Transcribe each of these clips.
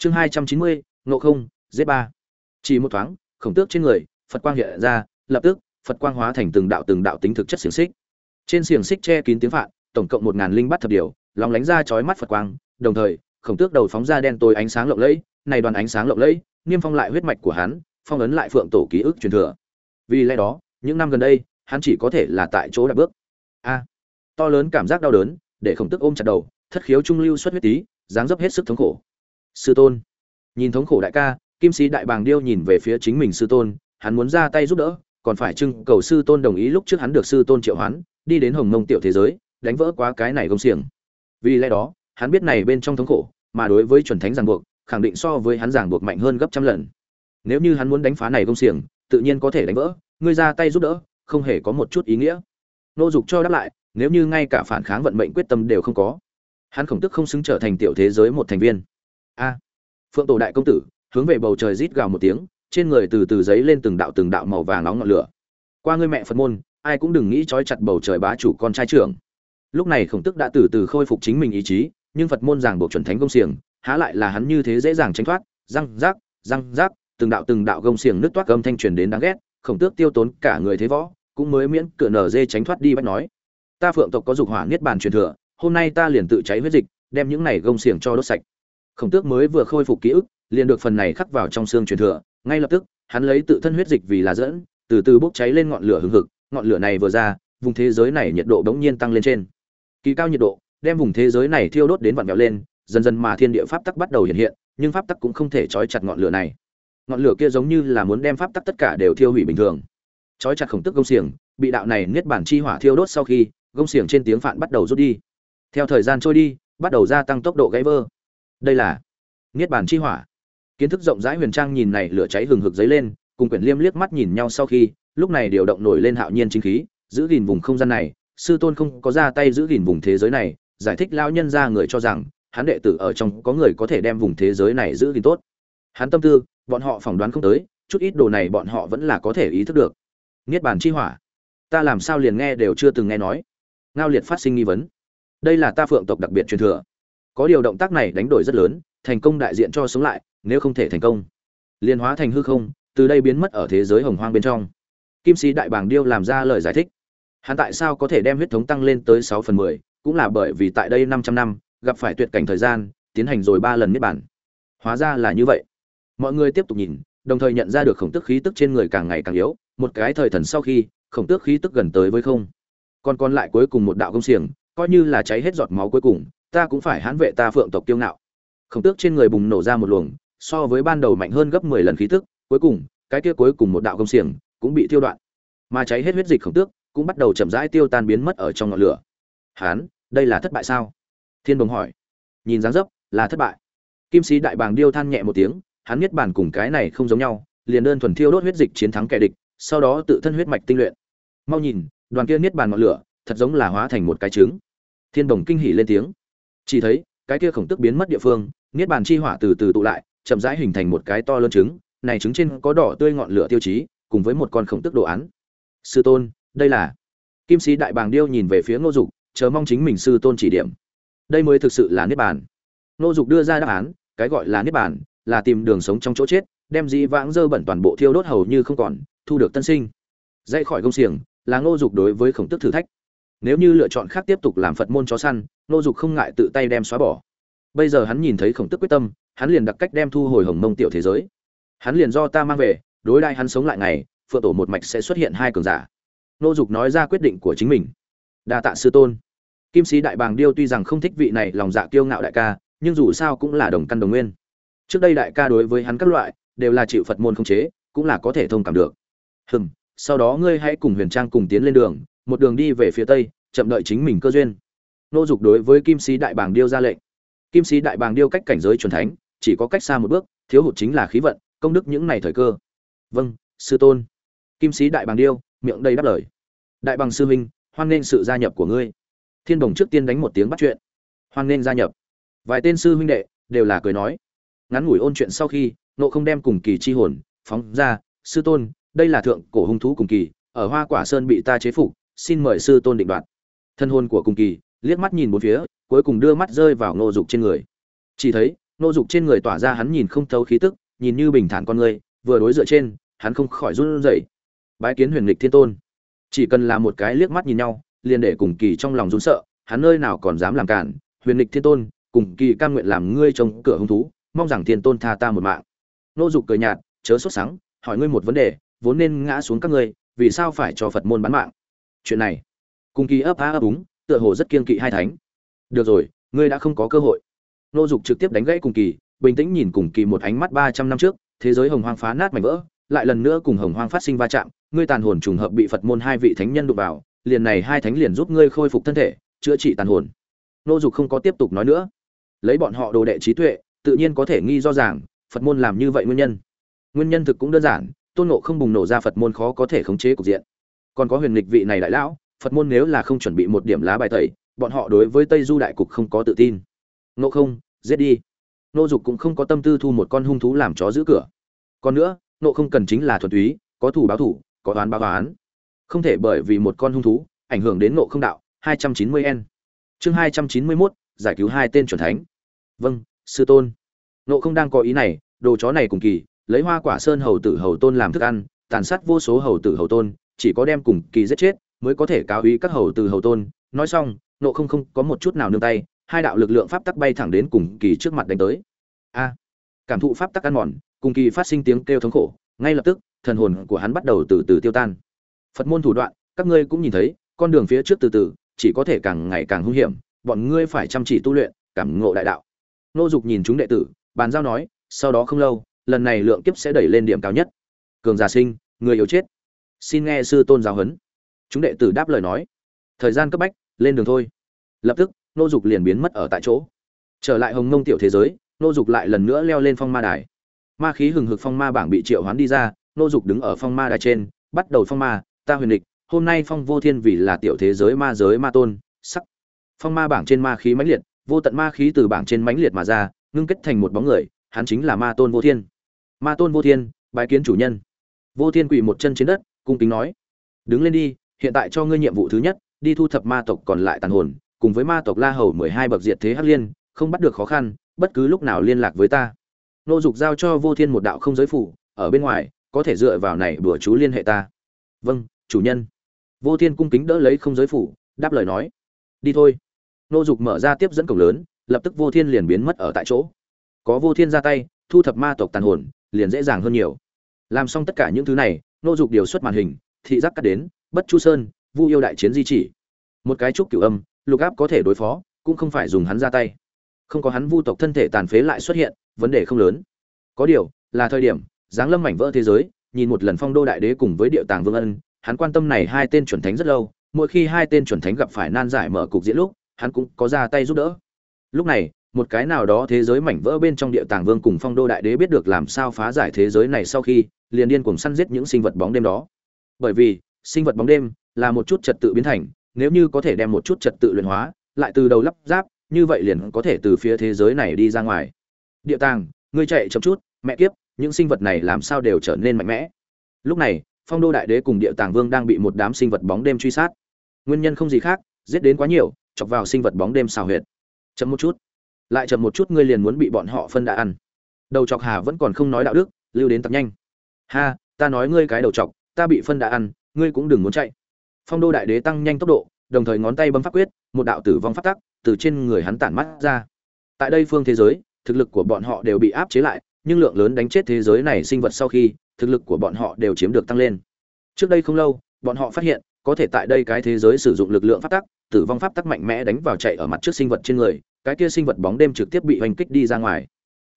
chương hai trăm chín mươi, ngộ không dễ ba. Chỉ một thoáng, khổng tước trên người, phật quang hiện ra, lập tức, phật quang hóa thành từng đạo từng đạo tính thực chất xiềng xích. Trên xiềng xích che kín tiếng phạn, tổng cộng một ngàn linh bắt thập điều lóng lánh ra chói mắt phật quang. Đồng thời, khổng tước đầu phóng ra đen tối ánh sáng lộng lẫy, này đoàn ánh sáng lộng lẫy, niêm phong lại huyết mạch của hắn, phong ấn lại phượng tổ ký ức truyền thừa. Vì lẽ đó, những năm gần đây, hắn chỉ có thể là tại chỗ đạp bước. A. To lớn cảm giác đau đớn, để khổng tức ôm chặt đầu, thất khiếu trung lưu xuất huyết tí, dáng dấp hết sức thống khổ sư tôn. Nhìn thống khổ đại ca, kim sĩ đại bàng điêu nhìn về phía chính mình sư tôn, hắn muốn ra tay giúp đỡ, còn phải trưng cầu sư tôn đồng ý lúc trước hắn được sư tôn triệu hoán, đi đến hồng mông tiểu thế giới, đánh vỡ quá cái này gông xiềng. Vì lẽ đó, hắn biết này bên trong thống khổ, mà đối với chuẩn thánh ràng buộc, khẳng định so với hắn ràng buộc mạnh hơn gấp trăm lần. Nếu như hắn muốn đánh phá này gông xiềng, tự nhiên có thể đánh vỡ, ngươi ra tay giúp đỡ, không hề có một chút ý nghĩa. Nô dục cho đáp lại, nếu như ngay cả phản kháng vận mệnh quyết tâm đều không có, hắn khổng tức không xứng trở thành tiểu thế giới một thành viên a. Phượng tổ đại công tử, hướng về bầu trời rít gào một tiếng, trên người từ từ giấy lên từng đạo từng đạo màu vàng nóng ngọn lửa. Qua ngươi mẹ phật môn, ai cũng đừng nghĩ trói chặt bầu trời bá chủ con trai trưởng. Lúc này khổng tức đã từ từ khôi phục chính mình ý chí, nhưng phật môn giảng buộc chuẩn thánh công xiềng, há lại là hắn như thế dễ dàng tránh thoát, răng rác răng rác, từng đạo từng đạo gông xiềng nứt toát âm thanh truyền đến đáng ghét, khổng tước tiêu tốn cả người thế võ, cũng mới miễn cửa nở dê tránh thoát đi bách nói. Ta phượng tộc có dục hỏa niết bàn truyền thừa, hôm nay ta liền tự cháy huyết dịch, đem những này gông xiềng cho đốt sạch khổng tước mới vừa khôi phục ký ức, liền được phần này khắc vào trong xương truyền thừa. Ngay lập tức, hắn lấy tự thân huyết dịch vì là dẫn, từ từ bốc cháy lên ngọn lửa hừng hực. Ngọn lửa này vừa ra, vùng thế giới này nhiệt độ bỗng nhiên tăng lên trên. Kỳ cao nhiệt độ, đem vùng thế giới này thiêu đốt đến vặn vẹo lên, dần dần mà thiên địa pháp tắc bắt đầu hiện hiện, nhưng pháp tắc cũng không thể trói chặt ngọn lửa này. Ngọn lửa kia giống như là muốn đem pháp tắc tất cả đều thiêu hủy bình thường. Trói chặt khổng tức gông xiềng, bị đạo này niết bản chi hỏa thiêu đốt sau khi, gông xiềng trên tiếng phạn bắt đầu rút đi. Theo thời gian trôi đi, bắt đầu gia tăng tốc độ gãy vỡ đây là niết bàn chi hỏa. Kiến thức rộng rãi huyền trang nhìn này lửa cháy hừng hực dấy lên, cùng quyển liêm liếc mắt nhìn nhau sau khi, lúc này điều động nổi lên hạo nhiên chính khí, giữ gìn vùng không gian này. Sư tôn không có ra tay giữ gìn vùng thế giới này, giải thích lao nhân ra người cho rằng, hắn đệ tử ở trong có người có thể đem vùng thế giới này giữ gìn tốt. Hắn tâm tư, bọn họ phỏng đoán không tới, chút ít đồ này bọn họ vẫn là có thể ý thức được. Niết bàn chi hỏa. Ta làm sao liền nghe đều chưa từng nghe nói. Ngao liệt phát sinh nghi vấn. Đây là ta phượng tộc đặc biệt truyền thừa có điều động tác này đánh đổi rất lớn, thành công đại diện cho sống lại, nếu không thể thành công. Liên hóa thành hư không, từ đây biến mất ở thế giới hồng hoang bên trong. Kim sĩ đại bàng điêu làm ra lời giải thích. Hắn tại sao có thể đem huyết thống tăng lên tới sáu phần mười? Cũng là bởi vì tại đây 500 năm, gặp phải tuyệt cảnh thời gian, tiến hành rồi ba lần niết bản hóa ra là như vậy. Mọi người tiếp tục nhìn, đồng thời nhận ra được khổng tức khí tức trên người càng ngày càng yếu, một cái thời thần sau khi, khổng tước khí tức gần tới với không. Còn còn lại cuối cùng một đạo công xiềng, coi như là cháy hết giọt máu cuối cùng ta cũng phải hãn vệ ta phượng tộc tiêu ngạo. Khổng tước trên người bùng nổ ra một luồng, so với ban đầu mạnh hơn gấp 10 lần khí tức, cuối cùng, cái kia cuối cùng một đạo công xiềng cũng bị tiêu đoạn. Mà cháy hết huyết dịch khổng tước cũng bắt đầu chậm rãi tiêu tan biến mất ở trong ngọn lửa. Hán, đây là thất bại sao? Thiên bồng hỏi. Nhìn dáng dấp, là thất bại. Kim sĩ đại bàng điêu than nhẹ một tiếng, hắn biết bản cùng cái này không giống nhau, liền đơn thuần thiêu đốt huyết dịch chiến thắng kẻ địch, sau đó tự thân huyết mạch tinh luyện. Mau nhìn, đoàn kia niết bàn ngọn lửa, thật giống là hóa thành một cái trứng. Thiên đồng kinh hỉ lên tiếng chỉ thấy, cái kia khổng tức biến mất địa phương, niết bàn chi hỏa từ từ tụ lại, chậm rãi hình thành một cái to lớn trứng, này trứng trên có đỏ tươi ngọn lửa tiêu chí, cùng với một con khổng tức đồ án. Sư tôn, đây là kim sĩ đại bàng điêu nhìn về phía ngô dục, chờ mong chính mình sư tôn chỉ điểm. Đây mới thực sự là niết bàn. Ngô dục đưa ra đáp án, cái gọi là niết bàn, là tìm đường sống trong chỗ chết, đem dĩ vãng dơ bẩn toàn bộ thiêu đốt hầu như không còn, thu được tân sinh. Dậy khỏi công xiềng, là ngô dục đối với khổng tức thử thách nếu như lựa chọn khác tiếp tục làm phật môn chó săn, Nô dục không ngại tự tay đem xóa bỏ. Bây giờ hắn nhìn thấy khổng tức quyết tâm, hắn liền đặc cách đem thu hồi hồng mông tiểu thế giới. Hắn liền do ta mang về, đối đại hắn sống lại ngày, phượng tổ một mạch sẽ xuất hiện hai cường giả. Nô dục nói ra quyết định của chính mình. Đa tạ sư tôn. Kim sĩ đại bàng điêu tuy rằng không thích vị này lòng dạ kiêu ngạo đại ca, nhưng dù sao cũng là đồng căn đồng nguyên. Trước đây đại ca đối với hắn các loại, đều là chịu phật môn không chế, cũng là có thể thông cảm được. Hừm, sau đó ngươi hãy cùng huyền trang cùng tiến lên đường một đường đi về phía tây, chậm đợi chính mình cơ duyên. Nô dục đối với kim sĩ đại bàng điêu ra lệnh. Kim sĩ đại bàng điêu cách cảnh giới truyền thánh, chỉ có cách xa một bước, thiếu hụt chính là khí vận, công đức những này thời cơ. Vâng sư tôn. Kim sĩ đại bàng điêu, miệng đầy đáp lời. Đại bằng sư huynh, hoan nghênh sự gia nhập của ngươi. Thiên đồng trước tiên đánh một tiếng bắt chuyện. Hoan nghênh gia nhập. Vài tên sư huynh đệ, đều là cười nói. Ngắn ngủi ôn chuyện sau khi nộ không đem cùng kỳ chi hồn, phóng ra. Sư tôn, đây là thượng cổ hung thú cùng kỳ, ở hoa quả sơn bị ta chế phục xin mời sư tôn định đoạt. Thân hồn của cùng kỳ, liếc mắt nhìn bốn phía, cuối cùng đưa mắt rơi vào ngô dục trên người. Chỉ thấy nô dục trên người tỏa ra hắn nhìn không thấu khí tức, nhìn như bình thản con người, vừa đối dựa trên, hắn không khỏi run rẩy. Bái kiến huyền lịch thiên tôn. Chỉ cần là một cái liếc mắt nhìn nhau, liền để cùng kỳ trong lòng run sợ, hắn nơi nào còn dám làm cản. Huyền lịch thiên tôn, cùng kỳ cam nguyện làm ngươi trông cửa hung thú, mong rằng thiên tôn tha ta một mạng. Nô dục cười nhạt, chớ sốt sắng, hỏi ngươi một vấn đề, vốn nên ngã xuống các ngươi, vì sao phải cho phật môn bán mạng? Chuyện này. Cùng kỳ ấp á ấp úng, tựa hồ rất kiên kỵ hai thánh. Được rồi, ngươi đã không có cơ hội. Nô dục trực tiếp đánh gãy cùng kỳ, bình tĩnh nhìn cùng kỳ một ánh mắt ba trăm năm trước, thế giới hồng hoang phá nát mảnh vỡ, lại lần nữa cùng hồng hoang phát sinh va chạm, ngươi tàn hồn trùng hợp bị phật môn hai vị thánh nhân đụng vào, liền này hai thánh liền giúp ngươi khôi phục thân thể, chữa trị tàn hồn. Nô dục không có tiếp tục nói nữa. Lấy bọn họ đồ đệ trí tuệ, tự nhiên có thể nghi do rằng, phật môn làm như vậy nguyên nhân. Nguyên nhân thực cũng đơn giản, tôn nộ không bùng nổ ra phật môn khó có thể khống chế cục diện còn có huyền lịch vị này đại lão phật môn nếu là không chuẩn bị một điểm lá bài tẩy bọn họ đối với tây du đại cục không có tự tin. Ngộ không giết đi. Nô dục cũng không có tâm tư thu một con hung thú làm chó giữ cửa. Còn nữa nộ không cần chính là thuần túy có thủ báo thủ có toán báo toán không thể bởi vì một con hung thú ảnh hưởng đến nộ không đạo 290 n chương 291, giải cứu hai tên chuẩn thánh. Vâng sư tôn. Nộ không đang có ý này đồ chó này cùng kỳ lấy hoa quả sơn hầu tử hầu tôn làm thức ăn tàn sát vô số hầu tử hầu tôn chỉ có đem cùng kỳ giết chết, mới có thể cáo ý các hầu từ hầu tôn. Nói xong, nộ không không có một chút nào nương tay, hai đạo lực lượng pháp tắc bay thẳng đến cùng kỳ trước mặt đánh tới. A, cảm thụ pháp tắc ăn mòn, cùng kỳ phát sinh tiếng kêu thống khổ, ngay lập tức, thần hồn của hắn bắt đầu từ từ tiêu tan. Phật môn thủ đoạn, các ngươi cũng nhìn thấy, con đường phía trước từ từ, chỉ có thể càng ngày càng hung hiểm, bọn ngươi phải chăm chỉ tu luyện, cảm ngộ đại đạo. Nô dục nhìn chúng đệ tử, bàn giao nói, sau đó không lâu, lần này lượng kiếp sẽ đẩy lên điểm cao nhất. Cường giả sinh, người yếu chết xin nghe sư tôn giáo huấn. Chúng đệ tử đáp lời nói. Thời gian cấp bách, lên đường thôi. Lập tức, nô dục liền biến mất ở tại chỗ. Trở lại hồng mông tiểu thế giới, nô dục lại lần nữa leo lên phong ma đài. Ma khí hừng hực phong ma bảng bị triệu hoán đi ra, nô dục đứng ở phong ma đài trên, bắt đầu phong ma, ta huyền địch, hôm nay phong vô thiên vì là tiểu thế giới ma giới ma tôn, sắc. Phong ma bảng trên ma khí mãnh liệt, vô tận ma khí từ bảng trên mãnh liệt mà ra, ngưng kết thành một bóng người, hắn chính là ma tôn vô thiên. Ma tôn vô thiên, bái kiến chủ nhân. Vô thiên quỳ một chân trên đất cung kính nói, đứng lên đi, hiện tại cho ngươi nhiệm vụ thứ nhất, đi thu thập ma tộc còn lại tàn hồn, cùng với ma tộc la hầu mười hai bậc diệt thế hắc liên, không bắt được khó khăn, bất cứ lúc nào liên lạc với ta. Nô dục giao cho vô thiên một đạo không giới phủ, ở bên ngoài, có thể dựa vào này bữa chú liên hệ ta. Vâng chủ nhân. Vô thiên cung kính đỡ lấy không giới phủ, đáp lời nói, đi thôi. Nô dục mở ra tiếp dẫn cổng lớn, lập tức vô thiên liền biến mất ở tại chỗ. Có vô thiên ra tay, thu thập ma tộc tàn hồn, liền dễ dàng hơn nhiều. Làm xong tất cả những thứ này nô dục điều xuất màn hình, thị giác cắt đến, bất chu sơn, vu yêu đại chiến di chỉ. Một cái trúc cửu âm, lục áp có thể đối phó, cũng không phải dùng hắn ra tay. Không có hắn vu tộc thân thể tàn phế lại xuất hiện, vấn đề không lớn. Có điều, là thời điểm, giáng lâm mảnh vỡ thế giới, nhìn một lần phong đô đại đế cùng với địa tàng vương ân, hắn quan tâm này hai tên chuẩn thánh rất lâu, mỗi khi hai tên chuẩn thánh gặp phải nan giải mở cục diễn lúc, hắn cũng có ra tay giúp đỡ. Lúc này, một cái nào đó thế giới mảnh vỡ bên trong địa tàng vương cùng phong đô đại đế biết được làm sao phá giải thế giới này sau khi liền điên cuồng săn giết những sinh vật bóng đêm đó. Bởi vì, sinh vật bóng đêm là một chút trật tự biến thành, nếu như có thể đem một chút trật tự luyện hóa, lại từ đầu lắp ráp, như vậy liền có thể từ phía thế giới này đi ra ngoài. Địa tàng, ngươi chạy chậm chút, mẹ kiếp, những sinh vật này làm sao đều trở nên mạnh mẽ. Lúc này, phong đô đại đế cùng địa tàng vương đang bị một đám sinh vật bóng đêm truy sát. Nguyên nhân không gì khác, giết đến quá nhiều, chọc vào sinh vật bóng đêm xào huyệt. Chậm một chút. Lại chậm một chút, ngươi liền muốn bị bọn họ phân đã ăn. Đầu chọc hà vẫn còn không nói đạo đức, lưu đến tập nhanh ha, ta nói ngươi cái đầu chọc, ta bị phân đã ăn, ngươi cũng đừng muốn chạy. Phong đô đại đế tăng nhanh tốc độ, đồng thời ngón tay bấm pháp quyết, một đạo tử vong phát tắc từ trên người hắn tản mắt ra. Tại đây phương thế giới, thực lực của bọn họ đều bị áp chế lại, nhưng lượng lớn đánh chết thế giới này sinh vật sau khi, thực lực của bọn họ đều chiếm được tăng lên. Trước đây không lâu, bọn họ phát hiện, có thể tại đây cái thế giới sử dụng lực lượng pháp tắc, tử vong pháp tắc mạnh mẽ đánh vào chạy ở mặt trước sinh vật trên người, cái kia sinh vật bóng đêm trực tiếp bị hoành kích đi ra ngoài.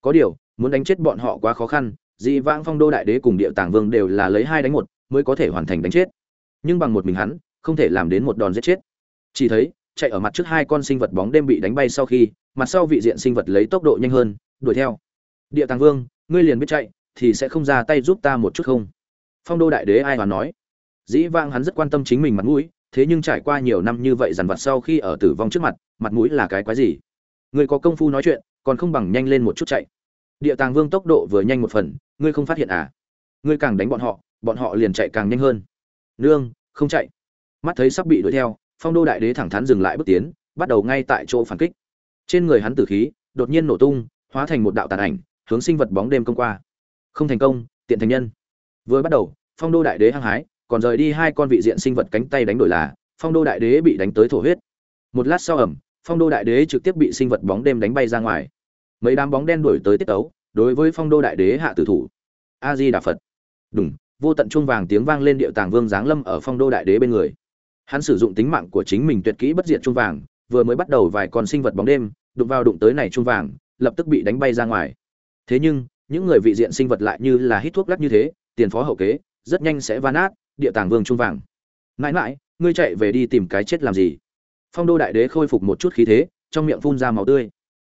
Có điều, muốn đánh chết bọn họ quá khó khăn dị vãng phong đô đại đế cùng địa tàng vương đều là lấy hai đánh một, mới có thể hoàn thành đánh chết. Nhưng bằng một mình hắn, không thể làm đến một đòn giết chết. Chỉ thấy, chạy ở mặt trước hai con sinh vật bóng đêm bị đánh bay sau khi, mặt sau vị diện sinh vật lấy tốc độ nhanh hơn, đuổi theo. Địa tàng vương, ngươi liền biết chạy, thì sẽ không ra tay giúp ta một chút không? Phong đô đại đế ai hoàn nói? Dĩ vang hắn rất quan tâm chính mình mặt mũi, thế nhưng trải qua nhiều năm như vậy dằn vặt sau khi ở tử vong trước mặt mặt mũi là cái quái gì? Ngươi có công phu nói chuyện, còn không bằng nhanh lên một chút chạy. Địa tàng vương tốc độ vừa nhanh một phần ngươi không phát hiện à? Ngươi càng đánh bọn họ bọn họ liền chạy càng nhanh hơn. Nương, không chạy. Mắt thấy sắp bị đuổi theo, phong đô đại đế thẳng thắn dừng lại bước tiến, bắt đầu ngay tại chỗ phản kích. Trên người hắn tử khí, đột nhiên nổ tung, hóa thành một đạo tàn ảnh, hướng sinh vật bóng đêm công qua. Không thành công, tiện thành nhân. Vừa bắt đầu, phong đô đại đế hăng hái, còn rời đi hai con vị diện sinh vật cánh tay đánh đổi là, phong đô đại đế bị đánh tới thổ huyết. Một lát sau ẩm, phong đô đại đế trực tiếp bị sinh vật bóng đêm đánh bay ra ngoài. Mấy đám bóng đen đuổi tới tiết tấu đối với phong đô đại đế hạ tử thủ. A di đà phật đúng, vô tận chuông vàng tiếng vang lên điệu tàng vương giáng lâm ở phong đô đại đế bên người. Hắn sử dụng tính mạng của chính mình tuyệt kỹ bất diệt chuông vàng, vừa mới bắt đầu vài con sinh vật bóng đêm, đụng vào đụng tới này chuông vàng, lập tức bị đánh bay ra ngoài. Thế nhưng, những người vị diện sinh vật lại như là hít thuốc lắc như thế, tiền phó hậu kế, rất nhanh sẽ van át địa tàng vương chuông vàng. Mãi mãi, ngươi chạy về đi tìm cái chết làm gì? Phong đô đại đế khôi phục một chút khí thế, trong miệng phun ra máu tươi.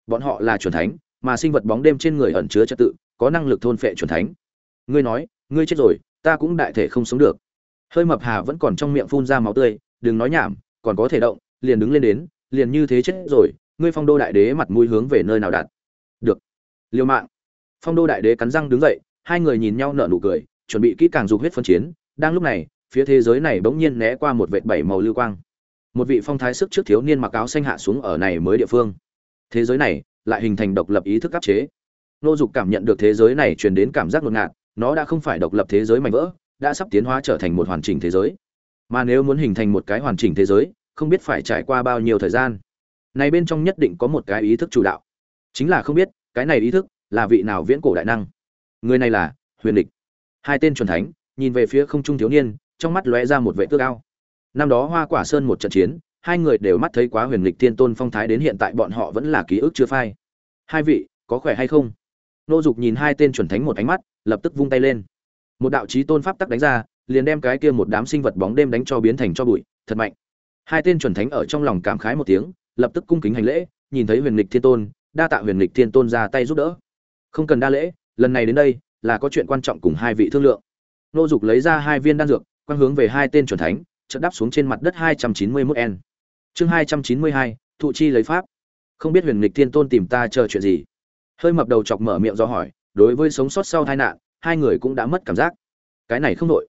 Bọn họ là chuẩn thánh mà sinh vật bóng đêm trên người ẩn chứa trật tự, có năng lực thôn phệ chuẩn thánh. Ngươi nói, ngươi chết rồi, ta cũng đại thể không sống được. Hơi mập hà vẫn còn trong miệng phun ra máu tươi, đừng nói nhảm, còn có thể động, liền đứng lên đến, liền như thế chết rồi, ngươi phong đô đại đế mặt mũi hướng về nơi nào đặt? Được. Liêu mạng. Phong đô đại đế cắn răng đứng dậy, hai người nhìn nhau nở nụ cười, chuẩn bị kỹ càng dục huyết phân chiến, đang lúc này, phía thế giới này bỗng nhiên né qua một vệt bảy màu lưu quang. Một vị phong thái sức trước thiếu niên mặc áo xanh hạ xuống ở này mới địa phương. Thế giới này lại hình thành độc lập ý thức áp chế. Nô dục cảm nhận được thế giới này truyền đến cảm giác ngột ngạt, nó đã không phải độc lập thế giới mạnh vỡ, đã sắp tiến hóa trở thành một hoàn chỉnh thế giới. Mà nếu muốn hình thành một cái hoàn chỉnh thế giới, không biết phải trải qua bao nhiêu thời gian. Này bên trong nhất định có một cái ý thức chủ đạo. Chính là không biết, cái này ý thức là vị nào viễn cổ đại năng. Người này là huyền địch. Hai tên chuẩn thánh, nhìn về phía không trung thiếu niên, trong mắt lóe ra một vệ tước ao. Năm đó hoa quả sơn một trận chiến hai người đều mắt thấy quá huyền lịch thiên tôn phong thái đến hiện tại bọn họ vẫn là ký ức chưa phai. Hai vị, có khỏe hay không? Nô dục nhìn hai tên chuẩn thánh một ánh mắt, lập tức vung tay lên. Một đạo chí tôn pháp tắc đánh ra, liền đem cái kia một đám sinh vật bóng đêm đánh cho biến thành cho bụi, thật mạnh. Hai tên chuẩn thánh ở trong lòng cảm khái một tiếng, lập tức cung kính hành lễ, nhìn thấy huyền lịch thiên tôn, đa tạ huyền lịch thiên tôn ra tay giúp đỡ. Không cần đa lễ, lần này đến đây là có chuyện quan trọng cùng hai vị thương lượng. Nô dục lấy ra hai viên đan dược quang hướng về hai tên chuẩn thánh, chợt đáp xuống trên mặt đất hai trăm chín mươi mốt n chương hai trăm chín mươi hai, thụ chi lấy pháp. Không biết huyền Nịch thiên tôn tìm ta chờ chuyện gì? Hơi mập đầu chọc mở miệng do hỏi, đối với sống sót sau tai nạn, hai người cũng đã mất cảm giác. Cái này không đội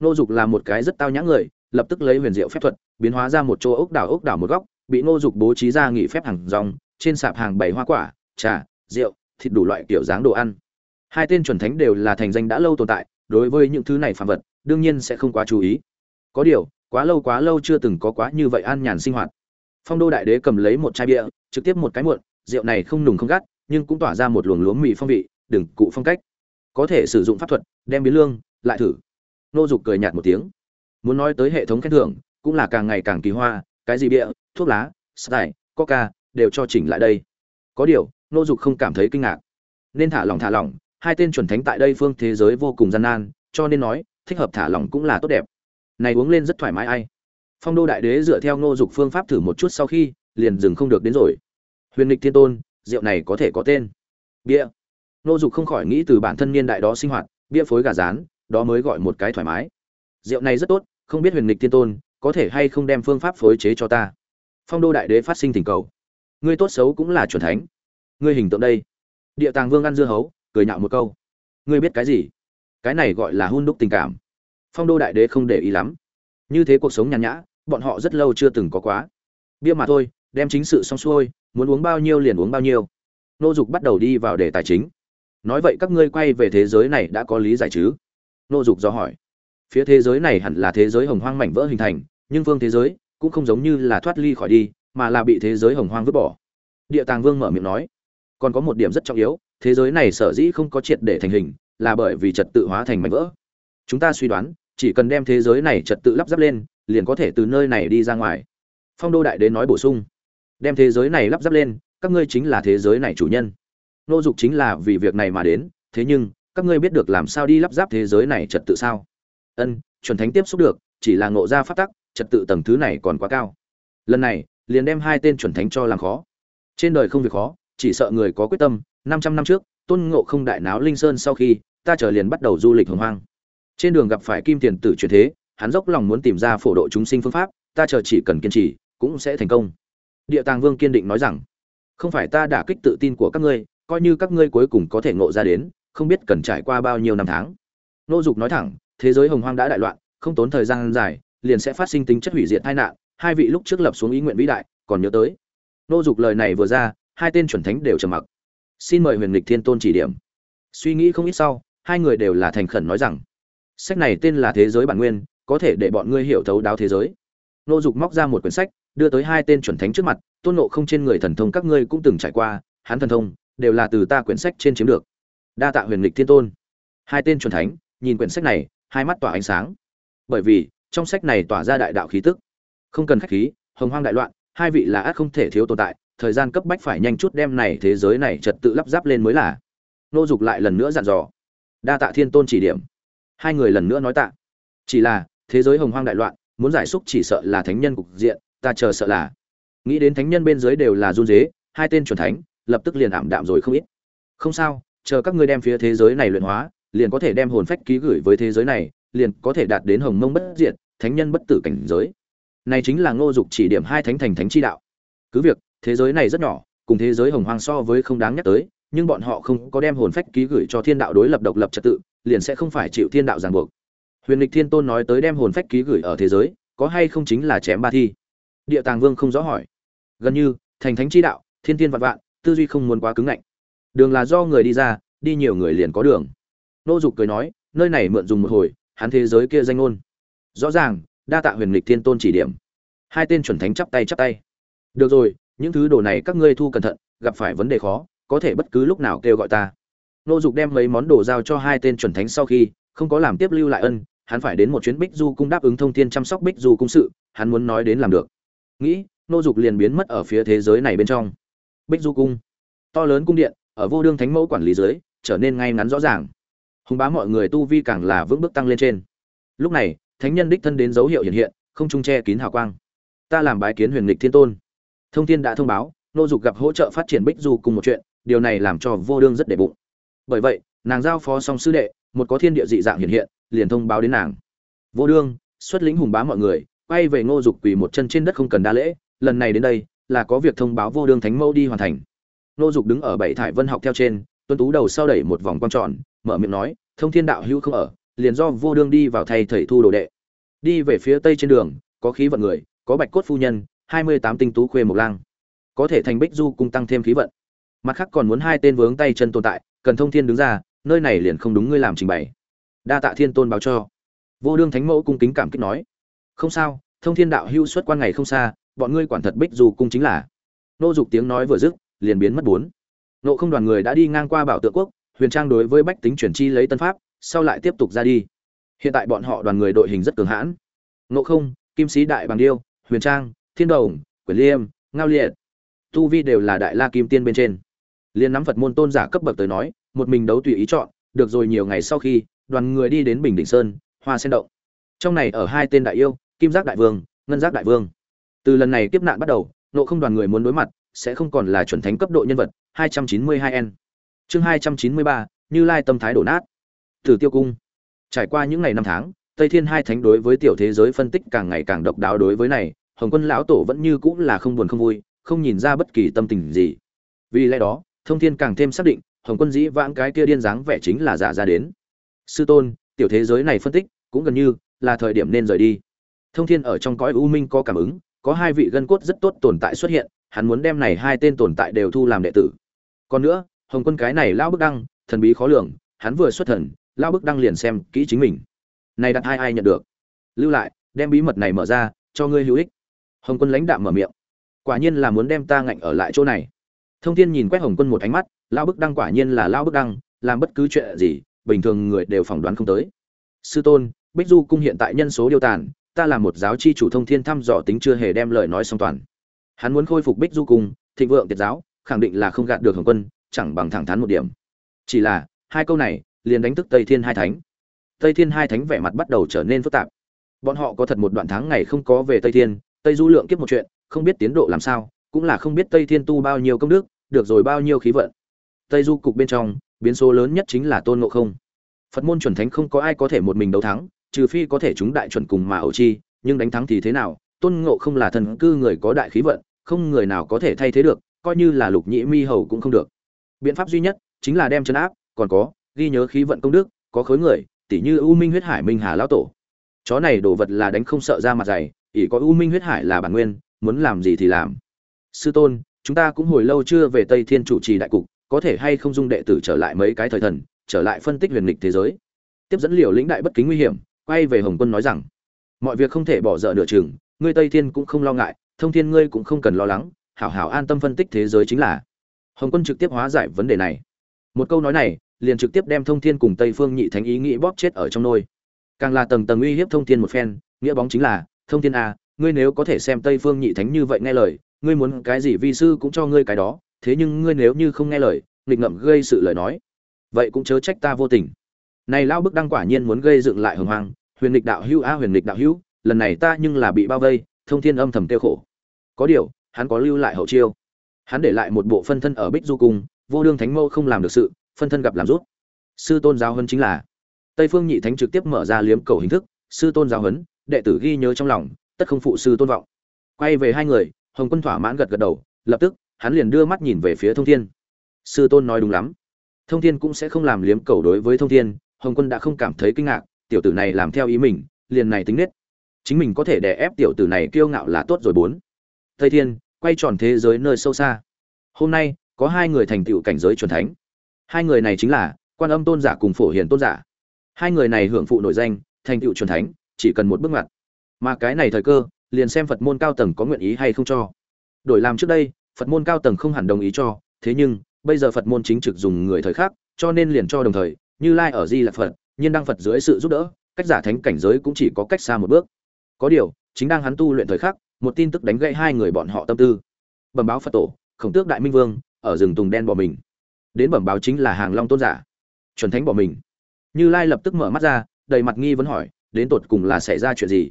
nô dục là một cái rất tao nhã người, lập tức lấy huyền diệu phép thuật, biến hóa ra một chỗ ốc đảo ốc đảo một góc, bị nô dục bố trí ra nghỉ phép hàng dòng trên sạp hàng bảy hoa quả, trà, rượu, thịt đủ loại kiểu dáng đồ ăn. Hai tên chuẩn thánh đều là thành danh đã lâu tồn tại, đối với những thứ này phàm vật, đương nhiên sẽ không quá chú ý. Có điều quá lâu quá lâu chưa từng có quá như vậy an nhàn sinh hoạt. Phong đô đại đế cầm lấy một chai bia, trực tiếp một cái muộn, rượu này không nùng không gắt, nhưng cũng tỏa ra một luồng lúa mì phong vị, đừng cụ phong cách. Có thể sử dụng pháp thuật, đem biến lương, lại thử. Nô dục cười nhạt một tiếng. Muốn nói tới hệ thống khen thưởng, cũng là càng ngày càng kỳ hoa, cái gì bia, thuốc lá style coca, đều cho chỉnh lại đây. Có điều, nô dục không cảm thấy kinh ngạc. Nên thả lỏng thả lỏng, hai tên chuẩn thánh tại đây phương thế giới vô cùng gian nan, cho nên nói, thích hợp thả lỏng cũng là tốt đẹp này uống lên rất thoải mái ai. Phong đô đại đế dựa theo nô dục phương pháp thử một chút sau khi, liền dừng không được đến rồi. Huyền lịch thiên tôn, rượu này có thể có tên. Bia. Nô dục không khỏi nghĩ từ bản thân niên đại đó sinh hoạt, bia phối gà rán, đó mới gọi một cái thoải mái. Rượu này rất tốt, không biết huyền lịch thiên tôn, có thể hay không đem phương pháp phối chế cho ta. Phong đô đại đế phát sinh tình cầu. Ngươi tốt xấu cũng là chuẩn thánh. Ngươi hình tượng đây. Địa tàng vương ăn dưa hấu, cười nhạo một câu. Ngươi biết cái gì? Cái này gọi là hôn đúc tình cảm phong đô đại đế không để ý lắm. Như thế cuộc sống nhàn nhã, bọn họ rất lâu chưa từng có quá. Bia mà thôi, đem chính sự xong xuôi, muốn uống bao nhiêu liền uống bao nhiêu. Nô dục bắt đầu đi vào đề tài chính. Nói vậy các ngươi quay về thế giới này đã có lý giải chứ? Nô dục do hỏi. Phía thế giới này hẳn là thế giới hồng hoang mảnh vỡ hình thành, nhưng vương thế giới cũng không giống như là thoát ly khỏi đi, mà là bị thế giới hồng hoang vứt bỏ. Địa tàng vương mở miệng nói. Còn có một điểm rất trọng yếu, thế giới này sở dĩ không có triệt để thành hình, là bởi vì trật tự hóa thành mảnh vỡ. Chúng ta suy đoán chỉ cần đem thế giới này trật tự lắp ráp lên, liền có thể từ nơi này đi ra ngoài. Phong đô đại đế nói bổ sung, đem thế giới này lắp ráp lên, các ngươi chính là thế giới này chủ nhân. Nô dục chính là vì việc này mà đến, thế nhưng, các ngươi biết được làm sao đi lắp ráp thế giới này trật tự sao? Ân, chuẩn thánh tiếp xúc được, chỉ là ngộ ra phát tắc, trật tự tầng thứ này còn quá cao. Lần này, liền đem hai tên chuẩn thánh cho làm khó. Trên đời không việc khó, chỉ sợ người có quyết tâm, năm trăm năm trước, tôn ngộ không đại náo linh sơn sau khi, ta trở liền bắt đầu du lịch hồng hoang trên đường gặp phải kim tiền tử truyền thế, hắn dốc lòng muốn tìm ra phổ độ chúng sinh phương pháp, ta chờ chỉ cần kiên trì, cũng sẽ thành công. Địa tàng vương kiên định nói rằng, không phải ta đả kích tự tin của các ngươi, coi như các ngươi cuối cùng có thể ngộ ra đến, không biết cần trải qua bao nhiêu năm tháng. Nô dục nói thẳng, thế giới hồng hoang đã đại loạn, không tốn thời gian dài, liền sẽ phát sinh tính chất hủy diệt tai nạn, hai vị lúc trước lập xuống ý nguyện vĩ đại, còn nhớ tới. Nô dục lời này vừa ra, hai tên chuẩn thánh đều trầm mặc. Xin mời huyền lịch thiên tôn chỉ điểm. Suy nghĩ không ít sau, hai người đều là thành khẩn nói rằng sách này tên là thế giới bản nguyên, có thể để bọn ngươi hiểu thấu đáo thế giới. Nô dục móc ra một quyển sách, đưa tới hai tên chuẩn thánh trước mặt, tôn nộ không trên người thần thông các ngươi cũng từng trải qua, hắn thần thông đều là từ ta quyển sách trên chiếm được. Đa tạ huyền lịch thiên tôn. Hai tên chuẩn thánh nhìn quyển sách này, hai mắt tỏa ánh sáng. Bởi vì, trong sách này tỏa ra đại đạo khí tức. Không cần khách khí, hồng hoang đại loạn, hai vị là át không thể thiếu tồn tại, thời gian cấp bách phải nhanh chút đem này thế giới này trật tự lắp ráp lên mới là. Nô dục lại lần nữa dặn dò. Đa tạ thiên tôn chỉ điểm hai người lần nữa nói tạ. Chỉ là, thế giới hồng hoang đại loạn, muốn giải xúc chỉ sợ là thánh nhân cục diện, ta chờ sợ là. Nghĩ đến thánh nhân bên dưới đều là run dế hai tên chuẩn thánh, lập tức liền ảm đạm rồi không ít. Không sao, chờ các ngươi đem phía thế giới này luyện hóa, liền có thể đem hồn phách ký gửi với thế giới này, liền có thể đạt đến hồng mông bất diệt, thánh nhân bất tử cảnh giới. Này chính là ngô dục chỉ điểm hai thánh thành thánh chi đạo. Cứ việc, thế giới này rất nhỏ, cùng thế giới hồng hoang so với không đáng nhắc tới, nhưng bọn họ không có đem hồn phách ký gửi cho thiên đạo đối lập độc lập trật tự liền sẽ không phải chịu thiên đạo ràng buộc. Huyền lịch thiên tôn nói tới đem hồn phách ký gửi ở thế giới, có hay không chính là chém ba thi? Địa tàng vương không rõ hỏi. Gần như, thành thánh chi đạo, thiên thiên vạn vạn, tư duy không muốn quá cứng ngạnh. Đường là do người đi ra, đi nhiều người liền có đường. Nô dục cười nói, nơi này mượn dùng một hồi, hắn thế giới kia danh ngôn. Rõ ràng, đa tạ huyền lịch thiên tôn chỉ điểm. Hai tên chuẩn thánh chắp tay chắp tay. Được rồi, những thứ đồ này các ngươi thu cẩn thận, gặp phải vấn đề khó, có thể bất cứ lúc nào kêu gọi ta nô dục đem mấy món đồ giao cho hai tên chuẩn thánh sau khi, không có làm tiếp lưu lại ân, hắn phải đến một chuyến bích du cung đáp ứng thông tin chăm sóc bích du cung sự, hắn muốn nói đến làm được. Nghĩ, nô dục liền biến mất ở phía thế giới này bên trong. Bích du cung, to lớn cung điện, ở vô đương thánh mẫu quản lý dưới trở nên ngay ngắn rõ ràng. Hùng bá mọi người tu vi càng là vững bước tăng lên trên. Lúc này, thánh nhân đích thân đến dấu hiệu hiện hiện, không trung che kín hào quang. Ta làm bái kiến huyền lịch thiên tôn. Thông thiên đã thông báo, nô dục gặp hỗ trợ phát triển bích du cùng một chuyện, điều này làm cho vô đương rất để bụng bởi vậy, nàng giao phó song sư đệ, một có thiên địa dị dạng hiện hiện, liền thông báo đến nàng. Vô đương, xuất lĩnh hùng bá mọi người, quay về ngô dục quỳ một chân trên đất không cần đa lễ, lần này đến đây, là có việc thông báo vô đương thánh mẫu đi hoàn thành. Ngô dục đứng ở bảy thải vân học theo trên tuân tú đầu sau đẩy một vòng quang tròn, mở miệng nói, thông thiên đạo hữu không ở, liền do vô đương đi vào thay thầy thu đồ đệ. Đi về phía tây trên đường, có khí vận người, có bạch cốt phu nhân, hai mươi tám tinh tú khuê mộc lang. Có thể thành bích du cung tăng thêm khí vận. Mặt khác còn muốn hai tên vướng tay chân tồn tại cần thông thiên đứng ra, nơi này liền không đúng ngươi làm trình bày. Đa tạ thiên tôn báo cho. Vô đương thánh mẫu cung kính cảm kích nói. Không sao, thông thiên đạo hưu xuất quan ngày không xa, bọn ngươi quản thật bích du cung chính là. Nô dục tiếng nói vừa dứt, liền biến mất bốn. Nộ không đoàn người đã đi ngang qua bảo tượng quốc, huyền trang đối với bách tính chuyển chi lấy tân pháp, sau lại tiếp tục ra đi. Hiện tại bọn họ đoàn người đội hình rất cường hãn. Nộ không, kim sĩ đại bằng điêu, huyền trang, thiên đồng, quyền liêm, ngao liệt, tu vi đều là đại la kim tiên bên trên liên nắm phật môn tôn giả cấp bậc tới nói một mình đấu tùy ý chọn được rồi nhiều ngày sau khi đoàn người đi đến bình định sơn hoa sen động. Trong này ở hai tên đại yêu kim giác đại vương ngân giác đại vương. Từ lần này tiếp nạn bắt đầu nộ không đoàn người muốn đối mặt sẽ không còn là chuẩn thánh cấp độ nhân vật 292 n. Chương 293, như lai tâm thái đổ nát. Tử tiêu cung. Trải qua những ngày năm tháng tây thiên hai thánh đối với tiểu thế giới phân tích càng ngày càng độc đáo đối với này hồng quân lão tổ vẫn như cũng là không buồn không vui không nhìn ra bất kỳ tâm tình gì. Vì lẽ đó thông thiên càng thêm xác định, hồng quân dĩ vãng cái kia điên dáng vẻ chính là giả ra đến. Sư tôn, tiểu thế giới này phân tích, cũng gần như là thời điểm nên rời đi. Thông thiên ở trong cõi u minh có cảm ứng, có hai vị gân cốt rất tốt tồn tại xuất hiện, hắn muốn đem này hai tên tồn tại đều thu làm đệ tử. Còn nữa, hồng quân cái này lão bức đăng, thần bí khó lường, hắn vừa xuất thần, lão bức đăng liền xem kỹ chính mình. Này đặt hai ai nhận được? Lưu lại, đem bí mật này mở ra, cho ngươi hữu ích. Hồng quân lãnh đạm mở miệng. Quả nhiên là muốn đem ta ngạnh ở lại chỗ này thông thiên nhìn quét hồng quân một ánh mắt lao bức đăng quả nhiên là lao bức đăng, làm bất cứ chuyện gì, bình thường người đều phỏng đoán không tới. Sư tôn, bích du cung hiện tại nhân số điều tàn, ta là một giáo chi chủ thông thiên thăm dò tính chưa hề đem lời nói song toàn. Hắn muốn khôi phục bích du cung, thịnh vượng tiệt giáo, khẳng định là không gạt được hồng quân, chẳng bằng thẳng thắn một điểm. Chỉ là, hai câu này, liền đánh thức tây thiên hai thánh. Tây thiên hai thánh vẻ mặt bắt đầu trở nên phức tạp. Bọn họ có thật một đoạn tháng ngày không có về tây thiên, tây du lượng kiếp một chuyện, không biết tiến độ làm sao, cũng là không biết tây thiên tu bao nhiêu công đức được rồi bao nhiêu khí vận. Tây du cục bên trong, biến số lớn nhất chính là tôn ngộ không. Phật môn chuẩn thánh không có ai có thể một mình đấu thắng, trừ phi có thể chúng đại chuẩn cùng mà ẩu chi, nhưng đánh thắng thì thế nào, tôn ngộ không là thần cư người có đại khí vận, không người nào có thể thay thế được, coi như là lục nhĩ mi hầu cũng không được. Biện pháp duy nhất chính là đem trấn áp, còn có, ghi nhớ khí vận công đức, có khối người, tỉ như u minh huyết hải minh hà lão tổ. Chó này đồ vật là đánh không sợ ra mặt dày, ỷ có u minh huyết hải là bản nguyên, muốn làm gì thì làm. Sư tôn chúng ta cũng hồi lâu chưa về tây thiên chủ trì đại cục, có thể hay không dung đệ tử trở lại mấy cái thời thần, trở lại phân tích huyền lịch thế giới? Tiếp dẫn liều lĩnh đại bất kính nguy hiểm, quay về hồng quân nói rằng, mọi việc không thể bỏ dở nửa chừng, ngươi tây thiên cũng không lo ngại, thông thiên ngươi cũng không cần lo lắng, hảo hảo an tâm phân tích thế giới chính là. Hồng quân trực tiếp hóa giải vấn đề này. Một câu nói này, liền trực tiếp đem thông thiên cùng tây phương nhị thánh ý nghĩ bóp chết ở trong nôi. Càng là tầng tầng uy hiếp thông thiên một phen, nghĩa bóng chính là, thông thiên a ngươi nếu có thể xem tây phương nhị thánh như vậy nghe lời ngươi muốn cái gì vi sư cũng cho ngươi cái đó, thế nhưng ngươi nếu như không nghe lời, nghịch ngậm gây sự lời nói, vậy cũng chớ trách ta vô tình. Này lao bức đăng quả nhiên muốn gây dựng lại hồng hoang, huyền lịch đạo hữu a huyền lịch đạo hữu, lần này ta nhưng là bị bao vây, thông thiên âm thầm tiêu khổ. Có điều, hắn có lưu lại hậu chiêu. Hắn để lại một bộ phân thân ở bích du cung, vô đương thánh mâu không làm được sự, phân thân gặp làm rút. Sư tôn giáo huấn chính là tây phương nhị thánh trực tiếp mở ra liếm cầu hình thức, sư tôn giáo huấn, đệ tử ghi nhớ trong lòng, tất không phụ sư tôn vọng. Quay về hai người hồng quân thỏa mãn gật gật đầu, lập tức, hắn liền đưa mắt nhìn về phía thông thiên. Sư tôn nói đúng lắm. Thông thiên cũng sẽ không làm liếm cầu đối với thông thiên, hồng quân đã không cảm thấy kinh ngạc, tiểu tử này làm theo ý mình, liền này tính nết. Chính mình có thể đè ép tiểu tử này kiêu ngạo là tốt rồi bốn. Tây thiên, quay tròn thế giới nơi sâu xa. Hôm nay, có hai người thành tựu cảnh giới chuẩn thánh. Hai người này chính là quan âm tôn giả cùng phổ hiền tôn giả. Hai người này hưởng phụ nổi danh, thành tựu chuẩn thánh, chỉ cần một bước ngoặt. Mà cái này thời cơ liền xem phật môn cao tầng có nguyện ý hay không cho. Đổi làm trước đây, phật môn cao tầng không hẳn đồng ý cho, thế nhưng, bây giờ phật môn chính trực dùng người thời khác cho nên liền cho đồng thời, như lai ở di là phật, nhiên đăng phật dưới sự giúp đỡ, cách giả thánh cảnh giới cũng chỉ có cách xa một bước. Có điều, chính đang hắn tu luyện thời khắc, một tin tức đánh gãy hai người bọn họ tâm tư. Bẩm báo phật tổ, khổng tước đại minh vương, ở rừng tùng đen bỏ mình. Đến bẩm báo chính là hàng long tôn giả. Chuẩn thánh bỏ mình. Như lai lập tức mở mắt ra, đầy mặt nghi vấn hỏi, đến tột cùng là xảy ra chuyện gì?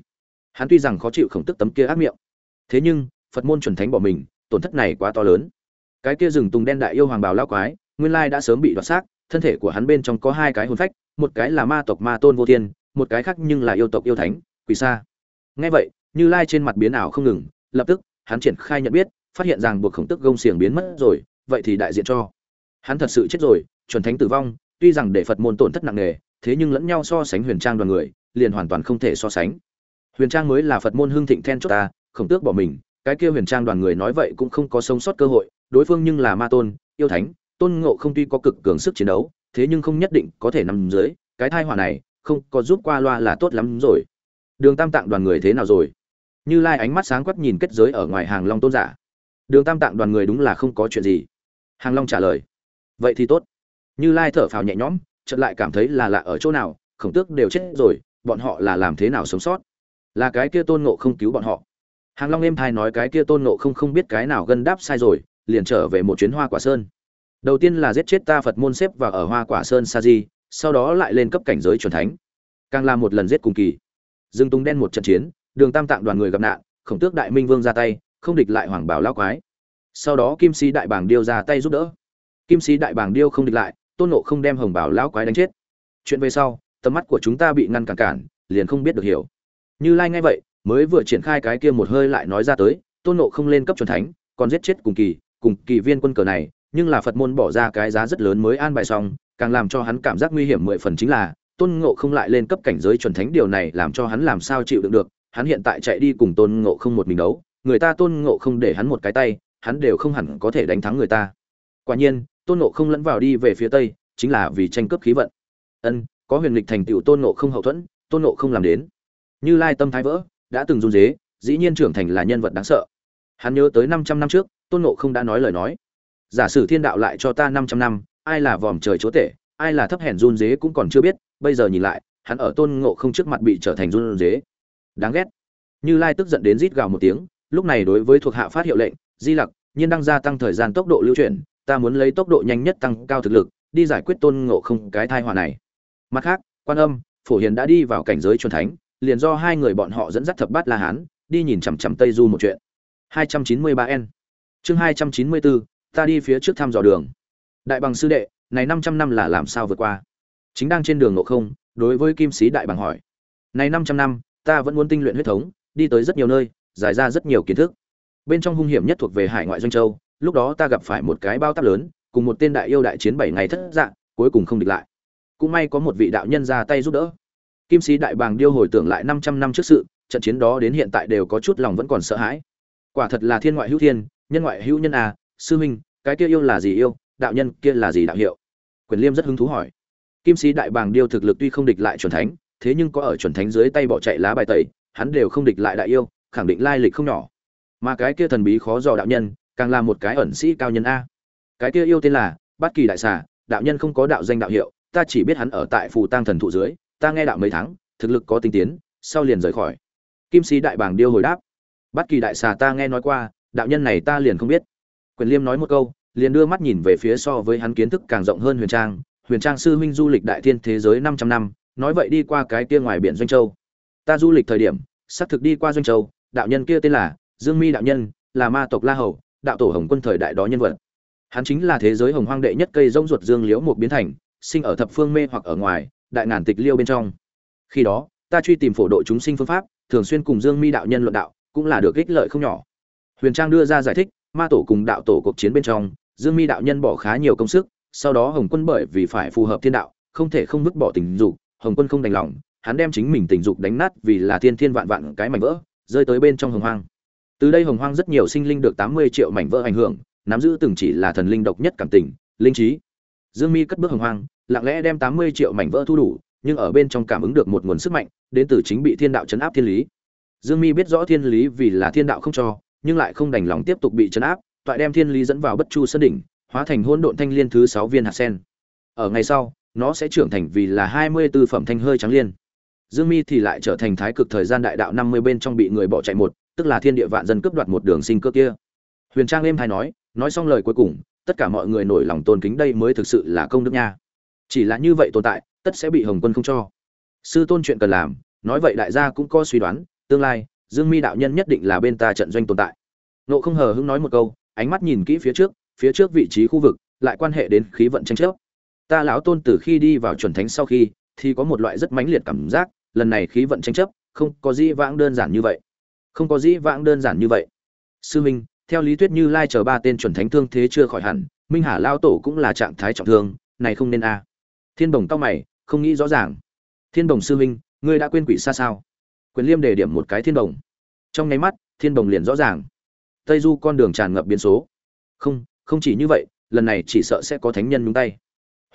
Hắn tuy rằng khó chịu khổng tức tấm kia ác miệng, thế nhưng, phật môn chuẩn thánh bỏ mình, tổn thất này quá to lớn. Cái kia rừng tùng đen đại yêu hoàng bào lao quái, nguyên lai đã sớm bị đoạt xác, thân thể của hắn bên trong có hai cái hồn phách, một cái là ma tộc ma tôn vô thiên, một cái khác nhưng là yêu tộc yêu thánh, quỷ sa. Nghe vậy, như lai trên mặt biến ảo không ngừng, lập tức, hắn triển khai nhận biết, phát hiện rằng buộc khổng tức gông xiềng biến mất rồi, vậy thì đại diện cho. Hắn thật sự chết rồi, chuẩn thánh tử vong, tuy rằng để phật môn tổn thất nặng nề, thế nhưng lẫn nhau so sánh huyền trang đoàn người, liền hoàn toàn không thể so sánh huyền trang mới là phật môn hưng thịnh then chốt ta, khổng tước bỏ mình, cái kia huyền trang đoàn người nói vậy cũng không có sống sót cơ hội, đối phương nhưng là ma tôn, yêu thánh, tôn ngộ không tuy có cực cường sức chiến đấu, thế nhưng không nhất định có thể nằm dưới, cái thai họa này không có giúp qua loa là tốt lắm rồi. Đường tam tạng đoàn người thế nào rồi? Như lai ánh mắt sáng quắc nhìn kết giới ở ngoài hàng long tôn giả. Đường tam tạng đoàn người đúng là không có chuyện gì. Hàng long trả lời. Vậy thì tốt. Như lai thở phào nhẹ nhõm, chợt lại cảm thấy là lạ ở chỗ nào, khổng tước đều chết rồi, bọn họ là làm thế nào sống sót? Là cái kia tôn ngộ không cứu bọn họ. Hàng long êm thai nói cái kia tôn ngộ không không biết cái nào gân đáp sai rồi, liền trở về một chuyến hoa quả sơn. Đầu tiên là giết chết ta phật môn xếp và ở hoa quả sơn sa di, sau đó lại lên cấp cảnh giới c thánh. Càng là một lần giết cùng kỳ. Dương tùng đen một trận chiến, đường tam tạng đoàn người gặp nạn, khổng tước đại minh vương ra tay, không địch lại hoàng bảo lao quái. Sau đó kim sĩ đại bảng điêu ra tay giúp đỡ. Kim sĩ đại bảng điêu không địch lại, tôn nộ không đem hồng bảo lão quái đánh chết. Chuyện về sau, tầm mắt của chúng ta bị ngăn cản cản, liền không biết được hiểu như lai ngay vậy, mới vừa triển khai cái kia một hơi lại nói ra tới, tôn ngộ không lên cấp chuẩn thánh, còn giết chết cùng kỳ cùng kỳ viên quân cờ này, nhưng là phật môn bỏ ra cái giá rất lớn mới an bài xong, càng làm cho hắn cảm giác nguy hiểm mười phần chính là, tôn ngộ không lại lên cấp cảnh giới chuẩn thánh, điều này làm cho hắn làm sao chịu đựng được, hắn hiện tại chạy đi cùng tôn ngộ không một mình đấu, người ta tôn ngộ không để hắn một cái tay, hắn đều không hẳn có thể đánh thắng người ta. Quả nhiên, tôn ngộ không lẫn vào đi về phía tây, chính là vì tranh cướp khí vận. Ân, có huyền lịch thành tựu tôn ngộ không hậu thuẫn, tôn ngộ không làm đến như lai tâm thái vỡ, đã từng run dế, dĩ nhiên trưởng thành là nhân vật đáng sợ. Hắn nhớ tới năm trăm năm trước, tôn ngộ không đã nói lời nói. Giả sử thiên đạo lại cho ta năm trăm năm, ai là vòm trời chúa tể, ai là thấp hèn run dế cũng còn chưa biết, bây giờ nhìn lại, hắn ở tôn ngộ không trước mặt bị trở thành run dế. Đáng ghét. Như lai tức giận đến rít gào một tiếng, lúc này đối với thuộc hạ phát hiệu lệnh, di lặc, nhiên đang gia tăng thời gian tốc độ lưu chuyển, ta muốn lấy tốc độ nhanh nhất tăng cao thực lực, đi giải quyết tôn ngộ không cái thai họa này. Mặt khác, quan âm, phổ hiền đã đi vào cảnh giới truyền thánh liền do hai người bọn họ dẫn dắt thập bát la hán đi nhìn chằm chằm tây du một chuyện. 293 n. Chương 294, ta đi phía trước thăm dò đường. Đại bằng sư đệ này 500 năm là làm sao vượt qua? Chính đang trên đường ngộ không đối với kim sĩ đại bằng hỏi. Này 500 năm ta vẫn muốn tinh luyện huyết thống đi tới rất nhiều nơi giải ra rất nhiều kiến thức. Bên trong hung hiểm nhất thuộc về hải ngoại doanh châu lúc đó ta gặp phải một cái bao táp lớn cùng một tên đại yêu đại chiến bảy ngày thất dạng cuối cùng không địch lại. Cũng may có một vị đạo nhân ra tay giúp đỡ kim sĩ đại bàng điêu hồi tưởng lại 500 năm trước sự, trận chiến đó đến hiện tại đều có chút lòng vẫn còn sợ hãi. Quả thật là thiên ngoại hữu thiên, nhân ngoại hữu nhân à sư huynh, cái kia yêu là gì yêu, đạo nhân kia là gì đạo hiệu? Quyền liêm rất hứng thú hỏi. Kim sĩ đại bàng điêu thực lực tuy không địch lại chuẩn thánh, thế nhưng có ở chuẩn thánh dưới tay bỏ chạy lá bài tẩy, hắn đều không địch lại đại yêu, khẳng định lai lịch không nhỏ. Mà cái kia thần bí khó dò đạo nhân, càng là một cái ẩn sĩ cao nhân a. Cái kia yêu tên là bát kỳ đại xà, đạo nhân không có đạo danh đạo hiệu, ta chỉ biết hắn ở tại phù tang thần thụ dưới ta nghe đạo mấy tháng, thực lực có tinh tiến, sau liền rời khỏi. Kim sĩ đại bàng điêu hồi đáp Bất kỳ đại xà ta nghe nói qua, đạo nhân này ta liền không biết. Quyền liêm nói một câu, liền đưa mắt nhìn về phía so với hắn kiến thức càng rộng hơn huyền trang. Huyền trang sư huynh du lịch đại thiên thế giới 500 năm, nói vậy đi qua cái kia ngoài biển doanh châu. Ta du lịch thời điểm, xác thực đi qua doanh châu, đạo nhân kia tên là dương mi đạo nhân, là ma tộc la hầu, đạo tổ hồng quân thời đại đó nhân vật. Hắn chính là thế giới hồng hoang đệ nhất cây rông ruột dương liễu một biến thành, sinh ở thập phương mê hoặc ở ngoài đại ngàn tịch liêu bên trong. Khi đó, ta truy tìm phổ độ chúng sinh phương pháp, thường xuyên cùng dương mi đạo nhân luận đạo, cũng là được ích lợi không nhỏ. Huyền trang đưa ra giải thích, ma tổ cùng đạo tổ cuộc chiến bên trong, dương mi đạo nhân bỏ khá nhiều công sức, sau đó hồng quân bởi vì phải phù hợp thiên đạo, không thể không vứt bỏ tình dục, hồng quân không đành lòng, hắn đem chính mình tình dục đánh nát vì là thiên thiên vạn vạn cái mảnh vỡ, rơi tới bên trong hồng hoang. Từ đây hồng hoang rất nhiều sinh linh được tám mươi triệu mảnh vỡ ảnh hưởng, nắm giữ từng chỉ là thần linh độc nhất cảm tình, linh trí. Dương mi cất bước hồng hoang lặng lẽ đem tám mươi triệu mảnh vỡ thu đủ, nhưng ở bên trong cảm ứng được một nguồn sức mạnh, đến từ chính bị thiên đạo chấn áp thiên lý. Dương mi biết rõ thiên lý vì là thiên đạo không cho, nhưng lại không đành lòng tiếp tục bị chấn áp, toại đem thiên lý dẫn vào bất chu sân đỉnh, hóa thành hỗn độn thanh liên thứ sáu viên hạt sen. Ở ngày sau, nó sẽ trưởng thành vì là hai mươi tư phẩm thanh hơi trắng liên. Dương mi thì lại trở thành thái cực thời gian đại đạo năm mươi bên trong bị người bỏ chạy một, tức là thiên địa vạn dân cướp đoạt một đường sinh cơ kia. Huyền trang êm hai nói nói xong lời cuối cùng, tất cả mọi người nổi lòng tôn kính đây mới thực sự là công đức nha chỉ là như vậy tồn tại, tất sẽ bị hồng quân không cho. Sư tôn chuyện cần làm, nói vậy đại gia cũng có suy đoán, tương lai, dương mi đạo nhân nhất định là bên ta trận doanh tồn tại. Nộ không hờ hững nói một câu, ánh mắt nhìn kỹ phía trước phía trước vị trí khu vực, lại quan hệ đến khí vận tranh chấp. Ta lão tôn từ khi đi vào chuẩn thánh sau khi, thì có một loại rất mãnh liệt cảm giác, lần này khí vận tranh chấp, không có dĩ vãng đơn giản như vậy. Không có dĩ vãng đơn giản như vậy. Sư minh, theo lý thuyết như lai chờ ba tên chuẩn thánh thương thế chưa khỏi hẳn, minh hà lao tổ cũng là trạng thái trọng thương, này không nên a thiên đồng cao mày, không nghĩ rõ ràng. Thiên đồng sư minh ngươi đã quên quỷ xa sao? Quyền liêm đề điểm một cái thiên đồng. Trong nháy mắt, thiên đồng liền rõ ràng. Tây du con đường tràn ngập biến số. Không không chỉ như vậy, lần này chỉ sợ sẽ có thánh nhân nhúng tay.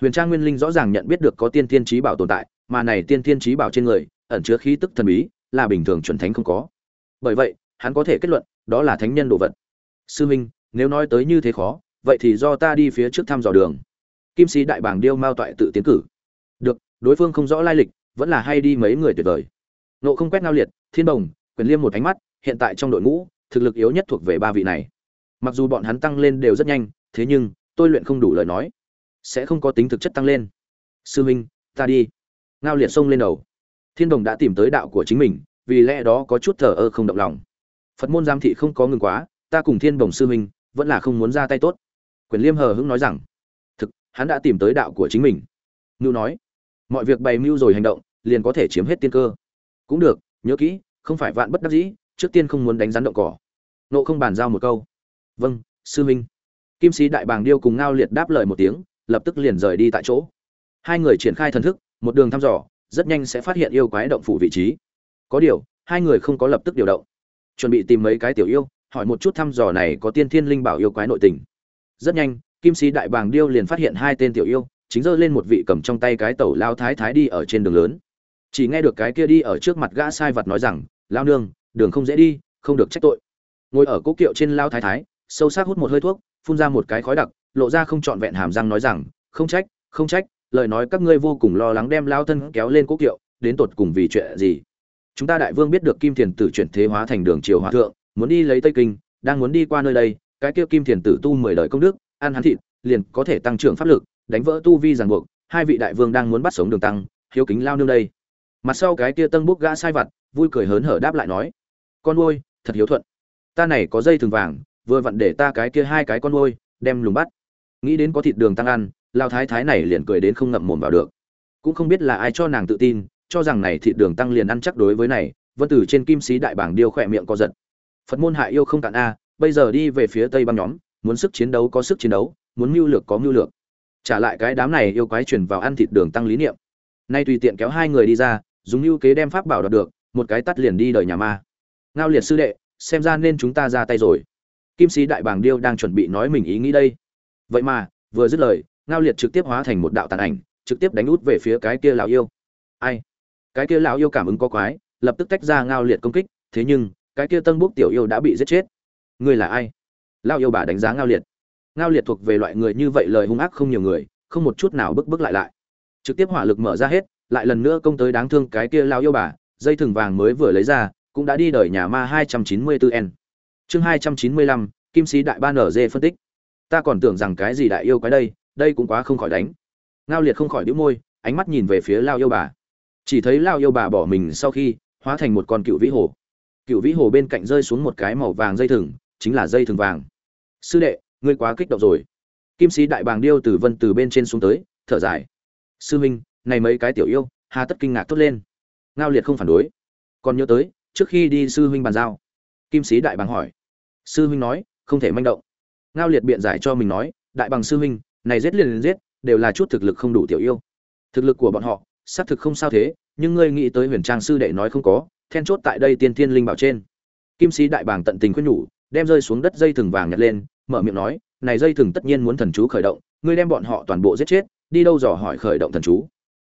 Huyền trang nguyên linh rõ ràng nhận biết được có tiên thiên trí bảo tồn tại, mà này tiên thiên trí bảo trên người, ẩn chứa khí tức thần bí, là bình thường chuẩn thánh không có. Bởi vậy, hắn có thể kết luận, đó là thánh nhân đồ vật. Sư minh nếu nói tới như thế khó, vậy thì do ta đi phía trước thăm dò đường kim sĩ đại bàng điêu mao toại tự tiến cử. Được, đối phương không rõ lai lịch, vẫn là hay đi mấy người tuyệt vời. Nộ không quét ngao liệt, thiên đồng, quyền liêm một ánh mắt, hiện tại trong đội ngũ, thực lực yếu nhất thuộc về ba vị này. Mặc dù bọn hắn tăng lên đều rất nhanh, thế nhưng, tôi luyện không đủ lời nói. Sẽ không có tính thực chất tăng lên. Sư minh, ta đi. Ngao liệt xông lên đầu. Thiên đồng đã tìm tới đạo của chính mình, vì lẽ đó có chút thờ ơ không động lòng. Phật môn giám thị không có ngừng quá, ta cùng thiên đồng, sư minh, vẫn là không muốn ra tay tốt. Quyền liêm hờ hững nói rằng hắn đã tìm tới đạo của chính mình. Ngưu nói, mọi việc bày mưu rồi hành động, liền có thể chiếm hết tiên cơ. Cũng được, nhớ kỹ, không phải vạn bất đắc dĩ, trước tiên không muốn đánh rắn động cỏ. Nộ không bàn giao một câu. Vâng sư minh kim sĩ đại bàng điêu cùng ngao liệt đáp lời một tiếng, lập tức liền rời đi tại chỗ. Hai người triển khai thần thức, một đường thăm dò, rất nhanh sẽ phát hiện yêu quái động phủ vị trí. Có điều, hai người không có lập tức điều động. Chuẩn bị tìm mấy cái tiểu yêu, hỏi một chút thăm dò này có tiên thiên linh bảo yêu quái nội tình. Rất nhanh kim sĩ đại bàng điêu liền phát hiện hai tên tiểu yêu, chính giơ lên một vị cầm trong tay cái tẩu lao thái thái đi ở trên đường lớn. Chỉ nghe được cái kia đi ở trước mặt gã sai vật nói rằng, lao nương, đường không dễ đi, không được trách tội. Ngồi ở cố kiệu trên lao thái thái, sâu sắc hút một hơi thuốc, phun ra một cái khói đặc, lộ ra không trọn vẹn hàm răng nói rằng, không trách không trách, lời nói các ngươi vô cùng lo lắng đem lao thân kéo lên cố kiệu, đến tột cùng vì chuyện gì? Chúng ta đại vương biết được kim thiền tử chuyển thế hóa thành đường triều hòa thượng, muốn đi lấy tây kinh, đang muốn đi qua nơi đây, cái kia kim thiền tử tu mười đời công đức ăn hắn thịt, liền có thể tăng trưởng pháp lực, đánh vỡ tu vi ràng buộc, hai vị đại vương đang muốn bắt sống đường tăng, hiếu kính lao nương đây. Mặt sau cái kia tân bốc gã sai vặt, vui cười hớn hở đáp lại nói, con nuôi, thật hiếu thuận. Ta này có dây thường vàng, vừa vặn để ta cái kia hai cái con nuôi, đem lùng bắt. Nghĩ đến có thịt đường tăng ăn, lao thái thái này liền cười đến không ngậm mồm vào được. Cũng không biết là ai cho nàng tự tin, cho rằng này thịt đường tăng liền ăn chắc đối với này vân tử trên kim sĩ đại bảng điêu khỏe miệng co giật. Phật môn hại yêu không cạn a, bây giờ đi về phía tây băng nhóm muốn sức chiến đấu có sức chiến đấu, muốn mưu lược có mưu lược. Trả lại cái đám này yêu quái truyền vào ăn thịt đường tăng lý niệm. Nay tùy tiện kéo hai người đi ra, dùng mưu kế đem pháp bảo đoạt được, một cái tắt liền đi đời nhà ma. Ngao liệt sư đệ, xem ra nên chúng ta ra tay rồi. Kim sĩ đại bàng điêu đang chuẩn bị nói mình ý nghĩ đây. Vậy mà, vừa dứt lời, ngao liệt trực tiếp hóa thành một đạo tàn ảnh, trực tiếp đánh út về phía cái kia lão yêu. Ai? Cái kia lão yêu cảm ứng có quái, lập tức tách ra ngao liệt công kích, thế nhưng, cái kia tân bốc tiểu yêu đã bị giết chết. Ngươi là ai? Lão yêu bà đánh giá ngao liệt. Ngao liệt thuộc về loại người như vậy lời hung ác không nhiều người không một chút nào bức bức lại lại. Trực tiếp hỏa lực mở ra hết lại lần nữa công tới đáng thương cái kia lão yêu bà dây thừng vàng mới vừa lấy ra cũng đã đi đời nhà ma 294 n. Chương 295, kim sĩ đại ban ở dê phân tích. Ta còn tưởng rằng cái gì đại yêu cái đây đây cũng quá không khỏi đánh. Ngao liệt không khỏi đĩu môi ánh mắt nhìn về phía lao yêu bà. Chỉ thấy lao yêu bà bỏ mình sau khi hóa thành một con cựu vĩ hồ. Cựu vĩ hồ bên cạnh rơi xuống một cái màu vàng dây thừng chính là dây thừng vàng. Sư đệ, ngươi quá kích động rồi. Kim sĩ đại bàng điêu từ vân từ bên trên xuống tới, thở dài. Sư huynh, này mấy cái tiểu yêu, hà tất kinh ngạc tốt lên. Ngao liệt không phản đối. Còn nhớ tới, trước khi đi sư huynh bàn giao. Kim sĩ đại bàng hỏi. Sư huynh nói, không thể manh động. Ngao liệt biện giải cho mình nói, đại bằng sư huynh, này giết liền liền giết, đều là chút thực lực không đủ tiểu yêu. Thực lực của bọn họ, xác thực không sao thế, nhưng ngươi nghĩ tới huyền trang sư đệ nói không có, then chốt tại đây tiên thiên linh bảo trên. Kim sĩ đại bàng tận tình khuyên nhủ đem rơi xuống đất dây thừng vàng nhặt lên, mở miệng nói, này dây thừng tất nhiên muốn thần chú khởi động, ngươi đem bọn họ toàn bộ giết chết, đi đâu dò hỏi khởi động thần chú?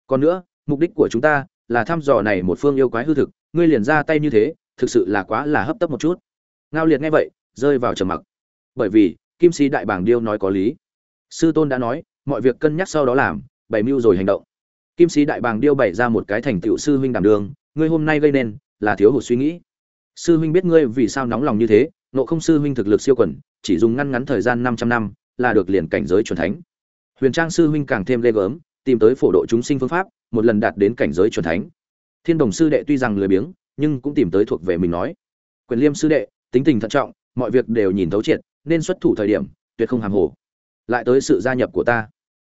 Còn nữa, mục đích của chúng ta là thăm dò này một phương yêu quái hư thực, ngươi liền ra tay như thế, thực sự là quá là hấp tấp một chút. Ngao liệt nghe vậy, rơi vào trầm mặc. Bởi vì, kim sĩ đại bảng điêu nói có lý. Sư tôn đã nói, mọi việc cân nhắc sau đó làm, bày mưu rồi hành động. Kim sĩ đại bàng điêu bày ra một cái thành tựu sư huynh đảm đường, ngươi hôm nay gây nên là thiếu hụt suy nghĩ. Sư huynh biết ngươi vì sao nóng lòng như thế nộ không sư huynh thực lực siêu quần, chỉ dùng ngăn ngắn thời gian 500 năm là được liền cảnh giới chuẩn thánh. Huyền trang sư huynh càng thêm ghê gớm tìm tới phổ độ chúng sinh phương pháp một lần đạt đến cảnh giới chuẩn thánh. Thiên đồng sư đệ tuy rằng lười biếng nhưng cũng tìm tới thuộc về mình nói. Quyền liêm sư đệ tính tình thận trọng mọi việc đều nhìn thấu triệt nên xuất thủ thời điểm tuyệt không hàm hồ. Lại tới sự gia nhập của ta.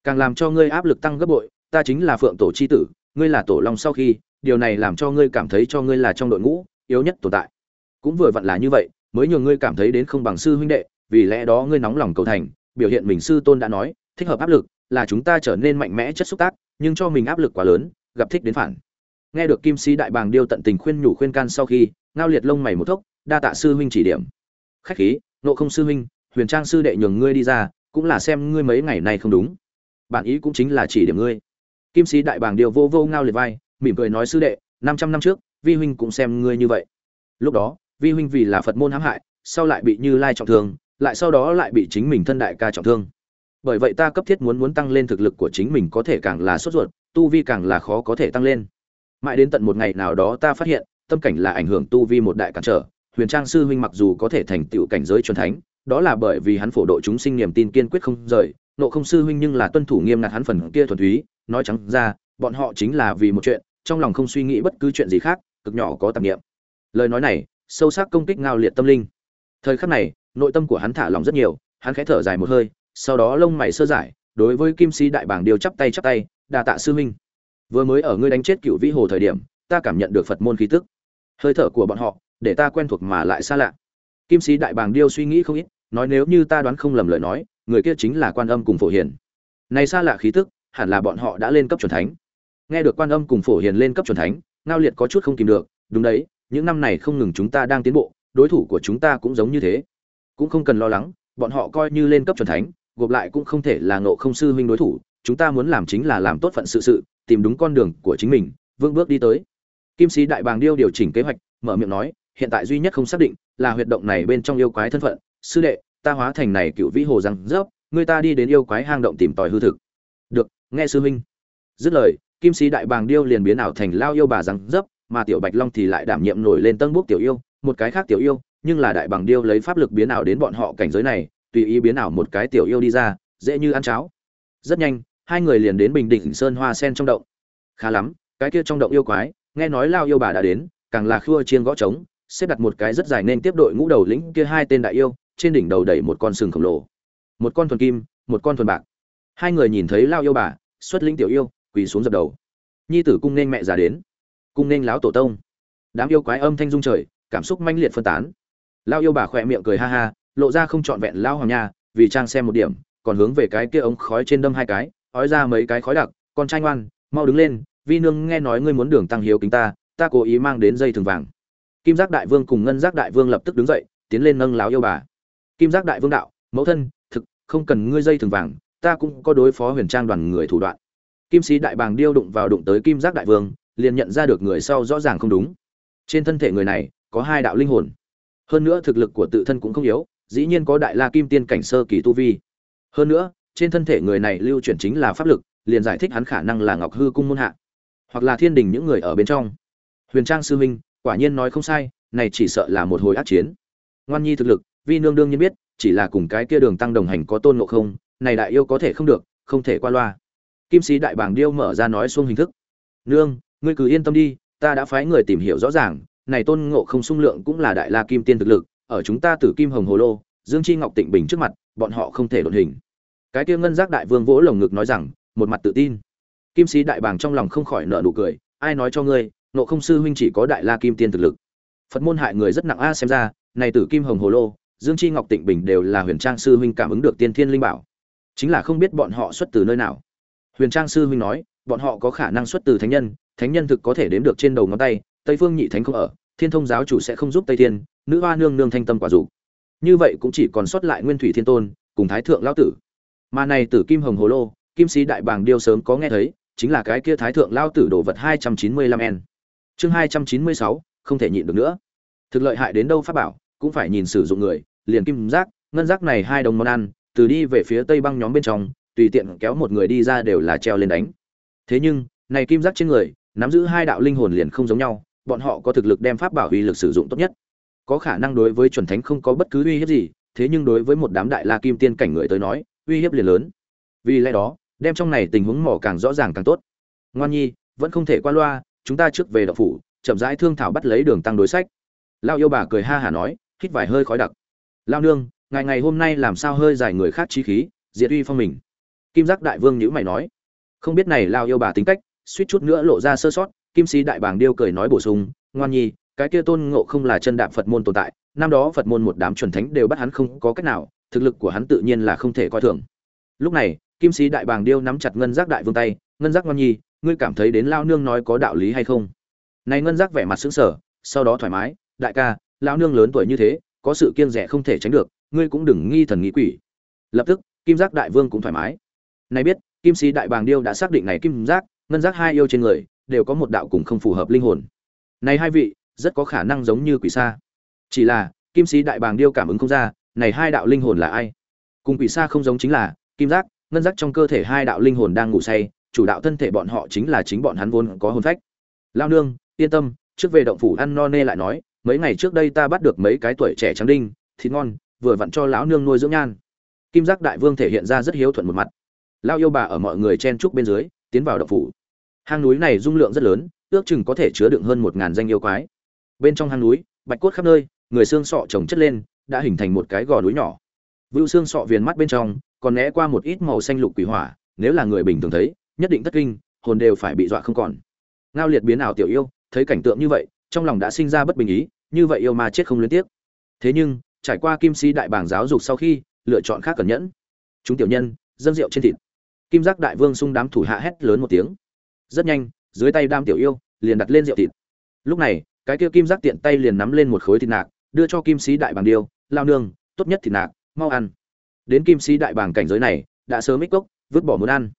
Càng làm cho ngươi áp lực tăng gấp bội ta chính là phượng tổ c h i tử ngươi là tổ long sau khi điều này làm cho ngươi cảm thấy cho ngươi là trong đội ngũ yếu nhất tồn tại. Cũng vừa vặn là như vậy mới nhường ngươi cảm thấy đến không bằng sư huynh đệ, vì lẽ đó ngươi nóng lòng cầu thành, biểu hiện mình sư tôn đã nói, thích hợp áp lực là chúng ta trở nên mạnh mẽ chất xúc tác, nhưng cho mình áp lực quá lớn, gặp thích đến phản. Nghe được kim sĩ đại bàng điêu tận tình khuyên nhủ khuyên can sau khi, ngao liệt lông mày một thốc, đa tạ sư huynh chỉ điểm. Khách khí nộ không sư huynh, huyền trang sư đệ nhường ngươi đi ra, cũng là xem ngươi mấy ngày nay không đúng. Bản ý cũng chính là chỉ điểm ngươi. Kim sĩ đại bàng điêu vô vô ngao liệt vai, mỉm cười nói sư đệ, năm trăm năm trước, vi huynh cũng xem ngươi như vậy. Lúc đó vi huynh vì là phật môn hãm hại, sau lại bị như lai trọng thương, lại sau đó lại bị chính mình thân đại ca trọng thương. Bởi vậy ta cấp thiết muốn muốn tăng lên thực lực của chính mình có thể càng là sốt ruột, tu vi càng là khó có thể tăng lên. Mãi đến tận một ngày nào đó ta phát hiện, tâm cảnh là ảnh hưởng tu vi một đại cản trở, huyền trang sư huynh mặc dù có thể thành tựu cảnh giới truyền thánh, đó là bởi vì hắn phổ độ chúng sinh niềm tin kiên quyết không rời, nộ không sư huynh nhưng là tuân thủ nghiêm ngặt hắn phần kia thuần túy, nói trắng ra, bọn họ chính là vì một chuyện, trong lòng không suy nghĩ bất cứ chuyện gì khác, cực nhỏ có tạp niệm. Lời nói này sâu sắc công kích ngao liệt tâm linh. Thời khắc này, nội tâm của hắn thả lòng rất nhiều, hắn khẽ thở dài một hơi, sau đó lông mày sơ giải, đối với kim sĩ đại bảng điều chắp tay chắp tay đà tạ sư huynh. Vừa mới ở ngươi đánh chết cựu vĩ hồ thời điểm, ta cảm nhận được phật môn khí tức. Hơi thở của bọn họ, để ta quen thuộc mà lại xa lạ. Kim sĩ đại bàng điêu suy nghĩ không ít, nói nếu như ta đoán không lầm lời nói, người kia chính là quan âm cùng phổ hiền. Này xa lạ khí tức, hẳn là bọn họ đã lên cấp chuẩn thánh. Nghe được quan âm cùng phổ hiền lên cấp chuẩn thánh, ngao liệt có chút không kìm được, đúng đấy những năm này không ngừng chúng ta đang tiến bộ, đối thủ của chúng ta cũng giống như thế. Cũng không cần lo lắng, bọn họ coi như lên cấp chuẩn thánh, gộp lại cũng không thể là ngộ không sư huynh đối thủ, chúng ta muốn làm chính là làm tốt phận sự sự, tìm đúng con đường của chính mình vương bước đi tới. Kim sĩ đại bàng điêu điều chỉnh kế hoạch, mở miệng nói, hiện tại duy nhất không xác định là huyệt động này bên trong yêu quái thân phận. Sư đệ, ta hóa thành này cựu vĩ hồ răng rớp, người ta đi đến yêu quái hang động tìm tòi hư thực. Được, nghe sư huynh. Dứt lời, kim sĩ đại bàng điêu liền biến ảo thành lao yêu bà răng rớp mà tiểu bạch long thì lại đảm nhiệm nổi lên tân bút tiểu yêu, một cái khác tiểu yêu, nhưng là đại bằng điêu lấy pháp lực biến ảo đến bọn họ cảnh giới này, tùy ý biến ảo một cái tiểu yêu đi ra, dễ như ăn cháo. Rất nhanh, hai người liền đến bình định sơn hoa sen trong động. Khá lắm, cái kia trong động yêu quái, nghe nói lao yêu bà đã đến, càng là khua chiên gõ trống, xếp đặt một cái rất dài nên tiếp đội ngũ đầu lĩnh kia hai tên đại yêu, trên đỉnh đầu đẩy một con sừng khổng lồ. Một con thuần kim, một con thuần bạc. Hai người nhìn thấy lao yêu bà, xuất lĩnh tiểu yêu, quỳ xuống dập đầu. Nhi tử cung nên mẹ già đến cung nên láo tổ tông. Đám yêu quái âm thanh dung trời, cảm xúc manh liệt phân tán. Lao yêu bà khỏe miệng cười ha ha, lộ ra không trọn vẹn lao hoàng nha, vì trang xem một điểm, còn hướng về cái kia ống khói trên đâm hai cái, ói ra mấy cái khói đặc, con trai ngoan, mau đứng lên, vi nương nghe nói ngươi muốn đường tăng hiếu kính ta ta cố ý mang đến dây thường vàng. Kim giác đại vương cùng ngân giác đại vương lập tức đứng dậy, tiến lên nâng láo yêu bà. Kim giác đại vương đạo, mẫu thân, thực, không cần ngươi dây thường vàng, ta cũng có đối phó huyền trang đoàn người thủ đoạn. Kim sĩ đại bàng điêu đụng vào đụng tới kim giác đại vương liền nhận ra được người sau rõ ràng không đúng. Trên thân thể người này có hai đạo linh hồn. Hơn nữa thực lực của tự thân cũng không yếu dĩ nhiên có đại la kim tiên cảnh sơ kỳ tu vi. Hơn nữa trên thân thể người này lưu chuyển chính là pháp lực liền giải thích hắn khả năng là ngọc hư cung môn hạ hoặc là thiên đình những người ở bên trong. Huyền trang sư minh, quả nhiên nói không sai này chỉ sợ là một hồi ác chiến. Ngoan nhi thực lực vi nương đương nhiên biết chỉ là cùng cái kia đường tăng đồng hành có tôn ngộ không này đại yêu có thể không được không thể qua loa. Kim sĩ đại bảng điêu mở ra nói xuống hình thức. Nương ngươi cứ yên tâm đi, ta đã phái người tìm hiểu rõ ràng, này tôn ngộ không sung lượng cũng là đại la kim tiên thực lực, ở chúng ta tử kim hồng hồ lô, dương chi ngọc tịnh bình trước mặt, bọn họ không thể đột hình. Cái kia ngân giác đại vương vỗ lồng ngực nói rằng, một mặt tự tin. Kim sĩ đại bàng trong lòng không khỏi nợ nụ cười, ai nói cho ngươi nộ không sư huynh chỉ có đại la kim tiên thực lực. Phật môn hại người rất nặng a, xem ra, này tử kim hồng hồ lô, dương chi ngọc tịnh bình đều là huyền trang sư huynh cảm ứng được tiên thiên linh bảo. Chính là không biết bọn họ xuất từ nơi nào. Huyền trang sư huynh nói, bọn họ có khả năng xuất từ thánh nhân thánh nhân thực có thể đếm được trên đầu ngón tay, tây phương nhị thánh không ở, thiên thông giáo chủ sẽ không giúp tây thiên, nữ hoa nương nương thanh tâm quả dục. Như vậy cũng chỉ còn sót lại nguyên thủy thiên tôn, cùng thái thượng lão tử. Mà này tử kim hồng hồ lô, kim sĩ đại bàng điêu sớm có nghe thấy, chính là cái kia thái thượng lão tử đồ vật hai trăm chín mươi lăm n chương hai trăm chín mươi sáu, không thể nhịn được nữa. Thực lợi hại đến đâu pháp bảo, cũng phải nhìn sử dụng người, liền kim giác, ngân giác này hai đồng món ăn, từ đi về phía tây băng nhóm bên trong, tùy tiện kéo một người đi ra đều là treo lên đánh. Thế nhưng, này kim giác trên người nắm giữ hai đạo linh hồn liền không giống nhau, bọn họ có thực lực đem pháp bảo uy lực sử dụng tốt nhất. Có khả năng đối với chuẩn thánh không có bất cứ uy hiếp gì, thế nhưng đối với một đám đại la kim tiên cảnh người tới nói, uy hiếp liền lớn. Vì lẽ đó, đem trong này tình huống mỏ càng rõ ràng càng tốt. Ngoan nhi, vẫn không thể qua loa, chúng ta trước về đậu phủ, chậm rãi thương thảo bắt lấy đường tăng đối sách. Lao yêu bà cười ha hả nói, hít vài hơi khói đặc. Lao nương, ngày ngày hôm nay làm sao hơi dài người khác trí khí, diệt uy phong mình. Kim giác đại vương nhữ mày nói, không biết này lao yêu bà tính cách suýt chút nữa lộ ra sơ sót, kim sĩ đại bàng điêu cười nói bổ sung, ngoan nhi, cái kia tôn ngộ không là chân đạp phật môn tồn tại, năm đó phật môn một đám chuẩn thánh đều bắt hắn không có cách nào, thực lực của hắn tự nhiên là không thể coi thường. Lúc này, kim sĩ đại bàng điêu nắm chặt ngân giác đại vương tay, ngân giác ngoan nhi, ngươi cảm thấy đến lao nương nói có đạo lý hay không? Này ngân giác vẻ mặt sững sờ, sau đó thoải mái, đại ca lao nương lớn tuổi như thế, có sự kiêng rẻ không thể tránh được, ngươi cũng đừng nghi thần nghĩ quỷ. Lập tức, kim giác đại vương cũng thoải mái. Này biết, kim sĩ đại bàng điêu đã xác định này kim giác ngân giác hai yêu trên người đều có một đạo cùng không phù hợp linh hồn. Này hai vị, rất có khả năng giống như quỷ sa. Chỉ là, kim sĩ đại bàng điêu cảm ứng không ra, này hai đạo linh hồn là ai? Cùng quỷ sa không giống chính là, kim giác, ngân giác trong cơ thể hai đạo linh hồn đang ngủ say, chủ đạo thân thể bọn họ chính là chính bọn hắn vốn có hồn phách. Lao nương, yên tâm, trước về động phủ ăn no nê lại nói, mấy ngày trước đây ta bắt được mấy cái tuổi trẻ trắng đinh, thịt ngon, vừa vặn cho lão nương nuôi dưỡng nhan. Kim giác đại vương thể hiện ra rất hiếu thuận một mặt. Lao yêu bà ở mọi người chen trúc bên dưới tiến vào động phủ. Hang núi này dung lượng rất lớn, ước chừng có thể chứa đựng hơn một ngàn danh yêu quái. Bên trong hang núi, bạch cốt khắp nơi, người xương sọ trồng chất lên, đã hình thành một cái gò núi nhỏ. Vưu xương sọ viền mắt bên trong, còn né qua một ít màu xanh lục quỷ hỏa, nếu là người bình thường thấy, nhất định thất kinh, hồn đều phải bị dọa không còn. Ngao liệt biến ảo tiểu yêu, thấy cảnh tượng như vậy, trong lòng đã sinh ra bất bình ý, như vậy yêu ma chết không liên tiếp thế nhưng, trải qua kim sĩ đại bảng giáo dục sau khi, lựa chọn khác cẩn nhẫn. Chúng tiểu nhân, dâng rượu trên thịt kim giác đại vương sung đám thủ hạ hét lớn một tiếng. Rất nhanh, dưới tay đam tiểu yêu liền đặt lên rượu thịt. Lúc này, cái kia kim giác tiện tay liền nắm lên một khối thịt nạc, đưa cho kim sĩ đại bàng điêu, lao nương, tốt nhất thịt nạc, mau ăn. Đến kim sĩ đại bàng cảnh giới này, đã sớm ích cốc, vứt bỏ muốn ăn.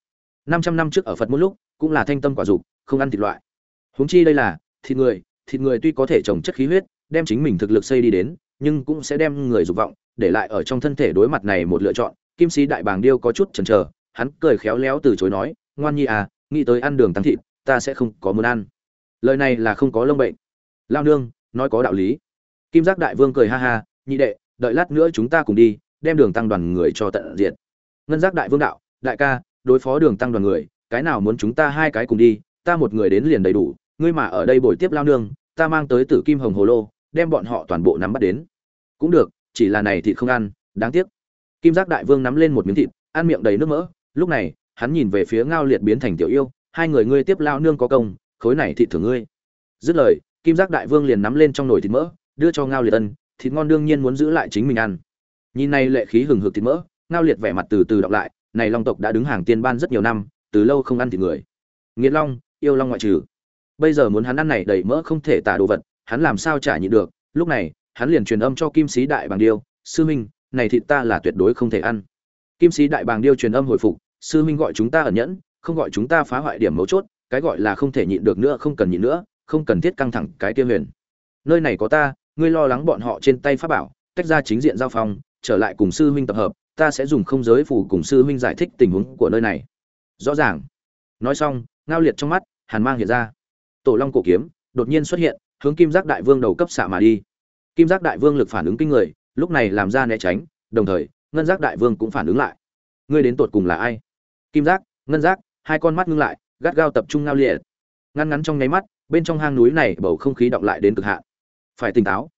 Năm trăm năm trước ở phật một lúc, cũng là thanh tâm quả dục, không ăn thịt loại. Huống chi đây là, thịt người thịt người tuy có thể trồng chất khí huyết, đem chính mình thực lực xây đi đến, nhưng cũng sẽ đem người dục vọng để lại ở trong thân thể đối mặt này một lựa chọn. Kim sĩ đại bàng điêu có chút chần chờ hắn cười khéo léo từ chối nói, ngoan nhi à nghĩ tới ăn đường tăng thịt, ta sẽ không có muốn ăn. Lời này là không có lông bệnh. Lao nương, nói có đạo lý. Kim giác đại vương cười ha ha, nhị đệ, đợi lát nữa chúng ta cùng đi, đem đường tăng đoàn người cho tận diện ngân giác đại vương đạo, đại ca, đối phó đường tăng đoàn người, cái nào muốn chúng ta hai cái cùng đi, ta một người đến liền đầy đủ, ngươi mà ở đây bồi tiếp lao nương, ta mang tới tử kim hồng hồ lô, đem bọn họ toàn bộ nắm bắt đến. Cũng được, chỉ là này thịt không ăn, đáng tiếc. Kim giác đại vương nắm lên một miếng thịt, ăn miệng đầy nước mỡ lúc này, hắn nhìn về phía ngao liệt biến thành tiểu yêu, hai người ngươi tiếp lao nương có công, khối này thịt thường ngươi. Dứt lời, kim giác đại vương liền nắm lên trong nồi thịt mỡ, đưa cho ngao liệt ân, thịt ngon đương nhiên muốn giữ lại chính mình ăn. Nhìn này lệ khí hừng hực thịt mỡ, ngao liệt vẻ mặt từ từ đọc lại, này long tộc đã đứng hàng tiên ban rất nhiều năm, từ lâu không ăn thịt người. Nghiệt long, yêu long ngoại trừ. Bây giờ muốn hắn ăn này đầy mỡ không thể tả đồ vật, hắn làm sao trả nhịn được. Lúc này, hắn liền truyền âm cho kim sĩ đại bằng điêu, sư minh, này thịt ta là tuyệt đối không thể ăn kim sĩ đại bàng điêu truyền âm hồi phục, sư huynh gọi chúng ta ẩn nhẫn, không gọi chúng ta phá hoại điểm mấu chốt, cái gọi là không thể nhịn được nữa, không cần nhịn nữa, không cần thiết căng thẳng, cái kia huyền. Nơi này có ta, ngươi lo lắng bọn họ trên tay pháp bảo, tách ra chính diện giao phong, trở lại cùng sư huynh tập hợp, ta sẽ dùng không giới phủ cùng sư huynh giải thích tình huống của nơi này. Rõ ràng. Nói xong, ngao liệt trong mắt, hàn mang hiện ra. Tổ long cổ kiếm đột nhiên xuất hiện, hướng kim giác đại vương đầu cấp xạ mà đi. Kim giác đại vương lực phản ứng kinh người, lúc này làm ra né tránh, đồng thời ngân giác đại vương cũng phản ứng lại. Ngươi đến tột cùng là ai? Kim giác, ngân giác, hai con mắt ngưng lại, gắt gao tập trung ngao liệt. Ngăn ngắn trong nháy mắt, bên trong hang núi này bầu không khí động lại đến cực hạn. Phải tỉnh táo.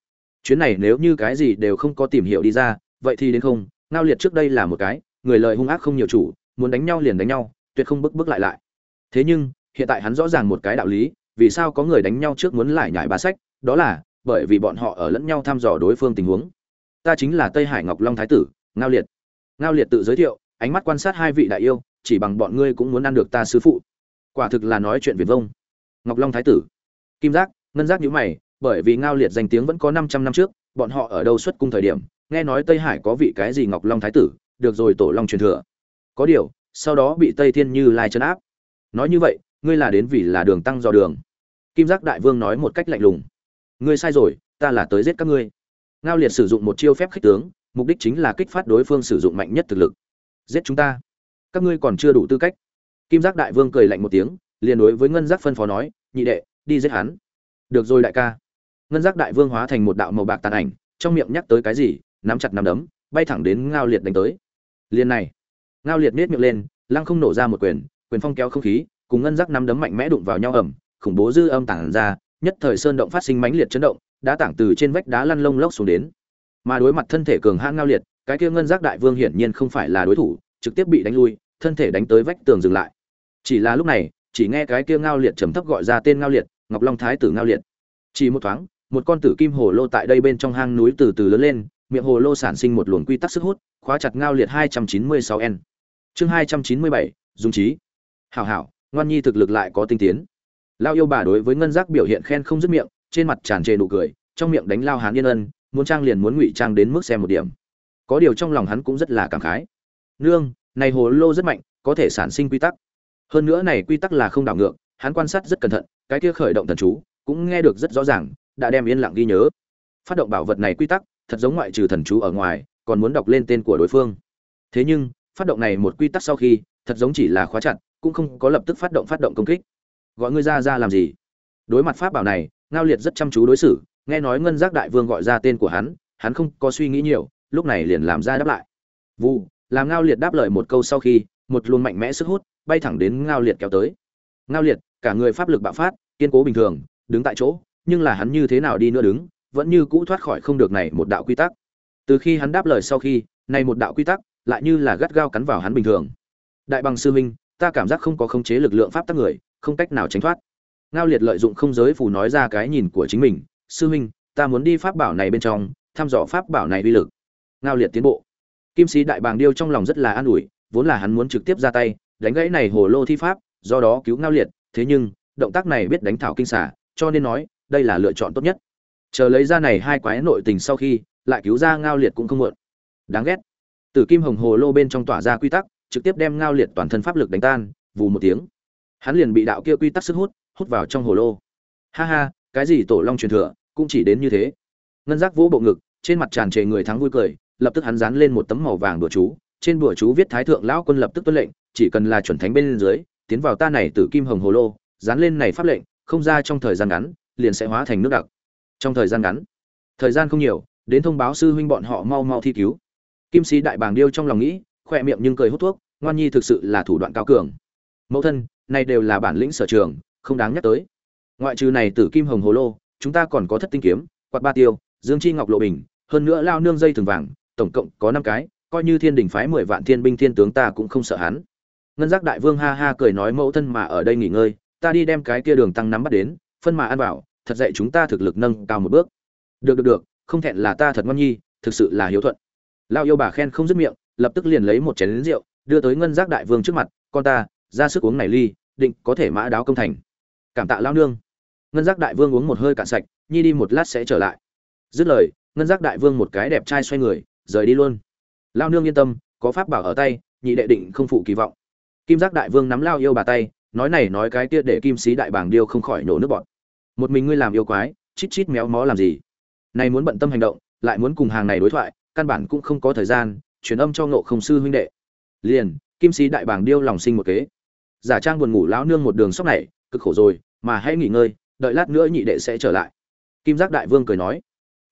Chuyến này nếu như cái gì đều không có tìm hiểu đi ra, vậy thì đến không, ngao liệt trước đây là một cái, người lời hung ác không nhiều chủ, muốn đánh nhau liền đánh nhau, tuyệt không bước bước lại lại. Thế nhưng, hiện tại hắn rõ ràng một cái đạo lý, vì sao có người đánh nhau trước muốn lại nhải ba sách, đó là, bởi vì bọn họ ở lẫn nhau thăm dò đối phương tình huống. Ta chính là tây hải ngọc long thái tử ngao liệt. Ngao liệt tự giới thiệu, ánh mắt quan sát hai vị đại yêu, chỉ bằng bọn ngươi cũng muốn ăn được ta sứ phụ. Quả thực là nói chuyện việt vông. Ngọc long thái tử. Kim giác, ngân giác nhữ mày, bởi vì ngao liệt danh tiếng vẫn có 500 năm trước, bọn họ ở đâu xuất cung thời điểm, nghe nói tây hải có vị cái gì ngọc long thái tử, được rồi tổ long truyền thừa. Có điều, sau đó bị tây thiên như lai chấn áp. Nói như vậy, ngươi là đến vì là đường tăng dò đường. Kim giác đại vương nói một cách lạnh lùng. Ngươi sai rồi, ta là tới giết các ngươi. Ngao liệt sử dụng một chiêu phép khích tướng mục đích chính là kích phát đối phương sử dụng mạnh nhất thực lực. Giết chúng ta. Các ngươi còn chưa đủ tư cách. Kim giác đại vương cười lạnh một tiếng, liền đối với ngân giác phân phó nói, nhị đệ, đi giết hắn. Được rồi đại ca. Ngân giác đại vương hóa thành một đạo màu bạc tàn ảnh, trong miệng nhắc tới cái gì, nắm chặt nắm đấm, bay thẳng đến ngao liệt đánh tới. Liền này, ngao liệt nết miệng lên, lăng không nổ ra một quyền quyền phong kéo không khí, cùng ngân giác nắm đấm mạnh mẽ đụng vào nhau ẩm khủng bố dư âm tản ra, nhất thời sơn động phát sinh mãnh liệt chấn động đã tảng từ trên vách đá lăn lông lốc xuống đến mà đối mặt thân thể cường hãn ngao liệt cái kia ngân giác đại vương hiển nhiên không phải là đối thủ trực tiếp bị đánh lui thân thể đánh tới vách tường dừng lại. Chỉ là lúc này chỉ nghe cái kia ngao liệt trầm thấp gọi ra tên ngao liệt ngọc long thái tử ngao liệt. Chỉ một thoáng một con tử kim hồ lô tại đây bên trong hang núi từ từ lớn lên miệng hồ lô sản sinh một luồng quy tắc sức hút khóa chặt ngao liệt 296 n. Chương 297, dung trí. Hảo hảo ngoan nhi thực lực lại có tinh tiến. Lao yêu bà đối với ngân giác biểu hiện khen không dứt miệng trên mặt tràn trề nụ cười trong miệng đánh lao hán yên ân muốn trang liền muốn ngụy trang đến mức xem một điểm. Có điều trong lòng hắn cũng rất là cảm khái. Nương, này hồ lô rất mạnh, có thể sản sinh quy tắc. Hơn nữa này quy tắc là không đảo ngược, hắn quan sát rất cẩn thận, cái kia khởi động thần chú, cũng nghe được rất rõ ràng, đã đem yên lặng ghi nhớ. Phát động bảo vật này quy tắc, thật giống ngoại trừ thần chú ở ngoài, còn muốn đọc lên tên của đối phương. Thế nhưng, phát động này một quy tắc sau khi, thật giống chỉ là khóa chặt, cũng không có lập tức phát động phát động công kích. Gọi ngươi ra ra làm gì? Đối mặt pháp bảo này, ngao liệt rất chăm chú đối xử nghe nói ngân giác đại vương gọi ra tên của hắn hắn không có suy nghĩ nhiều, lúc này liền làm ra đáp lại. Vu làm ngao liệt đáp lời một câu sau khi, một luồng mạnh mẽ sức hút bay thẳng đến ngao liệt kéo tới. Ngao liệt, cả người pháp lực bạo phát, kiên cố bình thường, đứng tại chỗ, nhưng là hắn như thế nào đi nữa đứng, vẫn như cũ thoát khỏi không được này một đạo quy tắc. Từ khi hắn đáp lời sau khi, này một đạo quy tắc lại như là gắt gao cắn vào hắn bình thường. Đại bằng sư minh ta cảm giác không có khống chế lực lượng pháp tắc người, không cách nào tránh thoát. Ngao liệt lợi dụng không giới phù nói ra cái nhìn của chính mình sư minh ta muốn đi pháp bảo này bên trong, thăm dò pháp bảo này uy lực. Ngao liệt tiến bộ. Kim sĩ đại bàng điêu trong lòng rất là an ủi, vốn là hắn muốn trực tiếp ra tay, đánh gãy này hồ lô thi pháp, do đó cứu ngao liệt, thế nhưng, động tác này biết đánh thảo kinh xả, cho nên nói, đây là lựa chọn tốt nhất. Chờ lấy ra này hai quái nội tình sau khi, lại cứu ra ngao liệt cũng không muộn. Đáng ghét. Tử kim hồng hồ lô bên trong tỏa ra quy tắc, trực tiếp đem ngao liệt toàn thân pháp lực đánh tan, vù một tiếng. Hắn liền bị đạo kia quy tắc sức hút hút vào trong hồ lô. Ha ha, cái gì tổ long truyền thừa cũng chỉ đến như thế. Ngân giác vỗ bộ ngực, trên mặt tràn trề người thắng vui cười, lập tức hắn dán lên một tấm màu vàng bùa chú, trên bùa chú viết thái thượng lão quân lập tức tuân lệnh, chỉ cần là chuẩn thánh bên dưới, tiến vào ta này tử kim hồng hồ lô, dán lên này pháp lệnh, không ra trong thời gian ngắn, liền sẽ hóa thành nước đặc. Trong thời gian ngắn, thời gian không nhiều, đến thông báo sư huynh bọn họ mau mau thi cứu. Kim sĩ đại bàng điêu trong lòng nghĩ khoe miệng nhưng cười hút thuốc, ngoan nhi thực sự là thủ đoạn cao cường. Mẫu thân, này đều là bản lĩnh sở trường, không đáng nhắc tới. Ngoại trừ này tử kim hồng hồ lô chúng ta còn có thất tinh kiếm, quạt ba tiêu, dương chi ngọc lộ bình, hơn nữa lao nương dây thường vàng, tổng cộng có năm cái, coi như thiên đình phái mười vạn thiên binh thiên tướng ta cũng không sợ hắn. Ngân giác đại vương ha ha cười nói mẫu thân mà ở đây nghỉ ngơi, ta đi đem cái kia đường tăng nắm bắt đến, phân mà ăn bảo thật dạy chúng ta thực lực nâng cao một bước. Được được được, không thẹn là ta thật ngon nhi, thực sự là hiếu thuận. Lao yêu bà khen không dứt miệng, lập tức liền lấy một chén lính rượu, đưa tới ngân giác đại vương trước mặt, con ta, ra sức uống này ly, định có thể mã đáo công thành. Cảm tạ lao nương ngân giác đại vương uống một hơi cạn sạch, nhi đi một lát sẽ trở lại. Dứt lời, ngân giác đại vương một cái đẹp trai xoay người, rời đi luôn. Lao nương yên tâm, có pháp bảo ở tay, nhị đệ định không phụ kỳ vọng. Kim giác đại vương nắm lao yêu bà tay, nói này nói cái kia để kim sĩ đại bàng điêu không khỏi nổ nước bọt. Một mình ngươi làm yêu quái, chít chít méo mó làm gì? Này muốn bận tâm hành động, lại muốn cùng hàng này đối thoại, căn bản cũng không có thời gian, truyền âm cho ngộ không sư huynh đệ. Liền, kim sĩ đại bàng điêu lòng sinh một kế. Giả trang buồn ngủ lão nương một đường sóc này, cực khổ rồi, mà hãy nghỉ ngơi đợi lát nữa nhị đệ sẽ trở lại. Kim giác đại vương cười nói.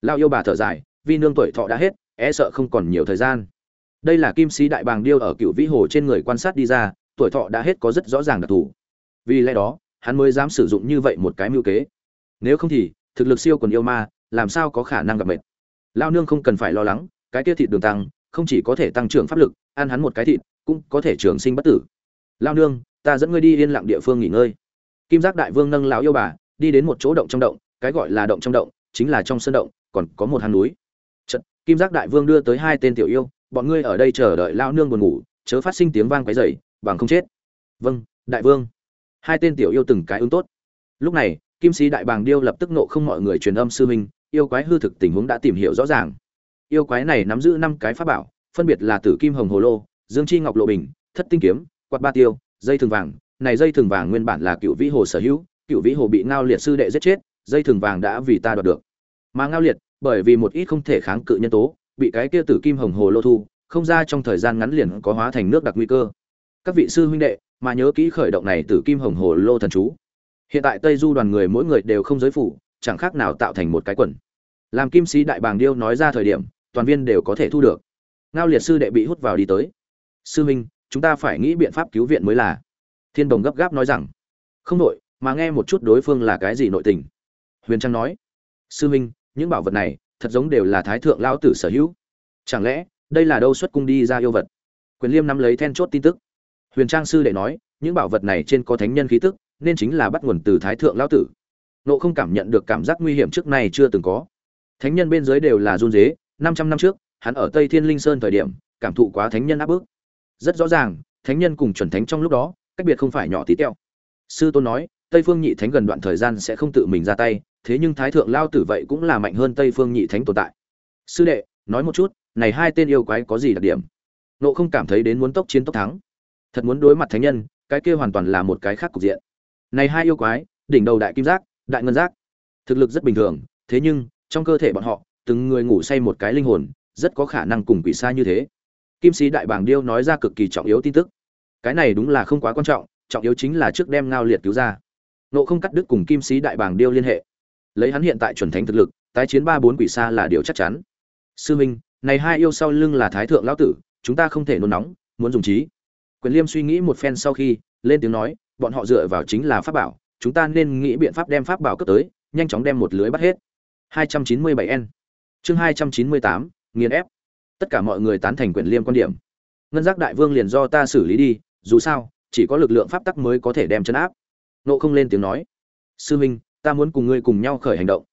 Lao yêu bà thở dài, vì nương tuổi thọ đã hết e sợ không còn nhiều thời gian. Đây là kim sĩ đại bàng điêu ở cựu vĩ hồ trên người quan sát đi ra, tuổi thọ đã hết có rất rõ ràng đặc thù. Vì lẽ đó, hắn mới dám sử dụng như vậy một cái mưu kế. Nếu không thì, thực lực siêu quần yêu ma, làm sao có khả năng gặp mệt? Lao nương không cần phải lo lắng, cái kia thịt đường tăng, không chỉ có thể tăng trưởng pháp lực, ăn hắn một cái thịt, cũng có thể trường sinh bất tử. Lao nương, ta dẫn ngươi đi yên lặng địa phương nghỉ ngơi. Kim giác đại vương nâng lão yêu bà đi đến một chỗ động trong động cái gọi là động trong động chính là trong sân động còn có một hang núi. Chật, kim giác đại vương đưa tới hai tên tiểu yêu bọn ngươi ở đây chờ đợi lao nương buồn ngủ chớ phát sinh tiếng vang quấy rầy bằng không chết. Vâng đại vương. Hai tên tiểu yêu từng cái ứng tốt. Lúc này kim sĩ đại bàng điêu lập tức nộ không mọi người truyền âm sư huynh yêu quái hư thực tình huống đã tìm hiểu rõ ràng. Yêu quái này nắm giữ năm cái pháp bảo phân biệt là tử kim hồng hồ lô dương chi ngọc lộ bình thất tinh kiếm quạt ba tiêu dây thường vàng. Này dây thường vàng nguyên bản là cựu vĩ hồ sở hữu cựu vĩ hồ bị ngao liệt sư đệ giết chết, dây thường vàng đã vì ta đoạt được. Mà ngao liệt, bởi vì một ít không thể kháng cự nhân tố, bị cái kia tử kim hồng hồ lô thu, không ra trong thời gian ngắn liền có hóa thành nước đặc nguy cơ. Các vị sư huynh đệ, mà nhớ kỹ khởi động này tử kim hồng hồ lô thần chú. Hiện tại tây du đoàn người mỗi người đều không giới phủ, chẳng khác nào tạo thành một cái quần. Làm kim sĩ đại bàng điêu nói ra thời điểm, toàn viên đều có thể thu được. Ngao liệt sư đệ bị hút vào đi tới. Sư huynh, chúng ta phải nghĩ biện pháp cứu viện mới là. Thiên đồng gấp gáp nói rằng, không đội mà nghe một chút đối phương là cái gì nội tình. Huyền trang nói, sư huynh những bảo vật này thật giống đều là thái thượng Lão tử sở hữu. Chẳng lẽ đây là đâu xuất cung đi ra yêu vật? Quyền liêm nắm lấy then chốt tin tức. Huyền trang sư đệ nói, những bảo vật này trên có thánh nhân khí tức, nên chính là bắt nguồn từ thái thượng Lão tử. Nộ không cảm nhận được cảm giác nguy hiểm trước này chưa từng có. Thánh nhân bên dưới đều là run dế năm trăm năm trước, hắn ở tây thiên linh sơn thời điểm, cảm thụ quá thánh nhân áp bức. Rất rõ ràng, thánh nhân cùng chuẩn thánh trong lúc đó, cách biệt không phải nhỏ tí teo. Sư tôn nói tây phương nhị thánh gần đoạn thời gian sẽ không tự mình ra tay, thế nhưng thái thượng lao tử vậy cũng là mạnh hơn tây phương nhị thánh tồn tại. Sư đệ, nói một chút, này hai tên yêu quái có gì đặc điểm? Nộ không cảm thấy đến muốn tốc chiến tốc thắng. Thật muốn đối mặt thánh nhân, cái kia hoàn toàn là một cái khác cục diện. Này hai yêu quái, đỉnh đầu đại kim giác, đại ngân giác. Thực lực rất bình thường, thế nhưng, trong cơ thể bọn họ, từng người ngủ say một cái linh hồn, rất có khả năng cùng quỷ xa như thế. Kim sĩ đại bảng điêu nói ra cực kỳ trọng yếu tin tức. Cái này đúng là không quá quan trọng trọng yếu chính là trước đem ngao liệt cứu ra nộ không cắt đứt cùng kim sĩ đại bàng điêu liên hệ. Lấy hắn hiện tại chuẩn thánh thực lực tái chiến ba bốn quỷ xa là điều chắc chắn. Sư minh này hai yêu sau lưng là thái thượng lão tử chúng ta không thể nôn nóng muốn dùng trí. Quyền liêm suy nghĩ một phen sau khi lên tiếng nói bọn họ dựa vào chính là pháp bảo chúng ta nên nghĩ biện pháp đem pháp bảo cấp tới nhanh chóng đem một lưới bắt hết. 297 n. Chương 298, nghiền ép. Tất cả mọi người tán thành quyền liêm quan điểm. Ngân giác đại vương liền do ta xử lý đi dù sao chỉ có lực lượng pháp tắc mới có thể đem chấn áp nộ không lên tiếng nói. Sư minh, ta muốn cùng ngươi cùng nhau khởi hành động.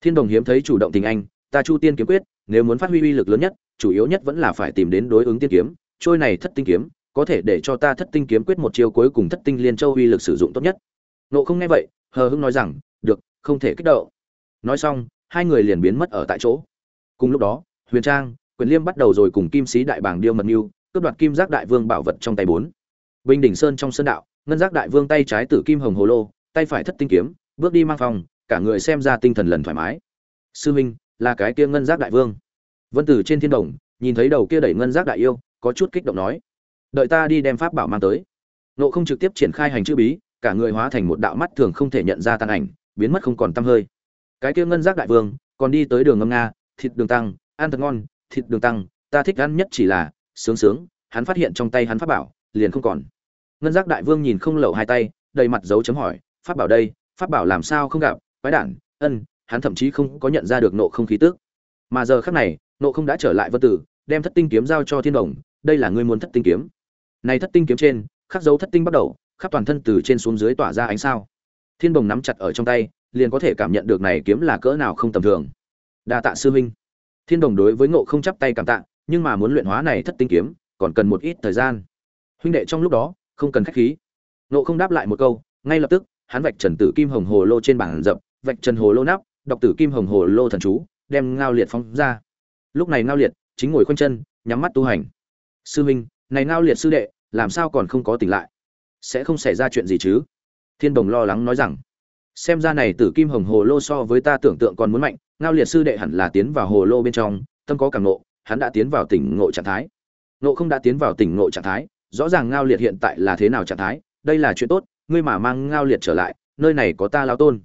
Thiên đồng hiếm thấy chủ động tình anh, ta chu tiên kiếm quyết, nếu muốn phát huy uy lực lớn nhất, chủ yếu nhất vẫn là phải tìm đến đối ứng tiên kiếm. Trôi này thất tinh kiếm, có thể để cho ta thất tinh kiếm quyết một chiêu cuối cùng thất tinh liên châu uy lực sử dụng tốt nhất. Nộ không nghe vậy, hờ hững nói rằng, được, không thể kích động. Nói xong, hai người liền biến mất ở tại chỗ. Cùng lúc đó, huyền trang, quyền liêm bắt đầu rồi cùng kim sĩ đại bảng điêu mật mưu, cướp đoạt kim giác đại vương bảo vật trong tay bốn. Bình đỉnh sơn trong sơn đạo ngân giác đại vương tay trái tử kim hồng hồ lô, tay phải thất tinh kiếm, bước đi mang phòng, cả người xem ra tinh thần lần thoải mái. Sư minh là cái kia ngân giác đại vương. Vân tử trên thiên đồng, nhìn thấy đầu kia đẩy ngân giác đại yêu, có chút kích động nói, đợi ta đi đem pháp bảo mang tới. Nộ không trực tiếp triển khai hành chữ bí, cả người hóa thành một đạo mắt thường không thể nhận ra tàn ảnh, biến mất không còn tăm hơi. Cái kia ngân giác đại vương, còn đi tới đường ngâm nga, thịt đường tăng, ăn thật ngon, thịt đường tăng, ta thích ăn nhất chỉ là, sướng sướng, hắn phát hiện trong tay hắn pháp bảo, liền không còn ngân giác đại vương nhìn không lậu hai tay, đầy mặt dấu chấm hỏi, pháp bảo đây, pháp bảo làm sao không gặp? Quái đản, ân, hắn thậm chí không có nhận ra được nộ không khí tức. Mà giờ khắc này, nộ không đã trở lại vân tử, đem thất tinh kiếm giao cho thiên đồng, đây là ngươi muốn thất tinh kiếm. Này thất tinh kiếm trên, khắc dấu thất tinh bắt đầu, khắp toàn thân từ trên xuống dưới tỏa ra ánh sao. Thiên đồng nắm chặt ở trong tay, liền có thể cảm nhận được này kiếm là cỡ nào không tầm thường. Đa tạ sư huynh. Thiên đồng đối với ngộ không chắp tay cảm tạ, nhưng mà muốn luyện hóa này thất tinh kiếm, còn cần một ít thời gian. Huynh đệ trong lúc đó không cần khách khí. Nộ không đáp lại một câu, ngay lập tức, hắn vạch trần tử kim hồng hồ lô trên bảng dập vạch trần hồ lô nắp, đọc tử kim hồng hồ lô thần chú, đem ngao liệt phóng ra. Lúc này ngao liệt, chính ngồi khoanh chân, nhắm mắt tu hành. Sư huynh này ngao liệt sư đệ, làm sao còn không có tỉnh lại? Sẽ không xảy ra chuyện gì chứ? Thiên đồng lo lắng nói rằng, xem ra này tử kim hồng hồ lô so với ta tưởng tượng còn muốn mạnh, ngao liệt sư đệ hẳn là tiến vào hồ lô bên trong, tâm có cảm nộ hắn đã tiến vào tỉnh ngộ trạng thái. Nộ không đã tiến vào tỉnh ngộ trạng thái rõ ràng ngao liệt hiện tại là thế nào trạng thái, đây là chuyện tốt, ngươi mà mang ngao liệt trở lại, nơi này có ta lao tôn.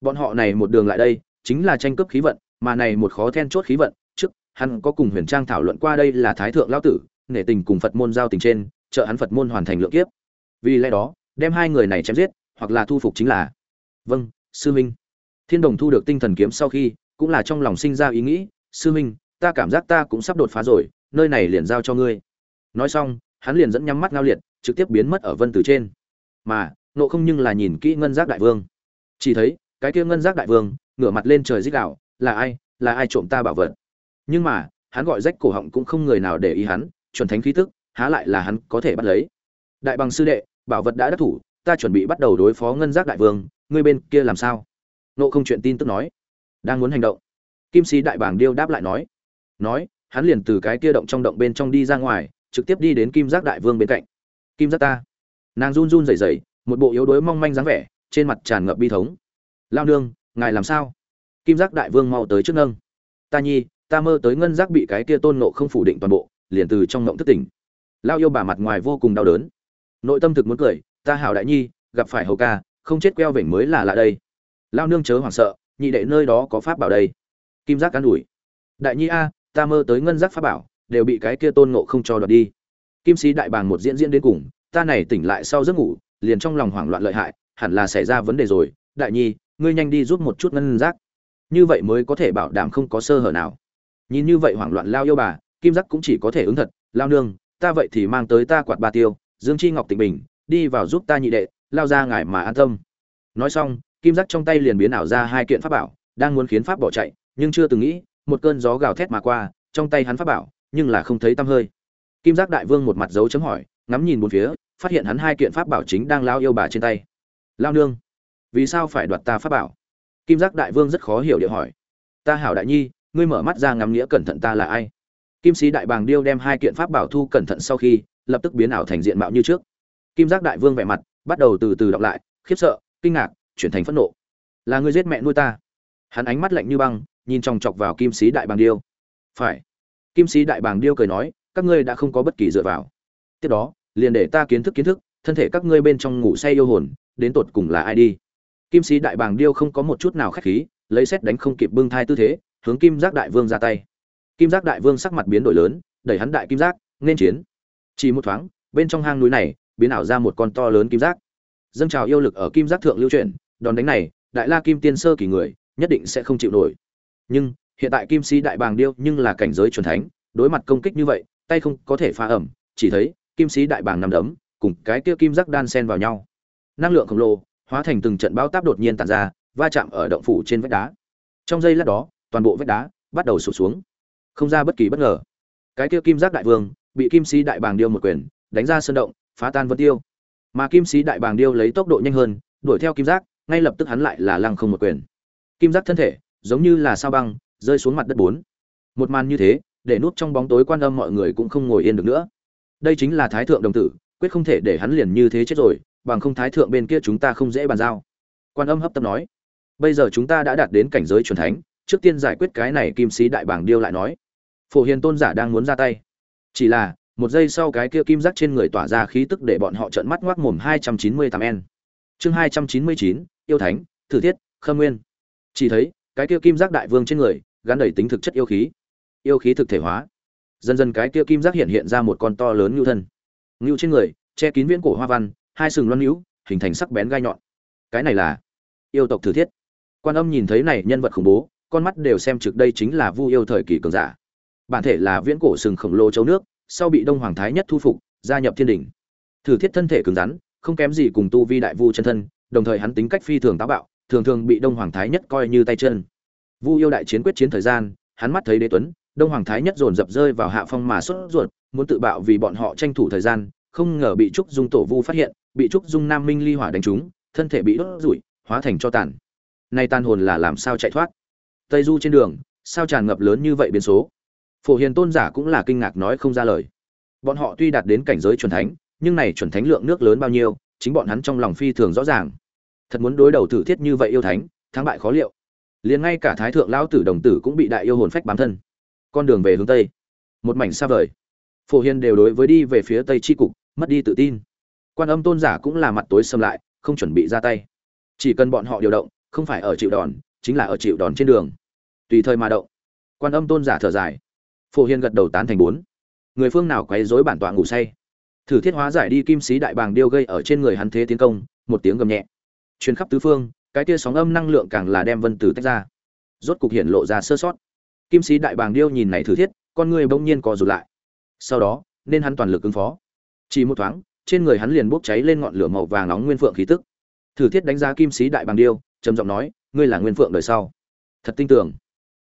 Bọn họ này một đường lại đây, chính là tranh cướp khí vận, mà này một khó then chốt khí vận, trước, hắn có cùng huyền trang thảo luận qua đây là thái thượng lao tử, nể tình cùng phật môn giao tình trên, trợ hắn phật môn hoàn thành lượng kiếp. Vì lẽ đó, đem hai người này chém giết, hoặc là thu phục chính là. Vâng sư minh. Thiên đồng thu được tinh thần kiếm sau khi, cũng là trong lòng sinh ra ý nghĩ, sư minh, ta cảm giác ta cũng sắp đột phá rồi, nơi này liền giao cho ngươi. Nói xong hắn liền dẫn nhắm mắt ngao liệt, trực tiếp biến mất ở vân từ trên. Mà, nộ không nhưng là nhìn kỹ ngân giác đại vương. Chỉ thấy, cái kia ngân giác đại vương, ngửa mặt lên trời dích đạo là ai? Là ai trộm ta bảo vật? Nhưng mà, hắn gọi rách cổ họng cũng không người nào để ý hắn, chuẩn thánh khí tức, há lại là hắn có thể bắt lấy. Đại bằng sư đệ, bảo vật đã đắc thủ, ta chuẩn bị bắt đầu đối phó ngân giác đại vương, ngươi bên kia làm sao? Nộ không chuyện tin tức nói. Đang muốn hành động, kim sĩ đại bảng điêu đáp lại nói. Nói, hắn liền từ cái kia động trong động bên trong đi ra ngoài trực tiếp đi đến kim giác đại vương bên cạnh. Kim giác ta. Nàng run run rẩy rẩy, một bộ yếu đuối mong manh dáng vẻ, trên mặt tràn ngập bi thống. Lao nương, ngài làm sao? Kim giác đại vương mau tới trước nâng. Ta nhi, ta mơ tới ngân giác bị cái kia tôn nộ không phủ định toàn bộ, liền từ trong ngộng thức tỉnh. Lao yêu bà mặt ngoài vô cùng đau đớn. Nội tâm thực muốn cười, ta hảo đại nhi, gặp phải hầu ca, không chết queo vểnh mới là lạ đây. Lao nương chớ hoảng sợ, nhị đệ nơi đó có pháp bảo đây. Kim giác cán đuổi đại nhi a, ta mơ tới ngân giác pháp bảo đều bị cái kia tôn ngộ không cho đoạt đi. Kim sĩ đại bàng một diễn diễn đến cùng, ta này tỉnh lại sau giấc ngủ, liền trong lòng hoảng loạn lợi hại, hẳn là xảy ra vấn đề rồi. Đại nhi, ngươi nhanh đi giúp một chút ngân giác như vậy mới có thể bảo đảm không có sơ hở nào. Nhìn như vậy hoảng loạn lao yêu bà, kim giác cũng chỉ có thể ứng thật, lao nương, ta vậy thì mang tới ta quạt ba tiêu, dương chi ngọc tịnh bình, đi vào giúp ta nhị đệ, lao ra ngài mà an tâm. Nói xong, kim giác trong tay liền biến ảo ra hai kiện pháp bảo, đang muốn khiến pháp bỏ chạy, nhưng chưa từng nghĩ, một cơn gió gào thét mà qua, trong tay hắn pháp bảo nhưng là không thấy tăm hơi. Kim giác đại vương một mặt dấu chấm hỏi, ngắm nhìn bốn phía, phát hiện hắn hai kiện pháp bảo chính đang lao yêu bà trên tay. Lao nương, vì sao phải đoạt ta pháp bảo? Kim giác đại vương rất khó hiểu điệu hỏi. Ta hảo đại nhi, ngươi mở mắt ra ngắm nghĩa cẩn thận ta là ai? Kim sĩ đại bàng điêu đem hai kiện pháp bảo thu cẩn thận sau khi, lập tức biến ảo thành diện mạo như trước. Kim giác đại vương vẻ mặt bắt đầu từ từ đọc lại, khiếp sợ, kinh ngạc, chuyển thành phẫn nộ. Là ngươi giết mẹ nuôi ta. Hắn ánh mắt lạnh như băng, nhìn chòng chọc vào kim sĩ đại bàng điêu. Phải kim sĩ đại bàng điêu cười nói, các ngươi đã không có bất kỳ dựa vào. Tiếp đó, liền để ta kiến thức kiến thức, thân thể các ngươi bên trong ngủ say yêu hồn, đến tột cùng là ai đi? Kim sĩ đại bàng điêu không có một chút nào khách khí, lấy xét đánh không kịp bưng thai tư thế, hướng kim giác đại vương ra tay. Kim giác đại vương sắc mặt biến đổi lớn, đẩy hắn đại kim giác, nên chiến. Chỉ một thoáng, bên trong hang núi này, biến ảo ra một con to lớn kim giác. Dâng trào yêu lực ở kim giác thượng lưu chuyển, đòn đánh này, đại la kim tiên sơ kỳ người, nhất định sẽ không chịu nổi. Nhưng hiện tại kim sĩ đại bàng điêu nhưng là cảnh giới chuẩn thánh, đối mặt công kích như vậy, tay không có thể phá ẩm, chỉ thấy kim sĩ đại bàng nằm đấm, cùng cái kia kim giác đan sen vào nhau. Năng lượng khổng lồ hóa thành từng trận bão táp đột nhiên tàn ra, va chạm ở động phủ trên vách đá. Trong giây lát đó, toàn bộ vách đá bắt đầu sụp xuống. Không ra bất kỳ bất ngờ. Cái kia kim giác đại vương bị kim sĩ đại bàng điêu một quyền đánh ra sơn động, phá tan vân tiêu. Mà kim sĩ đại bàng điêu lấy tốc độ nhanh hơn, đuổi theo kim giác, ngay lập tức hắn lại là lăng không một quyền. Kim giác thân thể giống như là sao băng rơi xuống mặt đất bốn. Một màn như thế, để núp trong bóng tối quan âm mọi người cũng không ngồi yên được nữa. Đây chính là thái thượng đồng tử, quyết không thể để hắn liền như thế chết rồi, bằng không thái thượng bên kia chúng ta không dễ bàn giao. Quan âm hấp tấp nói, bây giờ chúng ta đã đạt đến cảnh giới truyền thánh, trước tiên giải quyết cái này kim sĩ đại bảng điêu lại nói. Phổ hiền tôn giả đang muốn ra tay. Chỉ là, một giây sau cái kia kim giác trên người tỏa ra khí tức để bọn họ trợn mắt ngoác mồm hai trăm chín mươi tám n. Chương hai trăm chín mươi chín, yêu thánh, thử thiết, khâm nguyên. Chỉ thấy, cái kia kim giác đại vương trên người gắn đầy tính thực chất yêu khí. Yêu khí thực thể hóa. Dần dần cái kia kim giác hiện hiện ra một con to lớn ngưu thân. Ngưu trên người, che kín viễn cổ hoa văn, hai sừng loan nhũ, hình thành sắc bén gai nhọn. Cái này là yêu tộc thử thiết. Quan âm nhìn thấy này nhân vật khủng bố, con mắt đều xem trực đây chính là vu yêu thời kỳ cường giả. Bản thể là viễn cổ sừng khổng lồ châu nước, sau bị đông hoàng thái nhất thu phục, gia nhập thiên đình. Thử thiết thân thể cứng rắn, không kém gì cùng tu vi đại vu chân thân, đồng thời hắn tính cách phi thường táo bạo, thường thường bị đông hoàng thái nhất coi như tay chân vu yêu đại chiến quyết chiến thời gian, hắn mắt thấy đế tuấn, đông hoàng thái nhất dồn dập rơi vào hạ phong mà sốt ruột, muốn tự bạo vì bọn họ tranh thủ thời gian, không ngờ bị trúc dung tổ vu phát hiện, bị trúc dung nam minh ly hỏa đánh trúng, thân thể bị đốt rủi hóa thành cho tàn. Nay tan hồn là làm sao chạy thoát? Tây du trên đường, sao tràn ngập lớn như vậy biến số? Phổ hiền tôn giả cũng là kinh ngạc nói không ra lời. Bọn họ tuy đạt đến cảnh giới chuẩn thánh, nhưng này chuẩn thánh lượng nước lớn bao nhiêu, chính bọn hắn trong lòng phi thường rõ ràng. Thật muốn đối đầu thử thiết như vậy yêu thánh, thắng bại khó liệu liền ngay cả thái thượng lão tử đồng tử cũng bị đại yêu hồn phách bám thân. Con đường về hướng tây. Một mảnh xa vời. Phổ hiền đều đối với đi về phía tây tri cục, mất đi tự tin. Quan âm tôn giả cũng là mặt tối xâm lại, không chuẩn bị ra tay. Chỉ cần bọn họ điều động, không phải ở chịu đòn, chính là ở chịu đòn trên đường. Tùy thời mà động. Quan âm tôn giả thở dài. Phổ hiền gật đầu tán thành bốn. Người phương nào quấy rối bản tọa ngủ say? Thử thiết hóa giải đi kim sĩ đại bàng điêu gây ở trên người hắn thế tiến công, một tiếng gầm nhẹ. Truyền khắp tứ phương cái tia sóng âm năng lượng càng là đem vân tử tách ra. Rốt cục hiện lộ ra sơ sót. Kim sĩ đại bàng điêu nhìn này thử thiết, con người bỗng nhiên co rụt lại. Sau đó, nên hắn toàn lực ứng phó. Chỉ một thoáng, trên người hắn liền bốc cháy lên ngọn lửa màu vàng nóng nguyên phượng khí tức. Thử thiết đánh giá kim sĩ đại bàng điêu, trầm giọng nói, ngươi là nguyên phượng đời sau. Thật tin tưởng.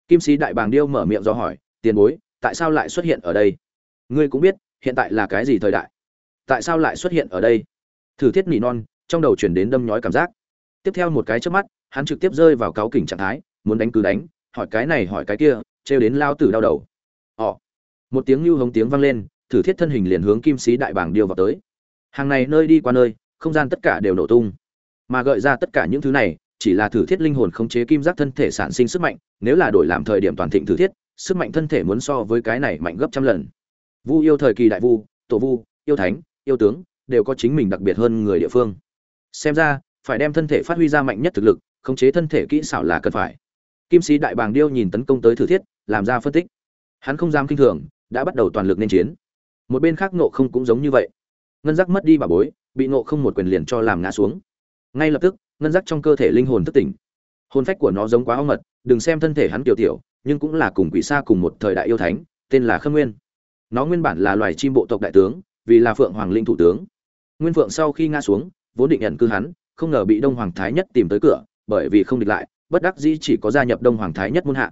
Kim sĩ đại bàng điêu mở miệng do hỏi, tiền bối, tại sao lại xuất hiện ở đây? Ngươi cũng biết, hiện tại là cái gì thời đại? Tại sao lại xuất hiện ở đây? Thử thiết nỉ non, trong đầu chuyển đến đâm nhói cảm giác tiếp theo một cái trước mắt, hắn trực tiếp rơi vào cáo kỉnh trạng thái, muốn đánh cứ đánh, hỏi cái này hỏi cái kia, trêu đến lao tử đau đầu. Ỏ một tiếng lưu hống tiếng vang lên, thử thiết thân hình liền hướng kim sĩ đại bảng điêu vào tới. Hàng này nơi đi qua nơi, không gian tất cả đều nổ tung. Mà gợi ra tất cả những thứ này, chỉ là thử thiết linh hồn khống chế kim giác thân thể sản sinh sức mạnh, nếu là đổi làm thời điểm toàn thịnh thử thiết, sức mạnh thân thể muốn so với cái này mạnh gấp trăm lần. Vu yêu thời kỳ đại vu, tổ vu, yêu thánh, yêu tướng, đều có chính mình đặc biệt hơn người địa phương. Xem ra phải đem thân thể phát huy ra mạnh nhất thực lực, khống chế thân thể kỹ xảo là cần phải. Kim sĩ đại bàng điêu nhìn tấn công tới thử thiết, làm ra phân tích. Hắn không dám kinh thường, đã bắt đầu toàn lực nên chiến. Một bên khác nộ không cũng giống như vậy. Ngân giác mất đi bà bối, bị nộ không một quyền liền cho làm ngã xuống. Ngay lập tức, ngân giác trong cơ thể linh hồn thức tỉnh. Hồn phách của nó giống quá ong mật, đừng xem thân thể hắn tiểu tiểu, nhưng cũng là cùng quỷ xa cùng một thời đại yêu thánh, tên là khâm nguyên. Nó nguyên bản là loài chim bộ tộc đại tướng, vì là phượng hoàng linh thủ tướng. Nguyên phượng sau khi ngã xuống, vốn định nhận cư hắn không ngờ bị đông hoàng thái nhất tìm tới cửa, bởi vì không địch lại, bất đắc dĩ chỉ có gia nhập đông hoàng thái nhất muôn hạ.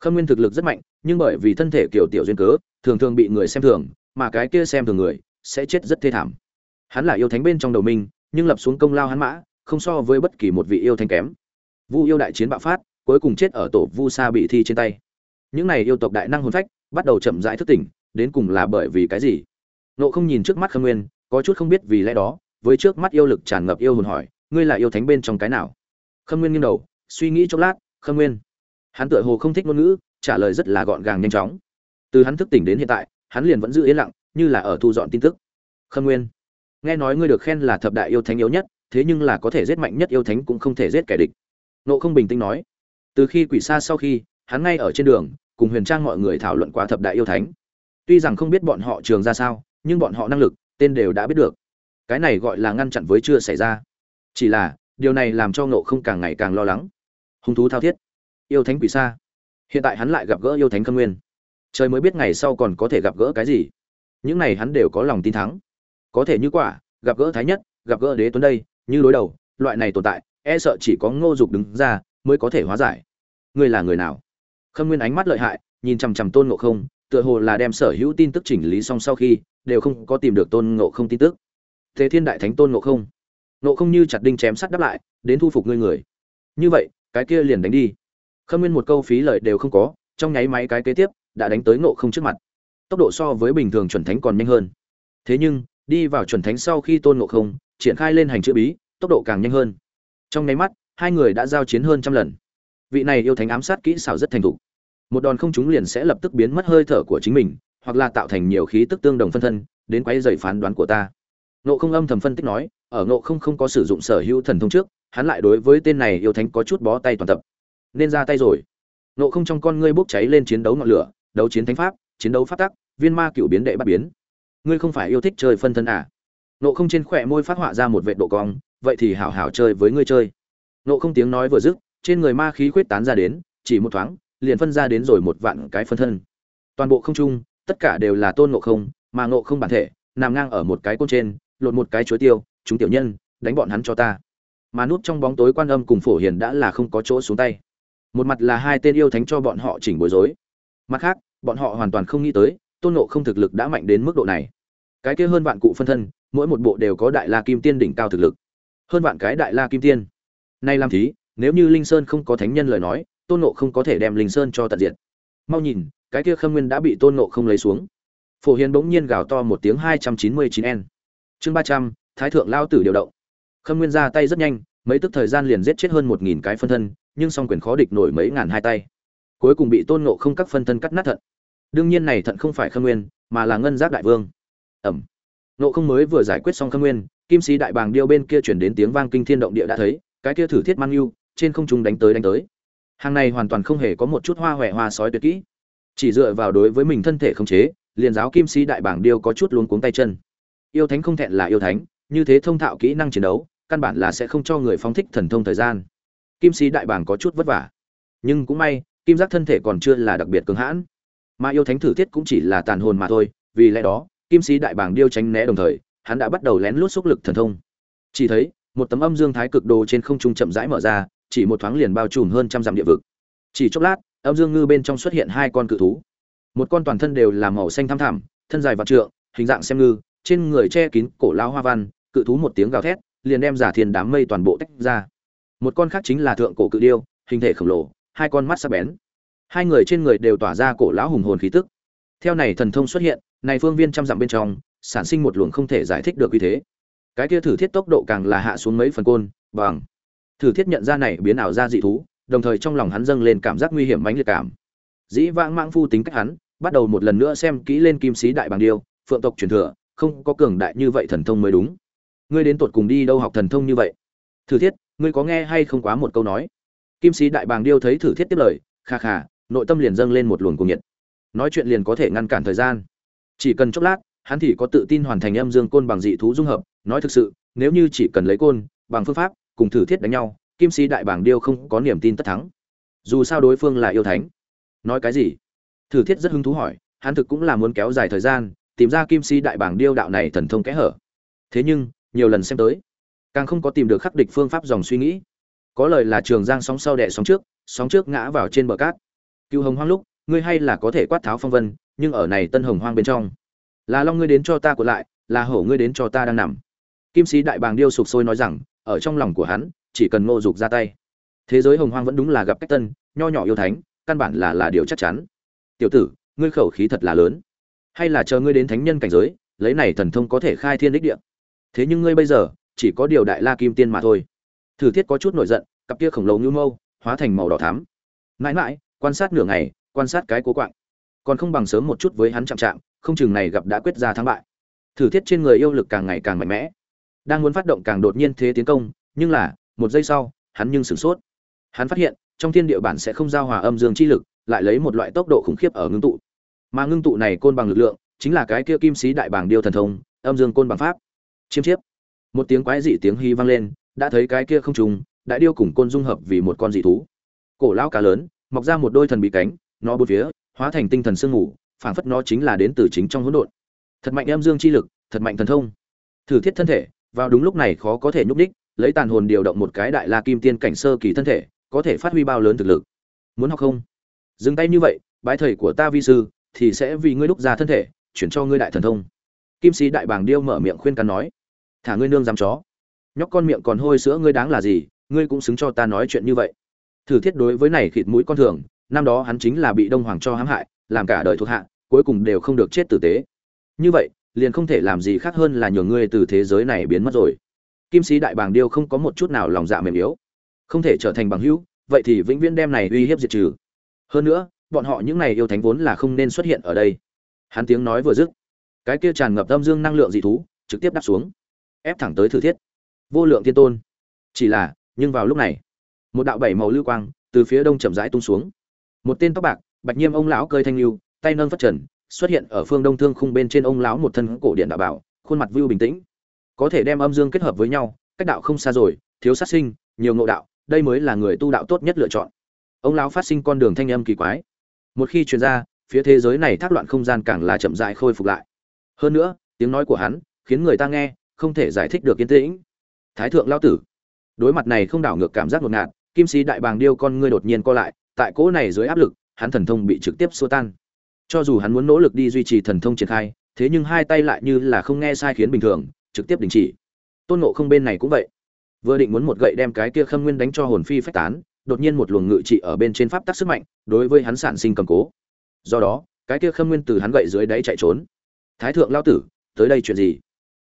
Khâm nguyên thực lực rất mạnh, nhưng bởi vì thân thể kiểu tiểu duyên cớ, thường thường bị người xem thường, mà cái kia xem thường người, sẽ chết rất thê thảm. Hắn là yêu thánh bên trong đầu minh, nhưng lập xuống công lao hắn mã, không so với bất kỳ một vị yêu thánh kém. Vu yêu đại chiến bạo phát, cuối cùng chết ở tổ vu sa bị thi trên tay. Những này yêu tộc đại năng hồn phách, bắt đầu chậm rãi thức tỉnh, đến cùng là bởi vì cái gì? Nộ không nhìn trước mắt khâm nguyên, có chút không biết vì lẽ đó, với trước mắt yêu lực tràn ngập yêu hồn hỏi ngươi là yêu thánh bên trong cái nào? Khâm nguyên nghiêng đầu, suy nghĩ chốc lát, khâm nguyên. Hắn tựa hồ không thích ngôn ngữ, trả lời rất là gọn gàng nhanh chóng. Từ hắn thức tỉnh đến hiện tại, hắn liền vẫn giữ yên lặng, như là ở thu dọn tin tức. Khâm nguyên. Nghe nói ngươi được khen là thập đại yêu thánh yếu nhất, thế nhưng là có thể giết mạnh nhất yêu thánh cũng không thể giết kẻ địch. Nộ không bình tĩnh nói. Từ khi quỷ xa sau khi, hắn ngay ở trên đường, cùng huyền trang mọi người thảo luận qua thập đại yêu thánh. Tuy rằng không biết bọn họ trường ra sao, nhưng bọn họ năng lực, tên đều đã biết được. Cái này gọi là ngăn chặn với chưa xảy ra chỉ là, điều này làm cho ngộ không càng ngày càng lo lắng. Hung thú thao thiết. Yêu thánh quỷ xa. Hiện tại hắn lại gặp gỡ yêu thánh khâm nguyên. Trời mới biết ngày sau còn có thể gặp gỡ cái gì. Những này hắn đều có lòng tin thắng. Có thể như quả, gặp gỡ thái nhất, gặp gỡ đế tuấn đây, như đối đầu, loại này tồn tại e sợ chỉ có ngô dục đứng ra mới có thể hóa giải. Ngươi là người nào? Khâm nguyên ánh mắt lợi hại, nhìn chằm chằm tôn ngộ không, tựa hồ là đem sở hữu tin tức chỉnh lý xong sau khi, đều không có tìm được tôn ngộ không tin tức. Thế thiên đại thánh tôn ngộ không. Nộ không như chặt đinh chém sắt đáp lại, đến thu phục ngươi người. Như vậy, cái kia liền đánh đi. Khâm nguyên một câu phí lời đều không có, trong nháy máy cái kế tiếp đã đánh tới nộ không trước mặt. Tốc độ so với bình thường chuẩn thánh còn nhanh hơn. Thế nhưng, đi vào chuẩn thánh sau khi tôn ngộ không, triển khai lên hành chữ bí, tốc độ càng nhanh hơn. Trong nháy mắt, hai người đã giao chiến hơn trăm lần. Vị này yêu thánh ám sát kỹ xảo rất thành thục. Một đòn không trúng liền sẽ lập tức biến mất hơi thở của chính mình, hoặc là tạo thành nhiều khí tức tương đồng phân thân, đến quay dày phán đoán của ta nộ không âm thầm phân tích nói, ở nộ không không có sử dụng sở hữu thần thông trước, hắn lại đối với tên này yêu thánh có chút bó tay toàn tập. Nên ra tay rồi. Nộ không trong con ngươi bốc cháy lên chiến đấu ngọn lửa, đấu chiến thánh pháp, chiến đấu pháp tắc, viên ma cựu biến đệ bắt biến. Ngươi không phải yêu thích chơi phân thân à? Nộ không trên khỏe môi phát họa ra một vệ độ cong, vậy thì hảo hảo chơi với ngươi chơi. Nộ không tiếng nói vừa dứt, trên người ma khí khuyết tán ra đến, chỉ một thoáng, liền phân ra đến rồi một vạn cái phân thân. Toàn bộ không trung, tất cả đều là tôn nộ không, mà nộ không bản thể, nằm ngang ở một cái côn trên lột một cái chuối tiêu, chúng tiểu nhân, đánh bọn hắn cho ta. Mà núp trong bóng tối quan âm cùng phổ hiền đã là không có chỗ xuống tay. Một mặt là hai tên yêu thánh cho bọn họ chỉnh bối rối. Mặt khác, bọn họ hoàn toàn không nghĩ tới, tôn nộ không thực lực đã mạnh đến mức độ này. Cái kia hơn vạn cụ phân thân, mỗi một bộ đều có đại la kim tiên đỉnh cao thực lực. Hơn vạn cái đại la kim tiên. Nay làm thí, nếu như linh sơn không có thánh nhân lời nói, tôn nộ không có thể đem linh sơn cho tận diện mau nhìn, cái kia khâm nguyên đã bị tôn nộ không lấy xuống. Phổ hiền bỗng nhiên gào to một tiếng hai trăm chín mươi chín n chương ba trăm, thái thượng lao tử điều động. Khâm nguyên ra tay rất nhanh, mấy tức thời gian liền giết chết hơn một nghìn cái phân thân, nhưng song quyền khó địch nổi mấy ngàn hai tay. Cuối cùng bị tôn nộ không các phân thân cắt nát thận. Đương nhiên này thận không phải khâm nguyên, mà là ngân giác đại vương. Ẩm. Nộ không mới vừa giải quyết xong khâm nguyên, kim sĩ đại bàng điêu bên kia chuyển đến tiếng vang kinh thiên động địa đã thấy, cái kia thử thiết mang yêu, trên không trung đánh tới đánh tới. Hàng này hoàn toàn không hề có một chút hoa huệ hoa sói tuyệt kỹ. Chỉ dựa vào đối với mình thân thể không chế, liền giáo kim sĩ đại bảng điêu có chút luống cuống tay chân yêu thánh không thẹn là yêu thánh, như thế thông thạo kỹ năng chiến đấu, căn bản là sẽ không cho người phóng thích thần thông thời gian. Kim sĩ đại Bàng có chút vất vả. Nhưng cũng may, kim giác thân thể còn chưa là đặc biệt cứng hãn. Mà yêu thánh thử thiết cũng chỉ là tàn hồn mà thôi, vì lẽ đó, kim sĩ đại bảng điêu tránh né đồng thời, hắn đã bắt đầu lén lút xúc lực thần thông. Chỉ thấy, một tấm âm dương thái cực đồ trên không trung chậm rãi mở ra, chỉ một thoáng liền bao trùm hơn trăm dặm địa vực. Chỉ chốc lát, âm dương ngư bên trong xuất hiện hai con cự thú. Một con toàn thân đều là màu xanh thăm thẳm, thân dài vạn trượng, hình dạng xem ngư trên người che kín cổ lao hoa văn, cự thú một tiếng gào thét, liền đem giả thiên đám mây toàn bộ tách ra. Một con khác chính là thượng cổ cự điêu, hình thể khổng lồ, hai con mắt sắc bén. Hai người trên người đều tỏa ra cổ lão hùng hồn khí tức. Theo này thần thông xuất hiện, này phương viên trăm dặm bên trong, sản sinh một luồng không thể giải thích được như thế. Cái kia thử thiết tốc độ càng là hạ xuống mấy phần côn, bằng. Thử thiết nhận ra này biến ảo ra dị thú, đồng thời trong lòng hắn dâng lên cảm giác nguy hiểm mãnh liệt cảm. Dĩ vãng mãng phu tính cách hắn, bắt đầu một lần nữa xem kỹ lên kim sĩ đại bàng điêu, phượng tộc truyền thừa không có cường đại như vậy thần thông mới đúng. Ngươi đến tuột cùng đi đâu học thần thông như vậy? Thử thiết, ngươi có nghe hay không quá một câu nói? Kim sĩ đại bàng điêu thấy thử thiết tiếp lời, kha kha, nội tâm liền dâng lên một luồng cuồng nhiệt. Nói chuyện liền có thể ngăn cản thời gian. Chỉ cần chốc lát, hắn thì có tự tin hoàn thành âm dương côn bằng dị thú dung hợp. Nói thực sự, nếu như chỉ cần lấy côn, bằng phương pháp, cùng thử thiết đánh nhau, kim sĩ đại bàng điêu không có niềm tin tất thắng. Dù sao đối phương là yêu thánh. Nói cái gì? Thử thiết rất hứng thú hỏi, hắn thực cũng là muốn kéo dài thời gian tìm ra kim sĩ đại bảng điêu đạo này thần thông kẽ hở. Thế nhưng, nhiều lần xem tới, càng không có tìm được khắc địch phương pháp dòng suy nghĩ. Có lời là trường giang sóng sau đẻ sóng trước sóng trước ngã vào trên bờ cát. Cựu hồng hoang lúc, ngươi hay là có thể quát tháo phong vân, nhưng ở này tân hồng hoang bên trong, là long ngươi đến cho ta của lại, là hổ ngươi đến cho ta đang nằm. Kim sĩ đại bàng điêu sục sôi nói rằng, ở trong lòng của hắn, chỉ cần ngô dục ra tay, thế giới hồng hoang vẫn đúng là gặp cách tân, nho nhỏ yêu thánh, căn bản là là điều chắc chắn. Tiểu tử, ngươi khẩu khí thật là lớn hay là chờ ngươi đến thánh nhân cảnh giới, lấy này thần thông có thể khai thiên đích địa. Thế nhưng ngươi bây giờ, chỉ có điều đại la kim tiên mà thôi. Thử thiết có chút nổi giận, cặp kia khổng lồ như mâu, hóa thành màu đỏ thắm. Mãi mãi, quan sát nửa ngày, quan sát cái cố quạng. Còn không bằng sớm một chút với hắn chạm chạm, không chừng này gặp đã quyết ra thắng bại. Thử thiết trên người yêu lực càng ngày càng mạnh mẽ. Đang muốn phát động càng đột nhiên thế tiến công, nhưng là, một giây sau, hắn nhưng sửng sốt. Hắn phát hiện, trong thiên địa bản sẽ không giao hòa âm dương chi lực, lại lấy một loại tốc độ khủng khiếp ở ngưng tụ mà ngưng tụ này côn bằng lực lượng chính là cái kia kim sĩ đại bảng điêu thần thông, âm dương côn bằng pháp. Chiêm chiếp. Một tiếng quái dị tiếng hy vang lên, đã thấy cái kia không trùng, đại điêu cùng côn dung hợp vì một con dị thú. Cổ lão cá lớn, mọc ra một đôi thần bị cánh, nó bốn phía, hóa thành tinh thần sương ngủ phảng phất nó chính là đến từ chính trong hỗn độn. Thật mạnh âm dương chi lực, thật mạnh thần thông. Thử thiết thân thể, vào đúng lúc này khó có thể nhúc đích lấy tàn hồn điều động một cái đại la kim tiên cảnh sơ kỳ thân thể, có thể phát huy bao lớn thực lực. Muốn học không? Dừng tay như vậy, bái thầy của ta vi sư thì sẽ vì ngươi đúc ra thân thể, chuyển cho ngươi đại thần thông. Kim sĩ đại bàng điêu mở miệng khuyên can nói, thả ngươi nương dám chó. Nhóc con miệng còn hôi sữa ngươi đáng là gì, ngươi cũng xứng cho ta nói chuyện như vậy. Thử thiết đối với này khịt mũi con thường, năm đó hắn chính là bị đông hoàng cho hãm hại, làm cả đời thuộc hạ, cuối cùng đều không được chết tử tế. Như vậy, liền không thể làm gì khác hơn là nhường ngươi từ thế giới này biến mất rồi. Kim sĩ đại bàng điêu không có một chút nào lòng dạ mềm yếu. Không thể trở thành bằng hữu, vậy thì vĩnh viễn đem này uy hiếp diệt trừ. Hơn nữa bọn họ những này yêu thánh vốn là không nên xuất hiện ở đây. Hắn tiếng nói vừa dứt, cái kia tràn ngập âm dương năng lượng dị thú trực tiếp đáp xuống, ép thẳng tới thử thiết. Vô lượng thiên tôn. Chỉ là, nhưng vào lúc này, một đạo bảy màu lưu quang từ phía đông chậm rãi tung xuống. Một tên tóc bạc, bạch nhiêm ông lão cơi thanh lưu, tay nâng phất trần, xuất hiện ở phương đông thương khung bên trên ông lão một thân cổ điện đạo bảo, khuôn mặt vưu bình tĩnh. Có thể đem âm dương kết hợp với nhau, cách đạo không xa rồi, thiếu sát sinh, nhiều ngộ đạo, đây mới là người tu đạo tốt nhất lựa chọn. Ông lão phát sinh con đường thanh âm kỳ quái một khi truyền ra, phía thế giới này thác loạn không gian càng là chậm dại khôi phục lại. Hơn nữa, tiếng nói của hắn khiến người ta nghe không thể giải thích được yên tĩnh. Thái thượng lao tử, đối mặt này không đảo ngược cảm giác ngột ngạt, kim sĩ đại bàng điêu con ngươi đột nhiên co lại, tại cỗ này dưới áp lực, hắn thần thông bị trực tiếp xua tan. Cho dù hắn muốn nỗ lực đi duy trì thần thông triển khai, thế nhưng hai tay lại như là không nghe sai khiến bình thường, trực tiếp đình chỉ. Tôn ngộ không bên này cũng vậy. Vừa định muốn một gậy đem cái kia khâm nguyên đánh cho hồn phi phách tán đột nhiên một luồng ngự trị ở bên trên pháp tắc sức mạnh, đối với hắn sản sinh cầm cố. Do đó, cái kia khâm nguyên từ hắn gậy dưới đáy chạy trốn. Thái thượng lao tử, tới đây chuyện gì?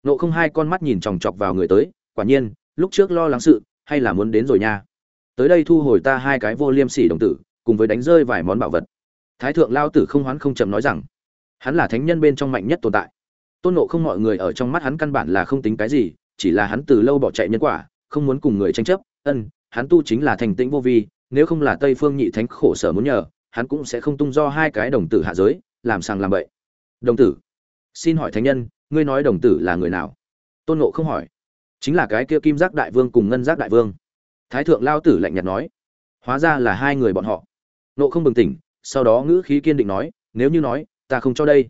Nộ không hai con mắt nhìn chòng chọc vào người tới, quả nhiên, lúc trước lo lắng sự, hay là muốn đến rồi nha. Tới đây thu hồi ta hai cái vô liêm sỉ đồng tử, cùng với đánh rơi vài món bảo vật. Thái thượng lao tử không hoán không chậm nói rằng, hắn là thánh nhân bên trong mạnh nhất tồn tại. Tôn nộ không mọi người ở trong mắt hắn căn bản là không tính cái gì, chỉ là hắn từ lâu bỏ chạy nhân quả, không muốn cùng người tranh chấp, ân hắn tu chính là thành tĩnh vô vi, nếu không là tây phương nhị thánh khổ sở muốn nhờ, hắn cũng sẽ không tung do hai cái đồng tử hạ giới, làm sàng làm bậy. Đồng tử. Xin hỏi thánh nhân, ngươi nói đồng tử là người nào? Tôn Ngộ không hỏi. Chính là cái kia kim giác đại vương cùng ngân giác đại vương. Thái thượng lao tử lạnh nhạt nói. Hóa ra là hai người bọn họ. Nộ không bừng tỉnh, sau đó ngữ khí kiên định nói, nếu như nói, ta không cho đây.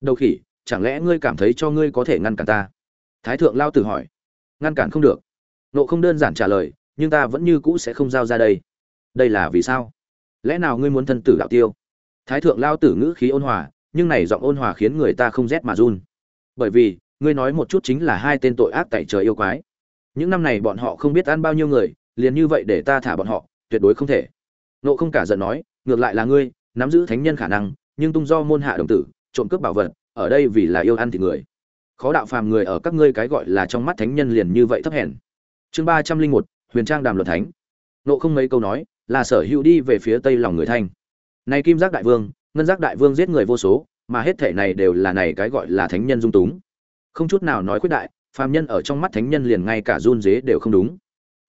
Đầu khỉ, chẳng lẽ ngươi cảm thấy cho ngươi có thể ngăn cản ta? Thái thượng lao tử hỏi. Ngăn cản không được. Nộ không đơn giản trả lời nhưng ta vẫn như cũ sẽ không giao ra đây. Đây là vì sao? Lẽ nào ngươi muốn thân tử đạo tiêu? Thái thượng lao tử ngữ khí ôn hòa, nhưng này giọng ôn hòa khiến người ta không rét mà run. Bởi vì, ngươi nói một chút chính là hai tên tội ác tại trời yêu quái. Những năm này bọn họ không biết ăn bao nhiêu người, liền như vậy để ta thả bọn họ, tuyệt đối không thể. Nộ không cả giận nói, ngược lại là ngươi, nắm giữ thánh nhân khả năng, nhưng tung do môn hạ đồng tử, trộm cướp bảo vật, ở đây vì là yêu ăn thịt người. Khó đạo phàm người ở các ngươi cái gọi là trong mắt thánh nhân liền như vậy thấp hèn. Chương ba trăm linh một huyền trang đàm luật thánh. Nộ không mấy câu nói, là sở hữu đi về phía tây lòng người thanh. Này kim giác đại vương, ngân giác đại vương giết người vô số, mà hết thể này đều là này cái gọi là thánh nhân dung túng. Không chút nào nói khuyết đại, phàm nhân ở trong mắt thánh nhân liền ngay cả run dế đều không đúng.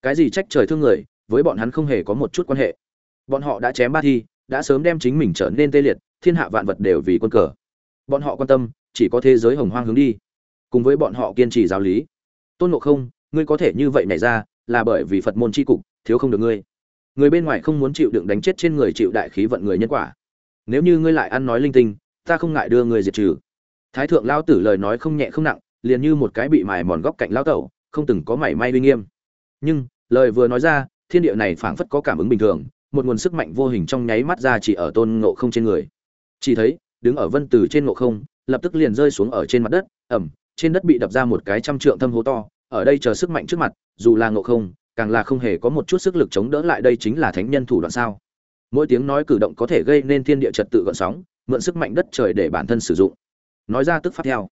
Cái gì trách trời thương người, với bọn hắn không hề có một chút quan hệ. Bọn họ đã chém ba thi, đã sớm đem chính mình trở nên tê liệt, thiên hạ vạn vật đều vì quân cờ. Bọn họ quan tâm, chỉ có thế giới hồng hoang hướng đi. Cùng với bọn họ kiên trì giáo lý. Tôn ngộ không, ngươi có thể như vậy nhảy ra là bởi vì phật môn c h i cục, thiếu không được ngươi. Người bên ngoài không muốn chịu đựng đánh chết trên người chịu đại khí vận người nhân quả. Nếu như ngươi lại ăn nói linh tinh, ta không ngại đưa người diệt trừ. Thái thượng lao tử lời nói không nhẹ không nặng, liền như một cái bị mài mòn góc cạnh lao tẩu, không từng có mảy may uy nghiêm. Nhưng, lời vừa nói ra, thiên địa này phảng phất có cảm ứng bình thường, một nguồn sức mạnh vô hình trong nháy mắt ra chỉ ở tôn ngộ không trên người. Chỉ thấy, đứng ở vân từ trên ngộ không, lập tức liền rơi xuống ở trên mặt đất, ẩm, trên đất bị đập ra một cái trăm trượng thâm hố to ở đây chờ sức mạnh trước mặt, dù là ngộ không, càng là không hề có một chút sức lực chống đỡ lại đây chính là thánh nhân thủ đoạn sao. Mỗi tiếng nói cử động có thể gây nên thiên địa trật tự gợn sóng, mượn sức mạnh đất trời để bản thân sử dụng. Nói ra tức phát theo.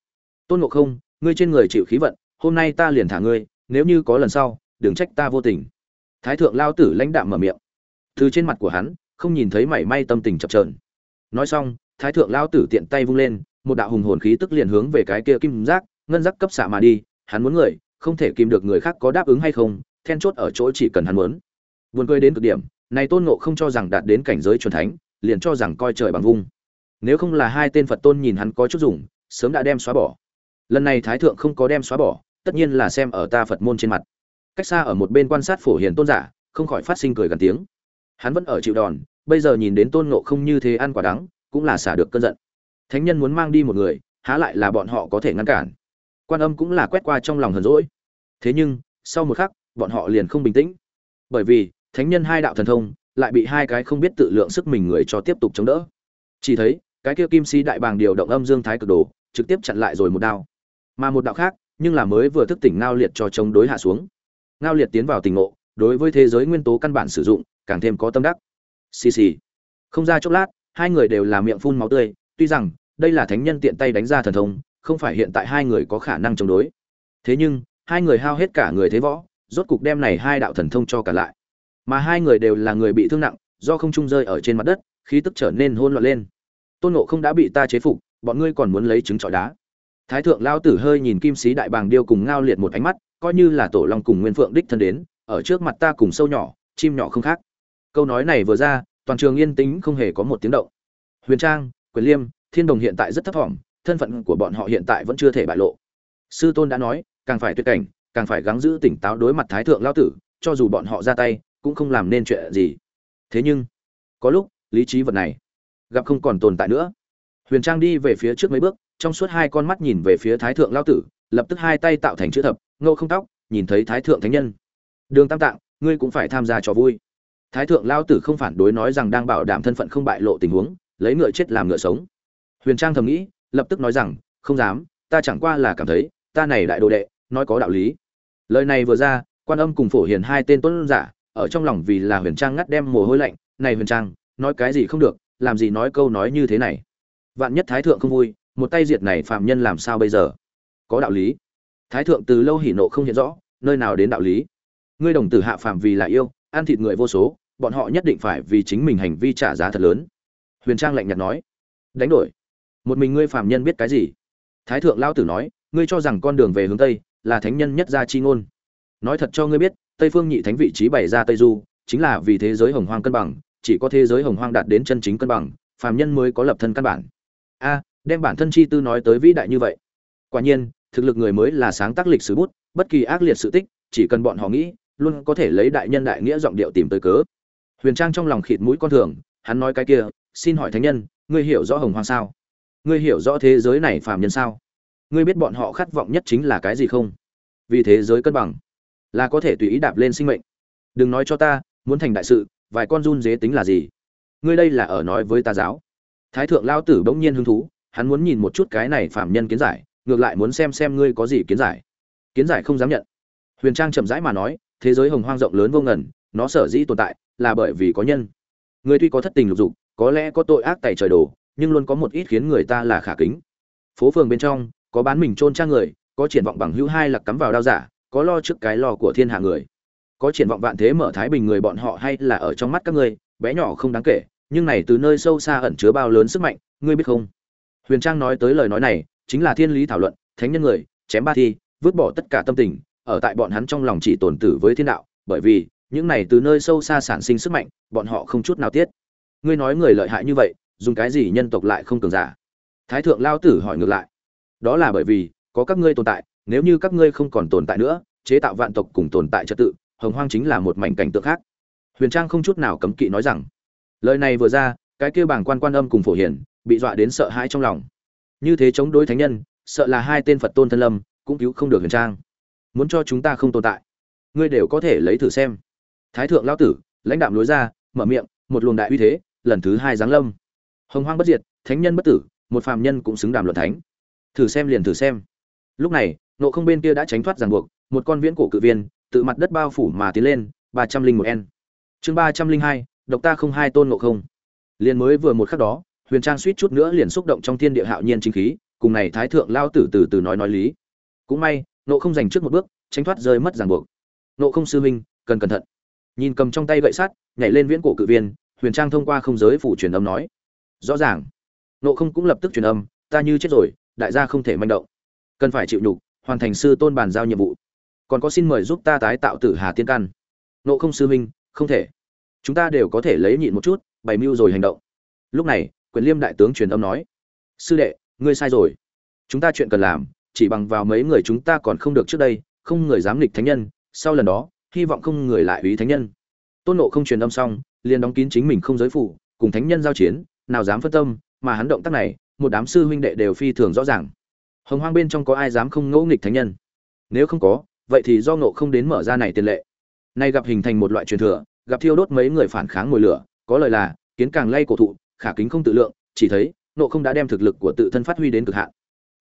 Tôn ngộ không, ngươi trên người chịu khí vận, hôm nay ta liền thả ngươi, nếu như có lần sau, đừng trách ta vô tình. Thái thượng lao tử lãnh đạm mở miệng. Từ trên mặt của hắn, không nhìn thấy mảy may tâm tình chập trờn nói xong, thái thượng lao tử tiện tay vung lên, một đạo hùng hồn khí tức liền hướng về cái kia kim giác, ngân giác cấp xạ mà đi, hắn muốn người không thể kìm được người khác có đáp ứng hay không, then chốt ở chỗ chỉ cần hắn muốn. Buồn cười đến cực điểm, này tôn ngộ không cho rằng đạt đến cảnh giới chuẩn thánh, liền cho rằng coi trời bằng vung. Nếu không là hai tên phật tôn nhìn hắn có chút dùng, sớm đã đem xóa bỏ. Lần này thái thượng không có đem xóa bỏ, tất nhiên là xem ở ta phật môn trên mặt. Cách xa ở một bên quan sát phổ hiền tôn giả, không khỏi phát sinh cười gần tiếng. Hắn vẫn ở chịu đòn, bây giờ nhìn đến tôn ngộ không như thế ăn quả đắng, cũng là xả được cơn giận. Thánh nhân muốn mang đi một người, há lại là bọn họ có thể ngăn cản quan âm cũng là quét qua trong lòng hờn rỗi thế nhưng, sau một khắc, bọn họ liền không bình tĩnh. Bởi vì, thánh nhân hai đạo thần thông lại bị hai cái không biết tự lượng sức mình người cho tiếp tục chống đỡ. Chỉ thấy, cái kia kim sĩ đại bàng điều động âm dương thái cực đồ, trực tiếp chặn lại rồi một đao. Mà một đạo khác, nhưng là mới vừa thức tỉnh ngao liệt cho chống đối hạ xuống. Ngao liệt tiến vào tình ngộ, đối với thế giới nguyên tố căn bản sử dụng, càng thêm có tâm đắc. Xì xì. Không ra chốc lát, hai người đều là miệng phun máu tươi, tuy rằng, đây là thánh nhân tiện tay đánh ra thần thông không phải hiện tại hai người có khả năng chống đối. Thế nhưng, hai người hao hết cả người thế võ, rốt cục đem này hai đạo thần thông cho cả lại. Mà hai người đều là người bị thương nặng, do không trung rơi ở trên mặt đất, khí tức trở nên hôn loạn lên. Tôn nộ không đã bị ta chế phục, bọn ngươi còn muốn lấy trứng trọi đá. Thái thượng lao tử hơi nhìn kim sĩ đại bàng điêu cùng ngao liệt một ánh mắt, coi như là tổ long cùng nguyên phượng đích thân đến, ở trước mặt ta cùng sâu nhỏ, chim nhỏ không khác. Câu nói này vừa ra, toàn trường yên tĩnh không hề có một tiếng động. Huyền trang, quyền liêm, thiên đồng hiện tại rất thấp thỏm thân phận của bọn họ hiện tại vẫn chưa thể bại lộ. Sư tôn đã nói, càng phải tuyệt cảnh, càng phải gắng giữ tỉnh táo đối mặt thái thượng lao tử, cho dù bọn họ ra tay, cũng không làm nên chuyện gì. Thế nhưng, có lúc, lý trí vật này, gặp không còn tồn tại nữa. Huyền trang đi về phía trước mấy bước, trong suốt hai con mắt nhìn về phía thái thượng lao tử, lập tức hai tay tạo thành chữ thập ngô không tóc, nhìn thấy thái thượng thánh nhân. Đường tam tạng, ngươi cũng phải tham gia cho vui. Thái thượng lao tử không phản đối nói rằng đang bảo đảm thân phận không bại lộ tình huống, lấy ngựa chết làm ngựa sống. Huyền trang thầm nghĩ lập tức nói rằng, không dám, ta chẳng qua là cảm thấy, ta này đại đồ đệ, nói có đạo lý. Lời này vừa ra, quan âm cùng phổ hiền hai tên tuấn giả, ở trong lòng vì là huyền trang ngắt đem mồ hôi lạnh, này huyền trang, nói cái gì không được, làm gì nói câu nói như thế này? Vạn nhất thái thượng không vui, một tay diệt này phạm nhân làm sao bây giờ? Có đạo lý. Thái thượng từ lâu hỉ nộ không hiện rõ, nơi nào đến đạo lý? Ngươi đồng tử hạ phạm vì là yêu, ăn thịt người vô số, bọn họ nhất định phải vì chính mình hành vi trả giá thật lớn. Huyền trang lạnh nhạt nói. Đánh đổi một mình ngươi phạm nhân biết cái gì? Thái thượng lao tử nói, ngươi cho rằng con đường về hướng tây là thánh nhân nhất gia chi ngôn. Nói thật cho ngươi biết, tây phương nhị thánh vị trí bày ra tây du, chính là vì thế giới hồng hoang cân bằng, chỉ có thế giới hồng hoang đạt đến chân chính cân bằng, phàm nhân mới có lập thân căn bản. A, đem bản thân chi tư nói tới vĩ đại như vậy. Quả nhiên, thực lực người mới là sáng tác lịch sử bút, bất kỳ ác liệt sự tích, chỉ cần bọn họ nghĩ, luôn có thể lấy đại nhân đại nghĩa giọng điệu tìm tới cớ. Huyền trang trong lòng khịt mũi con thường, hắn nói cái kia, xin hỏi thánh nhân, ngươi hiểu rõ hồng hoang sao? Ngươi hiểu rõ thế giới này phàm nhân sao? Ngươi biết bọn họ khát vọng nhất chính là cái gì không? Vì thế giới cân bằng, là có thể tùy ý đạp lên sinh mệnh. Đừng nói cho ta, muốn thành đại sự, vài con run dế tính là gì? Ngươi đây là ở nói với ta giáo. Thái thượng lao tử bỗng nhiên hứng thú, hắn muốn nhìn một chút cái này phạm nhân kiến giải, ngược lại muốn xem xem ngươi có gì kiến giải. Kiến giải không dám nhận. Huyền trang chậm rãi mà nói, thế giới hồng hoang rộng lớn vô ngần, nó sở dĩ tồn tại là bởi vì có nhân. Ngươi tuy có thất tình lục dục, có lẽ có tội ác tày trời đồ nhưng luôn có một ít khiến người ta là khả kính. Phố phường bên trong, có bán mình trôn trang người, có triển vọng bằng hữu hai là cắm vào đao giả, có lo trước cái lo của thiên hạ người. Có triển vọng vạn thế mở thái bình người bọn họ hay là ở trong mắt các ngươi, bé nhỏ không đáng kể, nhưng này từ nơi sâu xa ẩn chứa bao lớn sức mạnh, ngươi biết không? Huyền trang nói tới lời nói này, chính là thiên lý thảo luận, thánh nhân người, chém ba thi, vứt bỏ tất cả tâm tình, ở tại bọn hắn trong lòng chỉ tồn tử với thiên đạo, bởi vì, những này từ nơi sâu xa sản sinh sức mạnh, bọn họ không chút nào tiết ngươi nói người lợi hại như vậy dùng cái gì nhân tộc lại không cường giả? Thái thượng lao tử hỏi ngược lại. Đó là bởi vì, có các ngươi tồn tại, nếu như các ngươi không còn tồn tại nữa, chế tạo vạn tộc cùng tồn tại trật tự, hồng hoang chính là một mảnh cảnh tượng khác. Huyền trang không chút nào cấm kỵ nói rằng, lời này vừa ra, cái kêu bảng quan quan âm cùng phổ hiển bị dọa đến sợ hãi trong lòng. Như thế chống đối thánh nhân, sợ là hai tên phật tôn thân lâm, cũng cứu không được huyền trang. Muốn cho chúng ta không tồn tại, ngươi đều có thể lấy thử xem. Thái thượng lao tử, lãnh đạm lối ra, mở miệng, một luồng đại uy thế, lần thứ hai giáng lâm hồng hoang bất diệt, thánh nhân bất tử, một phàm nhân cũng xứng đàm luận thánh. Thử xem liền thử xem. Lúc này, nộ không bên kia đã tránh thoát ràng buộc, một con viễn cổ cự viên, tự mặt đất bao phủ mà tiến lên, ba trăm linh một n chương ba trăm linh hai, độc ta không hai tôn nộ không. Liền mới vừa một khắc đó, huyền trang suýt chút nữa liền xúc động trong thiên địa hạo nhiên chính khí, cùng này thái thượng lao tử từ từ nói nói lý. Cũng may, nộ không giành trước một bước, tránh thoát rơi mất ràng buộc. Nộ không sư huynh, cần cẩn thận. Nhìn cầm trong tay gậy sắt, nhảy lên viễn cổ cự viên, huyền trang thông qua không giới phủ truyền âm nói rõ ràng. Nộ không cũng lập tức truyền âm, ta như chết rồi, đại gia không thể manh động. Cần phải chịu nhục, hoàn thành sư tôn bàn giao nhiệm vụ. Còn có xin mời giúp ta tái tạo tử hà tiên căn. Nộ không sư huynh, không thể. Chúng ta đều có thể lấy nhịn một chút, bày mưu rồi hành động. Lúc này, quyền liêm đại tướng truyền âm nói, sư đệ, ngươi sai rồi. Chúng ta chuyện cần làm, chỉ bằng vào mấy người chúng ta còn không được trước đây, không người dám nghịch thánh nhân, sau lần đó, hy vọng không người lại ý thánh nhân. Tôn nộ không truyền âm xong, liền đóng kín chính mình không giới phủ, cùng thánh nhân giao chiến nào dám phân tâm, mà hắn động tác này, một đám sư huynh đệ đều phi thường rõ ràng. Hồng hoang bên trong có ai dám không ngẫu nghịch thánh nhân? Nếu không có, vậy thì do ngộ không đến mở ra này tiền lệ. Nay gặp hình thành một loại truyền thừa, gặp thiêu đốt mấy người phản kháng ngồi lửa, có lời là, kiến càng lay cổ thụ, khả kính không tự lượng, chỉ thấy nộ không đã đem thực lực của tự thân phát huy đến cực hạn.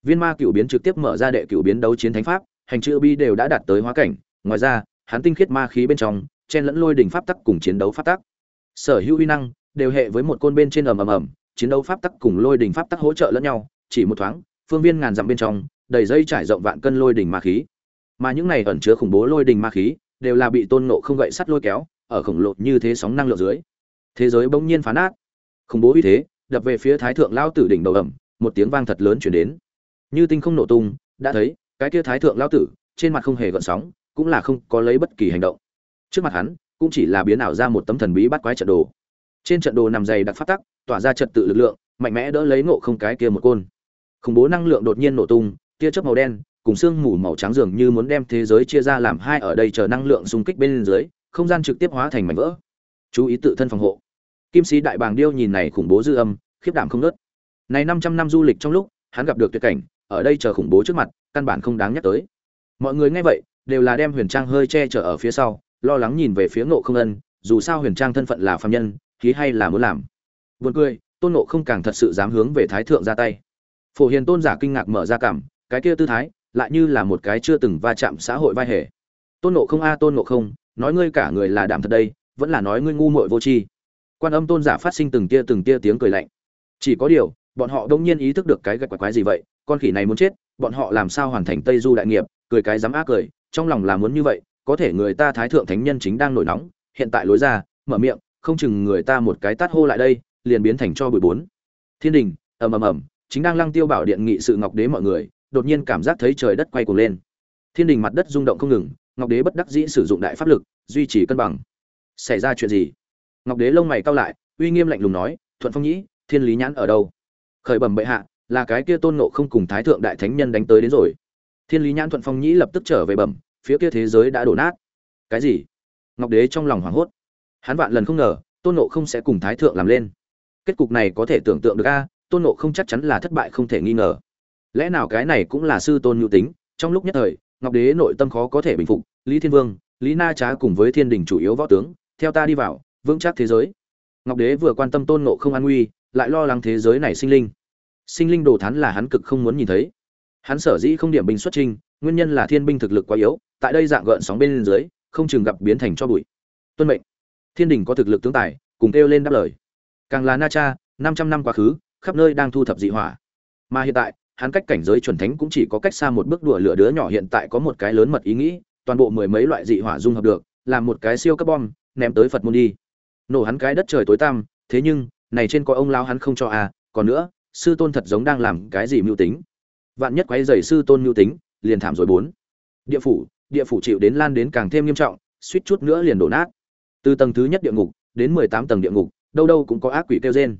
Viên ma cửu biến trực tiếp mở ra đệ cửu biến đấu chiến thánh pháp, hành chữ bi đều đã đạt tới hóa cảnh, ngoài ra, hắn tinh khiết ma khí bên trong, chen lẫn lôi đỉnh pháp tắc cùng chiến đấu pháp tắc. Sở hữu uy năng đều hệ với một côn bên trên ầm ầm ầm chiến đấu pháp tắc cùng lôi đỉnh pháp tắc hỗ trợ lẫn nhau chỉ một thoáng phương viên ngàn dặm bên trong đầy dây trải rộng vạn cân lôi đỉnh ma khí. Mà những này ẩn chứa khủng bố lôi đỉnh ma khí đều là bị tôn nộ không gậy sắt lôi kéo ở khổng lồ như thế sóng năng lượng dưới. Thế giới bỗng nhiên phá nát. Khủng bố uy thế đập về phía thái thượng lao tử đỉnh đầu ầm, một tiếng vang thật lớn truyền đến. Như tinh không nổ tung đã thấy cái kia thái thượng lao tử trên mặt không hề gợn sóng cũng là không có lấy bất kỳ hành động. Trước mặt hắn cũng chỉ là biến ảo ra một tấm thần bí bắt quái trận đồ trên trận đồ nằm dày đặc phát tắc, tỏa ra trật tự lực lượng, mạnh mẽ đỡ lấy ngộ không cái kia một côn. Khủng bố năng lượng đột nhiên nổ tung, tia chớp màu đen, cùng xương mù màu trắng dường như muốn đem thế giới chia ra làm hai ở đây chờ năng lượng xung kích bên dưới, không gian trực tiếp hóa thành mảnh vỡ. Chú ý tự thân phòng hộ. Kim sĩ đại bàng điêu nhìn này khủng bố dư âm, khiếp đảm không nớt. Này 500 năm du lịch trong lúc, hắn gặp được tuyệt cảnh, ở đây chờ khủng bố trước mặt, căn bản không đáng nhắc tới. Mọi người nghe vậy, đều là đem huyền trang hơi che chở ở phía sau, lo lắng nhìn về phía ngộ không ân, dù sao huyền trang thân phận là phàm nhân khí hay là muốn làm? Buồn cười, tôn ngộ không càng thật sự dám hướng về thái thượng ra tay. Phổ hiền tôn giả kinh ngạc mở ra cảm, cái kia tư thái, lại như là một cái chưa từng va chạm xã hội vai hề. Tôn ngộ không a, tôn ngộ không, nói ngươi cả người là đảm thật đây, vẫn là nói ngươi ngu muội vô tri. Quan âm tôn giả phát sinh từng tia từng tia tiếng cười lạnh. Chỉ có điều, bọn họ đông nhiên ý thức được cái gạch quái quái gì vậy, con khỉ này muốn chết, bọn họ làm sao hoàn thành tây du đại nghiệp, cười cái dám ác cười, trong lòng là muốn như vậy, có thể người ta thái thượng thánh nhân chính đang nổi nóng, hiện tại lối ra, mở miệng không chừng người ta một cái tát hô lại đây, liền biến thành cho bụi bốn. Thiên đình, ầm ầm ầm, chính đang lăng tiêu bảo điện nghị sự ngọc đế mọi người, đột nhiên cảm giác thấy trời đất quay cuồng lên. Thiên đình mặt đất rung động không ngừng, ngọc đế bất đắc dĩ sử dụng đại pháp lực, duy trì cân bằng. Xảy ra chuyện gì? Ngọc đế lông mày cau lại, uy nghiêm lạnh lùng nói, thuận phong nhĩ, thiên lý nhãn ở đâu? Khởi bẩm bệ hạ, là cái kia tôn nộ không cùng thái thượng đại thánh nhân đánh tới đến rồi. Thiên lý nhãn thuận phong nhĩ lập tức trở về bẩm, phía kia thế giới đã đổ nát. Cái gì? Ngọc đế trong lòng hoảng hốt hắn vạn lần không ngờ, tôn nộ không sẽ cùng thái thượng làm lên. Kết cục này có thể tưởng tượng được a, tôn nộ không chắc chắn là thất bại không thể nghi ngờ. Lẽ nào cái này cũng là sư tôn nhu tính, trong lúc nhất thời, ngọc đế nội tâm khó có thể bình phục, lý thiên vương, lý na trá cùng với thiên đình chủ yếu võ tướng, theo ta đi vào, vững chắc thế giới. Ngọc đế vừa quan tâm tôn nộ không an nguy, lại lo lắng thế giới này sinh linh. Sinh linh đồ thán là hắn cực không muốn nhìn thấy. Hắn sở dĩ không điểm binh xuất trinh nguyên nhân là thiên binh thực lực quá yếu, tại đây dạng gợn sóng bên dưới, không chừng gặp biến thành cho bụi. Tuân mệnh thiên đình có thực lực tướng tài, cùng kêu lên đáp lời. Càng là na cha, năm trăm năm quá khứ, khắp nơi đang thu thập dị hỏa. Mà hiện tại, hắn cách cảnh giới chuẩn thánh cũng chỉ có cách xa một bước đùa lửa đứa nhỏ hiện tại có một cái lớn mật ý nghĩ, toàn bộ mười mấy loại dị hỏa dung hợp được, làm một cái siêu cấp bom, ném tới phật môn đi. Nổ hắn cái đất trời tối tăm, thế nhưng, này trên có ông lao hắn không cho à còn nữa, sư tôn thật giống đang làm cái gì mưu tính. Vạn nhất quấy dày sư tôn mưu tính, liền thảm rồi bốn. Địa phủ địa phủ chịu đến lan đến càng thêm nghiêm trọng, suýt chút nữa liền đổ nát từ tầng thứ nhất địa ngục đến mười tám tầng địa ngục, đâu đâu cũng có ác quỷ kêu rên.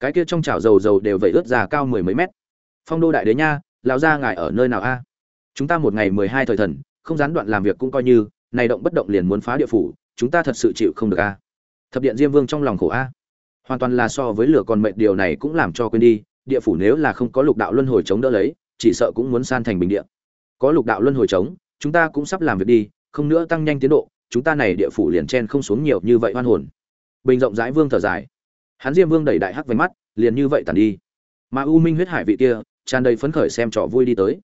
Cái kia trong chảo dầu dầu đều vẩy ướt già cao mười mấy mét. Phong đô đại đế nha, lão gia ngài ở nơi nào a? Chúng ta một ngày mười hai thời thần, không gián đoạn làm việc cũng coi như, này động bất động liền muốn phá địa phủ, chúng ta thật sự chịu không được a. Thập điện diêm vương trong lòng khổ a. Hoàn toàn là so với lửa còn mệnh điều này cũng làm cho quên đi, địa phủ nếu là không có lục đạo luân hồi chống đỡ lấy, chỉ sợ cũng muốn san thành bình địa. Có lục đạo luân hồi chống, chúng ta cũng sắp làm việc đi, không nữa tăng nhanh tiến độ chúng ta này địa phủ liền chen không xuống nhiều như vậy hoan hồn. Bình rộng rãi vương thở dài. Hắn diêm vương đẩy đại hắc về mắt, liền như vậy tàn đi. Mà u minh huyết hải vị kia, tràn đầy phấn khởi xem trò vui đi tới.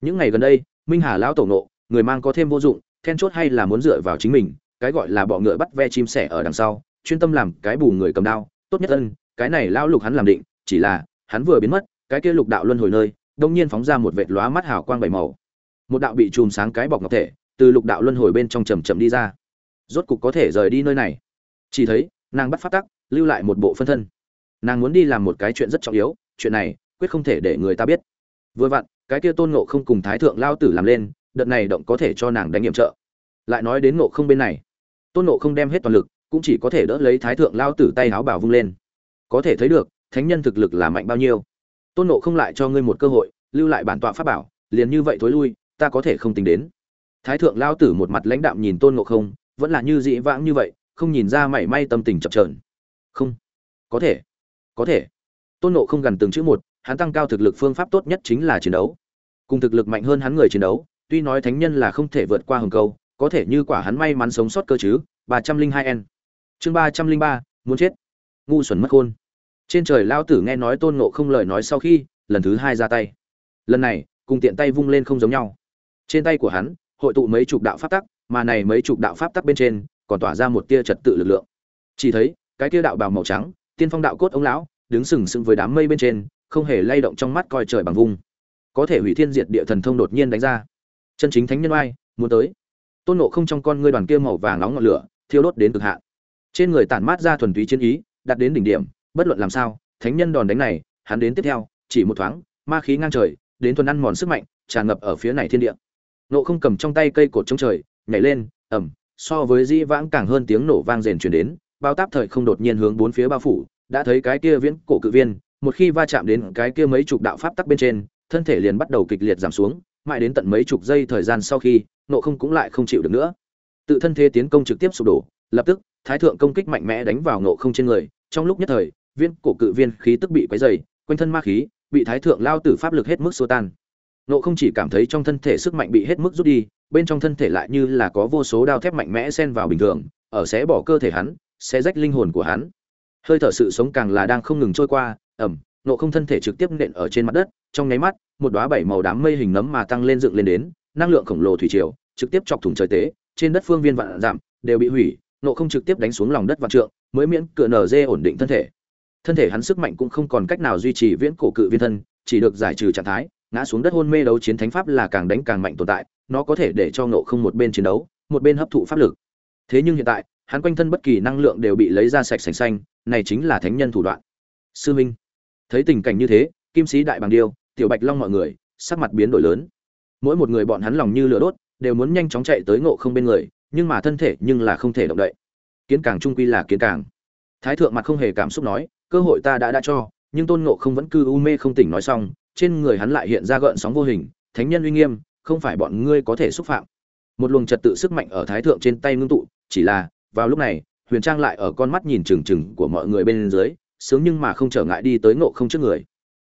Những ngày gần đây, minh hà lão tổ nộ, người mang có thêm vô dụng, then chốt hay là muốn dựa vào chính mình, cái gọi là bọ ngựa bắt ve chim sẻ ở đằng sau, chuyên tâm làm cái bù người cầm đao, tốt nhất ân, cái này lão lục hắn làm định, chỉ là, hắn vừa biến mất, cái kia lục đạo luân hồi nơi, đông nhiên phóng ra một vệt lóa mắt hào quang bảy màu. Một đạo bị chùm sáng cái bọc ngọc thể từ lục đạo luân hồi bên trong chầm chậm đi ra. Rốt cục có thể rời đi nơi này. Chỉ thấy, nàng bắt phát tắc, lưu lại một bộ phân thân. Nàng muốn đi làm một cái chuyện rất trọng yếu, chuyện này, quyết không thể để người ta biết. Vừa vặn, cái kia tôn ngộ không cùng thái thượng lao tử làm lên, đợt này động có thể cho nàng đánh nghiệm trợ. Lại nói đến ngộ không bên này, tôn ngộ không đem hết toàn lực, cũng chỉ có thể đỡ lấy thái thượng lao tử tay áo bảo vung lên. Có thể thấy được, thánh nhân thực lực là mạnh bao nhiêu. Tôn ngộ không lại cho ngươi một cơ hội, lưu lại bản tọa pháp bảo, liền như vậy thối lui, ta có thể không tính đến thái thượng lao tử một mặt lãnh đạm nhìn tôn ngộ không, vẫn là như dĩ vãng như vậy, không nhìn ra mảy may tâm tình chập trờn không. Có thể. Có thể. Tôn nộ không gần từng chữ một, hắn tăng cao thực lực phương pháp tốt nhất chính là chiến đấu. Cùng thực lực mạnh hơn hắn người chiến đấu, tuy nói thánh nhân là không thể vượt qua hừng câu, có thể như quả hắn may mắn sống sót cơ chứ, ba trăm linh hai n. Chương ba trăm linh ba, muốn chết. Ngu xuẩn mất khôn. Trên trời lao tử nghe nói tôn nộ không lời nói sau khi, lần thứ hai ra tay. Lần này, cùng tiện tay vung lên không giống nhau. Trên tay của hắn hội tụ mấy chục đạo pháp tắc, mà này mấy chục đạo pháp tắc bên trên còn tỏa ra một tia trật tự lực lượng. Chỉ thấy, cái tia đạo bào màu trắng, tiên phong đạo cốt ông lão, đứng sừng sững với đám mây bên trên, không hề lay động trong mắt coi trời bằng vung. Có thể hủy thiên diệt địa thần thông đột nhiên đánh ra. Chân chính thánh nhân oai, muốn tới. Tôn nộ không trong con ngươi đoàn kia màu vàng nóng ngọn lửa, thiêu đốt đến cực hạn. Trên người tản mát ra thuần túy chiến ý, đạt đến đỉnh điểm, bất luận làm sao, thánh nhân đòn đánh này, hắn đến tiếp theo, chỉ một thoáng, ma khí ngang trời, đến thuần ăn mòn sức mạnh, tràn ngập ở phía này thiên địa nộ không cầm trong tay cây cột chống trời, nhảy lên ẩm so với di vãng càng hơn tiếng nổ vang rền truyền đến, bao táp thời không đột nhiên hướng bốn phía bao phủ, đã thấy cái kia viễn cổ cự viên, một khi va chạm đến cái kia mấy chục đạo pháp tắc bên trên, thân thể liền bắt đầu kịch liệt giảm xuống, mãi đến tận mấy chục giây thời gian sau khi, nộ không cũng lại không chịu được nữa. Tự thân thế tiến công trực tiếp sụp đổ, lập tức, thái thượng công kích mạnh mẽ đánh vào nộ không trên người, trong lúc nhất thời viên cổ cự viên khí tức bị quấy dày, quanh thân ma khí, bị thái thượng lao tử pháp lực hết mức xô tan nộ không chỉ cảm thấy trong thân thể sức mạnh bị hết mức rút đi, bên trong thân thể lại như là có vô số đao thép mạnh mẽ xen vào bình thường, ở xé bỏ cơ thể hắn, xé rách linh hồn của hắn. Hơi thở sự sống càng là đang không ngừng trôi qua ẩm nộ không thân thể trực tiếp nện ở trên mặt đất, trong nháy mắt, một đoá bảy màu đám mây hình nấm mà tăng lên dựng lên đến, năng lượng khổng lồ thủy triều, trực tiếp chọc thủng trời tế, trên đất phương viên vạn giảm, đều bị hủy, nộ không trực tiếp đánh xuống lòng đất vạn trượng, mới miễn cửa nở dê ổn định thân thể. Thân thể hắn sức mạnh cũng không còn cách nào duy trì viễn cổ cự viên thân, chỉ được giải trừ trạng thái ngã xuống đất hôn mê đấu chiến thánh pháp là càng đánh càng mạnh tồn tại, nó có thể để cho ngộ không một bên chiến đấu, một bên hấp thụ pháp lực. Thế nhưng hiện tại, hắn quanh thân bất kỳ năng lượng đều bị lấy ra sạch sành xanh, này chính là thánh nhân thủ đoạn. Sư minh, thấy tình cảnh như thế, kim sĩ đại bàng điêu, tiểu bạch long mọi người, sắc mặt biến đổi lớn. Mỗi một người bọn hắn lòng như lửa đốt, đều muốn nhanh chóng chạy tới ngộ không bên người, nhưng mà thân thể nhưng là không thể động đậy. Kiến càng trung quy là kiến càng. Thái thượng mặt không hề cảm xúc nói, cơ hội ta đã đã cho, nhưng tôn ngộ không vẫn cư u mê không tỉnh nói xong trên người hắn lại hiện ra gợn sóng vô hình, thánh nhân uy nghiêm, không phải bọn ngươi có thể xúc phạm. Một luồng trật tự sức mạnh ở thái thượng trên tay ngưng tụ, chỉ là, vào lúc này, huyền trang lại ở con mắt nhìn chừng chừng của mọi người bên dưới, sướng nhưng mà không trở ngại đi tới ngộ không trước người.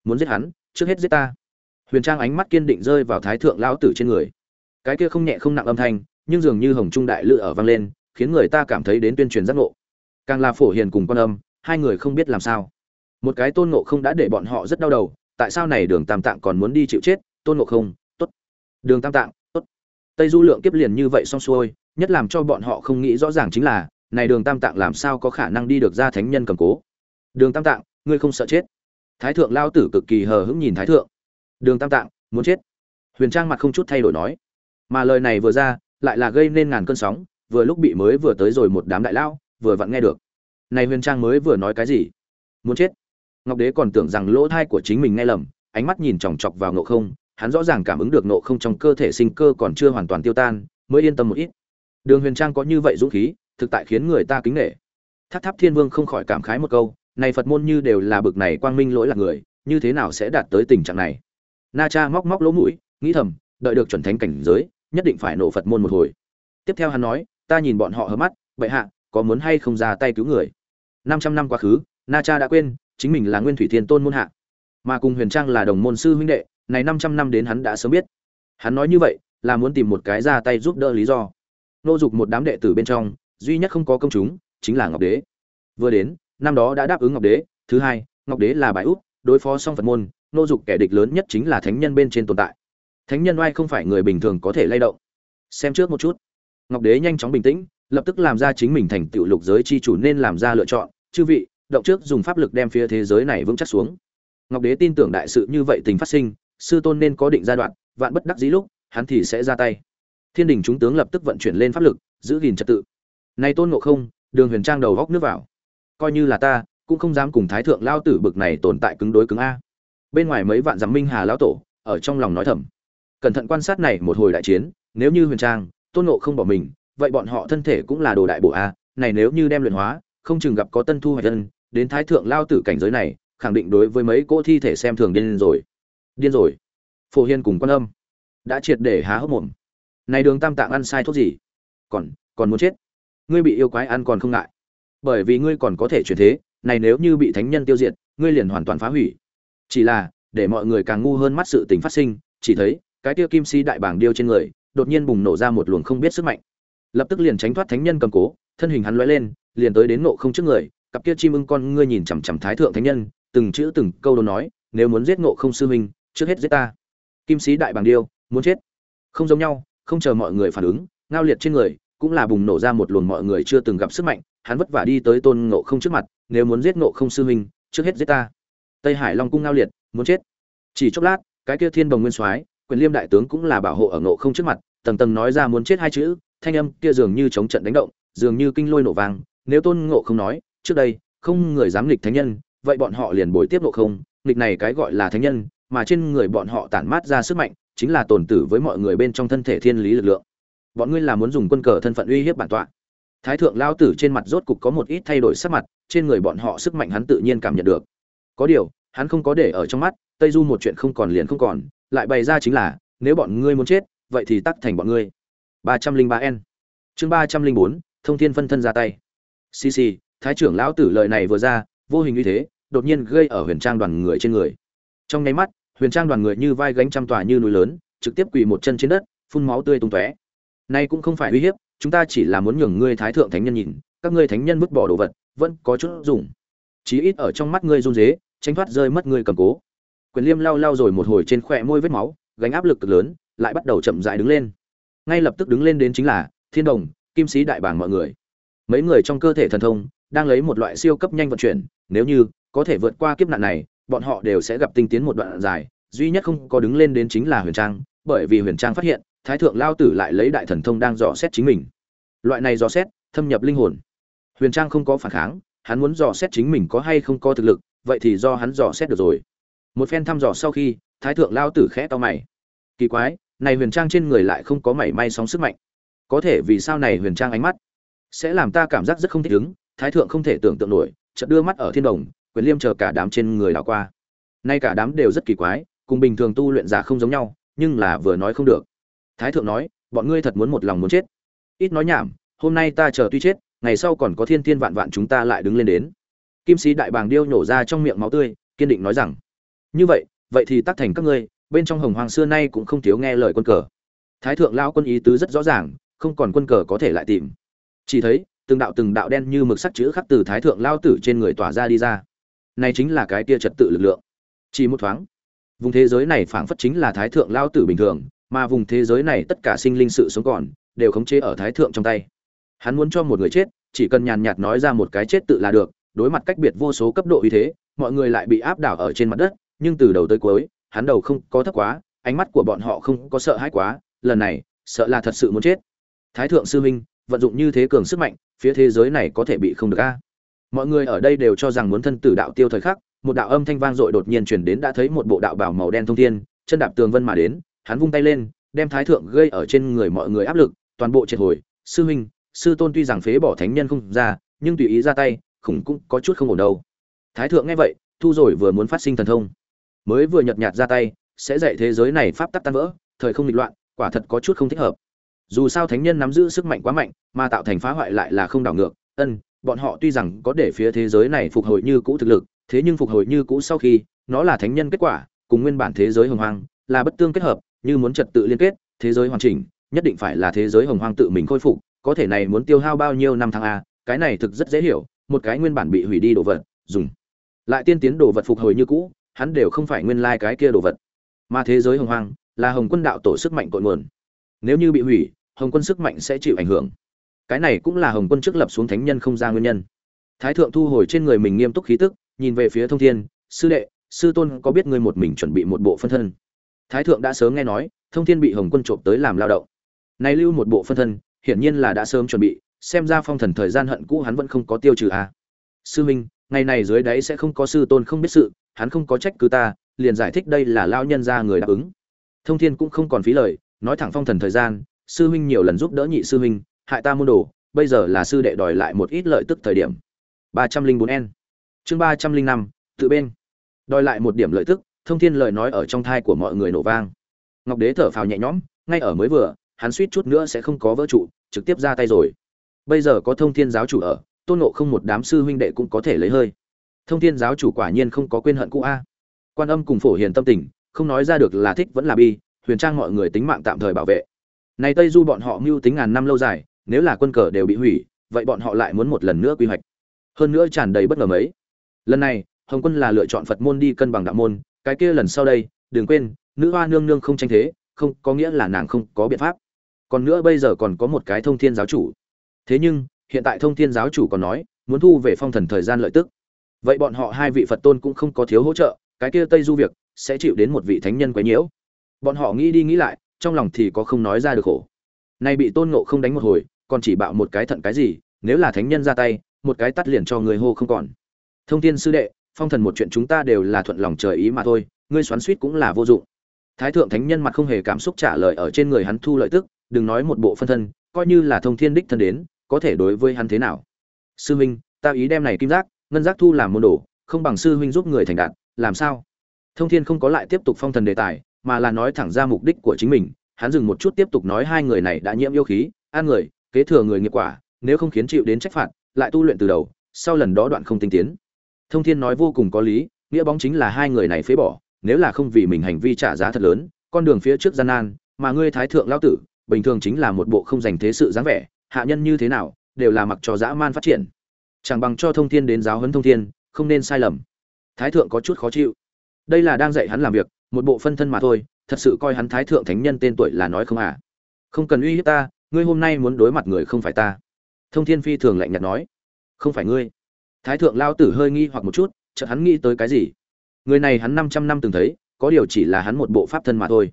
Muốn giết hắn, trước hết giết ta. Huyền trang ánh mắt kiên định rơi vào thái thượng lão tử trên người. Cái kia không nhẹ không nặng âm thanh, nhưng dường như hồng trung đại lự ở vang lên, khiến người ta cảm thấy đến tuyên truyền giác ngộ. Càng là phổ hiền cùng quan âm, hai người không biết làm sao. Một cái tôn ngộ không đã để bọn họ rất đau đầu tại sao này đường tam tạng còn muốn đi chịu chết? Tôn ngộ không, tốt. Đường tam tạng, tốt. Tây du lượng kiếp liền như vậy xong xuôi, nhất làm cho bọn họ không nghĩ rõ ràng chính là, này đường tam tạng làm sao có khả năng đi được ra thánh nhân cầm cố? Đường tam tạng, ngươi không sợ chết? Thái thượng lao tử cực kỳ hờ hững nhìn thái thượng. Đường tam tạng, muốn chết? Huyền trang mặt không chút thay đổi nói. Mà lời này vừa ra, lại là gây nên ngàn cơn sóng, vừa lúc bị mới vừa tới rồi một đám đại lao, vừa vặn nghe được. Này huyền trang mới vừa nói cái gì? Muốn chết? Ngọc đế còn tưởng rằng lỗ thai của chính mình nghe lầm, ánh mắt nhìn chòng chọc vào nộ không, hắn rõ ràng cảm ứng được nộ không trong cơ thể sinh cơ còn chưa hoàn toàn tiêu tan, mới yên tâm một ít. Đường huyền trang có như vậy dũng khí, thực tại khiến người ta kính nể. Tháp tháp thiên vương không khỏi cảm khái một câu, này phật môn như đều là bực này quang minh lỗi là người, như thế nào sẽ đạt tới tình trạng này? Na cha móc móc lỗ mũi, nghĩ thầm, đợi được chuẩn thánh cảnh giới, nhất định phải nổ phật môn một hồi. Tiếp theo hắn nói, ta nhìn bọn họ hớm mắt, bệ hạ, có muốn hay không ra tay cứu người? Năm trăm năm quá khứ, na cha đã quên chính mình là nguyên thủy thiên tôn môn hạ. Mà cùng huyền trang là đồng môn sư huynh đệ, này năm trăm năm đến hắn đã sớm biết. Hắn nói như vậy, là muốn tìm một cái ra tay giúp đỡ lý do. Nô dục một đám đệ tử bên trong, duy nhất không có công chúng, chính là ngọc đế. Vừa đến, năm đó đã đáp ứng ngọc đế, thứ hai, ngọc đế là bãi út, đối phó xong phật môn, nô dục kẻ địch lớn nhất chính là thánh nhân bên trên tồn tại. Thánh nhân oai không phải người bình thường có thể lay động. Xem trước một chút. Ngọc đế nhanh chóng bình tĩnh, lập tức làm ra chính mình thành tựu lục giới chi chủ nên làm ra lựa chọn. Chư vị động trước dùng pháp lực đem phía thế giới này vững chắc xuống. Ngọc đế tin tưởng đại sự như vậy tình phát sinh, sư tôn nên có định giai đoạn, vạn bất đắc dĩ lúc, hắn thì sẽ ra tay. Thiên đình chúng tướng lập tức vận chuyển lên pháp lực, giữ gìn trật tự. Này tôn ngộ không, đường huyền trang đầu góc nước vào. Coi như là ta, cũng không dám cùng thái thượng lao tử bực này tồn tại cứng đối cứng a. Bên ngoài mấy vạn dặm minh hà lão tổ, ở trong lòng nói thầm. Cẩn thận quan sát này một hồi đại chiến, nếu như huyền trang, tôn ngộ không bỏ mình, vậy bọn họ thân thể cũng là đồ đại bộ a, này nếu như đem luyện hóa, không chừng gặp có tân thu hoạch dân đến thái thượng lao tử cảnh giới này, khẳng định đối với mấy cỗ thi thể xem thường điên rồi. Điên rồi. Phổ hiên cùng quan âm đã triệt để há hốc mồm. Này đường tam tạng ăn sai thuốc gì? Còn còn muốn chết? Ngươi bị yêu quái ăn còn không ngại. Bởi vì ngươi còn có thể chuyển thế, này nếu như bị thánh nhân tiêu diệt, ngươi liền hoàn toàn phá hủy. Chỉ là, để mọi người càng ngu hơn mắt sự tình phát sinh, chỉ thấy, cái tiêu kim si đại bảng điêu trên người, đột nhiên bùng nổ ra một luồng không biết sức mạnh. Lập tức liền tránh thoát thánh nhân cầm cố, thân hình hắn lóe lên, liền tới đến nộ không trước người cặp kia chim ưng con ngươi nhìn chằm chằm thái thượng thánh nhân, từng chữ từng câu đồ nói, nếu muốn giết ngộ không sư huynh, trước hết giết ta. Kim sĩ đại bàng điêu, muốn chết. Không giống nhau, không chờ mọi người phản ứng, ngao liệt trên người, cũng là bùng nổ ra một luồng mọi người chưa từng gặp sức mạnh, hắn vất vả đi tới tôn ngộ không trước mặt, nếu muốn giết ngộ không sư huynh, trước hết giết ta. Tây hải long cung ngao liệt, muốn chết. Chỉ chốc lát, cái kia thiên đồng nguyên soái, quyền liêm đại tướng cũng là bảo hộ ở ngộ không trước mặt, tầng tầng nói ra muốn chết hai chữ, thanh âm kia dường như chống trận đánh động, dường như kinh lôi nổ vang, nếu tôn ngộ không nói trước đây, không người dám nghịch thánh nhân, vậy bọn họ liền bồi tiếp độ không, nghịch này cái gọi là thánh nhân, mà trên người bọn họ tản mát ra sức mạnh, chính là tồn tử với mọi người bên trong thân thể thiên lý lực lượng. Bọn ngươi là muốn dùng quân cờ thân phận uy hiếp bản tọa. Thái thượng lao tử trên mặt rốt cục có một ít thay đổi sắc mặt, trên người bọn họ sức mạnh hắn tự nhiên cảm nhận được. Có điều, hắn không có để ở trong mắt, tây du một chuyện không còn liền không còn, lại bày ra chính là, nếu bọn ngươi muốn chết, vậy thì tắc thành bọn ngươi. Ba trăm linh ba n. Chương ba trăm linh bốn, thông thiên phân thân ra tay. Cc thái trưởng lão tử lời này vừa ra, vô hình như thế, đột nhiên gây ở huyền trang đoàn người trên người. Trong nháy mắt, huyền trang đoàn người như vai gánh trăm tòa như núi lớn, trực tiếp quỳ một chân trên đất, phun máu tươi tung tóe. Nay cũng không phải uy hiếp, chúng ta chỉ là muốn nhường ngươi thái thượng thánh nhân nhìn, các ngươi thánh nhân vứt bỏ đồ vật, vẫn có chút dùng. Chí ít ở trong mắt ngươi run dế tránh thoát rơi mất ngươi cầm cố. Quyền liêm lau lau rồi một hồi trên khỏe môi vết máu, gánh áp lực cực lớn, lại bắt đầu chậm dại đứng lên. Ngay lập tức đứng lên đến chính là thiên đồng, kim sĩ đại bảng mọi người. Mấy người trong cơ thể thần thông đang lấy một loại siêu cấp nhanh vận chuyển, nếu như có thể vượt qua kiếp nạn này, bọn họ đều sẽ gặp tinh tiến một đoạn dài, duy nhất không có đứng lên đến chính là huyền trang, bởi vì huyền trang phát hiện, thái thượng lao tử lại lấy đại thần thông đang dò xét chính mình. Loại này dò xét, thâm nhập linh hồn. Huyền trang không có phản kháng, hắn muốn dò xét chính mình có hay không có thực lực, vậy thì do hắn dò xét được rồi. Một phen thăm dò sau khi, thái thượng lao tử khẽ to mày. Kỳ quái, này huyền trang trên người lại không có mảy may sóng sức mạnh. Có thể vì sao này huyền trang ánh mắt sẽ làm ta cảm giác rất không thích ứng thái thượng không thể tưởng tượng nổi, chợt đưa mắt ở thiên đồng, quyền liêm chờ cả đám trên người đảo qua. Nay cả đám đều rất kỳ quái, cùng bình thường tu luyện giả không giống nhau, nhưng là vừa nói không được. Thái thượng nói, bọn ngươi thật muốn một lòng muốn chết. Ít nói nhảm, hôm nay ta chờ tuy chết, ngày sau còn có thiên thiên vạn vạn chúng ta lại đứng lên đến. Kim sĩ đại bàng điêu nhổ ra trong miệng máu tươi, kiên định nói rằng, như vậy vậy thì tác thành các ngươi, bên trong hồng hoàng xưa nay cũng không thiếu nghe lời quân cờ. Thái thượng lao quân ý tứ rất rõ ràng, không còn quân cờ có thể lại tìm. Chỉ thấy từng đạo từng đạo đen như mực sắc chữ khắc từ thái thượng lao tử trên người tỏa ra đi ra. Này chính là cái kia trật tự lực lượng. Chỉ một thoáng, vùng thế giới này phảng phất chính là thái thượng lao tử bình thường, mà vùng thế giới này tất cả sinh linh sự sống còn, đều khống chế ở thái thượng trong tay. Hắn muốn cho một người chết, chỉ cần nhàn nhạt nói ra một cái chết tự là được, đối mặt cách biệt vô số cấp độ uy thế, mọi người lại bị áp đảo ở trên mặt đất, nhưng từ đầu tới cuối, hắn đầu không có thấp quá, ánh mắt của bọn họ không có sợ hãi quá, lần này, sợ là thật sự muốn chết. Thái thượng sư huynh vận dụng như thế cường sức mạnh, phía thế giới này có thể bị không được a. Mọi người ở đây đều cho rằng muốn thân tử đạo tiêu thời khắc, một đạo âm thanh vang dội đột nhiên truyền đến đã thấy một bộ đạo bảo màu đen thông thiên, chân đạp tường vân mà đến, hắn vung tay lên, đem thái thượng gây ở trên người mọi người áp lực, toàn bộ triệt hồi. Sư huynh, sư tôn tuy rằng phế bỏ thánh nhân không ra, nhưng tùy ý ra tay, khủng cũng có chút không ổn đâu. Thái thượng nghe vậy, thu rồi vừa muốn phát sinh thần thông. Mới vừa nhợt nhạt ra tay, sẽ dạy thế giới này pháp tắc tan vỡ, thời không nghịch loạn, quả thật có chút không thích hợp dù sao thánh nhân nắm giữ sức mạnh quá mạnh, mà tạo thành phá hoại lại là không đảo ngược. Ân, bọn họ tuy rằng có để phía thế giới này phục hồi như cũ thực lực, thế nhưng phục hồi như cũ sau khi, nó là thánh nhân kết quả, cùng nguyên bản thế giới hồng hoang, là bất tương kết hợp, như muốn trật tự liên kết, thế giới hoàn chỉnh, nhất định phải là thế giới hồng hoang tự mình khôi phục, có thể này muốn tiêu hao bao nhiêu năm tháng a, cái này thực rất dễ hiểu, một cái nguyên bản bị hủy đi đồ vật, dùng. Lại tiên tiến đồ vật phục hồi như cũ, hắn đều không phải nguyên lai cái kia đồ vật. Mà thế giới hồng hoang, là hồng quân đạo tổ sức mạnh cội nguồn nếu như bị hủy, hồng quân sức mạnh sẽ chịu ảnh hưởng. Cái này cũng là hồng quân trước lập xuống thánh nhân không ra nguyên nhân. Thái thượng thu hồi trên người mình nghiêm túc khí tức, nhìn về phía thông thiên, sư đệ, sư tôn có biết ngươi một mình chuẩn bị một bộ phân thân? Thái thượng đã sớm nghe nói, thông thiên bị hồng quân trộm tới làm lao động. Này lưu một bộ phân thân, hiển nhiên là đã sớm chuẩn bị, xem ra phong thần thời gian hận cũ hắn vẫn không có tiêu trừ à. sư minh, ngày này dưới đáy sẽ không có sư tôn không biết sự, hắn không có trách cứ ta, liền giải thích đây là lao nhân ra người đáp ứng. Thông thiên cũng không còn phí lời nói thẳng phong thần thời gian, sư huynh nhiều lần giúp đỡ nhị sư huynh, hại ta môn đồ, bây giờ là sư đệ đòi lại một ít lợi tức thời điểm. ba trăm linh bốn n. Chương ba trăm linh năm, tự bên. Đòi lại một điểm lợi tức, thông thiên lời nói ở trong thai của mọi người nổ vang. Ngọc đế thở phào nhẹ nhõm, ngay ở mới vừa, hắn suýt chút nữa sẽ không có vỡ trụ, trực tiếp ra tay rồi. Bây giờ có thông thiên giáo chủ ở, tôn nộ không một đám sư huynh đệ cũng có thể lấy hơi. Thông thiên giáo chủ quả nhiên không có quên hận cũ a. Quan âm cùng phổ hiền tâm tình, không nói ra được là thích vẫn là bi huyền trang mọi người tính mạng tạm thời bảo vệ. Này tây du bọn họ mưu tính ngàn năm lâu dài, nếu là quân cờ đều bị hủy, vậy bọn họ lại muốn một lần nữa quy hoạch. Hơn nữa tràn đầy bất ngờ mấy. Lần này, hồng quân là lựa chọn phật môn đi cân bằng đạo môn, cái kia lần sau đây, đừng quên, nữ hoa nương nương không tranh thế, không, có nghĩa là nàng không có biện pháp. Còn nữa bây giờ còn có một cái thông thiên giáo chủ. Thế nhưng, hiện tại thông thiên giáo chủ còn nói, muốn thu về phong thần thời gian lợi tức. Vậy bọn họ hai vị phật tôn cũng không có thiếu hỗ trợ, cái kia tây du việc, sẽ chịu đến một vị thánh nhân quấy nhiễu bọn họ nghĩ đi nghĩ lại, trong lòng thì có không nói ra được khổ. Nay bị tôn ngộ không đánh một hồi, còn chỉ bạo một cái thận cái gì, nếu là thánh nhân ra tay, một cái tắt liền cho người hô không còn. Thông thiên sư đệ, phong thần một chuyện chúng ta đều là thuận lòng trời ý mà thôi, ngươi xoắn suýt cũng là vô dụng. Thái thượng thánh nhân mặt không hề cảm xúc trả lời ở trên người hắn thu lợi tức, đừng nói một bộ phân thân, coi như là thông thiên đích thân đến, có thể đối với hắn thế nào? Sư huynh ta ý đem này kim giác, ngân giác thu làm môn đồ, không bằng sư huynh giúp người thành đạt, làm sao? Thông thiên không có lại tiếp tục phong thần đề tài mà là nói thẳng ra mục đích của chính mình, hắn dừng một chút tiếp tục nói hai người này đã nhiễm yêu khí an người, kế thừa người nghiệp quả, nếu không khiến chịu đến trách phạt, lại tu luyện từ đầu, sau lần đó đoạn không tinh tiến. Thông thiên nói vô cùng có lý, nghĩa bóng chính là hai người này phế bỏ, nếu là không vì mình hành vi trả giá thật lớn, con đường phía trước gian nan, mà ngươi thái thượng lão tử, bình thường chính là một bộ không dành thế sự dáng vẻ, hạ nhân như thế nào, đều là mặc cho dã man phát triển. Chẳng bằng cho thông thiên đến giáo huấn thông thiên, không nên sai lầm. Thái thượng có chút khó chịu. Đây là đang dạy hắn làm việc một bộ phân thân mà thôi, thật sự coi hắn thái thượng thánh nhân tên tuổi là nói không à. Không cần uy hiếp ta, ngươi hôm nay muốn đối mặt người không phải ta. Thông thiên phi thường lạnh nhạt nói. Không phải ngươi. Thái thượng lao tử hơi nghi hoặc một chút, chợt hắn nghĩ tới cái gì? Người này hắn 500 năm từng thấy, có điều chỉ là hắn một bộ pháp thân mà thôi.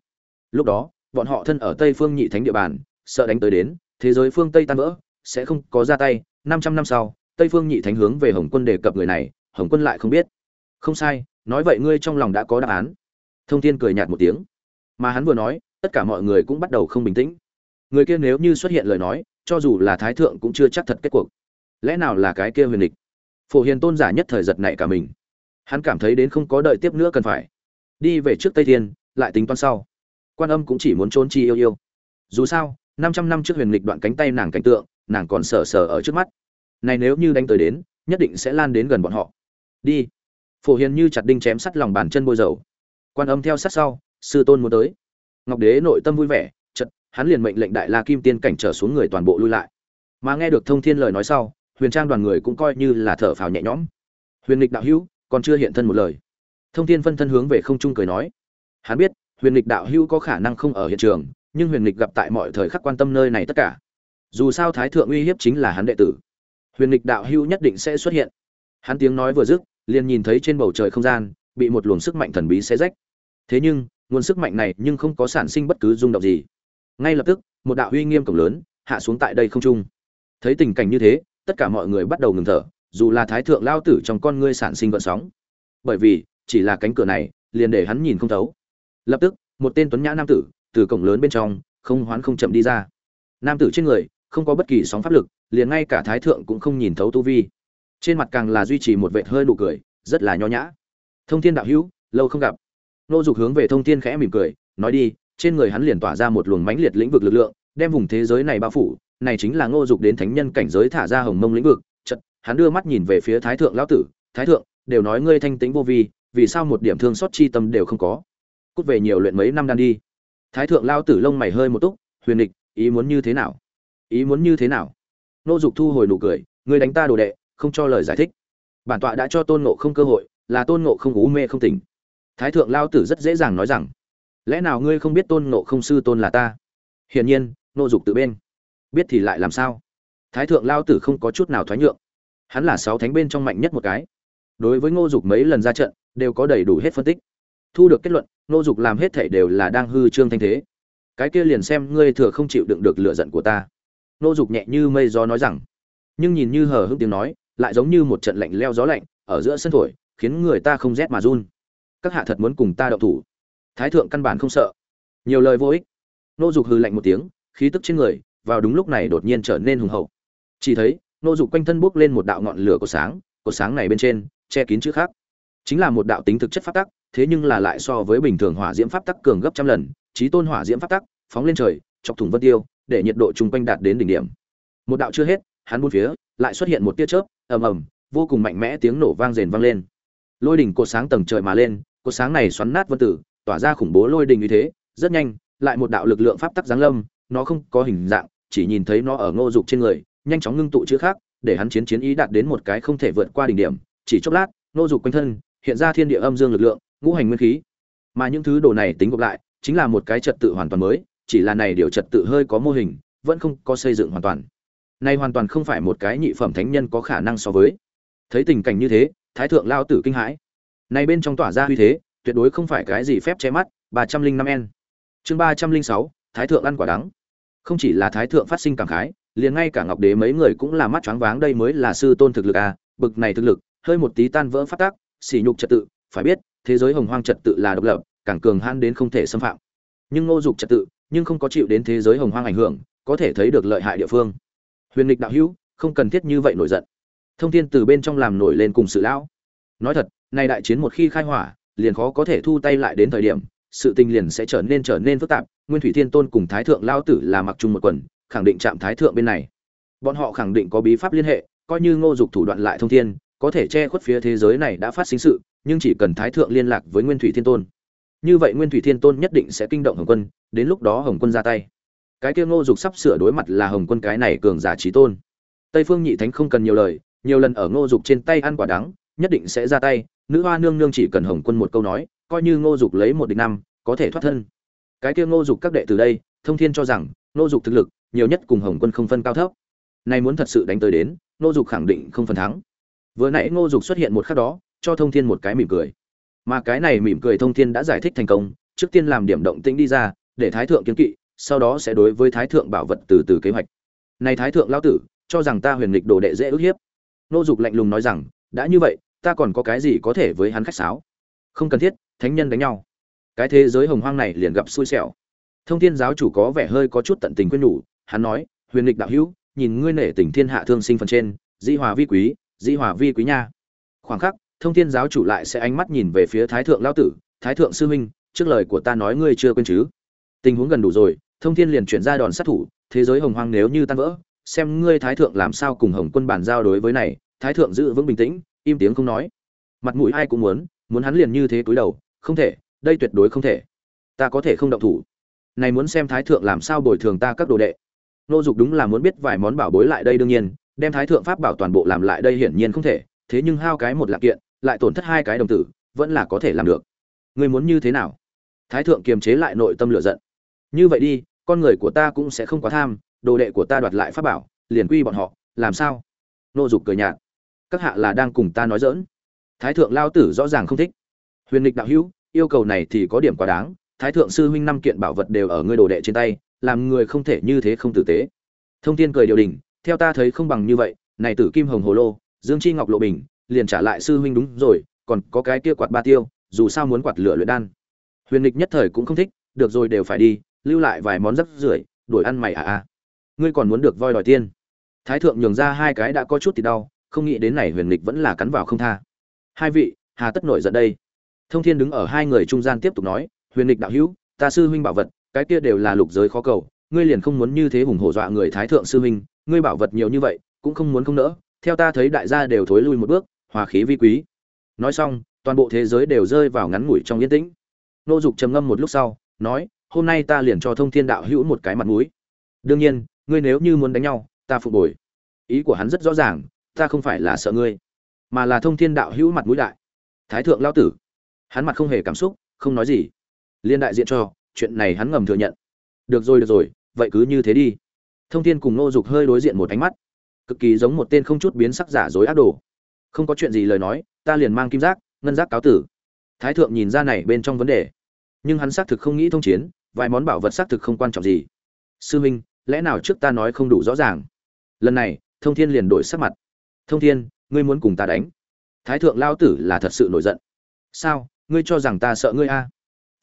Lúc đó, bọn họ thân ở tây phương nhị thánh địa bàn, sợ đánh tới đến, thế giới phương tây tan vỡ, sẽ không có ra tay. 500 năm sau, tây phương nhị thánh hướng về hồng quân đề cập người này, hồng quân lại không biết. Không sai, nói vậy ngươi trong lòng đã có đáp án thông thiên cười nhạt một tiếng. Mà hắn vừa nói, tất cả mọi người cũng bắt đầu không bình tĩnh. Người kia nếu như xuất hiện lời nói, cho dù là thái thượng cũng chưa chắc thật kết cuộc. Lẽ nào là cái kia huyền địch? Phổ hiền tôn giả nhất thời giật nảy cả mình. Hắn cảm thấy đến không có đợi tiếp nữa cần phải. Đi về trước tây thiên, lại tính toán sau. Quan âm cũng chỉ muốn trốn chi yêu yêu. Dù sao, năm trăm năm trước huyền lịch đoạn cánh tay nàng cảnh tượng, nàng còn sờ sờ ở trước mắt. Này nếu như đánh tới đến, nhất định sẽ lan đến gần bọn họ. Đi. Phổ hiền như chặt đinh chém sắt lòng bàn chân bôi dầu quan âm theo sát sau, sư tôn muốn tới. Ngọc đế nội tâm vui vẻ chật hắn liền mệnh lệnh đại la kim tiên cảnh trở xuống người toàn bộ lui lại. Mà nghe được thông thiên lời nói sau, huyền trang đoàn người cũng coi như là thở phào nhẹ nhõm. Huyền lịch đạo hữu, còn chưa hiện thân một lời. Thông thiên phân thân hướng về không trung cười nói. Hắn biết, huyền lịch đạo hữu có khả năng không ở hiện trường, nhưng huyền lịch gặp tại mọi thời khắc quan tâm nơi này tất cả. Dù sao thái thượng uy hiếp chính là hắn đệ tử. Huyền lịch đạo hữu nhất định sẽ xuất hiện. Hắn tiếng nói vừa dứt, liền nhìn thấy trên bầu trời không gian, bị một luồng sức mạnh thần bí xé rách thế nhưng, nguồn sức mạnh này nhưng không có sản sinh bất cứ rung động gì. Ngay lập tức, một đạo uy nghiêm cổng lớn hạ xuống tại đây không trung. Thấy tình cảnh như thế, tất cả mọi người bắt đầu ngừng thở, dù là thái thượng lao tử trong con ngươi sản sinh gợn sóng. Bởi vì, chỉ là cánh cửa này, liền để hắn nhìn không thấu. Lập tức, một tên tuấn nhã nam tử từ cổng lớn bên trong, không hoán không chậm đi ra. Nam tử trên người, không có bất kỳ sóng pháp lực, liền ngay cả thái thượng cũng không nhìn thấu tu vi. Trên mặt càng là duy trì một vệt hơi nụ cười, rất là nho nhã. Thông thiên đạo hữu, lâu không gặp nô dục hướng về thông thiên khẽ mỉm cười nói đi trên người hắn liền tỏa ra một luồng mãnh liệt lĩnh vực lực lượng đem vùng thế giới này bao phủ. Này chính là ngô dục đến thánh nhân cảnh giới thả ra hồng mông lĩnh vực. Chợt, hắn đưa mắt nhìn về phía thái thượng lão tử. Thái thượng đều nói ngươi thanh tĩnh vô vi vì sao một điểm thương xót chi tâm đều không có? Cút về nhiều luyện mấy năm đan đi. Thái thượng lão tử lông mày hơi một túc huyền lịch, ý muốn như thế nào? Ý muốn như thế nào? Nô dục thu hồi nụ cười ngươi đánh ta đồ đệ không cho lời giải thích. Bản tọa đã cho tôn ngộ không cơ hội là tôn ngộ không ú mê không tỉnh thái thượng lao tử rất dễ dàng nói rằng, lẽ nào ngươi không biết tôn nộ không sư tôn là ta? Hiển nhiên nộ dục tự bên. Biết thì lại làm sao? Thái thượng lao tử không có chút nào thoái nhượng. Hắn là sáu thánh bên trong mạnh nhất một cái. Đối với ngô dục mấy lần ra trận, đều có đầy đủ hết phân tích. Thu được kết luận ngô dục làm hết thể đều là đang hư trương thanh thế. Cái kia liền xem ngươi thừa không chịu đựng được lựa giận của ta. Ngô dục nhẹ như mây gió nói rằng, nhưng nhìn như hờ hững tiếng nói, lại giống như một trận lạnh leo gió lạnh, ở giữa sân thổi, khiến người ta không rét mà run các hạ thật muốn cùng ta động thủ. Thái thượng căn bản không sợ. Nhiều lời vô ích. Nô dục hư lạnh một tiếng, khí tức trên người, vào đúng lúc này đột nhiên trở nên hùng hậu. Chỉ thấy, nô dục quanh thân bốc lên một đạo ngọn lửa của sáng của sáng này bên trên, che kín chữ khác. Chính là một đạo tính thực chất pháp tắc, thế nhưng là lại so với bình thường hỏa diễm pháp tắc cường gấp trăm lần trí tôn hỏa diễm pháp tắc, phóng lên trời, chọc thủng vân tiêu, để nhiệt độ chung quanh đạt đến đỉnh điểm. Một đạo chưa hết, hắn buôn phía, lại xuất hiện một tia chớp, ầm ầm, vô cùng mạnh mẽ tiếng nổ vang rền vang lên. Lôi đỉnh cột sáng tầng trời mà lên cột sáng này xoắn nát vân tử, tỏa ra khủng bố lôi đình như thế, rất nhanh, lại một đạo lực lượng pháp tắc giáng lâm, nó không có hình dạng, chỉ nhìn thấy nó ở ngô dục trên người, nhanh chóng ngưng tụ chữ khác, để hắn chiến chiến ý đạt đến một cái không thể vượt qua đỉnh điểm. Chỉ chốc lát, ngô dục quanh thân, hiện ra thiên địa âm dương lực lượng, ngũ hành nguyên khí. Mà những thứ đồ này tính gộp lại, chính là một cái trật tự hoàn toàn mới, chỉ là này điều trật tự hơi có mô hình, vẫn không có xây dựng hoàn toàn. Này hoàn toàn không phải một cái nhị phẩm thánh nhân có khả năng so với. Thấy tình cảnh như thế, thái thượng lao tử kinh hãi này bên trong tỏa ra uy thế, tuyệt đối không phải cái gì phép che mắt, ba trăm linh năm n chương ba trăm linh sáu, thái thượng ăn quả đắng. Không chỉ là thái thượng phát sinh cảm khái, liền ngay cả ngọc đế mấy người cũng là mắt choáng váng đây mới là sư tôn thực lực à bực này thực lực, hơi một tí tan vỡ phát tác, sỉ nhục trật tự, phải biết, thế giới hồng hoang trật tự là độc lập, càng cường han đến không thể xâm phạm. Nhưng ngô dục trật tự, nhưng không có chịu đến thế giới hồng hoang ảnh hưởng, có thể thấy được lợi hại địa phương. Huyền lịch đạo hữu, không cần thiết như vậy nổi giận. Thông thiên từ bên trong làm nổi lên cùng sự lão. Nói thật nay đại chiến một khi khai hỏa, liền khó có thể thu tay lại đến thời điểm, sự tình liền sẽ trở nên trở nên phức tạp. Nguyên thủy thiên tôn cùng thái thượng lao tử là mặc chung một quần, khẳng định chạm thái thượng bên này. Bọn họ khẳng định có bí pháp liên hệ, coi như ngô dục thủ đoạn lại thông thiên, có thể che khuất phía thế giới này đã phát sinh sự, nhưng chỉ cần thái thượng liên lạc với nguyên thủy thiên tôn. Như vậy nguyên thủy thiên tôn nhất định sẽ kinh động hồng quân, đến lúc đó hồng quân ra tay. Cái kia ngô dục sắp sửa đối mặt là hồng quân cái này cường giả trí tôn. Tây phương nhị thánh không cần nhiều lời, nhiều lần ở ngô dục trên tay ăn quả đắng nhất định sẽ ra tay, nữ hoa nương nương chỉ cần hồng quân một câu nói, coi như ngô dục lấy một địch năm, có thể thoát thân. Cái kia ngô dục các đệ từ đây, thông thiên cho rằng, ngô dục thực lực, nhiều nhất cùng hồng quân không phân cao thấp. Nay muốn thật sự đánh tới đến, ngô dục khẳng định không phân thắng. Vừa nãy ngô dục xuất hiện một khắc đó, cho thông thiên một cái mỉm cười. Mà cái này mỉm cười thông thiên đã giải thích thành công, trước tiên làm điểm động tĩnh đi ra, để thái thượng kiến kỵ, sau đó sẽ đối với thái thượng bảo vật từ từ kế hoạch. Này thái thượng lao tử, cho rằng ta huyền lịch đồ đệ dễ ức hiếp. Nô dục lạnh lùng nói rằng đã như vậy, ta còn có cái gì có thể với hắn khách sáo? Không cần thiết, thánh nhân đánh nhau. Cái thế giới hồng hoang này liền gặp xui xẻo. Thông thiên giáo chủ có vẻ hơi có chút tận tình quên nhủ, hắn nói, huyền lịch đạo hữu, nhìn ngươi nể tình thiên hạ thương sinh phần trên di hòa vi quý di hòa vi quý nha. Khoảng khắc, thông thiên giáo chủ lại sẽ ánh mắt nhìn về phía thái thượng lao tử, thái thượng sư huynh trước lời của ta nói ngươi chưa quên chứ? Tình huống gần đủ rồi, thông thiên liền chuyển ra đòn sát thủ, thế giới hồng hoang nếu như tan vỡ, xem ngươi thái thượng làm sao cùng hồng quân bàn giao đối với này thái thượng giữ vững bình tĩnh, im tiếng không nói. Mặt mũi ai cũng muốn muốn hắn liền như thế cúi đầu, không thể, đây tuyệt đối không thể. Ta có thể không động thủ. Này muốn xem thái thượng làm sao bồi thường ta các đồ đệ. Nô dục đúng là muốn biết vài món bảo bối lại đây đương nhiên, đem thái thượng pháp bảo toàn bộ làm lại đây hiển nhiên không thể, thế nhưng hao cái một lạc kiện, lại tổn thất hai cái đồng tử, vẫn là có thể làm được. Người muốn như thế nào? Thái thượng kiềm chế lại nội tâm lửa giận. Như vậy đi, con người của ta cũng sẽ không quá tham, đồ đệ của ta đoạt lại pháp bảo, liền quy bọn họ, làm sao? Nô dục cười nhạt các hạ là đang cùng ta nói dỡn thái thượng lao tử rõ ràng không thích. Huyền lịch đạo hữu, yêu cầu này thì có điểm quá đáng. Thái thượng sư huynh năm kiện bảo vật đều ở ngươi đồ đệ trên tay, làm người không thể như thế không tử tế. Thông tiên cười điều đình theo ta thấy không bằng như vậy, này tử kim hồng hồ lô, dương chi ngọc lộ bình, liền trả lại sư huynh đúng rồi, còn có cái kia quạt ba tiêu, dù sao muốn quạt lửa luyện đan. Huyền lịch nhất thời cũng không thích, được rồi đều phải đi, lưu lại vài món rất rưởi, đuổi ăn mày à à. Ngươi còn muốn được voi đòi tiên. Thái thượng nhường ra hai cái đã có chút thì đau không nghĩ đến này huyền lịch vẫn là cắn vào không tha. Hai vị, hà tất nổi giận đây. Thông thiên đứng ở hai người trung gian tiếp tục nói, huyền lịch đạo hữu, ta sư huynh bảo vật, cái kia đều là lục giới khó cầu, ngươi liền không muốn như thế hùng hổ dọa người thái thượng sư huynh, ngươi bảo vật nhiều như vậy, cũng không muốn không nỡ, theo ta thấy đại gia đều thối lui một bước, hòa khí vi quý. Nói xong, toàn bộ thế giới đều rơi vào ngắn ngủi trong yên tĩnh. Nô dục trầm ngâm một lúc sau, nói, hôm nay ta liền cho thông thiên đạo hữu một cái mặt mũi. Đương nhiên, ngươi nếu như muốn đánh nhau, ta phục bồi ý của hắn rất rõ ràng ta không phải là sợ ngươi, mà là thông thiên đạo hữu mặt mũi đại, thái thượng lao tử. Hắn mặt không hề cảm xúc, không nói gì. Liên đại diện cho, chuyện này hắn ngầm thừa nhận. Được rồi được rồi, vậy cứ như thế đi. Thông thiên cùng nô dục hơi đối diện một ánh mắt. Cực kỳ giống một tên không chút biến sắc giả dối ác đồ. Không có chuyện gì lời nói, ta liền mang kim giác, ngân giác cáo tử. Thái thượng nhìn ra này bên trong vấn đề. Nhưng hắn xác thực không nghĩ thông chiến, vài món bảo vật xác thực không quan trọng gì. Sư minh, lẽ nào trước ta nói không đủ rõ ràng? Lần này, thông thiên liền đổi sắc mặt thông thiên, ngươi muốn cùng ta đánh? Thái thượng lao tử là thật sự nổi giận. Sao? Ngươi cho rằng ta sợ ngươi a?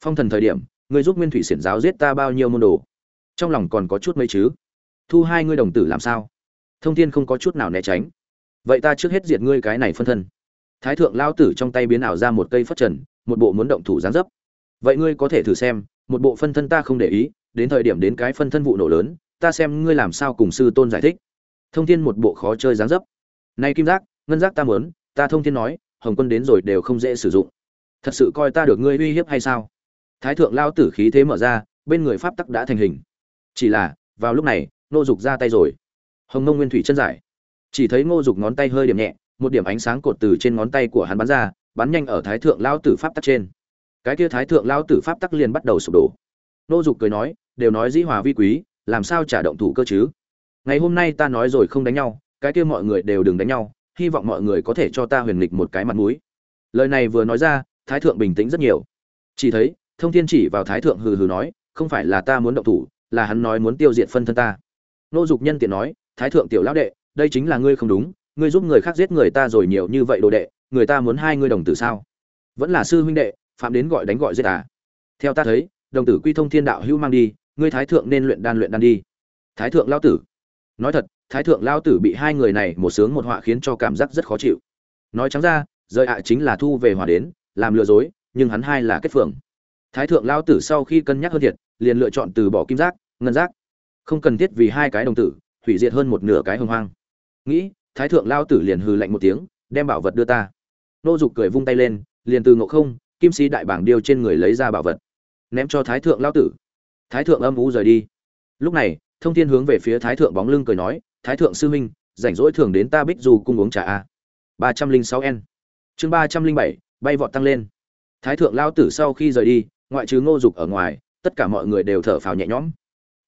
Phong thần thời điểm, ngươi giúp nguyên thủy xiển giáo giết ta bao nhiêu môn đồ? Trong lòng còn có chút mấy chứ? Thu hai ngươi đồng tử làm sao? Thông thiên không có chút nào né tránh. Vậy ta trước hết diệt ngươi cái này phân thân. Thái thượng lao tử trong tay biến ảo ra một cây phất trần, một bộ muốn động thủ gián dấp. Vậy ngươi có thể thử xem, một bộ phân thân ta không để ý, đến thời điểm đến cái phân thân vụ nổ lớn, ta xem ngươi làm sao cùng sư tôn giải thích. Thông thiên một bộ khó chơi gián dấp nay kim giác, ngân giác ta muốn, ta thông thiên nói, hồng quân đến rồi đều không dễ sử dụng. Thật sự coi ta được ngươi uy hiếp hay sao? Thái thượng lao tử khí thế mở ra, bên người pháp tắc đã thành hình. Chỉ là, vào lúc này, ngô dục ra tay rồi. Hồng mông nguyên thủy chân giải. Chỉ thấy ngô dục ngón tay hơi điểm nhẹ, một điểm ánh sáng cột từ trên ngón tay của hắn bắn ra, bắn nhanh ở thái thượng lao tử pháp tắc trên. Cái kia thái thượng lao tử pháp tắc liền bắt đầu sụp đổ. Ngô dục cười nói, đều nói dĩ hòa vi quý, làm sao trả động thủ cơ chứ? Ngày hôm nay ta nói rồi không đánh nhau cái kia mọi người đều đừng đánh nhau, hy vọng mọi người có thể cho ta huyền lịch một cái mặt mũi. Lời này vừa nói ra, thái thượng bình tĩnh rất nhiều. Chỉ thấy, thông thiên chỉ vào thái thượng hừ hừ nói, không phải là ta muốn động thủ, là hắn nói muốn tiêu diệt phân thân ta. Nô dục nhân tiện nói, thái thượng tiểu lão đệ, đây chính là ngươi không đúng, ngươi giúp người khác giết người ta rồi nhiều như vậy đồ đệ, người ta muốn hai ngươi đồng tử sao? Vẫn là sư huynh đệ, phạm đến gọi đánh gọi giết à? Theo ta thấy, đồng tử quy thông thiên đạo hữu mang đi, ngươi thái thượng nên luyện đan luyện đan đi. Thái thượng lao tử. Nói thật thái thượng lao tử bị hai người này một sướng một họa khiến cho cảm giác rất khó chịu. Nói trắng ra, rời ạ chính là thu về hòa đến, làm lừa dối, nhưng hắn hai là kết phường thái thượng lao tử sau khi cân nhắc hơn thiệt, liền lựa chọn từ bỏ kim giác, ngân giác. Không cần thiết vì hai cái đồng tử, hủy diệt hơn một nửa cái hồng hoang. Nghĩ, thái thượng lao tử liền hừ lạnh một tiếng, đem bảo vật đưa ta. Nô dục cười vung tay lên, liền từ ngộ không, kim sĩ đại bảng điêu trên người lấy ra bảo vật, ném cho thái thượng lao tử. Thái thượng âm vũ rời đi. Lúc này, thông thiên hướng về phía thái thượng bóng lưng cười nói thái thượng sư huynh, rảnh rỗi thường đến ta bích du cung uống trà a. ba trăm linh sáu n chương ba trăm linh bảy, bay vọt tăng lên. Thái thượng lao tử sau khi rời đi, ngoại trừ ngô dục ở ngoài, tất cả mọi người đều thở phào nhẹ nhõm.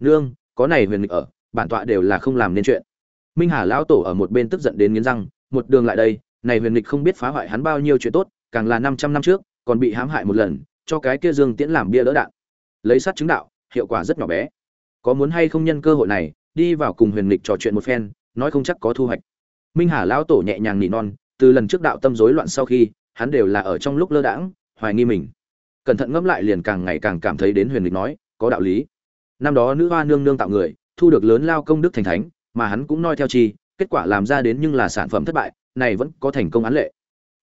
Nương, có này huyền nghịch ở, bản tọa đều là không làm nên chuyện. Minh hà lão tổ ở một bên tức giận đến nghiến răng, một đường lại đây, này huyền lịch không biết phá hoại hắn bao nhiêu chuyện tốt, càng là 500 năm trước, còn bị hãm hại một lần, cho cái kia dương tiễn làm bia đỡ đạn. Lấy sắt chứng đạo, hiệu quả rất nhỏ bé. Có muốn hay không nhân cơ hội này đi vào cùng huyền lịch trò chuyện một phen, nói không chắc có thu hoạch. Minh hà lão tổ nhẹ nhàng nỉ non, từ lần trước đạo tâm rối loạn sau khi, hắn đều là ở trong lúc lơ đãng, hoài nghi mình. Cẩn thận ngẫm lại liền càng ngày càng cảm thấy đến huyền lịch nói, có đạo lý. Năm đó nữ hoa nương nương tạo người, thu được lớn lao công đức thành thánh, mà hắn cũng noi theo chi, kết quả làm ra đến nhưng là sản phẩm thất bại, này vẫn có thành công án lệ.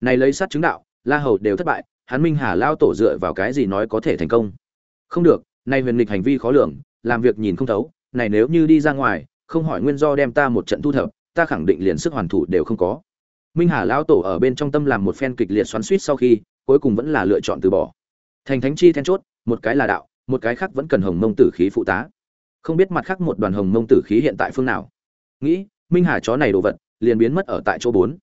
Này lấy sát chứng đạo, la hầu đều thất bại, hắn minh hà lao tổ dựa vào cái gì nói có thể thành công? Không được này huyền lịch hành vi khó lường, làm việc nhìn không thấu này nếu như đi ra ngoài, không hỏi nguyên do đem ta một trận thu thập, ta khẳng định liền sức hoàn thủ đều không có. Minh hà lão tổ ở bên trong tâm làm một phen kịch liệt xoắn suýt sau khi, cuối cùng vẫn là lựa chọn từ bỏ. Thành thánh chi then chốt, một cái là đạo, một cái khác vẫn cần hồng mông tử khí phụ tá. Không biết mặt khác một đoàn hồng mông tử khí hiện tại phương nào. Nghĩ, minh hà chó này đồ vật, liền biến mất ở tại chỗ bốn.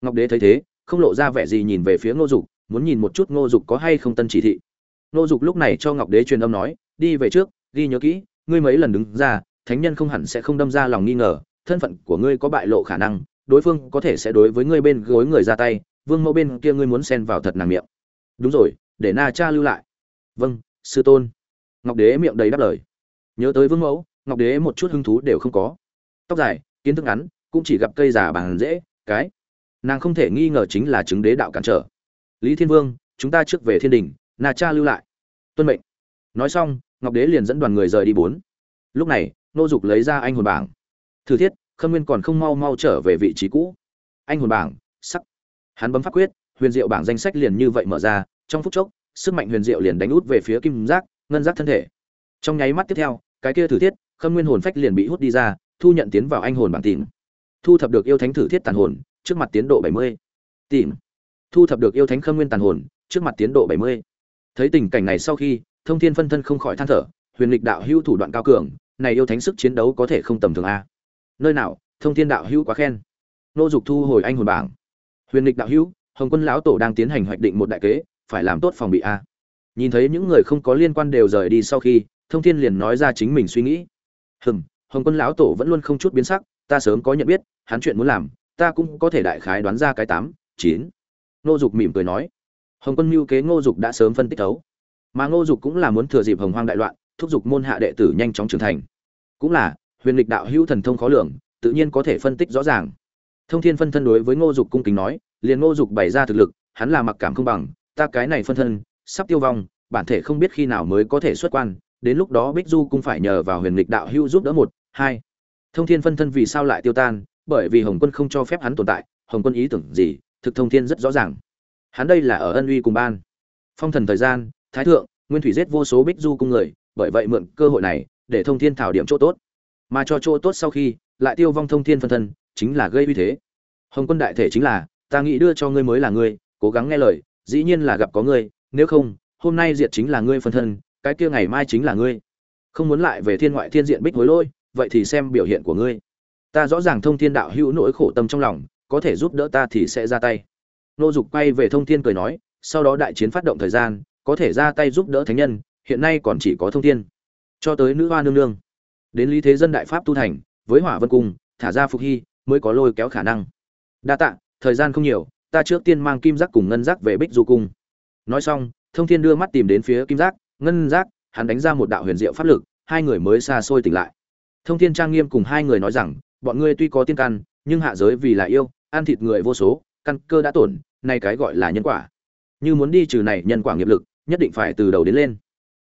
Ngọc đế thấy thế, không lộ ra vẻ gì nhìn về phía ngô dục, muốn nhìn một chút ngô dục có hay không tân chỉ thị. Ngô dục lúc này cho ngọc đế truyền âm nói, đi về trước, ghi nhớ kỹ ngươi mấy lần đứng ra, thánh nhân không hẳn sẽ không đâm ra lòng nghi ngờ, thân phận của ngươi có bại lộ khả năng, đối phương có thể sẽ đối với ngươi bên gối người ra tay, vương mẫu bên kia ngươi muốn xen vào thật nàng miệng. Đúng rồi, để na cha lưu lại. Vâng sư tôn. Ngọc đế miệng đầy đáp lời. Nhớ tới vương mẫu, ngọc đế một chút hứng thú đều không có. Tóc dài, kiến thức ngắn, cũng chỉ gặp cây già bàn dễ, cái. Nàng không thể nghi ngờ chính là chứng đế đạo cản trở. Lý thiên vương, chúng ta trước về thiên đình, na cha lưu lại. Tuân mệnh. Nói xong ngọc đế liền dẫn đoàn người rời đi bốn. Lúc này, nô dục lấy ra anh hồn bảng. Thử thiết, khâm nguyên còn không mau mau trở về vị trí cũ. Anh hồn bảng, sắc. Hắn bấm pháp quyết, huyền diệu bảng danh sách liền như vậy mở ra, trong phút chốc, sức mạnh huyền diệu liền đánh út về phía kim giác, ngân giác thân thể. Trong nháy mắt tiếp theo, cái kia thử thiết, khâm nguyên hồn phách liền bị hút đi ra, thu nhận tiến vào anh hồn bảng tìm thu thập được yêu thánh thử thiết tàn hồn, trước mặt tiến độ 70. tìm thu thập được yêu thánh khâm nguyên tàn hồn, trước mặt tiến độ 70. thấy tình cảnh này sau khi thông thiên phân thân không khỏi than thở, huyền lịch đạo hữu thủ đoạn cao cường, này yêu thánh sức chiến đấu có thể không tầm thường a. Nơi nào, thông thiên đạo hữu quá khen. Nô dục thu hồi anh hồn bảng. Huyền lịch đạo hữu, hồng quân lão tổ đang tiến hành hoạch định một đại kế, phải làm tốt phòng bị a. Nhìn thấy những người không có liên quan đều rời đi sau khi, thông thiên liền nói ra chính mình suy nghĩ. Hừm, hồng quân lão tổ vẫn luôn không chút biến sắc, ta sớm có nhận biết, hắn chuyện muốn làm, ta cũng có thể đại khái đoán ra cái tám, chín. Ngô dục mỉm cười nói. Hồng quân mưu kế ngô dục đã sớm phân tích thấu mà ngô dục cũng là muốn thừa dịp hồng hoang đại loạn, thúc giục môn hạ đệ tử nhanh chóng trưởng thành. Cũng là, huyền lịch đạo hữu thần thông khó lường, tự nhiên có thể phân tích rõ ràng. Thông thiên phân thân đối với ngô dục cung kính nói, liền ngô dục bày ra thực lực, hắn là mặc cảm không bằng, ta cái này phân thân, sắp tiêu vong, bản thể không biết khi nào mới có thể xuất quan, đến lúc đó bích du cũng phải nhờ vào huyền lịch đạo hữu giúp đỡ một, hai. Thông thiên phân thân vì sao lại tiêu tan? Bởi vì hồng quân không cho phép hắn tồn tại, hồng quân ý tưởng gì? Thực thông thiên rất rõ ràng. Hắn đây là ở ân uy cùng ban. Phong thần thời gian thái thượng, nguyên thủy giết vô số bích du cung người, bởi vậy mượn cơ hội này để thông thiên thảo điểm chỗ tốt. Mà cho chỗ tốt sau khi, lại tiêu vong thông thiên phân thân, chính là gây uy thế. Hồng quân đại thể chính là, ta nghĩ đưa cho ngươi mới là ngươi, cố gắng nghe lời, dĩ nhiên là gặp có ngươi, nếu không, hôm nay diệt chính là ngươi phân thân, cái kia ngày mai chính là ngươi. Không muốn lại về thiên ngoại thiên diện bích hối lôi, vậy thì xem biểu hiện của ngươi. Ta rõ ràng thông thiên đạo hữu nỗi khổ tâm trong lòng, có thể giúp đỡ ta thì sẽ ra tay. Nô dục quay về thông thiên cười nói, sau đó đại chiến phát động thời gian có thể ra tay giúp đỡ thánh nhân, hiện nay còn chỉ có thông thiên. Cho tới nữ hoa nương nương. Đến lý thế dân đại pháp tu thành, với hỏa vân cung, thả ra phục hy, mới có lôi kéo khả năng. Đa tạ, thời gian không nhiều, ta trước tiên mang kim giác cùng ngân giác về bích du cung. Nói xong, thông thiên đưa mắt tìm đến phía kim giác, ngân giác, hắn đánh ra một đạo huyền diệu pháp lực, hai người mới xa xôi tỉnh lại. Thông thiên trang nghiêm cùng hai người nói rằng, bọn ngươi tuy có tiên căn, nhưng hạ giới vì là yêu, ăn thịt người vô số, căn cơ đã tổn, nay cái gọi là nhân quả. Như muốn đi trừ này nhân quả nghiệp lực nhất định phải từ đầu đến lên.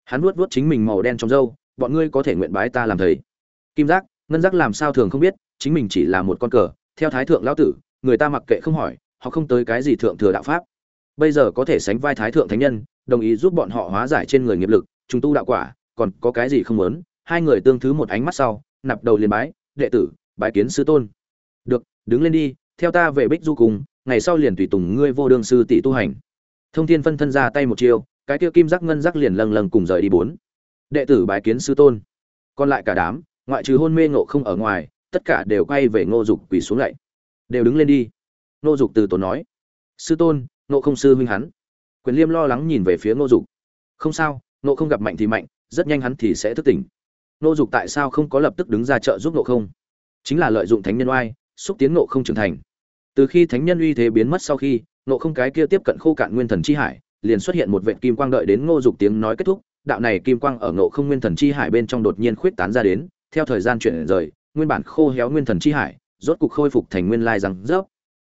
Hắn vuốt vuốt chính mình màu đen trong râu, bọn ngươi có thể nguyện bái ta làm thầy. Kim giác, ngân giác làm sao thường không biết, chính mình chỉ là một con cờ, theo thái thượng lão tử, người ta mặc kệ không hỏi, họ không tới cái gì thượng thừa đạo pháp. Bây giờ có thể sánh vai thái thượng thánh nhân, đồng ý giúp bọn họ hóa giải trên người nghiệp lực chúng tu đạo quả, còn có cái gì không muốn, hai người tương thứ một ánh mắt sau, nạp đầu liền bái, đệ tử, bái kiến sư tôn. Được, đứng lên đi, theo ta về bích du cùng, ngày sau liền tùy tùng ngươi vô đương sư tỷ tu hành. Thông thiên phân thân ra tay một chiêu cái kia kim giác ngân giác liền lâng lâng cùng rời đi bốn. Đệ tử bái kiến sư tôn. Còn lại cả đám, ngoại trừ hôn mê ngộ không ở ngoài, tất cả đều quay về ngô dục quỳ xuống lạy đều đứng lên đi. Ngô dục từ tốn nói. Sư tôn, ngộ không sư huynh hắn. Quyền liêm lo lắng nhìn về phía ngô dục. Không sao, ngộ không gặp mạnh thì mạnh, rất nhanh hắn thì sẽ thức tỉnh. Ngô dục tại sao không có lập tức đứng ra trợ giúp ngộ không? Chính là lợi dụng thánh nhân oai, xúc tiến ngộ không trưởng thành. Từ khi thánh nhân uy thế biến mất sau khi, ngộ không cái kia tiếp cận khô cạn nguyên thần chi hải liền xuất hiện một vệt kim quang đợi đến ngô dục tiếng nói kết thúc, đạo này kim quang ở nộ không nguyên thần chi hải bên trong đột nhiên khuyết tán ra đến, theo thời gian chuyển rời, nguyên bản khô héo nguyên thần chi hải, rốt cục khôi phục thành nguyên lai rằng rớp.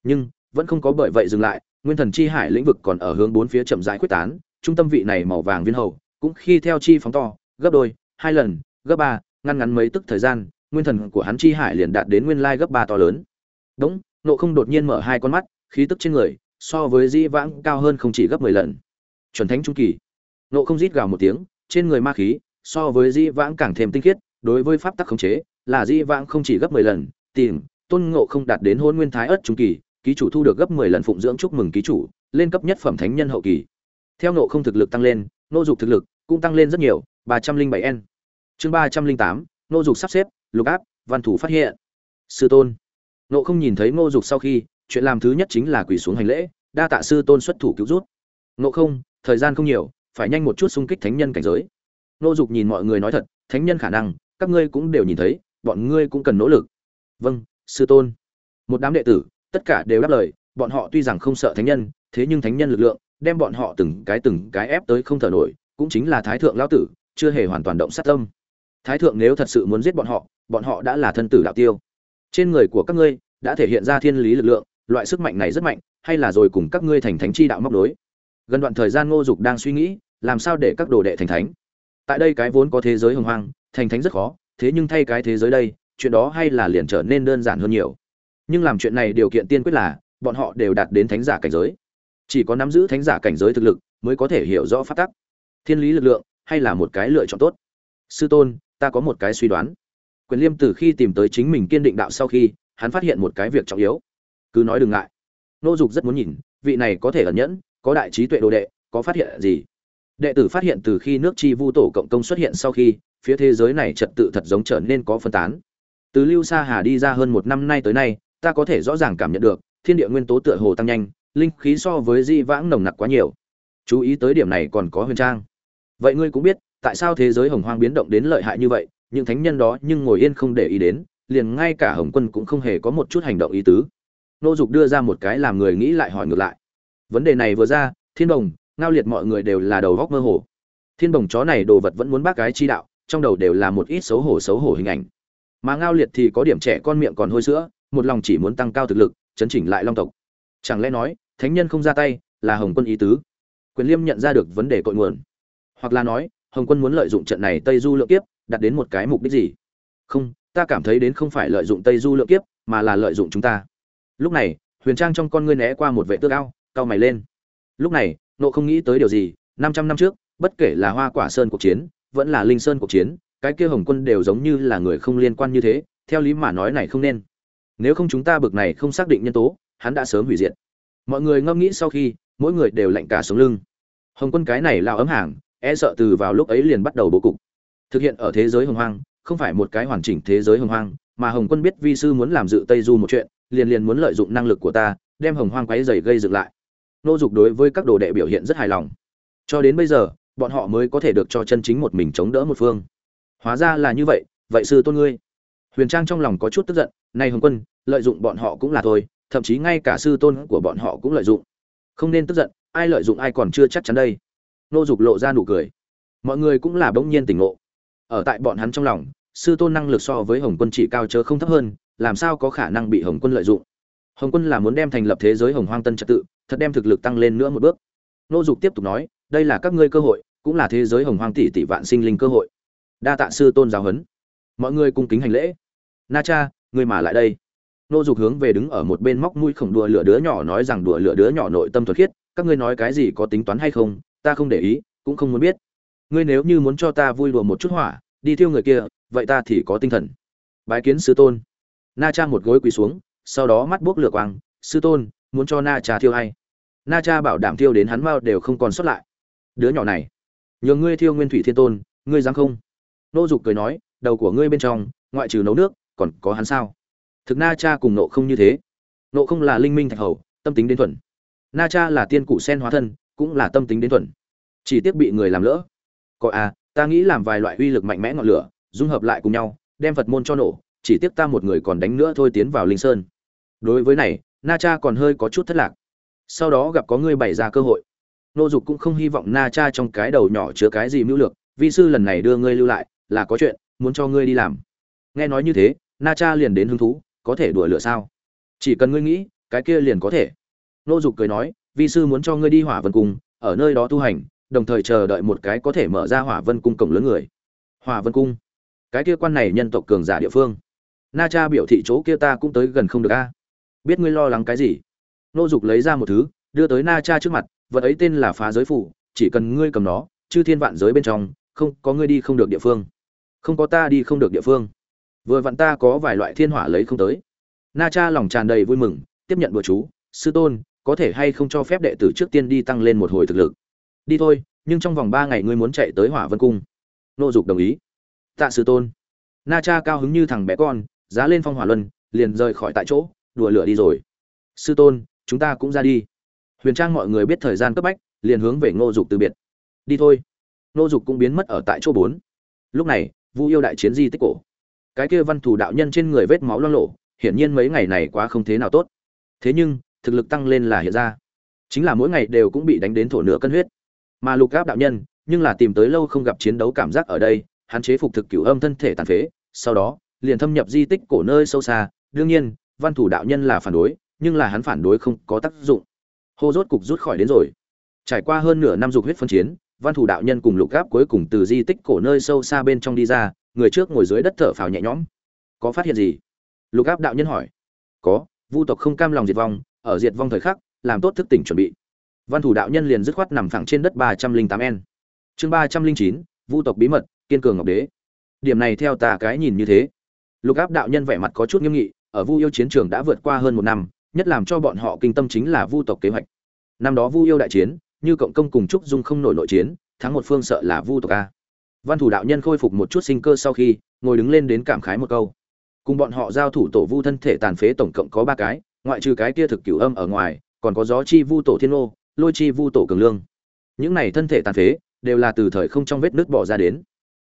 Nhưng, vẫn không có bởi vậy dừng lại, nguyên thần chi hải lĩnh vực còn ở hướng bốn phía chậm rãi khuyết tán, trung tâm vị này màu vàng viên hầu, cũng khi theo chi phóng to, gấp đôi, hai lần, gấp ba, ngăn ngắn mấy tức thời gian, nguyên thần của hắn chi hải liền đạt đến nguyên lai gấp ba to lớn. Đúng nộ không đột nhiên mở hai con mắt, khí tức trên người so với dĩ vãng cao hơn không chỉ gấp mười lần chuẩn thánh trung kỳ nộ không rít gào một tiếng trên người ma khí so với dĩ vãng càng thêm tinh khiết đối với pháp tắc khống chế là dĩ vãng không chỉ gấp mười lần tìm tôn ngộ không đạt đến hôn nguyên thái ất trung kỳ ký chủ thu được gấp 10 lần phụng dưỡng chúc mừng ký chủ, lên cấp nhất phẩm thánh nhân hậu kỳ. Theo nộ không thực lực tăng lên, nô dục thực lực cũng tăng lên rất nhiều, 307N. Chương 308, nô dục sắp xếp, lục áp, văn thủ phát hiện. Sư tôn. Nộ không nhìn thấy nô dục sau khi, chuyện làm thứ nhất chính là quỳ xuống hành lễ, đa tạ sư tôn xuất thủ cứu rút. ngộ không, thời gian không nhiều, phải nhanh một chút xung kích thánh nhân cảnh giới. Nô dục nhìn mọi người nói thật, thánh nhân khả năng, các ngươi cũng đều nhìn thấy, bọn ngươi cũng cần nỗ lực. Vâng, sư tôn. Một đám đệ tử, tất cả đều đáp lời bọn họ tuy rằng không sợ thánh nhân thế nhưng thánh nhân lực lượng đem bọn họ từng cái từng cái ép tới không thở nổi cũng chính là thái thượng lão tử chưa hề hoàn toàn động sát tâm thái thượng nếu thật sự muốn giết bọn họ bọn họ đã là thân tử đạo tiêu trên người của các ngươi đã thể hiện ra thiên lý lực lượng loại sức mạnh này rất mạnh, hay là rồi cùng các ngươi thành thánh chi đạo móc đối gần đoạn thời gian ngô dục đang suy nghĩ, làm sao để các đồ đệ thành thánh? Tại đây cái vốn có thế giới hồng hoang, thành thánh rất khó, thế nhưng thay cái thế giới đây, chuyện đó hay là liền trở nên đơn giản hơn nhiều. Nhưng làm chuyện này điều kiện tiên quyết là, bọn họ đều đạt đến thánh giả cảnh giới. Chỉ có nắm giữ thánh giả cảnh giới thực lực, mới có thể hiểu rõ phát tắc. Thiên lý lực lượng, hay là một cái lựa chọn tốt? Sư tôn, ta có một cái suy đoán. Quyền liêm từ khi tìm tới chính mình kiên định đạo sau khi, hắn phát hiện một cái việc trọng yếu cứ nói đừng ngại. Nô dục rất muốn nhìn, vị này có thể ẩn nhẫn, có đại trí tuệ đồ đệ, có phát hiện gì? Đệ tử phát hiện từ khi nước chi vu tổ cộng công xuất hiện sau khi, phía thế giới này trật tự thật giống trở nên có phân tán. Từ lưu sa hà đi ra hơn một năm nay tới nay, ta có thể rõ ràng cảm nhận được, thiên địa nguyên tố tựa hồ tăng nhanh, linh khí so với di vãng nồng nặc quá nhiều. Chú ý tới điểm này còn có huyền trang. Vậy ngươi cũng biết, tại sao thế giới hồng hoang biến động đến lợi hại như vậy, những thánh nhân đó nhưng ngồi yên không để ý đến, liền ngay cả hồng quân cũng không hề có một chút hành động ý tứ nô dục đưa ra một cái làm người nghĩ lại hỏi ngược lại. Vấn đề này vừa ra, thiên đồng ngao liệt mọi người đều là đầu góc mơ hồ. Thiên đồng chó này đồ vật vẫn muốn bác cái chi đạo, trong đầu đều là một ít xấu hổ xấu hổ hình ảnh. Mà ngao liệt thì có điểm trẻ con miệng còn hôi sữa, một lòng chỉ muốn tăng cao thực lực, chấn chỉnh lại long tộc. Chẳng lẽ nói, thánh nhân không ra tay, là hồng quân ý tứ? Quyền liêm nhận ra được vấn đề cội nguồn. Hoặc là nói, hồng quân muốn lợi dụng trận này tây du lượng kiếp, đặt đến một cái mục đích gì? Không, ta cảm thấy đến không phải lợi dụng tây du lượng kiếp, mà là lợi dụng chúng ta lúc này, huyền trang trong con ngươi né qua một vệ tước ao cao mày lên. Lúc này nộ không nghĩ tới điều gì, năm trăm năm trước, bất kể là hoa quả sơn cuộc chiến, vẫn là linh sơn cuộc chiến, cái kia hồng quân đều giống như là người không liên quan như thế, theo lý mà nói này không nên. Nếu không chúng ta bực này không xác định nhân tố, hắn đã sớm hủy diệt. Mọi người ngẫm nghĩ sau khi, mỗi người đều lạnh cả sống lưng. Hồng quân cái này lao ấm hàng e sợ từ vào lúc ấy liền bắt đầu bố cục. Thực hiện ở thế giới hồng hoang, không phải một cái hoàn chỉnh thế giới hồng hoang, mà hồng quân biết vi sư muốn làm dự tây du một chuyện liền liền muốn lợi dụng năng lực của ta, đem hồng hoang quấy dày gây dựng lại. Nô dục đối với các đồ đệ biểu hiện rất hài lòng. Cho đến bây giờ, bọn họ mới có thể được cho chân chính một mình chống đỡ một phương. Hóa ra là như vậy vậy sư tôn ngươi. Huyền trang trong lòng có chút tức giận nay hồng quân, lợi dụng bọn họ cũng là thôi, thậm chí ngay cả sư tôn của bọn họ cũng lợi dụng. Không nên tức giận, ai lợi dụng ai còn chưa chắc chắn đây. Nô dục lộ ra nụ cười. Mọi người cũng là bỗng nhiên tỉnh ngộ. Ở tại bọn hắn trong lòng, sư tôn năng lực so với hồng quân chỉ cao chớ không thấp hơn làm sao có khả năng bị hồng quân lợi dụng? Hồng quân là muốn đem thành lập thế giới hồng hoang tân trật tự, thật đem thực lực tăng lên nữa một bước. Nô dục tiếp tục nói, đây là các ngươi cơ hội, cũng là thế giới hồng hoang tỷ tỷ vạn sinh linh cơ hội. Đa tạ sư tôn giáo huấn. Mọi người cung kính hành lễ. Na cha, ngươi mà lại đây. Nô dục hướng về đứng ở một bên móc mũi khổng đùa lửa đứa nhỏ nói rằng đùa lửa đứa nhỏ nội tâm thuật khiết, các ngươi nói cái gì có tính toán hay không, ta không để ý, cũng không muốn biết. Ngươi nếu như muốn cho ta vui đùa một chút hỏa, đi thiêu người kia, vậy ta thì có tinh thần. Bái kiến sư tôn na cha một gối quỳ xuống, sau đó mắt buốc lửa quang, sư tôn, muốn cho na cha thiêu hay? Na cha bảo đảm thiêu đến hắn mao đều không còn sót lại. Đứa nhỏ này, nhờ ngươi thiêu nguyên thủy thiên tôn, ngươi dám không? Nô dục cười nói, đầu của ngươi bên trong, ngoại trừ nấu nước, còn có hắn sao? Thực na cha cùng nộ không như thế. Nộ không là linh minh thạch hầu, tâm tính đến thuần. Na cha là tiên cụ sen hóa thân, cũng là tâm tính đến thuần. Chỉ tiếc bị người làm lỡ. Có à ta nghĩ làm vài loại uy lực mạnh mẽ ngọn lửa, dung hợp lại cùng nhau, đem phật môn cho nổ chỉ tiếc ta một người còn đánh nữa thôi tiến vào linh sơn. Đối với này, na cha còn hơi có chút thất lạc. Sau đó gặp có người bày ra cơ hội. Nô dục cũng không hy vọng na cha trong cái đầu nhỏ chứa cái gì mưu lược, vi sư lần này đưa ngươi lưu lại, là có chuyện, muốn cho ngươi đi làm. Nghe nói như thế, na cha liền đến hứng thú, có thể đùa lửa sao? Chỉ cần ngươi nghĩ, cái kia liền có thể. Nô dục cười nói, vi sư muốn cho ngươi đi hỏa vân cung, ở nơi đó tu hành, đồng thời chờ đợi một cái có thể mở ra hỏa vân cung cổng lớn người. Hỏa vân cung? Cái kia quan này nhân tộc cường giả địa phương na cha biểu thị chỗ kia ta cũng tới gần không được a. Biết ngươi lo lắng cái gì? Nô dục lấy ra một thứ, đưa tới na cha trước mặt, vật ấy tên là phá giới phủ, chỉ cần ngươi cầm nó, chư thiên vạn giới bên trong, không, có ngươi đi không được địa phương. Không có ta đi không được địa phương. Vừa vặn ta có vài loại thiên hỏa lấy không tới. Na cha lòng tràn đầy vui mừng, tiếp nhận bữa chú, sư tôn, có thể hay không cho phép đệ tử trước tiên đi tăng lên một hồi thực lực? Đi thôi, nhưng trong vòng ba ngày ngươi muốn chạy tới hỏa vân cung. Nô dục đồng ý. Tạ sư tôn. Na cha cao hứng như thằng bé con giá lên phong hỏa luân, liền rời khỏi tại chỗ, đùa lửa đi rồi. Sư tôn, chúng ta cũng ra đi. Huyền trang mọi người biết thời gian cấp bách, liền hướng về ngô dục từ biệt. Đi thôi. Ngô dục cũng biến mất ở tại chỗ bốn. Lúc này, vu yêu đại chiến di tích cổ. Cái kia văn thủ đạo nhân trên người vết máu lo lộ hiển nhiên mấy ngày này quá không thế nào tốt. Thế nhưng, thực lực tăng lên là hiện ra. Chính là mỗi ngày đều cũng bị đánh đến thổ nửa cân huyết. Mà lục gáp đạo nhân, nhưng là tìm tới lâu không gặp chiến đấu cảm giác ở đây, hắn chế phục thực cửu âm thân thể tàn phế, sau đó liền thâm nhập di tích cổ nơi sâu xa. Đương nhiên, văn thủ đạo nhân là phản đối, nhưng là hắn phản đối không có tác dụng. Hô rốt cục rút khỏi đến rồi. Trải qua hơn nửa năm dục huyết phân chiến, văn thủ đạo nhân cùng lục gáp cuối cùng từ di tích cổ nơi sâu xa bên trong đi ra, người trước ngồi dưới đất thở phào nhẹ nhõm. Có phát hiện gì? Lục áp đạo nhân hỏi. Có, vu tộc không cam lòng diệt vong, ở diệt vong thời khắc, làm tốt thức tỉnh chuẩn bị. Văn thủ đạo nhân liền dứt khoát nằm phẳng trên đất ba trăm linh tám n chương ba trăm linh chín, vu tộc bí mật, kiên cường ngọc đế. Điểm này theo ta cái nhìn như thế lục áp đạo nhân vẻ mặt có chút nghiêm nghị, ở vu yêu chiến trường đã vượt qua hơn một năm, nhất làm cho bọn họ kinh tâm chính là vu tộc kế hoạch. Năm đó vu yêu đại chiến, như cộng công cùng trúc dung không nổi nội chiến, thắng một phương sợ là vu tộc a. Văn thủ đạo nhân khôi phục một chút sinh cơ sau khi, ngồi đứng lên đến cảm khái một câu. Cùng bọn họ giao thủ tổ vu thân thể tàn phế tổng cộng có ba cái, ngoại trừ cái kia thực cửu âm ở ngoài, còn có gió chi vu tổ thiên ô, lôi chi vu tổ cường lương. Những này thân thể tàn phế, đều là từ thời không trong vết nước bỏ ra đến.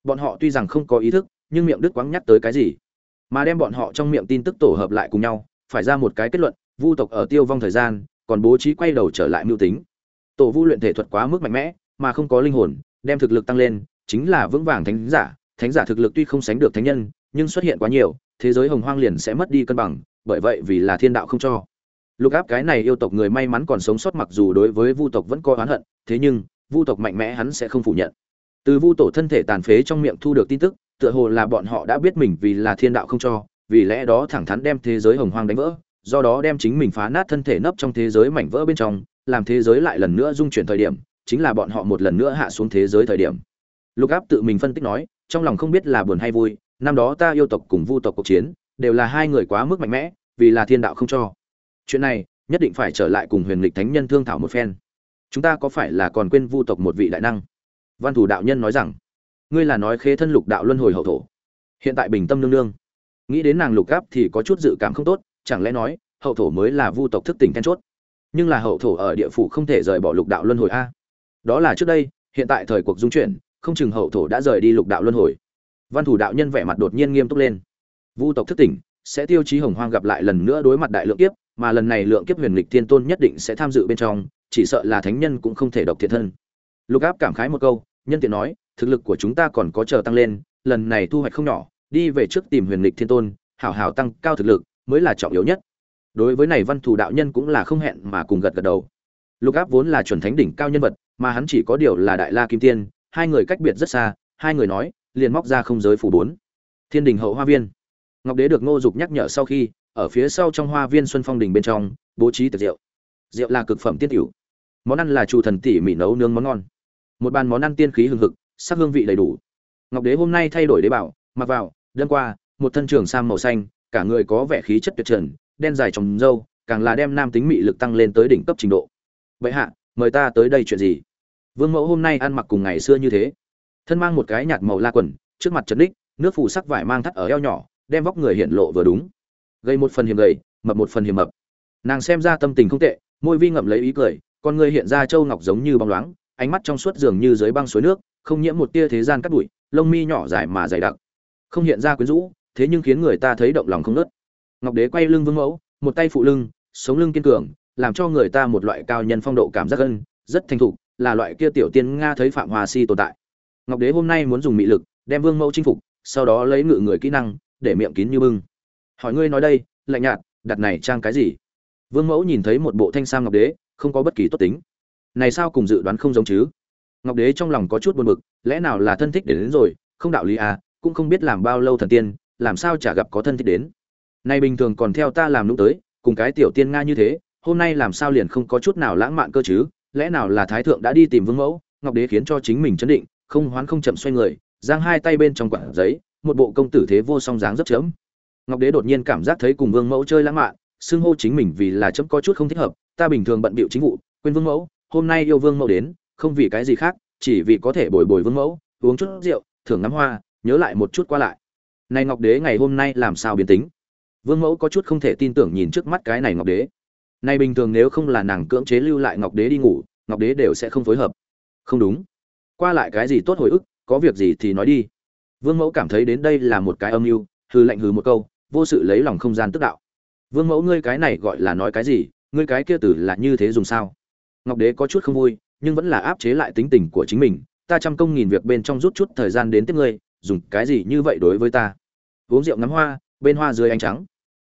Bọn họ tuy rằng không có ý thức, nhưng miệng đức quáng nhắc tới cái gì? Mà đem bọn họ trong miệng tin tức tổ hợp lại cùng nhau, phải ra một cái kết luận, vu tộc ở tiêu vong thời gian, còn bố trí quay đầu trở lại mưu tính. Tổ vu luyện thể thuật quá mức mạnh mẽ, mà không có linh hồn, đem thực lực tăng lên, chính là vững vàng thánh giả. Thánh giả thực lực tuy không sánh được thánh nhân, nhưng xuất hiện quá nhiều, thế giới hồng hoang liền sẽ mất đi cân bằng, bởi vậy vì là thiên đạo không cho. Lục áp cái này yêu tộc người may mắn còn sống sót mặc dù đối với vu tộc vẫn có oán hận, thế nhưng, vu tộc mạnh mẽ hắn sẽ không phủ nhận. Từ vu tổ thân thể tàn phế trong miệng thu được tin tức tựa hồ là bọn họ đã biết mình vì là thiên đạo không cho, vì lẽ đó thẳng thắn đem thế giới hồng hoang đánh vỡ, do đó đem chính mình phá nát thân thể nấp trong thế giới mảnh vỡ bên trong, làm thế giới lại lần nữa dung chuyển thời điểm, chính là bọn họ một lần nữa hạ xuống thế giới thời điểm. Lục áp tự mình phân tích nói, trong lòng không biết là buồn hay vui, năm đó ta yêu tộc cùng vu tộc cuộc chiến, đều là hai người quá mức mạnh mẽ, vì là thiên đạo không cho. Chuyện này, nhất định phải trở lại cùng huyền lịch thánh nhân thương thảo một phen. Chúng ta có phải là còn quên vu tộc một vị đại năng? Văn thủ đạo nhân nói rằng ngươi là nói khế thân lục đạo luân hồi hậu thổ. Hiện tại bình tâm nương nương. Nghĩ đến nàng lục gáp thì có chút dự cảm không tốt, chẳng lẽ nói, hậu thổ mới là vu tộc thức tỉnh then chốt? Nhưng là hậu thổ ở địa phủ không thể rời bỏ lục đạo luân hồi a. Đó là trước đây, hiện tại thời cuộc dung chuyển, không chừng hậu thổ đã rời đi lục đạo luân hồi. Văn thủ đạo nhân vẻ mặt đột nhiên nghiêm túc lên. Vu tộc thức tỉnh, sẽ tiêu chí hồng hoang gặp lại lần nữa đối mặt đại lượng kiếp, mà lần này lượng kiếp huyền lịch thiên tôn nhất định sẽ tham dự bên trong, chỉ sợ là thánh nhân cũng không thể độc thiện thân. Lục áp cảm khái một câu, nhân tiện nói thực lực của chúng ta còn có chờ tăng lên, lần này thu hoạch không nhỏ, đi về trước tìm huyền lịch thiên tôn, hảo hảo tăng cao thực lực mới là trọng yếu nhất. Đối với này văn thủ đạo nhân cũng là không hẹn mà cùng gật gật đầu. Lục áp vốn là chuẩn thánh đỉnh cao nhân vật, mà hắn chỉ có điều là đại la kim tiên, hai người cách biệt rất xa, hai người nói, liền móc ra không giới phủ bốn. Thiên đình hậu hoa viên. Ngọc đế được ngô dục nhắc nhở sau khi, ở phía sau trong hoa viên xuân phong đình bên trong, bố trí tiệc rượu. Rượu là cực phẩm tiết yểu món ăn là chủ thần tỉ mỉ nấu nướng món ngon. Một bàn món ăn tiên khí hừng hực sắc hương vị đầy đủ. Ngọc đế hôm nay thay đổi đế bảo, mặc vào đêm qua, một thân trường sam màu xanh, cả người có vẻ khí chất tuyệt trần, đen dài trồng râu càng là đem nam tính mị lực tăng lên tới đỉnh cấp trình độ. Vậy hạ, mời ta tới đây chuyện gì? Vương mẫu hôm nay ăn mặc cùng ngày xưa như thế. Thân mang một cái nhạt màu la quần, trước mặt trấn đích, nước phủ sắc vải mang thắt ở eo nhỏ, đem vóc người hiện lộ vừa đúng. Gây một phần hiểm gầy, mập một phần hiểm mập. Nàng xem ra tâm tình không tệ, môi vi ngậm lấy ý cười, con người hiện ra châu ngọc giống như bóng loáng, ánh mắt trong suốt dường như dưới băng suối nước không nhiễm một tia thế gian cắt bụi, lông mi nhỏ dài mà dày đặc. Không hiện ra quyến rũ, thế nhưng khiến người ta thấy động lòng không nớt ngọc đế quay lưng vương mẫu, một tay phụ lưng, sống lưng kiên cường, làm cho người ta một loại cao nhân phong độ cảm giác gân rất thành thục, là loại kia tiểu tiên nga thấy phạm hòa si tồn tại. Ngọc đế hôm nay muốn dùng mị lực, đem vương mẫu chinh phục, sau đó lấy ngự người kỹ năng, để miệng kín như bưng. Hỏi ngươi nói đây, lạnh nhạt, đặt này trang cái gì? Vương mẫu nhìn thấy một bộ thanh sam ngọc đế, không có bất kỳ tốt tính. Này sao cùng dự đoán không giống chứ? Ngọc đế trong lòng có chút buồn bực lẽ nào là thân thích đến, đến rồi không đạo lý à cũng không biết làm bao lâu thần tiên làm sao chả gặp có thân thích đến. Nay bình thường còn theo ta làm lúc tới cùng cái tiểu tiên nga như thế hôm nay làm sao liền không có chút nào lãng mạn cơ chứ lẽ nào là thái thượng đã đi tìm vương mẫu ngọc đế khiến cho chính mình chấn định không hoán không chậm xoay người giang hai tay bên trong quản giấy một bộ công tử thế vô song dáng rất chấm ngọc đế đột nhiên cảm giác thấy cùng vương mẫu chơi lãng mạn xưng hô chính mình vì là chấm có chút không thích hợp ta bình thường bận bịu chính vụ quên vương mẫu hôm nay yêu vương mẫu đến không vì cái gì khác, chỉ vì có thể bồi bồi vương mẫu, uống chút rượu, thưởng ngắm hoa, nhớ lại một chút qua lại. Này ngọc đế ngày hôm nay làm sao biến tính? Vương mẫu có chút không thể tin tưởng nhìn trước mắt cái này ngọc đế. Nay bình thường nếu không là nàng cưỡng chế lưu lại ngọc đế đi ngủ, ngọc đế đều sẽ không phối hợp. Không đúng. Qua lại cái gì tốt hồi ức, có việc gì thì nói đi. Vương mẫu cảm thấy đến đây là một cái âm mưu hư lạnh hư một câu, vô sự lấy lòng không gian tức đạo. Vương mẫu ngươi cái này gọi là nói cái gì, ngươi cái kia tử là như thế dùng sao? Ngọc đế có chút không vui nhưng vẫn là áp chế lại tính tình của chính mình. Ta trăm công nghìn việc bên trong rút chút thời gian đến tiếp ngươi, dùng cái gì như vậy đối với ta? Uống rượu ngắm hoa, bên hoa dưới ánh trắng.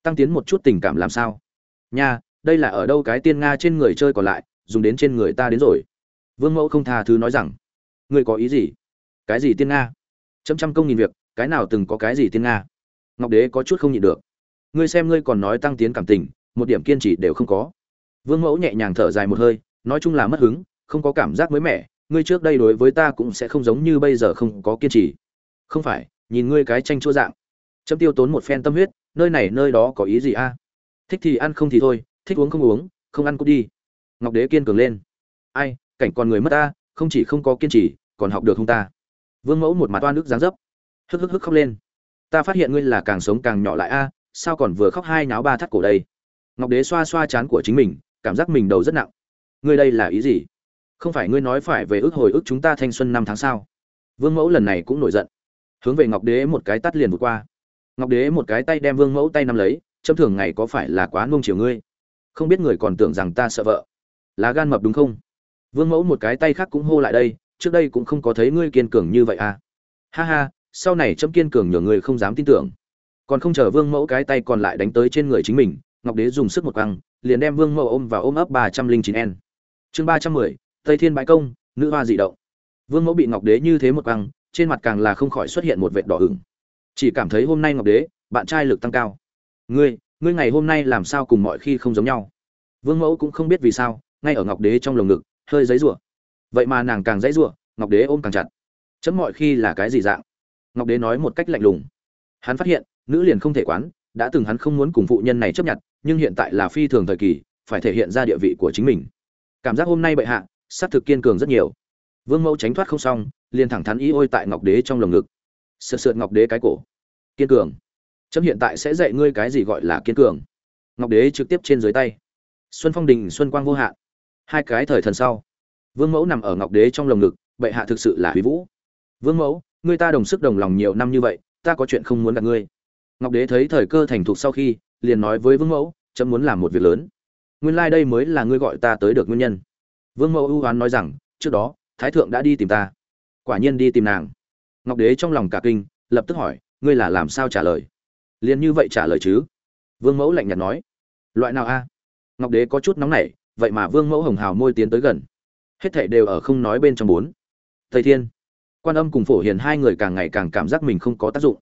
Tăng tiến một chút tình cảm làm sao? Nha, đây là ở đâu cái tiên nga trên người chơi còn lại, dùng đến trên người ta đến rồi. Vương mẫu không tha thứ nói rằng, ngươi có ý gì? Cái gì tiên nga? Trăm trăm công nghìn việc, cái nào từng có cái gì tiên nga? Ngọc đế có chút không nhịn được. Ngươi xem ngươi còn nói tăng tiến cảm tình, một điểm kiên trì đều không có. Vương mẫu nhẹ nhàng thở dài một hơi, nói chung là mất hứng không có cảm giác mới mẻ, ngươi trước đây đối với ta cũng sẽ không giống như bây giờ không có kiên trì. Không phải, nhìn ngươi cái tranh chua dạng. Chấm tiêu tốn một phen tâm huyết, nơi này nơi đó có ý gì a? Thích thì ăn không thì thôi, thích uống không uống, không ăn cũng đi. Ngọc đế kiên cường lên. Ai, cảnh con người mất ta, không chỉ không có kiên trì, còn học được không ta? Vương mẫu một mặt toan nước dáng dấp. Hức hức hức khóc lên. Ta phát hiện ngươi là càng sống càng nhỏ lại a, sao còn vừa khóc hai náo ba thắt cổ đây? Ngọc đế xoa xoa chán của chính mình, cảm giác mình đầu rất nặng. Ngươi đây là ý gì? Không phải ngươi nói phải về ước hồi ức chúng ta thanh xuân năm tháng sao? Vương mẫu lần này cũng nổi giận. Hướng về ngọc đế một cái tắt liền vượt qua. Ngọc đế một cái tay đem vương mẫu tay nắm lấy, châm thường ngày có phải là quá nung chiều ngươi? Không biết người còn tưởng rằng ta sợ vợ. Lá gan mập đúng không? Vương mẫu một cái tay khác cũng hô lại đây, trước đây cũng không có thấy ngươi kiên cường như vậy à. Ha ha, sau này chấm kiên cường nhường người không dám tin tưởng. Còn không chờ vương mẫu cái tay còn lại đánh tới trên người chính mình, ngọc đế dùng sức một căng liền đem vương mẫu ôm và ôm ấp ba trăm linh chín n. Chương ba trăm mười tây thiên bãi công, nữ hoa dị động. Vương mẫu bị ngọc đế như thế một căng trên mặt càng là không khỏi xuất hiện một vệt đỏ ửng. Chỉ cảm thấy hôm nay ngọc đế, bạn trai lực tăng cao. Ngươi ngươi ngày hôm nay làm sao cùng mọi khi không giống nhau? Vương mẫu cũng không biết vì sao, ngay ở ngọc đế trong lồng ngực, hơi giấy rủa vậy mà nàng càng giấy rủa ngọc đế ôm càng chặt. Chấm mọi khi là cái gì dạng? Ngọc đế nói một cách lạnh lùng. Hắn phát hiện, nữ liền không thể quán, đã từng hắn không muốn cùng phụ nhân này chấp nhận, nhưng hiện tại là phi thường thời kỳ, phải thể hiện ra địa vị của chính mình. Cảm giác hôm nay bệ hạ Sát thực kiên cường rất nhiều. Vương mẫu tránh thoát không xong, liền thẳng thắn ý ôi tại ngọc đế trong lồng ngực. Sợ sượt ngọc đế cái cổ. Kiên cường. Chấm hiện tại sẽ dạy ngươi cái gì gọi là kiên cường. Ngọc đế trực tiếp trên dưới tay. Xuân phong đình, xuân quang vô hạn hai cái thời thần sau. Vương mẫu nằm ở ngọc đế trong lồng ngực, bệ hạ thực sự là huy vũ. Vương mẫu ngươi ta đồng sức đồng lòng nhiều năm như vậy, ta có chuyện không muốn gặp ngươi. Ngọc đế thấy thời cơ thành thục sau khi, liền nói với vương mẫu, chấm muốn làm một việc lớn. Nguyên lai đây mới là ngươi gọi ta tới được nguyên nhân vương mẫu ưu oán nói rằng, trước đó, thái thượng đã đi tìm ta. Quả nhiên đi tìm nàng. Ngọc đế trong lòng cả kinh, lập tức hỏi, ngươi là làm sao trả lời? Liền như vậy trả lời chứ? Vương mẫu lạnh nhạt nói. Loại nào a? Ngọc đế có chút nóng nảy, vậy mà vương mẫu hồng hào môi tiến tới gần. Hết thảy đều ở không nói bên trong bốn. Thầy thiên. Quan âm cùng phổ hiền hai người càng ngày càng cảm giác mình không có tác dụng.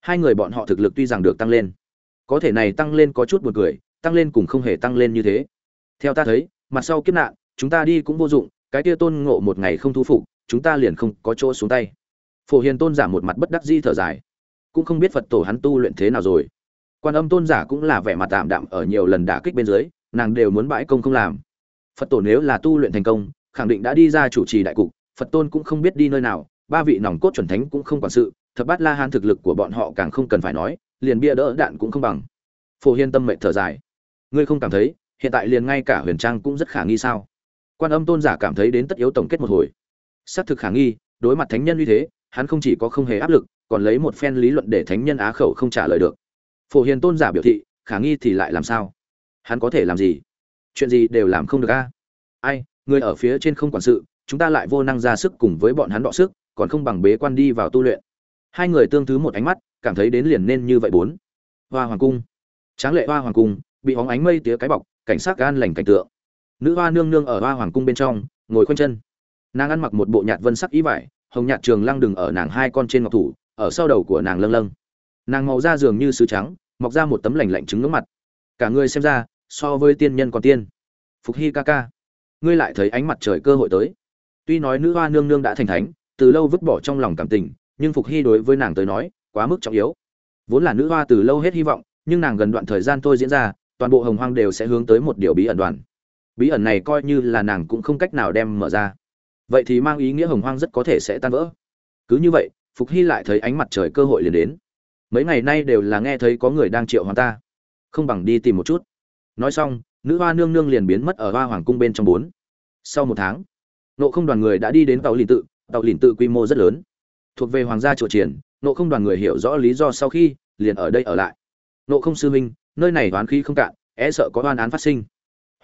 Hai người bọn họ thực lực tuy rằng được tăng lên, có thể này tăng lên có chút buồn cười, tăng lên cùng không hề tăng lên như thế. Theo ta thấy, mặt sau kiếp nạn chúng ta đi cũng vô dụng, cái kia tôn ngộ một ngày không thu phục, chúng ta liền không có chỗ xuống tay. Phổ hiền tôn giả một mặt bất đắc di thở dài. Cũng không biết phật tổ hắn tu luyện thế nào rồi. Quan âm tôn giả cũng là vẻ mặt tạm đạm ở nhiều lần đả kích bên dưới, nàng đều muốn bãi công không làm. Phật tổ nếu là tu luyện thành công, khẳng định đã đi ra chủ trì đại cục, phật tôn cũng không biết đi nơi nào, ba vị nòng cốt chuẩn thánh cũng không quản sự, thập bát la hán thực lực của bọn họ càng không cần phải nói, liền bia đỡ đạn cũng không bằng. Phổ hiên tâm mệnh thở dài. Ngươi không cảm thấy, hiện tại liền ngay cả huyền trang cũng rất khả nghi sao? Quan âm tôn giả cảm thấy đến tất yếu tổng kết một hồi. Xác thực khả nghi, đối mặt thánh nhân như thế, hắn không chỉ có không hề áp lực, còn lấy một phen lý luận để thánh nhân á khẩu không trả lời được. Phổ hiền tôn giả biểu thị, khả nghi thì lại làm sao? Hắn có thể làm gì? Chuyện gì đều làm không được a. Ai, người ở phía trên không quản sự, chúng ta lại vô năng ra sức cùng với bọn hắn đọ sức, còn không bằng bế quan đi vào tu luyện. Hai người tương thứ một ánh mắt, cảm thấy đến liền nên như vậy bốn. Hoa hoàng cung. Tráng lệ hoa hoàng cung, bị hóng ánh mây tía cái bọc, cảnh sát gan lành cảnh tượng nữ hoa nương nương ở hoa hoàng cung bên trong, ngồi khoanh chân. Nàng ăn mặc một bộ nhạt vân sắc ý vải, hồng nhạt trường lăng đừng ở nàng hai con trên ngọc thủ, ở sau đầu của nàng lâng lâng. Nàng màu da dường như sứ trắng, mọc ra một tấm lành lạnh trứng ngưỡng mặt. Cả người xem ra, so với tiên nhân còn tiên. Phục hy ca ca, ngươi lại thấy ánh mặt trời cơ hội tới. Tuy nói nữ hoa nương nương đã thành thánh, từ lâu vứt bỏ trong lòng cảm tình, nhưng phục hy đối với nàng tới nói, quá mức trọng yếu. Vốn là nữ hoa từ lâu hết hy vọng, nhưng nàng gần đoạn thời gian thôi diễn ra, toàn bộ hồng hoang đều sẽ hướng tới một điều bí ẩn đoàn bí ẩn này coi như là nàng cũng không cách nào đem mở ra. Vậy thì mang ý nghĩa hồng hoang rất có thể sẽ tan vỡ. Cứ như vậy, phục hy lại thấy ánh mặt trời cơ hội liền đến. Mấy ngày nay đều là nghe thấy có người đang triệu hoàng ta. Không bằng đi tìm một chút. Nói xong, nữ hoa nương nương liền biến mất ở hoa hoàng cung bên trong bốn. Sau một tháng, nộ không đoàn người đã đi đến tàu lìn tự. Tàu lìn tự quy mô rất lớn. Thuộc về hoàng gia chùa triển, nộ không đoàn người hiểu rõ lý do sau khi liền ở đây ở lại. Nộ không sư huynh, nơi này oán khí không cạn e sợ có oan án phát sinh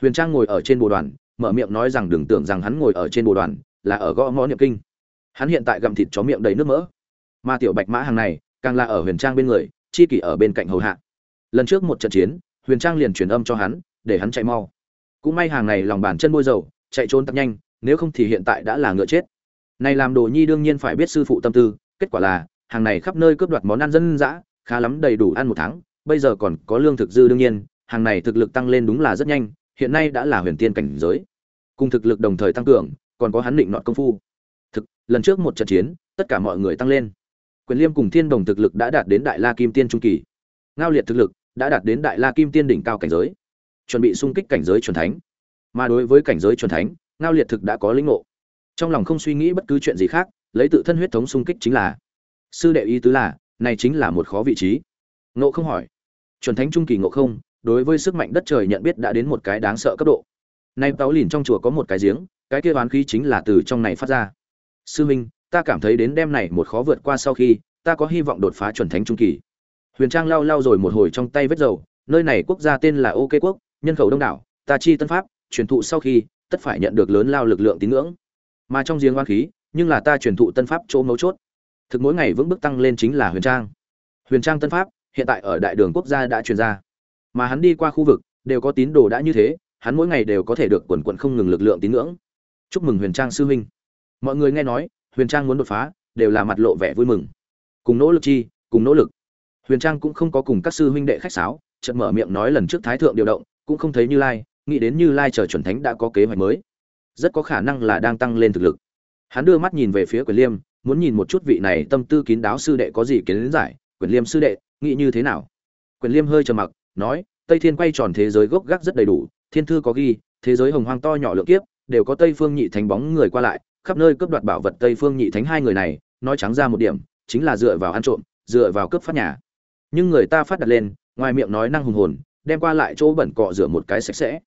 huyền trang ngồi ở trên bồ đoàn, mở miệng nói rằng đừng tưởng rằng hắn ngồi ở trên bồ đoàn là ở gõ ngõ niệm kinh. Hắn hiện tại gặm thịt chó miệng đầy nước mỡ. Mà tiểu bạch mã hàng này, càng là ở huyền trang bên người, chi kỷ ở bên cạnh hầu hạ. Lần trước một trận chiến, huyền trang liền truyền âm cho hắn, để hắn chạy mau. Cũng may hàng này lòng bàn chân bôi dầu, chạy trốn tặc nhanh, nếu không thì hiện tại đã là ngựa chết. Này làm đồ nhi đương nhiên phải biết sư phụ tâm tư, kết quả là, hàng này khắp nơi cướp đoạt món ăn dân dã, khá lắm đầy đủ ăn một tháng, bây giờ còn có lương thực dư đương nhiên, hàng này thực lực tăng lên đúng là rất nhanh hiện nay đã là huyền tiên cảnh giới. Cùng thực lực đồng thời tăng cường, còn có hắn định nọt công phu. Thực, lần trước một trận chiến, tất cả mọi người tăng lên. Quyền liêm cùng thiên đồng thực lực đã đạt đến đại la kim tiên trung kỳ. Ngao liệt thực lực đã đạt đến đại la kim tiên đỉnh cao cảnh giới. Chuẩn bị xung kích cảnh giới chuẩn thánh. Mà đối với cảnh giới chuẩn thánh, ngao liệt thực đã có lĩnh ngộ. Trong lòng không suy nghĩ bất cứ chuyện gì khác, lấy tự thân huyết thống xung kích chính là. Sư đệ ý tứ là, này chính là một khó vị trí. Ngộ không hỏi. Chuẩn thánh trung kỳ ngộ không đối với sức mạnh đất trời nhận biết đã đến một cái đáng sợ cấp độ. Nay táo lìn trong chùa có một cái giếng, cái kia oán khí chính là từ trong này phát ra. Sư minh, ta cảm thấy đến đêm này một khó vượt qua sau khi, ta có hy vọng đột phá chuẩn thánh trung kỳ. Huyền trang lau lau rồi một hồi trong tay vết dầu, nơi này quốc gia tên là ok quốc, nhân khẩu đông đảo, ta chi tân pháp, truyền thụ sau khi, tất phải nhận được lớn lao lực lượng tín ngưỡng. Mà trong giếng oán khí, nhưng là ta truyền thụ tân pháp chỗ mấu chốt. Thực mỗi ngày vững bước tăng lên chính là huyền trang. Huyền trang tân pháp, hiện tại ở đại đường quốc gia đã truyền ra mà hắn đi qua khu vực, đều có tín đồ đã như thế, hắn mỗi ngày đều có thể được quần quận không ngừng lực lượng tín ngưỡng. Chúc mừng huyền trang sư huynh. Mọi người nghe nói, huyền trang muốn đột phá, đều là mặt lộ vẻ vui mừng. Cùng nỗ lực chi, cùng nỗ lực. Huyền trang cũng không có cùng các sư huynh đệ khách sáo, chợt mở miệng nói lần trước thái thượng điều động, cũng không thấy như lai, nghĩ đến như lai chờ chuẩn thánh đã có kế hoạch mới. Rất có khả năng là đang tăng lên thực lực. Hắn đưa mắt nhìn về phía quyền liêm, muốn nhìn một chút vị này tâm tư kín đáo sư đệ có gì kiến giải. Quyền liêm sư đệ, nghĩ như thế nào? Quyền liêm hơi trầm mặc nói, tây thiên quay tròn thế giới gốc gác rất đầy đủ, thiên thư có ghi, thế giới hồng hoang to nhỏ lượng kiếp, đều có tây phương nhị thánh bóng người qua lại, khắp nơi cướp đoạt bảo vật tây phương nhị thánh hai người này, nói trắng ra một điểm, chính là dựa vào ăn trộm, dựa vào cướp phát nhà. Nhưng người ta phát đặt lên, ngoài miệng nói năng hùng hồn, đem qua lại chỗ bẩn cọ rửa một cái sạch sẽ.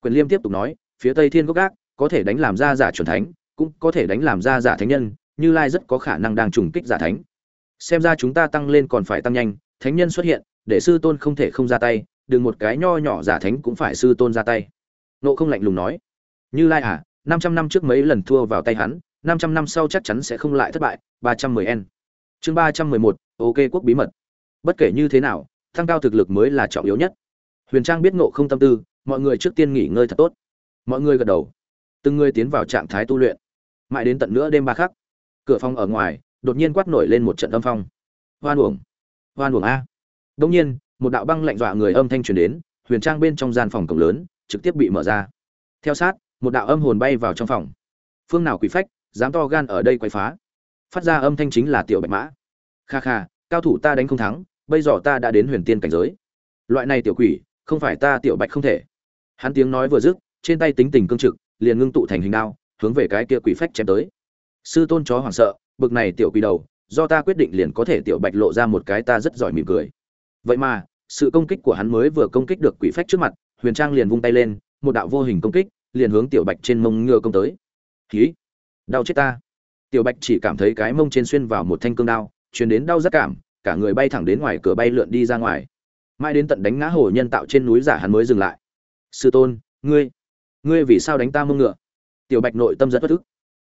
Quyền liêm tiếp tục nói, phía tây thiên gốc gác, có thể đánh làm ra giả chuẩn thánh, cũng có thể đánh làm ra giả thánh nhân, như lai rất có khả năng đang trùng kích giả thánh. Xem ra chúng ta tăng lên còn phải tăng nhanh, thánh nhân xuất hiện để sư tôn không thể không ra tay, đừng một cái nho nhỏ giả thánh cũng phải sư tôn ra tay. Nộ không lạnh lùng nói. Như lai à năm trăm năm trước mấy lần thua vào tay hắn, năm trăm năm sau chắc chắn sẽ không lại thất bại, ba trăm mười n chương ba trăm mười một, ok quốc bí mật. Bất kể như thế nào tăng cao thực lực mới là trọng yếu nhất. Huyền trang biết ngộ không tâm tư, mọi người trước tiên nghỉ ngơi thật tốt. Mọi người gật đầu. Từng người tiến vào trạng thái tu luyện. Mãi đến tận nữa đêm ba khắc, cửa phòng ở ngoài, đột nhiên quát nổi lên một trận âm phong. Hoan uổng. Hoan uổng a đông nhiên, một đạo băng lạnh dọa người âm thanh truyền đến, huyền trang bên trong gian phòng cổng lớn trực tiếp bị mở ra. Theo sát, một đạo âm hồn bay vào trong phòng. Phương nào quỷ phách, dám to gan ở đây quấy phá. Phát ra âm thanh chính là tiểu bạch mã. Kha kha, cao thủ ta đánh không thắng, bây giờ ta đã đến huyền tiên cảnh giới. Loại này tiểu quỷ, không phải ta tiểu bạch không thể. Hắn tiếng nói vừa dứt, trên tay tính tình cương trực, liền ngưng tụ thành hình đao, hướng về cái kia quỷ phách chém tới. Sư tôn chó hoảng sợ, bực này tiểu quỷ đầu, do ta quyết định liền có thể tiểu bạch lộ ra một cái ta rất giỏi mỉm cười vậy mà, sự công kích của hắn mới vừa công kích được quỷ phách trước mặt, huyền trang liền vung tay lên, một đạo vô hình công kích, liền hướng tiểu bạch trên mông ngựa công tới. Khí đau chết ta. Tiểu bạch chỉ cảm thấy cái mông trên xuyên vào một thanh cương đao, truyền đến đau rất cảm, cả người bay thẳng đến ngoài cửa bay lượn đi ra ngoài. Mãi đến tận đánh ngã hồ nhân tạo trên núi giả hắn mới dừng lại. Sư tôn, ngươi ngươi vì sao đánh ta mông ngựa? Tiểu bạch nội tâm rất bất ức.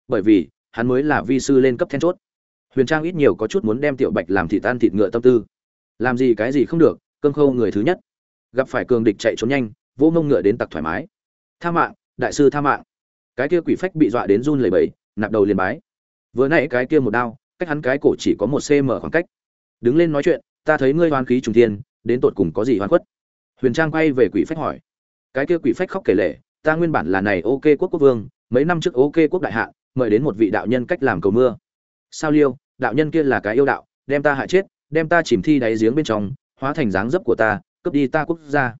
Bởi vì, hắn mới là vi sư lên cấp then chốt. Huyền trang ít nhiều có chút muốn đem tiểu bạch làm thịt tan thịt ngựa tâm tư làm gì cái gì không được, cơm khâu người thứ nhất. Gặp phải cường địch chạy trốn nhanh, vô mông ngựa đến tặc thoải mái. Tha mạng, đại sư tha mạng. Cái kia quỷ phách bị dọa đến run lẩy bẩy, nạp đầu liền bái. Vừa nãy cái kia một đao, cách hắn cái cổ chỉ có một cm khoảng cách. Đứng lên nói chuyện, ta thấy ngươi hoan khí trùng thiên, đến tột cùng có gì hoan khuất? Huyền trang quay về quỷ phách hỏi. Cái kia quỷ phách khóc kể lể, ta nguyên bản là này ok quốc quốc vương, mấy năm trước ok quốc đại hạ, mời đến một vị đạo nhân cách làm cầu mưa. Sao liêu, đạo nhân kia là cái yêu đạo, đem ta hại chết đem ta chìm thi đáy giếng bên trong, hóa thành dáng dấp của ta, cướp đi ta quốc gia.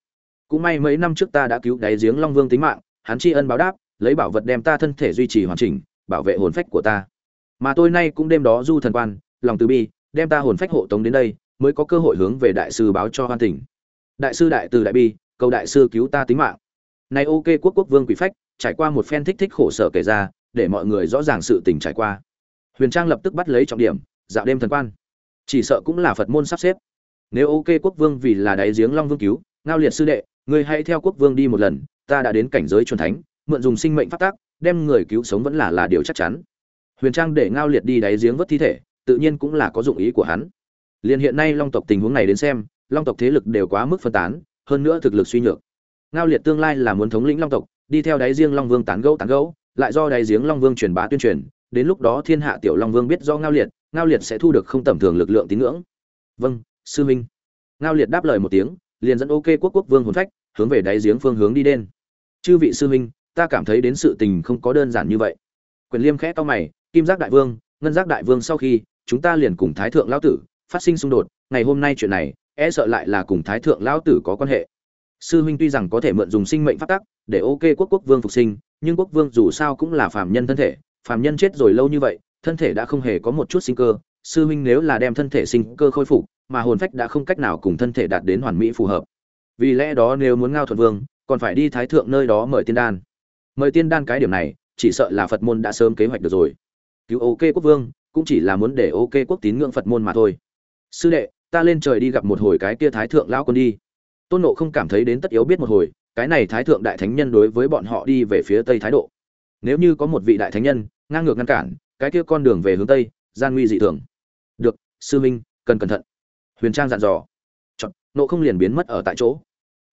Cũng may mấy năm trước ta đã cứu đáy giếng long vương tính mạng, hắn tri ân báo đáp, lấy bảo vật đem ta thân thể duy trì hoàn chỉnh, bảo vệ hồn phách của ta. Mà tôi nay cũng đêm đó du thần quan, lòng từ bi, đem ta hồn phách hộ tống đến đây, mới có cơ hội hướng về đại sư báo cho hoan tỉnh đại sư đại từ đại bi, cầu đại sư cứu ta tính mạng. Này ok quốc quốc vương quỷ phách, trải qua một phen thích thích khổ sở kể ra, để mọi người rõ ràng sự tình trải qua. Huyền trang lập tức bắt lấy trọng điểm, dạo đêm thần quan chỉ sợ cũng là phật môn sắp xếp. Nếu ok quốc vương vì là đáy giếng long vương cứu, ngao liệt sư đệ người hãy theo quốc vương đi một lần, ta đã đến cảnh giới truyền thánh, mượn dùng sinh mệnh phát tác đem người cứu sống vẫn là là điều chắc chắn. Huyền trang để ngao liệt đi đáy giếng vớt thi thể, tự nhiên cũng là có dụng ý của hắn. Liền hiện nay long tộc tình huống này đến xem, long tộc thế lực đều quá mức phân tán, hơn nữa thực lực suy nhược. Ngao liệt tương lai là muốn thống lĩnh long tộc, đi theo đáy riêng long vương tán gẫu tán gẫu, lại do đáy giếng long vương truyền bá tuyên truyền đến lúc đó thiên hạ tiểu long vương biết do ngao liệt ngao liệt sẽ thu được không tầm thường lực lượng tín ngưỡng. Vâng sư minh. Ngao liệt đáp lời một tiếng, liền dẫn ok quốc quốc vương hồn phách, hướng về đáy giếng phương hướng đi đen chư vị sư minh, ta cảm thấy đến sự tình không có đơn giản như vậy. Quyền liêm khẽ to mày, kim giác đại vương, ngân giác đại vương sau khi, chúng ta liền cùng thái thượng lão tử phát sinh xung đột, ngày hôm nay chuyện này e sợ lại là cùng thái thượng lão tử có quan hệ. Sư huynh tuy rằng có thể mượn dùng sinh mệnh phát tắc, để ok quốc quốc vương phục sinh, nhưng quốc vương dù sao cũng là phàm nhân thân thể phàm nhân chết rồi lâu như vậy, thân thể đã không hề có một chút sinh cơ, sư huynh nếu là đem thân thể sinh cơ khôi phục, mà hồn phách đã không cách nào cùng thân thể đạt đến hoàn mỹ phù hợp. Vì lẽ đó nếu muốn ngao thuận vương, còn phải đi thái thượng nơi đó mời tiên đan. Mời tiên đan cái điểm này, chỉ sợ là phật môn đã sớm kế hoạch được rồi. Cứu ok quốc vương, cũng chỉ là muốn để ok quốc tín ngưỡng phật môn mà thôi. Sư đệ, ta lên trời đi gặp một hồi cái kia thái thượng lão quân đi. Tôn nộ không cảm thấy đến tất yếu biết một hồi, cái này thái thượng đại thánh nhân đối với bọn họ đi về phía tây thái độ nếu như có một vị đại thánh nhân, ngang ngược ngăn cản, cái kia con đường về hướng tây, gian nguy dị thường. Được, sư minh cần cẩn thận. Huyền trang dặn dò. Chọn nộ không liền biến mất ở tại chỗ.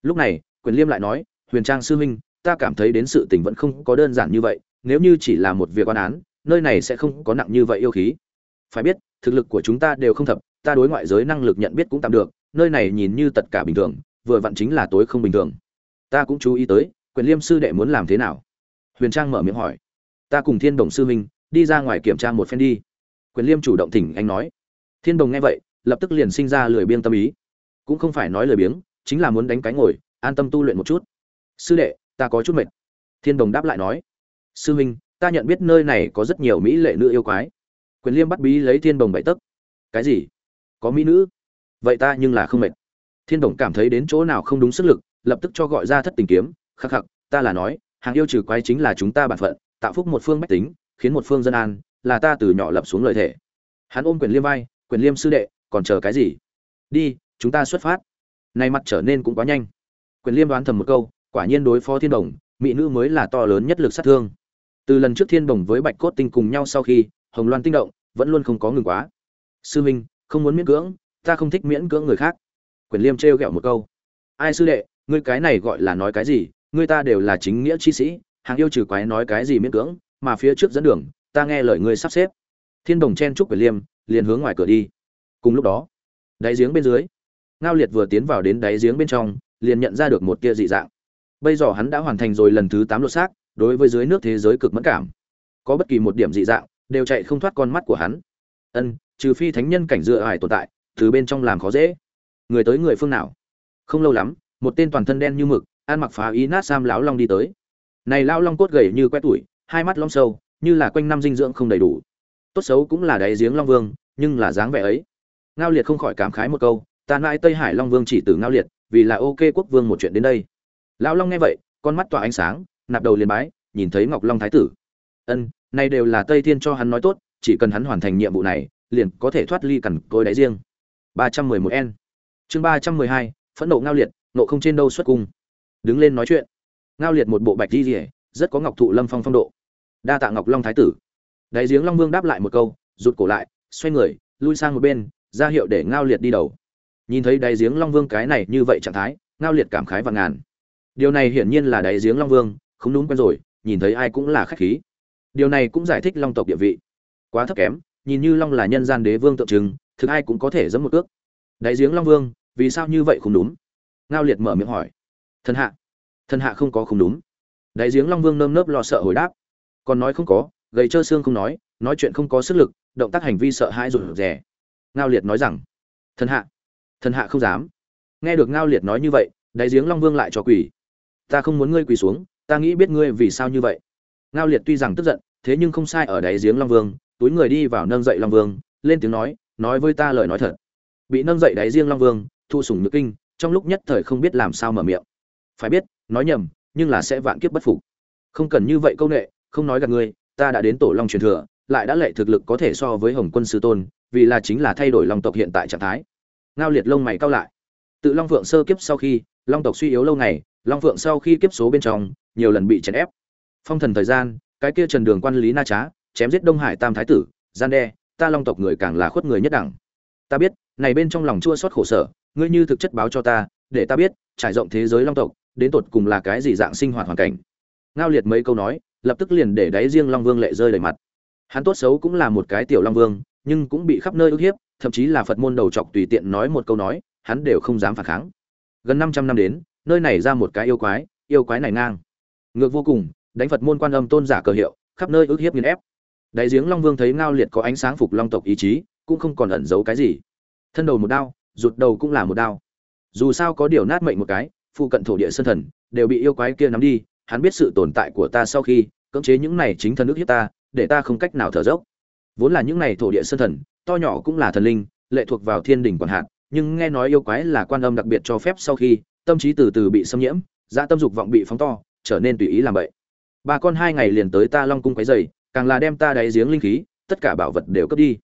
Lúc này, quyền liêm lại nói, huyền trang sư minh ta cảm thấy đến sự tình vẫn không có đơn giản như vậy, nếu như chỉ là một việc quan án, nơi này sẽ không có nặng như vậy yêu khí. Phải biết, thực lực của chúng ta đều không thập, ta đối ngoại giới năng lực nhận biết cũng tạm được, nơi này nhìn như tất cả bình thường, vừa vặn chính là tối không bình thường. Ta cũng chú ý tới, quyền liêm sư đệ muốn làm thế nào? Huyền trang mở miệng hỏi. Ta cùng thiên đồng sư huynh đi ra ngoài kiểm tra một phen đi. Quyền liêm chủ động thỉnh anh nói. Thiên đồng nghe vậy, lập tức liền sinh ra lười biếng tâm ý. Cũng không phải nói lười biếng, chính là muốn đánh cái ngồi, an tâm tu luyện một chút. Sư đệ, ta có chút mệt. Thiên đồng đáp lại nói. Sư huynh ta nhận biết nơi này có rất nhiều mỹ lệ nữ yêu quái. Quyền liêm bắt bí lấy thiên đồng bảy tấc. Cái gì? Có mỹ nữ? Vậy ta nhưng là không mệt. Thiên đồng cảm thấy đến chỗ nào không đúng sức lực, lập tức cho gọi ra thất tình kiếm. Khắc khắc, ta là nói hàng yêu trừ quái chính là chúng ta bản phận, tạo phúc một phương bách tính, khiến một phương dân an, là ta từ nhỏ lập xuống lời thể. Hắn ôm quyền liêm vai, quyền liêm sư đệ, còn chờ cái gì? Đi, chúng ta xuất phát. Nay mặt trở nên cũng quá nhanh. Quyền liêm đoán thầm một câu, quả nhiên đối phó thiên đồng, mỹ nữ mới là to lớn nhất lực sát thương. Từ lần trước thiên đồng với bạch cốt tinh cùng nhau sau khi, hồng loan tinh động, vẫn luôn không có ngừng quá. Sư minh, không muốn miễn cưỡng, ta không thích miễn cưỡng người khác. Quyền liêm trêu ghẹo một câu. Ai sư đệ, ngươi cái này gọi là nói cái gì? Ngươi ta đều là chính nghĩa chi sĩ, hàng yêu trừ quái nói cái gì miễn cưỡng, mà phía trước dẫn đường, ta nghe lời ngươi sắp xếp. Thiên đồng chen trúc quyền liêm, liền hướng ngoài cửa đi. Cùng lúc đó, đáy giếng bên dưới, ngao liệt vừa tiến vào đến đáy giếng bên trong, liền nhận ra được một tia dị dạng. Bây giờ hắn đã hoàn thành rồi lần thứ tám lột xác, đối với dưới nước thế giới cực mẫn cảm. Có bất kỳ một điểm dị dạng, đều chạy không thoát con mắt của hắn. Ân, trừ phi thánh nhân cảnh dựa ải tồn tại, từ bên trong làm khó dễ. Người tới người phương nào? Không lâu lắm, một tên toàn thân đen như mực ăn mặc phá ý nát sam lão long đi tới. Này lão long cốt gầy như quét tuổi, hai mắt long sâu, như là quanh năm dinh dưỡng không đầy đủ. Tốt xấu cũng là đáy giếng long vương, nhưng là dáng vẻ ấy. Ngao liệt không khỏi cảm khái một câu, ta mãi tây hải long vương chỉ từ ngao liệt, vì là ok quốc vương một chuyện đến đây. Lão long nghe vậy, con mắt tỏa ánh sáng, nạp đầu liền bái, nhìn thấy ngọc long thái tử. Ân, này đều là tây thiên cho hắn nói tốt, chỉ cần hắn hoàn thành nhiệm vụ này, liền có thể thoát ly cằn côi đáy riêng ba trăm mười một n. Chương ba trăm mười hai, phẫn nộ ngao liệt, nộ không trên đâu xuất cung đứng lên nói chuyện. Ngao liệt một bộ bạch di rỉa rất có ngọc thụ lâm phong phong độ. Đa tạ ngọc long thái tử. Đáy giếng long vương đáp lại một câu, rụt cổ lại, xoay người, lui sang một bên, ra hiệu để ngao liệt đi đầu. Nhìn thấy đáy giếng long vương cái này như vậy trạng thái, ngao liệt cảm khái và ngàn. Điều này hiển nhiên là đáy giếng long vương, không đúng quen rồi, nhìn thấy ai cũng là khách khí. Điều này cũng giải thích long tộc địa vị. Quá thấp kém, nhìn như long là nhân gian đế vương tượng trưng, thực ai cũng có thể dẫm một ước. Đáy giếng long vương, vì sao như vậy không đúng? Ngao liệt mở miệng hỏi thần hạ. Thần hạ không có không đúng. Đại giếng long vương nơm nớp lo sợ hồi đáp. Còn nói không có, gầy trơ xương không nói nói chuyện không có sức lực, động tác hành vi sợ hãi rụt rè. Ngao liệt nói rằng, thần hạ thần hạ không dám. Nghe được ngao liệt nói như vậy, đại giếng long vương lại cho quỳ. Ta không muốn ngươi quỳ xuống, ta nghĩ biết ngươi vì sao như vậy. Ngao liệt tuy rằng tức giận, thế nhưng không sai ở đáy giếng long vương, túi người đi vào nâng dậy long vương, lên tiếng nói nói với ta lời nói thật. Bị nâng dậy đáy Giếng long vương, thu sủng nhược kinh, trong lúc nhất thời không biết làm sao mở miệng phải biết, nói nhầm, nhưng là sẽ vạn kiếp bất phục. Không cần như vậy câu nệ, không nói gặp ngươi, ta đã đến tổ long truyền thừa, lại đã lệ thực lực có thể so với hồng quân sư tôn, vì là chính là thay đổi long tộc hiện tại trạng thái. Ngao liệt lông mày cao lại. Tự long phượng sơ kiếp sau khi, long tộc suy yếu lâu ngày, long phượng sau khi kiếp số bên trong, nhiều lần bị chèn ép. Phong thần thời gian, cái kia trần đường quan lý na trá, chém giết đông hải tam thái tử, gian đe, ta long tộc người càng là khuất người nhất đẳng. Ta biết, này bên trong lòng chua xót khổ sở, ngươi như thực chất báo cho ta, để ta biết, trải rộng thế giới long tộc đến tột cùng là cái gì dạng sinh hoạt hoàn cảnh. Ngao liệt mấy câu nói, lập tức liền để đáy riêng long vương lệ rơi đầy mặt. Hắn tốt xấu cũng là một cái tiểu long vương, nhưng cũng bị khắp nơi ức hiếp, thậm chí là phật môn đầu chọc tùy tiện nói một câu nói, hắn đều không dám phản kháng. Gần 500 năm đến, nơi này ra một cái yêu quái yêu quái này ngang. Ngược vô cùng, đánh phật môn quan âm tôn giả cờ hiệu, khắp nơi ức hiếp nghiền ép. Đại giếng long vương thấy ngao liệt có ánh sáng phục long tộc ý chí, cũng không còn ẩn giấu cái gì. Thân đầu một đao, rụt đầu cũng là một đao. Dù sao có điều nát mệnh một cái phụ cận thổ địa sơn thần, đều bị yêu quái kia nắm đi, hắn biết sự tồn tại của ta sau khi, cưỡng chế những này chính thần nước hiếp ta, để ta không cách nào thở dốc vốn là những này thổ địa sơn thần, to nhỏ cũng là thần linh, lệ thuộc vào thiên đình quản hạt. nhưng nghe nói yêu quái là quan âm đặc biệt cho phép sau khi, tâm trí từ từ bị xâm nhiễm dã tâm dục vọng bị phóng to, trở nên tùy ý làm vậy ba con hai ngày liền tới ta long cung quấy dày càng là đem ta đáy giếng linh khí, tất cả bảo vật đều cướp đi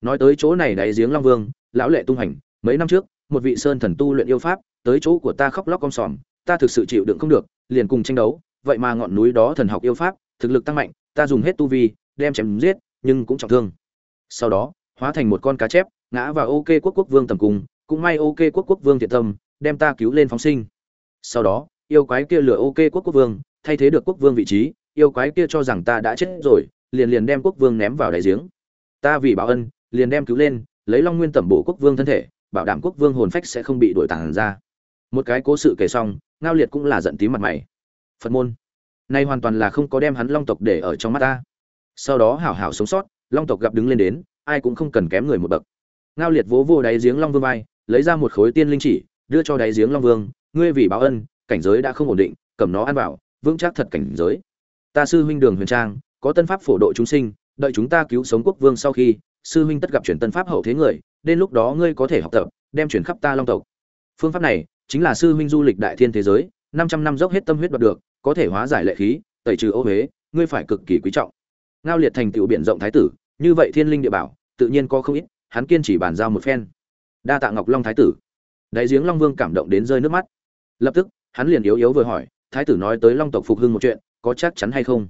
nói tới chỗ này đáy giếng long vương, lão lệ tung hành, mấy năm trước, một vị sơn thần tu luyện yêu pháp tới chỗ của ta khóc lóc con sòm, ta thực sự chịu đựng không được, liền cùng tranh đấu. Vậy mà ngọn núi đó thần học yêu pháp, thực lực tăng mạnh, ta dùng hết tu vi, đem chém giết, nhưng cũng trọng thương. Sau đó, hóa thành một con cá chép, ngã vào ok quốc quốc vương tầm cung, cũng may ok quốc quốc vương thiện tâm, đem ta cứu lên phóng sinh. Sau đó, yêu quái kia lừa ok quốc quốc vương, thay thế được quốc vương vị trí, yêu quái kia cho rằng ta đã chết rồi, liền liền đem quốc vương ném vào đại giếng. Ta vì báo ân, liền đem cứu lên, lấy long nguyên tẩm bổ quốc vương thân thể, bảo đảm quốc vương hồn phách sẽ không bị đuổi tàn ra một cái cố sự kể xong, ngao liệt cũng là giận tím mặt mày. Phật môn. Nay hoàn toàn là không có đem hắn long tộc để ở trong mắt ta. Sau đó hảo hảo sống sót, long tộc gặp đứng lên đến, ai cũng không cần kém người một bậc. Ngao liệt vỗ vô đáy giếng long vương vai, lấy ra một khối tiên linh chỉ, đưa cho đáy giếng long vương, ngươi vì báo ân, cảnh giới đã không ổn định, cầm nó ăn vào, vững chắc thật cảnh giới. Ta sư huynh đường huyền trang, có tân pháp phổ độ chúng sinh, đợi chúng ta cứu sống quốc vương sau khi, sư huynh tất gặp chuyển tân pháp hậu thế người, đến lúc đó ngươi có thể học tập, đem chuyển khắp ta long tộc. Phương pháp này chính là sư huynh du lịch đại thiên thế giới, năm trăm năm dốc hết tâm huyết đoạt được, có thể hóa giải lệ khí, tẩy trừ ô huế, ngươi phải cực kỳ quý trọng. Ngao liệt thành tựu biển rộng thái tử, như vậy thiên linh địa bảo, tự nhiên có không ít, hắn kiên chỉ bàn giao một phen. Đa tạ ngọc long thái tử. Đại giếng long vương cảm động đến rơi nước mắt. Lập tức, hắn liền yếu yếu vừa hỏi, thái tử nói tới long tộc phục hưng một chuyện, có chắc chắn hay không?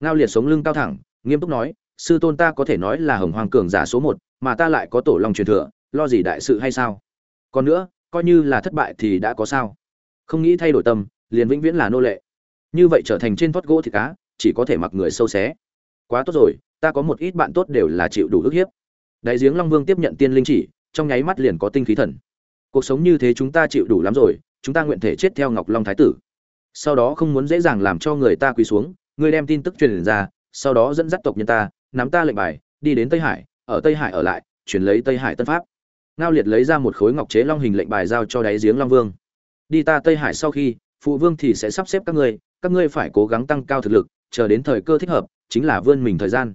Ngao liệt sống lưng cao thẳng, nghiêm túc nói, sư tôn ta có thể nói là hồng hoàng cường giả số một, mà ta lại có tổ long truyền thừa, lo gì đại sự hay sao? Còn nữa coi như là thất bại thì đã có sao. Không nghĩ thay đổi tâm, liền vĩnh viễn là nô lệ. Như vậy trở thành trên thoát gỗ thì cá, chỉ có thể mặc người sâu xé. Quá tốt rồi, ta có một ít bạn tốt đều là chịu đủ ức hiếp. Đại giếng long vương tiếp nhận tiên linh chỉ, trong nháy mắt liền có tinh khí thần. Cuộc sống như thế chúng ta chịu đủ lắm rồi, chúng ta nguyện thể chết theo ngọc long thái tử. Sau đó không muốn dễ dàng làm cho người ta quỳ xuống ngươi đem tin tức truyền ra, sau đó dẫn dắt tộc nhân ta, nắm ta lệnh bài, đi đến tây hải, ở tây hải ở lại, chuyển lấy tây hải tân pháp ngao liệt lấy ra một khối ngọc chế long hình lệnh bài giao cho đáy giếng long vương. Đi ta tây hải sau khi, phụ vương thì sẽ sắp xếp các ngươi các ngươi phải cố gắng tăng cao thực lực, chờ đến thời cơ thích hợp, chính là vươn mình thời gian.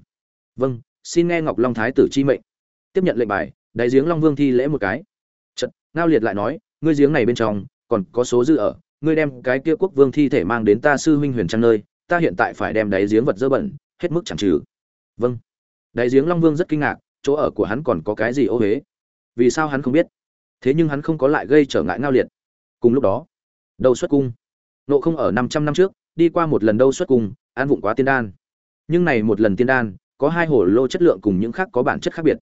Vâng xin nghe ngọc long thái tử chi mệnh. Tiếp nhận lệnh bài, đáy giếng long vương thi lễ một cái. Trận ngao liệt lại nói, ngươi giếng này bên trong, còn có số dư ở, ngươi đem cái kia quốc vương thi thể mang đến ta sư huynh huyền trang nơi, ta hiện tại phải đem đáy giếng vật dơ bẩn, hết mức chẳng trừ. Vâng. Đáy giếng long vương rất kinh ngạc, chỗ ở của hắn còn có cái gì ô huế? Vì sao hắn không biết? Thế nhưng hắn không có lại gây trở ngại ngao liệt. Cùng lúc đó, đầu xuất cung. Nộ không ở năm trăm năm trước, đi qua một lần đâu xuất cung, an vụng quá tiên đan. Nhưng này một lần tiên đan, có hai hồ lô chất lượng cùng những khác có bản chất khác biệt.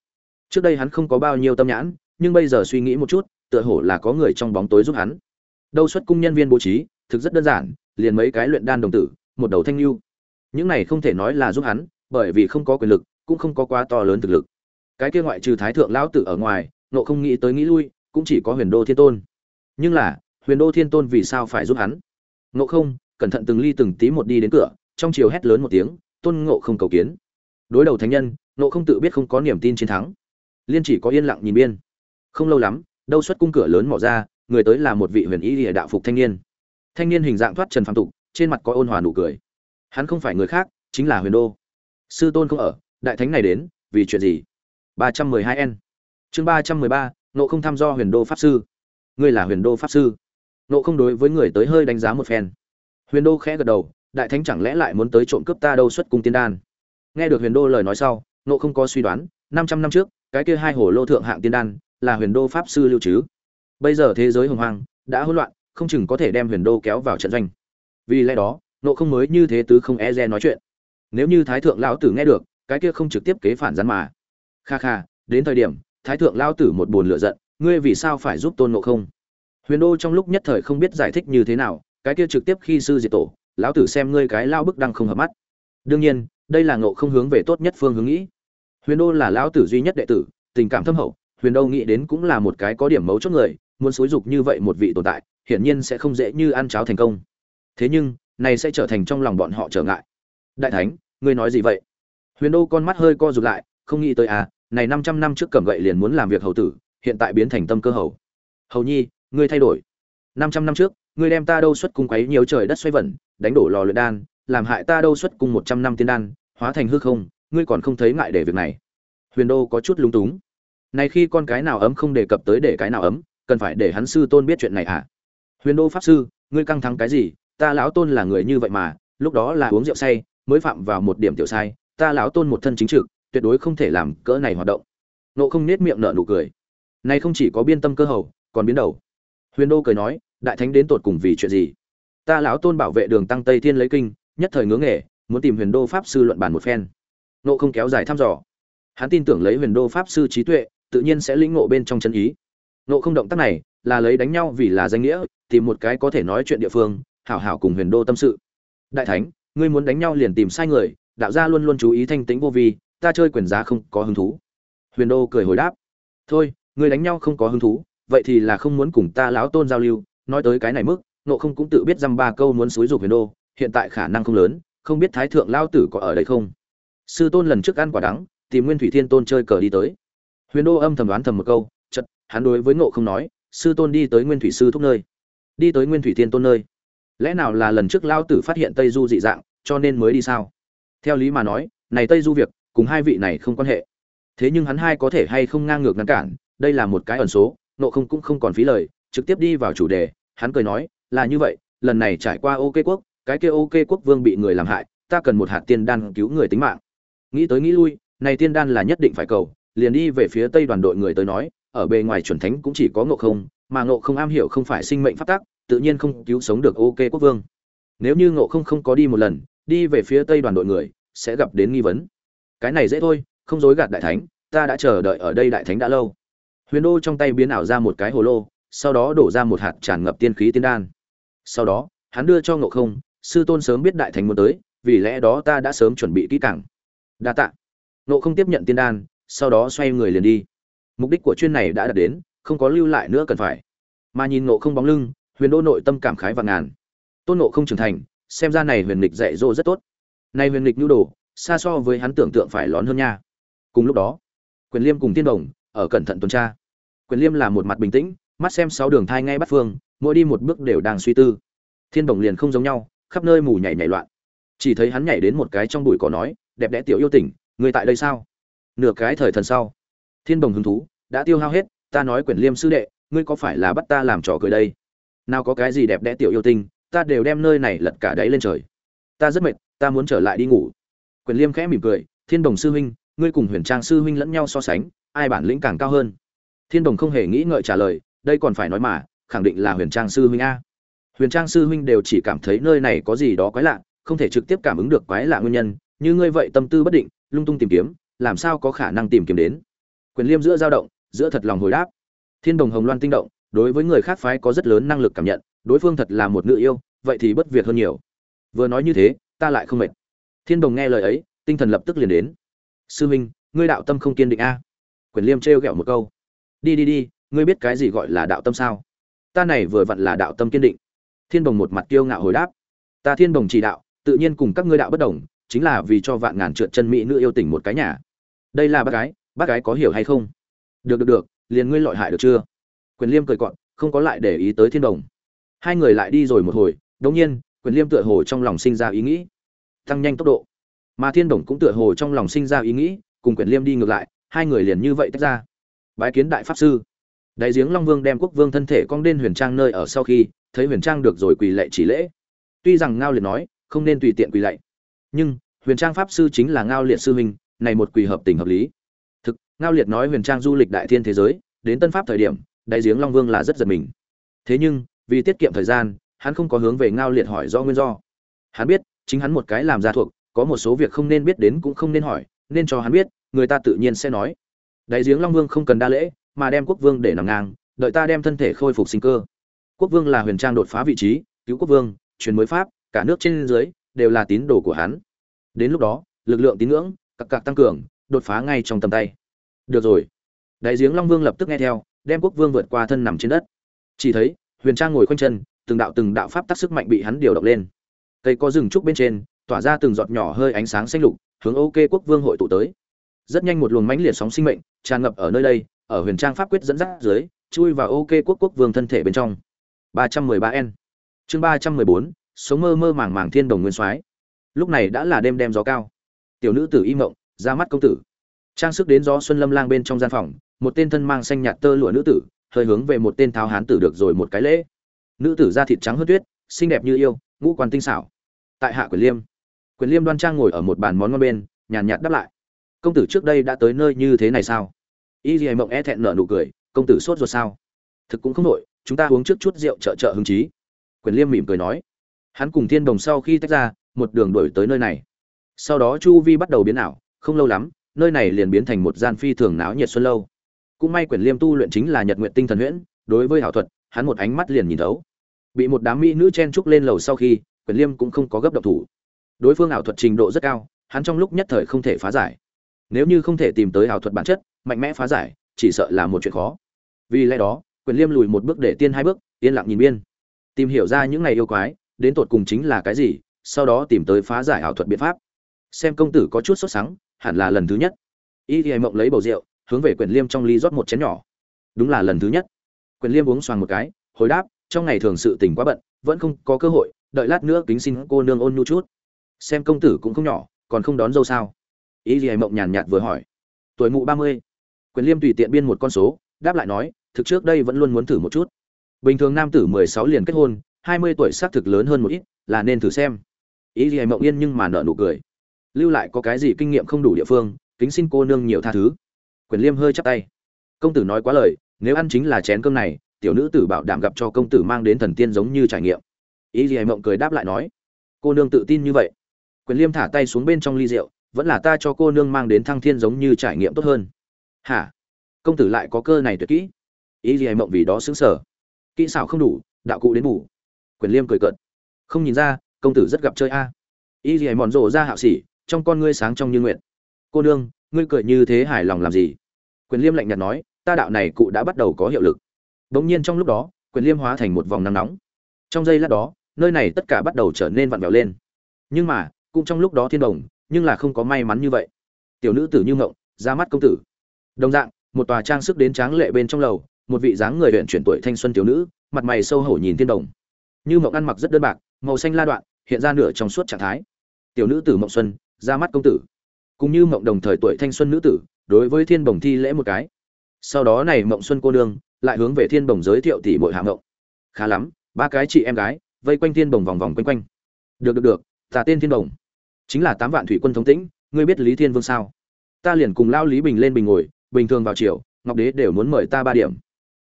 Trước đây hắn không có bao nhiêu tâm nhãn, nhưng bây giờ suy nghĩ một chút, tựa hồ là có người trong bóng tối giúp hắn. Đâu xuất cung nhân viên bố trí, thực rất đơn giản, liền mấy cái luyện đan đồng tử, một đầu thanh lưu. Những này không thể nói là giúp hắn, bởi vì không có quyền lực, cũng không có quá to lớn thực lực. Cái kia ngoại trừ thái thượng lão tử ở ngoài nộ không nghĩ tới nghĩ lui, cũng chỉ có huyền đô thiên tôn. Nhưng là, huyền đô thiên tôn vì sao phải giúp hắn? Nộ không, cẩn thận từng ly từng tí một đi đến cửa, trong chiều hét lớn một tiếng, tôn ngộ không cầu kiến. Đối đầu thánh nhân nộ không tự biết không có niềm tin chiến thắng. Liên chỉ có yên lặng nhìn biên. Không lâu lắm, đâu xuất cung cửa lớn mỏ ra, người tới là một vị huyền y địa đạo phục thanh niên. Thanh niên hình dạng thoát trần phạm tục, trên mặt có ôn hòa nụ cười. Hắn không phải người khác, chính là huyền đô. Sư tôn không ở, đại thánh này đến, vì chuyện gì? ba trăm mười hai n chương ba trăm mười ba nộ không thăm do huyền đô pháp sư. Ngươi là huyền đô pháp sư? Nộ không đối với người tới hơi đánh giá một phen. Huyền đô khẽ gật đầu, đại thánh chẳng lẽ lại muốn tới trộm cướp ta đâu xuất cung tiên đan? Nghe được huyền đô lời nói sau nộ không có suy đoán, năm trăm năm trước, cái kia hai hồ lô thượng hạng tiên đan là huyền đô pháp sư lưu trứ bây giờ thế giới hồng hoang, đã hỗn loạn, không chừng có thể đem huyền đô kéo vào trận doanh. Vì lẽ đó nộ không mới như thế tứ không e re nói chuyện. Nếu như thái thượng lão tử nghe được, cái kia không trực tiếp kế phản gián mà. Kha kha, đến thời điểm thái thượng lão tử một buồn lựa giận, ngươi vì sao phải giúp tôn nộ không? Huyền đô trong lúc nhất thời không biết giải thích như thế nào, cái kia trực tiếp khi sư diệt tổ, lão tử xem ngươi cái lao bức đang không hợp mắt. Đương nhiên, đây là ngộ không hướng về tốt nhất phương hướng nghĩ. Huyền đô là lão tử duy nhất đệ tử, tình cảm thâm hậu, huyền đô nghĩ đến cũng là một cái có điểm mấu chốt người, muốn xúi dục như vậy một vị tồn tại, hiển nhiên sẽ không dễ như ăn cháo thành công. Thế nhưng, này sẽ trở thành trong lòng bọn họ trở ngại. Đại thánh, ngươi nói gì vậy? Huyền đô con mắt hơi co rụt lại, không nghĩ tới à này năm trăm năm trước cầm gậy liền muốn làm việc hầu tử, hiện tại biến thành tâm cơ hầu. Hầu nhi, ngươi thay đổi. Năm trăm năm trước, ngươi đem ta đâu xuất cung quấy nhiều trời đất xoay vẩn, đánh đổ lò luyện đan, làm hại ta đâu xuất cung một trăm năm tiên đan, hóa thành hư không, ngươi còn không thấy ngại để việc này. Huyền đô có chút lúng túng. Này khi con cái nào ấm không đề cập tới để cái nào ấm, cần phải để hắn sư tôn biết chuyện này à huyền đô pháp sư, ngươi căng thẳng cái gì? Ta lão tôn là người như vậy mà, lúc đó là uống rượu say, mới phạm vào một điểm tiểu sai, ta lão tôn một thân chính trực tuyệt đối không thể làm cỡ này hoạt động. Nộ không nết miệng nở nụ cười. Này không chỉ có biên tâm cơ hầu, còn biến đầu. Huyền đô cười nói, đại thánh đến tột cùng vì chuyện gì? Ta lão tôn bảo vệ đường tăng tây thiên lấy kinh, nhất thời ngưỡng nghề, muốn tìm huyền đô pháp sư luận bàn một phen. Nộ không kéo dài thăm dò. Hắn tin tưởng lấy huyền đô pháp sư trí tuệ, tự nhiên sẽ lĩnh ngộ bên trong chân ý. Nộ không động tác này, là lấy đánh nhau vì là danh nghĩa, tìm một cái có thể nói chuyện địa phương, hảo hảo cùng huyền đô tâm sự. Đại thánh, ngươi muốn đánh nhau liền tìm sai người, đạo gia luôn luôn chú ý thanh tĩnh vô vi ta chơi quyền giá không có hứng thú. Huyền đô cười hồi đáp. Thôi ngươi đánh nhau không có hứng thú, vậy thì là không muốn cùng ta lão tôn giao lưu. Nói tới cái này mức nộ không cũng tự biết dăm ba câu muốn xúi dục huyền đô. Hiện tại khả năng không lớn, không biết thái thượng lao tử có ở đây không. Sư tôn lần trước ăn quả đắng, tìm nguyên thủy thiên tôn chơi cờ đi tới. Huyền đô âm thầm đoán thầm một câu chật hắn đối với ngộ không nói, sư tôn đi tới nguyên thủy sư thúc nơi. Đi tới nguyên thủy thiên tôn nơi. Lẽ nào là lần trước lao tử phát hiện tây du dị dạng, cho nên mới đi sao? Theo lý mà nói, này tây du việc cùng hai vị này không quan hệ. Thế nhưng hắn hai có thể hay không ngang ngược ngăn cản, đây là một cái ẩn số, nộ không cũng không còn phí lời, trực tiếp đi vào chủ đề, hắn cười nói, là như vậy, lần này trải qua ok quốc, cái kia ok quốc vương bị người làm hại, ta cần một hạt tiên đan cứu người tính mạng. Nghĩ tới nghĩ lui, này tiên đan là nhất định phải cầu, liền đi về phía tây đoàn đội người tới nói, ở bề ngoài chuẩn thánh cũng chỉ có ngộ không, mà ngộ không am hiểu không phải sinh mệnh pháp tắc, tự nhiên không cứu sống được ok quốc vương. Nếu như ngộ không không có đi một lần, đi về phía tây đoàn đội người, sẽ gặp đến nghi vấn cái này dễ thôi, không dối gạt đại thánh, ta đã chờ đợi ở đây đại thánh đã lâu. Huyền đô trong tay biến ảo ra một cái hồ lô, sau đó đổ ra một hạt tràn ngập tiên khí tiên đan. Sau đó, hắn đưa cho ngộ không, sư tôn sớm biết đại thánh muốn tới, vì lẽ đó ta đã sớm chuẩn bị kỹ càng. Đa tạ. Ngộ không tiếp nhận tiên đan, sau đó xoay người liền đi. Mục đích của chuyên này đã đạt đến, không có lưu lại nữa cần phải. Mà nhìn ngộ không bóng lưng, huyền đô nội tâm cảm khái và ngàn. Tôn ngộ không trưởng thành, xem ra này huyền lịch dạy dỗ rất tốt. Nay huyền lịch nhu đồ xa so với hắn tưởng tượng phải lón hơn nha. Cùng lúc đó, quyền liêm cùng tiên đồng ở cẩn thận tuần tra. Quyền liêm là một mặt bình tĩnh, mắt xem sáu đường thai ngay bắt phương, mỗi đi một bước đều đang suy tư. Thiên đồng liền không giống nhau, khắp nơi mù nhảy nhảy loạn. Chỉ thấy hắn nhảy đến một cái trong bụi cỏ nói, đẹp đẽ tiểu yêu tỉnh người tại đây sao? Nửa cái thời thần sau, thiên đồng hứng thú, đã tiêu hao hết, ta nói quyển liêm sư đệ, ngươi có phải là bắt ta làm trò cười đây? Nào có cái gì đẹp đẽ tiểu yêu tinh ta đều đem nơi này lật cả đáy lên trời. Ta rất mệt, ta muốn trở lại đi ngủ. Quyền liêm khẽ mỉm cười, thiên đồng sư huynh, ngươi cùng huyền trang sư huynh lẫn nhau so sánh, ai bản lĩnh càng cao hơn? Thiên đồng không hề nghĩ ngợi trả lời, đây còn phải nói mà, khẳng định là huyền trang sư huynh a. Huyền trang sư huynh đều chỉ cảm thấy nơi này có gì đó quái lạ, không thể trực tiếp cảm ứng được quái lạ nguyên nhân, như ngươi vậy tâm tư bất định, lung tung tìm kiếm, làm sao có khả năng tìm kiếm đến? Quyền liêm giữa dao động, giữa thật lòng hồi đáp. Thiên đồng hồng loan tinh động, đối với người khác phái có rất lớn năng lực cảm nhận, đối phương thật là một nữ yêu, vậy thì bất việc hơn nhiều. Vừa nói như thế, ta lại không mệt thiên đồng nghe lời ấy, tinh thần lập tức liền đến. Sư huynh ngươi đạo tâm không kiên định a? Quyền liêm trêu ghẹo một câu. Đi đi đi, ngươi biết cái gì gọi là đạo tâm sao? Ta này vừa vặn là đạo tâm kiên định. Thiên đồng một mặt kiêu ngạo hồi đáp. Ta thiên đồng chỉ đạo, tự nhiên cùng các ngươi đạo bất đồng, chính là vì cho vạn ngàn trượt chân mỹ nữ yêu tỉnh một cái nhà. Đây là bác gái bác gái có hiểu hay không? Được được được, liền ngươi lọi hại được chưa? Quyền liêm cười cọn không có lại để ý tới thiên đồng. Hai người lại đi rồi một hồi đống nhiên, quyền liêm tựa hồ trong lòng sinh ra ý nghĩ tăng nhanh tốc độ. Mà thiên đồng cũng tựa hồ trong lòng sinh ra ý nghĩ, cùng quyền liêm đi ngược lại, hai người liền như vậy tách ra. Bái kiến đại pháp sư. Đại giếng long vương đem quốc vương thân thể cong lên huyền trang nơi ở sau khi, thấy huyền trang được rồi quỳ lệ chỉ lễ. Tuy rằng ngao liệt nói, không nên tùy tiện quỳ lạy. Nhưng, huyền trang pháp sư chính là ngao liệt sư huynh, này một quỳ hợp tình hợp lý. Thực, ngao liệt nói huyền trang du lịch đại thiên thế giới, đến tân pháp thời điểm, đại giếng long vương là rất giật mình. Thế nhưng, vì tiết kiệm thời gian, hắn không có hướng về ngao liệt hỏi do nguyên do. Hắn biết chính hắn một cái làm ra thuộc, có một số việc không nên biết đến cũng không nên hỏi, nên cho hắn biết, người ta tự nhiên sẽ nói. Đại giếng long vương không cần đa lễ, mà đem quốc vương để nằm ngang, đợi ta đem thân thể khôi phục sinh cơ. Quốc vương là huyền trang đột phá vị trí, cứu quốc vương, truyền mới pháp, cả nước trên dưới đều là tín đồ của hắn. Đến lúc đó, lực lượng tín ngưỡng cặp cặp tăng cường, đột phá ngay trong tầm tay. Được rồi. Đại giếng long vương lập tức nghe theo, đem quốc vương vượt qua thân nằm trên đất. Chỉ thấy, huyền trang ngồi khoanh chân, từng đạo từng đạo pháp tác sức mạnh bị hắn điều động lên cây có rừng trúc bên trên tỏa ra từng giọt nhỏ hơi ánh sáng xanh lục hướng ok quốc vương hội tụ tới. Rất nhanh một luồng mãnh liệt sóng sinh mệnh tràn ngập ở nơi đây ở huyền trang pháp quyết dẫn dắt dưới chui vào ok quốc quốc vương thân thể bên trong. 313 n chương 314, sống mơ mơ màng màng thiên đồng nguyên soái. Lúc này đã là đêm đêm gió cao. Tiểu nữ tử y mộng ra mắt công tử. Trang sức đến gió xuân lâm lang bên trong gian phòng một tên thân mang xanh nhạt tơ lụa nữ tử hơi hướng về một tên tháo hán tử được rồi một cái lễ. Nữ tử da thịt trắng hơn tuyết xinh đẹp như yêu ngũ quan tinh xảo tại hạ quyền liêm quyền liêm đoan trang ngồi ở một bàn món ngon bên, nhàn nhạt đáp lại. Công tử trước đây đã tới nơi như thế này sao? Y dì mộng e thẹn nở nụ cười, công tử sốt ruột sao? Thực cũng không nội chúng ta uống trước chút rượu trợ trợ hứng chí. Quyền liêm mỉm cười nói. Hắn cùng thiên đồng sau khi tách ra, một đường đổi tới nơi này. Sau đó chu vi bắt đầu biến ảo, không lâu lắm, nơi này liền biến thành một gian phi thường náo nhiệt xuân lâu. Cũng may quyền liêm tu luyện chính là nhật nguyện tinh thần huyễn, đối với ảo thuật, hắn một ánh mắt liền nhìn thấu. Bị một đám mỹ nữ chen trúc lên lầu sau khi quyền liêm cũng không có gấp độc thủ. Đối phương ảo thuật trình độ rất cao, hắn trong lúc nhất thời không thể phá giải. Nếu như không thể tìm tới ảo thuật bản chất, mạnh mẽ phá giải, chỉ sợ là một chuyện khó. Vì lẽ đó, quyền liêm lùi một bước để tiên hai bước, yên lặng nhìn biên. Tìm hiểu ra những ngày yêu quái, đến tột cùng chính là cái gì, sau đó tìm tới phá giải ảo thuật biện pháp. Xem công tử có chút sốt sắng, hẳn là lần thứ nhất. Y thì mộng lấy bầu rượu, hướng về quyền liêm trong ly rót một chén nhỏ. Đúng là lần thứ nhất. Quyền liêm uống xoàng một cái, hồi đáp, trong ngày thường sự tỉnh quá bận, vẫn không có cơ hội đợi lát nữa kính xin cô nương ôn nhu chút. Xem công tử cũng không nhỏ, còn không đón dâu sao? Ý gì mộng nhàn nhạt vừa hỏi. Tuổi mụ ba mươi. Quyền liêm tùy tiện biên một con số, đáp lại nói, thực trước đây vẫn luôn muốn thử một chút. Bình thường nam tử mười sáu liền kết hôn, hai mươi tuổi xác thực lớn hơn một ít, là nên thử xem. Ý gì mộng yên nhưng mà nợ nụ cười. Lưu lại có cái gì kinh nghiệm không đủ địa phương, kính xin cô nương nhiều tha thứ. Quyền liêm hơi chắp tay. Công tử nói quá lời, nếu ăn chính là chén cơm này, tiểu nữ tử bảo đảm gặp cho công tử mang đến thần tiên giống như trải nghiệm ý gì mộng cười đáp lại nói, cô nương tự tin như vậy. Quyền liêm thả tay xuống bên trong ly rượu, vẫn là ta cho cô nương mang đến thăng thiên giống như trải nghiệm tốt hơn. Hả? Công tử lại có cơ này tuyệt kỹ. Ý gì mộng vì đó xứng sở kỹ xảo không đủ, đạo cụ đến bù. Quyền liêm cười cợt. Không nhìn ra, công tử rất gặp chơi a. Ý gì mòn rộ ra hạo xỉ trong con ngươi sáng trong như nguyện. Cô nương, ngươi cười như thế hài lòng làm gì? Quyền liêm lạnh nhạt nói, ta đạo này cụ đã bắt đầu có hiệu lực. Bỗng nhiên trong lúc đó, quyền liêm hóa thành một vòng nắng nóng. Trong giây lát đó nơi này tất cả bắt đầu trở nên vặn vẹo lên. Nhưng mà, cũng trong lúc đó thiên đồng, nhưng là không có may mắn như vậy. Tiểu nữ tử như ngộng, ra mắt công tử. Đồng dạng, một tòa trang sức đến tráng lệ bên trong lầu, một vị dáng người huyện chuyển tuổi thanh xuân tiểu nữ, mặt mày sâu hổ nhìn thiên đồng. Như mộng ăn mặc rất đơn bạc, màu xanh la đoạn, hiện ra nửa trong suốt trạng thái. Tiểu nữ tử mộng xuân, ra mắt công tử. Cũng như mộng đồng thời tuổi thanh xuân nữ tử, đối với thiên bồng thi lễ một cái. Sau đó này mộng xuân cô nương, lại hướng về thiên bồng giới thiệu tỷ bội hạ mộng. Khá lắm, ba cái chị em gái vây quanh thiên bồng vòng vòng quanh quanh. Được được được, ta tên thiên bồng. Chính là tám vạn thủy quân thống tĩnh, ngươi biết lý thiên vương sao? Ta liền cùng lao lý bình lên bình ngồi, bình thường vào chiều ngọc đế đều muốn mời ta ba điểm.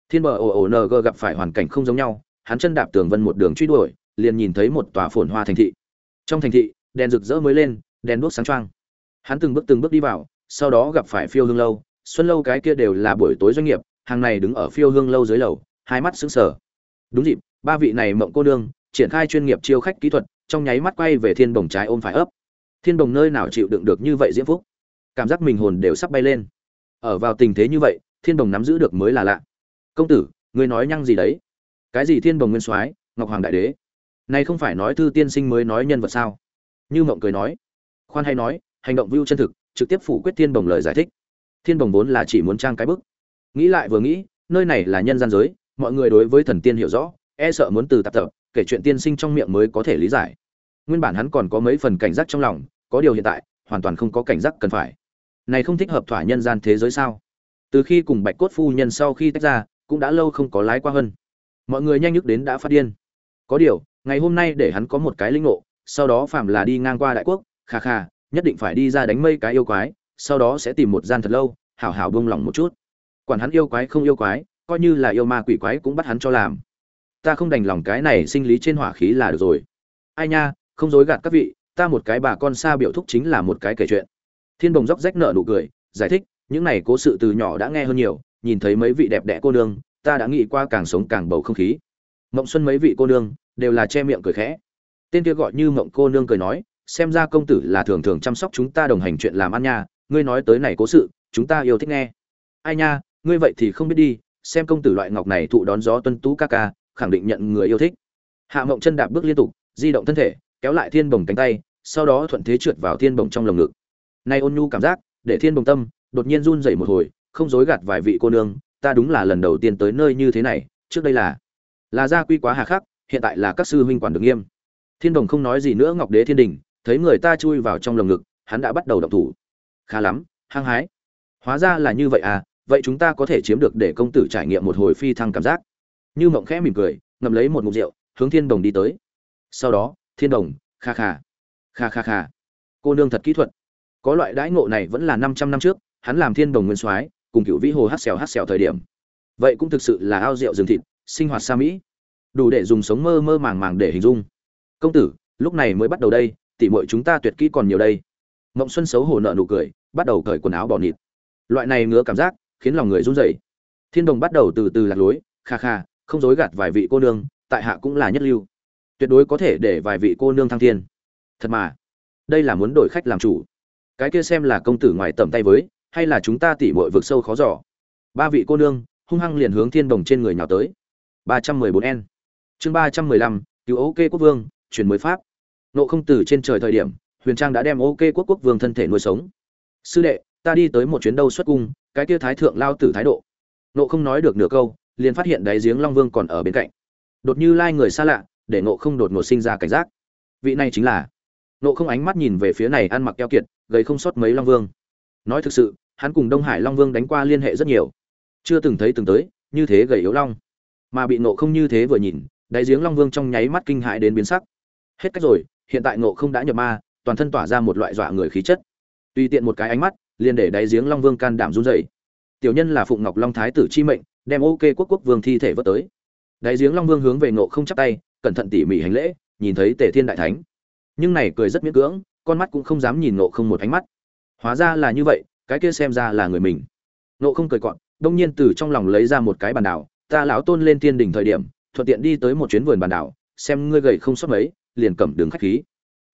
Thiên bờ ồ ồ ng gặp phải hoàn cảnh không giống nhau, hắn chân đạp tường vân một đường truy đuổi, liền nhìn thấy một tòa phồn hoa thành thị. Trong thành thị, đèn rực rỡ mới lên, đèn đuốc sáng trang hắn từng bước từng bước đi vào, sau đó gặp phải phiêu hương lâu, xuân lâu cái kia đều là buổi tối doanh nghiệp, hàng này đứng ở phiêu hương lâu dưới lầu, hai mắt sững sờ. Đúng dịp, ba vị này mộng cô đương triển khai chuyên nghiệp chiêu khách kỹ thuật, trong nháy mắt quay về thiên đồng trái ôm phải ấp. Thiên đồng nơi nào chịu đựng được như vậy diễm phúc? Cảm giác mình hồn đều sắp bay lên. Ở vào tình thế như vậy, thiên đồng nắm giữ được mới là lạ. Công tử, ngươi nói nhăng gì đấy? Cái gì thiên đồng nguyên soái, ngọc hoàng đại đế? Này không phải nói thư tiên sinh mới nói nhân vật sao? Như mộng cười nói. Khoan hay nói, hành động view chân thực, trực tiếp phủ quyết thiên đồng lời giải thích. Thiên đồng vốn là chỉ muốn trang cái bức. Nghĩ lại vừa nghĩ, nơi này là nhân gian giới, mọi người đối với thần tiên hiểu rõ e sợ muốn từ tạp tập kể chuyện tiên sinh trong miệng mới có thể lý giải. Nguyên bản hắn còn có mấy phần cảnh giác trong lòng, có điều hiện tại, hoàn toàn không có cảnh giác cần phải. Này không thích hợp thỏa nhân gian thế giới sao? Từ khi cùng bạch cốt phu nhân sau khi tách ra, cũng đã lâu không có lái qua hơn mọi người nhanh nhức đến đã phát điên. Có điều, ngày hôm nay để hắn có một cái linh ngộ, sau đó phạm là đi ngang qua đại quốc, kha kha, nhất định phải đi ra đánh mây cái yêu quái, sau đó sẽ tìm một gian thật lâu, hảo hảo buông lòng một chút. Quản hắn yêu quái không yêu quái, coi như là yêu ma quỷ quái cũng bắt hắn cho làm ta không đành lòng cái này sinh lý trên hỏa khí là được rồi. Ai nha, không dối gạt các vị, ta một cái bà con xa biểu thúc chính là một cái kể chuyện. Thiên bồng dốc rách nợ nụ cười, giải thích, những này cố sự từ nhỏ đã nghe hơn nhiều, nhìn thấy mấy vị đẹp đẽ cô nương, ta đã nghĩ qua càng sống càng bầu không khí. Mộng xuân mấy vị cô nương, đều là che miệng cười khẽ. Tên kia gọi như mộng cô nương cười nói, xem ra công tử là thường thường chăm sóc chúng ta đồng hành chuyện làm ăn nha, ngươi nói tới này cố sự, chúng ta yêu thích nghe. Ai nha, ngươi vậy thì không biết đi, xem công tử loại ngọc này thụ đón gió tuân tú ca ca khẳng định nhận người yêu thích. Hạ mộng chân đạp bước liên tục, di động thân thể, kéo lại thiên bồng cánh tay, sau đó thuận thế trượt vào thiên bồng trong lồng ngực. Nay ôn nhu cảm giác, để thiên bồng tâm, đột nhiên run rẩy một hồi, không dối gạt vài vị cô nương, ta đúng là lần đầu tiên tới nơi như thế này, trước đây là là gia quy quá hà khắc, hiện tại là các sư huynh quản được nghiêm. Thiên đồng không nói gì nữa, ngọc đế thiên đình, thấy người ta chui vào trong lồng ngực, hắn đã bắt đầu động thủ. Khá lắm, hăng hái. Hóa ra là như vậy à vậy chúng ta có thể chiếm được để công tử trải nghiệm một hồi phi thăng cảm giác như mộng khẽ mỉm cười, ngậm lấy một mục rượu, hướng thiên đồng đi tới. Sau đó, thiên đồng, kha kha kha kha kha. Cô nương thật kỹ thuật. Có loại đãi ngộ này vẫn là năm trăm năm trước, hắn làm thiên đồng nguyên soái, cùng cựu vĩ hồ hát xèo hát xèo thời điểm. Vậy cũng thực sự là ao rượu rừng thịt, sinh hoạt xa mỹ. Đủ để dùng sống mơ mơ màng màng để hình dung. Công tử, lúc này mới bắt đầu đây, tỉ muội chúng ta tuyệt kỹ còn nhiều đây. Mộng xuân xấu hổ nợ nụ cười, bắt đầu cởi quần áo bỏ nịt. Loại này ngứa cảm giác, khiến lòng người run rẩy. Thiên đồng bắt đầu từ từ lạc lối, kha kha không dối gạt vài vị cô nương, tại hạ cũng là nhất lưu. Tuyệt đối có thể để vài vị cô nương thăng thiên. Thật mà, đây là muốn đổi khách làm chủ. Cái kia xem là công tử ngoài tầm tay với, hay là chúng ta tỉ muội vực sâu khó giỏ ba vị cô nương, hung hăng liền hướng thiên đồng trên người nhào tới. ba trăm mười bốn n. Chương ba trăm mười lăm, cứu ok quốc vương chuyển mới pháp. Nộ không tử trên trời thời điểm, huyền trang đã đem ok quốc quốc vương thân thể nuôi sống. Sư đệ, ta đi tới một chuyến đâu xuất cung, cái kia thái thượng lao tử thái độ. Nộ không nói được nửa câu liền phát hiện đáy giếng long vương còn ở bên cạnh. Đột như lai người xa lạ, để nộ không đột ngột sinh ra cảnh giác. Vị này chính là. Nộ không ánh mắt nhìn về phía này ăn mặc keo kiệt gây không sót mấy long vương. Nói thực sự, hắn cùng đông hải long vương đánh qua liên hệ rất nhiều. Chưa từng thấy từng tới, như thế gầy yếu long. Mà bị nộ không như thế vừa nhìn, đáy giếng long vương trong nháy mắt kinh hãi đến biến sắc. Hết cách rồi, hiện tại nộ không đã nhập ma, toàn thân tỏa ra một loại dọa người khí chất. Tùy tiện một cái ánh mắt, liền để đáy giếng long vương can đảm run rẩy. Tiểu nhân là phụng ngọc long thái tử chi mệnh đem ok quốc quốc vương thi thể vớt tới. Đại giếng long vương hướng về nộ không chắp tay, cẩn thận tỉ mỉ hành lễ, nhìn thấy tề thiên đại thánh. Nhưng này cười rất miễn cưỡng, con mắt cũng không dám nhìn nộ không một ánh mắt. Hóa ra là như vậy, cái kia xem ra là người mình. Nộ không cười cọn đông nhiên từ trong lòng lấy ra một cái bàn đảo, ta lão tôn lên thiên đỉnh thời điểm, thuận tiện đi tới một chuyến vườn bàn đảo, xem ngươi gầy không sót mấy, liền cầm đường khách khí.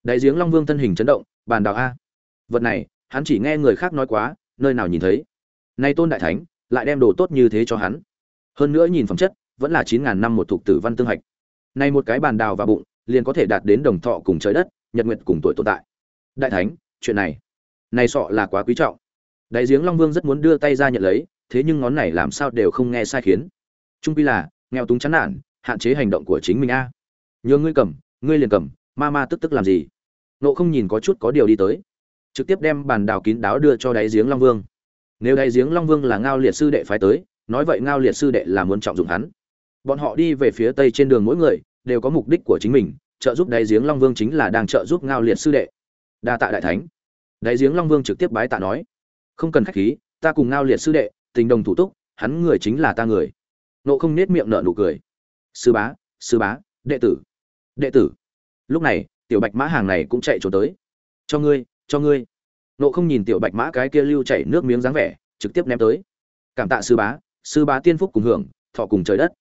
Đại giếng long vương thân hình chấn động, bàn đảo a? Vật này, hắn chỉ nghe người khác nói quá, nơi nào nhìn thấy. Nay tôn đại thánh lại đem đồ tốt như thế cho hắn. Hơn nữa nhìn phẩm chất, vẫn là chín ngàn năm một thuộc tử văn tương hạch. Nay một cái bàn đào và bụng, liền có thể đạt đến đồng thọ cùng trời đất, nhật nguyệt cùng tuổi tồn tại. Đại thánh, chuyện này này sọ là quá quý trọng. Đại giếng long vương rất muốn đưa tay ra nhận lấy, thế nhưng ngón này làm sao đều không nghe sai khiến. Trung quy là, nghèo túng chán nản, hạn chế hành động của chính mình a. À. nhường ngươi cầm, ngươi liền cầm, ma ma tức tức làm gì? Nộ không nhìn có chút có điều đi tới. Trực tiếp đem bàn đào kín đáo đưa cho đáy giếng long vương nếu đại giếng long vương là ngao liệt sư đệ phái tới, nói vậy ngao liệt sư đệ là muốn trọng dụng hắn. Bọn họ đi về phía tây trên đường mỗi người, đều có mục đích của chính mình, trợ giúp đáy giếng long vương chính là đang trợ giúp ngao liệt sư đệ. Đa tạ đại thánh. Đáy giếng long vương trực tiếp bái tạ nói, không cần khách khí, ta cùng ngao liệt sư đệ, tình đồng thủ túc, hắn người chính là ta người. Nộ không nết miệng nở nụ cười. Sư bá sư bá, đệ tử đệ tử. Lúc này, tiểu bạch mã hàng này cũng chạy trốn tới. Cho ngươi cho ngươi nộ không nhìn tiểu bạch mã cái kia lưu chảy nước miếng dáng vẻ, trực tiếp ném tới. Cảm tạ sư bá sư bá tiên phúc cùng hưởng, thọ cùng trời đất.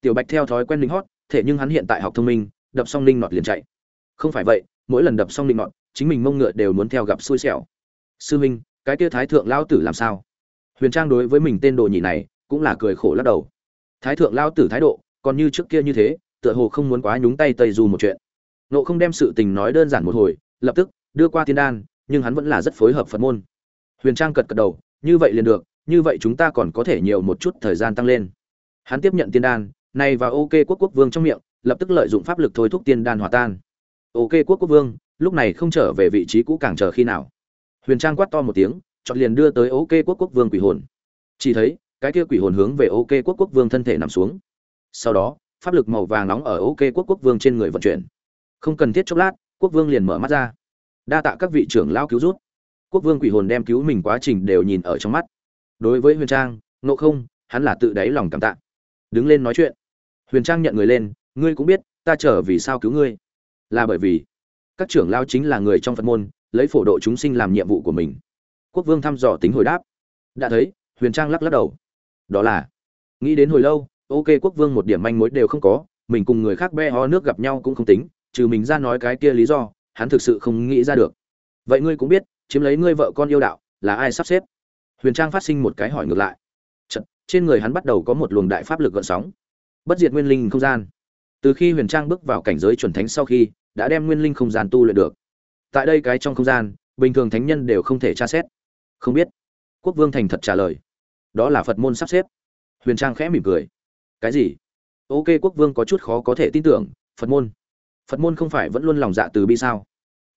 Tiểu bạch theo thói quen linh hót thể nhưng hắn hiện tại học thông minh, đập xong linh nọt liền chạy. Không phải vậy, mỗi lần đập xong linh nọt, chính mình mông ngựa đều muốn theo gặp xui xẻo. Sư minh, cái kia thái thượng lao tử làm sao? Huyền trang đối với mình tên đồ nhị này, cũng là cười khổ lắc đầu. Thái thượng lao tử thái độ, còn như trước kia như thế, tựa hồ không muốn quá nhúng tay tây dù một chuyện. Nộ không đem sự tình nói đơn giản một hồi, lập tức đưa qua tiên đan nhưng hắn vẫn là rất phối hợp phật môn. Huyền trang cật cật đầu, như vậy liền được, như vậy chúng ta còn có thể nhiều một chút thời gian tăng lên. Hắn tiếp nhận tiên đan, này và ok quốc quốc vương trong miệng, lập tức lợi dụng pháp lực thôi thúc tiên đan hòa tan. Ok quốc quốc vương, lúc này không trở về vị trí cũ càng chờ khi nào? Huyền trang quát to một tiếng, chọn liền đưa tới ok quốc quốc vương quỷ hồn. Chỉ thấy, cái kia quỷ hồn hướng về ok quốc quốc vương thân thể nằm xuống. Sau đó, pháp lực màu vàng nóng ở ok quốc quốc vương trên người vận chuyển. Không cần thiết chốc lát, quốc vương liền mở mắt ra đa tạ các vị trưởng lao cứu rút quốc vương quỷ hồn đem cứu mình quá trình đều nhìn ở trong mắt. Đối với huyền trang nộ không, hắn là tự đáy lòng cảm tạ. Đứng lên nói chuyện. Huyền trang nhận người lên, ngươi cũng biết, ta trở vì sao cứu ngươi? Là bởi vì các trưởng lao chính là người trong phật môn, lấy phổ độ chúng sinh làm nhiệm vụ của mình. Quốc vương thăm dò tính hồi đáp. Đã thấy, huyền trang lắc lắc đầu. Đó là nghĩ đến hồi lâu, ok, quốc vương một điểm manh mối đều không có, mình cùng người khác be ho nước gặp nhau cũng không tính, trừ mình ra nói cái kia lý do hắn thực sự không nghĩ ra được. Vậy ngươi cũng biết chiếm lấy ngươi vợ con yêu đạo là ai sắp xếp? Huyền trang phát sinh một cái hỏi ngược lại. Chật, trên người hắn bắt đầu có một luồng đại pháp lực gợn sóng. Bất diệt nguyên linh không gian. Từ khi huyền trang bước vào cảnh giới chuẩn thánh sau khi đã đem nguyên linh không gian tu luyện được. Tại đây cái trong không gian bình thường thánh nhân đều không thể tra xét. Không biết. Quốc vương thành thật trả lời. Đó là phật môn sắp xếp. Huyền trang khẽ mỉm cười. Cái gì? Ok quốc vương có chút khó có thể tin tưởng phật môn phật môn không phải vẫn luôn lòng dạ từ bi sao?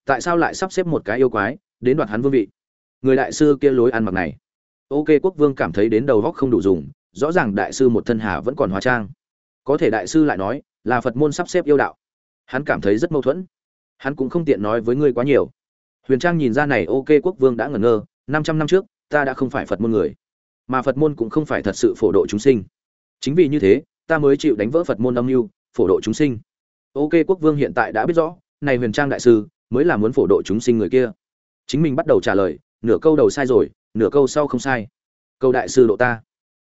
Tại sao lại sắp xếp một cái yêu quái, đến đoạt hắn vương vị? Người đại sư kia lối ăn mặc này. Ok, quốc vương cảm thấy đến đầu góc không đủ dùng, rõ ràng đại sư một thân hà vẫn còn hóa trang. Có thể đại sư lại nói, là phật môn sắp xếp yêu đạo. Hắn cảm thấy rất mâu thuẫn. Hắn cũng không tiện nói với ngươi quá nhiều. Huyền trang nhìn ra này, ok, quốc vương đã ngẩn ngơ, năm trăm năm trước, ta đã không phải phật môn người. Mà phật môn cũng không phải thật sự phổ độ chúng sinh. Chính vì như thế, ta mới chịu đánh vỡ phật môn âm mưu, phổ độ chúng sinh ok, quốc vương hiện tại đã biết rõ, này huyền trang đại sư mới là muốn phổ độ chúng sinh người kia. Chính mình bắt đầu trả lời, nửa câu đầu sai rồi, nửa câu sau không sai. Câu đại sư độ ta.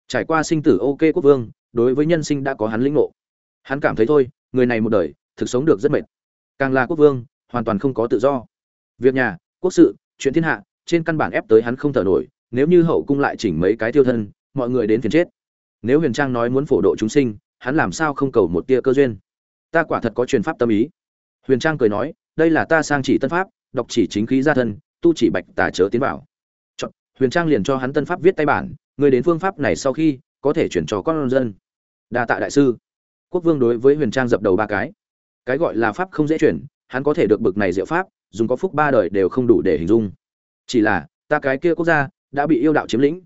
Trải qua sinh tử ok, quốc vương, đối với nhân sinh đã có hắn lĩnh ngộ. Hắn cảm thấy thôi, người này một đời, thực sống được rất mệt. Càng là quốc vương, hoàn toàn không có tự do. Việc nhà, quốc sự, chuyện thiên hạ, trên căn bản ép tới hắn không thở nổi, nếu như hậu cung lại chỉnh mấy cái tiêu thân, mọi người đến phiền chết. Nếu huyền trang nói muốn phổ độ chúng sinh, hắn làm sao không cầu một tia cơ duyên? Ta quả thật có truyền pháp tâm ý. Huyền trang cười nói đây là ta sang chỉ tân pháp đọc chỉ chính khí gia thân tu chỉ bạch tà chớ tiến vào. Chọn, huyền trang liền cho hắn tân pháp viết tay bản người đến phương pháp này sau khi có thể chuyển cho con dân. Đa tạ đại sư. Quốc vương đối với huyền trang dập đầu ba cái. Cái gọi là pháp không dễ chuyển hắn có thể được bực này diệu pháp dùng có phúc ba đời đều không đủ để hình dung. Chỉ là ta cái kia quốc gia đã bị yêu đạo chiếm lĩnh.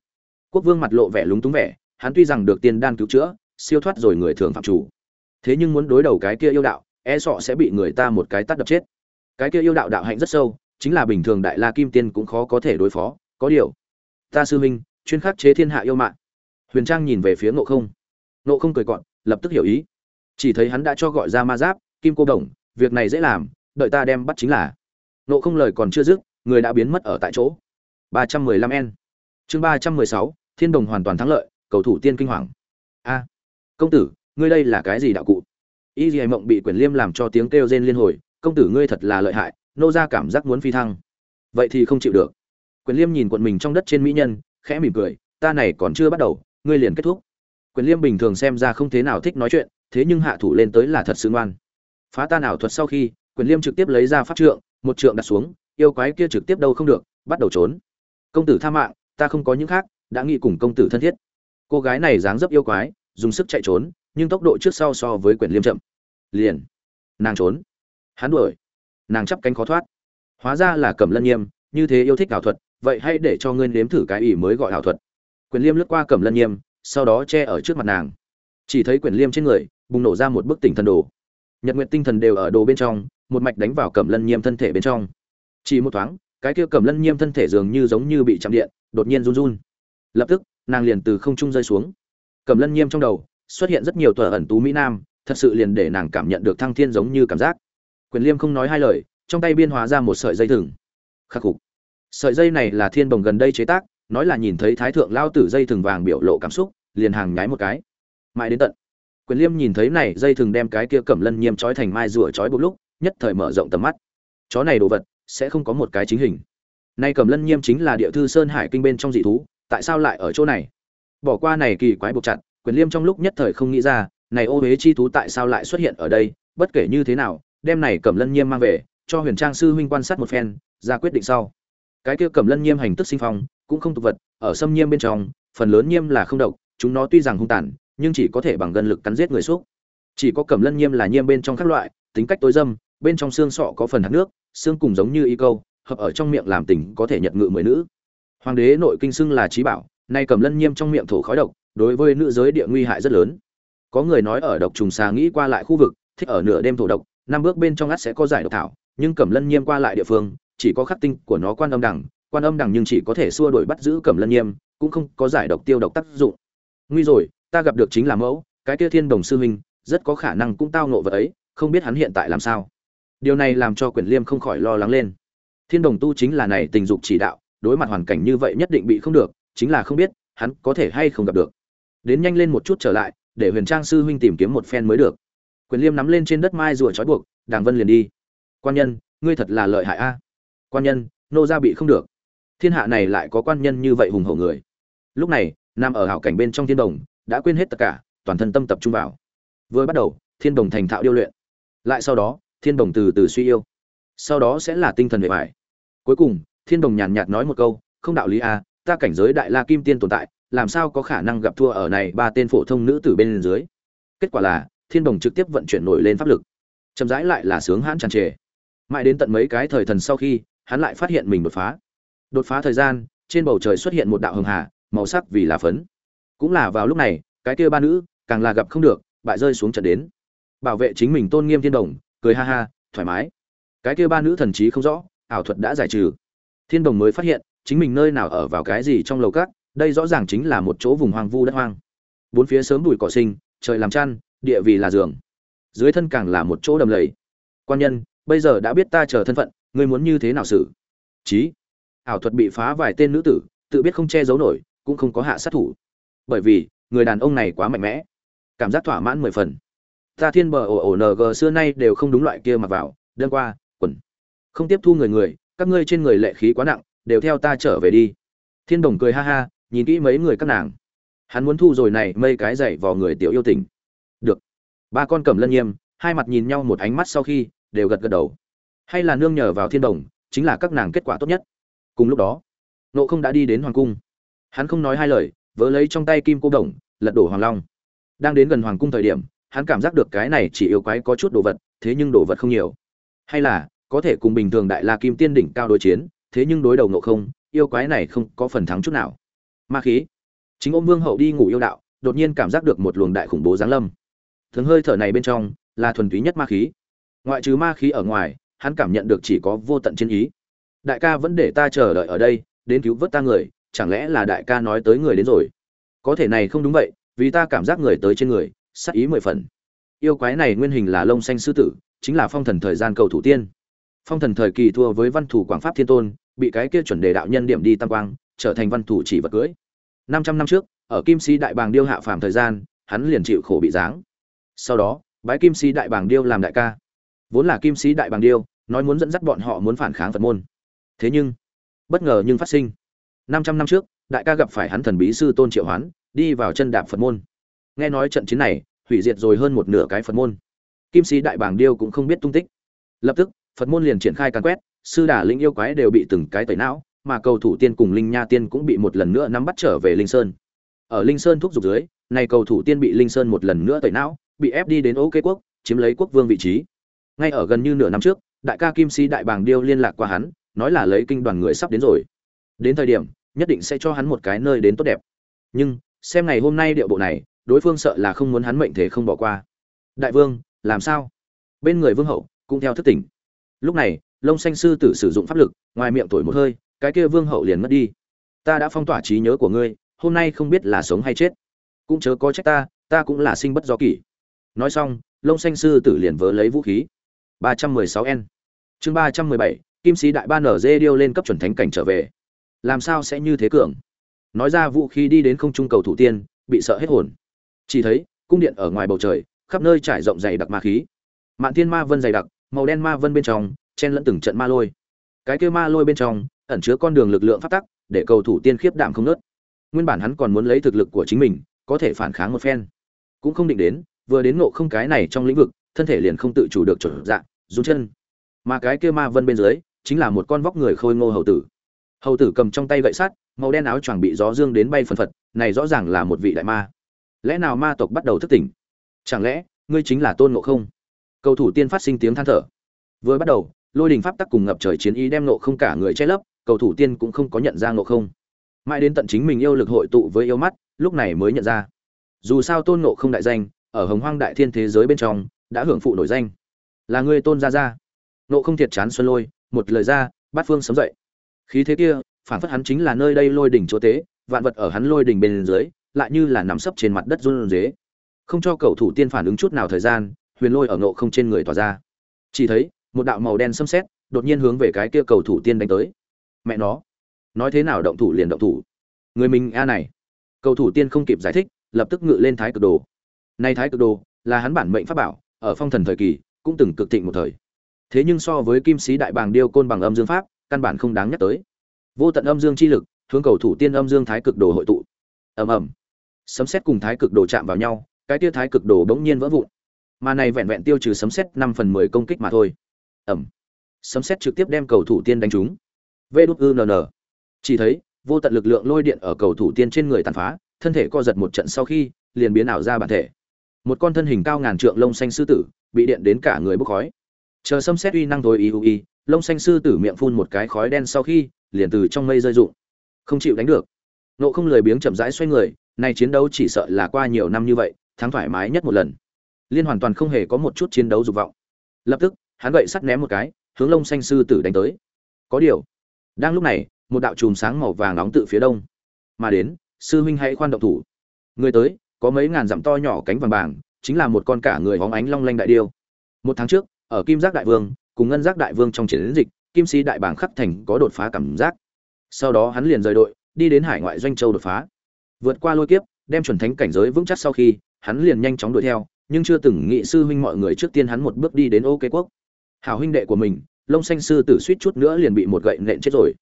Quốc vương mặt lộ vẻ lúng túng vẻ hắn tuy rằng được tiên đan cứu chữa siêu thoát rồi người thường phạm chủ thế nhưng muốn đối đầu cái kia yêu đạo e sọ sẽ bị người ta một cái tắt đập chết. Cái kia yêu đạo đạo hạnh rất sâu, chính là bình thường đại la kim tiên cũng khó có thể đối phó, có điều. Ta sư huynh, chuyên khắc chế thiên hạ yêu mạng. Huyền trang nhìn về phía ngộ không. Ngộ không cười gọn lập tức hiểu ý. Chỉ thấy hắn đã cho gọi ra ma giáp, kim cô đồng, việc này dễ làm, đợi ta đem bắt chính là. Ngộ không lời còn chưa dứt, người đã biến mất ở tại chỗ. ba trăm mười lăm n chương ba trăm mười sáu, thiên đồng hoàn toàn thắng lợi, cầu thủ tiên kinh hoàng. A. Công tử ngươi đây là cái gì đạo cụ? Y dì mộng bị quyển liêm làm cho tiếng kêu rên liên hồi, công tử ngươi thật là lợi hại, nô ra cảm giác muốn phi thăng. Vậy thì không chịu được. Quyển liêm nhìn quận mình trong đất trên mỹ nhân, khẽ mỉm cười, ta này còn chưa bắt đầu, ngươi liền kết thúc. Quyển liêm bình thường xem ra không thế nào thích nói chuyện, thế nhưng hạ thủ lên tới là thật sự ngoan. Phá ta nào thuật sau khi quyển liêm trực tiếp lấy ra pháp trượng, một trượng đặt xuống, yêu quái kia trực tiếp đâu không được, bắt đầu trốn. Công tử tha mạng, ta không có những khác, đã nghĩ cùng công tử thân thiết. Cô gái này dáng dấp yêu quái, dùng sức chạy trốn nhưng tốc độ trước sau so với quyển liêm chậm. Liền. Nàng trốn. Hắn đuổi. Nàng chắp cánh khó thoát. Hóa ra là cẩm lân nghiêm như thế yêu thích ảo thuật, vậy hãy để cho ngươi nếm thử cái ỷ mới gọi ảo thuật. Quyển liêm lướt qua cẩm lân nghiêm sau đó che ở trước mặt nàng. Chỉ thấy quyển liêm trên người, bùng nổ ra một bức tỉnh thần đồ. Nhật nguyện tinh thần đều ở đồ bên trong, một mạch đánh vào cẩm lân nhiêm thân thể bên trong. Chỉ một thoáng, cái kia cẩm lân nhiêm thân thể dường như giống như bị chạm điện, đột nhiên run run. Lập tức, nàng liền từ không trung rơi xuống. Cẩm lân nhiêm trong đầu xuất hiện rất nhiều tờ ẩn tú mỹ nam, thật sự liền để nàng cảm nhận được thăng thiên giống như cảm giác. Quyền liêm không nói hai lời, trong tay biên hóa ra một sợi dây thừng. Khắc phục. Sợi dây này là thiên Bồng gần đây chế tác, nói là nhìn thấy thái thượng lao tử dây thừng vàng biểu lộ cảm xúc, liền hàng nhái một cái. Mãi đến tận. Quyền liêm nhìn thấy này dây thừng đem cái kia cẩm lân nhiêm trói thành mai rùa trói một lúc, nhất thời mở rộng tầm mắt. Chó này đồ vật, sẽ không có một cái chính hình. Nay cẩm lân nhiêm chính là địa thư sơn hải kinh bên trong dị thú, tại sao lại ở chỗ này? Bỏ qua này kỳ quái buộc chặt quyền liêm trong lúc nhất thời không nghĩ ra, này ô huế chi thú tại sao lại xuất hiện ở đây, bất kể như thế nào đem này cẩm lân nhiêm mang về, cho huyền trang sư huynh quan sát một phen, ra quyết định sau. Cái kia cẩm lân nhiêm hành tức sinh phong, cũng không tục vật, ở xâm nhiêm bên trong, phần lớn nhiêm là không độc, chúng nó tuy rằng hung tàn, nhưng chỉ có thể bằng gân lực cắn giết người xúc. Chỉ có cẩm lân nhiêm là nhiêm bên trong các loại, tính cách tối dâm, bên trong xương sọ có phần hạt nước, xương cùng giống như y câu, hợp ở trong miệng làm tình có thể nhận ngự mười nữ. Hoàng đế nội kinh xưng là trí bảo, nay cẩm lân nhiêm trong miệng thổ khói độc đối với nữ giới địa nguy hại rất lớn. Có người nói ở độc trùng xà nghĩ qua lại khu vực, thích ở nửa đêm thổ độc, năm bước bên trong ắt sẽ có giải độc thảo, nhưng cẩm lân nhiêm qua lại địa phương, chỉ có khắc tinh của nó quan âm đằng quan âm đằng nhưng chỉ có thể xua đuổi bắt giữ cẩm lân nhiêm, cũng không có giải độc tiêu độc tác dụng. Nguy rồi, ta gặp được chính là mẫu, cái kia thiên đồng sư huynh rất có khả năng cũng tao nộ vật ấy, không biết hắn hiện tại làm sao. Điều này làm cho quyển liêm không khỏi lo lắng lên. Thiên đồng tu chính là này tình dục chỉ đạo, đối mặt hoàn cảnh như vậy nhất định bị không được, chính là không biết hắn có thể hay không gặp được đến nhanh lên một chút trở lại, để huyền trang sư huynh tìm kiếm một phen mới được. Quyền liêm nắm lên trên đất mai rùa trói buộc, đàng vân liền đi. Quan nhân, ngươi thật là lợi hại a. Quan nhân, nô gia bị không được. Thiên hạ này lại có quan nhân như vậy hùng hậu người. Lúc này Nam ở hảo cảnh bên trong thiên đồng, đã quên hết tất cả, toàn thân tâm tập trung vào. Vừa bắt đầu, thiên đồng thành thạo điêu luyện. Lại sau đó, thiên đồng từ từ suy yêu. Sau đó sẽ là tinh thần bề bài cuối cùng, thiên đồng nhàn nhạt nói một câu, không đạo lý a, ta cảnh giới đại la kim tiên tồn tại làm sao có khả năng gặp thua ở này ba tên phổ thông nữ tử bên dưới? Kết quả là, thiên đồng trực tiếp vận chuyển nổi lên pháp lực. Chậm rãi lại là sướng hãn tràn trề. Mãi đến tận mấy cái thời thần sau khi, hắn lại phát hiện mình đột phá. Đột phá thời gian, trên bầu trời xuất hiện một đạo hường hà, màu sắc vì là phấn. Cũng là vào lúc này, cái kia ba nữ, càng là gặp không được, bại rơi xuống trận đến. Bảo vệ chính mình tôn nghiêm thiên đồng cười ha ha, thoải mái. Cái kia ba nữ thần trí không rõ, ảo thuật đã giải trừ. Thiên đồng mới phát hiện, chính mình nơi nào ở vào cái gì trong lầu cát đây rõ ràng chính là một chỗ vùng hoang vu đất hoang. Bốn phía sớm bụi cỏ sinh, trời làm chăn, địa vì là giường. Dưới thân càng là một chỗ đầm lầy. Quan nhân, bây giờ đã biết ta chờ thân phận, ngươi muốn như thế nào xử? Chí. Ảo thuật bị phá vài tên nữ tử, tự biết không che giấu nổi, cũng không có hạ sát thủ. Bởi vì, người đàn ông này quá mạnh mẽ. Cảm giác thỏa mãn mười phần. Ta thiên bờ ổ ổ ng xưa nay đều không đúng loại kia mặc vào, đơn qua, quần. Không tiếp thu người người, các ngươi trên người lệ khí quá nặng, đều theo ta trở về đi. Thiên đồng cười ha ha nhìn kỹ mấy người các nàng. Hắn muốn thu rồi này, mây cái dậy vào người tiểu yêu tình. Được. Ba con cầm lân nhiêm, hai mặt nhìn nhau một ánh mắt sau khi, đều gật gật đầu. Hay là nương nhờ vào thiên đồng, chính là các nàng kết quả tốt nhất. Cùng lúc đó, nộ không đã đi đến hoàng cung. Hắn không nói hai lời vớ lấy trong tay kim cô đồng, lật đổ hoàng long. Đang đến gần hoàng cung thời điểm, hắn cảm giác được cái này chỉ yêu quái có chút đồ vật, thế nhưng đồ vật không nhiều. Hay là, có thể cùng bình thường đại la kim tiên đỉnh cao đối chiến, thế nhưng đối đầu nộ không, yêu quái này không có phần thắng chút nào ma khí. Chính ôm vương hậu đi ngủ yêu đạo, đột nhiên cảm giác được một luồng đại khủng bố giáng lâm. Thường hơi thở này bên trong, là thuần túy nhất ma khí. Ngoại trừ ma khí ở ngoài, hắn cảm nhận được chỉ có vô tận chiến ý. Đại ca vẫn để ta chờ đợi ở đây, đến cứu vớt ta người, chẳng lẽ là đại ca nói tới người đến rồi? Có thể này không đúng vậy, vì ta cảm giác người tới trên người, sắc ý mười phần. Yêu quái này nguyên hình là lông xanh sư tử, chính là phong thần thời gian cầu thủ tiên. Phong thần thời kỳ thua với văn thủ quảng pháp thiên tôn, bị cái kia chuẩn đề đạo nhân điểm đi tam quang, trở thành văn thủ chỉ vật cưới năm trăm năm trước, ở kim sĩ đại bàng điêu hạ phàm thời gian, hắn liền chịu khổ bị giáng. Sau đó, bái kim sĩ đại bàng điêu làm đại ca. Vốn là kim sĩ đại bàng điêu, nói muốn dẫn dắt bọn họ muốn phản kháng phật môn. Thế nhưng, bất ngờ nhưng phát sinh. Năm trăm năm trước, đại ca gặp phải hắn thần bí sư tôn triệu hoán, đi vào chân đạp phật môn. Nghe nói trận chiến này, hủy diệt rồi hơn một nửa cái phật môn. Kim sĩ đại bàng điêu cũng không biết tung tích. Lập tức, phật môn liền triển khai càn quét, sư đà linh yêu quái đều bị từng cái tẩy não mà cầu thủ tiên cùng linh nha tiên cũng bị một lần nữa nắm bắt trở về linh sơn. Ở linh sơn thúc giục dưới, này cầu thủ tiên bị linh sơn một lần nữa tẩy não, bị ép đi đến ô quốc, chiếm lấy quốc vương vị trí. Ngay ở gần như nửa năm trước, đại ca kim sĩ đại bàng điêu liên lạc qua hắn, nói là lấy kinh đoàn người sắp đến rồi. Đến thời điểm, nhất định sẽ cho hắn một cái nơi đến tốt đẹp. Nhưng, xem ngày hôm nay điệu bộ này, đối phương sợ là không muốn hắn mệnh thể không bỏ qua. Đại vương, làm sao? Bên người vương hậu cũng theo thức tỉnh. Lúc này, lông xanh sư tử sử dụng pháp lực, ngoài miệng thổi một hơi cái kia vương hậu liền mất đi. Ta đã phong tỏa trí nhớ của ngươi hôm nay không biết là sống hay chết. Cũng chớ có trách ta ta cũng là sinh bất do kỷ. Nói xong lông xanh sư tử liền vớ lấy vũ khí. 316 n. Chương 317, kim sĩ đại ban ở dê điêu lên cấp chuẩn thánh cảnh trở về. Làm sao sẽ như thế cường? Nói ra vũ khí đi đến không trung cầu thủ tiên bị sợ hết hồn. Chỉ thấy cung điện ở ngoài bầu trời khắp nơi trải rộng dày đặc ma khí. Mạn thiên ma vân dày đặc màu đen ma vân bên trong chen lẫn từng trận ma lôi. Cái kia ma lôi bên trong ẩn chứa con đường lực lượng phát tắc, để cầu thủ tiên khiếp đạm không nớt. Nguyên bản hắn còn muốn lấy thực lực của chính mình, có thể phản kháng một phen. Cũng không định đến, vừa đến ngộ không cái này trong lĩnh vực, thân thể liền không tự chủ được chuẩn dạng run chân. Mà cái kia ma vân bên dưới, chính là một con vóc người khôi ngô hầu tử. Hầu tử cầm trong tay gậy sắt, màu đen áo choàng bị gió dương đến bay phần phật, này rõ ràng là một vị đại ma. Lẽ nào ma tộc bắt đầu thức tỉnh? Chẳng lẽ, ngươi chính là tôn ngộ không? Cầu thủ tiên phát sinh tiếng than thở. Vừa bắt đầu, lôi đình pháp tắc cùng ngập trời chiến ý đem nộ không cả người che lấp cầu thủ tiên cũng không có nhận ra nộ không. Mãi đến tận chính mình yêu lực hội tụ với yêu mắt, lúc này mới nhận ra. Dù sao tôn nộ không đại danh, ở hồng hoang đại thiên thế giới bên trong, đã hưởng phụ nổi danh. Là người tôn gia gia. Nộ không thiệt chán xuân lôi, một lời ra, bát phương sấm dậy. Khí thế kia, phản phất hắn chính là nơi đây lôi đỉnh chỗ tế vạn vật ở hắn lôi đỉnh bên dưới, lại như là nằm sấp trên mặt đất run rế. Không cho cầu thủ tiên phản ứng chút nào thời gian, huyền lôi ở nộ không trên người tỏa ra. Chỉ thấy, một đạo màu đen xâm xét đột nhiên hướng về cái kia cầu thủ tiên đánh tới mẹ nó. Nói thế nào động thủ liền động thủ. Người mình, a này. Cầu thủ tiên không kịp giải thích, lập tức ngự lên thái cực đồ. Nay thái cực đồ, là hắn bản mệnh pháp bảo, ở phong thần thời kỳ, cũng từng cực thịnh một thời. Thế nhưng so với kim sĩ đại bàng điêu côn bằng âm dương pháp, căn bản không đáng nhắc tới. Vô tận âm dương chi lực, hướng cầu thủ tiên âm dương thái cực đồ hội tụ. Ầm ầm. Sấm xét cùng thái cực đồ chạm vào nhau, cái tia thái cực đồ bỗng nhiên vỡ vụn. Mà này vẹn vẹn tiêu trừ sấm xét năm phần mười công kích mà thôi. Ẩm sấm xét trực tiếp đem cầu thủ tiên đánh trúng vê đút ư nn chỉ thấy, vô tận lực lượng lôi điện ở cầu thủ tiên trên người tàn phá, thân thể co giật một trận sau khi, liền biến ảo ra bản thể. Một con thân hình cao ngàn trượng lông xanh sư tử, bị điện đến cả người bốc khói. Chờ xâm xét uy năng thôi, y y, lông xanh sư tử miệng phun một cái khói đen sau khi, liền từ trong mây rơi rụng. Không chịu đánh được. Nộ không lười biếng chậm rãi xoay người nay chiến đấu chỉ sợ là qua nhiều năm như vậy, thắng thoải mái nhất một lần. Liên hoàn toàn không hề có một chút chiến đấu dục vọng. Lập tức, hắn gậy sắt ném một cái, hướng lông xanh sư tử đánh tới. Có điều đang lúc này, một đạo chùm sáng màu vàng nóng tự phía đông mà đến, sư huynh hãy khoan động thủ. Người tới, có mấy ngàn dặm to nhỏ cánh vàng bảng chính là một con cả người hóng ánh long lanh đại điêu. Một tháng trước, ở kim giác đại vương, cùng ngân giác đại vương trong chiến dịch, kim sĩ đại bảng khắc thành có đột phá cảm giác. Sau đó hắn liền rời đội, đi đến hải ngoại doanh châu đột phá. Vượt qua lôi kiếp, đem chuẩn thánh cảnh giới vững chắc sau khi, hắn liền nhanh chóng đuổi theo, nhưng chưa từng nghĩ sư huynh mọi người trước tiên hắn một bước đi đến ô kế quốc. Hảo huynh đệ của mình lông xanh sư tử suýt chút nữa liền bị một gậy nện chết rồi.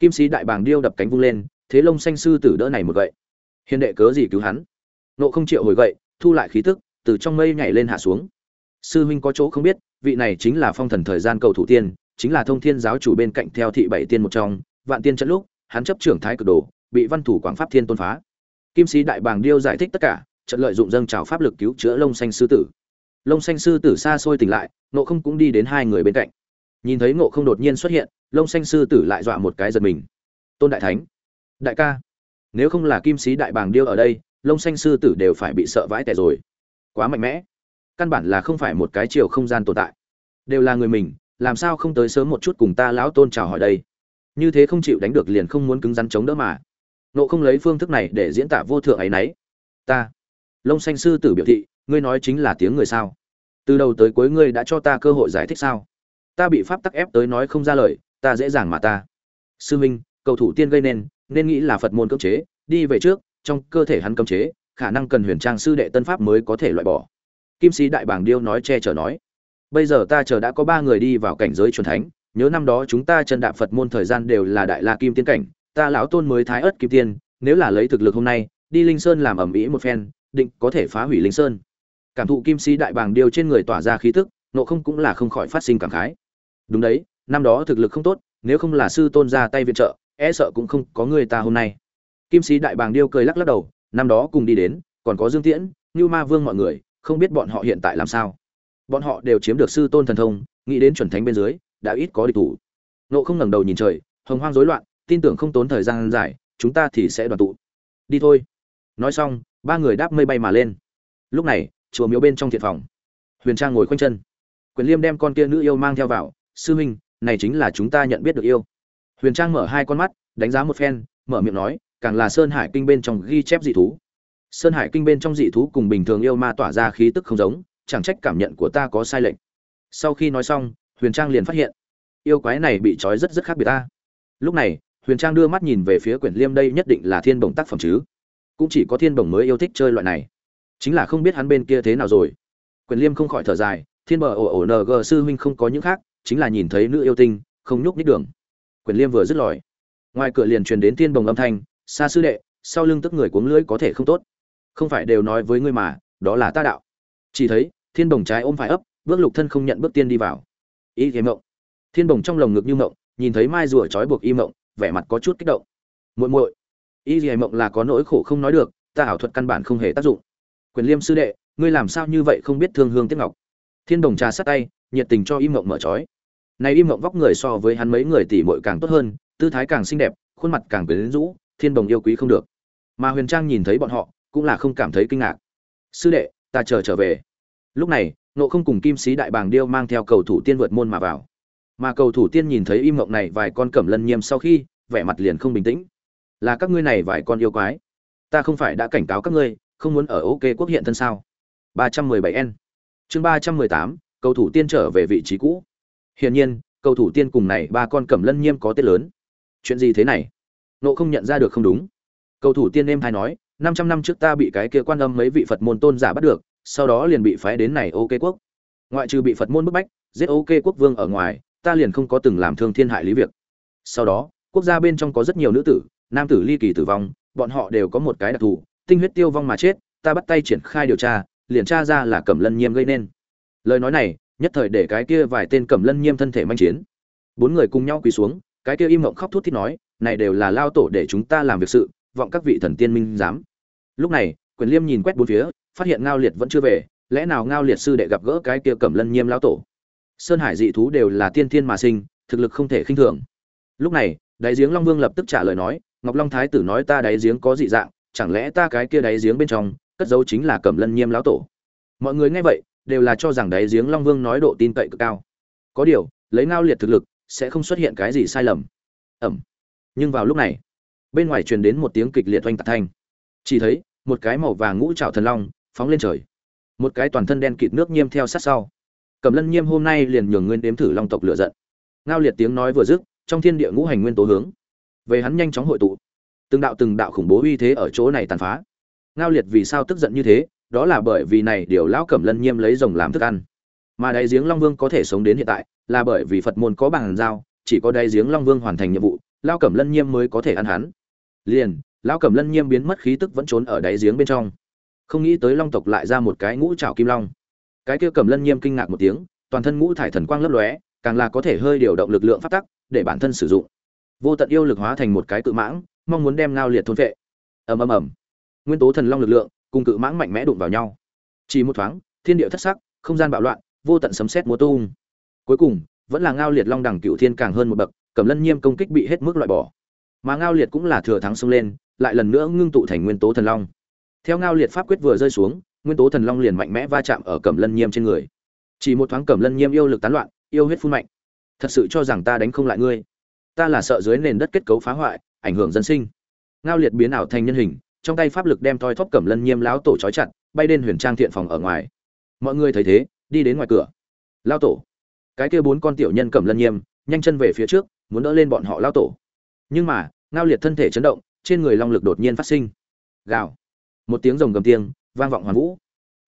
Kim sĩ đại bàng điêu đập cánh vung lên, thế lông xanh sư tử đỡ này một gậy. Hiền đệ cớ gì cứu hắn? Nộ không chịu hồi gậy, thu lại khí tức, từ trong mây nhảy lên hạ xuống. Sư huynh có chỗ không biết, vị này chính là phong thần thời gian cầu thủ tiên, chính là thông thiên giáo chủ bên cạnh theo thị bảy tiên một trong, vạn tiên trận lúc, hắn chấp trưởng thái cực đồ, bị văn thủ quảng pháp thiên tôn phá. Kim sĩ đại bàng điêu giải thích tất cả, trận lợi dụng dâng trào pháp lực cứu chữa lông xanh sư tử. Lông xanh sư tử xa xôi tỉnh lại, nộ không cũng đi đến hai người bên cạnh nhìn thấy ngộ không đột nhiên xuất hiện lông xanh sư tử lại dọa một cái giật mình. Tôn đại thánh, đại ca, nếu không là kim sĩ đại bàng điêu ở đây lông xanh sư tử đều phải bị sợ vãi tẻ rồi. Quá mạnh mẽ. Căn bản là không phải một cái chiều không gian tồn tại. Đều là người mình, làm sao không tới sớm một chút cùng ta lão tôn chào hỏi đây? Như thế không chịu đánh được liền không muốn cứng rắn chống đỡ mà. Nộ không lấy phương thức này để diễn tả vô thượng ấy nấy. Ta lông xanh sư tử biểu thị, ngươi nói chính là tiếng người sao? Từ đầu tới cuối ngươi đã cho ta cơ hội giải thích sao? Ta bị pháp tắc ép tới nói không ra lời, ta dễ dàng mà ta. Sư minh, cầu thủ tiên gây nên nên nghĩ là phật môn cưỡng chế, đi về trước, trong cơ thể hắn cấm chế, khả năng cần huyền trang sư đệ tân pháp mới có thể loại bỏ. Kim sĩ đại bảng điêu nói che chở nói, bây giờ ta chờ đã có ba người đi vào cảnh giới truyền thánh, nhớ năm đó chúng ta chân đạp phật môn thời gian đều là đại la kim tiên cảnh, ta lão tôn mới thái ớt kim tiên, nếu là lấy thực lực hôm nay, đi linh sơn làm ẩm ĩ một phen, định có thể phá hủy linh sơn. Cảm thụ kim sĩ đại bàng điêu trên người tỏa ra khí tức, nộ không cũng là không khỏi phát sinh cảm khái đúng đấy, năm đó thực lực không tốt, nếu không là sư tôn ra tay viện trợ e sợ cũng không có người ta hôm nay. Kim sĩ đại bàng điêu cười lắc lắc đầu, năm đó cùng đi đến, còn có dương tiễn như ma vương mọi người, không biết bọn họ hiện tại làm sao. Bọn họ đều chiếm được sư tôn thần thông, nghĩ đến chuẩn thánh bên dưới, đã ít có địch thủ. Nộ không ngẩng đầu nhìn trời, hồng hoang rối loạn, tin tưởng không tốn thời gian dài, chúng ta thì sẽ đoàn tụ. Đi thôi. Nói xong, ba người đáp mây bay mà lên. Lúc này, chùa miếu bên trong thiện phòng. Huyền trang ngồi khoanh chân. Quyền liêm đem con kia nữ yêu mang theo vào sư huynh, này chính là chúng ta nhận biết được yêu. Huyền trang mở hai con mắt, đánh giá một phen, mở miệng nói, càng là sơn hải kinh bên trong ghi chép dị thú. Sơn hải kinh bên trong dị thú cùng bình thường yêu ma tỏa ra khí tức không giống, chẳng trách cảm nhận của ta có sai lệch. Sau khi nói xong, huyền trang liền phát hiện, yêu quái này bị trói rất rất khác biệt ta. Lúc này, huyền trang đưa mắt nhìn về phía quyển liêm đây nhất định là thiên Bồng tác phẩm chứ. Cũng chỉ có thiên Bồng mới yêu thích chơi loại này. Chính là không biết hắn bên kia thế nào rồi. Quyển liêm không khỏi thở dài, thiên bờ ổ ổ ng sư huynh không có những khác chính là nhìn thấy nữ yêu tinh, không nhúc nhích đường. Quyền liêm vừa dứt lòi ngoài cửa liền truyền đến thiên bồng âm thanh xa sư đệ, sau lưng tức người cuống lưỡi có thể không tốt. Không phải đều nói với ngươi mà, đó là ta đạo. Chỉ thấy, thiên bồng trái ôm phải ấp, bước lục thân không nhận bước tiên đi vào. Ý thế mộng. Thiên bồng trong lồng ngực như mộng, nhìn thấy mai rùa trói buộc y mộng, vẻ mặt có chút kích động. Muội muội y thế mộng là có nỗi khổ không nói được, ta ảo thuật căn bản không hề tác dụng. Quyền liêm sư đệ, ngươi làm sao như vậy không biết thương hương tiếc ngọc? Thiên bồng trà sát tay nhiệt tình cho im mộng mở trói. Này im mộng vóc người so với hắn mấy người tỷ muội càng tốt hơn tư thái càng xinh đẹp khuôn mặt càng quyến rũ thiên đồng yêu quý không được. Mà huyền trang nhìn thấy bọn họ cũng là không cảm thấy kinh ngạc. Sư đệ ta chờ trở về. Lúc này nộ không cùng kim sĩ đại bàng điêu mang theo cầu thủ tiên vượt môn mà vào. Mà cầu thủ tiên nhìn thấy im mộng này vài con cẩm lân nhiêm sau khi vẻ mặt liền không bình tĩnh. Là các ngươi này vài con yêu quái. Ta không phải đã cảnh cáo các ngươi không muốn ở ok quốc hiện thân sao? 317 n. Chương 318, cầu thủ tiên trở về vị trí cũ. Hiển nhiên, cầu thủ tiên cùng này ba con cẩm lân nhiêm có tên lớn. Chuyện gì thế này? Nộ không nhận ra được không đúng. Cầu thủ tiên em hay nói 500 năm trước ta bị cái kia quan âm mấy vị phật môn tôn giả bắt được, sau đó liền bị phái đến này ok quốc. Ngoại trừ bị phật môn bức bách, giết ok quốc vương ở ngoài, ta liền không có từng làm thương thiên hại lý việc. Sau đó, quốc gia bên trong có rất nhiều nữ tử, nam tử ly kỳ tử vong, bọn họ đều có một cái đặc thù, tinh huyết tiêu vong mà chết, ta bắt tay triển khai điều tra, liền tra ra là cẩm lân nhiêm gây nên lời nói này, nhất thời để cái kia vài tên cẩm lân nhiêm thân thể manh chiến. Bốn người cùng nhau quỳ xuống, cái kia im mộng khóc thút thít nói, này đều là lao tổ để chúng ta làm việc sự, vọng các vị thần tiên minh giám. Lúc này, quyền liêm nhìn quét bốn phía, phát hiện ngao liệt vẫn chưa về, lẽ nào ngao liệt sư đệ gặp gỡ cái kia cẩm lân nhiêm lao tổ? Sơn hải dị thú đều là tiên thiên mà sinh, thực lực không thể khinh thường. Lúc này, đáy giếng long vương lập tức trả lời nói, ngọc long thái tử nói ta đáy giếng có dị dạng, chẳng lẽ ta cái kia đáy giếng bên trong, cất dấu chính là cẩm lân nhiêm lão tổ? Mọi người nghe vậy đều là cho rằng đáy giếng long vương nói độ tin cậy cực cao. Có điều, lấy ngao liệt thực lực, sẽ không xuất hiện cái gì sai lầm. Ẩm. Nhưng vào lúc này, bên ngoài truyền đến một tiếng kịch liệt oanh tạc thanh. Chỉ thấy, một cái màu vàng ngũ trảo thần long, phóng lên trời. Một cái toàn thân đen kịt nước nhiêm theo sát sau. Cầm lân nhiêm hôm nay liền nhường nguyên đếm thử long tộc lựa giận. Ngao liệt tiếng nói vừa dứt, trong thiên địa ngũ hành nguyên tố hướng. Về hắn nhanh chóng hội tụ. Từng đạo từng đạo khủng bố uy thế ở chỗ này tàn phá. Ngao liệt vì sao tức giận như thế đó là bởi vì này điều lão cẩm lân nhiêm lấy rồng làm thức ăn. Mà đáy giếng long vương có thể sống đến hiện tại, là bởi vì phật môn có bằng giao, chỉ có đáy giếng long vương hoàn thành nhiệm vụ lao cẩm lân nhiêm mới có thể ăn hắn. Liền, lão cẩm lân nhiêm biến mất khí tức vẫn trốn ở đáy giếng bên trong. Không nghĩ tới long tộc lại ra một cái ngũ trảo kim long. Cái kia cẩm lân nhiêm kinh ngạc một tiếng, toàn thân ngũ thải thần quang lấp lóe, càng là có thể hơi điều động lực lượng phát tắc, để bản thân sử dụng. Vô tận yêu lực hóa thành một cái cự mãng, mong muốn đem ngao liệt thôn vệ ầm ầm ầm. Nguyên tố thần long lực lượng cùng cự mãng mạnh mẽ đụng vào nhau. Chỉ một thoáng, thiên địa thất sắc, không gian bạo loạn, vô tận sấm sét múa tung. Cuối cùng, vẫn là ngao liệt long đẳng cựu thiên càng hơn một bậc cẩm lân nhiêm công kích bị hết mức loại bỏ. Mà ngao liệt cũng là thừa thắng xông lên, lại lần nữa ngưng tụ thành nguyên tố thần long. Theo ngao liệt pháp quyết vừa rơi xuống, nguyên tố thần long liền mạnh mẽ va chạm ở cẩm lân nhiêm trên người. Chỉ một thoáng cẩm lân nhiêm yêu lực tán loạn, yêu huyết phun mạnh. Thật sự cho rằng ta đánh không lại ngươi. Ta là sợ dưới nền đất kết cấu phá hoại, ảnh hưởng dân sinh. Ngao liệt biến ảo thành nhân hình trong tay pháp lực đem thoi thóp cẩm lân nhiêm lão tổ trói chặt, bay lên huyền trang thiện phòng ở ngoài. Mọi người thấy thế, đi đến ngoài cửa. Lao tổ. Cái kia bốn con tiểu nhân cẩm lân nhiêm, nhanh chân về phía trước, muốn đỡ lên bọn họ lao tổ. Nhưng mà, ngao liệt thân thể chấn động, trên người long lực đột nhiên phát sinh. Gào. Một tiếng rồng gầm tiếng vang vọng hoàn vũ.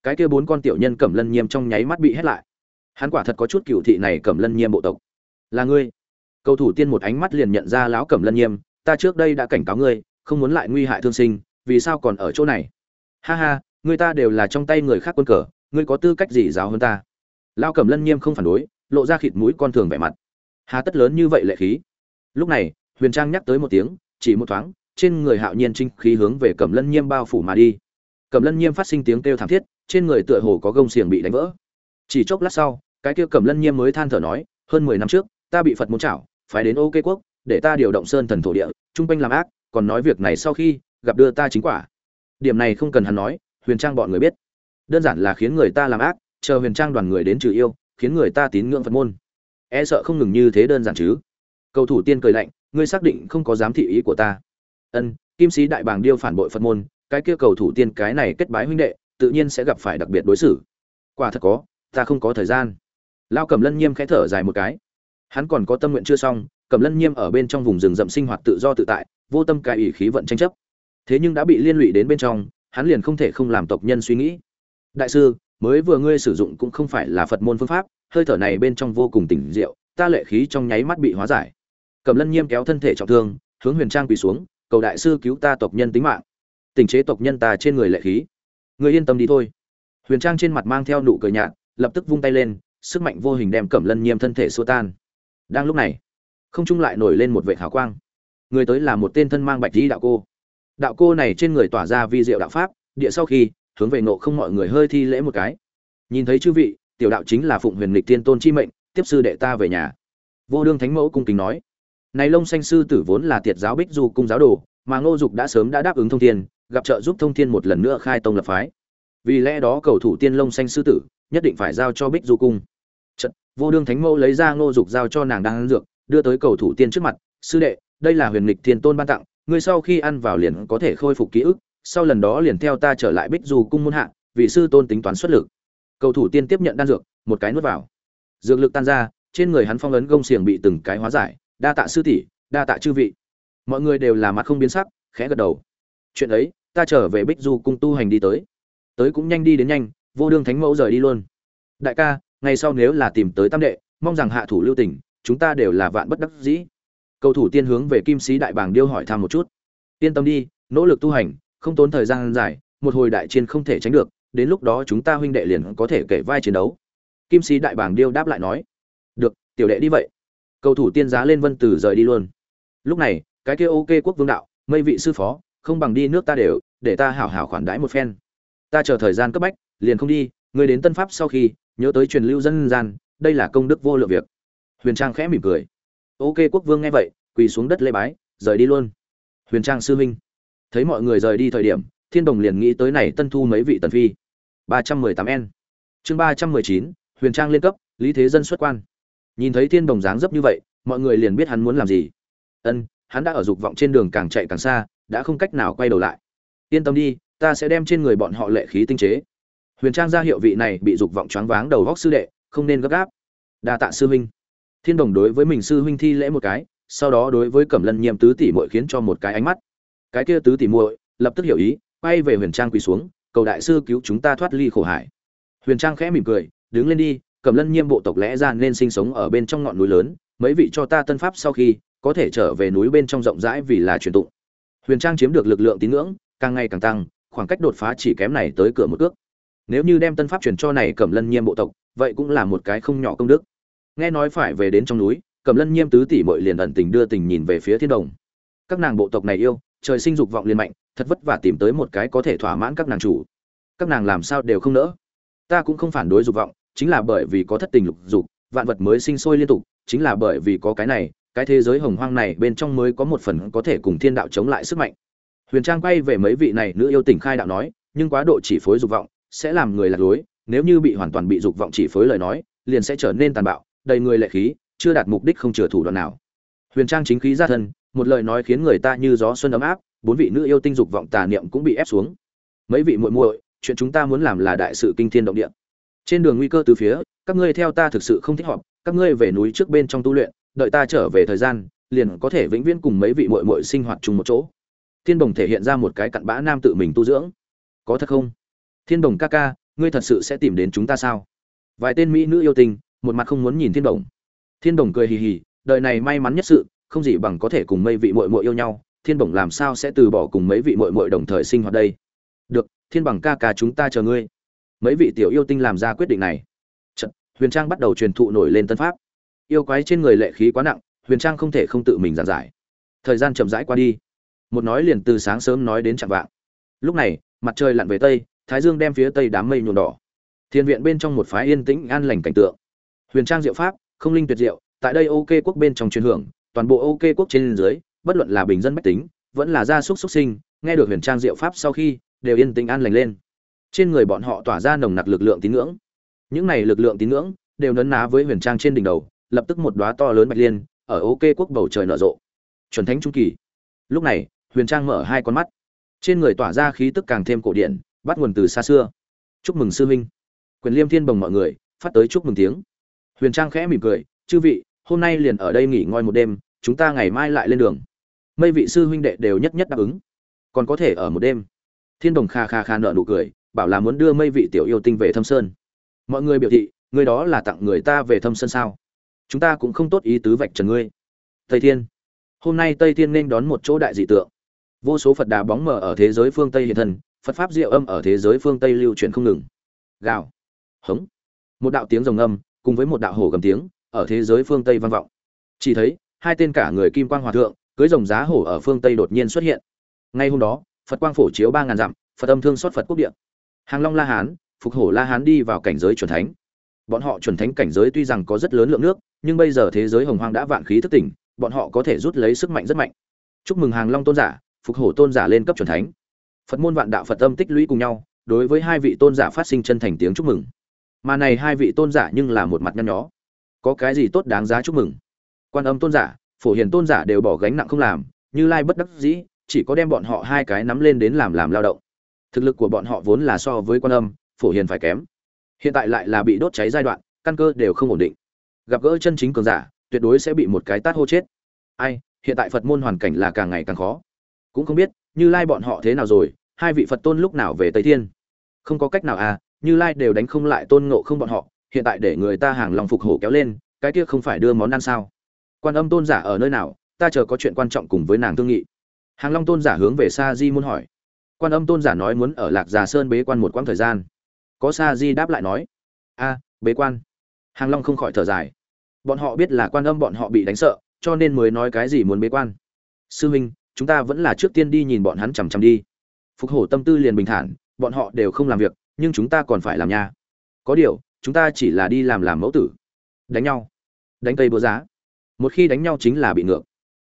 Cái kia bốn con tiểu nhân cẩm lân nhiêm trong nháy mắt bị hét lại. Hắn quả thật có chút cựu thị này cẩm lân nhiêm bộ tộc. Là ngươi. Cầu thủ tiên một ánh mắt liền nhận ra lão cẩm lân nhiêm, ta trước đây đã cảnh cáo ngươi, không muốn lại nguy hại thương sinh vì sao còn ở chỗ này? Ha ha, người ta đều là trong tay người khác quân cờ, ngươi có tư cách gì giáo hơn ta? Lao cẩm lân nghiêm không phản đối, lộ ra khịt mũi con thường vẻ mặt. Hà tất lớn như vậy lệ khí. Lúc này, huyền trang nhắc tới một tiếng, chỉ một thoáng, trên người hạo nhiên trinh khí hướng về cẩm lân nhiêm bao phủ mà đi. Cẩm lân nhiêm phát sinh tiếng kêu thảm thiết, trên người tựa hồ có gông xiềng bị đánh vỡ. Chỉ chốc lát sau, cái kia cẩm lân nhiêm mới than thở nói, hơn mười năm trước, ta bị phật muốn chảo phải đến ok quốc, để ta điều động sơn thần thổ địa, trung quanh làm ác, còn nói việc này sau khi gặp đưa ta chính quả. Điểm này không cần hắn nói, huyền trang bọn người biết. Đơn giản là khiến người ta làm ác, chờ huyền trang đoàn người đến trừ yêu, khiến người ta tín ngưỡng phật môn. E sợ không ngừng như thế đơn giản chứ. Cầu thủ tiên cười lạnh, ngươi xác định không có dám thị ý của ta. Ân, kim sĩ đại bàng điêu phản bội phật môn, cái kia cầu thủ tiên cái này kết bái huynh đệ, tự nhiên sẽ gặp phải đặc biệt đối xử. Quả thật có, ta không có thời gian. Lao cẩm lân nhiêm khẽ thở dài một cái. Hắn còn có tâm nguyện chưa xong, cẩm lân nhiêm ở bên trong vùng rừng rậm sinh hoạt tự do tự tại, vô tâm cai ủy khí vận tranh chấp thế nhưng đã bị liên lụy đến bên trong, hắn liền không thể không làm tộc nhân suy nghĩ. Đại sư, mới vừa ngươi sử dụng cũng không phải là phật môn phương pháp, hơi thở này bên trong vô cùng tỉnh diệu, ta lệ khí trong nháy mắt bị hóa giải. Cẩm lân nhiêm kéo thân thể trọng thương, hướng huyền trang quỳ xuống, cầu đại sư cứu ta tộc nhân tính mạng. Tình chế tộc nhân ta trên người lệ khí. Người yên tâm đi thôi. Huyền trang trên mặt mang theo nụ cười nhạt, lập tức vung tay lên, sức mạnh vô hình đem cẩm lân nhiêm thân thể xua tan. Đang lúc này, không trung lại nổi lên một vệ hào quang. Người tới là một tên thân mang bạch dĩ đạo cô đạo cô này trên người tỏa ra vi diệu đạo pháp địa sau khi hướng về nộ không mọi người hơi thi lễ một cái. Nhìn thấy chư vị tiểu đạo chính là phụng huyền lịch tiên tôn chi mệnh tiếp sư đệ ta về nhà. Vô đương thánh mẫu cung kính nói này lông xanh sư tử vốn là tiệt giáo bích du cung giáo đồ mà ngô dục đã sớm đã đáp ứng thông thiên gặp trợ giúp thông thiên một lần nữa khai tông lập phái. Vì lẽ đó cầu thủ tiên lông xanh sư tử nhất định phải giao cho bích du cung. Chật, vô đương thánh mẫu lấy ra ngô dục giao cho nàng đang dược đưa tới cầu thủ tiên trước mặt sư đệ đây là huyền lịch thiên tôn ban tặng ngươi sau khi ăn vào liền có thể khôi phục ký ức, sau lần đó liền theo ta trở lại bích du cung muôn hạ, Vị sư tôn tính toán xuất lực. Cầu thủ tiên tiếp nhận đan dược, một cái nuốt vào. Dược lực tan ra, trên người hắn phong ấn gông xiềng bị từng cái hóa giải, đa tạ sư tỷ, đa tạ chư vị. Mọi người đều là mặt không biến sắc, khẽ gật đầu. Chuyện ấy, ta trở về bích du cung tu hành đi tới. Tới cũng nhanh đi đến nhanh, vô đương thánh mẫu rời đi luôn. Đại ca, ngày sau nếu là tìm tới tam đệ, mong rằng hạ thủ lưu tình, chúng ta đều là vạn bất đắc dĩ cầu thủ tiên hướng về kim sĩ đại bàng điêu hỏi thăm một chút. Yên tâm đi, nỗ lực tu hành, không tốn thời gian dài, một hồi đại chiến không thể tránh được, đến lúc đó chúng ta huynh đệ liền có thể kể vai chiến đấu. Kim sĩ đại bàng điêu đáp lại nói. Được, tiểu đệ đi vậy. Cầu thủ tiên giá lên vân tử rời đi luôn. Lúc này, cái kia ok quốc vương đạo, mây vị sư phó, không bằng đi nước ta đều, để ta hảo hảo khoản đãi một phen. Ta chờ thời gian cấp bách, liền không đi người đến tân pháp sau khi, nhớ tới truyền lưu dân gian, đây là công đức vô lượng việc. Huyền trang khẽ mỉm cười ok, quốc vương nghe vậy, quỳ xuống đất lê bái, rời đi luôn. Huyền trang sư huynh. Thấy mọi người rời đi thời điểm, thiên đồng liền nghĩ tới này tân thu mấy vị tần phi. ba trăm mười tám n chương ba trăm mười chín, huyền trang lên cấp, lý thế dân xuất quan. Nhìn thấy thiên đồng dáng dấp như vậy, mọi người liền biết hắn muốn làm gì. Ân, hắn đã ở dục vọng trên đường càng chạy càng xa, đã không cách nào quay đầu lại. Yên tâm đi, ta sẽ đem trên người bọn họ lệ khí tinh chế. Huyền trang ra hiệu vị này bị dục vọng choáng váng đầu góc sư đệ, không nên gấp gáp. Đa tạ sư huynh thiên đồng đối với mình sư huynh thi lễ một cái, sau đó đối với cẩm lân nhiêm tứ tỷ muội khiến cho một cái ánh mắt. Cái kia tứ tỷ muội lập tức hiểu ý, quay về huyền trang quỳ xuống, cầu đại sư cứu chúng ta thoát ly khổ hải. Huyền trang khẽ mỉm cười, đứng lên đi, cẩm lân nhiêm bộ tộc lẽ ra nên sinh sống ở bên trong ngọn núi lớn, mấy vị cho ta tân pháp sau khi, có thể trở về núi bên trong rộng rãi vì là truyền tụng. Huyền trang chiếm được lực lượng tín ngưỡng, càng ngày càng tăng, khoảng cách đột phá chỉ kém này tới cửa một cước. Nếu như đem tân pháp truyền cho này cẩm lân nhiêm bộ tộc, vậy cũng là một cái không nhỏ công đức nghe nói phải về đến trong núi cầm lân nhiêm tứ tỷ mội liền ẩn tình đưa tình nhìn về phía thiên đồng. Các nàng bộ tộc này yêu, trời sinh dục vọng liền mạnh, thật vất vả tìm tới một cái có thể thỏa mãn các nàng chủ. Các nàng làm sao đều không nỡ. Ta cũng không phản đối dục vọng, chính là bởi vì có thất tình lục dục, vạn vật mới sinh sôi liên tục, chính là bởi vì có cái này, cái thế giới hồng hoang này bên trong mới có một phần có thể cùng thiên đạo chống lại sức mạnh. Huyền trang quay về mấy vị này, nữ yêu tình khai đạo nói, nhưng quá độ chỉ phối dục vọng sẽ làm người lạc lối, nếu như bị hoàn toàn bị dục vọng chỉ phối lời nói, liền sẽ trở nên tàn bạo đầy người lệ khí, chưa đạt mục đích không chừa thủ đoạn nào. Huyền trang chính khí ra thân, một lời nói khiến người ta như gió xuân ấm áp, bốn vị nữ yêu tinh dục vọng tà niệm cũng bị ép xuống. Mấy vị muội muội, chuyện chúng ta muốn làm là đại sự kinh thiên động địa. Trên đường nguy cơ từ phía, các ngươi theo ta thực sự không thích hợp các ngươi về núi trước bên trong tu luyện, đợi ta trở về thời gian, liền có thể vĩnh viễn cùng mấy vị muội muội sinh hoạt chung một chỗ. Thiên đồng thể hiện ra một cái cặn bã nam tự mình tu dưỡng. Có thật không? Thiên đồng ca ca, ngươi thật sự sẽ tìm đến chúng ta sao? Vài tên mỹ nữ yêu tình một mặt không muốn nhìn thiên đồng. Thiên đồng cười hì hì đời này may mắn nhất sự không gì bằng có thể cùng mấy vị muội muội yêu nhau thiên bổng làm sao sẽ từ bỏ cùng mấy vị muội muội đồng thời sinh hoạt đây? Được thiên bằng ca ca chúng ta chờ ngươi. Mấy vị tiểu yêu tinh làm ra quyết định này. Chật, huyền trang bắt đầu truyền thụ nổi lên tân pháp. Yêu quái trên người lệ khí quá nặng huyền trang không thể không tự mình giảng giải. Thời gian chậm rãi qua đi. Một nói liền từ sáng sớm nói đến chạm vạng. Lúc này mặt trời lặn về tây thái dương đem phía tây đám mây nhuộm đỏ. Thiên viện bên trong một phái yên tĩnh an lành cảnh tượng huyền trang diệu pháp, không linh tuyệt diệu, tại đây ok quốc bên trong truyền hưởng, toàn bộ ok quốc trên dưới, bất luận là bình dân bách tính, vẫn là gia súc xuất sinh, nghe được huyền trang diệu pháp sau khi, đều yên tĩnh an lành lên. Trên người bọn họ tỏa ra nồng nặc lực lượng tín ngưỡng. Những này lực lượng tín ngưỡng, đều nấn ná với huyền trang trên đỉnh đầu, lập tức một đóa to lớn bạch liên, ở ok quốc bầu trời nở rộ. Chuẩn thánh trung kỳ. Lúc này, huyền trang mở hai con mắt. Trên người tỏa ra khí tức càng thêm cổ điển, bắt nguồn từ xa xưa. Chúc mừng sư huynh. Quyền liêm thiên bồng mọi người, phát tới chúc mừng tiếng huyền trang khẽ mỉm cười, chư vị, hôm nay liền ở đây nghỉ ngơi một đêm, chúng ta ngày mai lại lên đường. Mây vị sư huynh đệ đều nhất nhất đáp ứng. Còn có thể ở một đêm. Thiên đồng kha kha kha nợ nụ cười, bảo là muốn đưa mây vị tiểu yêu tinh về thâm sơn. Mọi người biểu thị người đó là tặng người ta về thâm sơn sao? Chúng ta cũng không tốt ý tứ vạch trần ngươi. Tây thiên, hôm nay tây thiên nên đón một chỗ đại dị tượng. Vô số phật đà bóng mờ ở thế giới phương tây hiện thân, phật pháp diệu âm ở thế giới phương tây lưu truyền không ngừng. Gào. Hống. Một đạo tiếng rồng âm cùng với một đạo hổ gầm tiếng, ở thế giới phương tây vang vọng. Chỉ thấy, hai tên cả người kim quang hòa thượng, cưới rồng giá hổ ở phương tây đột nhiên xuất hiện. Ngay hôm đó, phật quang phổ chiếu ba ngàn dặm, phật âm thương xót phật quốc địa. Hàng long la hán, phục hổ la hán đi vào cảnh giới chuẩn thánh. Bọn họ chuẩn thánh cảnh giới tuy rằng có rất lớn lượng nước, nhưng bây giờ thế giới hồng hoang đã vạn khí thức tỉnh, bọn họ có thể rút lấy sức mạnh rất mạnh. Chúc mừng hàng long tôn giả, phục hổ tôn giả lên cấp chuẩn thánh. Phật môn vạn đạo phật âm tích lũy cùng nhau, đối với hai vị tôn giả phát sinh chân thành tiếng chúc mừng mà này hai vị tôn giả nhưng là một mặt nhăn nhó. Có cái gì tốt đáng giá chúc mừng? Quan âm tôn giả, phổ hiền tôn giả đều bỏ gánh nặng không làm, như lai bất đắc dĩ, chỉ có đem bọn họ hai cái nắm lên đến làm làm lao động. Thực lực của bọn họ vốn là so với quan âm, phổ hiền phải kém. Hiện tại lại là bị đốt cháy giai đoạn, căn cơ đều không ổn định. Gặp gỡ chân chính cường giả, tuyệt đối sẽ bị một cái tát hô chết. Ai, hiện tại phật môn hoàn cảnh là càng ngày càng khó. Cũng không biết, như lai bọn họ thế nào rồi, hai vị phật tôn lúc nào về tây thiên? Không có cách nào à như lai đều đánh không lại tôn ngộ không bọn họ, hiện tại để người ta hàng lòng phục hổ kéo lên, cái kia không phải đưa món ăn sao? Quan âm tôn giả ở nơi nào, ta chờ có chuyện quan trọng cùng với nàng thương nghị. Hàng long tôn giả hướng về sa di muốn hỏi. Quan âm tôn giả nói muốn ở lạc già sơn bế quan một quãng thời gian. Có sa di đáp lại nói. A, bế quan. Hàng long không khỏi thở dài. Bọn họ biết là quan âm bọn họ bị đánh sợ, cho nên mới nói cái gì muốn bế quan. Sư huynh chúng ta vẫn là trước tiên đi nhìn bọn hắn chằm chằm đi. Phục hổ tâm tư liền bình thản, bọn họ đều không làm việc nhưng chúng ta còn phải làm nha. Có điều, chúng ta chỉ là đi làm làm mẫu tử. Đánh nhau. Đánh cây búa giá. Một khi đánh nhau chính là bị ngược.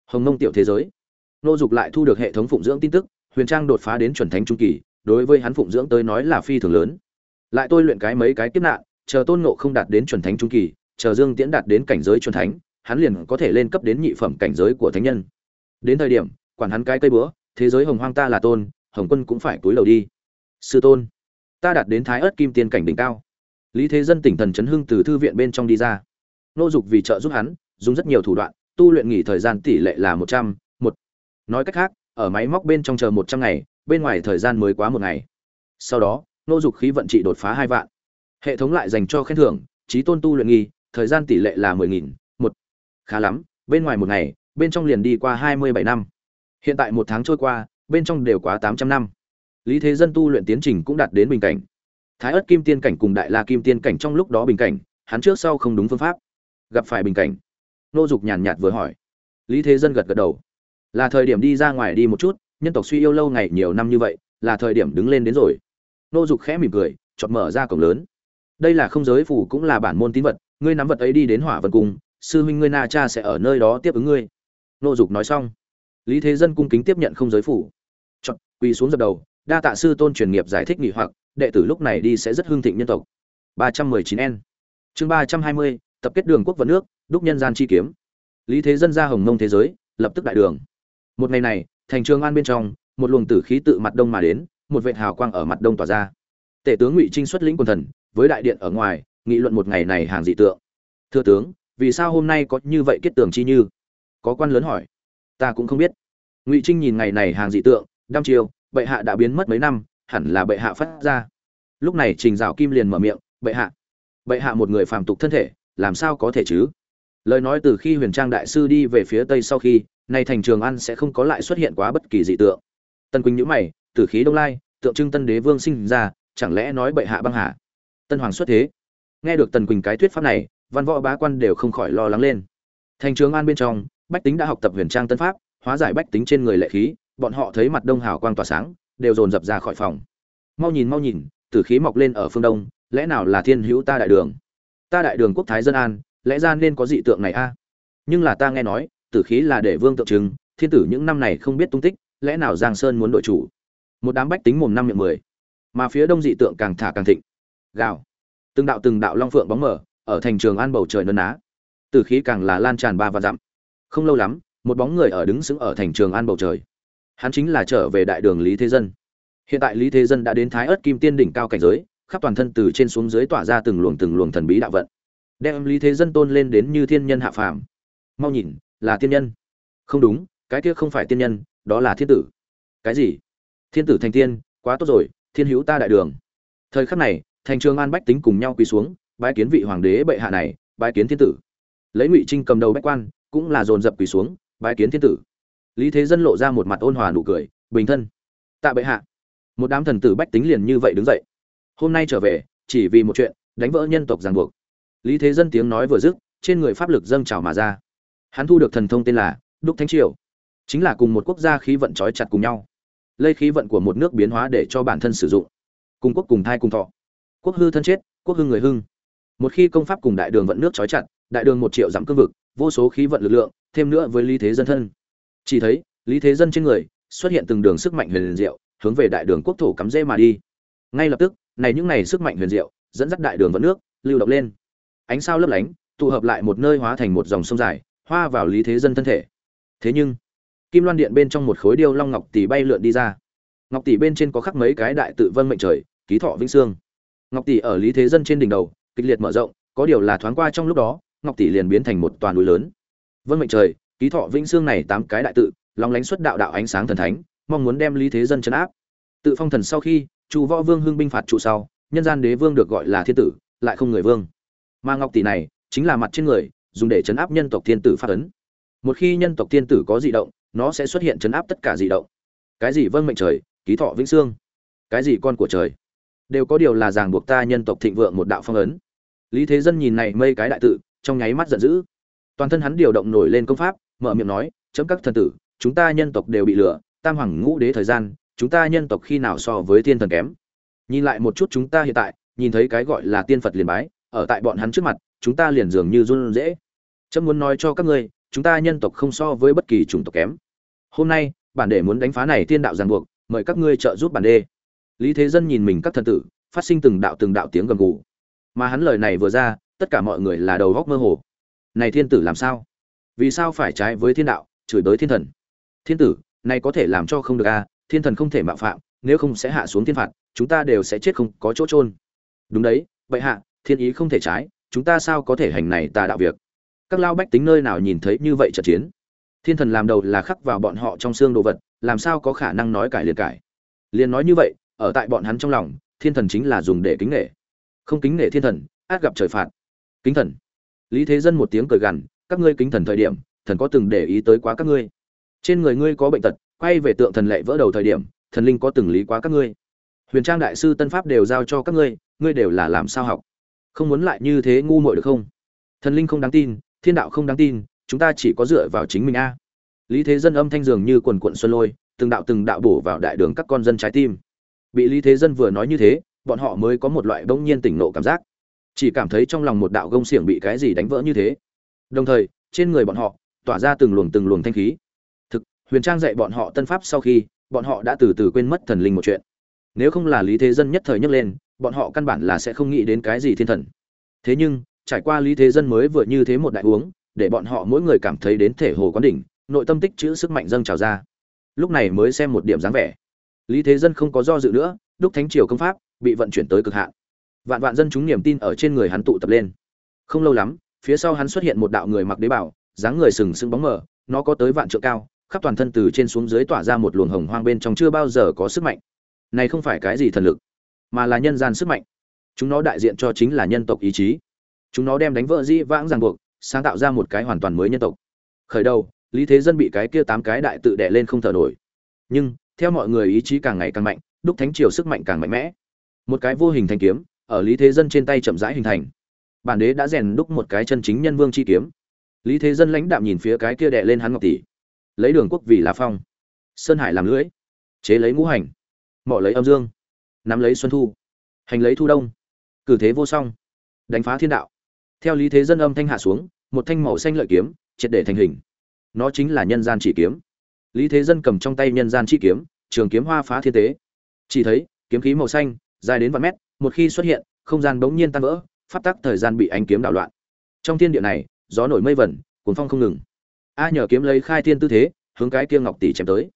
Hồng nông tiểu thế giới. Nô dục lại thu được hệ thống phụng dưỡng tin tức, huyền trang đột phá đến chuẩn thánh trung kỳ, đối với hắn phụng dưỡng tới nói là phi thường lớn. Lại tôi luyện cái mấy cái kiếp nạn, chờ tôn ngộ không đạt đến chuẩn thánh trung kỳ, chờ dương tiễn đạt đến cảnh giới chuẩn thánh, hắn liền có thể lên cấp đến nhị phẩm cảnh giới của thánh nhân. Đến thời điểm, quản hắn cái cây búa, thế giới hồng hoang ta là tôn, hồng quân cũng phải túi đầu đi. Sư tôn ta đạt đến thái ớt kim tiên cảnh đỉnh cao. Lý thế dân tỉnh thần chấn hưng từ thư viện bên trong đi ra. Nô dục vì trợ giúp hắn, dùng rất nhiều thủ đoạn, tu luyện nghỉ thời gian tỷ lệ là một trăm, một. Nói cách khác, ở máy móc bên trong chờ một trăm ngày, bên ngoài thời gian mới quá một ngày. Sau đó, nô dục khí vận trị đột phá hai vạn. Hệ thống lại dành cho khen thưởng, trí tôn tu luyện nghi, thời gian tỷ lệ là mười nghìn, một. Khá lắm, bên ngoài một ngày, bên trong liền đi qua hai mươi bảy năm. Hiện tại một tháng trôi qua, bên trong đều quá tám trăm năm lý thế dân tu luyện tiến trình cũng đạt đến bình cảnh. Thái ớt kim tiên cảnh cùng đại la kim tiên cảnh trong lúc đó bình cảnh, hắn trước sau không đúng phương pháp, gặp phải bình cảnh. Nô dục nhàn nhạt vừa hỏi. Lý thế dân gật gật đầu. Là thời điểm đi ra ngoài đi một chút, nhân tộc suy yêu lâu ngày nhiều năm như vậy, là thời điểm đứng lên đến rồi. Nô dục khẽ mỉm cười chọn mở ra cổng lớn. Đây là không giới phủ cũng là bản môn tín vật, ngươi nắm vật ấy đi đến hỏa vật cung, sư huynh ngươi na cha sẽ ở nơi đó tiếp ứng ngươi. Nô dục nói xong. Lý thế dân cung kính tiếp nhận không giới phủ chọn quỳ xuống dập đầu đa tạ sư tôn truyền nghiệp giải thích nghỉ hoặc, đệ tử lúc này đi sẽ rất hưng thịnh nhân tộc. ba trăm mười chín n. Chương ba trăm hai mươi, tập kết đường quốc vận nước, đúc nhân gian chi kiếm. Lý thế dân ra hồng mông thế giới, lập tức đại đường. Một ngày này, thành trường an bên trong, một luồng tử khí tự mặt đông mà đến, một vệt hào quang ở mặt đông tỏa ra. Tể tướng ngụy trinh xuất lĩnh quân thần, với đại điện ở ngoài, nghị luận một ngày này hàng dị tượng. Thưa tướng, vì sao hôm nay có như vậy kết tường chi như? Có quan lớn hỏi. Ta cũng không biết. Ngụy trinh nhìn ngày này hàng dị tượng, đăm chiều bệ hạ đã biến mất mấy năm, hẳn là bệ hạ phát ra. Lúc này trình dạo kim liền mở miệng, bệ hạ bệ hạ một người phàm tục thân thể, làm sao có thể chứ? Lời nói từ khi huyền trang đại sư đi về phía tây sau khi, nay thành trường an sẽ không có lại xuất hiện quá bất kỳ dị tượng. Tân quỳnh nhữ mày, tử khí đông lai, tượng trưng tân đế vương sinh ra, chẳng lẽ nói bệ hạ băng hà? Tân hoàng xuất thế. Nghe được tần quỳnh cái thuyết pháp này, văn võ bá quan đều không khỏi lo lắng lên. Thành trường an bên trong, bách tính đã học tập huyền trang tân pháp, hóa giải bách tính trên người lệ khí bọn họ thấy mặt đông hào quang tỏa sáng, đều dồn dập ra khỏi phòng. Mau nhìn mau nhìn, tử khí mọc lên ở phương đông, lẽ nào là thiên hữu ta đại đường? Ta đại đường quốc thái dân an, lẽ ra nên có dị tượng này a? Nhưng là ta nghe nói, tử khí là để vương tượng trưng, thiên tử những năm này không biết tung tích, lẽ nào giang sơn muốn đội chủ? Một đám bách tính mồm năm miệng mười. Mà phía đông dị tượng càng thả càng thịnh. Gào. Từng đạo từng đạo long phượng bóng mở, ở thành trường an bầu trời nấn ná. Tử khí càng là lan tràn ba và dặm. Không lâu lắm, một bóng người ở đứng sững ở thành trường an bầu trời hắn chính là trở về đại đường lý thế dân. Hiện tại lý thế dân đã đến thái ớt kim tiên đỉnh cao cảnh giới, khắp toàn thân từ trên xuống dưới tỏa ra từng luồng từng luồng thần bí đạo vận. Đem lý thế dân tôn lên đến như thiên nhân hạ phàm. Mau nhìn, là tiên nhân. Không đúng, cái kia không phải tiên nhân, đó là thiên tử. Cái gì? Thiên tử thành tiên, quá tốt rồi, thiên hữu ta đại đường. Thời khắc này, thành trường an bách tính cùng nhau quỳ xuống, bái kiến vị hoàng đế bệ hạ này, bái kiến thiên tử. Lấy ngụy trinh cầm đầu bách quan, cũng là dồn dập quỳ xuống, bái kiến thiên tử lý thế dân lộ ra một mặt ôn hòa nụ cười, bình thân, tạ bệ hạ. Một đám thần tử bách tính liền như vậy đứng dậy. Hôm nay trở về, chỉ vì một chuyện, đánh vỡ nhân tộc ràng buộc. Lý thế dân tiếng nói vừa dứt, trên người pháp lực dâng trào mà ra. Hắn thu được thần thông tên là đúc thánh triều, chính là cùng một quốc gia khí vận trói chặt cùng nhau, lây khí vận của một nước biến hóa để cho bản thân sử dụng, cùng quốc cùng thai cùng thọ. Quốc hư thân chết, quốc hưng người hưng. Một khi công pháp cùng đại đường vận nước trói chặt, đại đường một triệu dặm cương vực, vô số khí vận lực lượng, thêm nữa với lý thế dân thân chỉ thấy, lý thế dân trên người xuất hiện từng đường sức mạnh huyền liền diệu, hướng về đại đường quốc thổ cắm rễ mà đi. Ngay lập tức, này những này sức mạnh huyền diệu dẫn dắt đại đường vận nước, lưu động lên. Ánh sao lấp lánh, tụ hợp lại một nơi hóa thành một dòng sông dài, hoa vào lý thế dân thân thể. Thế nhưng, kim loan điện bên trong một khối điêu long ngọc tỷ bay lượn đi ra. Ngọc tỷ bên trên có khắc mấy cái đại tự vân mệnh trời, ký thọ vĩnh sương ngọc tỷ ở lý thế dân trên đỉnh đầu, kịch liệt mở rộng, có điều là thoáng qua trong lúc đó, ngọc tỷ liền biến thành một toàn núi lớn. Vân mệnh trời ký thọ vĩnh sương này tám cái đại tự, long lánh xuất đạo đạo ánh sáng thần thánh, mong muốn đem lý thế dân chấn áp. Tự phong thần sau khi, chu võ vương hưng binh phạt trụ sau, nhân gian đế vương được gọi là thiên tử, lại không người vương. Mà ngọc tỷ này, chính là mặt trên người, dùng để chấn áp nhân tộc thiên tử phát ấn. Một khi nhân tộc thiên tử có dị động, nó sẽ xuất hiện chấn áp tất cả dị động. Cái gì vâng mệnh trời, ký thọ vĩnh sương cái gì con của trời. Đều có điều là ràng buộc ta nhân tộc thịnh vượng một đạo phong ấn. Lý thế dân nhìn này mây cái đại tự, trong nháy mắt giận dữ. Toàn thân hắn điều động nổi lên công pháp mở miệng nói, chấm các thần tử, chúng ta nhân tộc đều bị lừa, tam hoàng ngũ đế thời gian, chúng ta nhân tộc khi nào so với thiên thần kém? Nhìn lại một chút chúng ta hiện tại, nhìn thấy cái gọi là tiên phật liền bái, ở tại bọn hắn trước mặt, chúng ta liền dường như run dễ. Chấm muốn nói cho các ngươi, chúng ta nhân tộc không so với bất kỳ chủng tộc kém. Hôm nay, bản đệ muốn đánh phá này tiên đạo ràng buộc, mời các ngươi trợ giúp bản đê. Lý thế dân nhìn mình các thần tử, phát sinh từng đạo từng đạo tiếng gầm gù. Mà hắn lời này vừa ra, tất cả mọi người là đầu góc mơ hồ. Này thiên tử làm sao? Vì sao phải trái với thiên đạo chửi đối thiên thần? Thiên tử này có thể làm cho không được a à, thiên thần không thể mạo phạm nếu không sẽ hạ xuống thiên phạt chúng ta đều sẽ chết không có chỗ trôn đúng đấy vậy hạ thiên ý không thể trái chúng ta sao có thể hành này tà đạo việc? Các lao bách tính nơi nào nhìn thấy như vậy trận chiến? Thiên thần làm đầu là khắc vào bọn họ trong xương đồ vật làm sao có khả năng nói cải liền cải? Liền nói như vậy ở tại bọn hắn trong lòng thiên thần chính là dùng để kính nể. Không kính nể thiên thần át gặp trời phạt. Kính thần. Lý thế dân một tiếng cười gằn các ngươi kính thần thời điểm, thần có từng để ý tới quá các ngươi. Trên người ngươi có bệnh tật, quay về tượng thần lệ vỡ đầu thời điểm, thần linh có từng lý quá các ngươi. Huyền trang đại sư tân pháp đều giao cho các ngươi ngươi đều là làm sao học? Không muốn lại như thế ngu muội được không? Thần linh không đáng tin, thiên đạo không đáng tin, chúng ta chỉ có dựa vào chính mình a. Lý thế dân âm thanh dường như quần quận xuân lôi, từng đạo từng đạo bổ vào đại đường các con dân trái tim. Bị lý thế dân vừa nói như thế, bọn họ mới có một loại bỗng nhiên tỉnh nộ cảm giác. Chỉ cảm thấy trong lòng một đạo gông xiềng bị cái gì đánh vỡ như thế đồng thời, trên người bọn họ tỏa ra từng luồng từng luồng thanh khí. Thực, huyền trang dạy bọn họ tân pháp sau khi, bọn họ đã từ từ quên mất thần linh một chuyện. Nếu không là lý thế dân nhất thời nhấc lên, bọn họ căn bản là sẽ không nghĩ đến cái gì thiên thần. Thế nhưng, trải qua lý thế dân mới vừa như thế một đại uống, để bọn họ mỗi người cảm thấy đến thể hồ quán đỉnh, nội tâm tích chữ sức mạnh dâng trào ra. Lúc này mới xem một điểm dáng vẻ. Lý thế dân không có do dự nữa, đúc thánh triều công pháp, bị vận chuyển tới cực hạn. Vạn vạn dân chúng niềm tin ở trên người hắn tụ tập lên. Không lâu lắm phía sau hắn xuất hiện một đạo người mặc đế bảo, dáng người sừng sững bóng mờ, nó có tới vạn trượng cao, khắp toàn thân từ trên xuống dưới tỏa ra một luồng hồng hoang bên trong chưa bao giờ có sức mạnh. Này không phải cái gì thần lực, mà là nhân gian sức mạnh. Chúng nó đại diện cho chính là nhân tộc ý chí. Chúng nó đem đánh vỡ dĩ vãng ràng buộc, sáng tạo ra một cái hoàn toàn mới nhân tộc. Khởi đầu, lý thế dân bị cái kia tám cái đại tự đẻ lên không thở nổi. Nhưng, theo mọi người ý chí càng ngày càng mạnh, đúc thánh triều sức mạnh càng mạnh mẽ. Một cái vô hình thanh kiếm, ở lý thế dân trên tay chậm rãi hình thành bản đế đã rèn đúc một cái chân chính nhân vương chi kiếm. Lý thế dân lãnh đạm nhìn phía cái kia đệ lên hắn ngọc tỷ. Lấy đường quốc vì là phong. Sơn hải làm lưỡi chế lấy ngũ hành. Mọ lấy âm dương. Nắm lấy xuân thu. Hành lấy thu đông. Cử thế vô song. Đánh phá thiên đạo. Theo lý thế dân âm thanh hạ xuống, một thanh màu xanh lợi kiếm, triệt để thành hình. Nó chính là nhân gian chỉ kiếm. Lý thế dân cầm trong tay nhân gian chi kiếm, trường kiếm hoa phá thiên tế. Chỉ thấy, kiếm khí màu xanh, dài đến vạn mét, một khi xuất hiện, không gian bỗng nhiên tan vỡ Pháp tắc thời gian bị ánh kiếm đảo loạn. Trong thiên địa này, gió nổi mây vẩn cuốn phong không ngừng. A nhờ kiếm lấy khai thiên tư thế, hướng cái kia ngọc tỷ chém tới.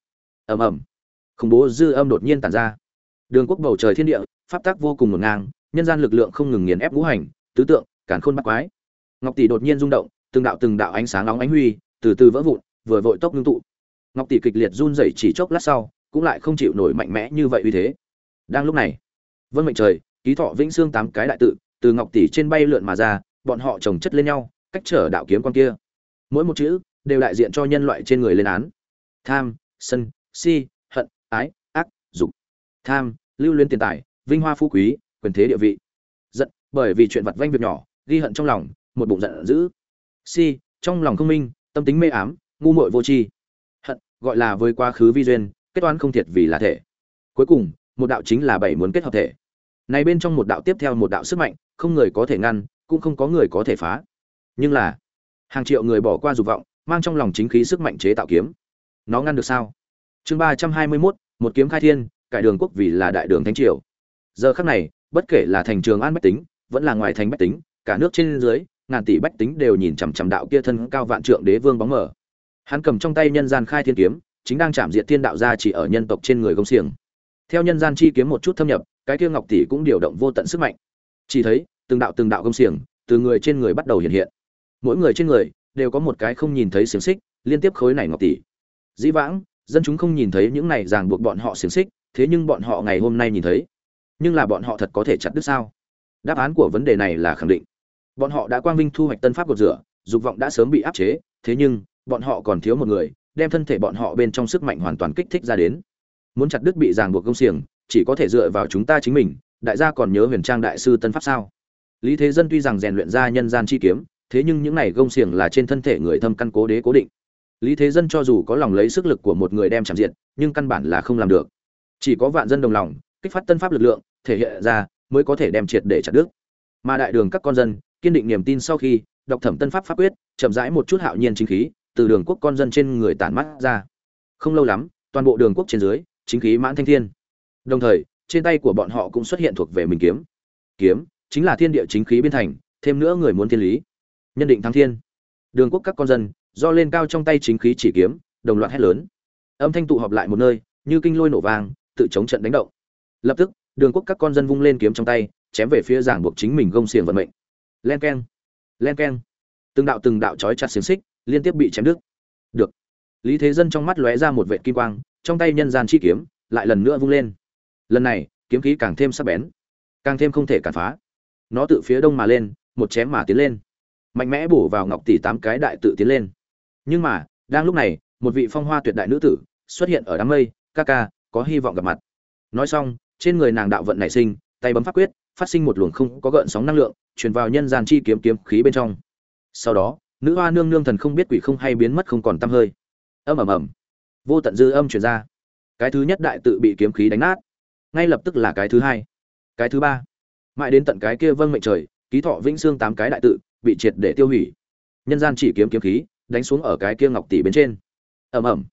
Ầm ầm. Khủng bố dư âm đột nhiên tản ra. Đường quốc bầu trời thiên địa, pháp tắc vô cùng ngổn ngang, nhân gian lực lượng không ngừng nghiền ép ngũ hành, tứ tượng, càn khôn bắt quái. Ngọc tỷ đột nhiên rung động, từng đạo từng đạo ánh sáng nóng ánh huy, từ từ vỡ vụn, vừa vội tốc ngưng tụ. Ngọc tỷ kịch liệt run rẩy chỉ chốc lát sau, cũng lại không chịu nổi mạnh mẽ như vậy uy thế. Đang lúc này, vân mệnh trời, ký thọ vĩnh xương tám cái đại tự từ ngọc tỷ trên bay lượn mà ra, bọn họ chồng chất lên nhau, cách trở đạo kiếm quan kia. Mỗi một chữ đều đại diện cho nhân loại trên người lên án. Tham, sân, si, hận, ái, ác, dục. Tham, lưu luyến tiền tài, vinh hoa phú quý, quyền thế địa vị. Giận, bởi vì chuyện vặt vanh việc nhỏ, ghi hận trong lòng, một bụng giận dữ. Si, trong lòng không minh, tâm tính mê ám, ngu muội vô tri. Hận, gọi là với quá khứ vi duyên, kết toán không thiệt vì là thể. Cuối cùng, một đạo chính là bảy muốn kết hợp thể này bên trong một đạo tiếp theo một đạo sức mạnh, không người có thể ngăn, cũng không có người có thể phá. Nhưng là, hàng triệu người bỏ qua dục vọng, mang trong lòng chính khí sức mạnh chế tạo kiếm. Nó ngăn được sao? Chương ba trăm hai mươi mốt, một kiếm khai thiên, cải đường quốc vì là đại đường thánh triều. Giờ khắc này, bất kể là thành trường an bách tính, vẫn là ngoài thành bách tính, cả nước trên dưới, ngàn tỷ bách tính đều nhìn chằm chằm đạo kia thân cao vạn trượng đế vương bóng mờ. Hắn cầm trong tay nhân gian khai thiên kiếm, chính đang chạm diệt thiên đạo gia chỉ ở nhân tộc trên người công xiềng. Theo nhân gian chi kiếm một chút thâm nhập cái kia ngọc tỷ cũng điều động vô tận sức mạnh. Chỉ thấy, từng đạo từng đạo công xiềng từ người trên người bắt đầu hiện hiện. Mỗi người trên người đều có một cái không nhìn thấy xiềng xích, liên tiếp khối này ngọc tỷ. Dĩ vãng, dân chúng không nhìn thấy những này ràng buộc bọn họ xiềng xích, thế nhưng bọn họ ngày hôm nay nhìn thấy. Nhưng là bọn họ thật có thể chặt đứt sao? Đáp án của vấn đề này là khẳng định. Bọn họ đã quang vinh thu hoạch tân pháp cột rửa, dục vọng đã sớm bị áp chế, thế nhưng, bọn họ còn thiếu một người, đem thân thể bọn họ bên trong sức mạnh hoàn toàn kích thích ra đến muốn chặt đứt bị ràng buộc công xiềng, chỉ có thể dựa vào chúng ta chính mình, đại gia còn nhớ huyền trang đại sư tân pháp sao? Lý thế dân tuy rằng rèn luyện ra nhân gian chi kiếm, thế nhưng những này gông xiềng là trên thân thể người thâm căn cố đế cố định. Lý thế dân cho dù có lòng lấy sức lực của một người đem chạm diện nhưng căn bản là không làm được. Chỉ có vạn dân đồng lòng, kích phát tân pháp lực lượng, thể hiện ra, mới có thể đem triệt để chặt đứt. Mà đại đường các con dân, kiên định niềm tin sau khi, đọc thẩm tân pháp pháp quyết, chậm rãi một chút hạo nhiên chính khí, từ đường quốc con dân trên người tản mắt ra. Không lâu lắm, toàn bộ đường quốc trên dưới chính khí mãn thanh thiên. Đồng thời, trên tay của bọn họ cũng xuất hiện thuộc về mình kiếm. Kiếm chính là thiên địa chính khí biên thành, thêm nữa người muốn thiên lý. Nhân định thắng thiên. Đường quốc các con dân, do lên cao trong tay chính khí chỉ kiếm, đồng loạt hét lớn. Âm thanh tụ họp lại một nơi, như kinh lôi nổ vang, tự chống trận đánh động. Lập tức, đường quốc các con dân vung lên kiếm trong tay, chém về phía giảng buộc chính mình gông xiềng vận mệnh. Len keng len keng. Từng đạo từng đạo trói chặt xiềng xích, liên tiếp bị chém đứt. Được. Lý thế dân trong mắt lóe ra một vệ kim quang trong tay nhân gian chi kiếm lại lần nữa vung lên. Lần này, kiếm khí càng thêm sắc bén, càng thêm không thể cản phá. Nó tự phía đông mà lên, một chém mà tiến lên. Mạnh mẽ bổ vào ngọc tỷ tám cái đại tự tiến lên. Nhưng mà, đang lúc này, một vị phong hoa tuyệt đại nữ tử xuất hiện ở đám mây, ca ca, có hy vọng gặp mặt. Nói xong, trên người nàng đạo vận nảy sinh, tay bấm pháp quyết, phát sinh một luồng không có gợn sóng năng lượng, truyền vào nhân gian chi kiếm kiếm khí bên trong. Sau đó, nữ hoa nương nương thần không biết quỷ không hay biến mất không còn tăm hơi. Âm ầm ầm vô tận dư âm truyền ra. Cái thứ nhất đại tự bị kiếm khí đánh nát, ngay lập tức là cái thứ hai, cái thứ ba. Mãi đến tận cái kia vâng mệnh trời, ký thọ vĩnh xương tám cái đại tự bị triệt để tiêu hủy. Nhân gian chỉ kiếm kiếm khí, đánh xuống ở cái kia ngọc tỷ bên trên. Ầm ầm.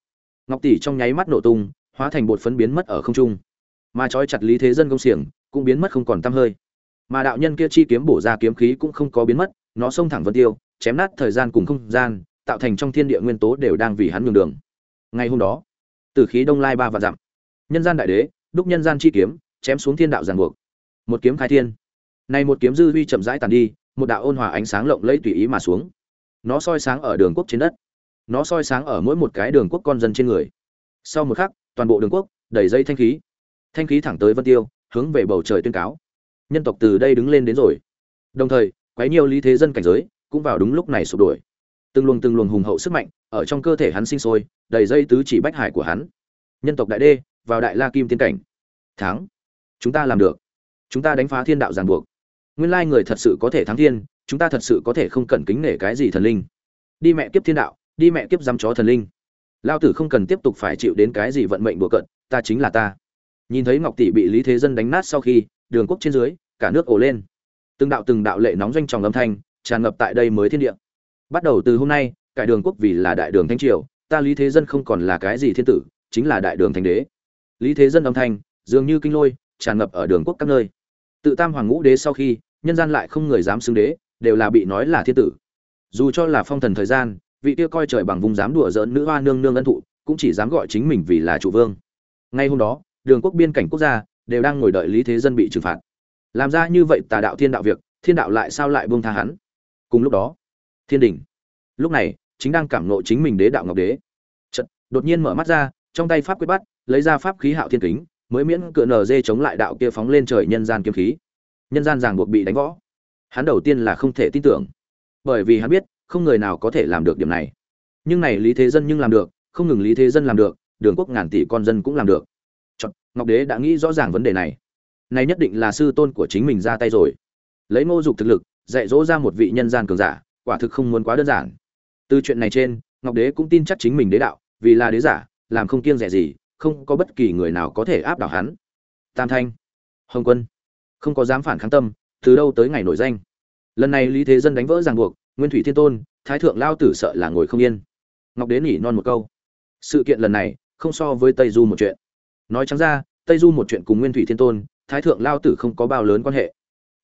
Ngọc tỷ trong nháy mắt nổ tung, hóa thành bột phấn biến mất ở không trung. Mà trói chặt lý thế dân công xiềng, cũng biến mất không còn tăm hơi. Mà đạo nhân kia chi kiếm bổ ra kiếm khí cũng không có biến mất, nó xông thẳng vân tiêu, chém nát thời gian cùng không gian, tạo thành trong thiên địa nguyên tố đều đang vì hắn nhường đường ngày hôm đó, từ khí đông lai ba và dặm, nhân gian đại đế, đúc nhân gian chi kiếm, chém xuống thiên đạo giàn buộc. Một kiếm khai thiên. Này một kiếm dư huy chậm rãi tàn đi, một đạo ôn hòa ánh sáng lộng lẫy tùy ý mà xuống. Nó soi sáng ở đường quốc trên đất. Nó soi sáng ở mỗi một cái đường quốc con dân trên người. Sau một khắc, toàn bộ đường quốc đầy dây thanh khí. Thanh khí thẳng tới vân tiêu, hướng về bầu trời tuyên cáo. Nhân tộc từ đây đứng lên đến rồi. Đồng thời, quấy nhiều lý thế dân cảnh giới cũng vào đúng lúc này sụp đổ từng luồng từng luồng hùng hậu sức mạnh ở trong cơ thể hắn sinh sôi, đầy dây tứ chỉ bách hải của hắn. Nhân tộc đại đê, vào đại la kim tiên cảnh. Thắng. Chúng ta làm được. Chúng ta đánh phá thiên đạo ràng buộc. Nguyên lai người thật sự có thể thắng thiên, chúng ta thật sự có thể không cần kính nể cái gì thần linh. Đi mẹ kiếp thiên đạo, đi mẹ kiếp dăm chó thần linh. Lao tử không cần tiếp tục phải chịu đến cái gì vận mệnh bừa cận, ta chính là ta. Nhìn thấy ngọc tỷ bị lý thế dân đánh nát sau khi, đường quốc trên dưới, cả nước ổ lên. Từng đạo từng đạo lệ nóng doanh tròng âm thanh, tràn ngập tại đây mới thiên địa bắt đầu từ hôm nay, cải đường quốc vì là đại đường thanh triều, ta lý thế dân không còn là cái gì thiên tử, chính là đại đường thánh đế. Lý thế dân âm thanh, dường như kinh lôi, tràn ngập ở đường quốc các nơi. Tự tam hoàng ngũ đế sau khi, nhân gian lại không người dám xưng đế, đều là bị nói là thiên tử. Dù cho là phong thần thời gian, vị kia coi trời bằng vùng dám đùa giỡn nữ hoa nương nương ân thụ, cũng chỉ dám gọi chính mình vì là chủ vương. Ngay hôm đó, đường quốc biên cảnh quốc gia, đều đang ngồi đợi lý thế dân bị trừng phạt. Làm ra như vậy tà đạo thiên đạo việc, thiên đạo lại sao lại buông tha hắn? Cùng lúc đó thiên đình. Lúc này chính đang cảm nộ chính mình đế đạo ngọc đế. Chật, đột nhiên mở mắt ra trong tay pháp quyết bắt lấy ra pháp khí hạo thiên kính mới miễn cựa nở dê chống lại đạo kia phóng lên trời nhân gian kiếm khí. Nhân gian ràng buộc bị đánh võ hắn đầu tiên là không thể tin tưởng. Bởi vì hắn biết không người nào có thể làm được điểm này. Nhưng này lý thế dân nhưng làm được không ngừng lý thế dân làm được đường quốc ngàn tỷ con dân cũng làm được. Chật, ngọc đế đã nghĩ rõ ràng vấn đề này. Này nhất định là sư tôn của chính mình ra tay rồi. Lấy ngô dục thực lực dạy dỗ ra một vị nhân gian cường giả quả thực không muốn quá đơn giản. Từ chuyện này trên, ngọc đế cũng tin chắc chính mình đế đạo, vì là đế giả, làm không kiêng rẻ gì, không có bất kỳ người nào có thể áp đảo hắn. Tam thanh, hồng quân, không có dám phản kháng tâm, từ đâu tới ngày nổi danh. Lần này lý thế dân đánh vỡ ràng buộc, nguyên thủy thiên tôn, thái thượng lao tử sợ là ngồi không yên. Ngọc đế nỉ non một câu. Sự kiện lần này, không so với tây du một chuyện. Nói trắng ra, tây du một chuyện cùng nguyên thủy thiên tôn, thái thượng lao tử không có bao lớn quan hệ.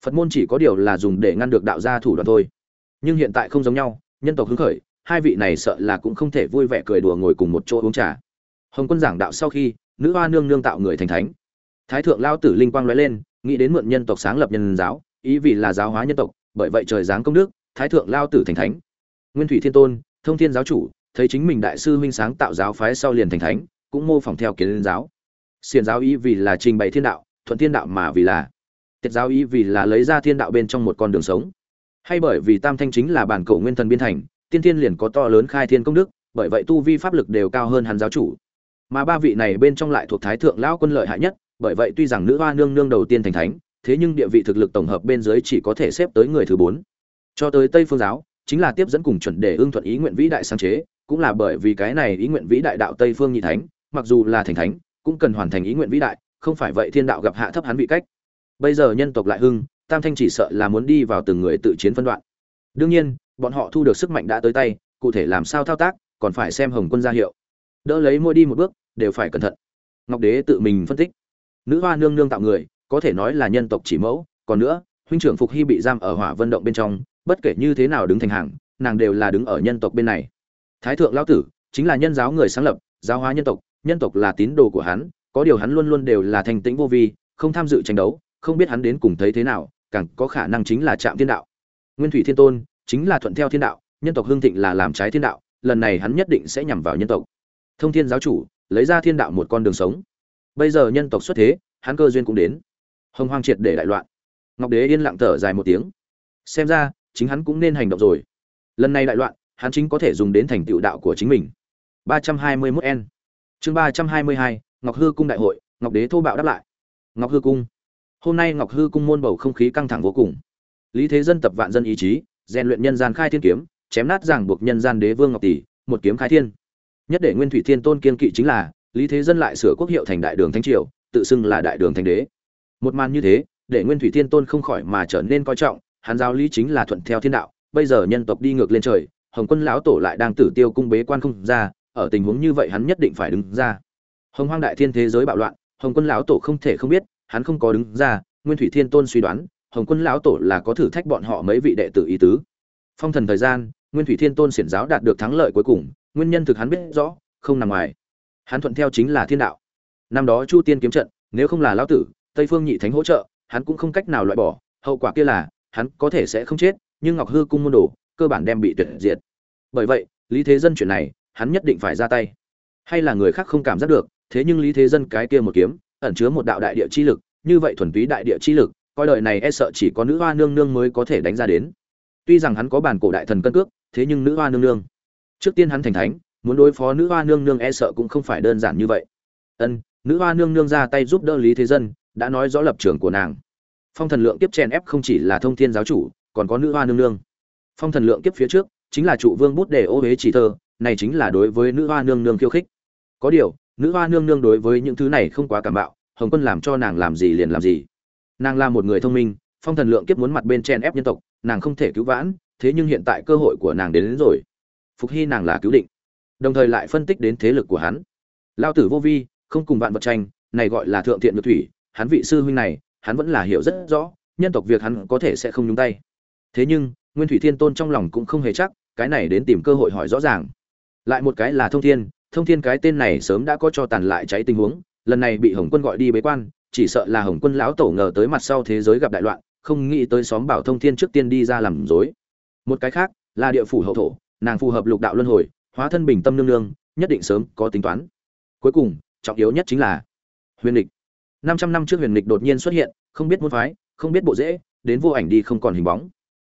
Phật môn chỉ có điều là dùng để ngăn được đạo gia thủ đoạn thôi nhưng hiện tại không giống nhau, nhân tộc hứng khởi, hai vị này sợ là cũng không thể vui vẻ cười đùa ngồi cùng một chỗ uống trà. Hồng quân giảng đạo sau khi, nữ hoa nương nương tạo người thành thánh. Thái thượng lao tử linh quang nói lên, nghĩ đến mượn nhân tộc sáng lập nhân giáo, ý vì là giáo hóa nhân tộc, bởi vậy trời giáng công đức, thái thượng lao tử thành thánh. Nguyên thủy thiên tôn, thông thiên giáo chủ, thấy chính mình đại sư huynh sáng tạo giáo phái sau liền thành thánh, cũng mô phỏng theo kiến liên giáo. Xiền giáo ý vì là trình bày thiên đạo, thuận thiên đạo mà vì là. Tiết giáo ý vì là lấy ra thiên đạo bên trong một con đường sống hay bởi vì tam thanh chính là bản cổ nguyên thần biên thành, tiên thiên liền có to lớn khai thiên công đức, bởi vậy tu vi pháp lực đều cao hơn hắn giáo chủ. Mà ba vị này bên trong lại thuộc thái thượng lão quân lợi hại nhất, bởi vậy tuy rằng nữ hoa nương nương đầu tiên thành thánh, thế nhưng địa vị thực lực tổng hợp bên dưới chỉ có thể xếp tới người thứ bốn. Cho tới tây phương giáo, chính là tiếp dẫn cùng chuẩn để ưng thuận ý nguyện vĩ đại sáng chế, cũng là bởi vì cái này ý nguyện vĩ đại đạo tây phương nhị thánh, mặc dù là thành thánh, cũng cần hoàn thành ý nguyện vĩ đại, không phải vậy thiên đạo gặp hạ thấp hắn vị cách. Bây giờ nhân tộc lại hưng tam thanh chỉ sợ là muốn đi vào từng người tự chiến phân đoạn. Đương nhiên, bọn họ thu được sức mạnh đã tới tay, cụ thể làm sao thao tác, còn phải xem hồng quân ra hiệu. Đỡ lấy môi đi một bước, đều phải cẩn thận. Ngọc đế tự mình phân tích. Nữ hoa nương nương tạo người, có thể nói là nhân tộc chỉ mẫu, còn nữa, huynh trưởng phục hy bị giam ở hỏa vân động bên trong, bất kể như thế nào đứng thành hàng, nàng đều là đứng ở nhân tộc bên này. Thái thượng lão tử, chính là nhân giáo người sáng lập, giáo hóa nhân tộc nhân tộc là tín đồ của hắn, có điều hắn luôn luôn đều là thành tĩnh vô vi, không tham dự tranh đấu không biết hắn đến cùng thấy thế nào càng có khả năng chính là chạm thiên đạo. Nguyên thủy thiên tôn chính là thuận theo thiên đạo nhân tộc hương thịnh là làm trái thiên đạo lần này hắn nhất định sẽ nhằm vào nhân tộc. Thông thiên giáo chủ lấy ra thiên đạo một con đường sống. Bây giờ nhân tộc xuất thế hắn cơ duyên cũng đến. Hồng hoang triệt để đại loạn. Ngọc đế yên lặng thở dài một tiếng. Xem ra chính hắn cũng nên hành động rồi. Lần này đại loạn hắn chính có thể dùng đến thành tựu đạo của chính mình. 321 n. Chương 322, ngọc hư cung đại hội ngọc đế thô bạo đáp lại. Ngọc hư cung hôm nay ngọc hư cung môn bầu không khí căng thẳng vô cùng. Lý thế dân tập vạn dân ý chí, rèn luyện nhân gian khai thiên kiếm, chém nát giảng buộc nhân gian đế vương ngọc tỷ, một kiếm khai thiên. Nhất để nguyên thủy thiên tôn kiên kỵ chính là, lý thế dân lại sửa quốc hiệu thành đại đường thánh triều, tự xưng là đại đường thánh đế. Một màn như thế, để nguyên thủy thiên tôn không khỏi mà trở nên coi trọng Hàn giáo lý chính là thuận theo thiên đạo, bây giờ nhân tộc đi ngược lên trời, hồng quân lão tổ lại đang tử tiêu cung bế quan không ra, ở tình huống như vậy hắn nhất định phải đứng ra. Hồng hoang đại thiên thế giới bạo loạn, hồng quân lão tổ không thể không biết hắn không có đứng ra, nguyên thủy thiên tôn suy đoán, hồng quân lão tổ là có thử thách bọn họ mấy vị đệ tử ý tứ. Phong thần thời gian, nguyên thủy thiên tôn xiển giáo đạt được thắng lợi cuối cùng, nguyên nhân thực hắn biết rõ, không nằm ngoài. Hắn thuận theo chính là thiên đạo. Năm đó chu tiên kiếm trận, nếu không là lão tử, tây phương nhị thánh hỗ trợ, hắn cũng không cách nào loại bỏ, hậu quả kia là, hắn có thể sẽ không chết, nhưng ngọc hư cung môn đồ, cơ bản đem bị tuyệt diệt. Bởi vậy, lý thế dân chuyện này, hắn nhất định phải ra tay. Hay là người khác không cảm giác được, thế nhưng lý thế dân cái kia một kiếm ẩn chứa một đạo đại địa chi lực, như vậy thuần túy đại địa chi lực, coi đời này e sợ chỉ có nữ hoa nương nương mới có thể đánh ra đến. Tuy rằng hắn có bản cổ đại thần cân cước, thế nhưng nữ hoa nương nương, trước tiên hắn thành thánh, muốn đối phó nữ hoa nương nương e sợ cũng không phải đơn giản như vậy. Ân, nữ hoa nương nương ra tay giúp đỡ lý thế dân, đã nói rõ lập trường của nàng. Phong thần lượng kiếp chèn ép không chỉ là thông thiên giáo chủ, còn có nữ hoa nương nương. Phong thần lượng kiếp phía trước, chính là trụ vương bút để ô huế chỉ thơ, này chính là đối với nữ hoa nương nương khiêu khích. Có điều nữ hoa nương nương đối với những thứ này không quá cảm bạo hồng quân làm cho nàng làm gì liền làm gì. Nàng là một người thông minh phong thần lượng kiếp muốn mặt bên chen ép nhân tộc nàng không thể cứu vãn thế nhưng hiện tại cơ hội của nàng đến, đến rồi. Phục hy nàng là cứu định đồng thời lại phân tích đến thế lực của hắn. Lao tử vô vi không cùng vạn vật tranh này gọi là thượng thiện ngược thủy hắn vị sư huynh này hắn vẫn là hiểu rất rõ nhân tộc việc hắn có thể sẽ không nhúng tay. Thế nhưng nguyên thủy thiên tôn trong lòng cũng không hề chắc cái này đến tìm cơ hội hỏi rõ ràng. Lại một cái là thông thiên thông thiên cái tên này sớm đã có cho tàn lại cháy tình huống, lần này bị hồng quân gọi đi bế quan, chỉ sợ là hồng quân lão tổ ngờ tới mặt sau thế giới gặp đại loạn, không nghĩ tới xóm bảo thông thiên trước tiên đi ra làm dối một cái khác, là địa phủ hậu thổ, nàng phù hợp lục đạo luân hồi, hóa thân bình tâm nương nương, nhất định sớm có tính toán. Cuối cùng, trọng yếu nhất chính là huyền lịch. Năm trăm năm trước huyền lịch đột nhiên xuất hiện, không biết môn phái, không biết bộ dễ, đến vô ảnh đi không còn hình bóng.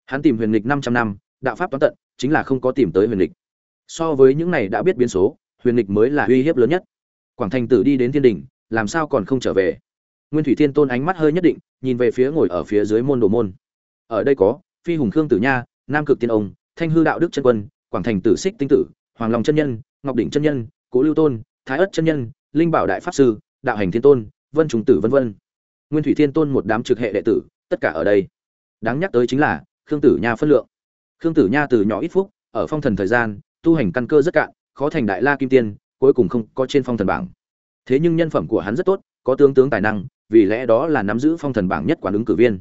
Hắn tìm huyền lịch năm trăm năm, đạo pháp toán tận, chính là không có tìm tới huyền lịch. So với những này đã biết biến số huyền lịch mới là uy hiếp lớn nhất. Quảng thành tử đi đến thiên đình làm sao còn không trở về? Nguyên thủy thiên tôn ánh mắt hơi nhất định, nhìn về phía ngồi ở phía dưới môn đồ môn. Ở đây có, phi hùng khương tử nha, nam cực tiên ông, thanh hư đạo đức chân quân, quảng thành tử xích tinh tử, hoàng long chân nhân, ngọc đỉnh chân nhân, cố lưu tôn, thái ất chân nhân, linh bảo đại pháp sư, đạo hành thiên tôn, vân trùng tử vân vân. Nguyên thủy thiên tôn một đám trực hệ đệ tử, tất cả ở đây. Đáng nhắc tới chính là khương tử nha phân lượng. Khương tử nha từ nhỏ ít phúc, ở phong thần thời gian, tu hành căn cơ rất cạn khó thành đại la kim tiên, cuối cùng không có trên phong thần bảng. Thế nhưng nhân phẩm của hắn rất tốt, có tướng tướng tài năng, vì lẽ đó là nắm giữ phong thần bảng nhất quán ứng cử viên.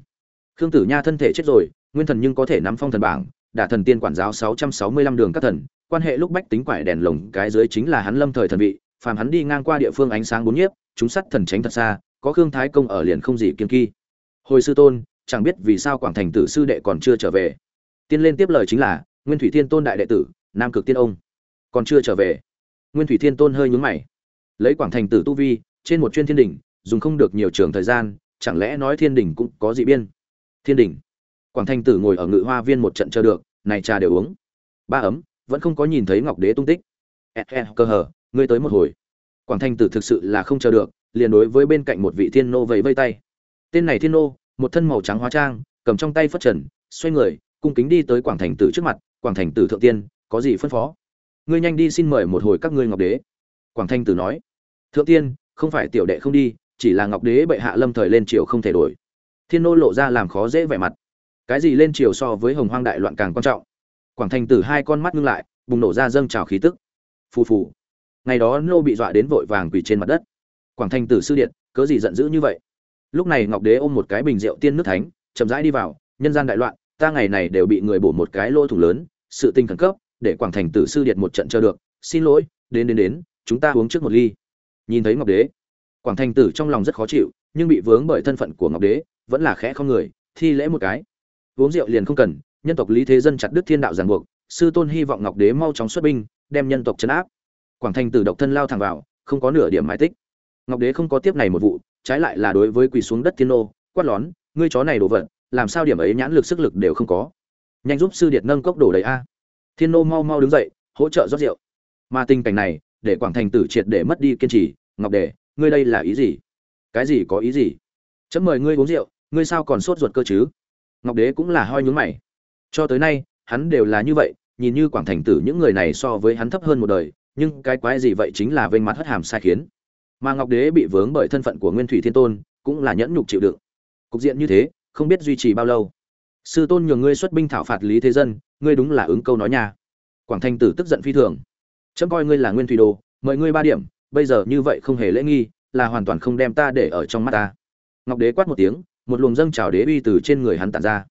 Khương tử nha thân thể chết rồi, nguyên thần nhưng có thể nắm phong thần bảng, đả thần tiên quản giáo 665 đường các thần, quan hệ lúc bách tính quải đèn lồng, cái dưới chính là hắn lâm thời thần vị, phàm hắn đi ngang qua địa phương ánh sáng bốn nhiếp, chúng sắt thần tránh thật xa, có khương thái công ở liền không gì kiên kỳ hồi sư tôn, chẳng biết vì sao quảng thành tử sư đệ còn chưa trở về. Tiên lên tiếp lời chính là, nguyên thủy thiên tôn đại đệ tử, nam cực tiên ông còn chưa trở về. Nguyên thủy thiên tôn hơi nhún mày. Lấy quảng thành tử tu vi, trên một chuyên thiên đỉnh, dùng không được nhiều trường thời gian, chẳng lẽ nói thiên đỉnh cũng có dị biên? Thiên đỉnh. Quảng thành tử ngồi ở ngự hoa viên một trận chờ được, này trà đều uống. Ba ấm, vẫn không có nhìn thấy ngọc đế tung tích. E, e cơ hờ, ngươi tới một hồi. Quảng thành tử thực sự là không chờ được, liền đối với bên cạnh một vị thiên nô vẫy vây tay. Tên này thiên nô, một thân màu trắng hóa trang, cầm trong tay phất trần, xoay người, cung kính đi tới quảng thành tử trước mặt. Quảng thành tử thượng tiên, có gì phân phó? Ngươi nhanh đi xin mời một hồi các ngươi ngọc đế. Quảng thanh tử nói, thượng tiên, không phải tiểu đệ không đi, chỉ là ngọc đế bệ hạ lâm thời lên triều không thể đổi. Thiên nô lộ ra làm khó dễ vẻ mặt. Cái gì lên triều so với hồng hoang đại loạn càng quan trọng. Quảng Thanh tử hai con mắt ngưng lại, bùng nổ ra dâng trào khí tức. Phù phù. Ngày đó nô bị dọa đến vội vàng quỳ trên mặt đất. Quảng Thanh tử sư điện, cớ gì giận dữ như vậy? Lúc này ngọc đế ôm một cái bình rượu tiên nước thánh, chậm rãi đi vào, nhân gian đại loạn, ta ngày này đều bị người bổ một cái lỗ thủng lớn, sự tình khẩn cấp để quảng thành tử sư điện một trận chờ được, xin lỗi, đến đến đến, chúng ta uống trước một ly. Nhìn thấy ngọc đế, quảng thành tử trong lòng rất khó chịu, nhưng bị vướng bởi thân phận của ngọc đế, vẫn là khẽ không người, thi lễ một cái. Uống rượu liền không cần, nhân tộc lý thế dân chặt đức thiên đạo giàn buộc, sư tôn hy vọng ngọc đế mau chóng xuất binh, đem nhân tộc chấn áp. Quảng thành tử độc thân lao thẳng vào, không có nửa điểm mai tích. Ngọc đế không có tiếp này một vụ, trái lại là đối với quỳ xuống đất thiên nô, quát lón, ngươi chó này đổ vật, làm sao điểm ấy nhãn lực sức lực đều không có? Nhanh giúp sư điệt nâng cốc đổ đầy a thiên nô mau mau đứng dậy, hỗ trợ rót rượu. Mà tình cảnh này, để quảng thành tử triệt để mất đi kiên trì, ngọc đề, ngươi đây là ý gì? Cái gì có ý gì? Chấm mời ngươi uống rượu, ngươi sao còn sốt ruột cơ chứ? Ngọc đế cũng là hoi nhún mày. Cho tới nay, hắn đều là như vậy, nhìn như quảng thành tử những người này so với hắn thấp hơn một đời, nhưng cái quái gì vậy chính là vênh mặt hất hàm sai khiến. Mà ngọc đế bị vướng bởi thân phận của nguyên thủy thiên tôn, cũng là nhẫn nhục chịu đựng. Cục diện như thế, không biết duy trì bao lâu sư tôn nhường ngươi xuất binh thảo phạt lý thế dân, ngươi đúng là ứng câu nói nha. Quảng thanh tử tức giận phi thường. Chấm coi ngươi là nguyên thủy đồ, mời ngươi ba điểm, bây giờ như vậy không hề lễ nghi, là hoàn toàn không đem ta để ở trong mắt ta. Ngọc đế quát một tiếng, một luồng dâng trào đế uy từ trên người hắn tản ra.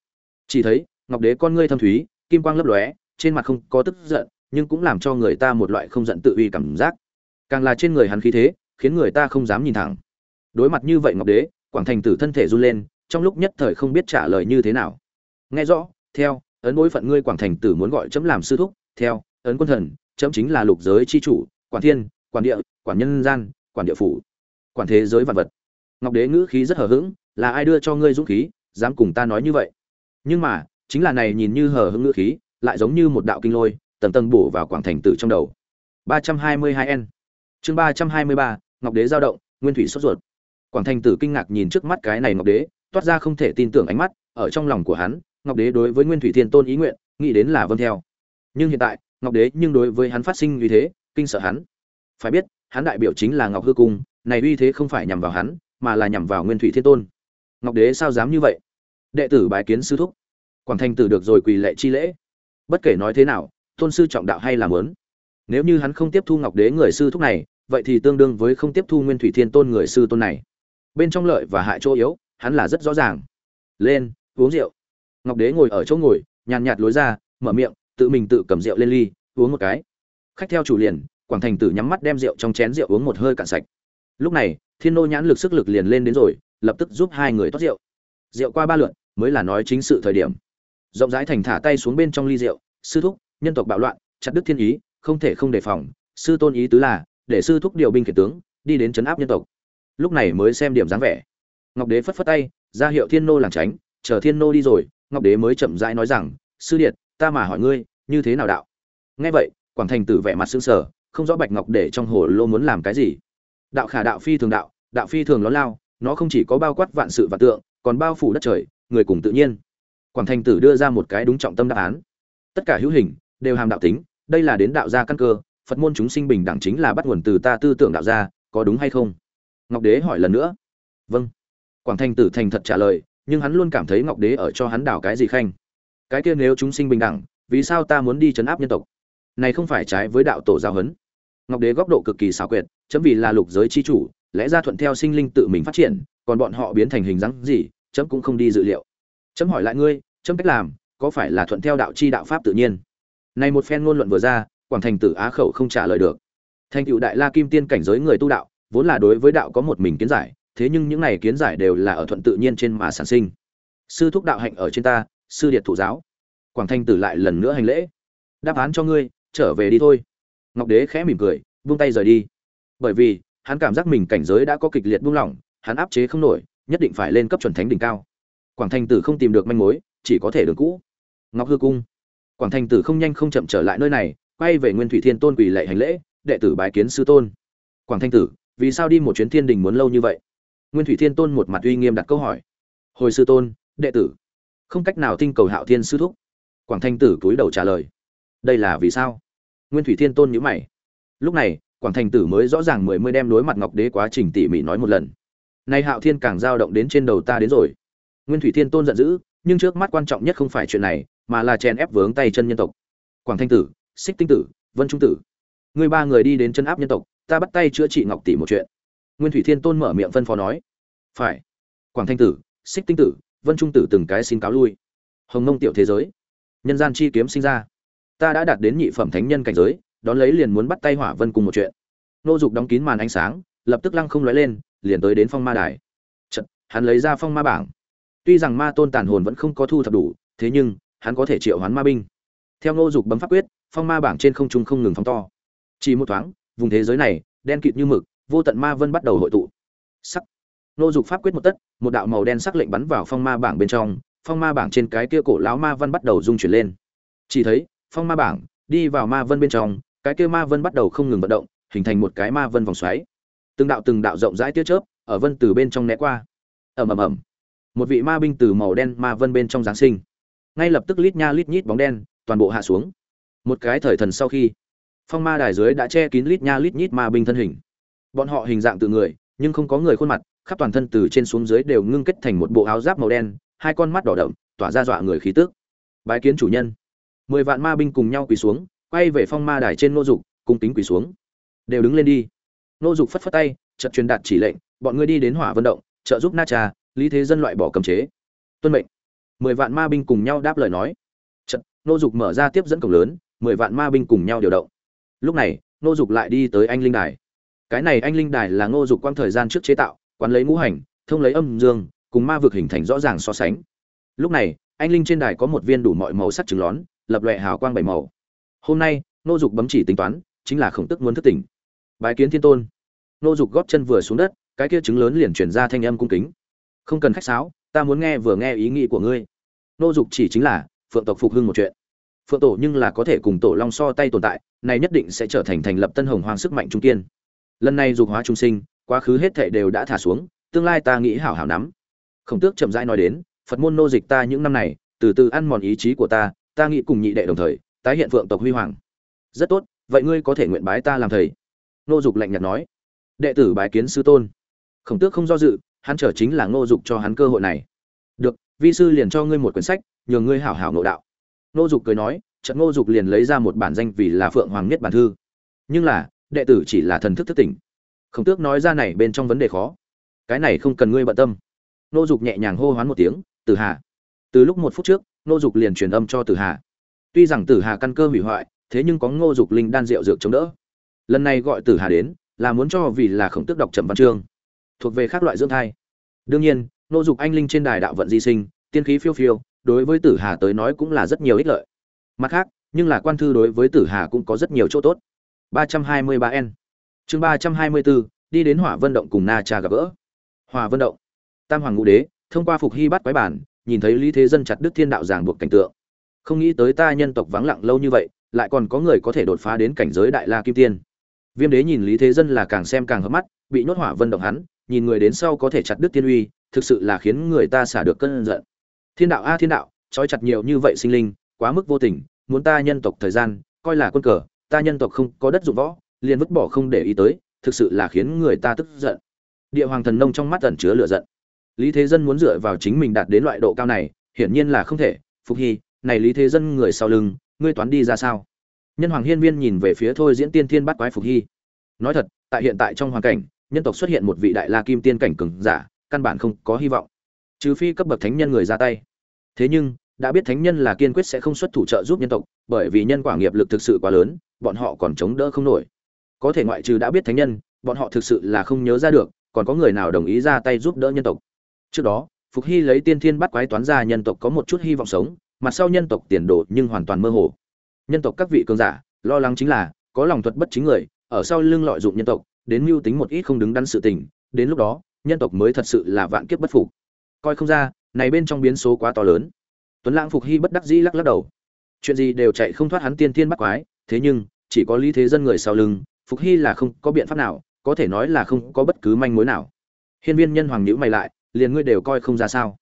Chỉ thấy, ngọc đế con ngươi thâm thúy, kim quang lấp lóe, trên mặt không có tức giận, nhưng cũng làm cho người ta một loại không giận tự uy cảm giác. Càng là trên người hắn khí thế, khiến người ta không dám nhìn thẳng. Đối mặt như vậy ngọc đế, quảng thành tử thân thể run lên, trong lúc nhất thời không biết trả lời như thế nào nghe rõ theo ấn bối phận ngươi quảng thành tử muốn gọi chấm làm sư thúc theo ấn quân thần chấm chính là lục giới chi chủ quản thiên quản địa quản nhân gian quản địa phủ quản thế giới vạn vật. Ngọc đế ngữ khí rất hờ hững là ai đưa cho ngươi dũng khí dám cùng ta nói như vậy? Nhưng mà chính là này nhìn như hờ hững ngữ khí lại giống như một đạo kinh lôi tầng tầng bổ vào quảng thành tử trong đầu. 322 n chương 323, ngọc đế giao động nguyên thủy sốt ruột. Quảng thành tử kinh ngạc nhìn trước mắt cái này ngọc đế toát ra không thể tin tưởng ánh mắt ở trong lòng của hắn ngọc đế đối với nguyên thủy thiên tôn ý nguyện, nghĩ đến là vâng theo. Nhưng hiện tại, ngọc đế nhưng đối với hắn phát sinh uy thế, kinh sợ hắn. Phải biết, hắn đại biểu chính là ngọc hư cung, này uy thế không phải nhằm vào hắn, mà là nhằm vào nguyên thủy thiên tôn. Ngọc đế sao dám như vậy? Đệ tử bái kiến sư thúc. Quảng thanh tử được rồi quỳ lệ chi lễ. Bất kể nói thế nào, tôn sư trọng đạo hay là lớn nếu như hắn không tiếp thu ngọc đế người sư thúc này, vậy thì tương đương với không tiếp thu nguyên thủy thiên tôn người sư tôn này. Bên trong lợi và hại chỗ yếu, hắn là rất rõ ràng. Lên, uống rượu ngọc đế ngồi ở chỗ ngồi, nhàn nhạt lối ra, mở miệng, tự mình tự cầm rượu lên ly, uống một cái. Khách theo chủ liền, quảng thành tử nhắm mắt đem rượu trong chén rượu uống một hơi cạn sạch. Lúc này, thiên nô nhãn lực sức lực liền lên đến rồi, lập tức giúp hai người tốt rượu. Rượu qua ba lượn, mới là nói chính sự thời điểm. Rộng rãi thành thả tay xuống bên trong ly rượu, sư thúc, nhân tộc bạo loạn, chặt đức thiên ý, không thể không đề phòng. Sư tôn ý tứ là, để sư thúc điều binh kể tướng, đi đến chấn áp nhân tộc. Lúc này mới xem điểm dáng vẻ. Ngọc đế phất phất tay, ra hiệu thiên nô làng tránh chờ thiên nô đi rồi, ngọc đế mới chậm rãi nói rằng, sư điện ta mà hỏi ngươi, như thế nào đạo? Nghe vậy, quảng thành tử vẻ mặt sững sờ, không rõ bạch ngọc để trong hồ lô muốn làm cái gì. Đạo khả đạo phi thường đạo đạo phi thường ló lao, nó không chỉ có bao quát vạn sự và tượng, còn bao phủ đất trời, người cùng tự nhiên. Quảng thành tử đưa ra một cái đúng trọng tâm đáp án. Tất cả hữu hình, đều hàm đạo tính, đây là đến đạo gia căn cơ, phật môn chúng sinh bình đẳng chính là bắt nguồn từ ta tư tưởng đạo gia, có đúng hay không? Ngọc đế hỏi lần nữa. Vâng. Quảng thành tử thành thật trả lời nhưng hắn luôn cảm thấy ngọc đế ở cho hắn đảo cái gì khanh? Cái kia nếu chúng sinh bình đẳng, vì sao ta muốn đi chấn áp nhân tộc? Này không phải trái với đạo tổ giáo huấn. Ngọc đế góc độ cực kỳ xảo quyệt, chấm vì là lục giới chi chủ, lẽ ra thuận theo sinh linh tự mình phát triển, còn bọn họ biến thành hình dáng gì, chấm cũng không đi dự liệu. Chấm hỏi lại ngươi, chấm cách làm, có phải là thuận theo đạo chi đạo pháp tự nhiên? Này một phen ngôn luận vừa ra, quảng thành tử á khẩu không trả lời được. Thành tựu đại la kim tiên cảnh giới người tu đạo, vốn là đối với đạo có một mình kiến giải thế nhưng những này kiến giải đều là ở thuận tự nhiên trên mà sản sinh. Sư thúc đạo hạnh ở trên ta, sư điệt thụ giáo. Quảng thanh tử lại lần nữa hành lễ. Đáp án cho ngươi, trở về đi thôi. Ngọc đế khẽ mỉm cười, buông tay rời đi. Bởi vì, hắn cảm giác mình cảnh giới đã có kịch liệt buông lỏng, hắn áp chế không nổi, nhất định phải lên cấp chuẩn thánh đỉnh cao. Quảng thanh tử không tìm được manh mối, chỉ có thể đường cũ. Ngọc hư cung. Quảng thanh tử không nhanh không chậm trở lại nơi này, quay về nguyên thủy thiên tôn quỳ lệ hành lễ, đệ tử bái kiến sư tôn. Quảng thanh tử, vì sao đi một chuyến thiên đình muốn lâu như vậy? Nguyên thủy thiên tôn một mặt uy nghiêm đặt câu hỏi. Hồi sư tôn, đệ tử. Không cách nào tinh cầu hạo thiên sư thúc. Quảng thanh tử cúi đầu trả lời. Đây là vì sao? Nguyên thủy thiên tôn nhíu mày. Lúc này, quảng thanh tử mới rõ ràng mười mươi đem đối mặt ngọc đế quá trình tỉ mỉ nói một lần. Nay hạo thiên càng dao động đến trên đầu ta đến rồi. Nguyên thủy thiên tôn giận dữ, nhưng trước mắt quan trọng nhất không phải chuyện này, mà là chèn ép vướng tay chân nhân tộc. Quảng thanh tử, xích tinh tử, vân trung tử. Người ba người đi đến chân áp nhân tộc, ta bắt tay chữa trị ngọc tỷ một chuyện nguyên thủy thiên tôn mở miệng phân phó nói phải. Quảng thanh tử xích tinh tử vân trung tử từng cái xin cáo lui. Hồng nông tiểu thế giới nhân gian chi kiếm sinh ra. Ta đã đạt đến nhị phẩm thánh nhân cảnh giới đón lấy liền muốn bắt tay hỏa vân cùng một chuyện. Nô dục đóng kín màn ánh sáng lập tức lăng không lóe lên liền tới đến phong ma đài. Chật, hắn lấy ra phong ma bảng. Tuy rằng ma tôn tàn hồn vẫn không có thu thập đủ thế nhưng hắn có thể triệu hoán ma binh. Theo nô dục bấm pháp quyết phong ma bảng trên không trung không ngừng phóng to. Chỉ một thoáng vùng thế giới này đen kịt như mực vô tận ma vân bắt đầu hội tụ. Sắc. Nô dục pháp quyết một tất, một đạo màu đen sắc lệnh bắn vào phong ma bảng bên trong, phong ma bảng trên cái kia cổ lão ma vân bắt đầu rung chuyển lên. Chỉ thấy, phong ma bảng đi vào ma vân bên trong, cái kia ma vân bắt đầu không ngừng vận động, hình thành một cái ma vân vòng xoáy. Từng đạo từng đạo rộng rãi tia chớp ở vân từ bên trong né qua. Ầm ầm ầm. Một vị ma binh từ màu đen ma vân bên trong giáng sinh. Ngay lập tức lít nha lít nhít bóng đen, toàn bộ hạ xuống. Một cái thời thần sau khi, phong ma đài dưới đã che kín lít nha lít nhít ma binh thân hình bọn họ hình dạng tự người, nhưng không có người khuôn mặt, khắp toàn thân từ trên xuống dưới đều ngưng kết thành một bộ áo giáp màu đen, hai con mắt đỏ đậm, tỏa ra dọa người khí tức. Bái kiến chủ nhân. Mười vạn ma binh cùng nhau quỳ xuống, quay về phong ma đài trên nô dục, cung kính quỳ xuống. Đều đứng lên đi. Nô dục phất phất tay, chợt truyền đạt chỉ lệnh, bọn ngươi đi đến hỏa vận động, trợ giúp na trà, lý thế dân loại bỏ cấm chế. Tuân mệnh. Mười vạn ma binh cùng nhau đáp lời nói. Chợt nô dục mở ra tiếp dẫn cổng lớn, mười vạn ma binh cùng nhau điều động. Lúc này nô dục lại đi tới anh linh đài cái này anh linh đài là nô dục quang thời gian trước chế tạo, quán lấy ngũ hành, thông lấy âm dương, cùng ma vực hình thành rõ ràng so sánh. Lúc này, anh linh trên đài có một viên đủ mọi màu sắc trứng lón, lập lòe hào quang bảy màu. Hôm nay nô dục bấm chỉ tính toán, chính là khổng tức muốn thức tỉnh. Bái kiến thiên tôn. Nô dục góp chân vừa xuống đất, cái kia trứng lớn liền chuyển ra thanh âm cung kính. Không cần khách sáo, ta muốn nghe vừa nghe ý nghĩ của ngươi. Nô dục chỉ chính là, phượng tộc phục hưng một chuyện. Phượng tổ nhưng là có thể cùng tổ long so tay tồn tại, này nhất định sẽ trở thành thành lập tân hồng hoàng sức mạnh trung kiên lần này dục hóa trung sinh, quá khứ hết thệ đều đã thả xuống, tương lai ta nghĩ hảo hảo nắm. Khổng tước chậm rãi nói đến, phật môn nô dịch ta những năm này, từ từ ăn mòn ý chí của ta ta nghĩ cùng nhị đệ đồng thời, tái hiện phượng tộc huy hoàng. Rất tốt, vậy ngươi có thể nguyện bái ta làm thầy. Nô dục lạnh nhạt nói. Đệ tử bái kiến sư tôn. Khổng tước không do dự, hắn trở chính là ngô dục cho hắn cơ hội này. Được, vi sư liền cho ngươi một quyển sách nhường ngươi hảo hảo ngộ đạo. Nô dục cười nói trận ngô dục liền lấy ra một bản danh vì là phượng hoàng nhất bản thư. Nhưng là đệ tử chỉ là thần thức thức tỉnh. Khổng tước nói ra này bên trong vấn đề khó. Cái này không cần ngươi bận tâm. Nô dục nhẹ nhàng hô hoán một tiếng, tử hà. Từ lúc một phút trước, nô dục liền truyền âm cho tử hà. Tuy rằng tử hà căn cơ hủy hoại, thế nhưng có ngô dục linh đan rượu dược chống đỡ. Lần này gọi tử hà đến, là muốn cho vì là khổng tước đọc trầm văn chương, thuộc về các loại dưỡng thai. Đương nhiên, nô dục anh linh trên đài đạo vận di sinh, tiên khí phiêu phiêu, đối với tử hà tới nói cũng là rất nhiều ích lợi. Mặt khác, nhưng là quan thư đối với tử hà cũng có rất nhiều chỗ tốt. 323 n chương 324, đi đến hỏa vân động cùng na cha gặp gỡ. Hỏa vân động tam hoàng ngũ đế thông qua phục hy bắt quái bản nhìn thấy lý thế dân chặt đức thiên đạo giảng buộc cảnh tượng. Không nghĩ tới ta nhân tộc vắng lặng lâu như vậy lại còn có người có thể đột phá đến cảnh giới đại la kim tiên. Viêm đế nhìn lý thế dân là càng xem càng hớp mắt bị nhốt hỏa vân động hắn nhìn người đến sau có thể chặt đức tiên uy thực sự là khiến người ta xả được cơn giận. Thiên đạo a thiên đạo trói chặt nhiều như vậy sinh linh quá mức vô tình muốn ta nhân tộc thời gian coi là quân cờ ta nhân tộc không có đất dụng võ, liền vứt bỏ không để ý tới, thực sự là khiến người ta tức giận. Địa hoàng thần nông trong mắt ẩn chứa lửa giận. Lý thế dân muốn dựa vào chính mình đạt đến loại độ cao này, hiển nhiên là không thể. Phục hy, này lý thế dân người sau lưng, ngươi toán đi ra sao? Nhân hoàng hiên viên nhìn về phía thôi diễn tiên thiên bắt quái phục hy. Nói thật, tại hiện tại trong hoàn cảnh, nhân tộc xuất hiện một vị đại la kim tiên cảnh cường giả, căn bản không có hy vọng. Trừ phi cấp bậc thánh nhân người ra tay. Thế nhưng, đã biết thánh nhân là kiên quyết sẽ không xuất thủ trợ giúp nhân tộc, bởi vì nhân quả nghiệp lực thực sự quá lớn bọn họ còn chống đỡ không nổi. Có thể ngoại trừ đã biết thánh nhân, bọn họ thực sự là không nhớ ra được, còn có người nào đồng ý ra tay giúp đỡ nhân tộc. Trước đó, phục hy lấy tiên thiên bắt quái toán ra nhân tộc có một chút hy vọng sống mặt sau nhân tộc tiền đồ nhưng hoàn toàn mơ hồ. Nhân tộc các vị cường giả, lo lắng chính là, có lòng thuật bất chính người, ở sau lưng lợi dụng nhân tộc, đến mưu tính một ít không đứng đắn sự tình, đến lúc đó, nhân tộc mới thật sự là vạn kiếp bất phục. Coi không ra, này bên trong biến số quá to lớn. Tuấn lãng phục hy bất đắc dĩ lắc lắc đầu. Chuyện gì đều chạy không thoát hắn tiên thiên bắt quái thế nhưng, chỉ có lý thế dân người sau lưng, phục hy là không có biện pháp nào, có thể nói là không có bất cứ manh mối nào. Hiên viên nhân hoàng nhữ mày lại, liền ngươi đều coi không ra sao.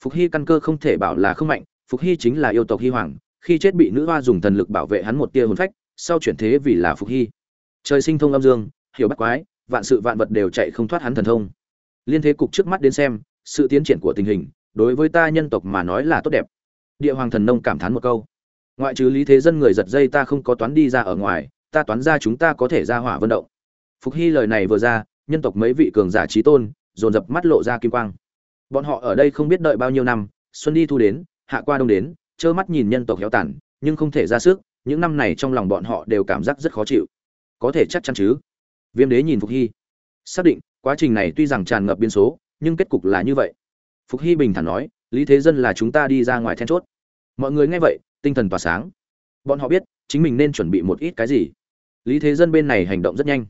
Phục hy căn cơ không thể bảo là không mạnh, phục hy chính là yêu tộc hy hoàng, khi chết bị nữ hoa dùng thần lực bảo vệ hắn một tia hồn phách, sau chuyển thế vì là phục hy. Trời sinh thông âm dương, hiểu bắt quái, vạn sự vạn vật đều chạy không thoát hắn thần thông. Liên thế cục trước mắt đến xem, sự tiến triển của tình hình, đối với ta nhân tộc mà nói là tốt đẹp. Địa hoàng thần nông cảm thán một câu ngoại trừ lý thế dân người giật dây ta không có toán đi ra ở ngoài, ta toán ra chúng ta có thể ra hỏa vận động. Phục hy lời này vừa ra, nhân tộc mấy vị cường giả trí tôn, dồn dập mắt lộ ra kim quang. Bọn họ ở đây không biết đợi bao nhiêu năm, xuân đi thu đến, hạ qua đông đến, trơ mắt nhìn nhân tộc héo tàn, nhưng không thể ra sức, những năm này trong lòng bọn họ đều cảm giác rất khó chịu. Có thể chắc chắn chứ? Viêm đế nhìn phục hy. Xác định, quá trình này tuy rằng tràn ngập biến số, nhưng kết cục là như vậy. Phục hy bình thản nói, lý thế dân là chúng ta đi ra ngoài then chốt mọi người nghe vậy, tinh thần tỏa sáng. Bọn họ biết, chính mình nên chuẩn bị một ít cái gì. Lý thế dân bên này hành động rất nhanh.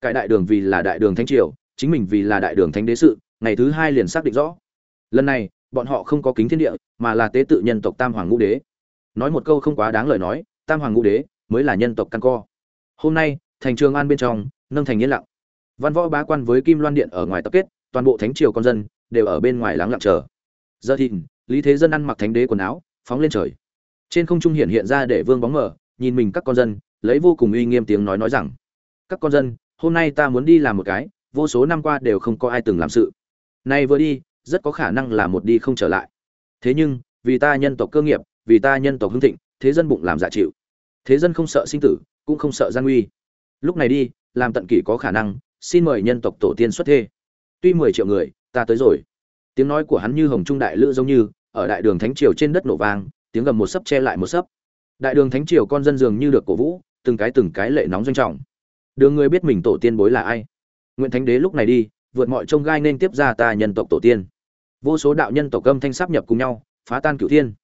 Cải đại đường vì là đại đường thánh triều, chính mình vì là đại đường thánh đế sự, ngày thứ hai liền xác định rõ. Lần này, bọn họ không có kính thiên địa, mà là tế tự nhân tộc tam hoàng ngũ đế. Nói một câu không quá đáng lời nói, tam hoàng ngũ đế mới là nhân tộc căn co. Hôm nay, thành trường an bên trong, nâng thành yên lặng. Văn võ bá quan với kim loan điện ở ngoài tập kết, toàn bộ thánh triều con dân đều ở bên ngoài lắng lặng chờ. Giờ thìn, lý thế dân ăn mặc thánh đế quần áo phóng lên trời. Trên không trung hiện hiện ra để vương bóng mở, nhìn mình các con dân, lấy vô cùng uy nghiêm tiếng nói nói rằng, các con dân, hôm nay ta muốn đi làm một cái, vô số năm qua đều không có ai từng làm sự. Nay vừa đi, rất có khả năng là một đi không trở lại. Thế nhưng, vì ta nhân tộc cơ nghiệp, vì ta nhân tộc hưng thịnh, thế dân bụng làm dạ chịu. Thế dân không sợ sinh tử, cũng không sợ gian nguy. Lúc này đi, làm tận kỷ có khả năng, xin mời nhân tộc tổ tiên xuất thê. Tuy mười triệu người, ta tới rồi. Tiếng nói của hắn như hồng trung đại lữ giống như ở đại đường thánh triều trên đất nổ vang, tiếng gầm một sấp che lại một sấp. Đại đường thánh triều con dân dường như được cổ vũ, từng cái từng cái lệ nóng doanh trọng. Đường người biết mình tổ tiên bối là ai. Nguyễn thánh đế lúc này đi, vượt mọi trông gai nên tiếp ra ta nhân tộc tổ tiên. Vô số đạo nhân tộc âm thanh sáp nhập cùng nhau, phá tan cửu thiên.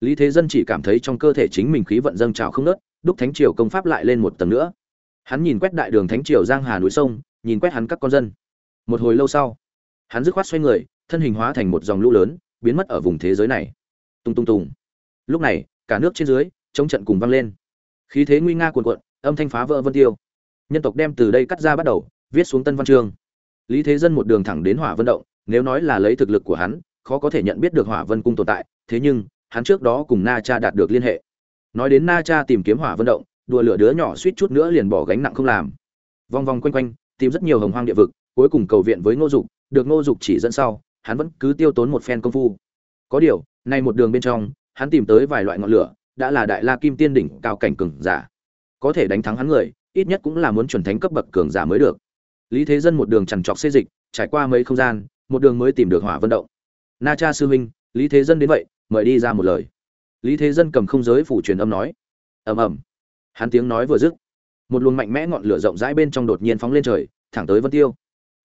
Lý thế dân chỉ cảm thấy trong cơ thể chính mình khí vận dâng trào không nớt đúc thánh triều công pháp lại lên một tầng nữa. Hắn nhìn quét đại đường thánh triều giang hà núi sông, nhìn quét hắn các con dân. Một hồi lâu sau, hắn dứt khoát xoay người, thân hình hóa thành một dòng lũ lớn biến mất ở vùng thế giới này. Tung tung tùng lúc này, cả nước trên dưới, chống trận cùng vang lên. Khí thế nguy nga cuồn cuộn, âm thanh phá vỡ vân tiêu. Nhân tộc đem từ đây cắt ra bắt đầu, viết xuống tân văn chương. Lý thế dân một đường thẳng đến hỏa vân động, nếu nói là lấy thực lực của hắn, khó có thể nhận biết được hỏa vân cung tồn tại, thế nhưng, hắn trước đó cùng na cha đạt được liên hệ. Nói đến na cha tìm kiếm hỏa vân động, đùa lửa đứa nhỏ suýt chút nữa liền bỏ gánh nặng không làm. Vòng vòng quanh quanh, tìm rất nhiều hồng hoang địa vực, cuối cùng cầu viện với ngô dục, được ngô dục chỉ dẫn sau hắn vẫn cứ tiêu tốn một phen công phu. Có điều, nay một đường bên trong, hắn tìm tới vài loại ngọn lửa, đã là đại la kim tiên đỉnh cao cảnh cường giả. Có thể đánh thắng hắn người, ít nhất cũng là muốn chuẩn thánh cấp bậc cường giả mới được. Lý thế dân một đường chằn trọc xê dịch, trải qua mấy không gian, một đường mới tìm được hỏa vân động. Na cha sư huynh, lý thế dân đến vậy, mời đi ra một lời. Lý thế dân cầm không giới phủ truyền âm nói. Ầm ầm. Hắn tiếng nói vừa dứt, một luồng mạnh mẽ ngọn lửa rộng rãi bên trong đột nhiên phóng lên trời, thẳng tới vân tiêu.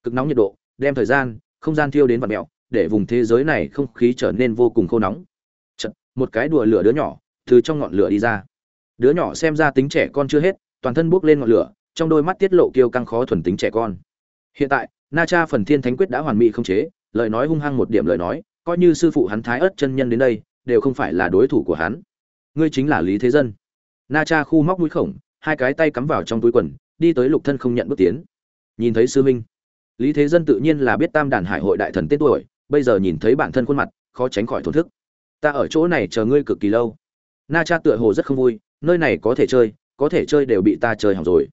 Cực nóng nhiệt độ, đem thời gian không gian thiêu đến vật mèo, để vùng thế giới này không khí trở nên vô cùng khô nóng. Chợt, một cái đùa lửa đứa nhỏ từ trong ngọn lửa đi ra. Đứa nhỏ xem ra tính trẻ con chưa hết toàn thân bốc lên ngọn lửa trong đôi mắt tiết lộ kiêu căng khó thuần tính trẻ con. Hiện tại na cha phần thiên thánh quyết đã hoàn mỹ không chế lời nói hung hăng một điểm lời nói coi như sư phụ hắn thái Ức chân nhân đến đây đều không phải là đối thủ của hắn. Ngươi chính là lý thế dân. Na cha khu móc mũi khổng hai cái tay cắm vào trong túi quần đi tới lục thân không nhận bước tiến. Nhìn thấy sư minh lý thế dân tự nhiên là biết tam đàn hải hội đại thần tên tuổi, bây giờ nhìn thấy bản thân khuôn mặt, khó tránh khỏi thổn thức. Ta ở chỗ này chờ ngươi cực kỳ lâu. Na cha tựa hồ rất không vui, nơi này có thể chơi, có thể chơi đều bị ta chơi hỏng rồi.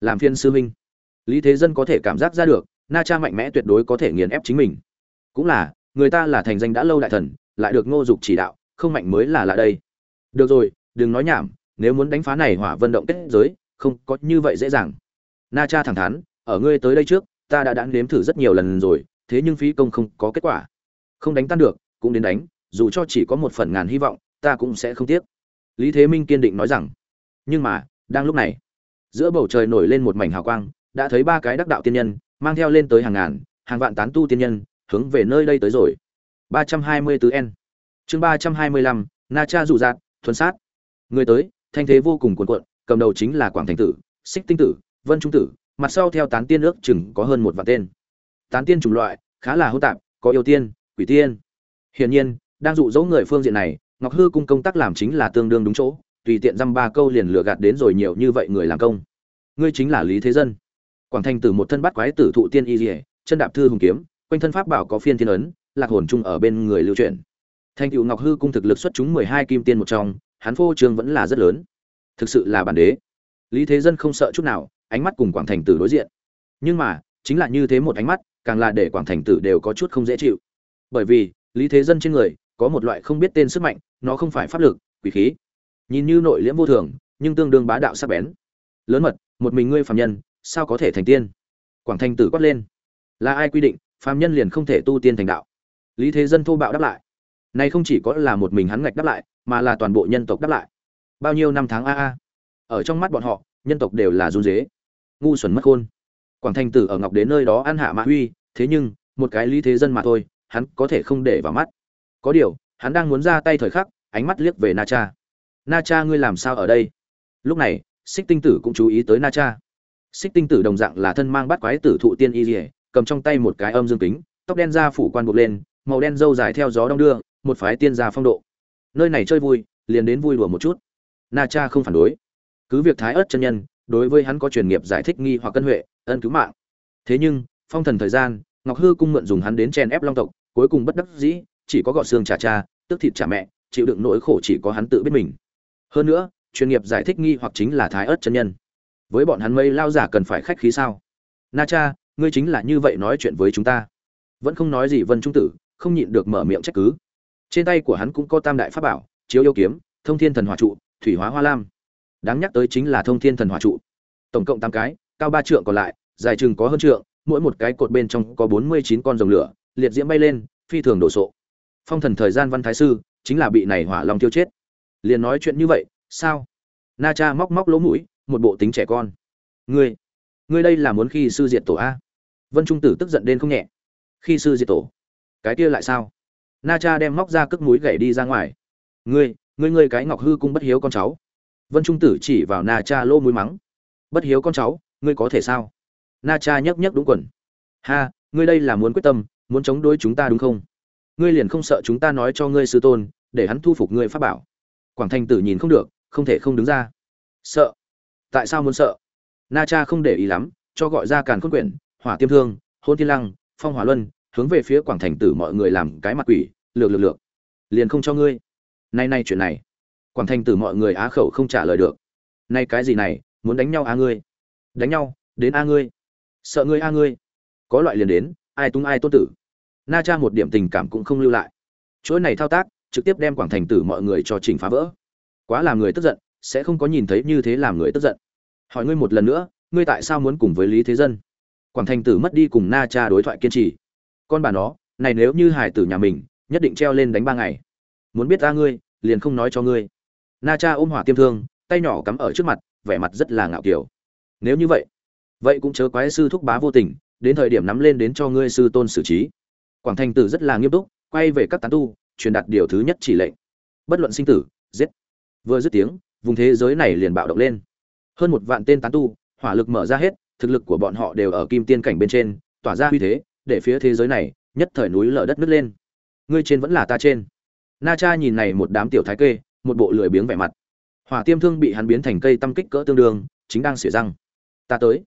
Làm phiên sư minh lý thế dân có thể cảm giác ra được, na cha mạnh mẽ tuyệt đối có thể nghiền ép chính mình. Cũng là, người ta là thành danh đã lâu đại thần, lại được ngô dục chỉ đạo, không mạnh mới là lạ đây. Được rồi, đừng nói nhảm, nếu muốn đánh phá này hỏa vận động kết giới, không có như vậy dễ dàng. Na cha thẳng thắn, ở ngươi tới đây trước ta đã đã nếm thử rất nhiều lần rồi, thế nhưng phí công không có kết quả. Không đánh tan được, cũng đến đánh, dù cho chỉ có một phần ngàn hy vọng, ta cũng sẽ không tiếc. Lý thế minh kiên định nói rằng. Nhưng mà, đang lúc này, giữa bầu trời nổi lên một mảnh hào quang, đã thấy ba cái đắc đạo tiên nhân, mang theo lên tới hàng ngàn, hàng vạn tán tu tiên nhân, hướng về nơi đây tới rồi. ba trăm hai mươi tứ n. Chương ba trăm hai mươi lăm, na cha dụ dạt, thuần sát. Người tới, thanh thế vô cùng cuồn cuộn, cầm đầu chính là quảng thành tử, xích tinh tử, vân trung tử mặt sau theo tán tiên ước chừng có hơn một vạn tên. Tán tiên chủng loại, khá là hỗn tạp, có yêu tiên, quỷ tiên. Hiển nhiên, đang dụ dỗ người phương diện này, ngọc hư cung công tác làm chính là tương đương đúng chỗ, tùy tiện dăm ba câu liền lừa gạt đến rồi nhiều như vậy người làm công. Ngươi chính là lý thế dân. Quảng thành tử một thân bắt quái tử thụ tiên y dỉa chân đạp thư hùng kiếm, quanh thân pháp bảo có phiên thiên ấn, lạc hồn chung ở bên người lưu truyền thành cựu ngọc hư cung thực lực xuất chúng mười hai kim tiên một trong, hắn phô trương vẫn là rất lớn. Thực sự là bản đế. Lý thế dân không sợ chút nào ánh mắt cùng quảng thành tử đối diện. Nhưng mà, chính là như thế một ánh mắt, càng là để quảng thành tử đều có chút không dễ chịu. Bởi vì, lý thế dân trên người có một loại không biết tên sức mạnh, nó không phải pháp lực, quỷ khí. Nhìn như nội liễm vô thường, nhưng tương đương bá đạo sắc bén. Lớn mật, một mình ngươi phạm nhân, sao có thể thành tiên? Quảng thành tử quát lên. Là ai quy định phạm nhân liền không thể tu tiên thành đạo? Lý thế dân thô bạo đáp lại. Này không chỉ có là một mình hắn ngạch đáp lại, mà là toàn bộ nhân tộc đáp lại. Bao nhiêu năm tháng a a. Ở trong mắt bọn họ, nhân tộc đều là run dế ngu xuẩn mất khôn. Quảng thành tử ở ngọc đến nơi đó ăn hạ mã huy, thế nhưng, một cái lý thế dân mà thôi, hắn có thể không để vào mắt. Có điều, hắn đang muốn ra tay thời khắc, ánh mắt liếc về na cha. Na cha ngươi làm sao ở đây? Lúc này, xích tinh tử cũng chú ý tới na cha. Xích tinh tử đồng dạng là thân mang bắt quái tử thụ tiên y dỉa cầm trong tay một cái âm dương kính, tóc đen da phủ quan buộc lên, màu đen râu dài theo gió đong đưa, một phái tiên gia phong độ. Nơi này chơi vui, liền đến vui đùa một chút. Na cha không phản đối. Cứ việc thái ớt chân nhân đối với hắn có truyền nghiệp giải thích nghi hoặc cân huệ, ân cứu mạng. Thế nhưng, phong thần thời gian, ngọc hư cung mượn dùng hắn đến chen ép long tộc, cuối cùng bất đắc dĩ, chỉ có gọt xương trả cha, tức thịt trả mẹ, chịu đựng nỗi khổ chỉ có hắn tự biết mình. Hơn nữa chuyên nghiệp giải thích nghi hoặc chính là thái ớt chân nhân. Với bọn hắn mây lao giả cần phải khách khí sao? Na cha, ngươi chính là như vậy nói chuyện với chúng ta. Vẫn không nói gì vân trung tử, không nhịn được mở miệng trách cứ. Trên tay của hắn cũng có tam đại pháp bảo, chiếu yêu kiếm, thông thiên thần hỏa trụ, thủy hóa hoa lam đáng nhắc tới chính là thông thiên thần hỏa trụ. Tổng cộng tám cái, cao ba trượng còn lại, dài chừng có hơn trượng, mỗi một cái cột bên trong có bốn mươi chín con rồng lửa, liệt diễm bay lên, phi thường đổ sộ. Phong thần thời gian văn thái sư, chính là bị này hỏa long tiêu chết. Liền nói chuyện như vậy, sao? Na cha móc móc lỗ mũi, một bộ tính trẻ con. Ngươi ngươi đây là muốn khi sư diệt tổ a? Vân trung tử tức giận đến không nhẹ. Khi sư diệt tổ, cái kia lại sao? Na cha đem móc ra cước mũi gậy đi ra ngoài. Ngươi ngươi ngươi cái ngọc hư cung bất hiếu con cháu vân trung tử chỉ vào na cha lô mũi mắng. Bất hiếu con cháu, ngươi có thể sao? Na cha nhấc nhấc đúng quần. Ha, ngươi đây là muốn quyết tâm, muốn chống đối chúng ta đúng không? Ngươi liền không sợ chúng ta nói cho ngươi sư tôn, để hắn thu phục ngươi pháp bảo. Quảng thanh tử nhìn không được, không thể không đứng ra. Sợ. Tại sao muốn sợ? Na cha không để ý lắm, cho gọi ra càn khôn quyển, hỏa tiêm thương, hôn thiên lăng, phong hỏa luân, hướng về phía quảng thành tử mọi người làm cái mặt quỷ, lược lược lược. Liền không cho ngươi. Nay nay chuyện này quảng thành tử mọi người á khẩu không trả lời được. Nay cái gì này, muốn đánh nhau a ngươi? Đánh nhau, đến a ngươi. Sợ ngươi a ngươi. Có loại liền đến, ai tung ai tôn tử. Na cha một điểm tình cảm cũng không lưu lại. Chuỗi này thao tác, trực tiếp đem quảng thành tử mọi người cho chỉnh phá vỡ. Quá làm người tức giận, sẽ không có nhìn thấy như thế làm người tức giận. Hỏi ngươi một lần nữa, ngươi tại sao muốn cùng với lý thế dân? Quảng thành tử mất đi cùng na cha đối thoại kiên trì. Con bà nó, này nếu như hải tử nhà mình, nhất định treo lên đánh ba ngày. Muốn biết ta ngươi, liền không nói cho ngươi na cha ôm hỏa tiêm thương, tay nhỏ cắm ở trước mặt, vẻ mặt rất là ngạo kiểu nếu như vậy vậy cũng chớ quái sư thúc bá vô tình, đến thời điểm nắm lên đến cho ngươi sư tôn xử trí. Quảng thành tử rất là nghiêm túc, quay về các tán tu, truyền đạt điều thứ nhất chỉ lệnh. Bất luận sinh tử, giết. Vừa dứt tiếng, vùng thế giới này liền bạo động lên. Hơn một vạn tên tán tu, hỏa lực mở ra hết, thực lực của bọn họ đều ở kim tiên cảnh bên trên, tỏa ra uy thế, để phía thế giới này, nhất thời núi lở đất nứt lên. Ngươi trên vẫn là ta trên. Na cha nhìn này một đám tiểu thái kê một bộ lười biếng vẻ mặt. Hỏa tiêm thương bị hắn biến thành cây tâm kích cỡ tương đương, chính đang xỉa răng. Ta tới.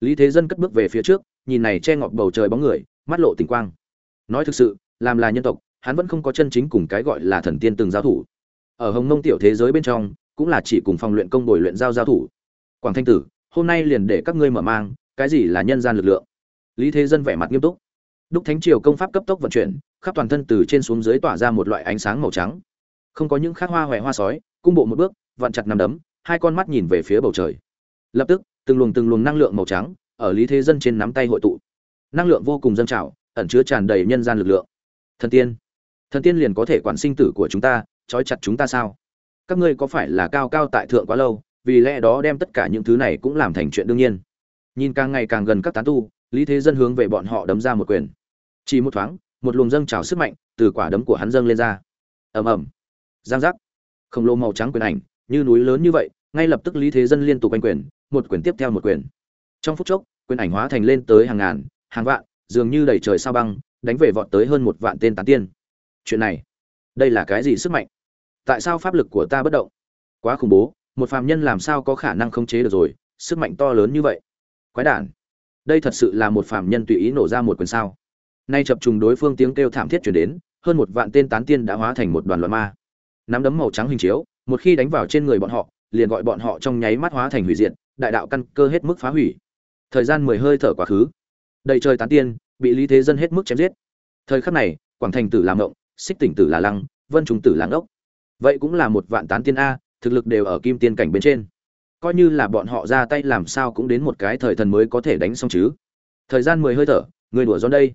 Lý thế dân cất bước về phía trước, nhìn này che ngọc bầu trời bóng người, mắt lộ tình quang. Nói thực sự, làm là nhân tộc, hắn vẫn không có chân chính cùng cái gọi là thần tiên từng giao thủ. Ở hồng mông tiểu thế giới bên trong, cũng là chỉ cùng phòng luyện công bồi luyện giao giao thủ. Quảng thanh tử, hôm nay liền để các ngươi mở mang, cái gì là nhân gian lực lượng? Lý thế dân vẻ mặt nghiêm túc. Đúc thánh triều công pháp cấp tốc vận chuyển, khắp toàn thân từ trên xuống dưới tỏa ra một loại ánh sáng màu trắng không có những khác hoa hoẹ hoa sói, cung bộ một bước, vặn chặt nằm đấm, hai con mắt nhìn về phía bầu trời. Lập tức, từng luồng từng luồng năng lượng màu trắng, ở lý thế dân trên nắm tay hội tụ. Năng lượng vô cùng dâng trào, ẩn chứa tràn đầy nhân gian lực lượng. Thần tiên thần tiên liền có thể quản sinh tử của chúng ta, trói chặt chúng ta sao? Các ngươi có phải là cao cao tại thượng quá lâu, vì lẽ đó đem tất cả những thứ này cũng làm thành chuyện đương nhiên. Nhìn càng ngày càng gần các tán tu, lý thế dân hướng về bọn họ đấm ra một quyền. Chỉ một thoáng, một luồng dâng trào sức mạnh từ quả đấm của hắn dâng lên ra. Ầm ầm giang giác. Khổng lồ màu trắng quyền ảnh, như núi lớn như vậy, ngay lập tức lý thế dân liên tục quanh quyền, một quyền tiếp theo một quyền. Trong phút chốc, quyền ảnh hóa thành lên tới hàng ngàn, hàng vạn, dường như đầy trời sao băng, đánh về vọt tới hơn một vạn tên tán tiên. Chuyện này, đây là cái gì sức mạnh? Tại sao pháp lực của ta bất động? Quá khủng bố, một phàm nhân làm sao có khả năng khống chế được rồi, sức mạnh to lớn như vậy? Quái đản. Đây thật sự là một phàm nhân tùy ý nổ ra một quyền sao? Nay chập trùng đối phương tiếng kêu thảm thiết chuyển đến, hơn một vạn tên tán tiên đã hóa thành một đoàn loạn ma nắm đấm màu trắng hình chiếu, một khi đánh vào trên người bọn họ, liền gọi bọn họ trong nháy mắt hóa thành hủy diệt, đại đạo căn cơ hết mức phá hủy. Thời gian mười hơi thở quá khứ. Đầy trời tán tiên, bị lý thế dân hết mức chém giết. Thời khắc này, quảng thành tử làm động xích tỉnh tử là lăng, vân trùng tử là ngốc. Vậy cũng là một vạn tán tiên a, thực lực đều ở kim tiên cảnh bên trên. Coi như là bọn họ ra tay làm sao cũng đến một cái thời thần mới có thể đánh xong chứ. Thời gian mười hơi thở, người đùa giòn đây.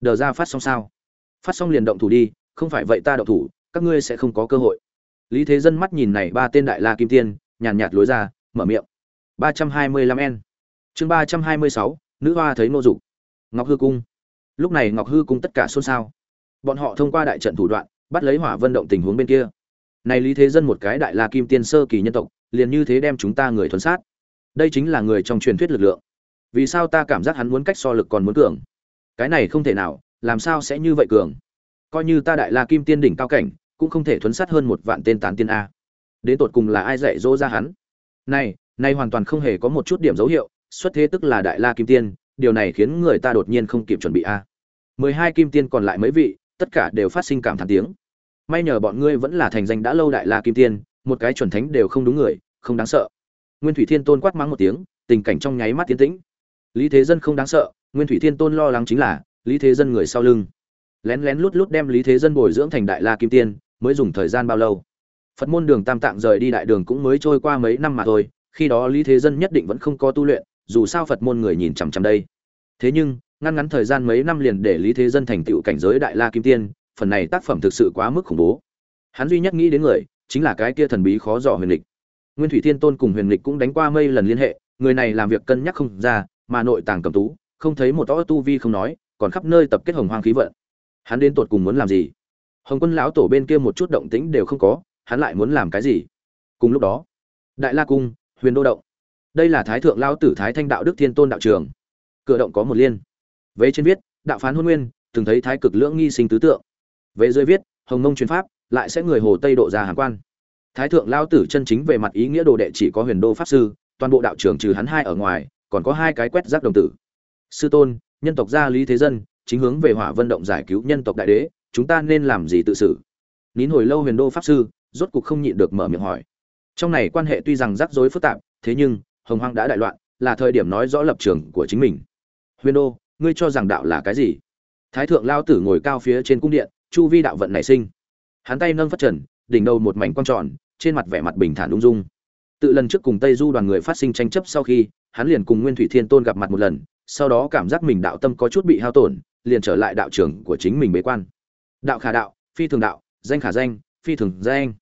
Đờ ra phát xong sao? Phát xong liền động thủ đi, không phải vậy ta động thủ các ngươi sẽ không có cơ hội. Lý thế dân mắt nhìn này ba tên đại la kim tiên, nhàn nhạt lối ra, mở miệng. ba trăm hai mươi lăm n chương ba trăm hai mươi sáu, nữ hoa thấy nô dục. Ngọc hư cung. Lúc này ngọc hư cung tất cả xôn xao. Bọn họ thông qua đại trận thủ đoạn, bắt lấy hỏa vân động tình huống bên kia. Này lý thế dân một cái đại la kim tiên sơ kỳ nhân tộc, liền như thế đem chúng ta người thuần sát. Đây chính là người trong truyền thuyết lực lượng. Vì sao ta cảm giác hắn muốn cách so lực còn muốn cường? Cái này không thể nào, làm sao sẽ như vậy cường? Coi như ta đại la kim tiên đỉnh cao cảnh cũng không thể thuấn sát hơn một vạn tên tán tiên a. Đến tột cùng là ai dạy dỗ ra hắn? Này này hoàn toàn không hề có một chút điểm dấu hiệu, xuất thế tức là đại la kim tiên, điều này khiến người ta đột nhiên không kịp chuẩn bị a. Mười hai kim tiên còn lại mấy vị, tất cả đều phát sinh cảm thán tiếng. May nhờ bọn ngươi vẫn là thành danh đã lâu đại la kim tiên, một cái chuẩn thánh đều không đúng người, không đáng sợ. Nguyên thủy thiên tôn quát mắng một tiếng, tình cảnh trong nháy mắt tiến tĩnh. Lý thế dân không đáng sợ, nguyên thủy thiên tôn lo lắng chính là, lý thế dân người sau lưng. Lén lén lút lút đem lý thế dân bồi dưỡng thành đại la kim tiên mới dùng thời gian bao lâu. Phật môn đường tam tạng rời đi đại đường cũng mới trôi qua mấy năm mà thôi, khi đó lý thế dân nhất định vẫn không có tu luyện, dù sao phật môn người nhìn chằm chằm đây. Thế nhưng, ngăn ngắn thời gian mấy năm liền để lý thế dân thành tựu cảnh giới đại la kim tiên, phần này tác phẩm thực sự quá mức khủng bố. Hắn duy nhất nghĩ đến người, chính là cái kia thần bí khó dò huyền lịch. Nguyên thủy thiên tôn cùng huyền lịch cũng đánh qua mây lần liên hệ, người này làm việc cân nhắc không ra, mà nội tàng cầm tú, không thấy một tõ tu vi không nói, còn khắp nơi tập kết hồng hoang khí vận. Hắn đến tột cùng muốn làm gì? Hồng quân lão tổ bên kia một chút động tĩnh đều không có, hắn lại muốn làm cái gì? Cùng lúc đó, đại la cung, huyền đô động. Đây là thái thượng lao tử thái thanh đạo đức thiên tôn đạo trường. Cửa động có một liên. Vế trên viết, đạo phán hôn nguyên, từng thấy thái cực lưỡng nghi sinh tứ tượng. Vế dưới viết, hồng mông truyền pháp, lại sẽ người hồ tây độ ra hàn quan. Thái thượng lao tử chân chính về mặt ý nghĩa đồ đệ chỉ có huyền đô pháp sư, toàn bộ đạo trưởng trừ hắn hai ở ngoài, còn có hai cái quét rác đồng tử. Sư tôn, nhân tộc gia lý thế dân, chính hướng về hỏa vân động giải cứu nhân tộc đại đế chúng ta nên làm gì tự xử? Nín hồi lâu huyền đô pháp sư, rốt cục không nhịn được mở miệng hỏi. Trong này quan hệ tuy rằng rắc rối phức tạp, thế nhưng, hồng hoang đã đại loạn, là thời điểm nói rõ lập trường của chính mình. Huyền đô, ngươi cho rằng đạo là cái gì? Thái thượng lao tử ngồi cao phía trên cung điện, chu vi đạo vận nảy sinh. Hắn tay nâng phát trần, đỉnh đầu một mảnh quang tròn, trên mặt vẻ mặt bình thản ung dung. Tự lần trước cùng tây du đoàn người phát sinh tranh chấp sau khi, hắn liền cùng nguyên thủy thiên tôn gặp mặt một lần, sau đó cảm giác mình đạo tâm có chút bị hao tổn, liền trở lại đạo trưởng của chính mình bế quan đạo khả đạo, phi thường đạo, danh khả danh, phi thường danh.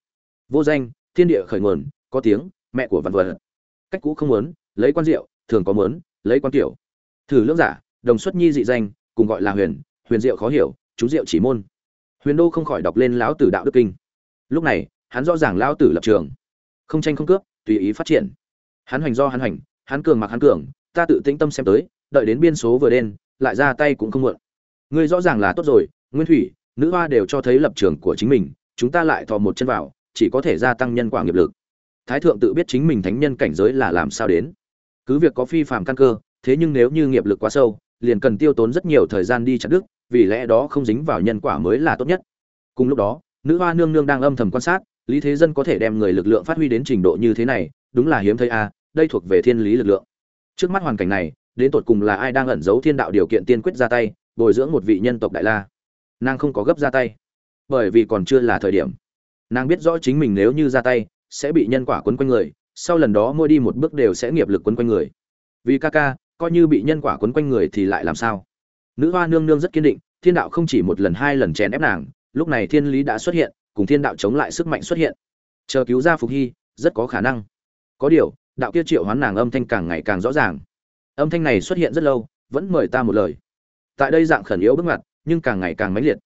Vô danh, thiên địa khởi nguồn, có tiếng, mẹ của văn vật. Cách cũ không muốn, lấy quan diệu, thường có muốn, lấy quan tiểu. Thử lưỡng giả, đồng xuất nhi dị danh, cùng gọi là huyền huyền diệu khó hiểu, chú diệu chỉ môn. Huyền đô không khỏi đọc lên lão tử đạo đức kinh. Lúc này, hắn rõ ràng lão tử lập trường. Không tranh không cướp, tùy ý phát triển. Hắn hoành do hắn hoành, hắn cường mặc hắn cường, ta tự tĩnh tâm xem tới, đợi đến biên số vừa đen, lại ra tay cũng không muộn. Ngươi rõ ràng là tốt rồi, nguyên thủy nữ hoa đều cho thấy lập trường của chính mình, chúng ta lại thò một chân vào, chỉ có thể gia tăng nhân quả nghiệp lực. Thái thượng tự biết chính mình thánh nhân cảnh giới là làm sao đến. Cứ việc có phi phạm căn cơ, thế nhưng nếu như nghiệp lực quá sâu, liền cần tiêu tốn rất nhiều thời gian đi chặt đức vì lẽ đó không dính vào nhân quả mới là tốt nhất. Cùng lúc đó, nữ hoa nương nương đang âm thầm quan sát, lý thế dân có thể đem người lực lượng phát huy đến trình độ như thế này, đúng là hiếm thấy a đây thuộc về thiên lý lực lượng. Trước mắt hoàn cảnh này, đến tột cùng là ai đang ẩn giấu thiên đạo điều kiện tiên quyết ra tay, bồi dưỡng một vị nhân tộc đại la? Nàng không có gấp ra tay. Bởi vì còn chưa là thời điểm. Nàng biết rõ chính mình nếu như ra tay, sẽ bị nhân quả quấn quanh người, sau lần đó mua đi một bước đều sẽ nghiệp lực quấn quanh người. Vì ca ca, coi như bị nhân quả quấn quanh người thì lại làm sao? Nữ hoa nương nương rất kiên định, thiên đạo không chỉ một lần hai lần chèn ép nàng, lúc này thiên lý đã xuất hiện, cùng thiên đạo chống lại sức mạnh xuất hiện. Chờ cứu ra phục hy, rất có khả năng. Có điều, đạo kia triệu hoán nàng âm thanh càng ngày càng rõ ràng. Âm thanh này xuất hiện rất lâu, vẫn mời ta một lời. Tại đây dạng khẩn yếu bước ngoặt nhưng càng ngày càng mãnh liệt.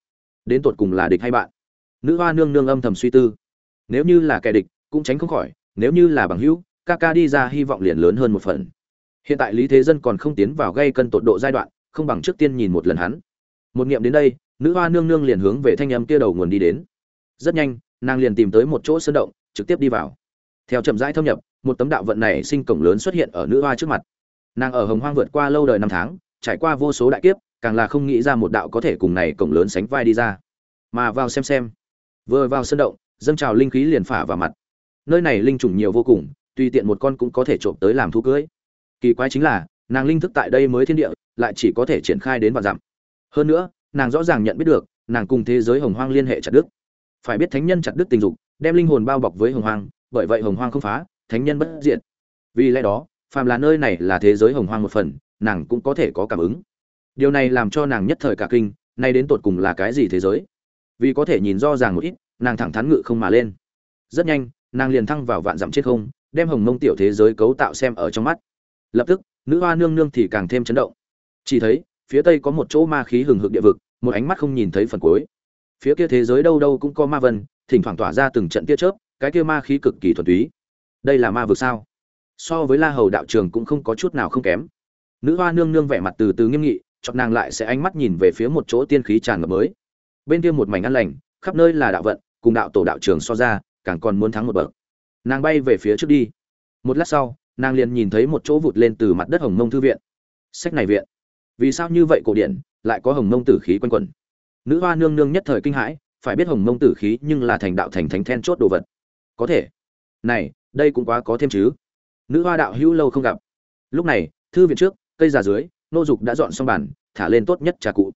Đến tột cùng là địch hay bạn? Nữ hoa nương nương âm thầm suy tư. Nếu như là kẻ địch, cũng tránh không khỏi, nếu như là bằng hữu, ca ca đi ra hy vọng liền lớn hơn một phần. Hiện tại lý thế dân còn không tiến vào gây cân tột độ giai đoạn, không bằng trước tiên nhìn một lần hắn. Một nghiệm đến đây, nữ hoa nương nương liền hướng về thanh âm kia đầu nguồn đi đến. Rất nhanh, nàng liền tìm tới một chỗ sơn động, trực tiếp đi vào. Theo chậm rãi thâm nhập, một tấm đạo vận này sinh cổng lớn xuất hiện ở nữ hoa trước mặt. Nàng ở hồng hoang vượt qua lâu đời năm tháng, trải qua vô số đại kiếp càng là không nghĩ ra một đạo có thể cùng này cổng lớn sánh vai đi ra. Mà vào xem xem, vừa vào sân động, dâng trào linh khí liền phả vào mặt. Nơi này linh trùng nhiều vô cùng, tùy tiện một con cũng có thể trộm tới làm thú cưới. Kỳ quái chính là, nàng linh thức tại đây mới thiên địa, lại chỉ có thể triển khai đến vạn dặm. Hơn nữa, nàng rõ ràng nhận biết được, nàng cùng thế giới hồng hoang liên hệ chặt đức phải biết thánh nhân chặt đức tình dục, đem linh hồn bao bọc với hồng hoang, bởi vậy hồng hoang không phá, thánh nhân bất diệt. Vì lẽ đó, phàm là nơi này là thế giới hồng hoang một phần, nàng cũng có thể có cảm ứng điều này làm cho nàng nhất thời cả kinh, nay đến tột cùng là cái gì thế giới? Vì có thể nhìn rõ ràng một ít, nàng thẳng thắn ngự không mà lên. Rất nhanh, nàng liền thăng vào vạn dặm trên không, đem hồng mông tiểu thế giới cấu tạo xem ở trong mắt. Lập tức, nữ hoa nương nương thì càng thêm chấn động. Chỉ thấy, phía tây có một chỗ ma khí hừng hực địa vực, một ánh mắt không nhìn thấy phần cuối. Phía kia thế giới đâu đâu cũng có ma vân, thỉnh thoảng tỏa ra từng trận tia chớp, cái kia ma khí cực kỳ thuần túy. Đây là ma vực sao? So với la hầu đạo trường cũng không có chút nào không kém. Nữ hoa nương nương vẻ mặt từ từ nghiêm nghị chọc nàng lại sẽ ánh mắt nhìn về phía một chỗ tiên khí tràn ngập mới. Bên kia một mảnh ăn lành, khắp nơi là đạo vận, cùng đạo tổ đạo trường so ra, càng còn muốn thắng một bậc. Nàng bay về phía trước đi. Một lát sau, nàng liền nhìn thấy một chỗ vụt lên từ mặt đất hồng mông thư viện. Sách này viện. Vì sao như vậy cổ điển, lại có hồng mông tử khí quanh quẩn? Nữ hoa nương nương nhất thời kinh hãi, phải biết hồng mông tử khí nhưng là thành đạo thành thánh then chốt đồ vật. Có thể. Này, đây cũng quá có thêm chứ. Nữ hoa đạo hữu lâu không gặp. Lúc này, thư viện trước, cây già dưới nô dục đã dọn xong bàn, thả lên tốt nhất trà cụ.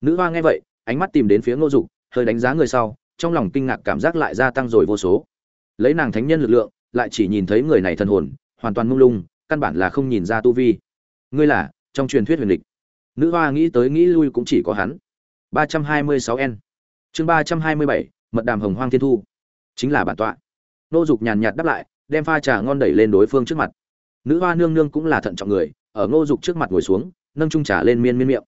Nữ hoa nghe vậy, ánh mắt tìm đến phía ngô dục, hơi đánh giá người sau, trong lòng kinh ngạc cảm giác lại gia tăng rồi vô số. Lấy nàng thánh nhân lực lượng, lại chỉ nhìn thấy người này thần hồn, hoàn toàn mông lung, căn bản là không nhìn ra tu vi. Ngươi là, trong truyền thuyết huyền lịch. nữ hoa nghĩ tới nghĩ lui cũng chỉ có hắn. ba trăm hai mươi sáu n. Chương ba trăm hai mươi bảy, mật đàm hồng hoang thiên thu. Chính là bản tọa. Nô dục nhàn nhạt đáp lại, đem pha trà ngon đẩy lên đối phương trước mặt. Nữ hoa nương nương cũng là thận trọng người ở ngô dục trước mặt ngồi xuống, nâng trung trà lên miên miên miệng.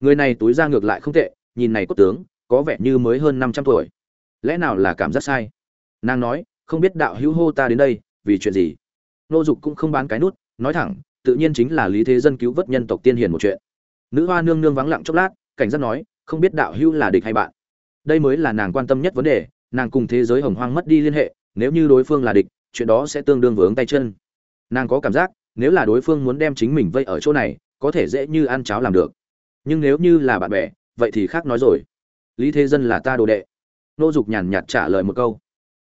Người này túi ra ngược lại không tệ, nhìn này cốt tướng, có vẻ như mới hơn năm trăm tuổi. Lẽ nào là cảm giác sai? Nàng nói, không biết đạo hữu hô ta đến đây, vì chuyện gì? Ngô dục cũng không bán cái nút, nói thẳng, tự nhiên chính là lý thế dân cứu vớt nhân tộc tiên hiền một chuyện. Nữ hoa nương nương vắng lặng chốc lát, cảnh giác nói, không biết đạo hữu là địch hay bạn. Đây mới là nàng quan tâm nhất vấn đề, nàng cùng thế giới hồng hoang mất đi liên hệ, nếu như đối phương là địch, chuyện đó sẽ tương đương vướng tay chân. Nàng có cảm giác nếu là đối phương muốn đem chính mình vây ở chỗ này, có thể dễ như ăn cháo làm được. Nhưng nếu như là bạn bè, vậy thì khác nói rồi. Lý thế dân là ta đồ đệ. Nô dục nhàn nhạt trả lời một câu.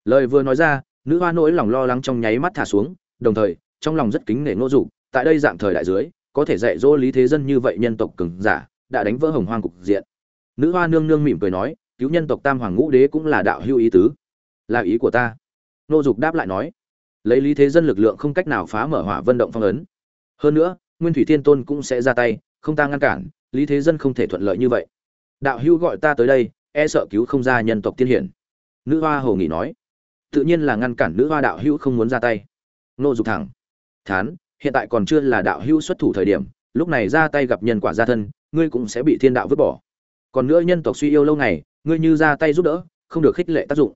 Lời vừa nói ra, nữ hoa nỗi lòng lo lắng trong nháy mắt thả xuống, đồng thời, trong lòng rất kính nể nô dục, tại đây dạng thời đại dưới, có thể dạy dỗ lý thế dân như vậy nhân tộc cứng giả, đã đánh vỡ hồng hoang cục diện. Nữ hoa nương nương mỉm cười nói, cứu nhân tộc tam hoàng ngũ đế cũng là đạo hưu ý tứ. Là ý của ta. Nô dục đáp lại nói lấy lý thế dân lực lượng không cách nào phá mở hỏa vân động phong ấn. Hơn nữa, nguyên thủy thiên tôn cũng sẽ ra tay, không ta ngăn cản, lý thế dân không thể thuận lợi như vậy. Đạo hưu gọi ta tới đây e sợ cứu không ra nhân tộc tiên hiển. Nữ hoa hồ nghỉ nói. Tự nhiên là ngăn cản nữ hoa đạo hưu không muốn ra tay. Nô dục thẳng. Thán, hiện tại còn chưa là đạo hưu xuất thủ thời điểm, lúc này ra tay gặp nhân quả gia thân, ngươi cũng sẽ bị thiên đạo vứt bỏ. Còn nữa nhân tộc suy yêu lâu ngày, ngươi như ra tay giúp đỡ, không được khích lệ tác dụng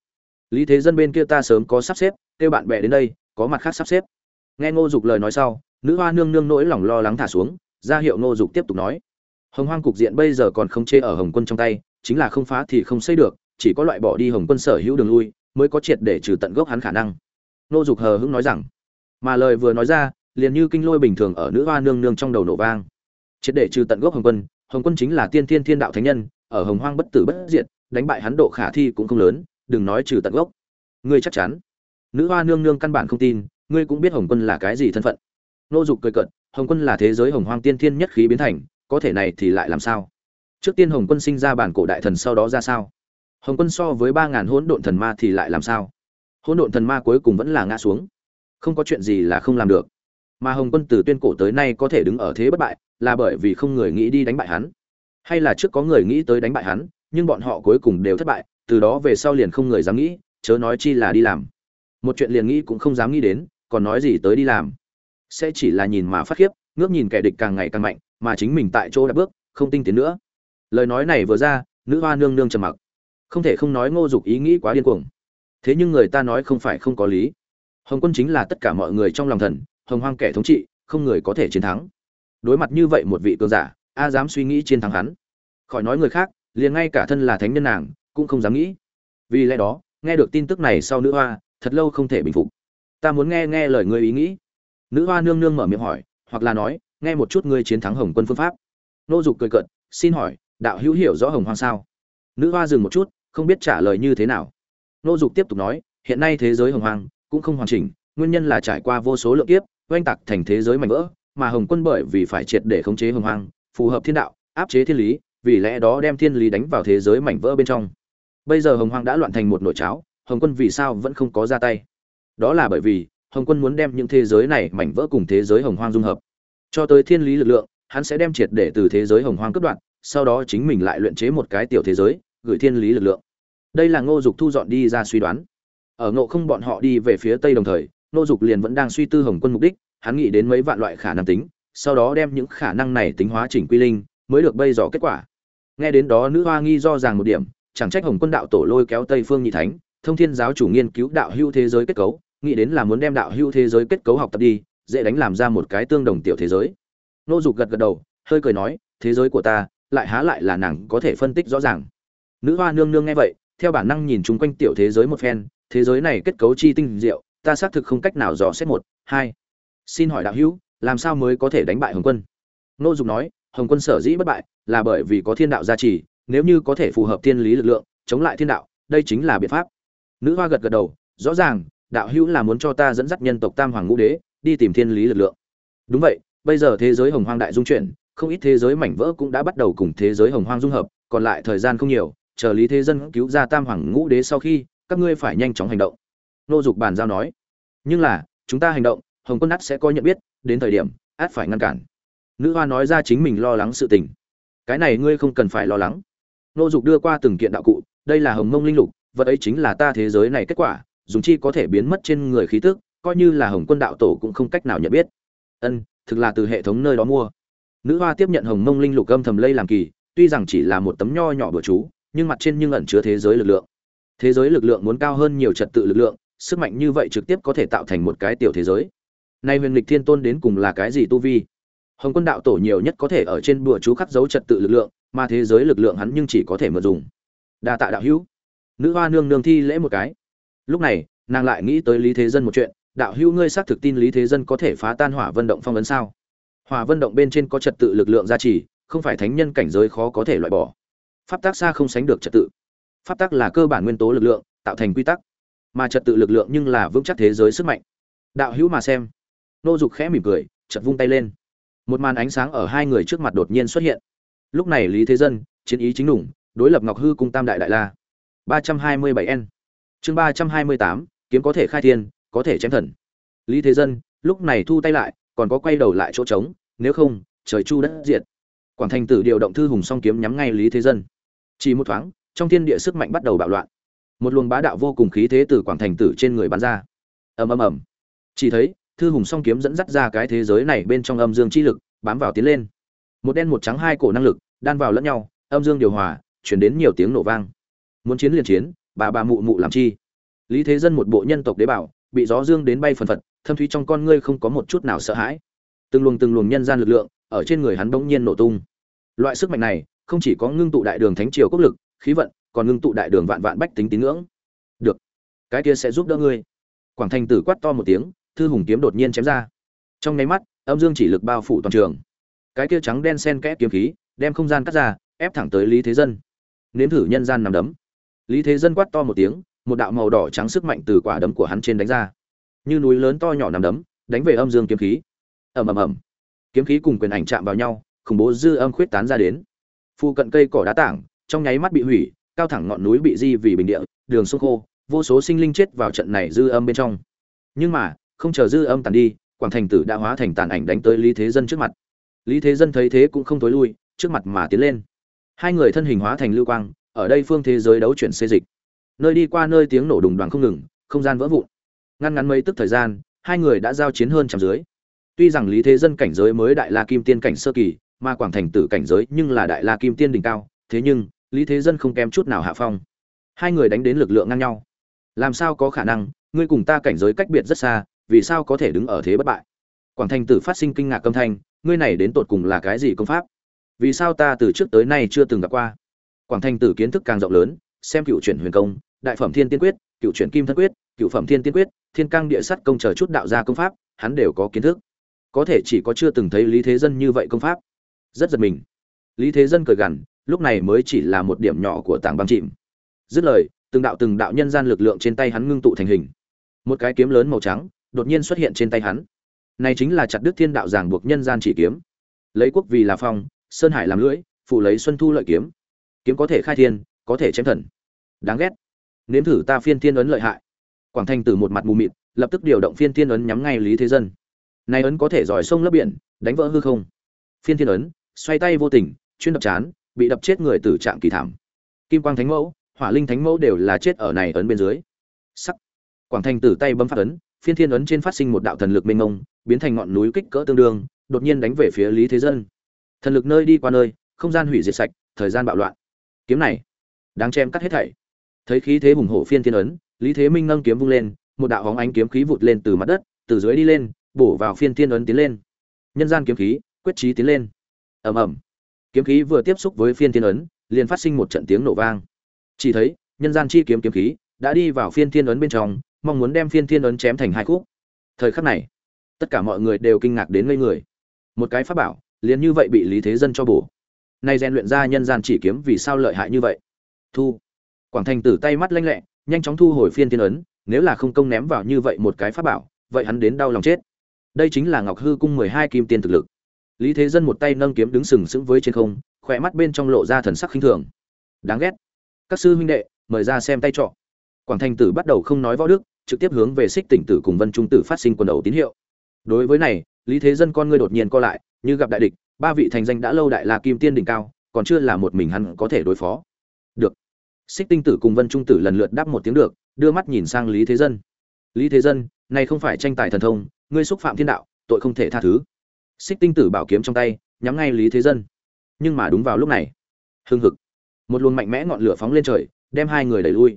lý thế dân bên kia ta sớm có sắp xếp, kêu bạn bè đến đây, có mặt khác sắp xếp. Nghe ngô dục lời nói sau, nữ hoa nương nương nỗi lòng lo lắng thả xuống, ra hiệu ngô dục tiếp tục nói. Hồng hoang cục diện bây giờ còn không chê ở hồng quân trong tay, chính là không phá thì không xây được, chỉ có loại bỏ đi hồng quân sở hữu đường lui, mới có triệt để trừ tận gốc hắn khả năng. Ngô dục hờ hững nói rằng, mà lời vừa nói ra, liền như kinh lôi bình thường ở nữ hoa nương nương trong đầu nổ vang. Triệt để trừ tận gốc hồng quân hồng quân chính là tiên thiên thiên đạo thánh nhân, ở hồng hoang bất tử bất diệt, đánh bại hắn độ khả thi cũng không lớn đừng nói trừ tận gốc. Ngươi chắc chắn. Nữ hoa nương nương căn bản không tin, ngươi cũng biết hồng quân là cái gì thân phận. Nô dục cười cận hồng quân là thế giới hồng hoang tiên thiên nhất khí biến thành, có thể này thì lại làm sao? Trước tiên hồng quân sinh ra bản cổ đại thần sau đó ra sao? Hồng quân so với ba ngàn hỗn độn thần ma thì lại làm sao? Hỗn độn thần ma cuối cùng vẫn là ngã xuống. Không có chuyện gì là không làm được. Mà hồng quân từ tuyên cổ tới nay có thể đứng ở thế bất bại, là bởi vì không người nghĩ đi đánh bại hắn. Hay là trước có người nghĩ tới đánh bại hắn, nhưng bọn họ cuối cùng đều thất bại từ đó về sau liền không người dám nghĩ, chớ nói chi là đi làm. Một chuyện liền nghĩ cũng không dám nghĩ đến, còn nói gì tới đi làm. Sẽ chỉ là nhìn mà phát khiếp, ngước nhìn kẻ địch càng ngày càng mạnh, mà chính mình tại chỗ đã bước, không tinh tiến nữa. Lời nói này vừa ra, nữ hoa nương nương trầm mặc. Không thể không nói ngô dục ý nghĩ quá điên cuồng. Thế nhưng người ta nói không phải không có lý. Hồng quân chính là tất cả mọi người trong lòng thần, hồng hoang kẻ thống trị, không người có thể chiến thắng. Đối mặt như vậy một vị cường giả, a dám suy nghĩ chiến thắng hắn. Khỏi nói người khác, liền ngay cả thân là thánh nhân nàng cũng không dám nghĩ. Vì lẽ đó, nghe được tin tức này sau nữ hoa, thật lâu không thể bình phục. Ta muốn nghe nghe lời ngươi ý nghĩ. Nữ hoa nương nương mở miệng hỏi, hoặc là nói, nghe một chút ngươi chiến thắng hồng quân phương pháp. Nô dục cười cợt, xin hỏi, đạo hữu hiểu rõ hồng hoang sao? Nữ hoa dừng một chút, không biết trả lời như thế nào. Nô dục tiếp tục nói, hiện nay thế giới hồng hoang cũng không hoàn chỉnh, nguyên nhân là trải qua vô số lượng kiếp, oanh tạc thành thế giới mạnh vỡ, mà hồng quân bởi vì phải triệt để khống chế hồng hoang, phù hợp thiên đạo, áp chế thiên lý, vì lẽ đó đem thiên lý đánh vào thế giới mảnh vỡ bên trong bây giờ hồng hoang đã loạn thành một nội cháo, hồng quân vì sao vẫn không có ra tay? Đó là bởi vì hồng quân muốn đem những thế giới này mảnh vỡ cùng thế giới hồng hoang dung hợp. Cho tới thiên lý lực lượng, hắn sẽ đem triệt để từ thế giới hồng hoang cướp đoạn sau đó chính mình lại luyện chế một cái tiểu thế giới, gửi thiên lý lực lượng. Đây là ngô dục thu dọn đi ra suy đoán. Ở ngộ không bọn họ đi về phía tây đồng thời, ngô dục liền vẫn đang suy tư hồng quân mục đích, hắn nghĩ đến mấy vạn loại khả năng tính, sau đó đem những khả năng này tính hóa chỉnh quy linh, mới được bây giờ kết quả. Nghe đến đó, nữ hoa nghi do rằng một điểm chẳng trách hồng quân đạo tổ lôi kéo tây phương nhị thánh, thông thiên giáo chủ nghiên cứu đạo hưu thế giới kết cấu, nghĩ đến là muốn đem đạo hưu thế giới kết cấu học tập đi, dễ đánh làm ra một cái tương đồng tiểu thế giới. Nô dục gật gật đầu, hơi cười nói, thế giới của ta, lại há lại là nàng có thể phân tích rõ ràng. Nữ hoa nương nương nghe vậy, theo bản năng nhìn chung quanh tiểu thế giới một phen, thế giới này kết cấu chi tinh diệu, ta xác thực không cách nào dò xét một, hai. Xin hỏi đạo hữu, làm sao mới có thể đánh bại hồng quân? Nô dục nói, hồng quân sở dĩ bất bại, là bởi vì có thiên đạo gia trì nếu như có thể phù hợp thiên lý lực lượng, chống lại thiên đạo, đây chính là biện pháp. Nữ hoa gật gật đầu, rõ ràng, đạo hữu là muốn cho ta dẫn dắt nhân tộc tam hoàng ngũ đế, đi tìm thiên lý lực lượng. Đúng vậy, bây giờ thế giới hồng hoang đại dung chuyển, không ít thế giới mảnh vỡ cũng đã bắt đầu cùng thế giới hồng hoang dung hợp, còn lại thời gian không nhiều, chờ lý thế dân cứu ra tam hoàng ngũ đế sau khi, các ngươi phải nhanh chóng hành động. Nô dục bàn giao nói. Nhưng là, chúng ta hành động, hồng quân nát sẽ coi nhận biết, đến thời điểm, át phải ngăn cản. Nữ hoa nói ra chính mình lo lắng sự tình. Cái này ngươi không cần phải lo lắng nô dục đưa qua từng kiện đạo cụ, đây là hồng mông linh lục, vật ấy chính là ta thế giới này kết quả, dùng chi có thể biến mất trên người khí tức, coi như là hồng quân đạo tổ cũng không cách nào nhận biết. Ân, thực là từ hệ thống nơi đó mua. Nữ hoa tiếp nhận hồng mông linh lục âm thầm lây làm kỳ, tuy rằng chỉ là một tấm nho nhỏ bữa chú, nhưng mặt trên nhưng ẩn chứa thế giới lực lượng. Thế giới lực lượng muốn cao hơn nhiều trật tự lực lượng, sức mạnh như vậy trực tiếp có thể tạo thành một cái tiểu thế giới. Nay huyền lịch thiên tôn đến cùng là cái gì tu vi? Hồng quân đạo tổ nhiều nhất có thể ở trên bùa chú khắc dấu trật tự lực lượng mà thế giới lực lượng hắn nhưng chỉ có thể mượn dùng. Đa tạ đạo hữu. Nữ hoa nương nương thi lễ một cái. Lúc này, nàng lại nghĩ tới lý thế dân một chuyện. Đạo hữu ngươi xác thực tin lý thế dân có thể phá tan hỏa vân động phong ấn sao? Hỏa vân động bên trên có trật tự lực lượng gia trì, không phải thánh nhân cảnh giới khó có thể loại bỏ. Pháp tác xa không sánh được trật tự. Pháp tắc là cơ bản nguyên tố lực lượng, tạo thành quy tắc. Mà trật tự lực lượng nhưng là vững chắc thế giới sức mạnh. Đạo hữu mà xem. Nô dục khẽ mỉm cười chật vung tay lên. Một màn ánh sáng ở hai người trước mặt đột nhiên xuất hiện lúc này lý thế dân, chiến ý chính đủng đối lập ngọc hư cung tam đại đại la. ba trăm hai mươi bảy n. Chương ba trăm hai mươi tám, kiếm có thể khai thiên, có thể chém thần. Lý thế dân, lúc này thu tay lại, còn có quay đầu lại chỗ trống, nếu không, trời chu đất diệt. Quảng thành tử điều động thư hùng song kiếm nhắm ngay lý thế dân. Chỉ một thoáng, trong thiên địa sức mạnh bắt đầu bạo loạn. Một luồng bá đạo vô cùng khí thế từ quảng thành tử trên người bắn ra. Ầm ầm ầm. Chỉ thấy, thư hùng song kiếm dẫn dắt ra cái thế giới này bên trong âm dương chi lực, bám vào tiến lên một đen một trắng hai cổ năng lực, đan vào lẫn nhau, âm dương điều hòa, chuyển đến nhiều tiếng nổ vang. Muốn chiến liền chiến, bà bà mụ mụ làm chi? Lý thế dân một bộ nhân tộc đế bảo, bị gió dương đến bay phần phật, thâm thúy trong con ngươi không có một chút nào sợ hãi. Từng luồng từng luồng nhân gian lực lượng, ở trên người hắn bỗng nhiên nổ tung. Loại sức mạnh này, không chỉ có ngưng tụ đại đường thánh triều quốc lực, khí vận, còn ngưng tụ đại đường vạn vạn bách tính tín ngưỡng. Được, cái kia sẽ giúp đỡ ngươi. Quảng thành tử quát to một tiếng, thư hùng kiếm đột nhiên chém ra. Trong nháy mắt, âm dương chỉ lực bao phủ toàn trường cái kia trắng đen sen kẽ kiếm khí, đem không gian cắt ra, ép thẳng tới lý thế dân. Nếm thử nhân gian nằm đấm. Lý thế dân quát to một tiếng, một đạo màu đỏ trắng sức mạnh từ quả đấm của hắn trên đánh ra. Như núi lớn to nhỏ nằm đấm, đánh về âm dương kiếm khí. Ầm ầm ầm. Kiếm khí cùng quyền ảnh chạm vào nhau, khủng bố dư âm khuyết tán ra đến. Phu cận cây cỏ đá tảng, trong nháy mắt bị hủy, cao thẳng ngọn núi bị di vì bình địa, đường sông khô, vô số sinh linh chết vào trận này dư âm bên trong. Nhưng mà, không chờ dư âm tàn đi, quảng thành tử đã hóa thành tàn ảnh đánh tới lý thế dân trước mặt lý thế dân thấy thế cũng không tối lui, trước mặt mà tiến lên. Hai người thân hình hóa thành lưu quang, ở đây phương thế giới đấu chuyển xê dịch. Nơi đi qua nơi tiếng nổ đùng đoàn không ngừng, không gian vỡ vụn. Ngăn ngắn mấy tức thời gian, hai người đã giao chiến hơn trăm dưới. Tuy rằng lý thế dân cảnh giới mới đại la kim tiên cảnh sơ kỳ, mà quảng thành tử cảnh giới nhưng là đại la kim tiên đỉnh cao, thế nhưng, lý thế dân không kém chút nào hạ phong. Hai người đánh đến lực lượng ngang nhau. Làm sao có khả năng, ngươi cùng ta cảnh giới cách biệt rất xa, vì sao có thể đứng ở thế bất bại? Quảng thành tử phát sinh kinh ngạc âm thanh ngươi này đến tột cùng là cái gì công pháp? Vì sao ta từ trước tới nay chưa từng gặp qua? Quảng Thanh tử kiến thức càng rộng lớn, xem cựu chuyển huyền công, đại phẩm thiên tiên quyết, cựu chuyển kim thân quyết, cựu phẩm thiên tiên quyết, thiên cang địa sắt công chờ chút đạo gia công pháp, hắn đều có kiến thức. Có thể chỉ có chưa từng thấy lý thế dân như vậy công pháp. Rất giật mình. Lý thế dân cười gằn, lúc này mới chỉ là một điểm nhỏ của tảng băng chìm. Dứt lời, từng đạo từng đạo nhân gian lực lượng trên tay hắn ngưng tụ thành hình. Một cái kiếm lớn màu trắng, đột nhiên xuất hiện trên tay hắn này chính là chặt đức thiên đạo giảng buộc nhân gian chỉ kiếm. Lấy quốc vì là phong, sơn hải làm lưỡi, phụ lấy xuân thu lợi kiếm. Kiếm có thể khai thiên, có thể chém thần. Đáng ghét. Nếm thử ta phiên thiên ấn lợi hại. Quảng thanh từ một mặt mù mịt, lập tức điều động phiên thiên ấn nhắm ngay lý thế dân. Này ấn có thể giỏi sông lấp biển, đánh vỡ hư không. Phiên thiên ấn, xoay tay vô tình, chuyên đập chán, bị đập chết người tử trạng kỳ thảm. Kim quang thánh mẫu, hỏa linh thánh mẫu đều là chết ở này ấn bên dưới. Sắc. Quảng thanh tử tay bấm phát ấn phiên thiên ấn trên phát sinh một đạo thần lực mênh mông, biến thành ngọn núi kích cỡ tương đương, đột nhiên đánh về phía lý thế dân. Thần lực nơi đi qua nơi, không gian hủy diệt sạch, thời gian bạo loạn. Kiếm này, đáng chém cắt hết thảy. Thấy khí thế hùng hổ phiên thiên ấn, lý thế minh nâng kiếm vung lên, một đạo hóng ánh kiếm khí vụt lên từ mặt đất, từ dưới đi lên, bổ vào phiên thiên ấn tiến lên. Nhân gian kiếm khí, quyết trí tiến lên. Ầm ầm. Kiếm khí vừa tiếp xúc với phiên thiên ấn, liền phát sinh một trận tiếng nổ vang. Chỉ thấy, nhân gian chi kiếm kiếm khí, đã đi vào phiên thiên ấn bên trong mong muốn đem phiên thiên ấn chém thành hai khúc. Thời khắc này, tất cả mọi người đều kinh ngạc đến ngây người. Một cái pháp bảo, liền như vậy bị lý thế dân cho bổ. Nay rèn luyện ra nhân gian chỉ kiếm vì sao lợi hại như vậy? Thu. Quảng thành tử tay mắt lanh lẹ, nhanh chóng thu hồi phiên thiên ấn, nếu là không công ném vào như vậy một cái pháp bảo, vậy hắn đến đau lòng chết. Đây chính là ngọc hư cung mười hai kim tiên thực lực. Lý thế dân một tay nâng kiếm đứng sừng sững với trên không, khỏe mắt bên trong lộ ra thần sắc khinh thường. Đáng ghét. Các sư huynh đệ, mời ra xem tay trọ. Quảng thành tử bắt đầu không nói võ đức trực tiếp hướng về xích tỉnh tử cùng vân trung tử phát sinh quần đầu tín hiệu. Đối với này, lý thế dân con ngươi đột nhiên co lại, như gặp đại địch, ba vị thành danh đã lâu đại la kim tiên đỉnh cao, còn chưa là một mình hắn có thể đối phó. Được. Xích tinh tử cùng vân trung tử lần lượt đáp một tiếng được, đưa mắt nhìn sang lý thế dân. Lý thế dân, này không phải tranh tài thần thông, ngươi xúc phạm thiên đạo, tội không thể tha thứ. Xích tinh tử bảo kiếm trong tay, nhắm ngay lý thế dân. Nhưng mà đúng vào lúc này, hưng hực, một luồng mạnh mẽ ngọn lửa phóng lên trời, đem hai người đẩy lui.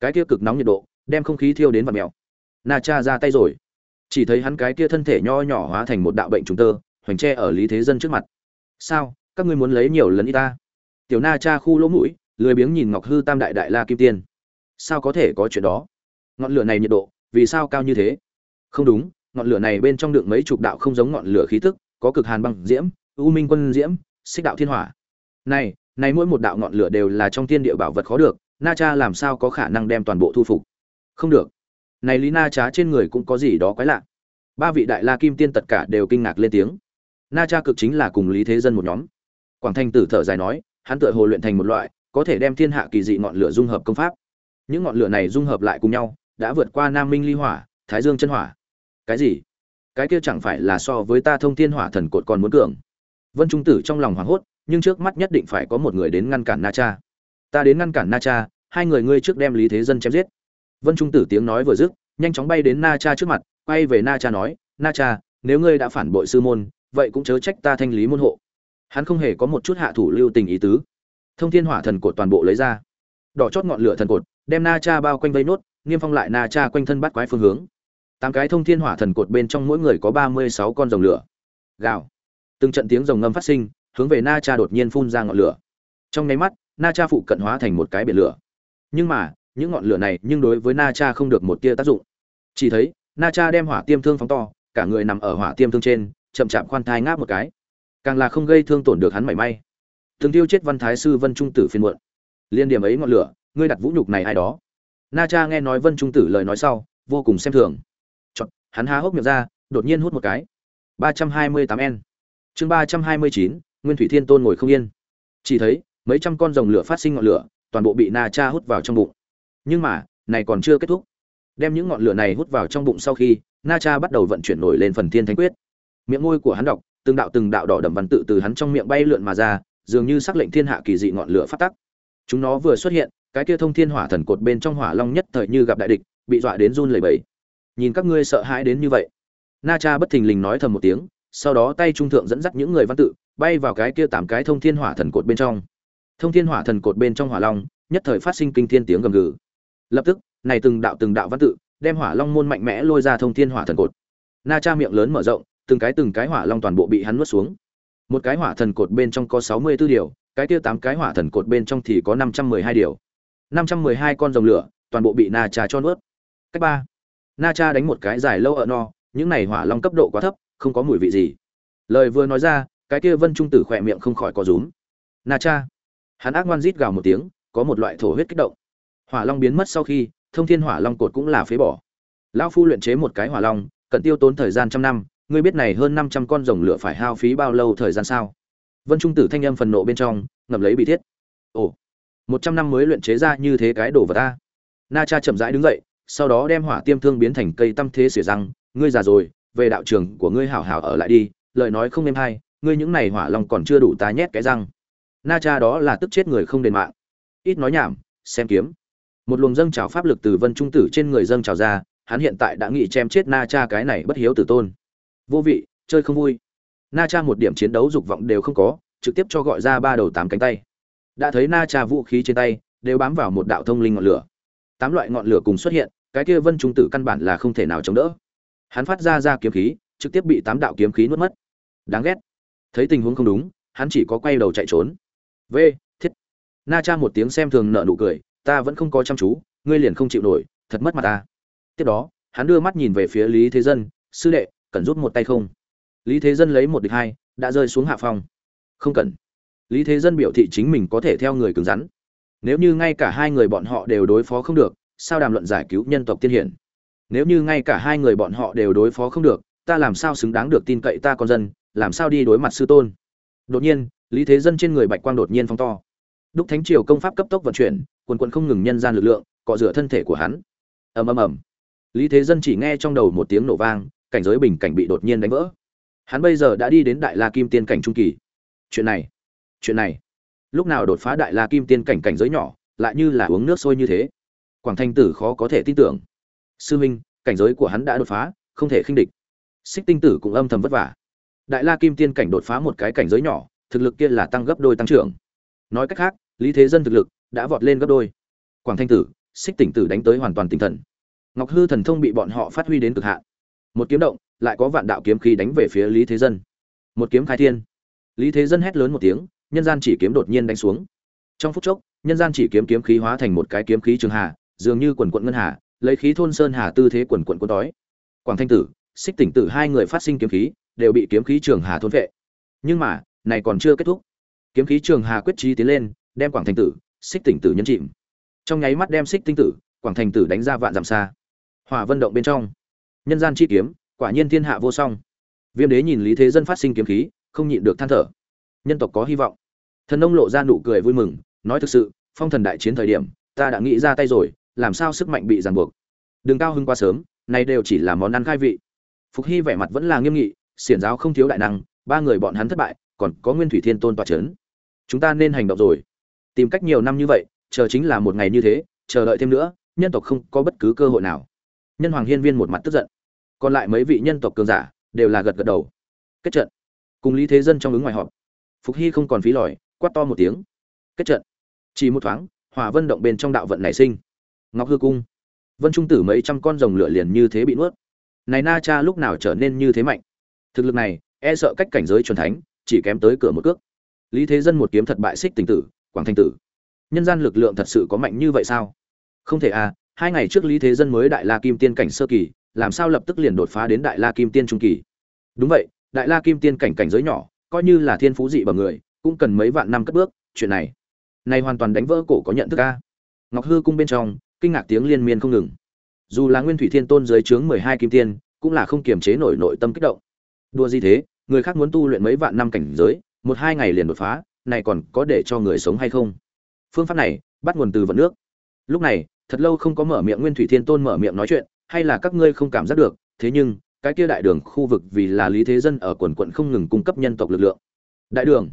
Cái tiêu cực nóng nhiệt độ đem không khí thiêu đến vạt mèo na cha ra tay rồi. Chỉ thấy hắn cái kia thân thể nho nhỏ hóa thành một đạo bệnh trùng tơ, hoành tre ở lý thế dân trước mặt. Sao? Các ngươi muốn lấy nhiều lần y ta? Tiểu na cha khu lỗ mũi, lười biếng nhìn ngọc hư tam đại đại la kim tiên. Sao có thể có chuyện đó? Ngọn lửa này nhiệt độ, vì sao cao như thế? Không đúng, ngọn lửa này bên trong đựng mấy chục đạo không giống ngọn lửa khí tức, có cực hàn băng diễm, u minh quân diễm, xích đạo thiên hỏa. Này này mỗi một đạo ngọn lửa đều là trong thiên địa bảo vật khó được na cha làm sao có khả năng đem toàn bộ thu phục? Không được. Này lý na trá trên người cũng có gì đó quái lạ. Ba vị đại la kim tiên tất cả đều kinh ngạc lên tiếng. Na cha cực chính là cùng lý thế dân một nhóm. Quảng thanh tử thở dài nói, hắn tựa hồ luyện thành một loại, có thể đem thiên hạ kỳ dị ngọn lửa dung hợp công pháp. Những ngọn lửa này dung hợp lại cùng nhau, đã vượt qua nam minh ly hỏa, thái dương chân hỏa. Cái gì? Cái kia chẳng phải là so với ta thông thiên hỏa thần cột còn muốn cường? Vân trung tử trong lòng hoảng hốt, nhưng trước mắt nhất định phải có một người đến ngăn cản na cha ta đến ngăn cản na cha hai người ngươi trước đem lý thế dân chém giết vân trung tử tiếng nói vừa dứt, nhanh chóng bay đến na cha trước mặt, quay về na cha nói, na cha, nếu ngươi đã phản bội sư môn, vậy cũng chớ trách ta thanh lý môn hộ. Hắn không hề có một chút hạ thủ lưu tình ý tứ. Thông thiên hỏa thần cột toàn bộ lấy ra. Đỏ chót ngọn lửa thần cột, đem na cha bao quanh vây nốt, niêm phong lại na cha quanh thân bắt quái phương hướng. Tám cái thông thiên hỏa thần cột bên trong mỗi người có ba mươi sáu con rồng lửa. Gào. Từng trận tiếng rồng ngâm phát sinh, hướng về na cha đột nhiên phun ra ngọn lửa. Trong nháy mắt, na cha phụ cận hóa thành một cái biển lửa. Nhưng mà những ngọn lửa này nhưng đối với na cha không được một tia tác dụng. Chỉ thấy na cha đem hỏa tiêm thương phóng to cả người nằm ở hỏa tiêm thương trên chậm chạp khoan thai ngáp một cái. Càng là không gây thương tổn được hắn mảy may. Từng tiêu chết văn thái sư vân trung tử phiên muộn. Liên điểm ấy ngọn lửa ngươi đặt vũ nhục này ai đó? Na cha nghe nói vân trung tử lời nói sau vô cùng xem thường. Chọn, hắn há hốc miệng ra đột nhiên hút một cái. ba trăm hai mươi tám n. Chương ba trăm hai mươi chín nguyên thủy thiên tôn ngồi không yên. Chỉ thấy mấy trăm con rồng lửa phát sinh ngọn lửa toàn bộ bị na cha hút vào trong bụng nhưng mà, này còn chưa kết thúc. Đem những ngọn lửa này hút vào trong bụng sau khi, na cha bắt đầu vận chuyển nổi lên phần thiên thánh quyết. Miệng môi của hắn đọc, từng đạo từng đạo đỏ đậm văn tự từ hắn trong miệng bay lượn mà ra, dường như sắc lệnh thiên hạ kỳ dị ngọn lửa phát tắc. Chúng nó vừa xuất hiện, cái kia thông thiên hỏa thần cột bên trong hỏa long nhất thời như gặp đại địch, bị dọa đến run lẩy bẩy. Nhìn các ngươi sợ hãi đến như vậy. Na cha bất thình lình nói thầm một tiếng, sau đó tay trung thượng dẫn dắt những người văn tự, bay vào cái kia tám cái thông thiên hỏa thần cột bên trong. Thông thiên hỏa thần cột bên trong hỏa long, nhất thời phát sinh kinh thiên tiếng gầm gừ lập tức, này từng đạo từng đạo văn tự, đem hỏa long môn mạnh mẽ lôi ra thông thiên hỏa thần cột. Na cha miệng lớn mở rộng, từng cái từng cái hỏa long toàn bộ bị hắn nuốt xuống. Một cái hỏa thần cột bên trong có sáu mươi 64 điều, cái kia tám cái hỏa thần cột bên trong thì có năm trăm mười hai điều. Năm trăm mười hai con rồng lửa, toàn bộ bị na cha cho nuốt. Cách ba. Na cha đánh một cái dài lâu ở no, những này hỏa long cấp độ quá thấp, không có mùi vị gì. Lời vừa nói ra, cái kia vân trung tử khỏe miệng không khỏi có rúm. Na cha. Hắn ác ngoan rít gào một tiếng, có một loại thổ huyết kích động hỏa long biến mất sau khi, thông thiên hỏa long cột cũng là phế bỏ. Lão phu luyện chế một cái hỏa long, cần tiêu tốn thời gian trăm năm, ngươi biết này hơn năm trăm con rồng lửa phải hao phí bao lâu thời gian sao? Vân trung tử thanh âm phần nộ bên trong, ngậm lấy bị thiết. Ồ, một trăm năm mới luyện chế ra như thế cái đồ vật ta na cha chậm rãi đứng dậy, sau đó đem hỏa tiêm thương biến thành cây tâm thế xỉa răng. Ngươi già rồi, về đạo trường của ngươi hảo hảo ở lại đi, lời nói không êm hay, ngươi những này hỏa long còn chưa đủ tá nhét cái răng. Na cha đó là tức chết người không đền mạng. Ít nói nhảm, xem kiếm một luồng dâng trào pháp lực từ vân trung tử trên người dâng trào ra, hắn hiện tại đã nghĩ chém chết na cha cái này bất hiếu tử tôn. Vô vị, chơi không vui. Na cha một điểm chiến đấu dục vọng đều không có, trực tiếp cho gọi ra ba đầu tám cánh tay. Đã thấy na cha vũ khí trên tay, đều bám vào một đạo thông linh ngọn lửa. Tám loại ngọn lửa cùng xuất hiện, cái kia vân trung tử căn bản là không thể nào chống đỡ. Hắn phát ra ra kiếm khí, trực tiếp bị tám đạo kiếm khí nuốt mất. Đáng ghét. Thấy tình huống không đúng, hắn chỉ có quay đầu chạy trốn. V, thiết. Na cha một tiếng xem thường nợ nụ cười ta vẫn không có chăm chú, ngươi liền không chịu nổi, thật mất mặt ta. Tiếp đó, hắn đưa mắt nhìn về phía lý thế dân, sư đệ, cần rút một tay không? Lý thế dân lấy một địch hai, đã rơi xuống hạ phong. Không cần. Lý thế dân biểu thị chính mình có thể theo người cứng rắn. Nếu như ngay cả hai người bọn họ đều đối phó không được, sao đàm luận giải cứu nhân tộc tiên hiển? Nếu như ngay cả hai người bọn họ đều đối phó không được, ta làm sao xứng đáng được tin cậy ta con dân, làm sao đi đối mặt sư tôn? Đột nhiên, lý thế dân trên người bạch quang đột nhiên phong to. Đúc thánh triều công pháp cấp tốc vận chuyển quần quần không ngừng nhân gian lực lượng, cọ rửa thân thể của hắn. Ầm ầm ầm. Lý thế dân chỉ nghe trong đầu một tiếng nổ vang, cảnh giới bình cảnh bị đột nhiên đánh vỡ. Hắn bây giờ đã đi đến đại la kim tiên cảnh trung kỳ. Chuyện này chuyện này. Lúc nào đột phá đại la kim tiên cảnh cảnh giới nhỏ, lại như là uống nước sôi như thế. Quảng thanh tử khó có thể tin tưởng. Sư minh, cảnh giới của hắn đã đột phá, không thể khinh địch. Xích tinh tử cũng âm thầm vất vả. Đại la kim tiên cảnh đột phá một cái cảnh giới nhỏ, thực lực kia là tăng gấp đôi tăng trưởng. Nói cách khác, lý thế dân thực lực đã vọt lên gấp đôi. Quảng thanh tử, xích tỉnh tử đánh tới hoàn toàn tinh thần. Ngọc hư thần thông bị bọn họ phát huy đến cực hạn. Một kiếm động, lại có vạn đạo kiếm khí đánh về phía lý thế dân. Một kiếm khai thiên. Lý thế dân hét lớn một tiếng, nhân gian chỉ kiếm đột nhiên đánh xuống. Trong phút chốc, nhân gian chỉ kiếm kiếm khí hóa thành một cái kiếm khí trường hà, dường như quần quận ngân hà, lấy khí thôn sơn hà tư thế quần quận quân đói. Quảng thanh tử, xích tỉnh tử hai người phát sinh kiếm khí, đều bị kiếm khí trường hà thôn vệ. Nhưng mà, này còn chưa kết thúc. Kiếm khí trường hà quyết trí tiến lên, đem quảng thanh tử xích tỉnh tử nhân chìm. Trong nháy mắt đem xích tinh tử, quảng thành tử đánh ra vạn dặm xa. Hỏa vân động bên trong, nhân gian chi kiếm, quả nhiên thiên hạ vô song. Viêm đế nhìn lý thế dân phát sinh kiếm khí, không nhịn được than thở. Nhân tộc có hy vọng. Thần ông lộ ra nụ cười vui mừng, nói thực sự, phong thần đại chiến thời điểm, ta đã nghĩ ra tay rồi, làm sao sức mạnh bị ràng buộc. Đừng cao hưng quá sớm này đều chỉ là món ăn khai vị. Phục hy vẻ mặt vẫn là nghiêm nghị, xiển giáo không thiếu đại năng, ba người bọn hắn thất bại, còn có nguyên thủy thiên tôn tòa c chúng ta nên hành động rồi tìm cách nhiều năm như vậy, chờ chính là một ngày như thế, chờ đợi thêm nữa, nhân tộc không có bất cứ cơ hội nào. Nhân hoàng hiên viên một mặt tức giận. Còn lại mấy vị nhân tộc cường giả đều là gật gật đầu. Kết trận. Cùng lý thế dân trong ứng ngoài họp. Phục hy không còn phí lòi, quát to một tiếng. Kết trận. Chỉ một thoáng, hỏa vân động bên trong đạo vận nảy sinh. Ngọc hư cung. Vân trung tử mấy trăm con rồng lửa liền như thế bị nuốt. Này na cha lúc nào trở nên như thế mạnh? Thực lực này e sợ cách cảnh giới chuẩn thánh, chỉ kém tới cửa một cước. Lý thế dân một kiếm thật bại xích tình tử quảng thanh tử. Nhân gian lực lượng thật sự có mạnh như vậy sao? Không thể à hai ngày trước lý thế dân mới đại la kim tiên cảnh sơ kỳ, làm sao lập tức liền đột phá đến đại la kim tiên trung kỳ? Đúng vậy, đại la kim tiên cảnh cảnh giới nhỏ, coi như là thiên phú dị bằng người, cũng cần mấy vạn năm cất bước, chuyện này. Này hoàn toàn đánh vỡ cổ có nhận thức a. Ngọc hư cung bên trong, kinh ngạc tiếng liên miên không ngừng. Dù là nguyên thủy thiên tôn dưới trướng mười hai kim tiên, cũng là không kiềm chế nổi nội tâm kích động. Đua gì thế, người khác muốn tu luyện mấy vạn năm cảnh giới, một hai ngày liền đột phá này còn có để cho người sống hay không? Phương pháp này, bắt nguồn từ vận nước. Lúc này, thật lâu không có mở miệng nguyên thủy thiên tôn mở miệng nói chuyện, hay là các ngươi không cảm giác được, thế nhưng, cái kia đại đường khu vực vì là lý thế dân ở quần quận không ngừng cung cấp nhân tộc lực lượng. Đại đường?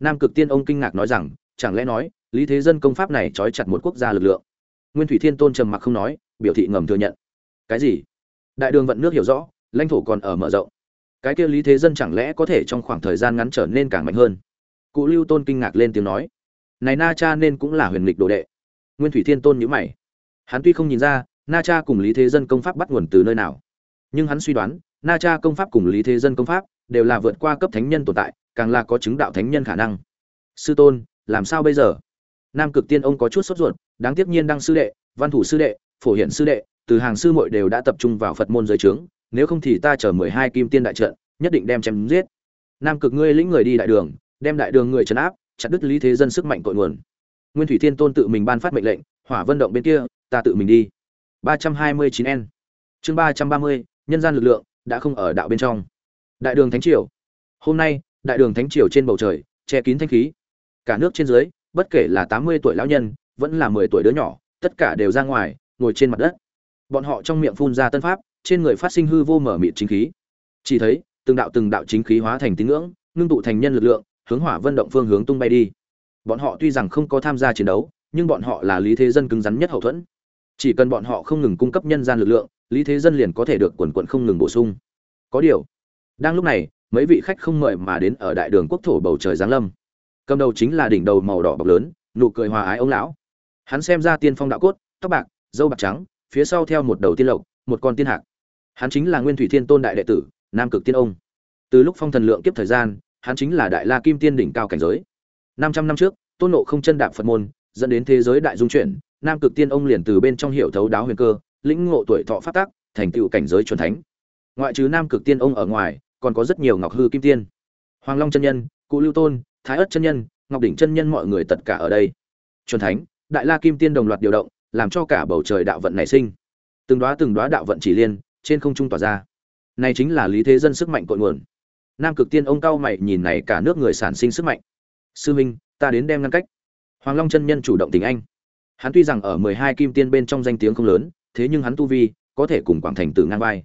Nam cực tiên ông kinh ngạc nói rằng, chẳng lẽ nói, lý thế dân công pháp này trói chặt một quốc gia lực lượng? Nguyên thủy thiên tôn trầm mặc không nói, biểu thị ngầm thừa nhận. Cái gì? Đại đường vận nước hiểu rõ, lãnh thổ còn ở mở rộng. Cái kia lý thế dân chẳng lẽ có thể trong khoảng thời gian ngắn trở nên càng mạnh hơn? Cụ lưu tôn kinh ngạc lên tiếng nói, này na cha nên cũng là huyền lịch đồ đệ. Nguyên thủy thiên tôn nhữ mày. Hắn tuy không nhìn ra, na cha cùng lý thế dân công pháp bắt nguồn từ nơi nào. Nhưng hắn suy đoán, na cha công pháp cùng lý thế dân công pháp đều là vượt qua cấp thánh nhân tồn tại, càng là có chứng đạo thánh nhân khả năng. Sư tôn, làm sao bây giờ? Nam cực tiên ông có chút sốt ruột, đáng tiếc nhiên đăng sư đệ, văn thủ sư đệ, phổ hiện sư đệ, từ hàng sư muội đều đã tập trung vào phật môn giới trướng, nếu không thì ta chở mười hai kim tiên đại trận, nhất định đem chém giết. Nam cực, ngươi lĩnh người đi đại đường đem đại đường người trấn áp, chặt đứt lý thế dân sức mạnh cội nguồn. Nguyên thủy thiên tôn tự mình ban phát mệnh lệnh, hỏa vân động bên kia, ta tự mình đi. ba trăm hai mươi chín n. Chương ba trăm ba mươi, nhân gian lực lượng đã không ở đạo bên trong. Đại đường thánh triều. Hôm nay, đại đường thánh triều trên bầu trời, che kín thanh khí. Cả nước trên dưới, bất kể là tám mươi tuổi lão nhân, vẫn là mười tuổi đứa nhỏ, tất cả đều ra ngoài, ngồi trên mặt đất. Bọn họ trong miệng phun ra tân pháp, trên người phát sinh hư vô mở mịt chính khí. Chỉ thấy, từng đạo từng đạo chính khí hóa thành tín ngưỡng, ngưng tụ thành nhân lực lượng hướng hỏa vân động phương hướng tung bay đi. Bọn họ tuy rằng không có tham gia chiến đấu, nhưng bọn họ là lý thế dân cứng rắn nhất hậu thuẫn. Chỉ cần bọn họ không ngừng cung cấp nhân gian lực lượng, lý thế dân liền có thể được quần quận không ngừng bổ sung. Có điều, đang lúc này, mấy vị khách không mời mà đến ở đại đường quốc thổ bầu trời giáng lâm. Cầm đầu chính là đỉnh đầu màu đỏ bọc lớn, nụ cười hòa ái ông lão. Hắn xem ra tiên phong đạo cốt, tóc bạc, dâu bạc trắng, phía sau theo một đầu tiên lộc, một con tiên hạc. Hắn chính là nguyên thủy thiên tôn đại đệ tử, nam cực tiên ông. Từ lúc phong thần lượng kiếp thời gian hắn chính là đại la kim tiên đỉnh cao cảnh giới. Năm trăm năm trước, tôn nộ không chân đạp phật môn, dẫn đến thế giới đại dung chuyển, nam cực tiên ông liền từ bên trong hiểu thấu đáo huyền cơ, lĩnh ngộ tuổi thọ phát tác thành tựu cảnh giới chuẩn thánh. Ngoại trừ nam cực tiên ông ở ngoài, còn có rất nhiều ngọc hư kim tiên. Hoàng long chân nhân, cụ lưu tôn, thái ất chân nhân, ngọc đỉnh chân nhân mọi người tất cả ở đây. Chuẩn thánh, đại la kim tiên đồng loạt điều động, làm cho cả bầu trời đạo vận nảy sinh. Từng đóa từng đóa đạo vận chỉ liên, trên không trung tỏa ra. Này chính là lý thế dân sức mạnh cội nguồn nam cực tiên ông cao mày nhìn này cả nước người sản sinh sức mạnh. Sư minh, ta đến đem ngăn cách. Hoàng long chân nhân chủ động tình anh. Hắn tuy rằng ở mười hai kim tiên bên trong danh tiếng không lớn, thế nhưng hắn tu vi có thể cùng quảng thành tử ngang vai.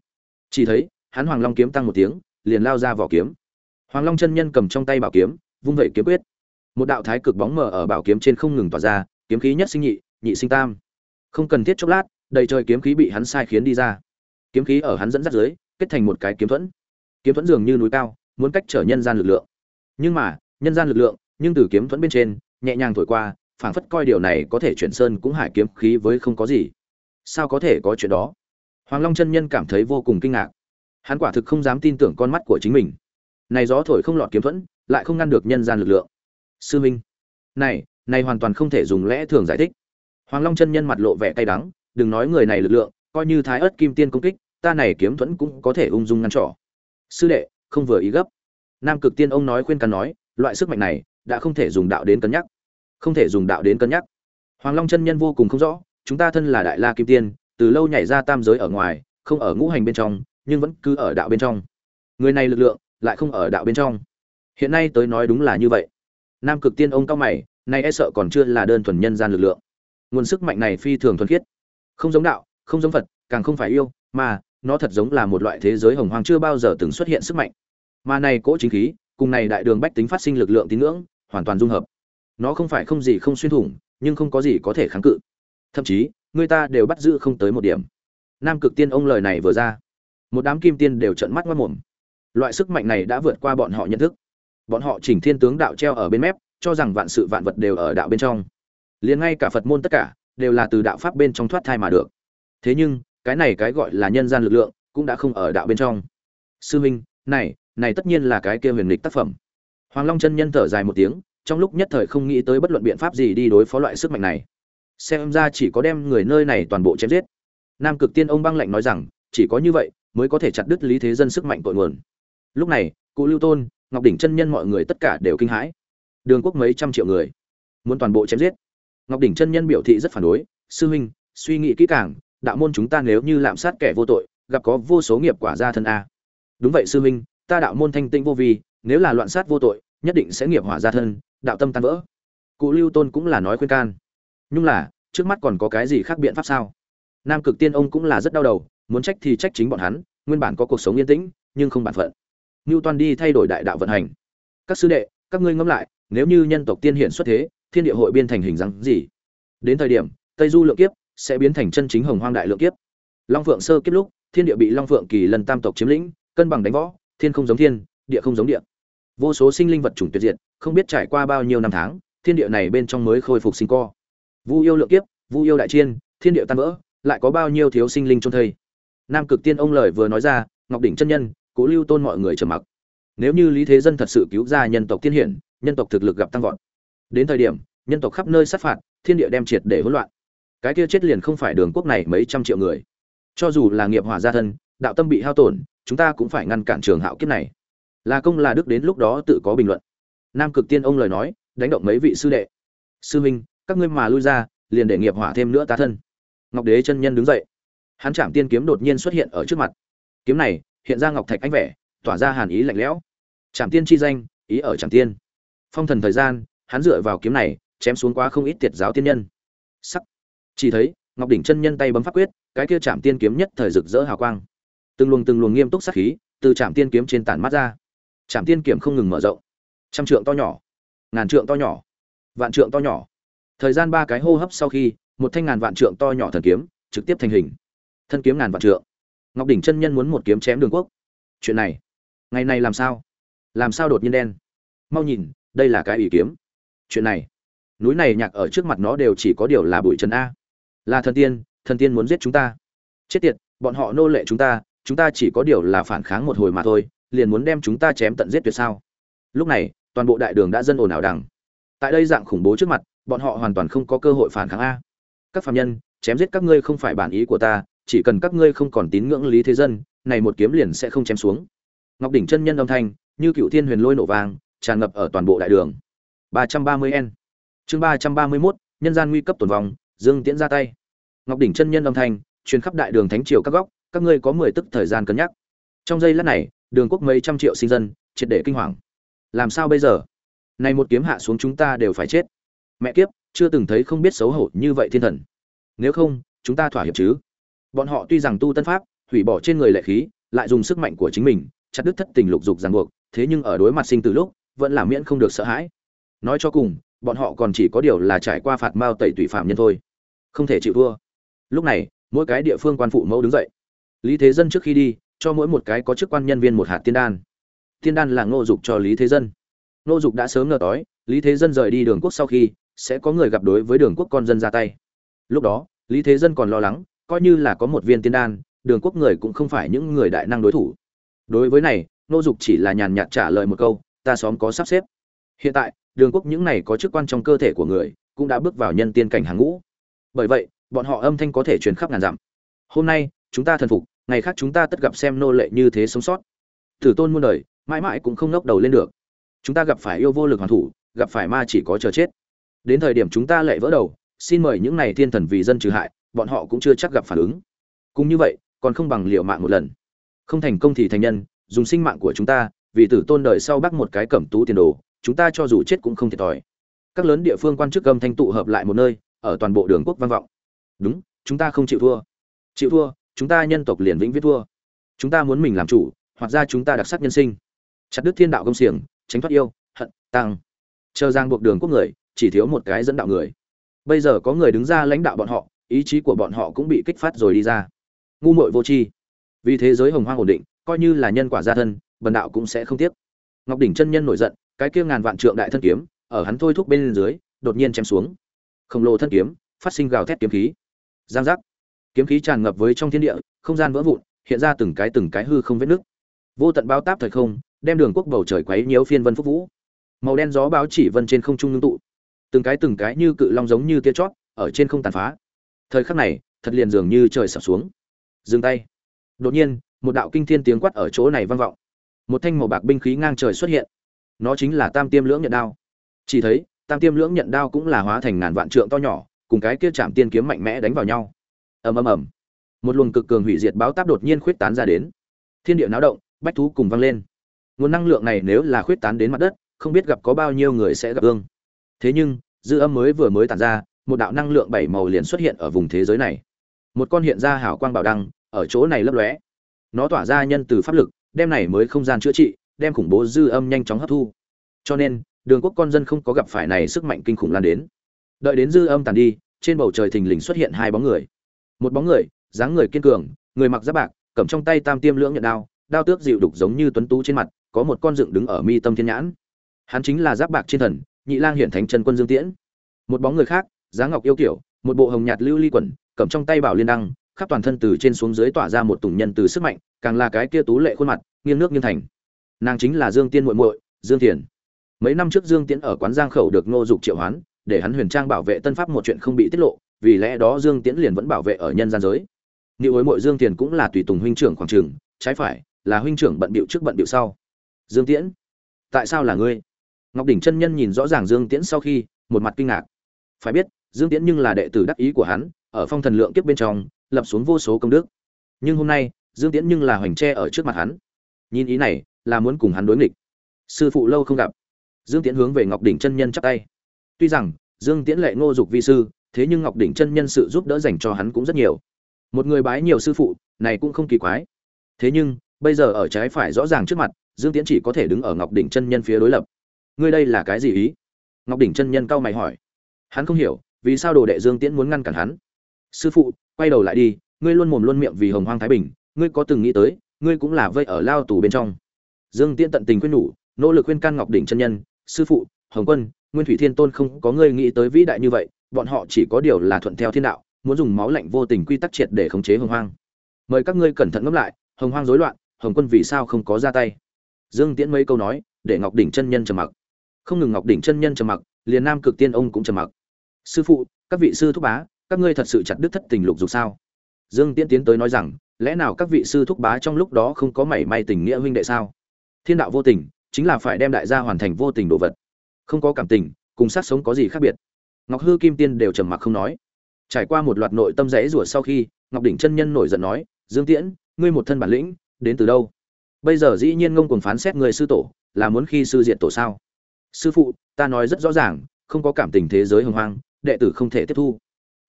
Chỉ thấy, hắn hoàng long kiếm tăng một tiếng, liền lao ra vỏ kiếm. Hoàng long chân nhân cầm trong tay bảo kiếm, vung vẩy kiếm quyết. Một đạo thái cực bóng mờ ở bảo kiếm trên không ngừng tỏa ra, kiếm khí nhất sinh nhị nhị sinh tam. Không cần thiết chốc lát, đầy trời kiếm khí bị hắn sai khiến đi ra. Kiếm khí ở hắn dẫn dắt dưới, kết thành một cái kiếm thuẫn. Kiếm thuẫn dường như núi cao muốn cách trở nhân gian lực lượng. Nhưng mà, nhân gian lực lượng, nhưng từ kiếm thuẫn bên trên, nhẹ nhàng thổi qua, phảng phất coi điều này có thể chuyển sơn cũng hải kiếm khí với không có gì. Sao có thể có chuyện đó? Hoàng long chân nhân cảm thấy vô cùng kinh ngạc. Hắn quả thực không dám tin tưởng con mắt của chính mình. Này gió thổi không lọt kiếm thuẫn, lại không ngăn được nhân gian lực lượng. Sư minh, này này hoàn toàn không thể dùng lẽ thường giải thích. Hoàng long chân nhân mặt lộ vẻ cay đắng, đừng nói người này lực lượng, coi như thái ớt kim tiên công kích, ta này kiếm thuẫn cũng có thể ung dung ngăn trỏ sư đệ không vừa ý gấp. Nam cực tiên ông nói khuyên can nói, loại sức mạnh này đã không thể dùng đạo đến cân nhắc. Không thể dùng đạo đến cân nhắc. Hoàng long chân nhân vô cùng không rõ, chúng ta thân là đại la kim tiên, từ lâu nhảy ra tam giới ở ngoài, không ở ngũ hành bên trong, nhưng vẫn cứ ở đạo bên trong. Người này lực lượng lại không ở đạo bên trong. Hiện nay tới nói đúng là như vậy. Nam cực tiên ông cao mày, nay e sợ còn chưa là đơn thuần nhân gian lực lượng. Nguồn sức mạnh này phi thường thuần khiết. Không giống đạo, không giống phật, càng không phải yêu, mà nó thật giống là một loại thế giới hồng hoang chưa bao giờ từng xuất hiện sức mạnh mà này cỗ chính khí, cùng này đại đường bách tính phát sinh lực lượng tín ngưỡng, hoàn toàn dung hợp. Nó không phải không gì không xuyên thủng, nhưng không có gì có thể kháng cự. Thậm chí, người ta đều bắt giữ không tới một điểm. Nam cực tiên ông lời này vừa ra. Một đám kim tiên đều trợn mắt mất mồm. Loại sức mạnh này đã vượt qua bọn họ nhận thức. Bọn họ chỉnh thiên tướng đạo treo ở bên mép, cho rằng vạn sự vạn vật đều ở đạo bên trong. Liền ngay cả phật môn tất cả, đều là từ đạo pháp bên trong thoát thai mà được. Thế nhưng, cái này cái gọi là nhân gian lực lượng, cũng đã không ở đạo bên trong. Sư minh, này này tất nhiên là cái kia huyền lịch tác phẩm. Hoàng long chân nhân thở dài một tiếng, trong lúc nhất thời không nghĩ tới bất luận biện pháp gì đi đối phó loại sức mạnh này. Xem ra chỉ có đem người nơi này toàn bộ chém giết. Nam cực tiên ông băng lạnh nói rằng, chỉ có như vậy mới có thể chặt đứt lý thế dân sức mạnh tội nguồn. Lúc này, cụ lưu tôn, ngọc đỉnh chân nhân mọi người tất cả đều kinh hãi. Đường quốc mấy trăm triệu người, muốn toàn bộ chém giết. Ngọc đỉnh chân nhân biểu thị rất phản đối, sư huynh, suy nghĩ kỹ càng, đạo môn chúng ta nếu như lạm sát kẻ vô tội, gặp có vô số nghiệp quả ra thân a. Đúng vậy, sư huynh ta đạo môn thanh tĩnh vô vi, nếu là loạn sát vô tội, nhất định sẽ nghiệp hỏa ra thân, đạo tâm tan vỡ. Cụ lưu tôn cũng là nói khuyên can. Nhưng là, trước mắt còn có cái gì khác biện pháp sao? Nam cực tiên ông cũng là rất đau đầu, muốn trách thì trách chính bọn hắn, nguyên bản có cuộc sống yên tĩnh, nhưng không bản phận. Ngưu Toàn đi thay đổi đại đạo vận hành. Các sư đệ, các ngươi ngẫm lại, nếu như nhân tộc tiên hiện xuất thế, thiên địa hội biên thành hình dáng gì? Đến thời điểm, tây du lượng kiếp sẽ biến thành chân chính hồng hoang đại lượng kiếp. Long phượng sơ kiếp lúc, thiên địa bị long phượng kỳ lần tam tộc chiếm lĩnh, cân bằng đánh võ thiên không giống thiên, địa không giống địa. Vô số sinh linh vật chủng tuyệt diệt, không biết trải qua bao nhiêu năm tháng, thiên địa này bên trong mới khôi phục sinh co. Vu yêu lượng kiếp, vu yêu đại chiên, thiên địa tan vỡ, lại có bao nhiêu thiếu sinh linh trôn thây. Nam cực tiên ông lời vừa nói ra, ngọc đỉnh chân nhân cố lưu tôn mọi người trầm mặc. Nếu như lý thế dân thật sự cứu ra nhân tộc tiên hiển, nhân tộc thực lực gặp tăng vọt. Đến thời điểm, nhân tộc khắp nơi sát phạt, thiên địa đem triệt để hỗn loạn. Cái kia chết liền không phải đường quốc này mấy trăm triệu người. Cho dù là nghiệp hỏa gia thân đạo tâm bị hao tổn, chúng ta cũng phải ngăn cản trường hạo kiếp này. Là công là đức đến lúc đó tự có bình luận. Nam cực tiên ông lời nói, đánh động mấy vị sư đệ. Sư minh, các ngươi mà lui ra, liền để nghiệp hỏa thêm nữa ta thân. Ngọc đế chân nhân đứng dậy. Hắn chạm tiên kiếm đột nhiên xuất hiện ở trước mặt. Kiếm này, hiện ra ngọc thạch ánh vẻ, tỏa ra hàn ý lạnh lẽo. Chạm tiên chi danh, ý ở chạm tiên. Phong thần thời gian, hắn dựa vào kiếm này, chém xuống quá không ít tiệt giáo tiên nhân. Sắc. Chỉ thấy, ngọc đỉnh chân nhân tay bấm pháp quyết, cái kia chạm tiên kiếm nhất thời rực rỡ hào quang từng luồng từng luồng nghiêm túc sát khí từ chạm tiên kiếm trên tản mắt ra. Chạm tiên kiếm không ngừng mở rộng. Trăm trượng to nhỏ, ngàn trượng to nhỏ, vạn trượng to nhỏ. Thời gian ba cái hô hấp sau khi, một thanh ngàn vạn trượng to nhỏ thần kiếm trực tiếp thành hình. Thân kiếm ngàn vạn trượng. Ngọc đỉnh chân nhân muốn một kiếm chém đường quốc. Chuyện này, ngày này làm sao? Làm sao đột nhiên đen? Mau nhìn, đây là cái ủy kiếm. Chuyện này, núi này nhạc ở trước mặt nó đều chỉ có điều là bụi trần a. Là thần tiên thần tiên muốn giết chúng ta. Chết tiệt, bọn họ nô lệ chúng ta chúng ta chỉ có điều là phản kháng một hồi mà thôi, liền muốn đem chúng ta chém tận giết tuyệt sao? Lúc này, toàn bộ đại đường đã dân ồn ào đằng. Tại đây dạng khủng bố trước mặt, bọn họ hoàn toàn không có cơ hội phản kháng a. Các phạm nhân, chém giết các ngươi không phải bản ý của ta, chỉ cần các ngươi không còn tín ngưỡng lý thế dân, này một kiếm liền sẽ không chém xuống. Ngọc đỉnh chân nhân âm thanh, như cựu thiên huyền lôi nổ vang, tràn ngập ở toàn bộ đại đường. ba trăm ba mươi n chương ba trăm ba mươi mốt, nhân gian nguy cấp tồn vong, dương tiễn ra tay. Ngọc đỉnh chân nhân âm thanh, truyền khắp đại đường thánh triều các góc các ngươi có mười tức thời gian cân nhắc. Trong giây lát này, đường quốc mấy trăm triệu sinh dân, triệt để kinh hoàng. Làm sao bây giờ? Này một kiếm hạ xuống chúng ta đều phải chết. Mẹ kiếp, chưa từng thấy không biết xấu hổ như vậy thiên thần. Nếu không, chúng ta thỏa hiệp chứ. Bọn họ tuy rằng tu tân pháp, hủy bỏ trên người lệ khí, lại dùng sức mạnh của chính mình, chặt đứt thất tình lục dục ràng buộc, thế nhưng ở đối mặt sinh từ lúc, vẫn là miễn không được sợ hãi. Nói cho cùng, bọn họ còn chỉ có điều là trải qua phạt mao tẩy tùy phạm nhân thôi. Không thể chịu thua. Lúc này, mỗi cái địa phương quan phụ mẫu đứng dậy lý thế dân trước khi đi, cho mỗi một cái có chức quan nhân viên một hạt tiên đan. Tiên đan là ngô dục cho lý thế dân. Ngô dục đã sớm ngờ tối lý thế dân rời đi đường quốc sau khi, sẽ có người gặp đối với đường quốc con dân ra tay. Lúc đó, lý thế dân còn lo lắng, coi như là có một viên tiên đan, đường quốc người cũng không phải những người đại năng đối thủ. Đối với này, ngô dục chỉ là nhàn nhạt trả lời một câu, ta xóm có sắp xếp. Hiện tại, đường quốc những này có chức quan trong cơ thể của người, cũng đã bước vào nhân tiên cảnh hàng ngũ. Bởi vậy, bọn họ âm thanh có thể truyền khắp ngàn dặm. Hôm nay, chúng ta thần phục ngày khác chúng ta tất gặp xem nô lệ như thế sống sót. Tử tôn muôn đời, mãi mãi cũng không ngóc đầu lên được. Chúng ta gặp phải yêu vô lực hoàn thủ, gặp phải ma chỉ có chờ chết. Đến thời điểm chúng ta lệ vỡ đầu, xin mời những này thiên thần vì dân trừ hại, bọn họ cũng chưa chắc gặp phản ứng. Cũng như vậy, còn không bằng liều mạng một lần. Không thành công thì thành nhân, dùng sinh mạng của chúng ta, vì tử tôn đời sau bắt một cái cẩm tú tiền đồ, chúng ta cho dù chết cũng không thiệt thòi. Các lớn địa phương quan chức gâm thanh tụ hợp lại một nơi, ở toàn bộ đường quốc văn vọng. Đúng, chúng ta không chịu thua. Chịu thua chúng ta nhân tộc liền vĩnh viết thua. Chúng ta muốn mình làm chủ, hoặc ra chúng ta đặc sắc nhân sinh. Chặt đứt thiên đạo công xiềng, tránh thoát yêu, hận tăng chờ giang buộc đường quốc người, chỉ thiếu một cái dẫn đạo người. Bây giờ có người đứng ra lãnh đạo bọn họ, ý chí của bọn họ cũng bị kích phát rồi đi ra. Ngu muội vô tri. Vì thế giới hồng hoang ổn định, coi như là nhân quả gia thân, bần đạo cũng sẽ không tiếc. Ngọc đỉnh chân nhân nổi giận, cái kia ngàn vạn trượng đại thân kiếm, ở hắn thôi thúc bên dưới, đột nhiên chém xuống. Khổng lồ thân kiếm, phát sinh gào thét kiếm khí. Giang giác kiếm khí tràn ngập với trong thiên địa, không gian vỡ vụn, hiện ra từng cái từng cái hư không vết nước vô tận bao táp thời không, đem đường quốc bầu trời quấy nhiễu phiên vân phúc vũ. Màu đen gió báo chỉ vân trên không trung ngưng tụ. Từng cái từng cái như cự long giống như tia chót, ở trên không tàn phá. Thời khắc này, thật liền dường như trời sập xuống. Dừng tay. Đột nhiên, một đạo kinh thiên tiếng quát ở chỗ này vang vọng. Một thanh màu bạc binh khí ngang trời xuất hiện. Nó chính là tam tiêm lưỡng nhận đao. Chỉ thấy, tam tiêm lưỡng nhận đao cũng là hóa thành ngàn vạn trượng to nhỏ, cùng cái kia chạm tiên kiếm mạnh mẽ đánh vào nhau ầm ầm ầm. Một luồng cực cường hủy diệt báo táp đột nhiên khuyết tán ra đến. Thiên địa náo động, bách thú cùng vang lên. Nguồn năng lượng này nếu là khuyết tán đến mặt đất, không biết gặp có bao nhiêu người sẽ gặp ương thế nhưng, dư âm mới vừa mới tản ra, một đạo năng lượng bảy màu liền xuất hiện ở vùng thế giới này. Một con hiện ra hảo quang bảo đăng, ở chỗ này lấp lóe. Nó tỏa ra nhân từ pháp lực, đem này mới không gian chữa trị, đem khủng bố dư âm nhanh chóng hấp thu. Cho nên, đường quốc con dân không có gặp phải này sức mạnh kinh khủng lan đến. Đợi đến dư âm tàn đi, trên bầu trời thình lình xuất hiện hai bóng người một bóng người, dáng người kiên cường, người mặc giáp bạc, cầm trong tay tam tiêm lưỡng nhận đao đao tước dịu đục giống như tuấn tú trên mặt, có một con dựng đứng ở mi tâm thiên nhãn. Hắn chính là giáp bạc trên thần, nhị lang hiển thánh Trần quân dương tiễn. Một bóng người khác, dáng ngọc yêu kiểu, một bộ hồng nhạt lưu ly quần, cầm trong tay bảo liên đăng, khắp toàn thân từ trên xuống dưới tỏa ra một tùng nhân từ sức mạnh, càng là cái kia tú lệ khuôn mặt, nghiêng nước nghiêng thành. Nàng chính là dương tiên muội muội, dương thiền. Mấy năm trước dương tiễn ở quán giang khẩu được ngô dục triệu hoán, để hắn huyền trang bảo vệ tân pháp một chuyện không bị tiết lộ vì lẽ đó dương tiễn liền vẫn bảo vệ ở nhân gian giới Niệu hối mội Dương Tiền cũng là tùy tùng huynh trưởng khoảng trường, trái phải, là huynh trưởng bận bịu trước bận bịu sau. Dương Tiễn, tại sao là ngươi? Ngọc đỉnh chân nhân nhìn rõ ràng Dương Tiễn sau khi, một mặt kinh ngạc. Phải biết, Dương Tiễn nhưng là đệ tử đắc ý của hắn, ở phong thần lượng kiếp bên trong, lập xuống vô số công đức. Nhưng hôm nay, Dương Tiễn nhưng là hoành tre ở trước mặt hắn. Nhìn ý này, là muốn cùng hắn đối nghịch. Sư phụ lâu không gặp. Dương Tiễn hướng về Ngọc đỉnh chân nhân chắp tay. Tuy rằng, Dương Tiễn lệ ngô dục vi sư, thế nhưng Ngọc đỉnh chân nhân sự giúp đỡ dành cho hắn cũng rất nhiều. Một người bái nhiều sư phụ, này cũng không kỳ quái. Thế nhưng, bây giờ ở trái phải rõ ràng trước mặt, dương tiễn chỉ có thể đứng ở ngọc đỉnh chân nhân phía đối lập. Ngươi đây là cái gì ý? Ngọc đỉnh chân nhân cau mày hỏi. Hắn không hiểu, vì sao đồ đệ dương tiễn muốn ngăn cản hắn? Sư phụ, quay đầu lại đi, ngươi luôn mồm luôn miệng vì hồng hoang thái bình, ngươi có từng nghĩ tới, ngươi cũng là vây ở lao tù bên trong. Dương tiễn tận tình khuyên nhủ, nỗ lực khuyên can ngọc đỉnh chân nhân, sư phụ, hồng quân, nguyên thủy thiên tôn không có ngươi nghĩ tới vĩ đại như vậy bọn họ chỉ có điều là thuận theo thiên đạo, muốn dùng máu lạnh vô tình quy tắc triệt để khống chế hồng hoang. Mời các ngươi cẩn thận ngẫm lại, hồng hoang rối loạn, hồng quân vì sao không có ra tay? Dương tiễn mấy câu nói, để ngọc đỉnh chân nhân trầm mặc. Không ngừng ngọc đỉnh chân nhân trầm mặc, liền nam cực tiên ông cũng trầm mặc. Sư phụ, các vị sư thúc bá, các ngươi thật sự chặt đứt thất tình lục dục sao? Dương tiễn tiến tới nói rằng, lẽ nào các vị sư thúc bá trong lúc đó không có mảy may tình nghĩa huynh đệ sao? Thiên đạo vô tình, chính là phải đem đại gia hoàn thành vô tình đồ vật. Không có cảm tình, cùng sát sống có gì khác biệt? Ngọc hư kim tiên đều trầm mặc không nói. Trải qua một loạt nội tâm rẽ rủa sau khi, ngọc đỉnh chân nhân nổi giận nói, dương tiễn, ngươi một thân bản lĩnh, đến từ đâu? Bây giờ dĩ nhiên ngông cuồng phán xét người sư tổ, là muốn khi sư diện tổ sao? Sư phụ, ta nói rất rõ ràng, không có cảm tình thế giới hồng hoang, đệ tử không thể tiếp thu.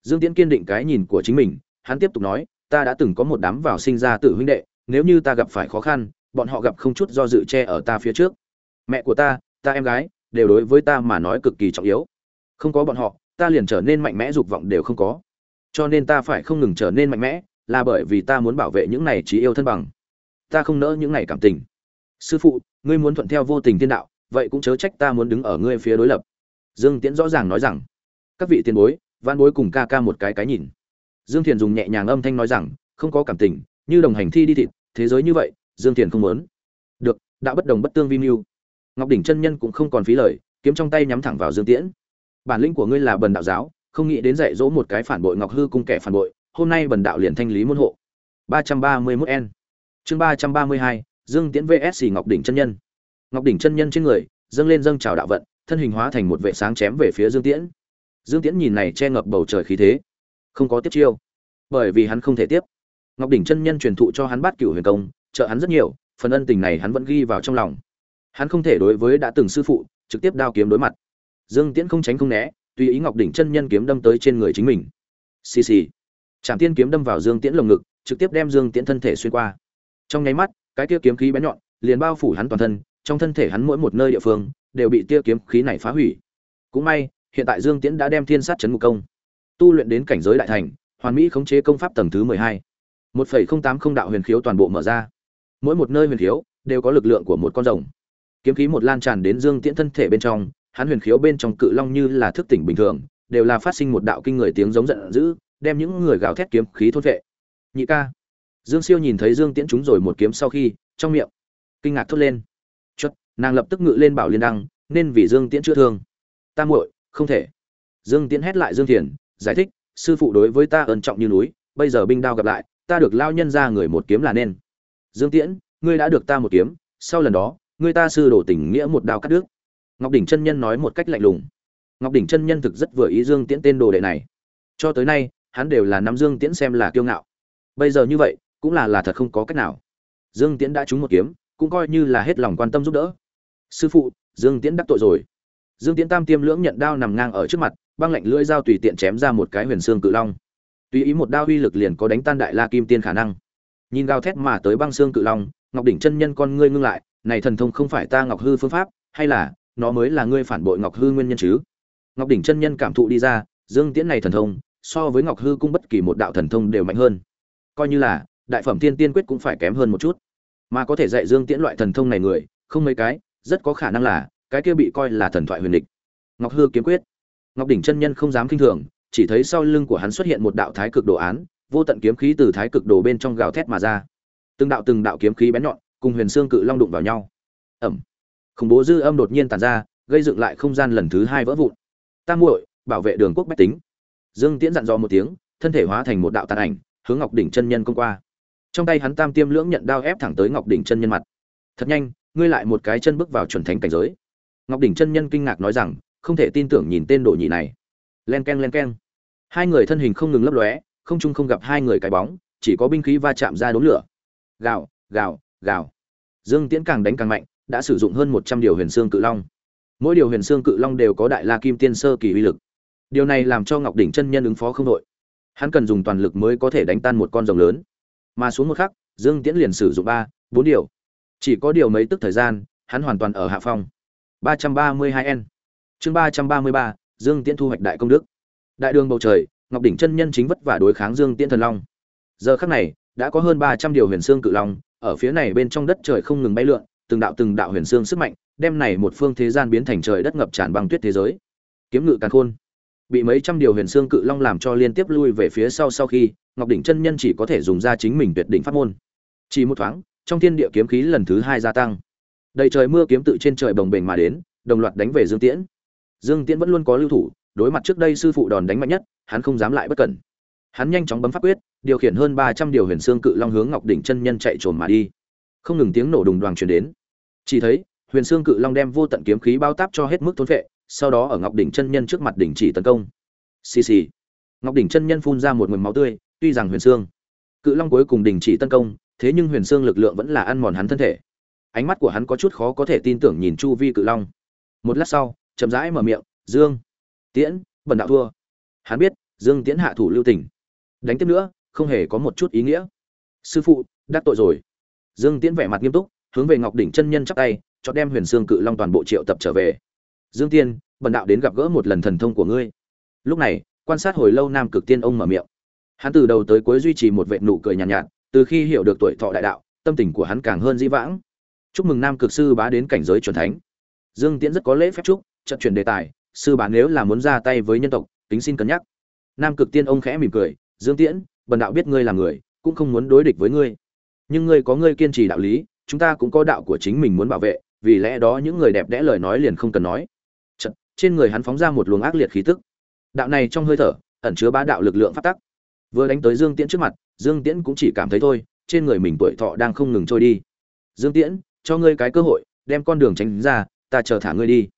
Dương tiễn kiên định cái nhìn của chính mình, hắn tiếp tục nói, ta đã từng có một đám vào sinh ra tử huynh đệ, nếu như ta gặp phải khó khăn, bọn họ gặp không chút do dự che ở ta phía trước. Mẹ của ta ta em gái, đều đối với ta mà nói cực kỳ trọng yếu không có bọn họ, ta liền trở nên mạnh mẽ, dục vọng đều không có. Cho nên ta phải không ngừng trở nên mạnh mẽ, là bởi vì ta muốn bảo vệ những này trí yêu thân bằng. Ta không nỡ những này cảm tình. Sư phụ, ngươi muốn thuận theo vô tình thiên đạo, vậy cũng chớ trách ta muốn đứng ở ngươi phía đối lập. Dương tiễn rõ ràng nói rằng. Các vị tiền bối văn bối cùng ca ca một cái cái nhìn. Dương thiền dùng nhẹ nhàng âm thanh nói rằng, không có cảm tình, như đồng hành thi đi thịt, thế giới như vậy, dương thiền không muốn. Được, đã bất đồng bất tương vi mưu. Ngọc đỉnh chân nhân cũng không còn phí lời, kiếm trong tay nhắm thẳng vào dương tiễn bản lĩnh của ngươi là bần đạo giáo, không nghĩ đến dạy dỗ một cái phản bội ngọc hư cung kẻ phản bội, hôm nay bần đạo liền thanh lý môn hộ. ba trăm ba mươi mốt n chương ba trăm ba mươi hai, dương tiễn vs ngọc đỉnh chân nhân. Ngọc đỉnh chân nhân trên người, dâng lên dâng trào đạo vận, thân hình hóa thành một vệ sáng chém về phía dương tiễn. Dương tiễn nhìn này che ngập bầu trời khí thế, không có tiếp chiêu, bởi vì hắn không thể tiếp. Ngọc đỉnh chân nhân truyền thụ cho hắn bát cửu huyền công, trợ hắn rất nhiều, phần ân tình này hắn vẫn ghi vào trong lòng. Hắn không thể đối với đã từng sư phụ, trực tiếp đao kiếm đối mặt. Dương Tiễn không tránh không né, tùy ý Ngọc đỉnh chân nhân kiếm đâm tới trên người chính mình. Xì xì. Trảm Tiên kiếm đâm vào Dương Tiễn lồng ngực, trực tiếp đem Dương Tiễn thân thể xuyên qua. Trong nháy mắt, cái tia kiếm khí bén nhọn liền bao phủ hắn toàn thân, trong thân thể hắn mỗi một nơi địa phương đều bị tia kiếm khí này phá hủy. Cũng may, hiện tại Dương Tiễn đã đem Thiên Sát chấn ngục công tu luyện đến cảnh giới đại thành, hoàn mỹ khống chế công pháp tầng thứ mười hai. 1.080 đạo huyền khiếu toàn bộ mở ra. Mỗi một nơi huyền khiếu đều có lực lượng của một con rồng kiếm khí một lan tràn đến dương tiễn thân thể bên trong hắn huyền khiếu bên trong cự long như là thức tỉnh bình thường, đều là phát sinh một đạo kinh người tiếng giống giận dữ, đem những người gào thét kiếm khí thôn vệ. Nhị ca. Dương siêu nhìn thấy dương tiễn trúng rồi một kiếm sau khi, trong miệng, kinh ngạc thốt lên. Chất nàng lập tức ngự lên bảo liên đăng, nên vì dương tiễn chữa thương. Ta muội, không thể. Dương tiễn hét lại dương thiền, giải thích, sư phụ đối với ta ân trọng như núi, bây giờ binh đao gặp lại, ta được lao nhân ra người một kiếm là nên. Dương tiễn, ngươi đã được ta một kiếm, sau lần đó, ngươi ta sư đổ tình nghĩa một đao cắt đứt ngọc đỉnh chân nhân nói một cách lạnh lùng. Ngọc đỉnh chân nhân thực rất vừa ý dương tiễn tên đồ đệ này. Cho tới nay, hắn đều là nắm dương tiễn xem là kiêu ngạo. Bây giờ như vậy, cũng là là thật không có cách nào. Dương tiễn đã trúng một kiếm, cũng coi như là hết lòng quan tâm giúp đỡ. Sư phụ, dương tiễn đắc tội rồi. Dương tiễn tam tiêm lưỡng nhận đao nằm ngang ở trước mặt, băng lạnh lưỡi dao tùy tiện chém ra một cái huyền xương cự long. Tùy ý một đao uy lực liền có đánh tan đại la kim tiên khả năng. Nhìn gào thét mà tới băng xương cự long, ngọc đỉnh chân nhân con ngươi ngưng lại, này thần thông không phải ta ngọc hư phương pháp, hay là nó mới là ngươi phản bội ngọc hư nguyên nhân chứ. Ngọc đỉnh chân nhân cảm thụ đi ra, dương tiễn này thần thông, so với ngọc hư cung bất kỳ một đạo thần thông đều mạnh hơn. Coi như là, đại phẩm tiên tiên quyết cũng phải kém hơn một chút. Mà có thể dạy dương tiễn loại thần thông này người, không mấy cái, rất có khả năng là, cái kia bị coi là thần thoại huyền địch. Ngọc hư kiếm quyết. Ngọc đỉnh chân nhân không dám kinh thường, chỉ thấy sau lưng của hắn xuất hiện một đạo thái cực đồ án, vô tận kiếm khí từ thái cực đồ bên trong gào thét mà ra. Từng đạo từng đạo kiếm khí bén nhọn, cùng huyền xương cự long đụng vào nhau. Ẩm khủng bố dư âm đột nhiên tàn ra, gây dựng lại không gian lần thứ hai vỡ vụn. Tam muội, bảo vệ đường quốc bách tính. Dương tiễn dặn dò một tiếng, thân thể hóa thành một đạo tàn ảnh, hướng ngọc đỉnh chân nhân công qua. Trong tay hắn tam tiêm lưỡng nhận đao ép thẳng tới ngọc đỉnh chân nhân mặt. Thật nhanh, ngươi lại một cái chân bước vào chuẩn thánh cảnh giới. Ngọc đỉnh chân nhân kinh ngạc nói rằng, không thể tin tưởng nhìn tên đồ nhị này. Len k e n len k e n hai người thân hình không ngừng lấp lóe, không trung không gặp hai người cái bóng, chỉ có binh khí va chạm ra đốn lửa. Gào gào gào. Dương tiễn càng đánh càng mạnh đã sử dụng hơn một trăm điều huyền xương cự long. Mỗi điều huyền xương cự long đều có đại la kim tiên sơ kỳ uy lực. Điều này làm cho ngọc đỉnh chân nhân ứng phó không đội. Hắn cần dùng toàn lực mới có thể đánh tan một con rồng lớn. Mà xuống một khắc, dương tiễn liền sử dụng ba, bốn điều. Chỉ có điều mấy tức thời gian, hắn hoàn toàn ở hạ phong. ba trăm ba mươi hai n chương ba trăm ba mươi ba, dương tiễn thu hoạch đại công đức. Đại đường bầu trời, ngọc đỉnh chân nhân chính vất vả đối kháng dương tiễn thần long. Giờ khắc này, đã có hơn ba trăm điều huyền xương cự long, ở phía này bên trong đất trời không ngừng bay lượn từng đạo từng đạo huyền xương sức mạnh, đem này một phương thế gian biến thành trời đất ngập tràn băng tuyết thế giới. Kiếm ngự càn khôn. Bị mấy trăm điều huyền xương cự long làm cho liên tiếp lui về phía sau sau khi, ngọc đỉnh chân nhân chỉ có thể dùng ra chính mình tuyệt đỉnh pháp môn. Chỉ một thoáng, trong thiên địa kiếm khí lần thứ hai gia tăng. Đầy trời mưa kiếm tự trên trời bồng bềnh mà đến, đồng loạt đánh về dương tiễn. Dương tiễn vẫn luôn có lưu thủ, đối mặt trước đây sư phụ đòn đánh mạnh nhất, hắn không dám lại bất cẩn. Hắn nhanh chóng bấm pháp quyết, điều khiển hơn ba trăm điều huyền xương cự long hướng ngọc đỉnh chân nhân chạy trồm mà đi không ngừng tiếng nổ đùng đoàn truyền đến. Chỉ thấy huyền xương cự long đem vô tận kiếm khí bao táp cho hết mức thốn vệ sau đó ở ngọc đỉnh chân nhân trước mặt đỉnh chỉ tấn công. Xì xì. Ngọc đỉnh chân nhân phun ra một nguồn máu tươi tuy rằng huyền xương cự long cuối cùng đình chỉ tấn công thế nhưng huyền xương lực lượng vẫn là ăn mòn hắn thân thể. Ánh mắt của hắn có chút khó có thể tin tưởng nhìn chu vi cự long. Một lát sau chậm rãi mở miệng dương tiễn bần đạo thua. Hắn biết dương tiễn hạ thủ lưu Tỉnh, đánh tiếp nữa không hề có một chút ý nghĩa. Sư phụ đắc tội rồi dương tiễn vẻ mặt nghiêm túc hướng về ngọc đỉnh chân nhân chắp tay cho đem huyền xương cự long toàn bộ triệu tập trở về. Dương tiên bần đạo đến gặp gỡ một lần thần thông của ngươi. Lúc này quan sát hồi lâu nam cực tiên ông mở miệng. Hắn từ đầu tới cuối duy trì một vệt nụ cười nhàn nhạt, nhạt từ khi hiểu được tuổi thọ đại đạo tâm tình của hắn càng hơn dĩ vãng. Chúc mừng nam cực sư bá đến cảnh giới chuẩn thánh. Dương tiễn rất có lễ phép chúc chợt chuyển đề tài sư bá nếu là muốn ra tay với nhân tộc tính xin cân nhắc. Nam cực tiên ông khẽ mỉm cười dương tiễn bần đạo biết ngươi là người cũng không muốn đối địch với ngươi nhưng ngươi có ngươi kiên trì đạo lý chúng ta cũng có đạo của chính mình muốn bảo vệ vì lẽ đó những người đẹp đẽ lời nói liền không cần nói. Chật, trên người hắn phóng ra một luồng ác liệt khí tức. Đạo này trong hơi thở ẩn chứa bá đạo lực lượng phát tắc. Vừa đánh tới dương tiễn trước mặt dương tiễn cũng chỉ cảm thấy thôi trên người mình tuổi thọ đang không ngừng trôi đi. Dương tiễn cho ngươi cái cơ hội đem con đường tránh ra ta chờ thả ngươi đi.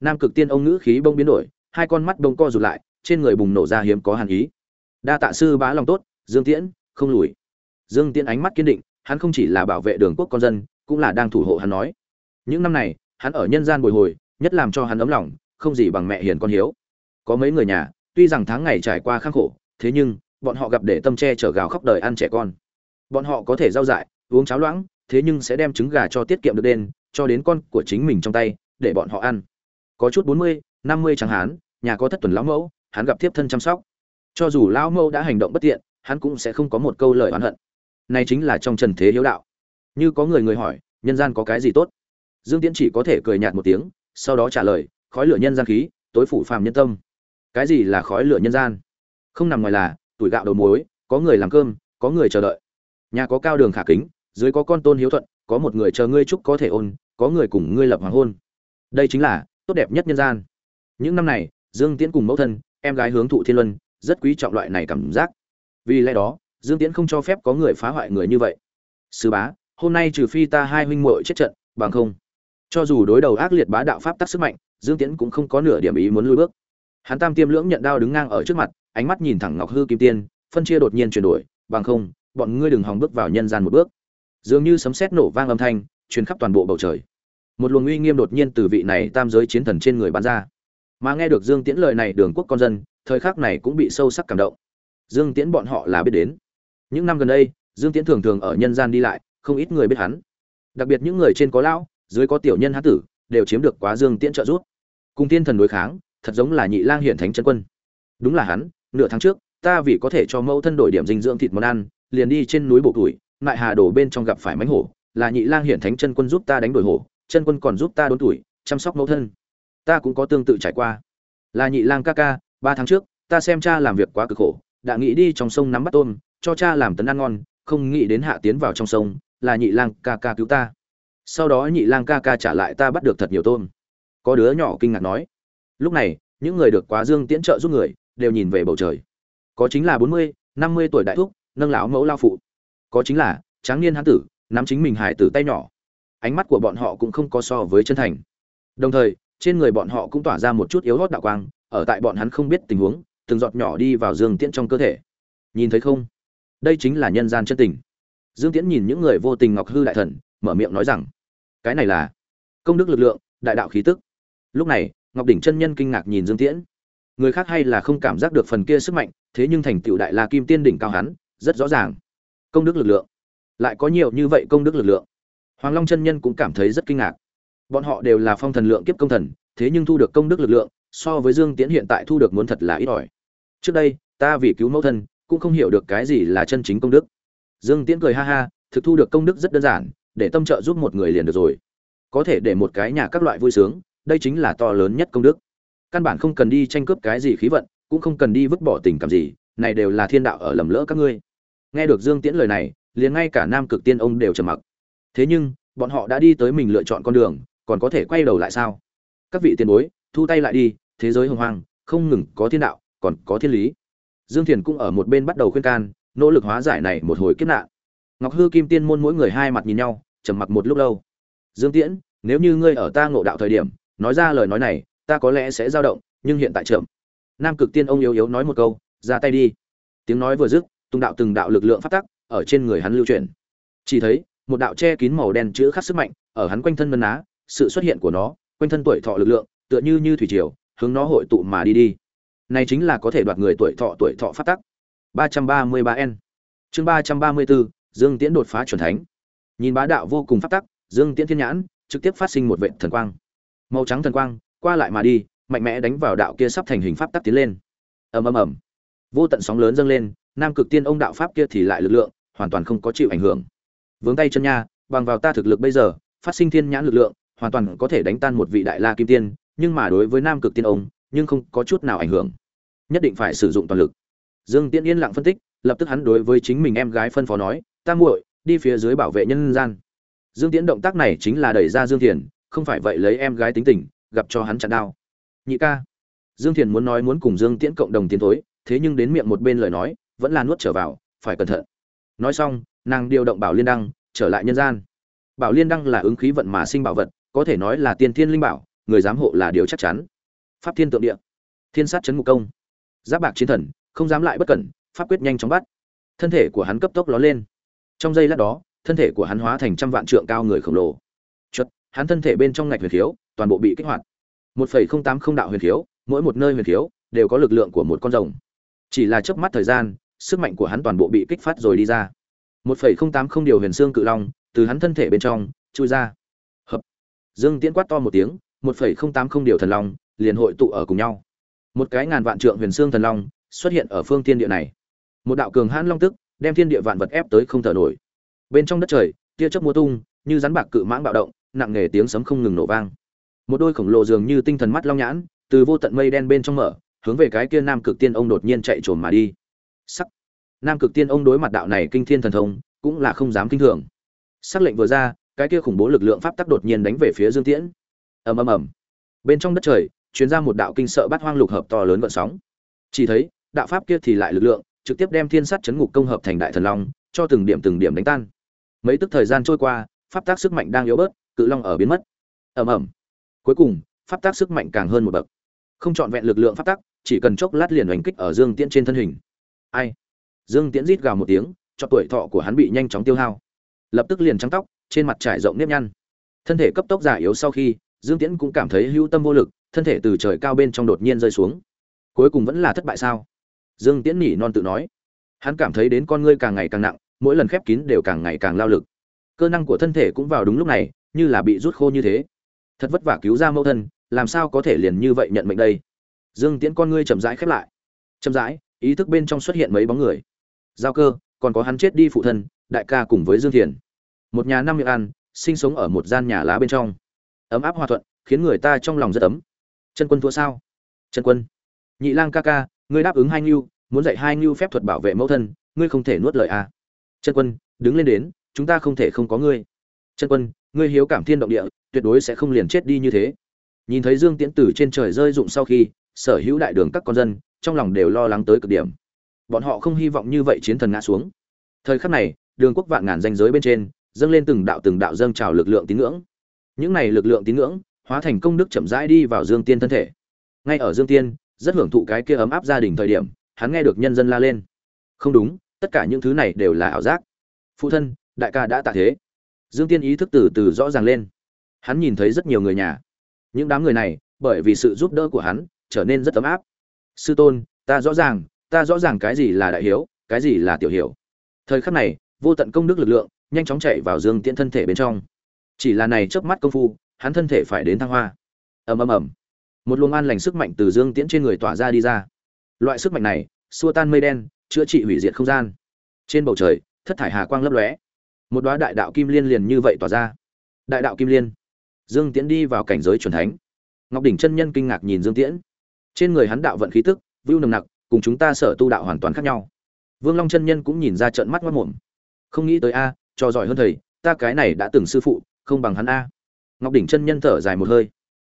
Nam cực tiên ông ngữ khí bông biến đổi hai con mắt bông co rụt lại trên người bùng nổ ra hiếm có hàn ý. Đa tạ sư bá lòng tốt dương tiễn không lùi. Dương tiễn ánh mắt kiên định hắn không chỉ là bảo vệ đường quốc con dân, cũng là đang thủ hộ hắn nói. Những năm này, hắn ở nhân gian bồi hồi, nhất làm cho hắn ấm lòng, không gì bằng mẹ hiền con hiếu. Có mấy người nhà, tuy rằng tháng ngày trải qua khắc khổ, thế nhưng, bọn họ gặp để tâm che chở gào khóc đời ăn trẻ con. Bọn họ có thể giao dại, uống cháo loãng, thế nhưng sẽ đem trứng gà cho tiết kiệm được đen cho đến con của chính mình trong tay, để bọn họ ăn. Có chút bốn mươi, năm mươi chẳng hán nhà có thất tuần lão mẫu, hắn gặp tiếp thân chăm sóc. Cho dù lão mẫu đã hành động bất tiện, hắn cũng sẽ không có một câu lời oán hận này chính là trong trần thế hiếu đạo. Như có người người hỏi, nhân gian có cái gì tốt? Dương tiễn chỉ có thể cười nhạt một tiếng, sau đó trả lời, khói lửa nhân gian khí, tối phủ phàm nhân tâm. Cái gì là khói lửa nhân gian? Không nằm ngoài là, tuổi gạo đầu muối, có người làm cơm, có người chờ đợi. Nhà có cao đường khả kính, dưới có con tôn hiếu thuận, có một người chờ ngươi chúc có thể ôn, có người cùng ngươi lập hoàng hôn. Đây chính là, tốt đẹp nhất nhân gian. Những năm này, dương tiễn cùng mẫu thân, em gái hướng thụ thiên luân, rất quý trọng loại này cảm giác. Vì lẽ đó dương tiễn không cho phép có người phá hoại người như vậy. Sư bá, hôm nay trừ phi ta hai huynh muội chết trận, bằng không. Cho dù đối đầu ác liệt bá đạo pháp tắc sức mạnh, dương tiễn cũng không có nửa điểm ý muốn lui bước. Hắn tam tiêm lưỡng nhận đao đứng ngang ở trước mặt, ánh mắt nhìn thẳng ngọc hư kim tiên, phân chia đột nhiên chuyển đổi, bằng không, bọn ngươi đừng hòng bước vào nhân gian một bước. Dường như sấm sét nổ vang âm thanh, truyền khắp toàn bộ bầu trời. Một luồng uy nghiêm đột nhiên từ vị này tam giới chiến thần trên người bắn ra. Mà nghe được dương tiễn lời này đường quốc con dân, thời khắc này cũng bị sâu sắc cảm động. Dương tiễn bọn họ là biết đến những năm gần đây, dương tiễn thường thường ở nhân gian đi lại, không ít người biết hắn. Đặc biệt những người trên có lão, dưới có tiểu nhân hán tử, đều chiếm được quá dương tiễn trợ giúp. Cùng tiên thần đối kháng, thật giống là nhị lang hiển thánh chân quân. Đúng là hắn, nửa tháng trước, ta vì có thể cho mẫu thân đổi điểm dinh dưỡng thịt món ăn, liền đi trên núi bộ tuổi ngại hà đổ bên trong gặp phải mánh hổ, là nhị lang hiển thánh chân quân giúp ta đánh đổi hổ, chân quân còn giúp ta đốn tuổi, chăm sóc mẫu thân. Ta cũng có tương tự trải qua. Là nhị lang ca ca, ba tháng trước, ta xem cha làm việc quá cực khổ, đã nghĩ đi trong sông nắm bắt tôm cho cha làm tấn ăn ngon, không nghĩ đến hạ tiến vào trong sông, là nhị lang ca ca cứu ta. Sau đó nhị lang ca ca trả lại ta bắt được thật nhiều tôm. Có đứa nhỏ kinh ngạc nói. Lúc này, những người được quá dương tiễn trợ giúp người, đều nhìn về bầu trời. Có chính là bốn mươi, năm mươi tuổi đại thúc, nâng lão mẫu lao phụ. Có chính là, tráng niên hán tử, nắm chính mình hải tử tay nhỏ. Ánh mắt của bọn họ cũng không có so với chân thành. Đồng thời, trên người bọn họ cũng tỏa ra một chút yếu hót đạo quang, ở tại bọn hắn không biết tình huống, từng giọt nhỏ đi vào dương tiễn trong cơ thể. Nhìn thấy không? Đây chính là nhân gian chân tình. Dương tiễn nhìn những người vô tình ngọc hư đại thần, mở miệng nói rằng, cái này là công đức lực lượng, đại đạo khí tức. Lúc này, ngọc đỉnh chân nhân kinh ngạc nhìn dương tiễn. Người khác hay là không cảm giác được phần kia sức mạnh, thế nhưng thành tựu đại la kim tiên đỉnh cao hắn, rất rõ ràng. Công đức lực lượng. Lại có nhiều như vậy công đức lực lượng. Hoàng long chân nhân cũng cảm thấy rất kinh ngạc. Bọn họ đều là phong thần lượng kiếp công thần, thế nhưng thu được công đức lực lượng, so với dương tiễn hiện tại thu được muốn thật là ít ỏi. Trước đây, ta vì cứu mẫu thân cũng không hiểu được cái gì là chân chính công đức. Dương tiễn cười ha ha, thực thu được công đức rất đơn giản, để tâm trợ giúp một người liền được rồi. Có thể để một cái nhà các loại vui sướng, đây chính là to lớn nhất công đức. Căn bản không cần đi tranh cướp cái gì khí vận, cũng không cần đi vứt bỏ tình cảm gì, này đều là thiên đạo ở lầm lỡ các ngươi. Nghe được dương tiễn lời này, liền ngay cả nam cực tiên ông đều trầm mặc. Thế nhưng, bọn họ đã đi tới mình lựa chọn con đường, còn có thể quay đầu lại sao? Các vị tiền bối, thu tay lại đi, thế giới hồng hoang, không ngừng có thiên đạo, còn có thiên lý dương thiền cũng ở một bên bắt đầu khuyên can, nỗ lực hóa giải này một hồi kiếp nạn. Ngọc hư kim tiên môn mỗi người hai mặt nhìn nhau, trầm mặc một lúc lâu. Dương tiễn, nếu như ngươi ở ta ngộ đạo thời điểm, nói ra lời nói này, ta có lẽ sẽ dao động, nhưng hiện tại chậm. Nam cực tiên ông yếu yếu nói một câu, ra tay đi. Tiếng nói vừa dứt, tung đạo từng đạo lực lượng phát tắc, ở trên người hắn lưu chuyển. Chỉ thấy, một đạo che kín màu đen chữ khắc sức mạnh, ở hắn quanh thân vân á sự xuất hiện của nó, quanh thân tuổi thọ lực lượng, tựa như như thủy triều, hướng nó hội tụ mà đi đi này chính là có thể đoạt người tuổi thọ tuổi thọ phát tắc. 333 n chương 334, dương tiễn đột phá chuẩn thánh. Nhìn bá đạo vô cùng phát tắc dương tiễn thiên nhãn trực tiếp phát sinh một vệ thần quang. Màu trắng thần quang qua lại mà đi mạnh mẽ đánh vào đạo kia sắp thành hình pháp tắc tiến lên. Ầm ầm ầm. Vô tận sóng lớn dâng lên nam cực tiên ông đạo pháp kia thì lại lực lượng hoàn toàn không có chịu ảnh hưởng. Vướng tay chân nha bằng vào ta thực lực bây giờ phát sinh thiên nhãn lực lượng hoàn toàn có thể đánh tan một vị đại la kim tiên nhưng mà đối với nam cực tiên ông nhưng không có chút nào ảnh hưởng. Nhất định phải sử dụng toàn lực. Dương tiễn yên lặng phân tích, lập tức hắn đối với chính mình em gái phân phó nói, ta muội, đi phía dưới bảo vệ nhân gian. Dương tiễn động tác này chính là đẩy ra dương thiền, không phải vậy lấy em gái tính tình, gặp cho hắn chặn đao. Nhị ca. Dương thiền muốn nói muốn cùng dương tiễn cộng đồng tiến thối, thế nhưng đến miệng một bên lời nói, vẫn là nuốt trở vào, phải cẩn thận. Nói xong, nàng điều động bảo liên đăng, trở lại nhân gian. Bảo liên đăng là ứng khí vận mà sinh bảo vật, có thể nói là tiên thiên linh bảo, người giám hộ là điều chắc chắn pháp thiên tượng địa, thiên sát chấn ngục công. Giáp bạc chiến thần, không dám lại bất cẩn, pháp quyết nhanh chóng bắt. Thân thể của hắn cấp tốc ló lên. Trong giây lát đó, thân thể của hắn hóa thành trăm vạn trượng cao người khổng lồ. Chật hắn thân thể bên trong ngạch huyền khiếu toàn bộ bị kích hoạt. Một phẩy không tám không đạo huyền khiếu mỗi một nơi huyền khiếu đều có lực lượng của một con rồng. Chỉ là chớp mắt thời gian, sức mạnh của hắn toàn bộ bị kích phát rồi đi ra. Một phẩy không tám không điều huyền xương cự long, từ hắn thân thể bên trong, chui ra. Hợp. Dương tiễn quát to một tiếng, một phẩy không tám không điều thần long liền hội tụ ở cùng nhau. Một cái ngàn vạn trượng huyền xương thần long xuất hiện ở phương thiên địa này. Một đạo cường hãn long tức đem thiên địa vạn vật ép tới không thở nổi. Bên trong đất trời, tia chớp mùa tung, như rắn bạc cự mãng bạo động, nặng nề tiếng sấm không ngừng nổ vang. Một đôi khổng lồ dường như tinh thần mắt long nhãn, từ vô tận mây đen bên trong mở, hướng về cái kia nam cực tiên ông đột nhiên chạy trồm mà đi. Sắc. Nam cực tiên ông đối mặt đạo này kinh thiên thần thông, cũng là không dám kinh thường. Sắc lệnh vừa ra, cái kia khủng bố lực lượng pháp tắc đột nhiên đánh về phía dương tiễn. Ầm ầm ầm. Bên trong đất trời chuyến ra một đạo kinh sợ bát hoang lục hợp to lớn vận sóng. Chỉ thấy, đạo pháp kia thì lại lực lượng, trực tiếp đem thiên sát chấn ngục công hợp thành đại thần long, cho từng điểm từng điểm đánh tan. Mấy tức thời gian trôi qua, pháp tác sức mạnh đang yếu bớt, cự long ở biến mất. Ầm ầm. Cuối cùng, pháp tác sức mạnh càng hơn một bậc. Không chọn vẹn lực lượng pháp tắc chỉ cần chốc lát liền đánh kích ở dương tiễn trên thân hình. Ai? Dương tiễn rít gào một tiếng, cho tuổi thọ của hắn bị nhanh chóng tiêu hao. Lập tức liền trắng tóc, trên mặt trải rộng nếp nhăn. Thân thể cấp tốc già yếu sau khi, dương tiễn cũng cảm thấy hưu tâm vô lực thân thể từ trời cao bên trong đột nhiên rơi xuống. Cuối cùng vẫn là thất bại sao? Dương tiễn nỉ non tự nói. Hắn cảm thấy đến con ngươi càng ngày càng nặng, mỗi lần khép kín đều càng ngày càng lao lực. Cơ năng của thân thể cũng vào đúng lúc này, như là bị rút khô như thế. Thật vất vả cứu ra mẫu thân, làm sao có thể liền như vậy nhận mệnh đây? Dương tiễn con ngươi chậm rãi khép lại. Chậm rãi, ý thức bên trong xuất hiện mấy bóng người. Giao cơ, còn có hắn chết đi phụ thân, đại ca cùng với dương thiền. Một nhà năm miệng ăn, sinh sống ở một gian nhà lá bên trong. Ấm áp hòa thuận, khiến người ta trong lòng rất ấm chân quân thua sao? Chân quân. Nhị lang ca ca, ngươi đáp ứng hai ngưu, muốn dạy hai ngưu phép thuật bảo vệ mẫu thân, ngươi không thể nuốt lời à. chân quân, đứng lên đến, chúng ta không thể không có ngươi. Chân quân, ngươi hiếu cảm thiên động địa, tuyệt đối sẽ không liền chết đi như thế. Nhìn thấy dương tiễn tử trên trời rơi rụng sau khi, sở hữu đại đường các con dân, trong lòng đều lo lắng tới cực điểm. Bọn họ không hy vọng như vậy chiến thần ngã xuống. Thời khắc này, đường quốc vạn ngàn danh giới bên trên, dâng lên từng đạo từng đạo dâng trào lực lượng tín ngưỡng. Những này lực lượng tín ngưỡng hóa thành công đức chậm rãi đi vào dương tiên thân thể. Ngay ở dương tiên, rất hưởng thụ cái kia ấm áp gia đình thời điểm, hắn nghe được nhân dân la lên. Không đúng, tất cả những thứ này đều là ảo giác. Phụ thân, đại ca đã tạ thế. Dương tiên ý thức từ từ rõ ràng lên. Hắn nhìn thấy rất nhiều người nhà. Những đám người này, bởi vì sự giúp đỡ của hắn, trở nên rất ấm áp. Sư tôn, ta rõ ràng, ta rõ ràng cái gì là đại hiếu, cái gì là tiểu hiểu. Thời khắc này, vô tận công đức lực lượng, nhanh chóng chạy vào dương tiễn thân thể bên trong. Chỉ là này chớp mắt công phu hắn thân thể phải đến thăng hoa. Ầm ầm ầm. Một luồng an lành sức mạnh từ dương tiễn trên người tỏa ra đi ra. Loại sức mạnh này, xua tan mây đen, chữa trị hủy diệt không gian. Trên bầu trời, thất thải hà quang lấp lóe. Một đóa đại đạo kim liên liền như vậy tỏa ra. Đại đạo kim liên. Dương tiễn đi vào cảnh giới chuẩn thánh. Ngọc đỉnh chân nhân kinh ngạc nhìn dương tiễn. Trên người hắn đạo vận khí tức, vưu nồng nặc, cùng chúng ta sở tu đạo hoàn toàn khác nhau. Vương long chân nhân cũng nhìn ra trận mắt mất mồm. Không nghĩ tới a, cho giỏi hơn thầy, ta cái này đã từng sư phụ, không bằng hắn a ngọc đỉnh chân nhân thở dài một hơi.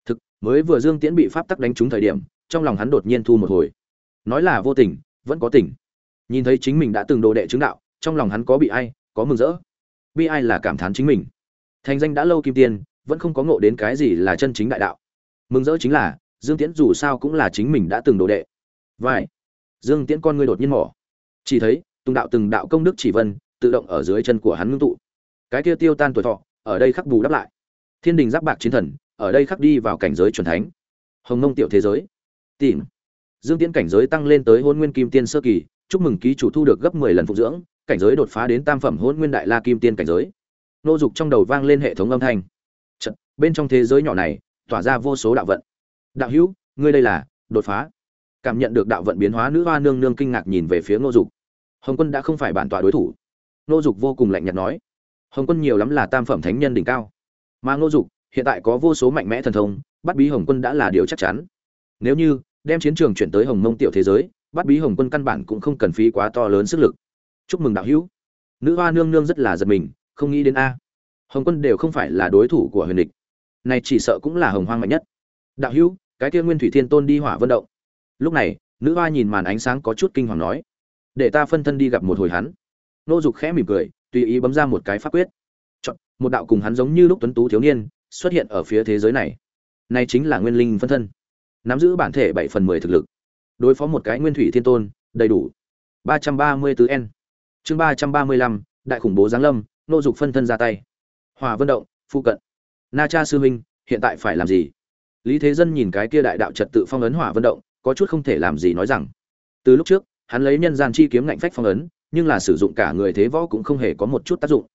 Thực mới vừa dương tiễn bị pháp tắc đánh trúng thời điểm trong lòng hắn đột nhiên thu một hồi. Nói là vô tình vẫn có tình. Nhìn thấy chính mình đã từng đồ đệ chứng đạo trong lòng hắn có bị ai có mừng rỡ. Bi ai là cảm thán chính mình. Thành danh đã lâu kim tiền, vẫn không có ngộ đến cái gì là chân chính đại đạo. Mừng rỡ chính là dương tiễn dù sao cũng là chính mình đã từng đồ đệ. Vài. dương tiễn con ngươi đột nhiên mỏ chỉ thấy từng đạo từng đạo công đức chỉ vân tự động ở dưới chân của hắn ngưng tụ. Cái kia tiêu tan tuổi thọ ở đây khắc bù đắp lại thiên đình giáp bạc chiến thần ở đây khắc đi vào cảnh giới chuẩn thánh. Hồng nông tiểu thế giới. Tìm. Dương tiễn cảnh giới tăng lên tới hôn nguyên kim tiên sơ kỳ chúc mừng ký chủ thu được gấp mười lần phục dưỡng cảnh giới đột phá đến tam phẩm hôn nguyên đại la kim tiên cảnh giới. Nô dục trong đầu vang lên hệ thống âm thanh. Chật, bên trong thế giới nhỏ này tỏa ra vô số đạo vận. Đạo hữu ngươi đây là đột phá. Cảm nhận được đạo vận biến hóa nữ hoa nương nương kinh ngạc nhìn về phía ngô dục. Hồng quân đã không phải bản tọa đối thủ. Ngô dục vô cùng lạnh nhạt nói. Hồng quân nhiều lắm là tam phẩm thánh nhân đỉnh cao mà ngô dục, hiện tại có vô số mạnh mẽ thần thông, bắt bí hồng quân đã là điều chắc chắn. Nếu như đem chiến trường chuyển tới hồng mông tiểu thế giới, bắt bí hồng quân căn bản cũng không cần phí quá to lớn sức lực. Chúc mừng đạo hữu. Nữ hoa nương nương rất là giật mình, không nghĩ đến a. Hồng quân đều không phải là đối thủ của huyền địch. Này chỉ sợ cũng là hồng hoang mạnh nhất. Đạo hữu, cái kia nguyên thủy thiên tôn đi hỏa vận động. Lúc này, nữ hoa nhìn màn ánh sáng có chút kinh hoàng nói. Để ta phân thân đi gặp một hồi hắn. Nô dục khẽ mỉm cười, tùy ý bấm ra một cái pháp quyết một đạo cùng hắn giống như lúc tuấn tú thiếu niên xuất hiện ở phía thế giới này. Này chính là nguyên linh phân thân. Nắm giữ bản thể bảy phần mười thực lực. Đối phó một cái nguyên thủy thiên tôn, đầy đủ. ba trăm ba mươi tứ n. Chương ba trăm ba mươi lăm, đại khủng bố giáng lâm, nô dục phân thân ra tay. Hòa vân động, phụ cận. Na cha sư huynh, hiện tại phải làm gì? Lý thế dân nhìn cái kia đại đạo trật tự phong ấn hỏa vân động, có chút không thể làm gì nói rằng. Từ lúc trước, hắn lấy nhân gian chi kiếm ngạnh phách phong ấn, nhưng là sử dụng cả người thế võ cũng không hề có một chút tác dụng.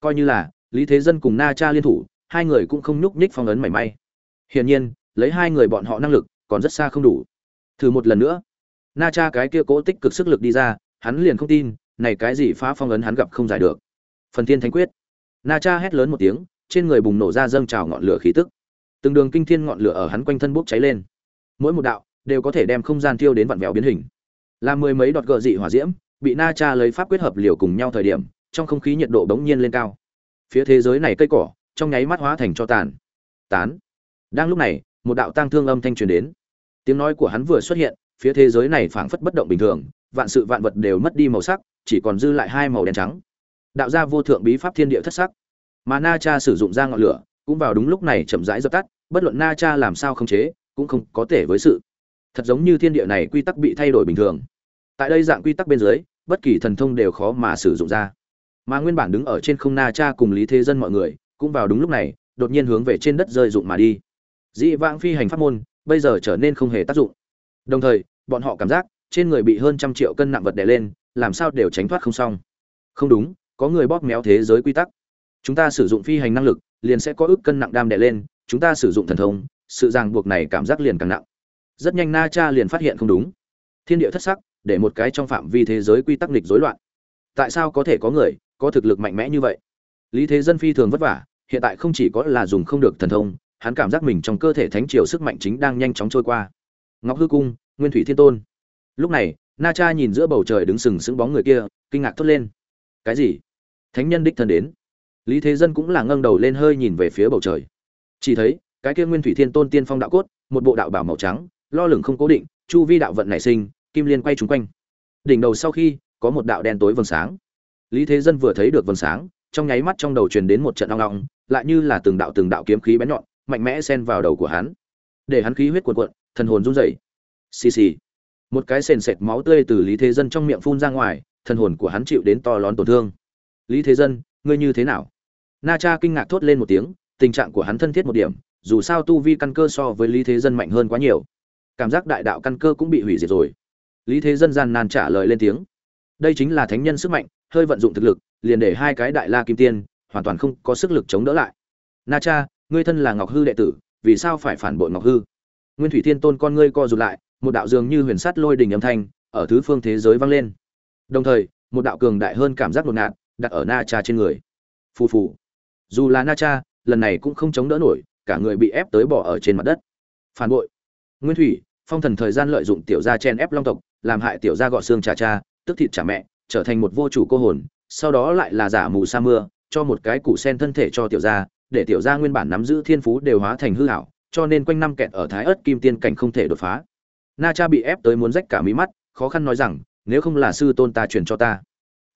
Coi như là lý thế dân cùng na cha liên thủ, hai người cũng không nhúc nhích phong ấn mảy may. Hiển nhiên, lấy hai người bọn họ năng lực, còn rất xa không đủ. Thử một lần nữa. Na cha cái kia cố tích cực sức lực đi ra, hắn liền không tin, này cái gì phá phong ấn hắn gặp không giải được. Phần thiên thánh quyết. Na cha hét lớn một tiếng, trên người bùng nổ ra dâng trào ngọn lửa khí tức. Từng đường kinh thiên ngọn lửa ở hắn quanh thân bốc cháy lên. Mỗi một đạo đều có thể đem không gian thiêu đến vặn vẹo biến hình. Làm mười mấy đọt gợ dị hỏa diễm, bị na cha lấy pháp quyết hợp liều cùng nhau thời điểm, trong không khí nhiệt độ bỗng nhiên lên cao phía thế giới này cây cỏ, trong nháy mắt hóa thành cho tàn. Tán. Đang lúc này, một đạo tang thương âm thanh truyền đến. Tiếng nói của hắn vừa xuất hiện, phía thế giới này phảng phất bất động bình thường, vạn sự vạn vật đều mất đi màu sắc, chỉ còn dư lại hai màu đen trắng. Đạo ra vô thượng bí pháp thiên địa thất sắc. Mà na cha sử dụng ra ngọn lửa, cũng vào đúng lúc này chậm rãi dập tắt, bất luận na cha làm sao không chế, cũng không có thể với sự. Thật giống như thiên địa này quy tắc bị thay đổi bình thường. Tại đây dạng quy tắc bên dưới, bất kỳ thần thông đều khó mà sử dụng ra mà nguyên bản đứng ở trên không na cha cùng lý thế dân mọi người cũng vào đúng lúc này, đột nhiên hướng về trên đất rơi dụng mà đi. Dị vãng phi hành pháp môn, bây giờ trở nên không hề tác dụng. Đồng thời, bọn họ cảm giác trên người bị hơn trăm triệu cân nặng vật đè lên, làm sao đều tránh thoát không xong. Không đúng, có người bóp méo thế giới quy tắc. Chúng ta sử dụng phi hành năng lực, liền sẽ có ước cân nặng đam đè lên, chúng ta sử dụng thần thông, sự ràng buộc này cảm giác liền càng nặng. Rất nhanh na cha liền phát hiện không đúng. Thiên địa thất sắc, để một cái trong phạm vi thế giới quy tắc nghịch rối loạn. Tại sao có thể có người có thực lực mạnh mẽ như vậy. Lý thế dân phi thường vất vả, hiện tại không chỉ có là dùng không được thần thông, hắn cảm giác mình trong cơ thể thánh triều sức mạnh chính đang nhanh chóng trôi qua. Ngọc hư cung, nguyên thủy thiên tôn. Lúc này, na cha nhìn giữa bầu trời đứng sừng sững bóng người kia, kinh ngạc thốt lên. Cái gì? Thánh nhân đích thân đến. Lý thế dân cũng là ngâng đầu lên hơi nhìn về phía bầu trời. Chỉ thấy, cái kia nguyên thủy thiên tôn tiên phong đạo cốt, một bộ đạo bảo màu trắng, lo lửng không cố định, chu vi đạo vận nảy sinh, kim liên quay trúng quanh. Đỉnh đầu sau khi, có một đạo đen tối vầng sáng lý thế dân vừa thấy được vầng sáng, trong nháy mắt trong đầu truyền đến một trận ong ong, lại như là từng đạo từng đạo kiếm khí bén nhọn, mạnh mẽ xen vào đầu của hắn. Để hắn khí huyết cuộn cuộn, thần hồn run rẩy. Xì xì. Một cái sền sệt máu tươi từ lý thế dân trong miệng phun ra ngoài, thần hồn của hắn chịu đến to lớn tổn thương. Lý thế dân, ngươi như thế nào? Na cha kinh ngạc thốt lên một tiếng, tình trạng của hắn thân thiết một điểm, dù sao tu vi căn cơ so với lý thế dân mạnh hơn quá nhiều. Cảm giác đại đạo căn cơ cũng bị hủy diệt rồi. Lý thế dân gian nan trả lời lên tiếng đây chính là thánh nhân sức mạnh, hơi vận dụng thực lực, liền để hai cái đại la kim tiên, hoàn toàn không có sức lực chống đỡ lại. Na cha, ngươi thân là ngọc hư đệ tử, vì sao phải phản bội ngọc hư? Nguyên thủy thiên tôn con ngươi co rụt lại, một đạo dường như huyền sắt lôi đình âm thanh, ở thứ phương thế giới vang lên. Đồng thời, một đạo cường đại hơn cảm giác ngột ngạt đặt ở na cha trên người. Phù phù. Dù là na cha, lần này cũng không chống đỡ nổi, cả người bị ép tới bỏ ở trên mặt đất. Phản bội. Nguyên thủy, phong thần thời gian lợi dụng tiểu gia chen ép long tộc, làm hại tiểu gia gọ xương trả cha tức thịt trả mẹ, trở thành một vô chủ cô hồn, sau đó lại là giả mù sa mưa, cho một cái củ sen thân thể cho tiểu gia, để tiểu gia nguyên bản nắm giữ thiên phú đều hóa thành hư hảo cho nên quanh năm kẹt ở thái ớt kim tiên cảnh không thể đột phá. Na cha bị ép tới muốn rách cả mí mắt, khó khăn nói rằng, nếu không là sư tôn ta truyền cho ta.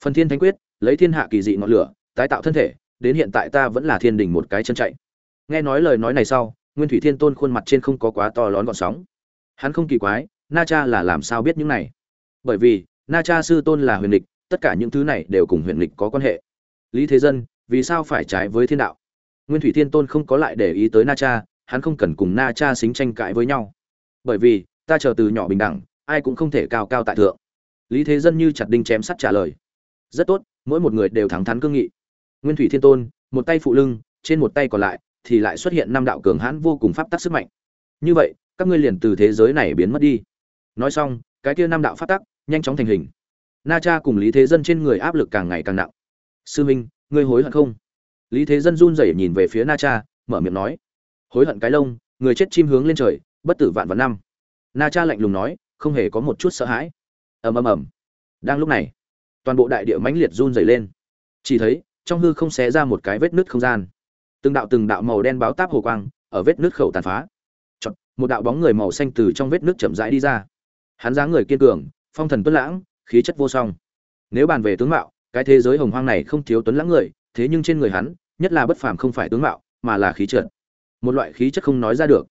Phần thiên thánh quyết, lấy thiên hạ kỳ dị ngọn lửa, tái tạo thân thể, đến hiện tại ta vẫn là thiên đình một cái chân chạy. Nghe nói lời nói này sau, nguyên thủy thiên tôn khuôn mặt trên không có quá to lớn gọn sóng. Hắn không kỳ quái, na cha là làm sao biết những này? Bởi vì na cha sư tôn là huyền lịch tất cả những thứ này đều cùng huyền lịch có quan hệ. Lý thế dân, vì sao phải trái với thiên đạo? Nguyên thủy thiên tôn không có lại để ý tới na cha, hắn không cần cùng na cha xính tranh cãi với nhau. Bởi vì, ta chờ từ nhỏ bình đẳng, ai cũng không thể cao cao tại thượng. Lý thế dân như chặt đinh chém sắt trả lời. Rất tốt, mỗi một người đều thẳng thắn cương nghị. Nguyên thủy thiên tôn, một tay phụ lưng, trên một tay còn lại, thì lại xuất hiện năm đạo cường hãn vô cùng pháp tắc sức mạnh. Như vậy, các ngươi liền từ thế giới này biến mất đi. Nói xong, cái kia năm đạo pháp tắc nhanh chóng thành hình. Na cha cùng lý thế dân trên người áp lực càng ngày càng nặng. Sư minh ngươi hối hận không? Lý thế dân run rẩy nhìn về phía na cha mở miệng nói. Hối hận cái lông người chết chim hướng lên trời bất tử vạn vạn năm. Na cha lạnh lùng nói không hề có một chút sợ hãi. Ầm ầm ầm. Đang lúc này toàn bộ đại địa mãnh liệt run rẩy lên. Chỉ thấy trong hư không xé ra một cái vết nứt không gian. Từng đạo từng đạo màu đen báo táp hồ quang ở vết nứt khẩu tàn phá. Chọn, một đạo bóng người màu xanh từ trong vết nứt chậm rãi đi ra. Hắn dáng người kiên cường phong thần tuấn lãng, khí chất vô song. Nếu bàn về tướng mạo, cái thế giới hồng hoang này không thiếu tuấn lãng người, thế nhưng trên người hắn, nhất là bất phàm không phải tướng mạo, mà là khí trượt một loại khí chất không nói ra được.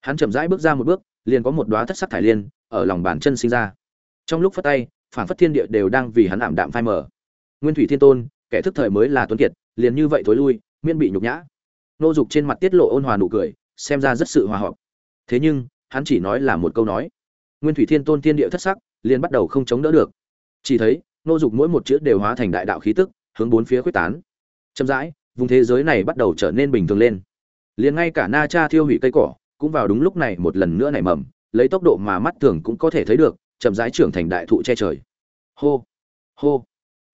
Hắn chậm rãi bước ra một bước, liền có một đóa thất sắc thải liên ở lòng bàn chân sinh ra. Trong lúc phất tay phản phất thiên địa đều đang vì hắn ảm đạm phai mờ. Nguyên thủy thiên tôn, kẻ thức thời mới là tuấn kiệt, liền như vậy thối lui, miễn bị nhục nhã. Nô dục trên mặt tiết lộ ôn hòa nụ cười, xem ra rất sự hòa hợp. Thế nhưng, hắn chỉ nói là một câu nói. Nguyên thủy thiên tôn thiên địa thất sắc liền bắt đầu không chống đỡ được. Chỉ thấy nô dục mỗi một chữ đều hóa thành đại đạo khí tức hướng bốn phía quyết tán. Chậm rãi vùng thế giới này bắt đầu trở nên bình thường lên. Liền ngay cả na cha thiêu hủy cây cỏ cũng vào đúng lúc này một lần nữa nảy mầm lấy tốc độ mà mắt thường cũng có thể thấy được chậm rãi trưởng thành đại thụ che trời. Hô hô.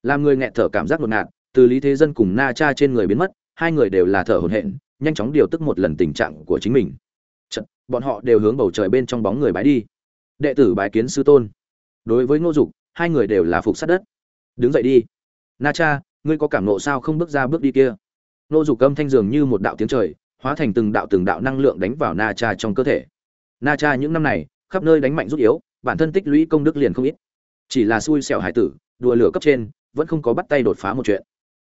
Làm người nghẹt thở cảm giác ngột ngạt từ lý thế dân cùng na cha trên người biến mất hai người đều là thở hổn hển nhanh chóng điều tức một lần tình trạng của chính mình. Chật, bọn họ đều hướng bầu trời bên trong bóng người bái đi. Đệ tử bái kiến sư tôn đối với ngô dục, hai người đều là phục sát đất. Đứng dậy đi. Na cha, ngươi có cảm nộ sao không bước ra bước đi kia? Ngô dục âm thanh dường như một đạo tiếng trời, hóa thành từng đạo từng đạo năng lượng đánh vào na cha trong cơ thể. Na cha những năm này, khắp nơi đánh mạnh rút yếu, bản thân tích lũy công đức liền không ít. Chỉ là xui xẻo hải tử, đùa lửa cấp trên, vẫn không có bắt tay đột phá một chuyện.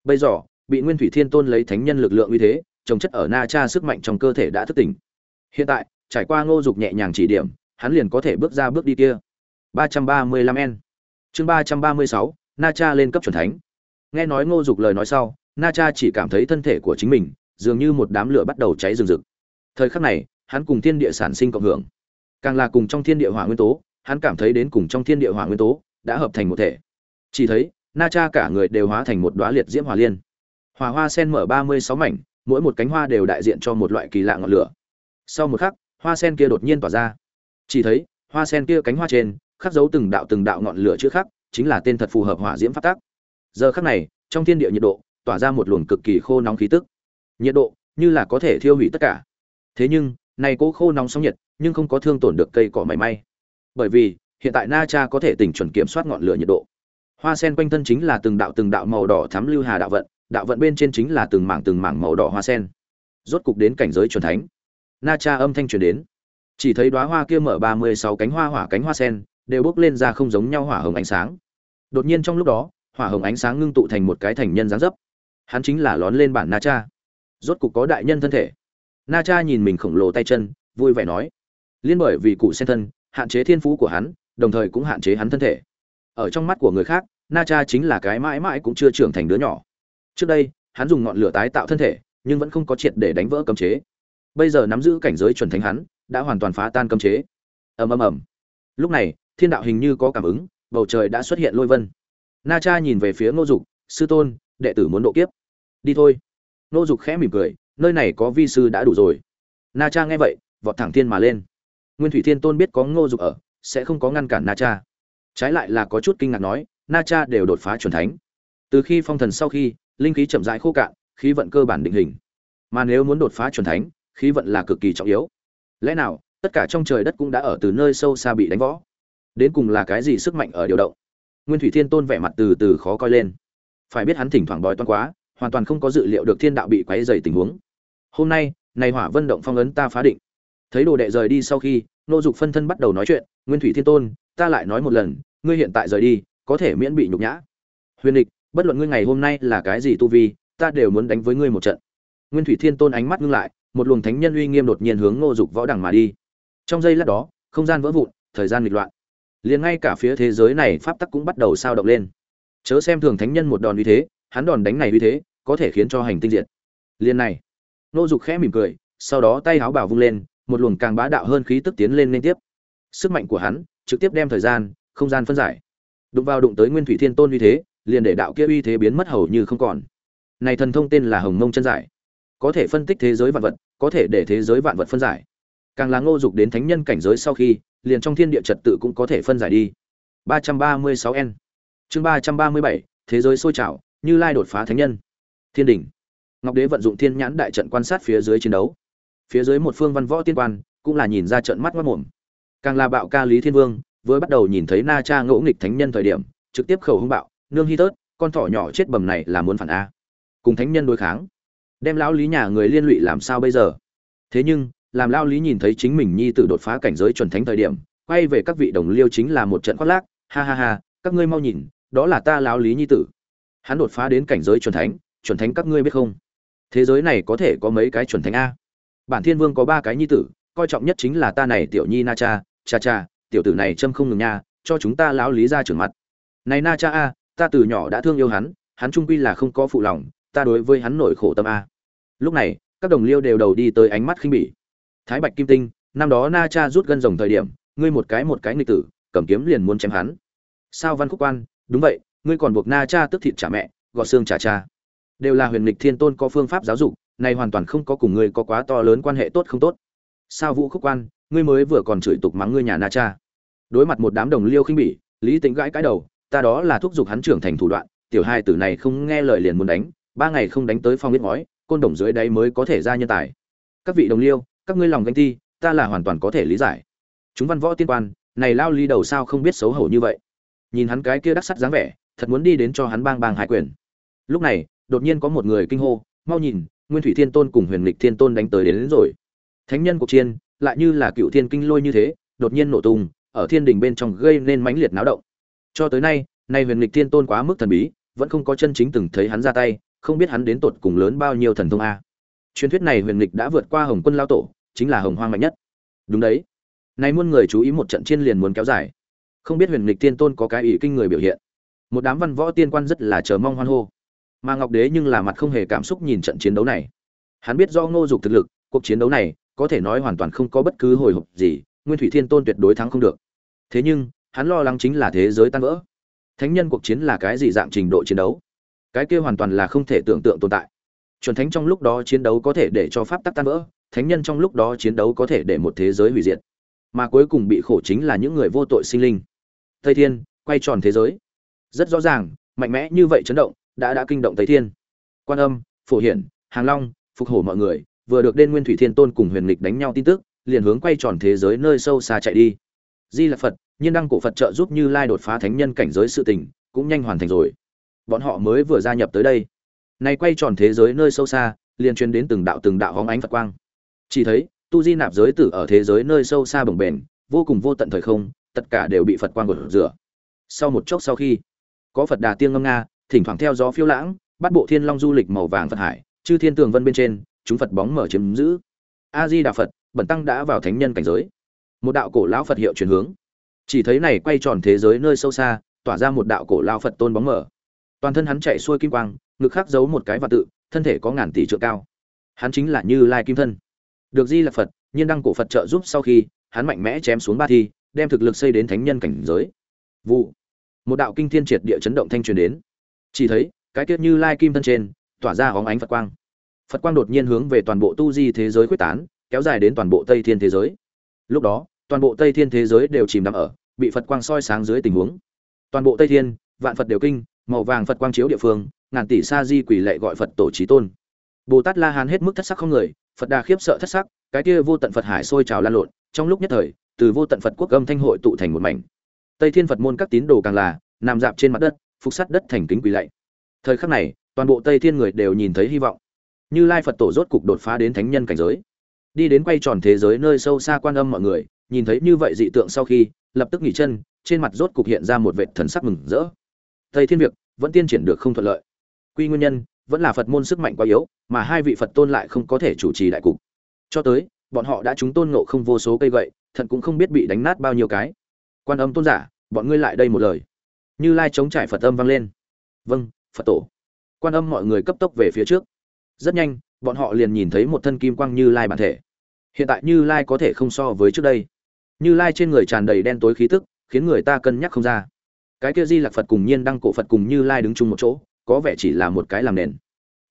Bây giờ, bị nguyên thủy thiên tôn lấy thánh nhân lực lượng uy thế, trồng chất ở na cha sức mạnh trong cơ thể đã thức tỉnh. Hiện tại, trải qua ngô dục nhẹ nhàng chỉ điểm, hắn liền có thể bước ra bước đi kia. 335 n chương 336, na cha lên cấp chuẩn thánh. Nghe nói ngô dục lời nói sau na cha chỉ cảm thấy thân thể của chính mình dường như một đám lửa bắt đầu cháy rừng rực. Thời khắc này hắn cùng thiên địa sản sinh cộng hưởng. Càng là cùng trong thiên địa hỏa nguyên tố hắn cảm thấy đến cùng trong thiên địa hỏa nguyên tố đã hợp thành một thể. Chỉ thấy na cha cả người đều hóa thành một đóa liệt diễm hỏa liên. Hỏa hoa sen mở ba mươi sáu mảnh mỗi một cánh hoa đều đại diện cho một loại kỳ lạ ngọn lửa. Sau một khắc hoa sen kia đột nhiên tỏa ra. Chỉ thấy hoa sen kia cánh hoa trên khắc dấu từng đạo từng đạo ngọn lửa chữ khắc, chính là tên thật phù hợp hỏa diễm phát tác giờ khắc này, trong thiên địa nhiệt độ tỏa ra một luồng cực kỳ khô nóng khí tức. Nhiệt độ như là có thể thiêu hủy tất cả. Thế nhưng, này cố khô nóng sóng nhiệt, nhưng không có thương tổn được cây cỏ mảy may. Bởi vì, hiện tại na cha có thể tỉnh chuẩn kiểm soát ngọn lửa nhiệt độ. Hoa sen quanh thân chính là từng đạo từng đạo màu đỏ thắm lưu hà đạo vận đạo vận bên trên chính là từng mảng từng mảng màu đỏ hoa sen. Rốt cục đến cảnh giới chuẩn thánh. Na cha âm thanh truyền đến. Chỉ thấy đóa hoa kia mở ba mươi sáu cánh hoa hỏa cánh hoa sen đều bốc lên ra không giống nhau hỏa hồng ánh sáng. Đột nhiên trong lúc đó, hỏa hồng ánh sáng ngưng tụ thành một cái thành nhân dáng dấp. Hắn chính là lón lên bản na cha. Rốt cục có đại nhân thân thể. Na cha nhìn mình khổng lồ tay chân, vui vẻ nói, liên bởi vì cụ sen thân, hạn chế thiên phú của hắn, đồng thời cũng hạn chế hắn thân thể. Ở trong mắt của người khác, na cha chính là cái mãi mãi cũng chưa trưởng thành đứa nhỏ. Trước đây, hắn dùng ngọn lửa tái tạo thân thể, nhưng vẫn không có triệt để đánh vỡ cấm chế. Bây giờ nắm giữ cảnh giới chuẩn thánh hắn, đã hoàn toàn phá tan cấm chế. Ầm ầm ầm. Lúc này thiên đạo hình như có cảm ứng, bầu trời đã xuất hiện lôi vân. Na cha nhìn về phía ngô dục, sư tôn, đệ tử muốn độ kiếp. Đi thôi. Ngô dục khẽ mỉm cười, nơi này có vi sư đã đủ rồi. Na cha nghe vậy, vọt thẳng thiên mà lên. Nguyên thủy thiên tôn biết có ngô dục ở, sẽ không có ngăn cản na cha. Trái lại là có chút kinh ngạc nói, na cha đều đột phá chuẩn thánh. Từ khi phong thần sau khi, linh khí chậm rãi khô cạn, khí vận cơ bản định hình. Mà nếu muốn đột phá chuẩn thánh, khí vận là cực kỳ trọng yếu. Lẽ nào, tất cả trong trời đất cũng đã ở từ nơi sâu xa bị đánh võ đến cùng là cái gì sức mạnh ở điều động? Nguyên thủy thiên tôn vẻ mặt từ từ khó coi lên. Phải biết hắn thỉnh thoảng bói toan quá, hoàn toàn không có dự liệu được thiên đạo bị quấy dày tình huống. Hôm nay, này hỏa vân động phong ấn ta phá định. Thấy đồ đệ rời đi sau khi, nô dục phân thân bắt đầu nói chuyện, nguyên thủy thiên tôn, ta lại nói một lần, ngươi hiện tại rời đi, có thể miễn bị nhục nhã. Huyền địch, bất luận ngươi ngày hôm nay là cái gì tu vi, ta đều muốn đánh với ngươi một trận. Nguyên thủy thiên tôn ánh mắt ngưng lại, một luồng thánh nhân uy nghiêm đột nhiên hướng ngô dục võ đằng mà đi. Trong giây lát đó, không gian vỡ vụn, thời gian nghịch loạn liền ngay cả phía thế giới này pháp tắc cũng bắt đầu sao động lên. Chớ xem thường thánh nhân một đòn uy thế, hắn đòn đánh này uy thế, có thể khiến cho hành tinh diệt. Liền này ngô dục khẽ mỉm cười, sau đó tay háo bảo vung lên, một luồng càng bá đạo hơn khí tức tiến lên liên tiếp. Sức mạnh của hắn trực tiếp đem thời gian, không gian phân giải. Đụng vào đụng tới nguyên thủy thiên tôn uy thế, liền để đạo kia uy thế biến mất hầu như không còn. Này thần thông tên là hồng mông chân giải. Có thể phân tích thế giới vạn vật, có thể để thế giới vạn vật phân giải. Càng là ngô dục đến thánh nhân cảnh giới sau khi liền trong thiên địa trật tự cũng có thể phân giải đi. 336 n. Chương 337, thế giới sôi trào như lai đột phá thánh nhân. Thiên đỉnh. Ngọc đế vận dụng thiên nhãn đại trận quan sát phía dưới chiến đấu. Phía dưới một phương văn võ tiên quan cũng là nhìn ra trận mắt mất mồm. Càng là bạo ca lý thiên vương vừa bắt đầu nhìn thấy na cha ngỗ nghịch thánh nhân thời điểm trực tiếp khẩu hung bạo nương hi tớt con thỏ nhỏ chết bầm này là muốn phản a. Cùng thánh nhân đối kháng. Đem lão lý nhà người liên lụy làm sao bây giờ? Thế nhưng làm lão lý nhìn thấy chính mình nhi tử đột phá cảnh giới chuẩn thánh thời điểm, quay về các vị đồng liêu chính là một trận khoác lác, ha ha ha, các ngươi mau nhìn, đó là ta lão lý nhi tử. Hắn đột phá đến cảnh giới chuẩn thánh chuẩn thánh các ngươi biết không? Thế giới này có thể có mấy cái chuẩn thánh a? Bản thiên vương có ba cái nhi tử, coi trọng nhất chính là ta này tiểu nhi na cha cha cha, tiểu tử này châm không ngừng nha, cho chúng ta lão lý ra trưởng mặt. Này na cha a, ta từ nhỏ đã thương yêu hắn hắn trung quy là không có phụ lòng, ta đối với hắn nổi khổ tâm a. Lúc này, các đồng liêu đều đầu đi tới ánh mắt khinh bỉ thái bạch kim tinh, năm đó na cha rút gân rồng thời điểm, ngươi một cái một cái nghịch tử, cầm kiếm liền muốn chém hắn. Sao văn khúc quan, đúng vậy, ngươi còn buộc na cha tức thịt trả mẹ, gọt xương trả cha. Đều là huyền nghịch thiên tôn có phương pháp giáo dục, này hoàn toàn không có cùng ngươi có quá to lớn quan hệ tốt không tốt. Sao vũ khúc quan, ngươi mới vừa còn chửi tục mắng ngươi nhà na cha. Đối mặt một đám đồng liêu khinh bỉ, lý tính gãi cái đầu, ta đó là thúc giục hắn trưởng thành thủ đoạn, tiểu hai tử này không nghe lời liền muốn đánh, ba ngày không đánh tới phong biết ngói, côn đồng dưới đáy mới có thể ra nhân tài. Các vị đồng liêu các ngươi lòng ganh ti ta là hoàn toàn có thể lý giải. Chúng văn võ tiên quan này lao ly đầu sao không biết xấu hổ như vậy? Nhìn hắn cái kia đắc sắt dáng vẻ thật muốn đi đến cho hắn bang bang hải quyền. Lúc này đột nhiên có một người kinh hô mau nhìn nguyên thủy thiên tôn cùng huyền lịch thiên tôn đánh tới đến, đến rồi. Thánh nhân cuộc chiến lại như là cựu thiên kinh lôi như thế đột nhiên nổ tung ở thiên đình bên trong gây nên mãnh liệt náo động. Cho tới nay nay huyền lịch thiên tôn quá mức thần bí vẫn không có chân chính từng thấy hắn ra tay không biết hắn đến tột cùng lớn bao nhiêu thần thông a. Truyền thuyết này huyền lịch đã vượt qua hồng quân lao tổ chính là hồng hoang mạnh nhất. Đúng đấy. Nay muôn người chú ý một trận chiến liền muốn kéo dài. Không biết huyền lịch tiên tôn có cái ý kinh người biểu hiện. Một đám văn võ tiên quan rất là chờ mong hoan hô. Mà ngọc đế nhưng là mặt không hề cảm xúc nhìn trận chiến đấu này. Hắn biết do ngô dục thực lực, cuộc chiến đấu này, có thể nói hoàn toàn không có bất cứ hồi hộp gì, nguyên thủy thiên tôn tuyệt đối thắng không được. Thế nhưng, hắn lo lắng chính là thế giới tan vỡ. Thánh nhân cuộc chiến là cái gì dạng trình độ chiến đấu? Cái kia hoàn toàn là không thể tưởng tượng tồn tại. Chuẩn thánh trong lúc đó chiến đấu có thể để cho pháp tắc tan vỡ thánh nhân trong lúc đó chiến đấu có thể để một thế giới hủy diệt, mà cuối cùng bị khổ chính là những người vô tội sinh linh. Tây thiên, quay tròn thế giới. Rất rõ ràng, mạnh mẽ như vậy chấn động, đã đã kinh động tây thiên. Quan âm, phổ hiển, hàng long, phục hổ mọi người, vừa được đên nguyên thủy thiên tôn cùng huyền lịch đánh nhau tin tức, liền hướng quay tròn thế giới nơi sâu xa chạy đi. Di là phật, nhiên đăng cổ phật trợ giúp như lai đột phá thánh nhân cảnh giới sự tình, cũng nhanh hoàn thành rồi. Bọn họ mới vừa gia nhập tới đây. Nay quay tròn thế giới nơi sâu xa, liền truyền đến từng đạo từng đạo hóng ánh phật quang chỉ thấy, tu di nạp giới tử ở thế giới nơi sâu xa bồng bềnh, vô cùng vô tận thời không, tất cả đều bị phật quang gột rửa. Sau một chốc sau khi, có phật đà tiên ngâm nga, thỉnh thoảng theo gió phiêu lãng, bắt bộ thiên long du lịch màu vàng phật hải, chư thiên tường vân bên trên, chúng phật bóng mở chiếm giữ. A di đà phật bẩn tăng đã vào thánh nhân cảnh giới. Một đạo cổ lão phật hiệu chuyển hướng. Chỉ thấy này quay tròn thế giới nơi sâu xa, tỏa ra một đạo cổ lão phật tôn bóng mở. Toàn thân hắn chạy xuôi kim quang, ngực khắc giấu một cái vật tự, thân thể có ngàn tỷ trượng cao. Hắn chính là như lai kim thân được di là phật, nhiên đăng cổ phật trợ giúp sau khi, hắn mạnh mẽ chém xuống ba thi, đem thực lực xây đến thánh nhân cảnh giới. Vụ. Một đạo kinh thiên triệt địa chấn động thanh truyền đến. Chỉ thấy, cái tiết như lai kim thân trên, tỏa ra hóng ánh phật quang. Phật quang đột nhiên hướng về toàn bộ tu di thế giới quyết tán, kéo dài đến toàn bộ tây thiên thế giới. Lúc đó, toàn bộ tây thiên thế giới đều chìm đắm ở, bị phật quang soi sáng dưới tình huống. Toàn bộ tây thiên, vạn phật đều kinh, màu vàng phật quang chiếu địa phương, ngàn tỷ sa di quỷ lệ gọi phật tổ trí tôn. Bồ tát la hán hết mức thất sắc không người phật đà khiếp sợ thất sắc, cái kia vô tận phật hải sôi trào lan lộn, trong lúc nhất thời, từ vô tận phật quốc âm thanh hội tụ thành một mảnh. Tây thiên phật môn các tín đồ càng là, nằm dạp trên mặt đất, phục sắt đất thành kính quỳ lạy. Thời khắc này, toàn bộ tây thiên người đều nhìn thấy hy vọng. Như lai phật tổ rốt cục đột phá đến thánh nhân cảnh giới. Đi đến quay tròn thế giới nơi sâu xa quan âm mọi người, nhìn thấy như vậy dị tượng sau khi, lập tức nghỉ chân, trên mặt rốt cục hiện ra một vệt thần sắc mừng rỡ. Tây thiên việc vẫn tiên triển được không thuận lợi. Quy nguyên nhân vẫn là phật môn sức mạnh quá yếu, mà hai vị phật tôn lại không có thể chủ trì đại cục. Cho tới, bọn họ đã chúng tôn ngộ không vô số cây gậy thận cũng không biết bị đánh nát bao nhiêu cái. Quan âm tôn giả, bọn ngươi lại đây một lời. Như lai chống trải phật âm vang lên. Vâng phật tổ. Quan âm mọi người cấp tốc về phía trước. Rất nhanh, bọn họ liền nhìn thấy một thân kim quang như lai bản thể. Hiện tại như lai có thể không so với trước đây. Như lai trên người tràn đầy đen tối khí tức, khiến người ta cân nhắc không ra. Cái kia di lạc phật cùng nhiên đăng cổ phật cùng như lai đứng chung một chỗ có vẻ chỉ là một cái làm nền.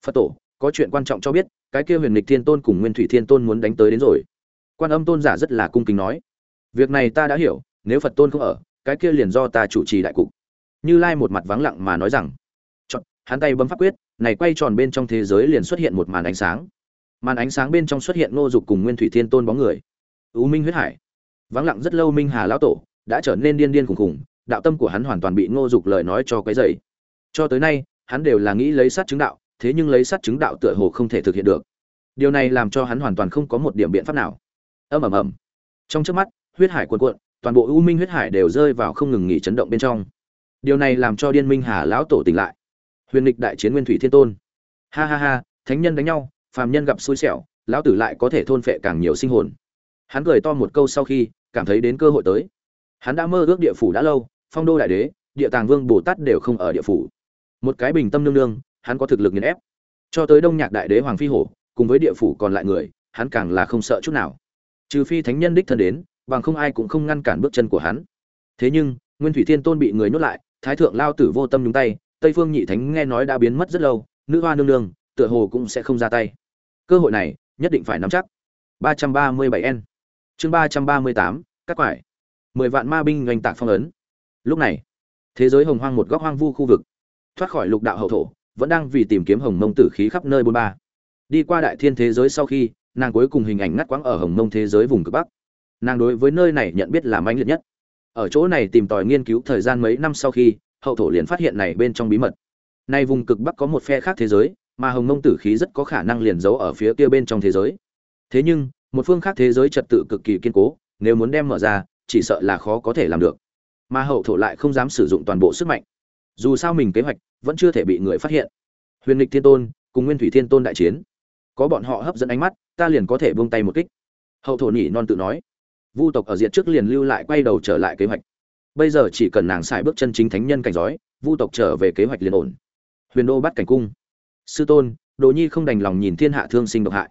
Phật tổ, có chuyện quan trọng cho biết, cái kia huyền lịch thiên tôn cùng nguyên thủy thiên tôn muốn đánh tới đến rồi. Quan âm tôn giả rất là cung kính nói, việc này ta đã hiểu, nếu phật tôn không ở, cái kia liền do ta chủ trì đại cục. Như lai một mặt vắng lặng mà nói rằng, chọn, hắn tay bấm pháp quyết, này quay tròn bên trong thế giới liền xuất hiện một màn ánh sáng. Màn ánh sáng bên trong xuất hiện ngô dục cùng nguyên thủy thiên tôn bóng người. U minh huyết hải. Vắng lặng rất lâu minh hà lão tổ đã trở nên điên điên khùng khùng đạo tâm của hắn hoàn toàn bị ngô dục lời nói cho cái dày cho tới nay hắn đều là nghĩ lấy sát chứng đạo, thế nhưng lấy sát chứng đạo tựa hồ không thể thực hiện được. Điều này làm cho hắn hoàn toàn không có một điểm biện pháp nào. Ầm ầm ầm. Trong chớp mắt, huyết hải cuồn cuộn, toàn bộ u minh huyết hải đều rơi vào không ngừng nghỉ chấn động bên trong. Điều này làm cho điên minh hà lão tổ tỉnh lại. Huyền lịch đại chiến nguyên thủy thiên tôn. Ha ha ha, thánh nhân đánh nhau, phàm nhân gặp xui xẻo, lão tử lại có thể thôn phệ càng nhiều sinh hồn. Hắn cười to một câu sau khi, cảm thấy đến cơ hội tới. Hắn đã mơ ước địa phủ đã lâu, phong đô đại đế, địa tàng vương bồ tát đều không ở địa phủ một cái bình tâm nương nương hắn có thực lực nghiền ép. Cho tới đông nhạc đại đế hoàng phi hổ cùng với địa phủ còn lại người hắn càng là không sợ chút nào. Trừ phi thánh nhân đích thân đến bằng không ai cũng không ngăn cản bước chân của hắn. Thế nhưng nguyên thủy thiên tôn bị người nhốt lại thái thượng lao tử vô tâm nhúng tay tây phương nhị thánh nghe nói đã biến mất rất lâu nữ hoa nương nương tựa hồ cũng sẽ không ra tay. Cơ hội này nhất định phải nắm chắc. 337 n. Chương 338, các quải. Mười vạn ma binh oanh tạc phong ấn. Lúc này thế giới hồng hoang một góc hoang vu khu vực thoát khỏi lục đạo hậu thổ, vẫn đang vì tìm kiếm hồng mông tử khí khắp nơi bôn ba. Đi qua đại thiên thế giới sau khi, nàng cuối cùng hình ảnh ngắt quãng ở hồng mông thế giới vùng cực bắc. Nàng đối với nơi này nhận biết là mãnh liệt nhất. Ở chỗ này tìm tòi nghiên cứu thời gian mấy năm sau khi, hậu thổ liền phát hiện này bên trong bí mật. Nay vùng cực bắc có một phe khác thế giới, mà hồng mông tử khí rất có khả năng liền giấu ở phía kia bên trong thế giới. Thế nhưng, một phương khác thế giới trật tự cực kỳ kiên cố, nếu muốn đem mở ra, chỉ sợ là khó có thể làm được. Mà hậu thổ lại không dám sử dụng toàn bộ sức mạnh dù sao mình kế hoạch vẫn chưa thể bị người phát hiện. Huyền lịch thiên tôn cùng nguyên thủy thiên tôn đại chiến, có bọn họ hấp dẫn ánh mắt, ta liền có thể buông tay một kích. Hậu thổ nhỉ non tự nói. Vu tộc ở diện trước liền lưu lại quay đầu trở lại kế hoạch. Bây giờ chỉ cần nàng xài bước chân chính thánh nhân cảnh giói vu tộc trở về kế hoạch liền ổn. Huyền đô bắt cảnh cung. Sư tôn, đồ nhi không đành lòng nhìn thiên hạ thương sinh độc hại.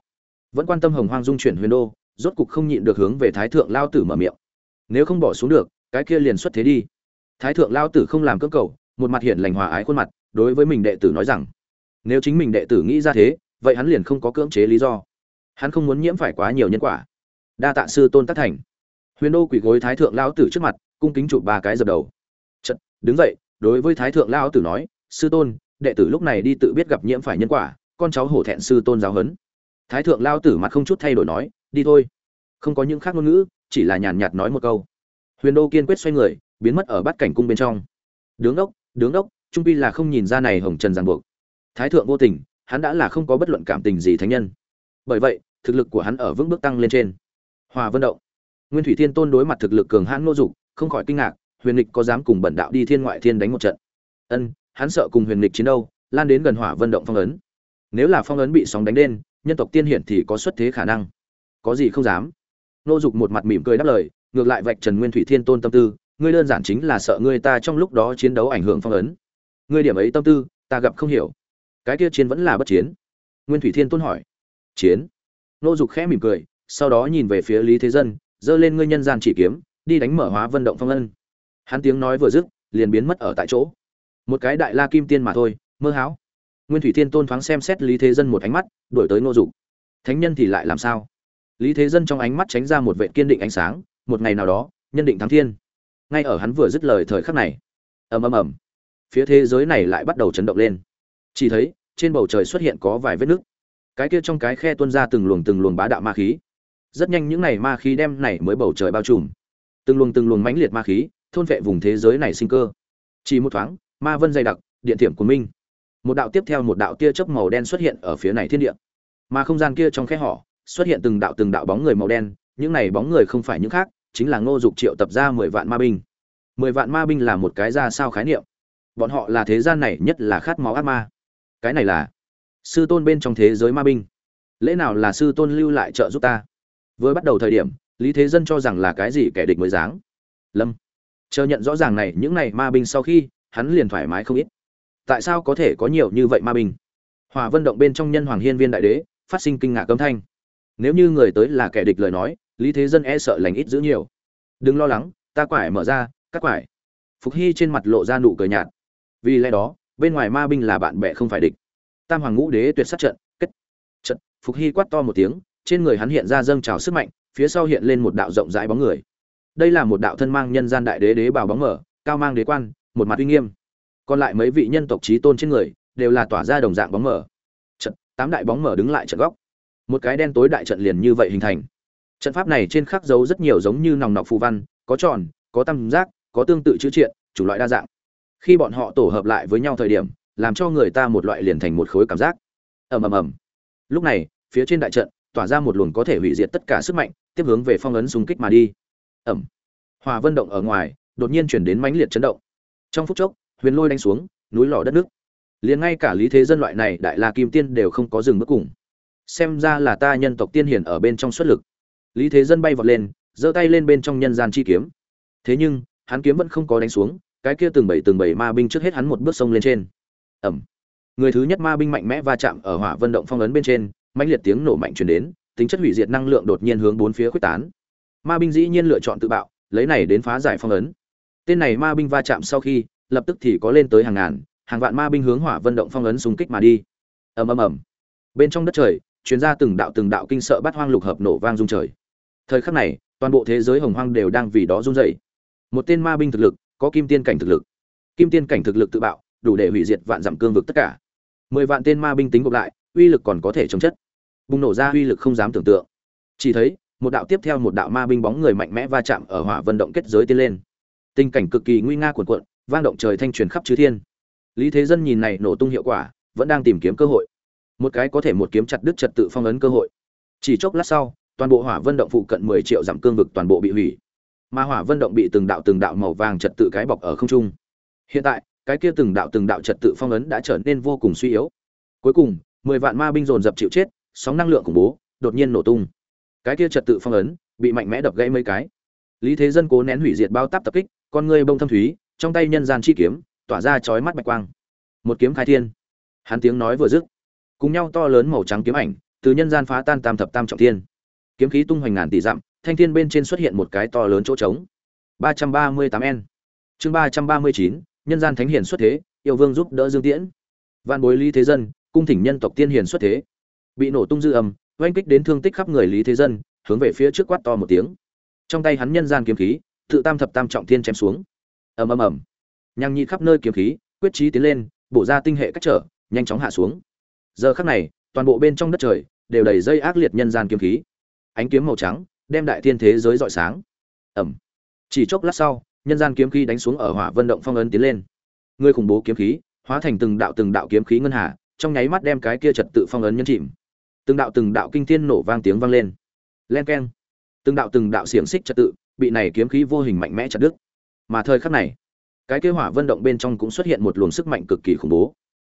Vẫn quan tâm hồng hoang dung chuyển huyền đô, rốt cục không nhịn được hướng về thái thượng lao tử mở miệng. Nếu không bỏ xuống được, cái kia liền xuất thế đi. Thái thượng lao tử không làm cưỡng cầu một mặt hiện lành hòa ái khuôn mặt, đối với mình đệ tử nói rằng, nếu chính mình đệ tử nghĩ ra thế, vậy hắn liền không có cưỡng chế lý do. Hắn không muốn nhiễm phải quá nhiều nhân quả. Đa tạ sư tôn tác thành. Huyền đô quỳ gối thái thượng lao tử trước mặt, cung kính chụp ba cái dập đầu. Chật, đứng dậy. Đối với thái thượng lao tử nói, sư tôn, đệ tử lúc này đi tự biết gặp nhiễm phải nhân quả, con cháu hổ thẹn sư tôn giáo huấn. Thái thượng lao tử mặt không chút thay đổi nói, đi thôi. Không có những khác ngôn ngữ, chỉ là nhàn nhạt nói một câu. Huyền đô kiên quyết xoay người, biến mất ở bát cảnh cung bên trong. Đứng đốc đứng đốc, trung pi là không nhìn ra này hồng trần ràng buộc. Thái thượng vô tình, hắn đã là không có bất luận cảm tình gì thánh nhân. Bởi vậy, thực lực của hắn ở vững bước tăng lên trên. Hòa vân động. Nguyên thủy thiên tôn đối mặt thực lực cường hãn nô dục, không khỏi kinh ngạc, huyền lịch có dám cùng bẩn đạo đi thiên ngoại thiên đánh một trận? Ân, hắn sợ cùng huyền lịch chiến đâu, lan đến gần hỏa vân động phong ấn. Nếu là phong ấn bị sóng đánh đen, nhân tộc tiên hiển thì có xuất thế khả năng. Có gì không dám? Nô dục một mặt mỉm cười đáp lời, ngược lại vạch trần nguyên thủy thiên tôn tâm tư ngươi đơn giản chính là sợ ngươi ta trong lúc đó chiến đấu ảnh hưởng phong ấn. Ngươi điểm ấy tâm tư, ta gặp không hiểu. Cái kia chiến vẫn là bất chiến. Nguyên thủy thiên tôn hỏi. Chiến. Nô dục khẽ mỉm cười, sau đó nhìn về phía lý thế dân, giơ lên ngươi nhân gian chỉ kiếm, đi đánh mở hóa Vận động phong ân hắn tiếng nói vừa dứt, liền biến mất ở tại chỗ. Một cái đại la kim tiên mà thôi, mơ háo nguyên thủy thiên tôn thoáng xem xét lý thế dân một ánh mắt, đuổi tới nô dục. Thánh nhân thì lại làm sao? Lý thế dân trong ánh mắt tránh ra một vệ kiên định ánh sáng, một ngày nào đó, nhân định thắng thiên ngay ở hắn vừa dứt lời thời khắc này. Ầm ầm ầm. Phía thế giới này lại bắt đầu chấn động lên. Chỉ thấy, trên bầu trời xuất hiện có vài vết nứt. Cái kia trong cái khe tuôn ra từng luồng từng luồng bá đạo ma khí. Rất nhanh những này ma khí đem này mới bầu trời bao trùm. Từng luồng từng luồng mãnh liệt ma khí, thôn vệ vùng thế giới này sinh cơ. Chỉ một thoáng, ma vân dày đặc, điện thiểm của minh một đạo tiếp theo một đạo tia chớp màu đen xuất hiện ở phía này thiên địa. Mà không gian kia trong khe họ, xuất hiện từng đạo từng đạo bóng người màu đen, những này bóng người không phải những khác chính là ngô dục triệu tập ra mười vạn ma binh. Mười vạn ma binh là một cái ra sao khái niệm. Bọn họ là thế gian này nhất là khát máu ác ma. Cái này là sư tôn bên trong thế giới ma binh. Lẽ nào là sư tôn lưu lại trợ giúp ta? Vừa bắt đầu thời điểm, lý thế dân cho rằng là cái gì kẻ địch mới dáng? Lâm. Chờ nhận rõ ràng này, những này ma binh sau khi, hắn liền thoải mái không ít. Tại sao có thể có nhiều như vậy ma binh? Hòa vân động bên trong nhân hoàng hiên viên đại đế, phát sinh kinh ngạc âm thanh. Nếu như người tới là kẻ địch lời nói lý thế dân e sợ lành ít giữ nhiều. Đừng lo lắng, ta quải mở ra, cắt quải. Phục hy trên mặt lộ ra nụ cười nhạt. Vì lẽ đó, bên ngoài ma binh là bạn bè không phải địch. Tam hoàng ngũ đế tuyệt sát trận, kết. Trận, phục hy quát to một tiếng, trên người hắn hiện ra dâng trào sức mạnh, phía sau hiện lên một đạo rộng rãi bóng người. Đây là một đạo thân mang nhân gian đại đế đế bào bóng mở, cao mang đế quan, một mặt uy nghiêm. Còn lại mấy vị nhân tộc trí tôn trên người, đều là tỏa ra đồng dạng bóng mở. Trận, tám đại bóng mở đứng lại trận góc. Một cái đen tối đại trận liền như vậy hình thành trận pháp này trên khắc dấu rất nhiều giống như nòng nọc phù văn, có tròn, có tam giác, có tương tự chữ triện, chủ loại đa dạng. Khi bọn họ tổ hợp lại với nhau thời điểm, làm cho người ta một loại liền thành một khối cảm giác. Ầm ầm ầm. Lúc này, phía trên đại trận, tỏa ra một luồng có thể hủy diệt tất cả sức mạnh, tiếp hướng về phong ấn xung kích mà đi. Ẩm hòa vân động ở ngoài, đột nhiên chuyển đến mãnh liệt chấn động. Trong phút chốc, huyền lôi đánh xuống, núi lò đất nước. Liền ngay cả lý thế dân loại này đại la kim tiên đều không có dừng bước cùng. Xem ra là ta nhân tộc tiên hiển ở bên trong xuất lực lý thế dân bay vọt lên, giơ tay lên bên trong nhân gian chi kiếm. Thế nhưng, hắn kiếm vẫn không có đánh xuống, cái kia từng bảy từng bảy ma binh trước hết hắn một bước sông lên trên. Ẩm người thứ nhất ma binh mạnh mẽ va chạm ở hỏa vân động phong ấn bên trên, mãnh liệt tiếng nổ mạnh truyền đến, tính chất hủy diệt năng lượng đột nhiên hướng bốn phía quyết tán. Ma binh dĩ nhiên lựa chọn tự bạo, lấy này đến phá giải phong ấn. Tên này ma binh va chạm sau khi, lập tức thì có lên tới hàng ngàn, hàng vạn ma binh hướng hỏa vân động phong ấn xung kích mà đi. Ầm ầm ầm. Bên trong đất trời chuyến ra từng đạo từng đạo kinh sợ bắt hoang lục hợp nổ vang rung trời thời khắc này, toàn bộ thế giới hồng hoang đều đang vì đó run rẩy. Một tên ma binh thực lực, có kim tiên cảnh thực lực. Kim tiên cảnh thực lực tự bạo, đủ để hủy diệt vạn dặm cương vực tất cả. Mười vạn tên ma binh tính gộp lại, uy lực còn có thể chống chất. Bùng nổ ra uy lực không dám tưởng tượng. Chỉ thấy, một đạo tiếp theo một đạo ma binh bóng người mạnh mẽ va chạm ở hỏa vận động kết giới tiến lên. Tình cảnh cực kỳ nguy nga cuồn cuộn, vang động trời thanh truyền khắp chư thiên. Lý thế dân nhìn này nổ tung hiệu quả, vẫn đang tìm kiếm cơ hội. Một cái có thể một kiếm chặt đứt trật tự phong ấn cơ hội. Chỉ chốc lát sau toàn bộ hỏa vân động phụ cận 10 triệu dặm cương vực toàn bộ bị hủy. Mà hỏa vân động bị từng đạo từng đạo màu vàng trật tự cái bọc ở không trung. Hiện tại, cái kia từng đạo từng đạo trật tự phong ấn đã trở nên vô cùng suy yếu. Cuối cùng 10 vạn ma binh dồn dập chịu chết, sóng năng lượng khủng bố, đột nhiên nổ tung. Cái kia trật tự phong ấn bị mạnh mẽ đập gãy mấy cái. Lý thế dân cố nén hủy diệt bao táp tập kích, con người bông thâm thúy, trong tay nhân gian chi kiếm, tỏa ra chói mắt bạch quang. Một kiếm khai thiên. Hắn tiếng nói vừa dứt, cùng nhau to lớn màu trắng kiếm ảnh, từ nhân gian phá tan tam thập tam trọng thiên kiếm khí tung hoành ngàn tỷ dặm, thanh thiên bên trên xuất hiện một cái to lớn chỗ trống. ba trăm ba mươi tám n. Chương ba trăm ba mươi chín, nhân gian thánh hiền xuất thế, yêu vương giúp đỡ dương tiễn. Vạn bối lý thế dân, cung thỉnh nhân tộc tiên hiền xuất thế. Bị nổ tung dư âm, oanh kích đến thương tích khắp người lý thế dân, hướng về phía trước quát to một tiếng. Trong tay hắn nhân gian kiếm khí, tự tam thập tam trọng thiên chém xuống. Ầm ầm ầm. Nhang nhị khắp nơi kiếm khí, quyết chí tiến lên, bổ ra tinh hệ cách trở, nhanh chóng hạ xuống. Giờ khắc này, toàn bộ bên trong đất trời, đều đầy dây ác liệt nhân gian kiếm khí ánh kiếm màu trắng, đem đại thiên thế giới rọi sáng. Ẩm chỉ chốc lát sau, nhân gian kiếm khí đánh xuống ở hỏa vân động phong ấn tiến lên. Người khủng bố kiếm khí, hóa thành từng đạo từng đạo kiếm khí ngân hà, trong nháy mắt đem cái kia trật tự phong ấn nhân chìm. Từng đạo từng đạo kinh thiên nổ vang tiếng vang lên. Len keng. Từng đạo từng đạo xiềng xích trật tự, bị này kiếm khí vô hình mạnh mẽ chặt đứt. Mà thời khắc này, cái kế hỏa vân động bên trong cũng xuất hiện một luồng sức mạnh cực kỳ khủng bố.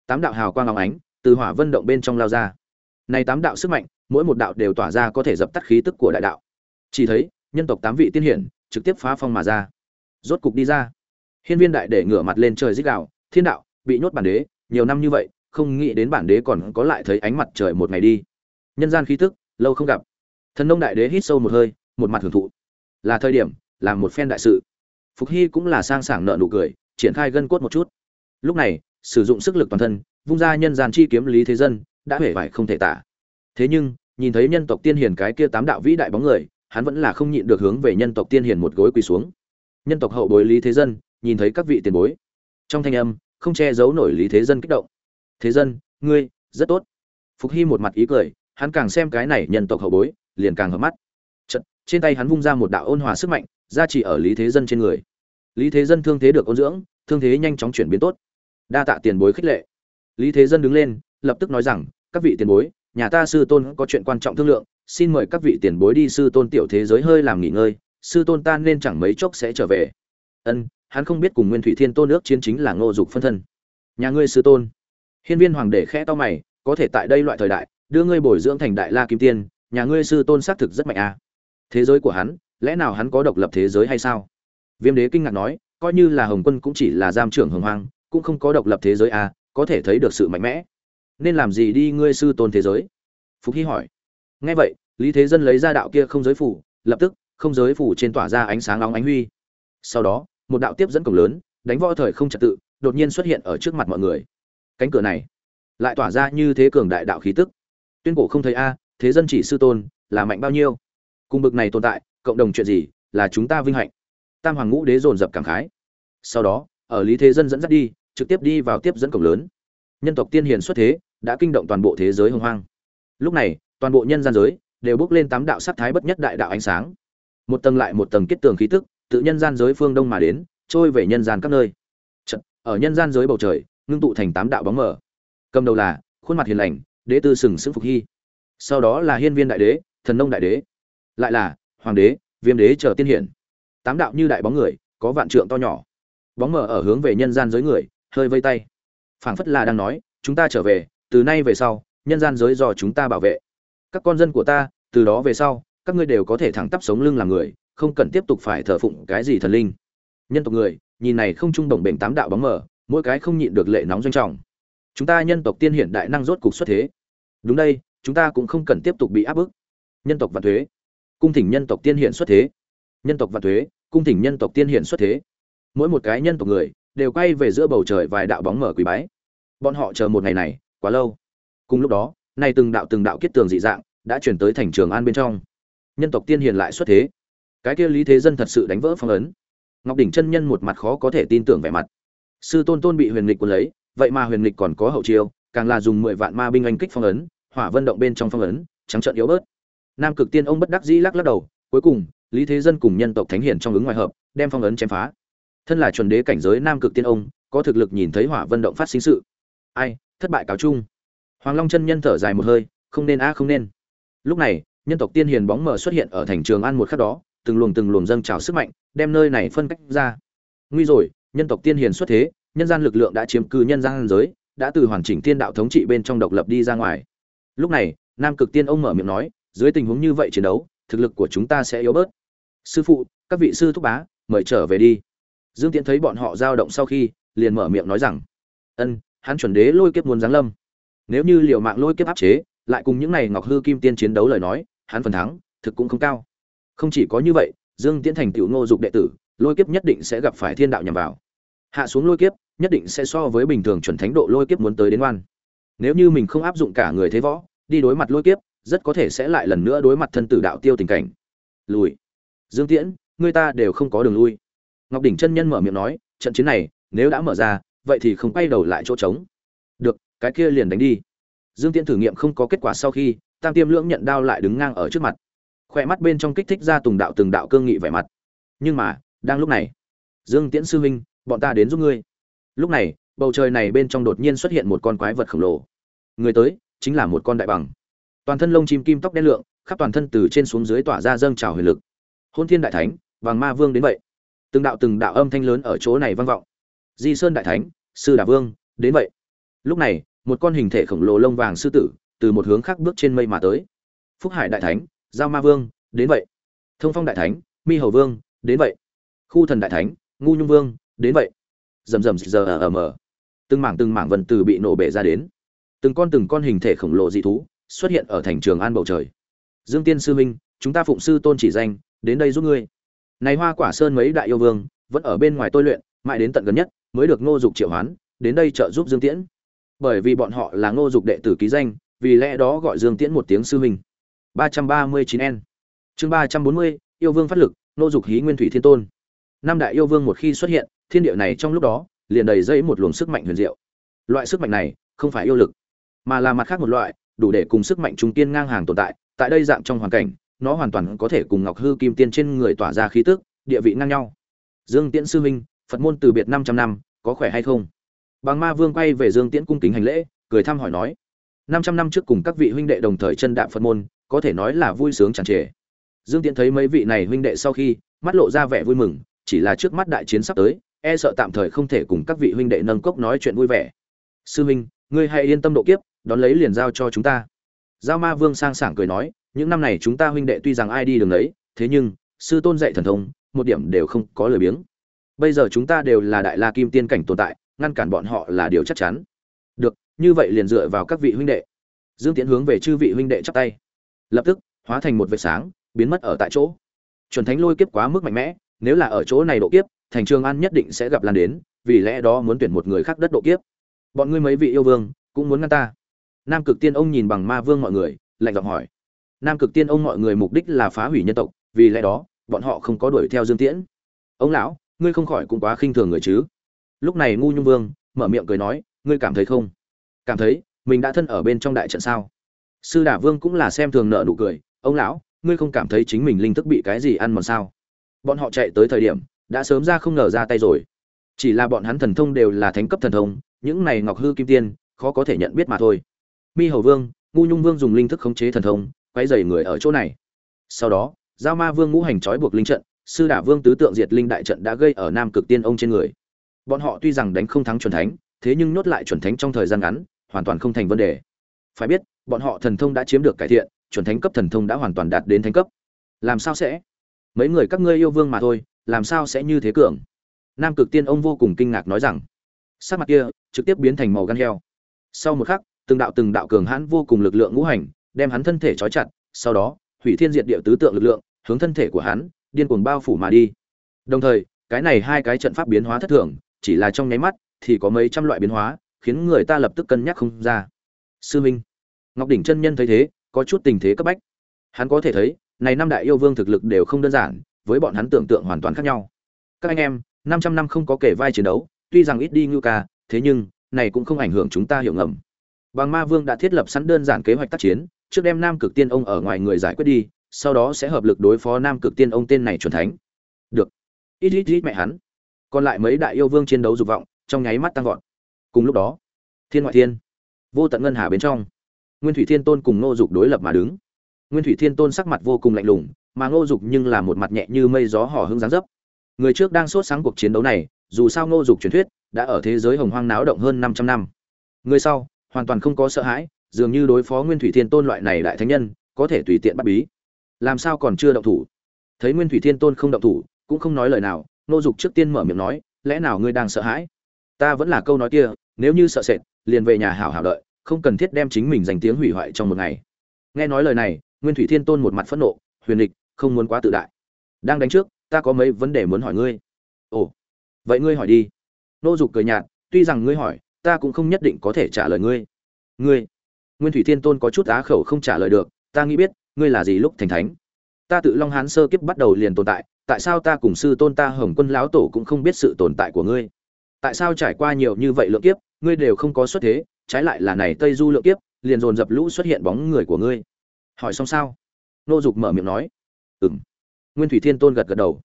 Tám đạo hào quang óng ánh, từ hỏa vân động bên trong lao ra này tám đạo sức mạnh mỗi một đạo đều tỏa ra có thể dập tắt khí tức của đại đạo. Chỉ thấy nhân tộc tám vị tiên hiển trực tiếp phá phong mà ra. Rốt cục đi ra. Hiên viên đại để ngửa mặt lên trời rít gào, thiên đạo bị nhốt bản đế nhiều năm như vậy không nghĩ đến bản đế còn có lại thấy ánh mặt trời một ngày đi. Nhân gian khí tức lâu không gặp. Thần nông đại đế hít sâu một hơi một mặt hưởng thụ. Là thời điểm làm một phen đại sự. Phục hy cũng là sang sảng nợ nụ cười triển khai gân cốt một chút. Lúc này sử dụng sức lực toàn thân vung ra nhân gian chi kiếm lý thế dân đã hể vải không thể tả. Thế nhưng nhìn thấy nhân tộc tiên hiền cái kia tám đạo vĩ đại bóng người hắn vẫn là không nhịn được hướng về nhân tộc tiên hiền một gối quỳ xuống. Nhân tộc hậu bối lý thế dân nhìn thấy các vị tiền bối. Trong thanh âm không che giấu nổi lý thế dân kích động. Thế dân ngươi rất tốt. Phục hy một mặt ý cười hắn càng xem cái này nhân tộc hậu bối liền càng hợp mắt. Chật, trên tay hắn vung ra một đạo ôn hòa sức mạnh gia trì ở lý thế dân trên người. Lý thế dân thương thế được ôn dưỡng thương thế nhanh chóng chuyển biến tốt. Đa tạ tiền bối khích lệ. Lý thế dân đứng lên lập tức nói rằng các vị tiền bối nhà ta sư tôn có chuyện quan trọng thương lượng xin mời các vị tiền bối đi sư tôn tiểu thế giới hơi làm nghỉ ngơi sư tôn ta nên chẳng mấy chốc sẽ trở về. Ân hắn không biết cùng nguyên thủy thiên tôn ước chiến chính là ngô dục phân thân. Nhà ngươi sư tôn. Hiên viên hoàng đệ khẽ to mày có thể tại đây loại thời đại đưa ngươi bồi dưỡng thành đại la kim tiên nhà ngươi sư tôn xác thực rất mạnh à. thế giới của hắn lẽ nào hắn có độc lập thế giới hay sao? Viêm đế kinh ngạc nói coi như là hồng quân cũng chỉ là giam trưởng hồng hoang cũng không có độc lập thế giới à, có thể thấy được sự mạnh mẽ nên làm gì đi ngươi sư tôn thế giới? Phục hy hỏi. Nghe vậy, lý thế dân lấy ra đạo kia không giới phủ, lập tức, không giới phủ trên tỏa ra ánh sáng nóng ánh huy. Sau đó, một đạo tiếp dẫn cổng lớn, đánh võ thời không trật tự, đột nhiên xuất hiện ở trước mặt mọi người. Cánh cửa này lại tỏa ra như thế cường đại đạo khí tức. Tuyên cổ không thấy a, thế dân chỉ sư tôn, là mạnh bao nhiêu? Cùng bực này tồn tại, cộng đồng chuyện gì, là chúng ta vinh hạnh? Tam hoàng ngũ đế dồn dập cảm khái. Sau đó, ở lý thế dân dẫn dắt đi, trực tiếp đi vào tiếp dẫn cổng lớn. Nhân tộc tiên hiền xuất thế đã kinh động toàn bộ thế giới hồng hoang. Lúc này toàn bộ nhân gian giới đều bước lên tám đạo sắc thái bất nhất đại đạo ánh sáng. Một tầng lại một tầng kết tường khí tức tự nhân gian giới phương đông mà đến trôi về nhân gian các nơi. Chật, ở nhân gian giới bầu trời ngưng tụ thành tám đạo bóng mở cầm đầu là khuôn mặt hiền lành đế tư sừng sững phục hy. Sau đó là hiên viên đại đế thần nông đại đế. Lại là hoàng đế viêm đế chờ tiên hiển. Tám đạo như đại bóng người có vạn trượng to nhỏ. Bóng mở ở hướng về nhân gian giới người hơi vây tay. Phảng phất là đang nói chúng ta trở về từ nay về sau, nhân gian giới do chúng ta bảo vệ. Các con dân của ta, từ đó về sau, các ngươi đều có thể thẳng tắp sống lưng làm người, không cần tiếp tục phải thờ phụng cái gì thần linh. Nhân tộc người, nhìn này không trung đồng bệnh tám đạo bóng mở mỗi cái không nhịn được lệ nóng doanh trọng. Chúng ta nhân tộc tiên hiển đại năng rốt cục xuất thế. Đúng đây, chúng ta cũng không cần tiếp tục bị áp bức. Nhân tộc và thuế. Cung thỉnh nhân tộc tiên hiển xuất thế. Nhân tộc và thuế, cung thỉnh nhân tộc tiên hiển xuất thế. Mỗi một cái nhân tộc người, đều quay về giữa bầu trời vài đạo bóng mở quý bái. Bọn họ chờ một ngày này quá lâu. Cùng lúc đó, nay từng đạo từng đạo kết tường dị dạng đã chuyển tới thành trường an bên trong. Nhân tộc tiên hiền lại xuất thế. Cái kia lý thế dân thật sự đánh vỡ phong ấn. Ngọc đỉnh chân nhân một mặt khó có thể tin tưởng vẻ mặt. Sư tôn tôn bị huyền lịch quân lấy, vậy mà huyền lịch còn có hậu chiêu, càng là dùng mười vạn ma binh anh kích phong ấn, hỏa vân động bên trong phong ấn, trắng trợn yếu bớt. Nam cực tiên ông bất đắc dĩ lắc lắc đầu, cuối cùng, lý thế dân cùng nhân tộc thánh hiển trong ứng ngoài hợp, đem phong ấn chém phá. Thân là chuẩn đế cảnh giới nam cực tiên ông, có thực lực nhìn thấy hỏa vân động phát sinh sự. Ai thất bại cáo chung. Hoàng long chân nhân thở dài một hơi, không nên a không nên. Lúc này, nhân tộc tiên hiền bóng mờ xuất hiện ở thành trường an một khắc đó, từng luồng từng luồng dâng trào sức mạnh, đem nơi này phân cách ra. Nguy rồi, nhân tộc tiên hiền xuất thế, nhân gian lực lượng đã chiếm cư nhân gian giới, đã từ hoàn chỉnh tiên đạo thống trị bên trong độc lập đi ra ngoài. Lúc này, nam cực tiên ông mở miệng nói, dưới tình huống như vậy chiến đấu, thực lực của chúng ta sẽ yếu bớt. Sư phụ, các vị sư thúc bá, mời trở về đi. Dương tiễn thấy bọn họ dao động sau khi, liền mở miệng nói rằng, ân hắn chuẩn đế lôi kiếp muốn giáng lâm. Nếu như liều mạng lôi kiếp áp chế, lại cùng những này ngọc hư kim tiên chiến đấu lời nói, hắn phần thắng, thực cũng không cao. Không chỉ có như vậy, dương tiễn thành tiểu ngô dục đệ tử, lôi kiếp nhất định sẽ gặp phải thiên đạo nhằm vào. Hạ xuống lôi kiếp, nhất định sẽ so với bình thường chuẩn thánh độ lôi kiếp muốn tới đến oan. Nếu như mình không áp dụng cả người thế võ, đi đối mặt lôi kiếp, rất có thể sẽ lại lần nữa đối mặt thân tử đạo tiêu tình cảnh. Lùi. Dương tiễn, người ta đều không có đường lui. Ngọc đỉnh chân nhân mở miệng nói, trận chiến này, nếu đã mở ra vậy thì không quay đầu lại chỗ trống. Được, cái kia liền đánh đi. Dương tiễn thử nghiệm không có kết quả sau khi, tam tiêm lưỡng nhận đao lại đứng ngang ở trước mặt. Khoe mắt bên trong kích thích ra tùng đạo từng đạo cương nghị vẻ mặt. Nhưng mà, đang lúc này, dương tiễn sư huynh, bọn ta đến giúp ngươi. Lúc này, bầu trời này bên trong đột nhiên xuất hiện một con quái vật khổng lồ. Người tới, chính là một con đại bằng. Toàn thân lông chim kim tóc đen lượng, khắp toàn thân từ trên xuống dưới tỏa ra dâng trào huyền lực. Hôn thiên đại thánh, vàng ma vương đến vậy. Từng đạo từng đạo âm thanh lớn ở chỗ này vang vọng di sơn đại thánh, sư đà vương, đến vậy. Lúc này, một con hình thể khổng lồ lông vàng sư tử, từ một hướng khác bước trên mây mà tới. Phúc hải đại thánh, giao ma vương, đến vậy. Thông phong đại thánh, mi hầu vương, đến vậy. Khu thần đại thánh, ngu nhung vương, đến vậy. Rầm rầm giờ ở ờ ờ mờ. Từng mảng từng mảng vần từ bị nổ bể ra đến. Từng con từng con hình thể khổng lồ dị thú xuất hiện ở thành trường an bầu trời. Dương tiên sư minh, chúng ta phụng sư tôn chỉ danh, đến đây giúp ngươi. Này hoa quả sơn mấy đại yêu vương, vẫn ở bên ngoài tôi luyện, mãi đến tận gần nhất mới được ngô dục triệu hoán, đến đây trợ giúp dương tiễn. Bởi vì bọn họ là ngô dục đệ tử ký danh, vì lẽ đó gọi dương tiễn một tiếng sư minh ba trăm ba mươi chín n. Chương ba trăm bốn mươi, yêu vương phát lực, ngô dục hí nguyên thủy thiên tôn. Năm đại yêu vương một khi xuất hiện, thiên địa này trong lúc đó, liền đầy dây một luồng sức mạnh huyền diệu. Loại sức mạnh này, không phải yêu lực, mà là mặt khác một loại, đủ để cùng sức mạnh trung tiên ngang hàng tồn tại. Tại đây dạng trong hoàn cảnh, nó hoàn toàn có thể cùng ngọc hư kim tiên trên người tỏa ra khí tức, địa vị ngang nhau. Dương tiễn sư huynh phật môn từ biệt năm trăm năm, có khỏe hay không? Bằng ma vương quay về dương tiễn cung kính hành lễ, cười thăm hỏi nói, năm trăm năm trước cùng các vị huynh đệ đồng thời chân đạm phật môn, có thể nói là vui sướng tràn trề. Dương tiễn thấy mấy vị này huynh đệ sau khi, mắt lộ ra vẻ vui mừng, chỉ là trước mắt đại chiến sắp tới e sợ tạm thời không thể cùng các vị huynh đệ nâng cốc nói chuyện vui vẻ. Sư huynh ngươi hãy yên tâm độ kiếp, đón lấy liền giao cho chúng ta. Giao ma vương sang sảng cười nói, những năm này chúng ta huynh đệ tuy rằng ai đi đường đấy thế nhưng, sư tôn dạy thần thông, một điểm đều không có lời biếng bây giờ chúng ta đều là đại la kim tiên cảnh tồn tại, ngăn cản bọn họ là điều chắc chắn. Được, như vậy liền dựa vào các vị huynh đệ. Dương tiễn hướng về chư vị huynh đệ chắp tay. Lập tức, hóa thành một vệt sáng, biến mất ở tại chỗ. Chuẩn thánh lôi kiếp quá mức mạnh mẽ, nếu là ở chỗ này độ kiếp, thành trường an nhất định sẽ gặp lan đến, vì lẽ đó muốn tuyển một người khác đất độ kiếp. Bọn ngươi mấy vị yêu vương, cũng muốn ngăn ta. Nam cực tiên ông nhìn bằng ma vương mọi người, lạnh giọng hỏi. Nam cực tiên ông mọi người mục đích là phá hủy nhân tộc, vì lẽ đó, bọn họ không có đuổi theo dương tiễn. Ông lão ngươi không khỏi cũng quá khinh thường người chứ. Lúc này ngu nhung vương mở miệng cười nói, ngươi cảm thấy không? Cảm thấy, mình đã thân ở bên trong đại trận sao? Sư đả vương cũng là xem thường nợ nụ cười, ông lão, ngươi không cảm thấy chính mình linh thức bị cái gì ăn mòn sao? Bọn họ chạy tới thời điểm, đã sớm ra không ngờ ra tay rồi. Chỉ là bọn hắn thần thông đều là thánh cấp thần thông, những này ngọc hư kim tiên, khó có thể nhận biết mà thôi. Mi hầu vương, ngu nhung vương dùng linh thức khống chế thần thông quay dày người ở chỗ này. Sau đó, giao ma vương ngũ hành trói buộc linh trận sư đả vương tứ tượng diệt linh đại trận đã gây ở nam cực tiên ông trên người. Bọn họ tuy rằng đánh không thắng chuẩn thánh, thế nhưng nhốt lại chuẩn thánh trong thời gian ngắn, hoàn toàn không thành vấn đề. Phải biết, bọn họ thần thông đã chiếm được cải thiện, chuẩn thánh cấp thần thông đã hoàn toàn đạt đến thánh cấp. Làm sao sẽ? Mấy người các ngươi yêu vương mà thôi, làm sao sẽ như thế cường? Nam cực tiên ông vô cùng kinh ngạc nói rằng, sắc mặt kia trực tiếp biến thành màu gan heo. Sau một khắc, từng đạo từng đạo cường hãn vô cùng lực lượng ngũ hành, đem hắn thân thể trói chặt, sau đó, hủy thiên diệt địa tứ tượng lực lượng, hướng thân thể của hắn điên cuồng bao phủ mà đi. Đồng thời, cái này hai cái trận pháp biến hóa thất thường, chỉ là trong nháy mắt thì có mấy trăm loại biến hóa, khiến người ta lập tức cân nhắc không ra. Sư minh, ngọc đỉnh chân nhân thấy thế, có chút tình thế cấp bách. Hắn có thể thấy, này năm đại yêu vương thực lực đều không đơn giản, với bọn hắn tưởng tượng hoàn toàn khác nhau. Các anh em 500 năm không có kể vai chiến đấu, tuy rằng ít đi như ca, thế nhưng, này cũng không ảnh hưởng chúng ta hiểu ngầm. Bàng ma vương đã thiết lập sẵn đơn giản kế hoạch tác chiến, trước đem nam cực tiên ông ở ngoài người giải quyết đi sau đó sẽ hợp lực đối phó nam cực tiên, ông tên này chuẩn thánh. Được. Ít ít ít mẹ hắn. Còn lại mấy đại yêu vương chiến đấu dục vọng, trong nháy mắt tăng vọt. Cùng lúc đó, thiên ngoại thiên, vô tận ngân hà bên trong, nguyên thủy thiên tôn cùng ngô dục đối lập mà đứng. Nguyên thủy thiên tôn sắc mặt vô cùng lạnh lùng, mà ngô dục nhưng là một mặt nhẹ như mây gió hò hưng dáng dấp. Người trước đang sốt sáng cuộc chiến đấu này, dù sao ngô dục truyền thuyết, đã ở thế giới hồng hoang náo động hơn 500 năm. Người sau, hoàn toàn không có sợ hãi, dường như đối phó nguyên thủy thiên tôn loại này đại thánh nhân, có thể tùy tiện bắt bí làm sao còn chưa động thủ? Thấy nguyên thủy thiên tôn không động thủ, cũng không nói lời nào, nô dục trước tiên mở miệng nói, lẽ nào ngươi đang sợ hãi? Ta vẫn là câu nói kia, nếu như sợ sệt, liền về nhà hảo hảo đợi, không cần thiết đem chính mình giành tiếng hủy hoại trong một ngày. Nghe nói lời này, nguyên thủy thiên tôn một mặt phẫn nộ, huyền lịch không muốn quá tự đại. Đang đánh trước, ta có mấy vấn đề muốn hỏi ngươi. Ồ, vậy ngươi hỏi đi. Nô dục cười nhạt, tuy rằng ngươi hỏi, ta cũng không nhất định có thể trả lời ngươi. Ngươi? Nguyên thủy thiên tôn có chút á khẩu không trả lời được, ta nghĩ biết ngươi là gì lúc thành thánh? Ta tự long hán sơ kiếp bắt đầu liền tồn tại tại sao ta cùng sư tôn ta hồng quân lão tổ cũng không biết sự tồn tại của ngươi? Tại sao trải qua nhiều như vậy lượng kiếp, ngươi đều không có xuất thế, trái lại là này tây du lượng kiếp, liền dồn dập lũ xuất hiện bóng người của ngươi? Hỏi xong sao? Nô dục mở miệng nói. Ừ m nguyên thủy thiên tôn gật gật đầu.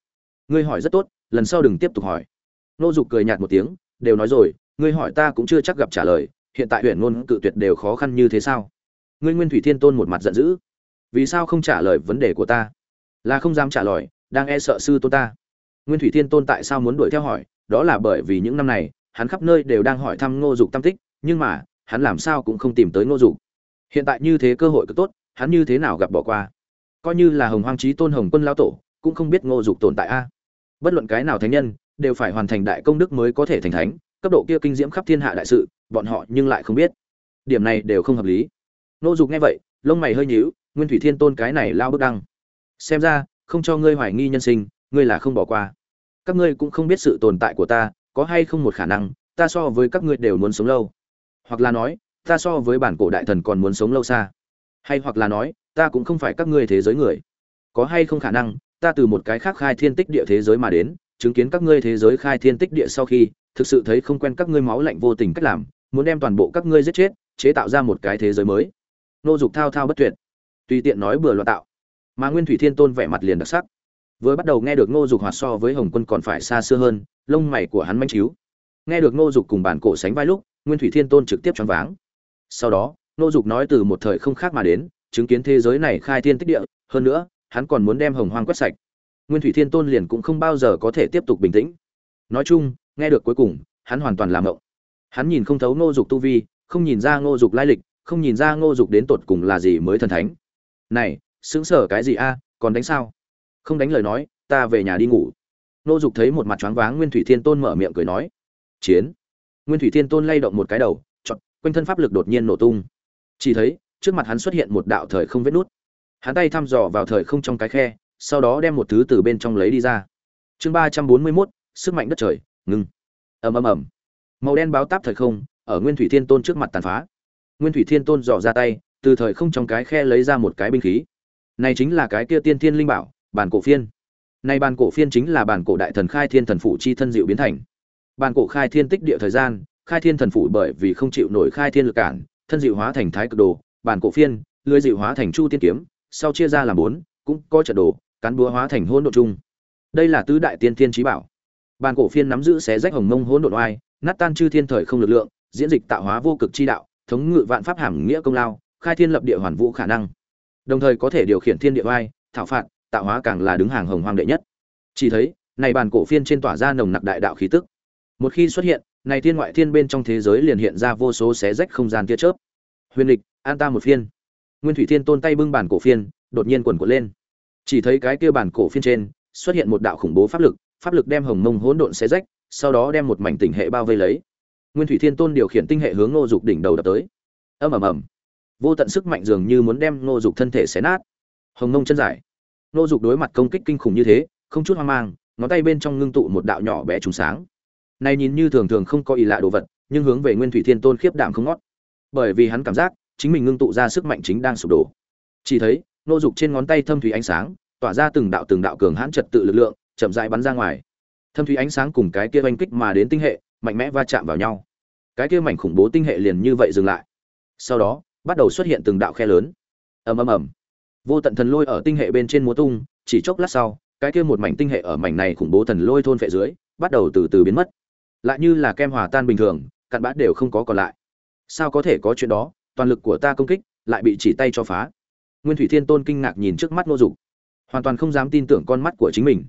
Ngươi hỏi rất tốt, lần sau đừng tiếp tục hỏi. Nô dục cười nhạt một tiếng, đều nói rồi, ngươi hỏi ta cũng chưa chắc gặp trả lời, hiện tại huyện ngôn cự tuyệt đều khó khăn như thế sao? Ngươi nguyên thủy thiên tôn một mặt giận dữ vì sao không trả lời vấn đề của ta? Là không dám trả lời, đang e sợ sư tôn ta. Nguyên thủy thiên tôn tại sao muốn đuổi theo hỏi? Đó là bởi vì những năm này, hắn khắp nơi đều đang hỏi thăm ngô dục tam tích, nhưng mà, hắn làm sao cũng không tìm tới ngô dục. Hiện tại như thế cơ hội cực tốt, hắn như thế nào gặp bỏ qua? Coi như là hồng hoang trí tôn hồng quân lão tổ, cũng không biết ngô dục tồn tại a. Bất luận cái nào thánh nhân, đều phải hoàn thành đại công đức mới có thể thành thánh, cấp độ kia kinh diễm khắp thiên hạ đại sự, bọn họ nhưng lại không biết. Điểm này đều không hợp lý. Ngô dục nghe vậy, lông mày hơi nhíu nguyên thủy thiên tôn cái này lao bước đăng. Xem ra, không cho ngươi hoài nghi nhân sinh, ngươi là không bỏ qua. Các ngươi cũng không biết sự tồn tại của ta, có hay không một khả năng, ta so với các ngươi đều muốn sống lâu. Hoặc là nói, ta so với bản cổ đại thần còn muốn sống lâu xa. Hay hoặc là nói, ta cũng không phải các ngươi thế giới người. Có hay không khả năng, ta từ một cái khác khai thiên tích địa thế giới mà đến, chứng kiến các ngươi thế giới khai thiên tích địa sau khi, thực sự thấy không quen các ngươi máu lạnh vô tình cách làm, muốn đem toàn bộ các ngươi giết chết, chế tạo ra một cái thế giới mới. Nô dục thao thao bất tuyệt tùy tiện nói bừa loạn tạo. Mà nguyên thủy thiên tôn vẻ mặt liền đặc sắc. Vừa bắt đầu nghe được ngô dục hoạt so với hồng quân còn phải xa xưa hơn, lông mày của hắn manh chiếu nghe được ngô dục cùng bản cổ sánh vai lúc, nguyên thủy thiên tôn trực tiếp choáng váng. Sau đó, ngô dục nói từ một thời không khác mà đến, chứng kiến thế giới này khai thiên tích địa, hơn nữa, hắn còn muốn đem hồng hoang quét sạch. Nguyên thủy thiên tôn liền cũng không bao giờ có thể tiếp tục bình tĩnh. Nói chung, nghe được cuối cùng, hắn hoàn toàn làm mộng hắn nhìn không thấu ngô dục tu vi, không nhìn ra ngô dục lai lịch, không nhìn ra ngô dục đến tột cùng là gì mới thần thánh này xứng sở cái gì a, còn đánh sao? Không đánh lời nói, ta về nhà đi ngủ. Nô dục thấy một mặt choáng váng nguyên thủy thiên tôn mở miệng cười nói, chiến. Nguyên thủy thiên tôn lay động một cái đầu, chọn, quanh thân pháp lực đột nhiên nổ tung. Chỉ thấy, trước mặt hắn xuất hiện một đạo thời không vết nút. Hắn tay thăm dò vào thời không trong cái khe, sau đó đem một thứ từ bên trong lấy đi ra. Chương ba trăm bốn mươi mốt, sức mạnh đất trời, ngừng. Ầm ầm ầm. Màu đen báo táp thời không, ở nguyên thủy thiên tôn trước mặt tàn phá. Nguyên thủy thiên tôn dò ra tay từ thời không trong cái khe lấy ra một cái binh khí. Này chính là cái kia tiên thiên linh bảo, bản cổ phiên. Này bản cổ phiên chính là bản cổ đại thần khai thiên thần phụ chi thân diệu biến thành. Bản cổ khai thiên tích địa thời gian, khai thiên thần phụ bởi vì không chịu nổi khai thiên lực cản, thân diệu hóa thành thái cực đồ, bản cổ phiên, lưới diệu hóa thành chu tiên kiếm, sau chia ra làm bốn, cũng có trận đồ, cán búa hóa thành hỗn độn chung. Đây là tứ đại tiên thiên trí bảo. Bản cổ phiên nắm giữ xé rách hồng mông hỗn độn oai, nát tan chư thiên thời không lực lượng, diễn dịch tạo hóa vô cực chi đạo, thống ngự vạn pháp hàm nghĩa công lao khai thiên lập địa hoàn vũ khả năng. Đồng thời có thể điều khiển thiên địa oai thảo phạt, tạo hóa càng là đứng hàng hồng hoang đệ nhất. Chỉ thấy, này bản cổ phiên trên tỏa ra nồng nặc đại đạo khí tức. Một khi xuất hiện, này thiên ngoại thiên bên trong thế giới liền hiện ra vô số xé rách không gian tia chớp. Huyền lịch, an ta một phiên. Nguyên thủy thiên tôn tay bưng bản cổ phiên, đột nhiên quần quật lên. Chỉ thấy cái kia bản cổ phiên trên, xuất hiện một đạo khủng bố pháp lực pháp lực đem hồng mông hỗn độn xé rách, sau đó đem một mảnh tinh hệ bao vây lấy. Nguyên thủy thiên tôn điều khiển tinh hệ hướng ngô dục đỉnh đầu đập tới. Ầm ầm ầm vô tận sức mạnh dường như muốn đem nô dục thân thể xé nát. Hồng mông chân dài. Nô dục đối mặt công kích kinh khủng như thế, không chút hoang mang, ngón tay bên trong ngưng tụ một đạo nhỏ bé trùng sáng. Này nhìn như thường thường không có ý lạ đồ vật, nhưng hướng về nguyên thủy thiên tôn khiếp đảm không ngót. Bởi vì hắn cảm giác, chính mình ngưng tụ ra sức mạnh chính đang sụp đổ. Chỉ thấy nô dục trên ngón tay thâm thủy ánh sáng, tỏa ra từng đạo từng đạo cường hãn trật tự lực lượng, chậm rãi bắn ra ngoài. Thâm thủy ánh sáng cùng cái kia oanh kích mà đến tinh hệ, mạnh mẽ va chạm vào nhau. Cái kia mảnh khủng bố tinh hệ liền như vậy dừng lại. Sau đó bắt đầu xuất hiện từng đạo khe lớn. Ầm ầm ầm. Vô tận thần lôi ở tinh hệ bên trên múa tung, chỉ chốc lát sau, cái kia một mảnh tinh hệ ở mảnh này khủng bố thần lôi thôn phệ dưới, bắt đầu từ từ biến mất. Lại như là kem hòa tan bình thường, cặn bã đều không có còn lại. Sao có thể có chuyện đó? Toàn lực của ta công kích, lại bị chỉ tay cho phá. Nguyên thủy thiên tôn kinh ngạc nhìn trước mắt ngô dục. Hoàn toàn không dám tin tưởng con mắt của chính mình.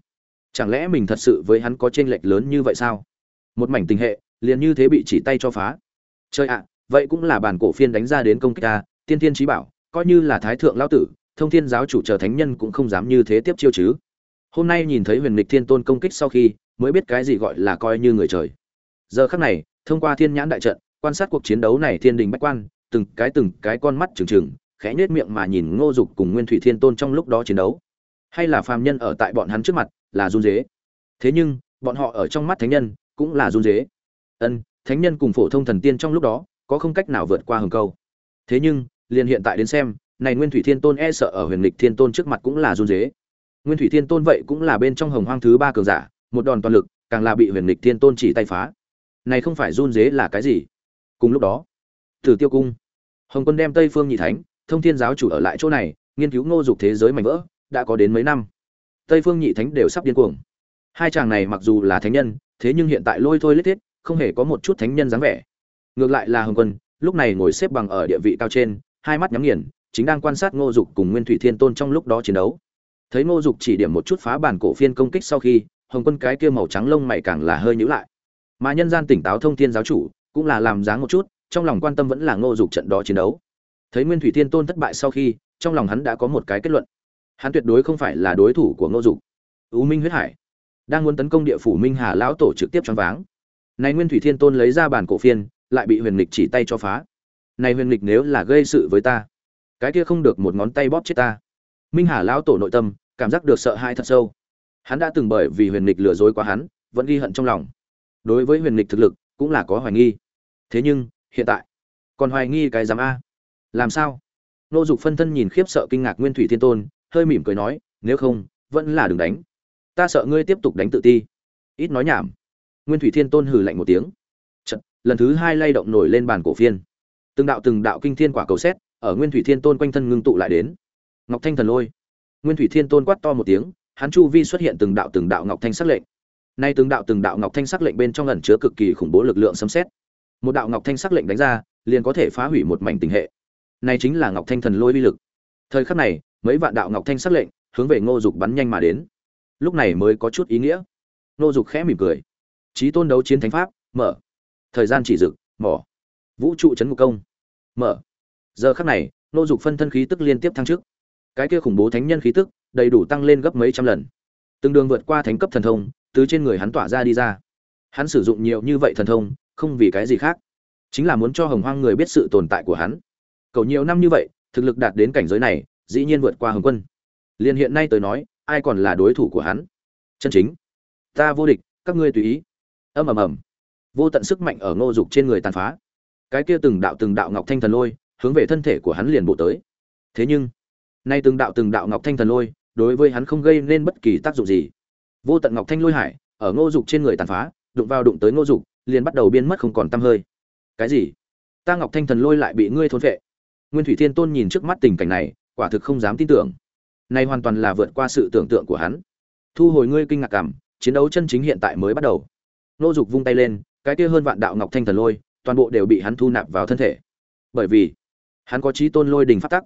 Chẳng lẽ mình thật sự với hắn có t r ê n lệch lớn như vậy sao? Một mảnh tình hệ, liền như thế bị chỉ tay cho phá. Chơi ạ vậy cũng là bản cổ phiên đánh ra đến công kích ta, tiên thiên trí bảo, coi như là thái thượng lao tử, thông thiên giáo chủ chờ thánh nhân cũng không dám như thế tiếp chiêu chứ. Hôm nay nhìn thấy huyền lịch thiên tôn công kích sau khi, mới biết cái gì gọi là coi như người trời. Giờ khắc này, thông qua thiên nhãn đại trận, quan sát cuộc chiến đấu này thiên đình bách quan, từng cái từng cái con mắt trừng trừng, khẽ nhếch miệng mà nhìn ngô dục cùng nguyên thủy thiên tôn trong lúc đó chiến đấu. Hay là phàm nhân ở tại bọn hắn trước mặt, là run dế thế nhưng, bọn họ ở trong mắt thánh nhân, cũng là run dế ân, thánh nhân cùng phổ thông thần tiên trong lúc đó có không cách nào vượt qua hừng câu. Thế nhưng, liền hiện tại đến xem, này nguyên thủy thiên tôn e sợ ở huyền lịch thiên tôn trước mặt cũng là run dế. Nguyên thủy thiên tôn vậy cũng là bên trong hồng hoang thứ ba cường giả, một đòn toàn lực, càng là bị huyền lịch thiên tôn chỉ tay phá. Này không phải run dế là cái gì? Cùng lúc đó, tử tiêu cung, hồng quân đem tây phương nhị thánh, thông thiên giáo chủ ở lại chỗ này, nghiên cứu ngô dục thế giới mảnh vỡ, đã có đến mấy năm. Tây phương nhị thánh đều sắp điên cuồng. Hai chàng này mặc dù là thánh nhân, thế nhưng hiện tại lôi thôi lết thiết, không hề có một chút thánh nhân dáng vẻ ngược lại là hồng quân, lúc này ngồi xếp bằng ở địa vị cao trên, hai mắt nhắm nghiền, chính đang quan sát ngô dục cùng nguyên thủy thiên tôn trong lúc đó chiến đấu. Thấy ngô dục chỉ điểm một chút phá bản cổ phiên công kích sau khi, hồng quân cái kia màu trắng lông mày càng là hơi nhữ lại. Mà nhân gian tỉnh táo thông thiên giáo chủ, cũng là làm dáng một chút, trong lòng quan tâm vẫn là ngô dục trận đó chiến đấu. Thấy nguyên thủy thiên tôn thất bại sau khi, trong lòng hắn đã có một cái kết luận. Hắn tuyệt đối không phải là đối thủ của ngô dục. U minh huyết hải. Đang muốn tấn công địa phủ minh hà lão tổ trực tiếp choáng váng. Này nguyên thủy thiên tôn lấy ra bản cổ phiên lại bị huyền lịch chỉ tay cho phá. Này huyền lịch nếu là gây sự với ta, cái kia không được một ngón tay bóp chết ta. Minh hà lão tổ nội tâm, cảm giác được sợ hãi thật sâu. Hắn đã từng bởi vì huyền lịch lừa dối quá hắn, vẫn ghi hận trong lòng. Đối với huyền lịch thực lực, cũng là có hoài nghi. Thế nhưng, hiện tại, còn hoài nghi cái giám a. Làm sao? Nô dục phân thân nhìn khiếp sợ kinh ngạc nguyên thủy thiên tôn, hơi mỉm cười nói, nếu không, vẫn là đừng đánh. Ta sợ ngươi tiếp tục đánh tự ti. Ít nói nhảm. Nguyên thủy thiên tôn hừ lạnh một tiếng lần thứ hai lay động nổi lên bàn cổ phiên. Từng đạo từng đạo kinh thiên quả cầu xét, ở nguyên thủy thiên tôn quanh thân ngưng tụ lại đến. Ngọc thanh thần lôi. Nguyên thủy thiên tôn quát to một tiếng, hắn chu vi xuất hiện từng đạo từng đạo ngọc thanh sắc lệnh. Nay từng đạo từng đạo ngọc thanh sắc lệnh bên trong ẩn chứa cực kỳ khủng bố lực lượng xâm xét một đạo ngọc thanh sắc lệnh đánh ra, liền có thể phá hủy một mảnh tình hệ. Này chính là ngọc thanh thần lôi uy lực. Thời khắc này, mấy vạn đạo ngọc thanh sắc lệnh hướng về ngô dục bắn nhanh mà đến. Lúc này mới có chút ý nghĩa. Ngô dục khẽ mỉm cười. Trí tôn đấu chiến thánh pháp, mở thời gian chỉ dực, mỏ. Vũ trụ chấn ngục công. Mở. Giờ khắc này, nô dục phân thân khí tức liên tiếp thăng trước. Cái kia khủng bố thánh nhân khí tức, đầy đủ tăng lên gấp mấy trăm lần. Tương đương vượt qua thánh cấp thần thông, từ trên người hắn tỏa ra đi ra. Hắn sử dụng nhiều như vậy thần thông, không vì cái gì khác. Chính là muốn cho hồng hoang người biết sự tồn tại của hắn. Cầu nhiều năm như vậy, thực lực đạt đến cảnh giới này, dĩ nhiên vượt qua hồng quân. Liền hiện nay tới nói, ai còn là đối thủ của hắn? Chân chính. Ta vô địch, các ngươi tùy ý. Âm ầm ầm vô tận sức mạnh ở ngô dục trên người tàn phá. Cái kia từng đạo từng đạo ngọc thanh thần lôi hướng về thân thể của hắn liền bộ tới. Thế nhưng, nay từng đạo từng đạo ngọc thanh thần lôi đối với hắn không gây nên bất kỳ tác dụng gì. Vô tận ngọc thanh lôi hải ở ngô dục trên người tàn phá, đụng vào đụng tới ngô dục, liền bắt đầu biến mất không còn tăm hơi. Cái gì? Ta ngọc thanh thần lôi lại bị ngươi thôn vệ nguyên thủy thiên tôn nhìn trước mắt tình cảnh này, quả thực không dám tin tưởng. Nay hoàn toàn là vượt qua sự tưởng tượng của hắn. Thu hồi ngươi kinh ngạc cảm, chiến đấu chân chính hiện tại mới bắt đầu. Ngô dục vung tay lên cái kia hơn vạn đạo ngọc thanh thần lôi, toàn bộ đều bị hắn thu nạp vào thân thể. Bởi vì, hắn có trí tôn lôi đỉnh pháp tắc.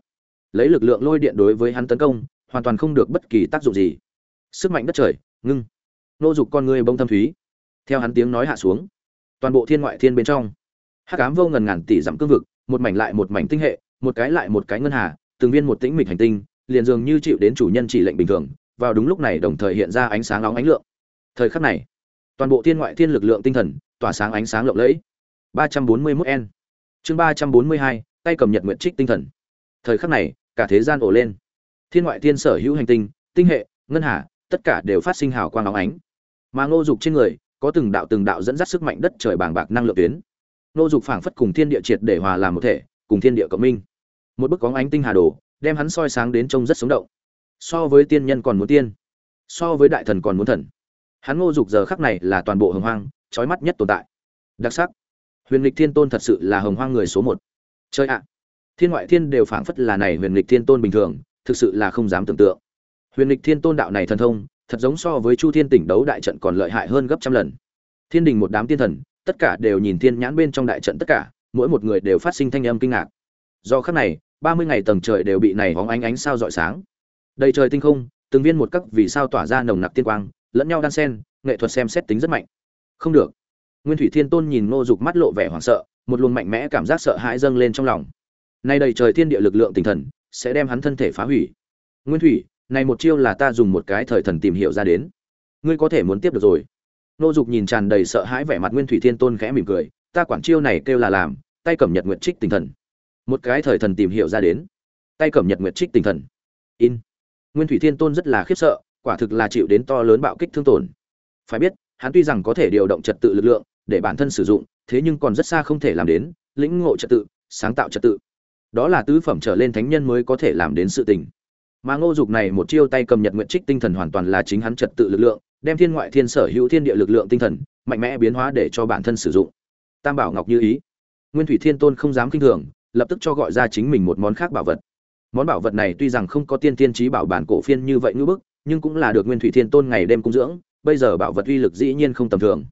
Lấy lực lượng lôi điện đối với hắn tấn công, hoàn toàn không được bất kỳ tác dụng gì. Sức mạnh đất trời, ngưng. Nô dục con người bông thâm thúy. Theo hắn tiếng nói hạ xuống, toàn bộ thiên ngoại thiên bên trong, hắc ám vô ngần ngàn tỷ dặm cương vực, một mảnh lại một mảnh tinh hệ, một cái lại một cái ngân hà, từng viên một tĩnh mịch hành tinh, liền dường như chịu đến chủ nhân chỉ lệnh bình thường, vào đúng lúc này đồng thời hiện ra ánh sáng nóng ánh lượng. Thời khắc này, toàn bộ thiên ngoại thiên lực lượng tinh thần tỏa sáng ánh sáng lộng lẫy. 341 n chương 342, tay cầm nhật nguyện trích tinh thần. Thời khắc này cả thế gian ổ lên. Thiên ngoại thiên sở hữu hành tinh tinh hệ ngân hà tất cả đều phát sinh hào quang óng ánh. Mà ngô dục trên người có từng đạo từng đạo dẫn dắt sức mạnh đất trời bàng bạc năng lượng tuyến. Ngô dục phảng phất cùng thiên địa triệt để hòa làm một thể cùng thiên địa cộng minh. Một bức có ánh tinh hà đồ đem hắn soi sáng đến trông rất sống động. So với tiên nhân còn muốn tiên. So với đại thần còn muốn thần. Hắn ngô dục giờ khắc này là toàn bộ hồng hoang trói mắt nhất tồn tại. Đặc sắc. Huyền lịch thiên tôn thật sự là hồng hoang người số một. Chơi ạ. Thiên ngoại thiên đều phảng phất là này huyền lịch thiên tôn bình thường, thực sự là không dám tưởng tượng. Huyền lịch thiên tôn đạo này thần thông, thật giống so với chu thiên tỉnh đấu đại trận còn lợi hại hơn gấp trăm lần. Thiên đình một đám tiên thần, tất cả đều nhìn thiên nhãn bên trong đại trận tất cả, mỗi một người đều phát sinh thanh âm kinh ngạc. Do khắc này, ba mươi ngày tầng trời đều bị này hóng ánh ánh sao rọi sáng. Đầy trời tinh không, từng viên một cấp vì sao tỏa ra nồng nặc tiên quang, lẫn nhau đan sen, nghệ thuật xem xét tính rất mạnh không được. Nguyên thủy thiên tôn nhìn ngô dục mắt lộ vẻ hoảng sợ, một luồng mạnh mẽ cảm giác sợ hãi dâng lên trong lòng. Nay đầy trời thiên địa lực lượng tinh thần, sẽ đem hắn thân thể phá hủy. Nguyên thủy, này một chiêu là ta dùng một cái thời thần tìm hiểu ra đến. Ngươi có thể muốn tiếp được rồi. Ngô dục nhìn tràn đầy sợ hãi vẻ mặt nguyên thủy thiên tôn khẽ mỉm cười, ta quản chiêu này kêu là làm, tay cầm nhật nguyệt trích tinh thần. Một cái thời thần tìm hiểu ra đến. Tay cầm nhật nguyệt trích tinh thần. In. Nguyên thủy thiên tôn rất là khiếp sợ, quả thực là chịu đến to lớn bạo kích thương tổn. Phải biết hắn tuy rằng có thể điều động trật tự lực lượng, để bản thân sử dụng, thế nhưng còn rất xa không thể làm đến lĩnh ngộ trật tự, sáng tạo trật tự. Đó là tứ phẩm trở lên thánh nhân mới có thể làm đến sự tình. Mà ngô dục này một chiêu tay cầm nhật nguyện trích tinh thần hoàn toàn là chính hắn trật tự lực lượng, đem thiên ngoại thiên sở hữu thiên địa lực lượng tinh thần, mạnh mẽ biến hóa để cho bản thân sử dụng. Tam bảo ngọc như ý. Nguyên thủy thiên tôn không dám kinh thường, lập tức cho gọi ra chính mình một món khác bảo vật. Món bảo vật này tuy rằng không có tiên tiên trí bảo bản cổ phiên như vậy ngữ bức, nhưng cũng là được nguyên thủy thiên tôn ngày đêm cung dưỡng bây giờ bảo vật uy lực dĩ nhiên không tầm thường.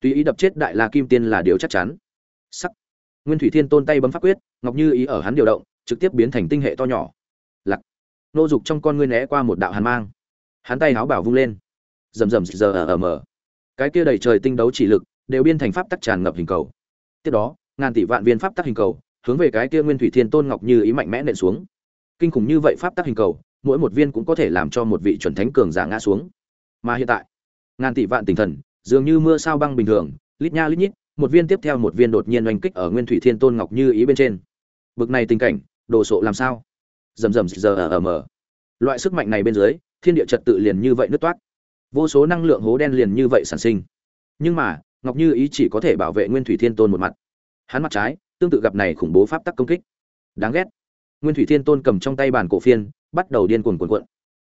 Tùy ý đập chết đại la kim tiên là điều chắc chắn. Sắc. Nguyên thủy thiên tôn tay bấm pháp quyết, ngọc như ý ở hắn điều động, trực tiếp biến thành tinh hệ to nhỏ. Lặc nô dục trong con ngươi né qua một đạo hàn mang. Hắn tay háo bảo vung lên. Rầm rầm giờ ở ờ ờ mờ. Cái kia đầy trời tinh đấu chỉ lực đều biên thành pháp tắc tràn ngập hình cầu. Tiếp đó, ngàn tỷ vạn viên pháp tắc hình cầu hướng về cái kia nguyên thủy thiên tôn ngọc như ý mạnh mẽ nện xuống. Kinh khủng như vậy pháp tắc hình cầu, mỗi một viên cũng có thể làm cho một vị chuẩn thánh cường giả ngã xuống. Mà hiện tại ngàn tỷ vạn tinh thần, dường như mưa sao băng bình thường, lít nha lít nhít, một viên tiếp theo một viên đột nhiên oanh kích ở nguyên thủy thiên tôn ngọc như ý bên trên. Bực này tình cảnh, đồ sộ làm sao? Rầm rầm giờ ở ờ ờ mờ. Loại sức mạnh này bên dưới, thiên địa trật tự liền như vậy nứt toát. Vô số năng lượng hố đen liền như vậy sản sinh. Nhưng mà, ngọc như ý chỉ có thể bảo vệ nguyên thủy thiên tôn một mặt. Hắn mặt trái, tương tự gặp này khủng bố pháp tắc công kích. Đáng ghét. Nguyên thủy thiên tôn cầm trong tay bàn cổ phiên, bắt đầu điên cuồng cuộn cuộn.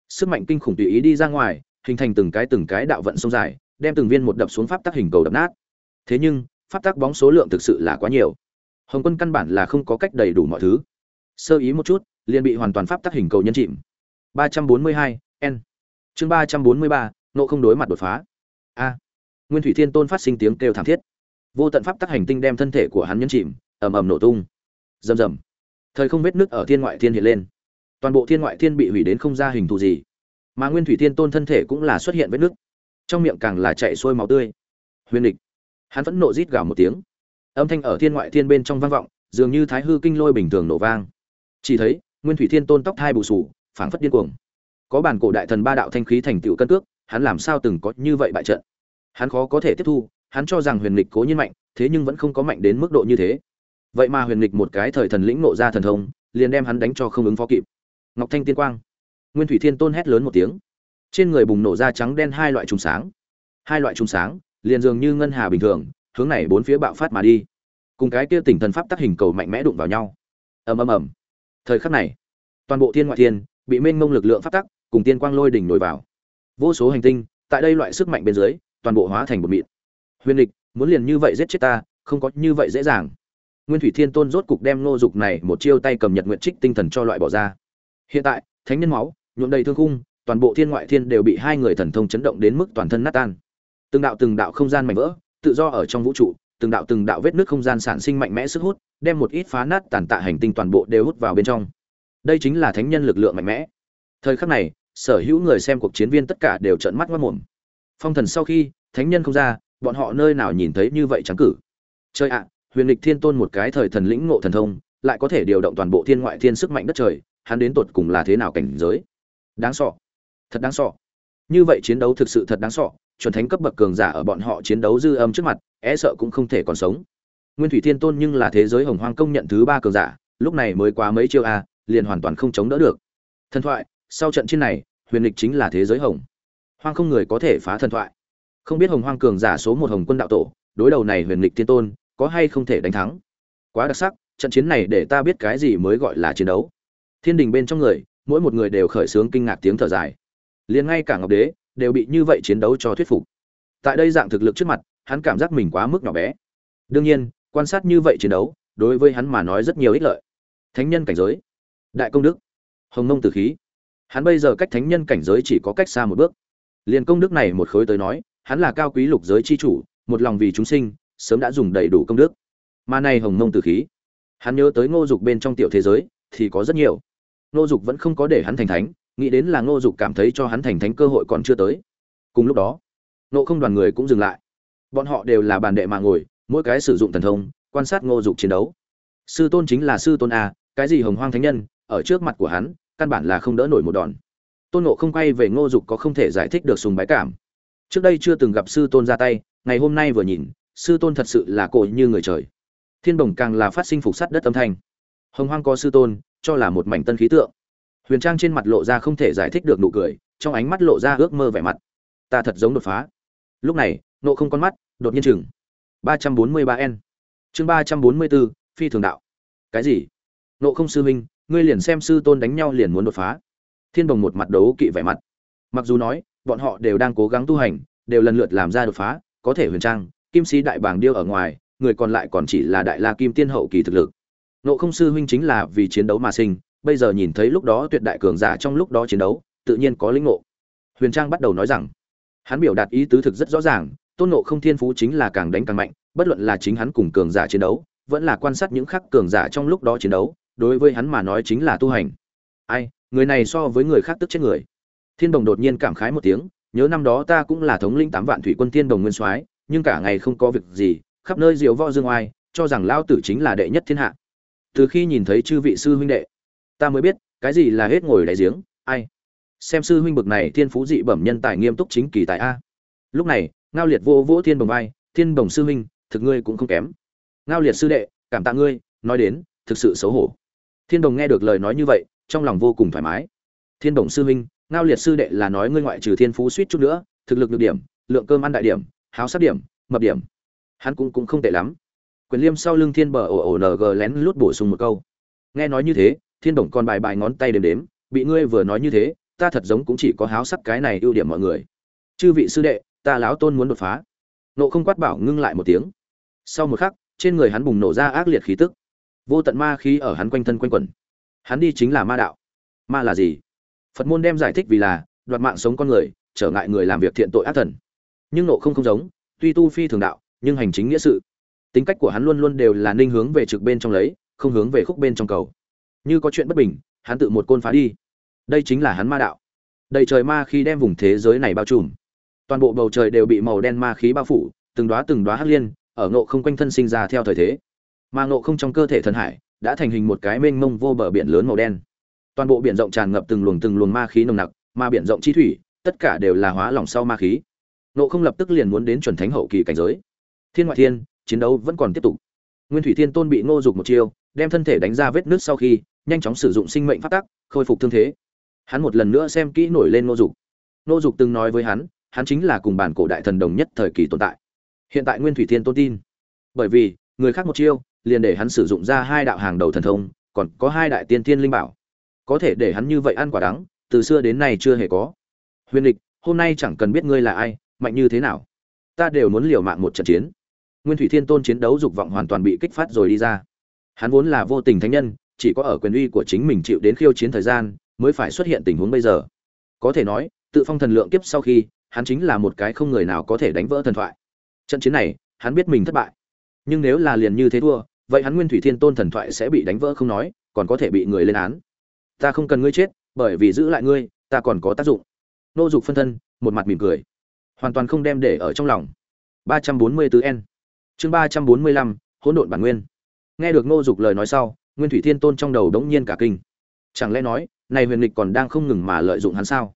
Sức mạnh kinh khủng tùy ý đi ra ngoài hình thành từng cái từng cái đạo vận sông dài đem từng viên một đập xuống pháp tắc hình cầu đập nát. Thế nhưng pháp tắc bóng số lượng thực sự là quá nhiều. Hồng quân căn bản là không có cách đầy đủ mọi thứ. Sơ ý một chút liền bị hoàn toàn pháp tắc hình cầu nhân chìm. 342, n. Chương 343, nộ không đối mặt đột phá. A. Nguyên thủy thiên tôn phát sinh tiếng kêu thảm thiết. Vô tận pháp tắc hành tinh đem thân thể của hắn nhấn chìm ầm ầm nổ tung. Rầm rầm. Thời không vết nước ở thiên ngoại thiên hiện lên. Toàn bộ thiên ngoại thiên bị hủy đến không ra hình thù gì mà nguyên thủy thiên tôn thân thể cũng là xuất hiện vết nước trong miệng càng là chạy xuôi máu tươi. Huyền địch hắn vẫn nộ rít gào một tiếng. Âm thanh ở thiên ngoại thiên bên trong vang vọng, dường như thái hư kinh lôi bình thường nổ vang. Chỉ thấy, nguyên thủy thiên tôn tóc hai bù sù, phảng phất điên cuồng. Có bản cổ đại thần ba đạo thanh khí thành tựu cân cước, hắn làm sao từng có như vậy bại trận? Hắn khó có thể tiếp thu, hắn cho rằng huyền lịch cố nhiên mạnh, thế nhưng vẫn không có mạnh đến mức độ như thế. Vậy mà huyền lịch một cái thời thần lĩnh nộ ra thần thông, liền đem hắn đánh cho không ứng phó kịp. Ngọc thanh tiên quang nguyên thủy thiên tôn hét lớn một tiếng. Trên người bùng nổ ra trắng đen hai loại trùng sáng. Hai loại trùng sáng, liền dường như ngân hà bình thường, hướng này bốn phía bạo phát mà đi. Cùng cái kia tỉnh thần pháp tác hình cầu mạnh mẽ đụng vào nhau. Ầm ầm ầm. Thời khắc này, toàn bộ thiên ngoại thiên bị mênh mông lực lượng pháp tắc cùng tiên quang lôi đỉnh nổi vào. Vô số hành tinh, tại đây loại sức mạnh bên dưới, toàn bộ hóa thành một mịn. Huyền lịch, muốn liền như vậy giết chết ta, không có như vậy dễ dàng. Nguyên thủy thiên tôn rốt cục đem nô dục này một chiêu tay cầm nhật nguyện trích tinh thần cho loại bỏ ra. Hiện tại, thánh nhân máu nhuộm đầy thương khung, toàn bộ thiên ngoại thiên đều bị hai người thần thông chấn động đến mức toàn thân nát tan. Từng đạo từng đạo không gian mạnh vỡ, tự do ở trong vũ trụ, từng đạo từng đạo vết nước không gian sản sinh mạnh mẽ sức hút, đem một ít phá nát tàn tạ hành tinh toàn bộ đều hút vào bên trong. Đây chính là thánh nhân lực lượng mạnh mẽ. Thời khắc này, sở hữu người xem cuộc chiến viên tất cả đều trợn mắt mất mồm phong thần sau khi, thánh nhân không ra, bọn họ nơi nào nhìn thấy như vậy trắng cử. Chơi ạ, huyền lịch thiên tôn một cái thời thần lĩnh ngộ thần thông, lại có thể điều động toàn bộ thiên ngoại thiên sức mạnh đất trời, hắn đến tột cùng là thế nào cảnh giới? Đáng sọ thật đáng sọ như vậy chiến đấu thực sự thật đáng sọ chuẩn thánh cấp bậc cường giả ở bọn họ chiến đấu dư âm trước mặt e sợ cũng không thể còn sống. Nguyên thủy thiên tôn nhưng là thế giới hồng hoang công nhận thứ ba cường giả, lúc này mới quá mấy chiêu a, liền hoàn toàn không chống đỡ được. Thần thoại, sau trận chiến này, huyền lịch chính là thế giới hồng. Hoang không người có thể phá thần thoại. Không biết hồng hoang cường giả số một hồng quân đạo tổ, đối đầu này huyền lịch thiên tôn, có hay không thể đánh thắng? Quá đặc sắc, trận chiến này để ta biết cái gì mới gọi là chiến đấu. Thiên đình bên trong người mỗi một người đều khởi xướng kinh ngạc tiếng thở dài. Liền ngay cả ngọc đế đều bị như vậy chiến đấu cho thuyết phục. Tại đây dạng thực lực trước mặt, hắn cảm giác mình quá mức nhỏ bé. Đương nhiên, quan sát như vậy chiến đấu, đối với hắn mà nói rất nhiều ích lợi. Thánh nhân cảnh giới. Đại công đức. Hồng mông tử khí. Hắn bây giờ cách thánh nhân cảnh giới chỉ có cách xa một bước. Liền công đức này một khối tới nói, hắn là cao quý lục giới chi chủ, một lòng vì chúng sinh, sớm đã dùng đầy đủ công đức. Mà này hồng mông tử khí, hắn nhớ tới ngô dục bên trong tiểu thế giới, thì có rất nhiều ngô dục vẫn không có để hắn thành thánh, nghĩ đến là ngô dục cảm thấy cho hắn thành thánh cơ hội còn chưa tới. Cùng lúc đó nộ không đoàn người cũng dừng lại. Bọn họ đều là bàn đệ mà ngồi, mỗi cái sử dụng thần thông, quan sát ngô dục chiến đấu. Sư tôn chính là sư tôn a, cái gì hồng hoang thánh nhân, ở trước mặt của hắn, căn bản là không đỡ nổi một đòn. Tôn nộ không quay về ngô dục có không thể giải thích được sùng bái cảm. Trước đây chưa từng gặp sư tôn ra tay, ngày hôm nay vừa nhìn, sư tôn thật sự là cổ như người trời. Thiên Bổng càng là phát sinh phục sắt đất âm thanh. Hồng hoang có sư tôn cho là một mảnh tân khí tượng. Huyền trang trên mặt lộ ra không thể giải thích được nụ cười, trong ánh mắt lộ ra ước mơ vẻ mặt. Ta thật giống đột phá. Lúc này, nộ không con mắt, đột nhiên chừng. ba trăm bốn mươi ba n. Chương ba trăm bốn mươi bốn, phi thường đạo. Cái gì? Nộ không sư huynh, ngươi liền xem sư tôn đánh nhau liền muốn đột phá. Thiên bồng một mặt đấu kỵ vẻ mặt. Mặc dù nói, bọn họ đều đang cố gắng tu hành, đều lần lượt làm ra đột phá, có thể huyền trang, kim sĩ đại bàng điêu ở ngoài, người còn lại còn chỉ là đại la kim tiên hậu kỳ thực lực nộ không sư huynh chính là vì chiến đấu mà sinh, bây giờ nhìn thấy lúc đó tuyệt đại cường giả trong lúc đó chiến đấu, tự nhiên có lĩnh ngộ. Huyền trang bắt đầu nói rằng, hắn biểu đạt ý tứ thực rất rõ ràng, tôn nộ không thiên phú chính là càng đánh càng mạnh, bất luận là chính hắn cùng cường giả chiến đấu, vẫn là quan sát những khắc cường giả trong lúc đó chiến đấu, đối với hắn mà nói chính là tu hành. Ai, người này so với người khác tức chết người. Thiên đồng đột nhiên cảm khái một tiếng, nhớ năm đó ta cũng là thống lĩnh tám vạn thủy quân thiên đồng nguyên soái, nhưng cả ngày không có việc gì, khắp nơi diều võ dương oai, cho rằng lao tử chính là đệ nhất thiên hạ từ khi nhìn thấy chư vị sư huynh đệ, ta mới biết, cái gì là hết ngồi đại giếng, ai? Xem sư huynh bực này thiên phú dị bẩm nhân tài nghiêm túc chính kỳ tại a. Lúc này, ngao liệt vô vỗ thiên bồng vai, thiên bồng sư huynh, thực ngươi cũng không kém. Ngao liệt sư đệ, cảm tạ ngươi, nói đến, thực sự xấu hổ. Thiên đồng nghe được lời nói như vậy, trong lòng vô cùng thoải mái. Thiên đồng sư huynh, ngao liệt sư đệ là nói ngươi ngoại trừ thiên phú suýt chút nữa, thực lực được điểm, lượng cơm ăn đại điểm, háo sát điểm, mập điểm. Hắn cũng cũng không tệ lắm quyền liêm sau lưng thiên bờ ổ ổ ng lén lút bổ sung một câu. Nghe nói như thế, thiên đồng còn bài bài ngón tay đếm đếm, bị ngươi vừa nói như thế, ta thật giống cũng chỉ có háo sắc cái này ưu điểm mọi người. Chư vị sư đệ, ta lão tôn muốn đột phá. Nộ không quát bảo ngưng lại một tiếng. Sau một khắc, trên người hắn bùng nổ ra ác liệt khí tức. Vô tận ma khí ở hắn quanh thân quanh quẩn. Hắn đi chính là ma đạo. Ma là gì? Phật môn đem giải thích vì là, đoạt mạng sống con người, trở ngại người làm việc thiện tội ác thần. Nhưng nộ không không giống, tuy tu phi thường đạo, nhưng hành chính nghĩa sự tính cách của hắn luôn luôn đều là ninh hướng về trực bên trong lấy, không hướng về khúc bên trong cầu. Như có chuyện bất bình, hắn tự một côn phá đi. Đây chính là hắn ma đạo. Đầy trời ma khi đem vùng thế giới này bao trùm. Toàn bộ bầu trời đều bị màu đen ma khí bao phủ, từng đóa từng đóa hắc liên, ở ngộ không quanh thân sinh ra theo thời thế. Mà ngộ không trong cơ thể thần hải, đã thành hình một cái mênh mông vô bờ biển lớn màu đen. Toàn bộ biển rộng tràn ngập từng luồng từng luồng ma khí nồng nặc, mà biển rộng chi thủy, tất cả đều là hóa lỏng sau ma khí. Ngộ không lập tức liền muốn đến chuẩn thánh hậu kỳ cảnh giới. Thiên ngoại thiên chiến đấu vẫn còn tiếp tục. Nguyên thủy thiên tôn bị ngô dục một chiêu, đem thân thể đánh ra vết nứt sau khi, nhanh chóng sử dụng sinh mệnh phát tắc, khôi phục thương thế. Hắn một lần nữa xem kỹ nổi lên ngô dục. Ngô dục từng nói với hắn hắn chính là cùng bản cổ đại thần đồng nhất thời kỳ tồn tại. Hiện tại nguyên thủy thiên tôn tin. Bởi vì, người khác một chiêu, liền để hắn sử dụng ra hai đạo hàng đầu thần thông, còn có hai đại tiên thiên linh bảo. Có thể để hắn như vậy ăn quả đắng, từ xưa đến nay chưa hề có. Huyền lịch, hôm nay chẳng cần biết ngươi là ai, mạnh như thế nào. Ta đều muốn liều mạng một trận chiến nguyên thủy thiên tôn chiến đấu dục vọng hoàn toàn bị kích phát rồi đi ra. Hắn vốn là vô tình thánh nhân, chỉ có ở quyền uy của chính mình chịu đến khiêu chiến thời gian mới phải xuất hiện tình huống bây giờ. Có thể nói, tự phong thần lượng kiếp sau khi, hắn chính là một cái không người nào có thể đánh vỡ thần thoại. Trận chiến này, hắn biết mình thất bại. Nhưng nếu là liền như thế thua, vậy hắn nguyên thủy thiên tôn thần thoại sẽ bị đánh vỡ không nói, còn có thể bị người lên án. Ta không cần ngươi chết, bởi vì giữ lại ngươi, ta còn có tác dụng. Nô dục phân thân, một mặt mỉm cười. Hoàn toàn không đem để ở trong lòng. 344N chương ba trăm bốn mươi lăm, hỗn độn bản nguyên. Nghe được Ngô dục lời nói sau, nguyên thủy thiên tôn trong đầu đống nhiên cả kinh. Chẳng lẽ nói, này huyền lịch còn đang không ngừng mà lợi dụng hắn sao?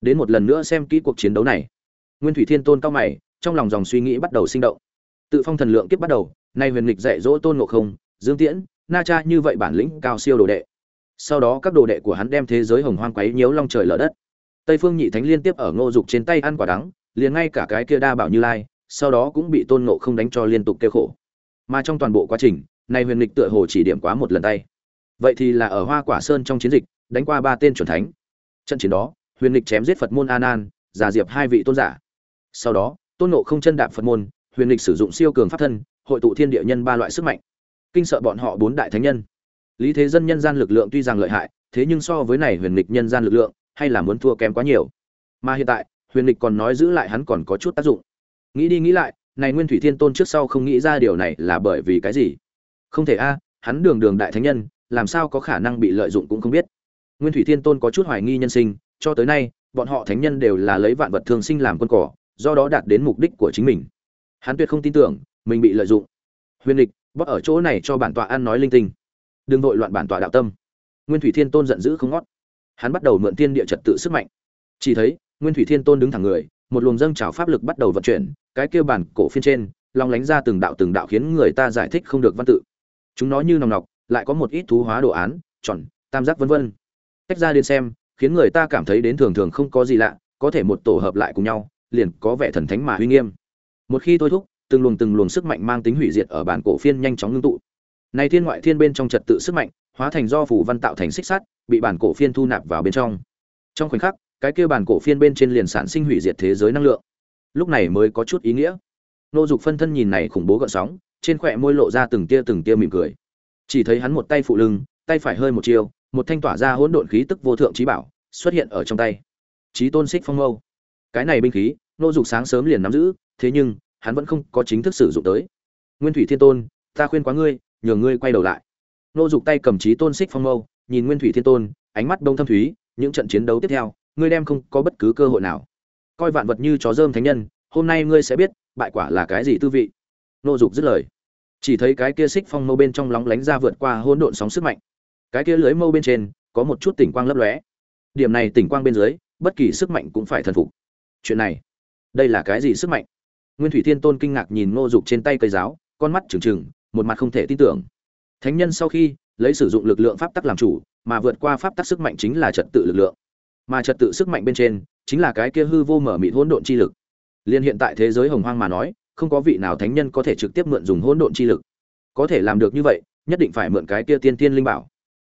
Đến một lần nữa xem kỹ cuộc chiến đấu này. Nguyên thủy thiên tôn cao mày, trong lòng dòng suy nghĩ bắt đầu sinh động. Tự phong thần lượng kiếp bắt đầu, nay huyền lịch dạy dỗ tôn ngộ không, dương tiễn, na cha như vậy bản lĩnh cao siêu đồ đệ. Sau đó các đồ đệ của hắn đem thế giới hồng hoang quấy nhiễu long trời lở đất. Tây phương nhị thánh liên tiếp ở ngô dục trên tay ăn quả đắng, liền ngay cả cái kia đa bảo như lai sau đó cũng bị tôn ngộ không đánh cho liên tục kêu khổ. Mà trong toàn bộ quá trình này huyền lịch tựa hồ chỉ điểm quá một lần tay. Vậy thì là ở hoa quả sơn trong chiến dịch, đánh qua ba tên chuẩn thánh. Trận chiến đó, huyền lịch chém giết phật môn an an giả diệp hai vị tôn giả. Sau đó, tôn nộ không chân đạp phật môn, huyền lịch sử dụng siêu cường pháp thân, hội tụ thiên địa nhân ba loại sức mạnh. Kinh sợ bọn họ bốn đại thánh nhân. Lý thế dân nhân gian lực lượng tuy rằng lợi hại, thế nhưng so với này huyền lịch nhân gian lực lượng, hay là muốn thua kém quá nhiều. Mà hiện tại, huyền lịch còn nói giữ lại hắn còn có chút tác dụng nghĩ đi nghĩ lại, này nguyên thủy thiên tôn trước sau không nghĩ ra điều này là bởi vì cái gì? Không thể a, hắn đường đường đại thánh nhân, làm sao có khả năng bị lợi dụng cũng không biết. Nguyên thủy thiên tôn có chút hoài nghi nhân sinh, cho tới nay, bọn họ thánh nhân đều là lấy vạn vật thường sinh làm quân cỏ, do đó đạt đến mục đích của chính mình. Hắn tuyệt không tin tưởng, mình bị lợi dụng. Huyền lịch, bóp ở chỗ này cho bản tọa ăn nói linh tinh. Đừng vội loạn bản tọa đạo tâm. Nguyên thủy thiên tôn giận dữ không ngót. Hắn bắt đầu mượn tiên địa trật tự sức mạnh. Chỉ thấy, nguyên thủy thiên tôn đứng thẳng người một luồng dâng trào pháp lực bắt đầu vận chuyển, cái kia bản cổ phiên trên, long lánh ra từng đạo từng đạo khiến người ta giải thích không được văn tự. Chúng nó như nòng nọc, lại có một ít thú hóa đồ án, tròn, tam giác vân vân. Tách ra đến xem, khiến người ta cảm thấy đến thường thường không có gì lạ, có thể một tổ hợp lại cùng nhau, liền có vẻ thần thánh mà uy nghiêm. Một khi thôi thúc, từng luồng từng luồng sức mạnh mang tính hủy diệt ở bản cổ phiên nhanh chóng ngưng tụ. Này thiên ngoại thiên bên trong trật tự sức mạnh, hóa thành do phủ văn tạo thành xích sắt, bị bản cổ phiên thu nạp vào bên trong. Trong khoảnh khắc cái kia bản cổ phiên bên trên liền sản sinh hủy diệt thế giới năng lượng. Lúc này mới có chút ý nghĩa. Nô dục phân thân nhìn này khủng bố gợn sóng, trên khỏe môi lộ ra từng tia từng tia mỉm cười. Chỉ thấy hắn một tay phụ lưng, tay phải hơi một chiều, một thanh tỏa ra hỗn độn khí tức vô thượng trí bảo xuất hiện ở trong tay. Trí tôn xích phong mâu. Cái này binh khí, nô dục sáng sớm liền nắm giữ, thế nhưng, hắn vẫn không có chính thức sử dụng tới. Nguyên thủy thiên tôn, ta khuyên quá ngươi, nhờ ngươi quay đầu lại. Nô dục tay cầm trí tôn xích phong mâu, nhìn nguyên thủy thiên tôn, ánh mắt đông thâm thúy, những trận chiến đấu tiếp theo ngươi đem không có bất cứ cơ hội nào. Coi vạn vật như chó dơm thánh nhân, hôm nay ngươi sẽ biết, bại quả là cái gì tư vị. Nô dục dứt lời. Chỉ thấy cái kia xích phong mâu bên trong lóng lánh ra vượt qua hỗn độn sóng sức mạnh. Cái kia lưới mâu bên trên, có một chút tỉnh quang lấp lóe. Điểm này tỉnh quang bên dưới, bất kỳ sức mạnh cũng phải thần phục. Chuyện này, đây là cái gì sức mạnh? Nguyên thủy thiên tôn kinh ngạc nhìn ngô dục trên tay cây giáo, con mắt trừng trừng, một mặt không thể tin tưởng. Thánh nhân sau khi lấy sử dụng lực lượng pháp tắc làm chủ, mà vượt qua pháp tắc sức mạnh chính là trật tự lực lượng mà trật tự sức mạnh bên trên, chính là cái kia hư vô mở mịt hỗn độn chi lực. Liên hiện tại thế giới hồng hoang mà nói, không có vị nào thánh nhân có thể trực tiếp mượn dùng hỗn độn chi lực. Có thể làm được như vậy, nhất định phải mượn cái kia tiên tiên linh bảo.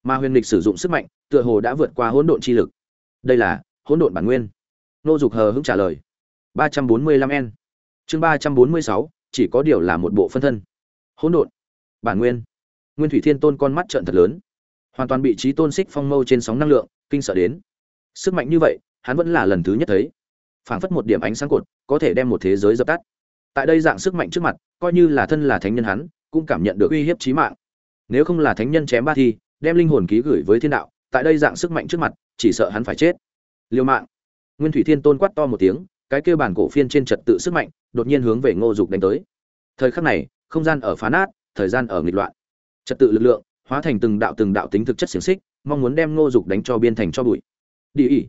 Mà huyền lịch sử dụng sức mạnh, tựa hồ đã vượt qua hỗn độn chi lực. Đây là hỗn độn bản nguyên. Nô dục hờ hững trả lời. ba trăm bốn mươi lăm n chương ba trăm bốn mươi sáu, chỉ có điều là một bộ phân thân. Hỗn độn, bản nguyên. Nguyên thủy thiên tôn con mắt trợn thật lớn. Hoàn toàn bị trí tôn xích phong mâu trên sóng năng lượng, kinh sợ đến sức mạnh như vậy, hắn vẫn là lần thứ nhất thấy. Phảng phất một điểm ánh sáng cột, có thể đem một thế giới dập tắt. Tại đây dạng sức mạnh trước mặt, coi như là thân là thánh nhân hắn, cũng cảm nhận được uy hiếp chí mạng. Nếu không là thánh nhân chém ba thi, đem linh hồn ký gửi với thiên đạo, tại đây dạng sức mạnh trước mặt, chỉ sợ hắn phải chết. Liêu mạng. Nguyên thủy thiên tôn quát to một tiếng, cái kêu bản cổ phiên trên trật tự sức mạnh, đột nhiên hướng về ngô dục đánh tới. Thời khắc này, không gian ở phá nát, thời gian ở nghịch loạn. Trật tự lực lượng, hóa thành từng đạo từng đạo tính thực chất xiềng xích, mong muốn đem ngô dục đánh cho biên thành cho bụi đi ý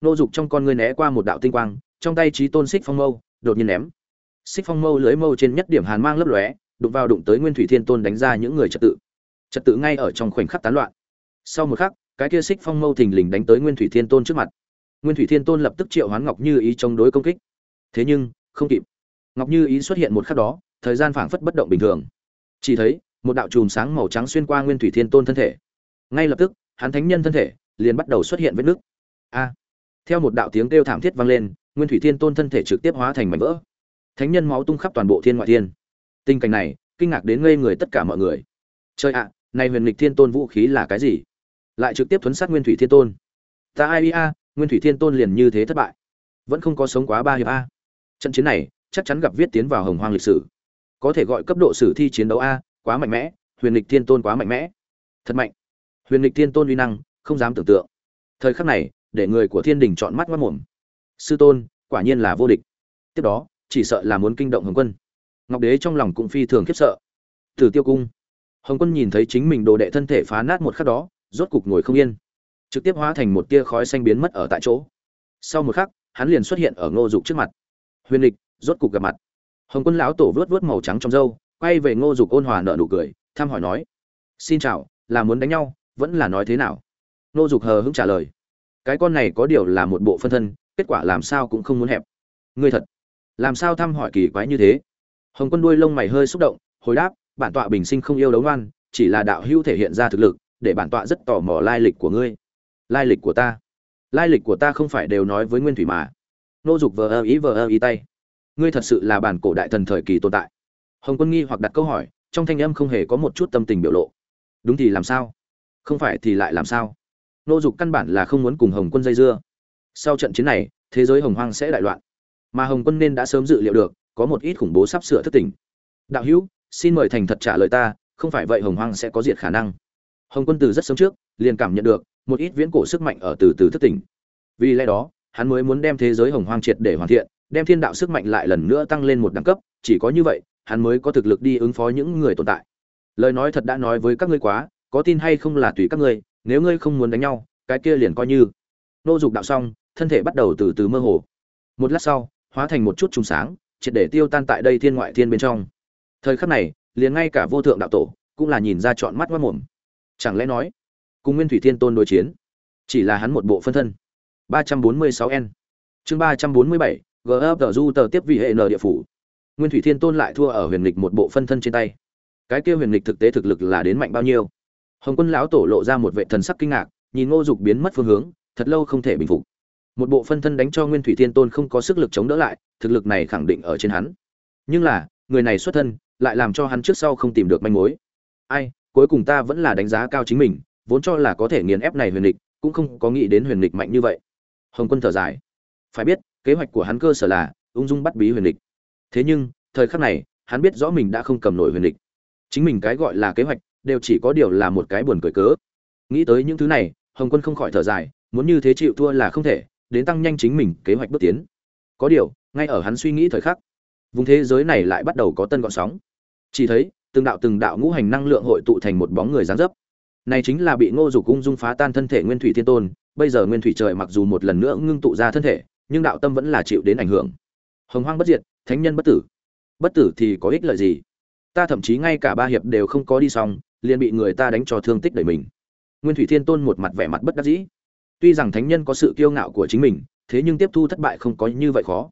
nô dục trong con ngươi né qua một đạo tinh quang, trong tay trí tôn xích phong mâu, đột nhiên ném. Xích phong mâu lưới mâu trên nhất điểm hàn mang lấp lóe, đụng vào đụng tới nguyên thủy thiên tôn đánh ra những người trật tự. Trật tự ngay ở trong khoảnh khắc tán loạn. Sau một khắc, cái kia xích phong mâu thình lình đánh tới nguyên thủy thiên tôn trước mặt. Nguyên thủy thiên tôn lập tức triệu hoán ngọc như ý chống đối công kích. Thế nhưng, không kịp. Ngọc như ý xuất hiện một khắc đó, thời gian phảng phất bất động bình thường. Chỉ thấy, một đạo chùm sáng màu trắng xuyên qua nguyên thủy thiên tôn thân thể. Ngay lập tức, hắn thánh nhân thân thể liền bắt đầu xuất hiện vết nứt a. Theo một đạo tiếng kêu thảm thiết vang lên, nguyên thủy thiên tôn thân thể trực tiếp hóa thành mảnh vỡ. Thánh nhân máu tung khắp toàn bộ thiên ngoại thiên. Tình cảnh này, kinh ngạc đến ngây người tất cả mọi người. Trời ạ, này huyền lịch thiên tôn vũ khí là cái gì? Lại trực tiếp thuấn sát nguyên thủy thiên tôn. Ta ai a, nguyên thủy thiên tôn liền như thế thất bại. Vẫn không có sống quá ba hiệp a. Trận chiến này, chắc chắn gặp viết tiến vào hồng hoang lịch sử. Có thể gọi cấp độ sử thi chiến đấu a, quá mạnh mẽ, huyền lịch thiên tôn quá mạnh mẽ. Thật mạnh. Huyền lịch thiên tôn uy năng, không dám tưởng tượng. Thời khắc này để người của thiên đình chọn mắt mắt mồm. Sư tôn, quả nhiên là vô địch. Tiếp đó, chỉ sợ là muốn kinh động hồng quân. Ngọc đế trong lòng cũng phi thường khiếp sợ. Từ tiêu cung. Hồng quân nhìn thấy chính mình đồ đệ thân thể phá nát một khắc đó, rốt cục ngồi không yên. Trực tiếp hóa thành một tia khói xanh biến mất ở tại chỗ. Sau một khắc, hắn liền xuất hiện ở ngô dục trước mặt. Huyền lịch, rốt cục gặp mặt. Hồng quân lão tổ vớt vớt màu trắng trong râu, quay về ngô dục ôn hòa nợ nụ cười, thăm hỏi nói, xin chào, là muốn đánh nhau, vẫn là nói thế nào? Ngô dục hờ hững trả lời cái con này có điều là một bộ phân thân, kết quả làm sao cũng không muốn hẹp. Ngươi thật, làm sao thăm hỏi kỳ quái như thế? Hồng quân đuôi lông mày hơi xúc động, hồi đáp, bản tọa bình sinh không yêu đấu ngoan, chỉ là đạo hữu thể hiện ra thực lực, để bản tọa rất tò mò lai lịch của ngươi. Lai lịch của ta? Lai lịch của ta không phải đều nói với nguyên thủy mà. Nô dục vờ ơ ý vờ ơ ý tay. Ngươi thật sự là bản cổ đại thần thời kỳ tồn tại. Hồng quân nghi hoặc đặt câu hỏi, trong thanh âm không hề có một chút tâm tình biểu lộ. Đúng thì làm sao? Không phải thì lại làm sao? Nô dục căn bản là không muốn cùng hồng quân dây dưa. Sau trận chiến này, thế giới hồng hoang sẽ đại loạn. Mà hồng quân nên đã sớm dự liệu được, có một ít khủng bố sắp sửa thất tình. Đạo hữu, xin mời thành thật trả lời ta, không phải vậy hồng hoang sẽ có diệt khả năng. Hồng quân từ rất sớm trước, liền cảm nhận được, một ít viễn cổ sức mạnh ở từ từ thất tình. vì lẽ đó, hắn mới muốn đem thế giới hồng hoang triệt để hoàn thiện, đem thiên đạo sức mạnh lại lần nữa tăng lên một đẳng cấp, chỉ có như vậy, hắn mới có thực lực đi ứng phó những người tồn tại. Lời nói thật đã nói với các ngươi quá, có tin hay không là tùy các ngươi nếu ngươi không muốn đánh nhau cái kia liền coi như. Nô dục đạo xong thân thể bắt đầu từ từ mơ hồ. Một lát sau hóa thành một chút trùng sáng triệt để tiêu tan tại đây thiên ngoại thiên bên trong. Thời khắc này liền ngay cả vô thượng đạo tổ cũng là nhìn ra chọn mắt mất mồm. Chẳng lẽ nói cùng nguyên thủy thiên tôn đối chiến chỉ là hắn một bộ phân thân? 346 n. Chương 347, gf tờ du tờ tiếp vị hệ n địa phủ. Nguyên thủy thiên tôn lại thua ở huyền lịch một bộ phân thân trên tay. Cái kia huyền lịch thực tế thực lực là đến mạnh bao nhiêu? Hồng quân lão tổ lộ ra một vệ thần sắc kinh ngạc, nhìn ngô dục biến mất phương hướng, thật lâu không thể bình phục. Một bộ phân thân đánh cho nguyên thủy thiên tôn không có sức lực chống đỡ lại, thực lực này khẳng định ở trên hắn. Nhưng là, người này xuất thân, lại làm cho hắn trước sau không tìm được manh mối. Ai, cuối cùng ta vẫn là đánh giá cao chính mình, vốn cho là có thể nghiền ép này huyền lịch cũng không có nghĩ đến huyền lịch mạnh như vậy. Hồng quân thở dài. Phải biết, kế hoạch của hắn cơ sở là, ung dung bắt bí huyền lịch thế nhưng, thời khắc này, hắn biết rõ mình đã không cầm nổi huyền lịch chính mình cái gọi là kế hoạch đều chỉ có điều là một cái buồn cười cớ. Nghĩ tới những thứ này, hồng quân không khỏi thở dài, muốn như thế chịu thua là không thể, đến tăng nhanh chính mình kế hoạch bước tiến. Có điều, ngay ở hắn suy nghĩ thời khắc, vùng thế giới này lại bắt đầu có tân gọn sóng. Chỉ thấy, từng đạo từng đạo ngũ hành năng lượng hội tụ thành một bóng người dáng dấp. Này chính là bị ngô dục cung dung phá tan thân thể nguyên thủy thiên tôn, bây giờ nguyên thủy trời mặc dù một lần nữa ngưng tụ ra thân thể, nhưng đạo tâm vẫn là chịu đến ảnh hưởng. Hồng hoang bất diệt, thánh nhân bất tử. Bất tử thì có ích lợi gì? Ta thậm chí ngay cả ba hiệp đều không có đi xong liền bị người ta đánh cho thương tích đầy mình. Nguyên thủy thiên tôn một mặt vẻ mặt bất đắc dĩ. Tuy rằng thánh nhân có sự kiêu ngạo của chính mình, thế nhưng tiếp thu thất bại không có như vậy khó.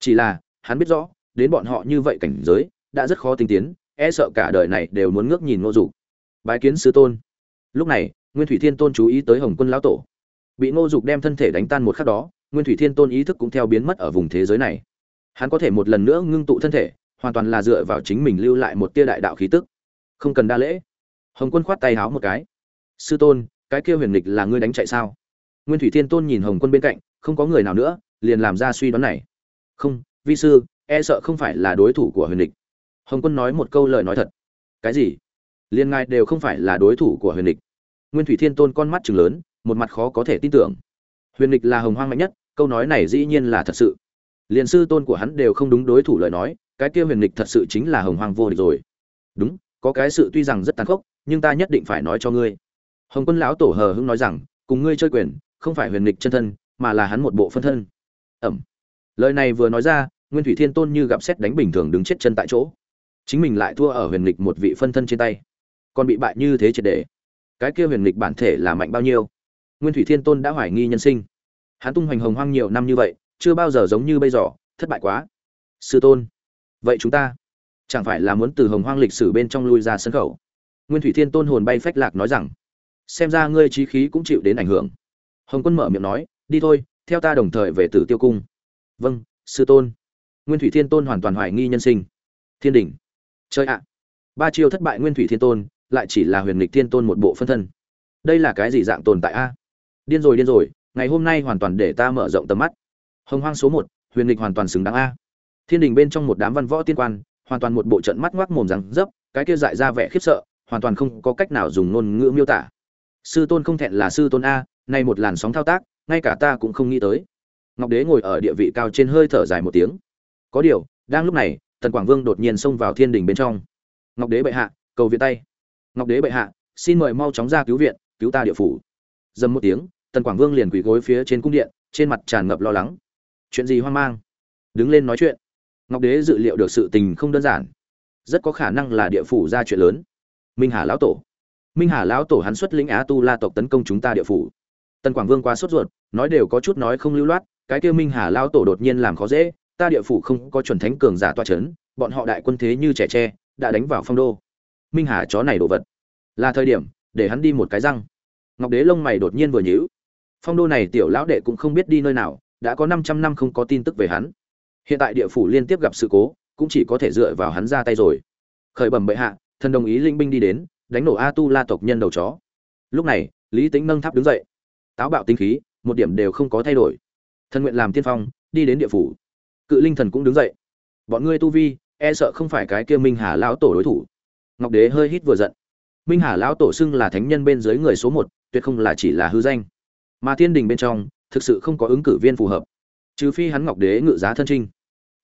Chỉ là, hắn biết rõ, đến bọn họ như vậy cảnh giới, đã rất khó tinh tiến e sợ cả đời này đều muốn ngước nhìn ngô dục. Bái kiến sư tôn. Lúc này, nguyên thủy thiên tôn chú ý tới hồng quân lão tổ. Bị ngô dục đem thân thể đánh tan một khắc đó, nguyên thủy thiên tôn ý thức cũng theo biến mất ở vùng thế giới này. Hắn có thể một lần nữa ngưng tụ thân thể, hoàn toàn là dựa vào chính mình lưu lại một tia đại đạo khí tức. Không cần đa lễ hồng quân khoát tay háo một cái. Sư tôn, cái kia huyền lịch là ngươi đánh chạy sao? Nguyên thủy thiên tôn nhìn hồng quân bên cạnh, không có người nào nữa, liền làm ra suy đoán này. Không, vi sư e sợ không phải là đối thủ của huyền lịch hồng quân nói một câu lời nói thật. Cái gì? Liên ngài đều không phải là đối thủ của huyền lịch nguyên thủy thiên tôn con mắt chừng lớn, một mặt khó có thể tin tưởng. Huyền lịch là hồng hoang mạnh nhất, câu nói này dĩ nhiên là thật sự. Liền sư tôn của hắn đều không đúng đối thủ lời nói, cái kia huyền lịch thật sự chính là hồng hoang vô địch rồi. Đúng có cái sự tuy rằng rất tàn khốc, nhưng ta nhất định phải nói cho ngươi. Hồng quân lão tổ hờ hững nói rằng, cùng ngươi chơi quyền, không phải huyền lịch chân thân, mà là hắn một bộ phân thân. Ẩm. Lời này vừa nói ra, nguyên thủy thiên tôn như gặp xét đánh bình thường đứng chết chân tại chỗ. Chính mình lại thua ở huyền lịch một vị phân thân trên tay. Còn bị bại như thế triệt để. Cái kia huyền lịch bản thể là mạnh bao nhiêu? Nguyên thủy thiên tôn đã hoài nghi nhân sinh. Hắn tung hoành hồng hoang nhiều năm như vậy, chưa bao giờ giống như bây giờ, thất bại quá. Sư tôn, vậy chúng ta chẳng phải là muốn từ hồng hoang lịch sử bên trong lui ra sân khấu? Nguyên thủy thiên tôn hồn bay phách lạc nói rằng, xem ra ngươi trí khí cũng chịu đến ảnh hưởng. Hồng quân mở miệng nói, đi thôi, theo ta đồng thời về tử tiêu cung. Vâng sư tôn. Nguyên thủy thiên tôn hoàn toàn hoài nghi nhân sinh. Thiên đình chơi ạ. Ba chiêu thất bại nguyên thủy thiên tôn, lại chỉ là huyền lịch thiên tôn một bộ phân thân. Đây là cái gì dạng tồn tại a? Điên rồi điên rồi, ngày hôm nay hoàn toàn để ta mở rộng tầm mắt. Hồng hoang số một, huyền lịch hoàn toàn xứng đáng a. Thiên đình bên trong một đám văn võ tiên quan hoàn toàn một bộ trận mắt ngoác mồm rằng dấp, cái kia dại ra vẻ khiếp sợ, hoàn toàn không có cách nào dùng ngôn ngữ miêu tả. Sư tôn không thẹn là sư tôn a, nay một làn sóng thao tác, ngay cả ta cũng không nghĩ tới. Ngọc đế ngồi ở địa vị cao trên hơi thở dài một tiếng. Có điều, đang lúc này, tần quảng vương đột nhiên xông vào thiên đình bên trong. Ngọc đế bệ hạ, cầu viện tay. Ngọc đế bệ hạ, xin mời mau chóng ra cứu viện, cứu ta địa phủ. Dầm một tiếng, tần quảng vương liền quỳ gối phía trên cung điện, trên mặt tràn ngập lo lắng. Chuyện gì hoang mang? Đứng lên nói chuyện ngọc đế dự liệu được sự tình không đơn giản. Rất có khả năng là địa phủ ra chuyện lớn. Minh hà lão tổ. Minh hà lão tổ hắn xuất lĩnh á tu la tộc tấn công chúng ta địa phủ. Tần quảng vương quá sốt ruột, nói đều có chút nói không lưu loát, cái kia minh hà lão tổ đột nhiên làm khó dễ, ta địa phủ không có chuẩn thánh cường giả toa chấn, bọn họ đại quân thế như trẻ tre, đã đánh vào phong đô. Minh hà chó này đồ vật. Là thời điểm, để hắn đi một cái răng. Ngọc đế lông mày đột nhiên vừa nhíu. Phong đô này tiểu lão đệ cũng không biết đi nơi nào, đã có 500 năm không có tin tức về hắn hiện tại địa phủ liên tiếp gặp sự cố, cũng chỉ có thể dựa vào hắn ra tay rồi. Khởi bẩm bệ hạ, thần đồng ý linh binh đi đến, đánh nổ a tu la tộc nhân đầu chó. Lúc này, lý tính nâng tháp đứng dậy. Táo bạo tinh khí, một điểm đều không có thay đổi. Thần nguyện làm tiên phong, đi đến địa phủ. Cự linh thần cũng đứng dậy. Bọn ngươi tu vi e sợ không phải cái kia minh hà lão tổ đối thủ. Ngọc đế hơi hít vừa giận. Minh hà lão tổ xưng là thánh nhân bên dưới người số một, tuyệt không là chỉ là hư danh. Mà thiên đình bên trong, thực sự không có ứng cử viên phù hợp. Trừ phi hắn ngọc đế ngự giá thân trinh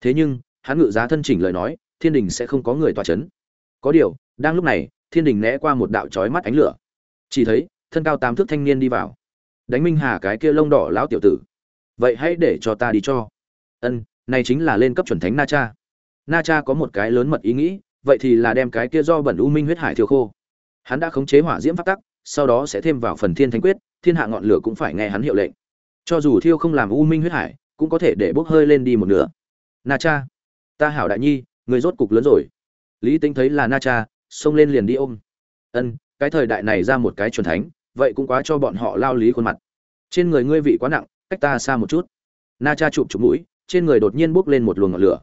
thế nhưng, hắn ngự giá thân chỉnh lời nói, thiên đình sẽ không có người tòa c h ấ n có điều, đang lúc này, thiên đình né qua một đạo trói mắt ánh lửa. Chỉ thấy, thân cao tám thước thanh niên đi vào. Đánh minh hà cái kia lông đỏ lão tiểu tử. Vậy hãy để cho ta đi cho. Ân, này chính là lên cấp chuẩn thánh na cha. Na cha có một cái lớn mật ý nghĩ, vậy thì là đem cái kia do bẩn u minh huyết hải thiêu khô. Hắn đã khống chế hỏa diễm phát tắc, sau đó sẽ thêm vào phần thiên thánh quyết, thiên hạ ngọn lửa cũng phải nghe hắn hiệu lệnh. Cho dù thiêu không làm u minh huyết hải, cũng có thể để bốc hơi lên đi một nửa na cha. Ta hảo đại nhi, người rốt cục lớn rồi. Lý tính thấy là na cha, xông lên liền đi ôm. Ân, cái thời đại này ra một cái truyền thánh, vậy cũng quá cho bọn họ lao lý khuôn mặt. Trên người ngươi vị quá nặng, cách ta xa một chút. Na cha chụp chụp mũi, trên người đột nhiên bốc lên một luồng ngọn lửa.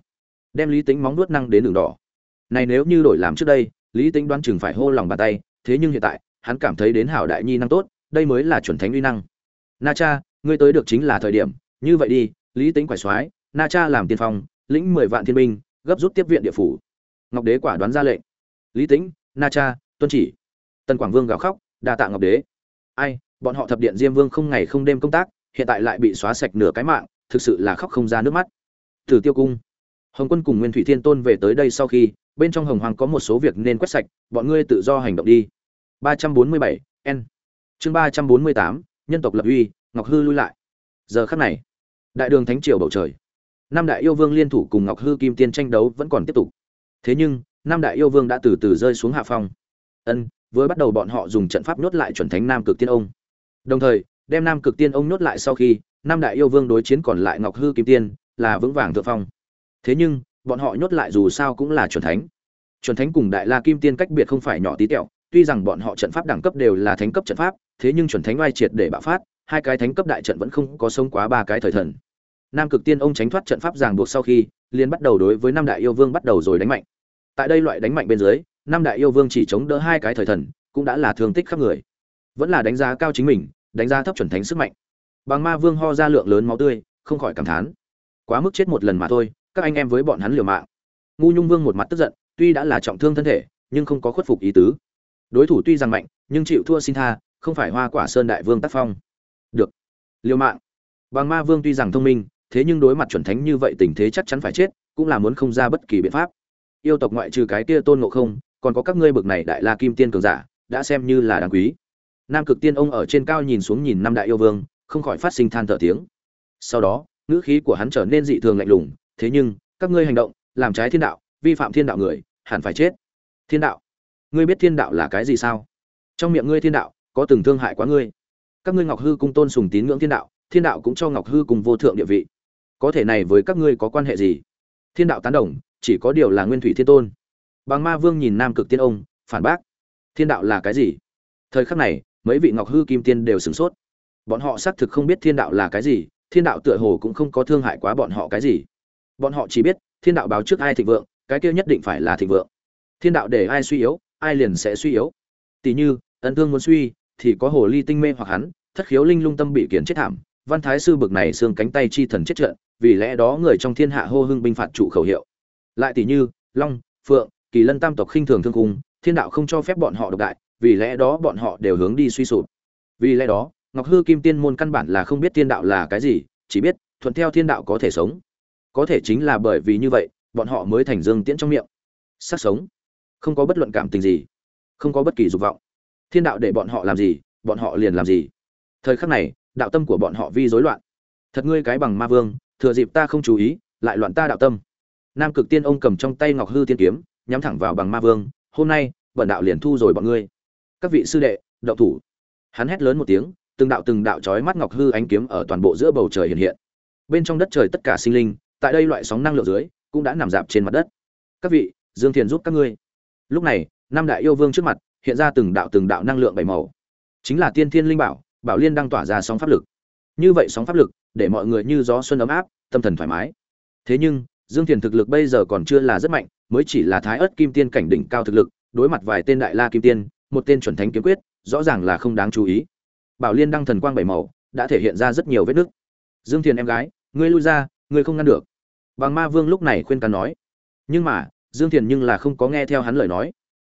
Đem lý tính móng nuốt năng đến đường đỏ. Này nếu như đổi làm trước đây, lý tính đoán chừng phải hô lòng bàn tay, thế nhưng hiện tại, hắn cảm thấy đến hảo đại nhi năng tốt, đây mới là chuẩn thánh uy năng. Na cha, ngươi tới được chính là thời điểm, như vậy đi, lý tính quải soái na cha làm tiên phong lĩnh mười vạn thiên binh gấp rút tiếp viện địa phủ ngọc đế quả đoán ra lệnh lý Tĩnh, na cha tuân chỉ tần quảng vương gào khóc đa tạ ngọc đế ai bọn họ thập điện diêm vương không ngày không đêm công tác hiện tại lại bị xóa sạch nửa cái mạng thực sự là khóc không ra nước mắt Tử Tiêu cung. Hồng Quân cùng Nguyên Thủy Thiên Tôn về tới đây sau khi, bên trong Hồng Hoàng có một số việc nên quét sạch, bọn ngươi tự do hành động đi. 347, N. Chương 348, nhân tộc lập uy, Ngọc Hư lui lại. Giờ khắc này, đại đường thánh triều bầu trời. Năm đại yêu vương liên thủ cùng Ngọc Hư Kim Tiên tranh đấu vẫn còn tiếp tục. Thế nhưng, năm đại yêu vương đã từ từ rơi xuống hạ phong. Ân, với bắt đầu bọn họ dùng trận pháp nhốt lại chuẩn thánh Nam Cực Tiên ông. Đồng thời, đem Nam Cực Tiên ông nhốt lại sau khi, năm đại yêu vương đối chiến còn lại Ngọc Hư Kim Tiên, là vững vàng thượng phong. Thế nhưng, bọn họ nhốt lại dù sao cũng là chuẩn thánh. Chuẩn thánh cùng Đại La Kim Tiên cách biệt không phải nhỏ tí tẹo, tuy rằng bọn họ trận pháp đẳng cấp đều là thánh cấp trận pháp, thế nhưng chuẩn thánh oai triệt để bạo phát, hai cái thánh cấp đại trận vẫn không có sống quá ba cái thời thần. Nam Cực Tiên ông tránh thoát trận pháp ràng buộc sau khi, liền bắt đầu đối với năm đại yêu vương bắt đầu rồi đánh mạnh. Tại đây loại đánh mạnh bên dưới, năm đại yêu vương chỉ chống đỡ hai cái thời thần, cũng đã là thương tích khắp người. Vẫn là đánh giá cao chính mình, đánh giá thấp chuẩn thánh sức mạnh. Bằng Ma Vương ho ra lượng lớn máu tươi, không khỏi cảm thán. Quá mức chết một lần mà thôi, các anh em với bọn hắn liều mạng. Ngu Nhung Vương một mặt tức giận, tuy đã là trọng thương thân thể, nhưng không có khuất phục ý tứ đối thủ tuy rằng mạnh nhưng chịu thua xin tha không phải hoa quả sơn đại vương tác phong được liều mạng bằng ma vương tuy rằng thông minh thế nhưng đối mặt chuẩn thánh như vậy tình thế chắc chắn phải chết, cũng là muốn không ra bất kỳ biện pháp. Yêu tộc ngoại trừ cái kia tôn ngộ không, còn có các ngươi bực này đại la kim tiên cường giả, đã xem như là đáng quý. Nam cực tiên ông ở trên cao nhìn xuống nhìn năm đại yêu vương, không khỏi phát sinh than thở tiếng. Sau đó, ngữ khí của hắn trở nên dị thường lạnh lùng, thế nhưng, các ngươi hành động, làm trái thiên đạo, vi phạm thiên đạo người, hẳn phải chết. Thiên đạo? Ngươi biết thiên đạo là cái gì sao? Trong miệng ngươi thiên đạo, có từng thương hại quá ngươi. Các ngươi ngọc hư cung tôn sùng tín ngưỡng thiên đạo thiên đạo cũng cho ngọc hư cùng vô thượng địa vị có thể này với các ngươi có quan hệ gì? Thiên đạo tán đồng, chỉ có điều là nguyên thủy thiên tôn. Bằng ma vương nhìn nam cực tiên ông, phản bác. Thiên đạo là cái gì? Thời khắc này, mấy vị ngọc hư kim tiên đều sửng sốt. Bọn họ xác thực không biết thiên đạo là cái gì, thiên đạo tựa hồ cũng không có thương hại quá bọn họ cái gì. Bọn họ chỉ biết, thiên đạo báo trước ai thịnh vượng, cái kia nhất định phải là thịnh vượng. Thiên đạo để ai suy yếu, ai liền sẽ suy yếu. Tỷ như, ân thương muốn suy, thì có hồ ly tinh mê hoặc hắn, thất khiếu linh lung tâm bị kiến chết thảm, văn thái sư bực này xương cánh tay chi thần chết trận vì lẽ đó người trong thiên hạ hô hưng binh phạt trụ khẩu hiệu. Lại tỷ như, long, phượng, kỳ lân tam tộc khinh thường thương cung thiên đạo không cho phép bọn họ độc đại, vì lẽ đó bọn họ đều hướng đi suy sụp. Vì lẽ đó, ngọc hư kim tiên môn căn bản là không biết thiên đạo là cái gì, chỉ biết thuận theo thiên đạo có thể sống. Có thể chính là bởi vì như vậy, bọn họ mới thành dương tiễn trong miệng. Sắc sống. Không có bất luận cảm tình gì. Không có bất kỳ dục vọng. Thiên đạo để bọn họ làm gì, bọn họ liền làm gì. Thời khắc này, đạo tâm của bọn họ vi rối loạn. Thật ngươi cái bằng ma vương thừa dịp ta không chú ý, lại loạn ta đạo tâm. Nam cực tiên ông cầm trong tay ngọc hư tiên kiếm, nhắm thẳng vào bằng ma vương, hôm nay, bẩn đạo liền thu rồi bọn ngươi. Các vị sư đệ đậu thủ. Hắn hét lớn một tiếng, từng đạo từng đạo chói mắt ngọc hư ánh kiếm ở toàn bộ giữa bầu trời hiện hiện. Bên trong đất trời tất cả sinh linh, tại đây loại sóng năng lượng dưới, cũng đã nằm dạp trên mặt đất. Các vị, dương thiền giúp các ngươi. Lúc này, năm đại yêu vương trước mặt, hiện ra từng đạo từng đạo năng lượng bảy màu. Chính là tiên thiên linh bảo bảo liên đang tỏa ra sóng pháp lực như vậy sóng pháp lực để mọi người như gió xuân ấm áp tâm thần thoải mái thế nhưng Dương Thiền thực lực bây giờ còn chưa là rất mạnh, mới chỉ là thái ớt kim tiên cảnh đỉnh cao thực lực, đối mặt vài tên đại la kim tiên, một tên chuẩn thánh kiếm quyết, rõ ràng là không đáng chú ý. Bảo Liên đăng thần quang bảy màu, đã thể hiện ra rất nhiều vết nứt. Dương Thiền em gái, ngươi lui ra, ngươi không ngăn được. Bằng Ma Vương lúc này khuyên can nói. Nhưng mà, Dương Thiền nhưng là không có nghe theo hắn lời nói.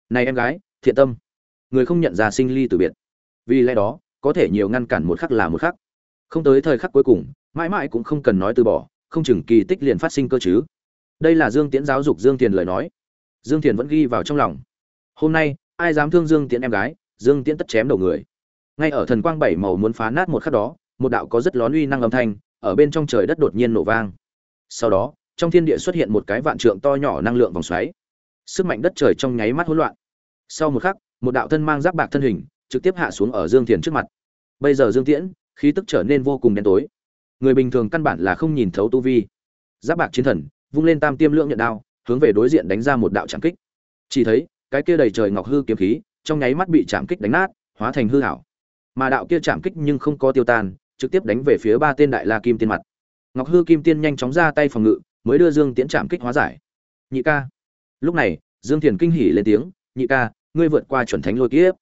Này em gái, thiện tâm, người không nhận ra sinh ly tử biệt. Vì lẽ đó, có thể nhiều ngăn cản một khắc là một khắc. Không tới thời khắc cuối cùng, mãi mãi cũng không cần nói từ bỏ, không chừng kỳ tích liền phát sinh cơ chứ. Đây là dương tiễn giáo dục dương tiền lời nói. Dương tiền vẫn ghi vào trong lòng. Hôm nay ai dám thương dương tiễn em gái dương tiễn tất chém đầu người. Ngay ở thần quang bảy màu muốn phá nát một khắc đó một đạo có rất lón uy năng âm thanh ở bên trong trời đất đột nhiên nổ vang. Sau đó trong thiên địa xuất hiện một cái vạn trượng to nhỏ năng lượng vòng xoáy. Sức mạnh đất trời trong nháy mắt hỗn loạn. Sau một khắc một đạo thân mang giáp bạc thân hình trực tiếp hạ xuống ở dương Thiền trước mặt. Bây giờ dương tiễn khí tức trở nên vô cùng đen tối. Người bình thường căn bản là không nhìn thấu tu vi. Giáp bạc chiến thần, vung lên tam tiêm lượng nhận đao, hướng về đối diện đánh ra một đạo trảm kích. Chỉ thấy, cái kia đầy trời ngọc hư kiếm khí, trong nháy mắt bị trảm kích đánh nát, hóa thành hư hảo mà đạo kia trảm kích nhưng không có tiêu tan, trực tiếp đánh về phía ba tên đại la kim tiên mặt. Ngọc hư kim tiên nhanh chóng ra tay phòng ngự, mới đưa dương tiễn trảm kích hóa giải. Nhị ca. Lúc này, dương thiền kinh hỉ lên tiếng, nhị ca, ngươi vượt qua chuẩn thánh lôi kiếp.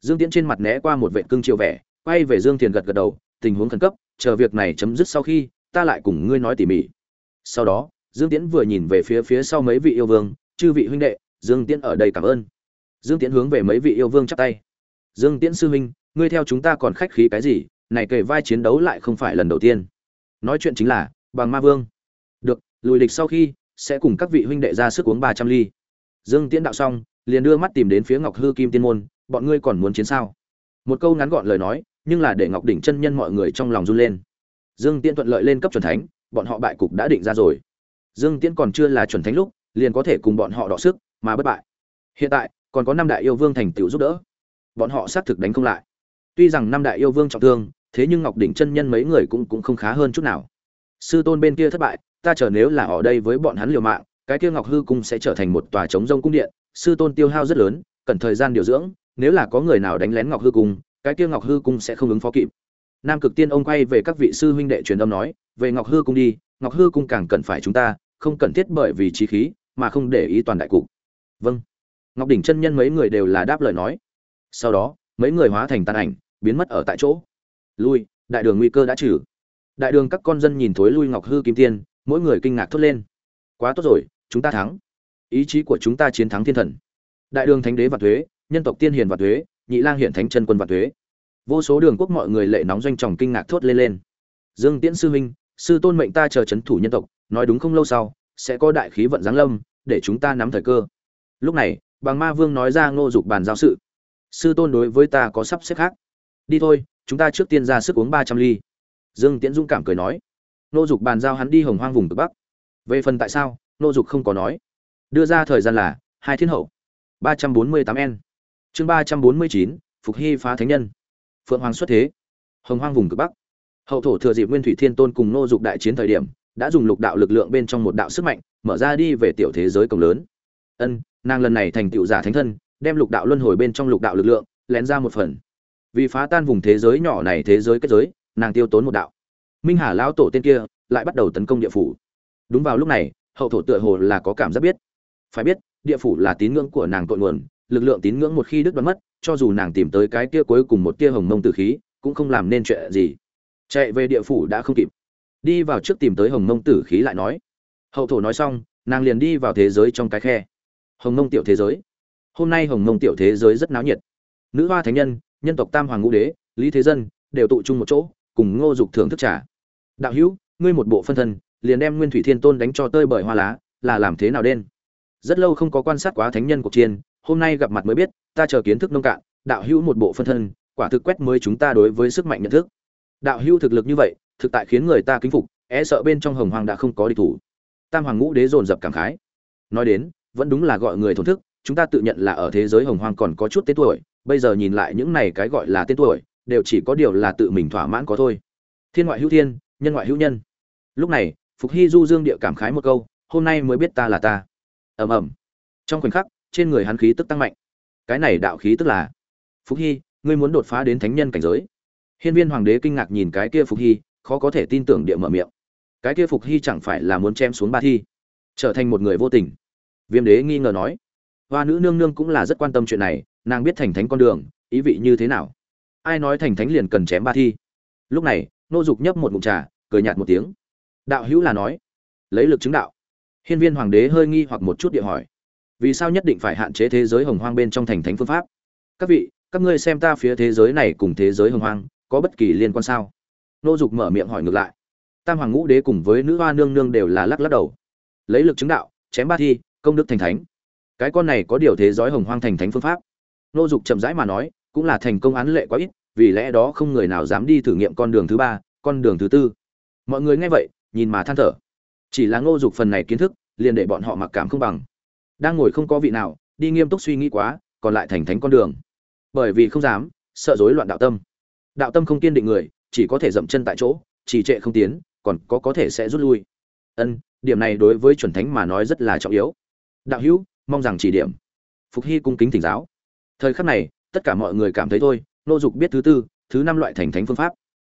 Dương tiễn trên mặt né qua một vệ cương chiều vẻ quay về dương thiền gật gật đầu, tình huống khẩn cấp, chờ việc này chấm dứt sau khi, ta lại cùng ngươi nói tỉ mỉ. Sau đó, dương tiễn vừa nhìn về phía phía sau mấy vị yêu vương, chư vị huynh đệ, dương tiễn ở đây cảm ơn. Dương tiễn hướng về mấy vị yêu vương chắp tay. Dương tiễn sư huynh, ngươi theo chúng ta còn khách khí cái gì? Này kể vai chiến đấu lại không phải lần đầu tiên. Nói chuyện chính là, bằng ma vương. Được, lùi địch sau khi, sẽ cùng các vị huynh đệ ra sức uống ba trăm ly. Dương tiễn đạo xong, liền đưa mắt tìm đến phía ngọc hư kim tiên môn, bọn ngươi còn muốn chiến sao? Một câu ngắn gọn lời nói nhưng là để ngọc đỉnh chân nhân mọi người trong lòng run lên. Dương tiễn thuận lợi lên cấp chuẩn thánh, bọn họ bại cục đã định ra rồi. Dương tiễn còn chưa là chuẩn thánh lúc, liền có thể cùng bọn họ đọ sức, mà bất bại. Hiện tại, còn có năm đại yêu vương thành tựu giúp đỡ. Bọn họ xác thực đánh không lại. Tuy rằng năm đại yêu vương trọng thương, thế nhưng ngọc đỉnh chân nhân mấy người cũng cũng không khá hơn chút nào. Sư tôn bên kia thất bại, ta chờ nếu là ở đây với bọn hắn liều mạng, cái kia ngọc hư cung sẽ trở thành một tòa trống rông cung điện, sư tôn tiêu hao rất lớn, cần thời gian điều dưỡng, nếu là có người nào đánh lén ngọc hư cung cái kia ngọc hư cung sẽ không ứng phó kịp. Nam cực tiên ông quay về các vị sư huynh đệ truyền âm nói, về ngọc hư cung đi, ngọc hư cung càng cần phải chúng ta, không cần thiết bởi vì trí khí, mà không để ý toàn đại cục. Vâng. Ngọc đỉnh chân nhân mấy người đều là đáp lời nói. Sau đó, mấy người hóa thành tàn ảnh, biến mất ở tại chỗ. Lui, đại đường nguy cơ đã trừ. Đại đường các con dân nhìn thối lui ngọc hư kim tiên, mỗi người kinh ngạc thốt lên. Quá tốt rồi, chúng ta thắng. Ý chí của chúng ta chiến thắng thiên thần. Đại đường thánh đế và thuế, nhân tộc tiên hiền và thuế nhị lang hiện thánh chân quân vạn thuế. Vô số đường quốc mọi người lệ nóng doanh tròng kinh ngạc thốt lên lên. Dương tiễn sư huynh, sư tôn mệnh ta chờ chấn thủ nhân tộc, nói đúng không lâu sau, sẽ có đại khí vận giáng lâm, để chúng ta nắm thời cơ. Lúc này bằng ma vương nói ra ngô dục bàn giao sự. Sư tôn đối với ta có sắp xếp khác. Đi thôi, chúng ta trước tiên ra sức uống ba trăm ly. Dương tiễn dũng cảm cười nói. Ngô dục bàn giao hắn đi hồng hoang vùng cực bắc. Về phần tại sao, ngô dục không có nói. Đưa ra thời gian là hai thiên hậu. ba trăm bốn mươi tám n chương ba trăm bốn mươi chín, phục hy phá thánh nhân. Phượng hoàng xuất thế. Hồng hoang vùng cực bắc. Hậu thổ thừa dịp nguyên thủy thiên tôn cùng nô dục đại chiến thời điểm, đã dùng lục đạo lực lượng bên trong một đạo sức mạnh, mở ra đi về tiểu thế giới cổng lớn. Ân, nàng lần này thành tựu giả thánh thân, đem lục đạo luân hồi bên trong lục đạo lực lượng, lén ra một phần. Vì phá tan vùng thế giới nhỏ này thế giới kết giới, nàng tiêu tốn một đạo. Minh hà lão tổ tên kia, lại bắt đầu tấn công địa phủ. Đúng vào lúc này, hậu thổ tựa hồ là có cảm giác biết. Phải biết, địa phủ là tín ngưỡng của nàng tội nguồn lực lượng tín ngưỡng một khi đứt đoán mất, cho dù nàng tìm tới cái kia cuối cùng một tia hồng mông tử khí, cũng không làm nên chuyện gì. Chạy về địa phủ đã không kịp. Đi vào trước tìm tới hồng mông tử khí lại nói. Hậu thổ nói xong, nàng liền đi vào thế giới trong cái khe. Hồng mông tiểu thế giới. Hôm nay hồng mông tiểu thế giới rất náo nhiệt. Nữ hoa thánh nhân nhân tộc tam hoàng ngũ đế, lý thế dân, đều tụ chung một chỗ, cùng ngô dục thưởng thức trà. đạo hữu, ngươi một bộ phân thân, liền đem nguyên thủy thiên tôn đánh cho tơi bời hoa lá, là làm thế nào đen? Rất lâu không có quan sát quá thánh nhân cuộc chiến hôm nay gặp mặt mới biết, ta chờ kiến thức nông cạn, đạo hữu một bộ phân thân, quả thực quét mới chúng ta đối với sức mạnh nhận thức. Đạo hữu thực lực như vậy, thực tại khiến người ta kính phục e sợ bên trong hồng hoàng đã không có địch thủ. Tam hoàng ngũ đế dồn dập cảm khái. Nói đến, vẫn đúng là gọi người thổn thức, chúng ta tự nhận là ở thế giới hồng hoàng còn có chút tên tuổi, bây giờ nhìn lại những này cái gọi là tên tuổi, đều chỉ có điều là tự mình thỏa mãn có thôi. Thiên ngoại hữu thiên, nhân ngoại hữu nhân. Lúc này, phục hy du dương địa cảm khái một câu, hôm nay mới biết ta là ta. Ầm ầm. Trong khoảnh khắc trên người hắn khí tức tăng mạnh. Cái này đạo khí tức là, phục hy, ngươi muốn đột phá đến thánh nhân cảnh giới. Hiên viên hoàng đế kinh ngạc nhìn cái kia phục hy, khó có thể tin tưởng địa mở miệng. Cái kia phục hy chẳng phải là muốn chém xuống ba thi, trở thành một người vô tình. Viêm đế nghi ngờ nói, hoa nữ nương nương cũng là rất quan tâm chuyện này, nàng biết thành thánh con đường, ý vị như thế nào? Ai nói thành thánh liền cần chém ba thi? Lúc này, nô dục nhấp một ngụm trà, cười nhạt một tiếng. Đạo hữu là nói, lấy lực chứng đạo. Hiên viên hoàng đế hơi nghi hoặc một chút địa hỏi vì sao nhất định phải hạn chế thế giới hồng hoang bên trong thành thánh phương pháp? Các vị, các ngươi xem ta phía thế giới này cùng thế giới hồng hoang, có bất kỳ liên quan sao? Nô dục mở miệng hỏi ngược lại. Tam hoàng ngũ đế cùng với nữ hoa nương nương đều là lắc lắc đầu. Lấy lực chứng đạo, chém ba thi, công đức thành thánh. Cái con này có điều thế giới hồng hoang thành thánh phương pháp. Nô dục chậm rãi mà nói, cũng là thành công án lệ quá ít, vì lẽ đó không người nào dám đi thử nghiệm con đường thứ ba, con đường thứ tư. Mọi người nghe vậy, nhìn mà than thở. Chỉ là ngô dục phần này kiến thức, liền để bọn họ mặc cảm không bằng đang ngồi không có vị nào, đi nghiêm túc suy nghĩ quá, còn lại thành thánh con đường. Bởi vì không dám, sợ rối loạn đạo tâm. Đạo tâm không kiên định người, chỉ có thể dậm chân tại chỗ, trì trệ không tiến, còn có có thể sẽ rút lui. Ân, điểm này đối với chuẩn thánh mà nói rất là trọng yếu. Đạo hữu, mong rằng chỉ điểm. Phục hy cung kính thỉnh giáo. Thời khắc này, tất cả mọi người cảm thấy thôi, nô dục biết thứ tư, thứ năm loại thành thánh phương pháp.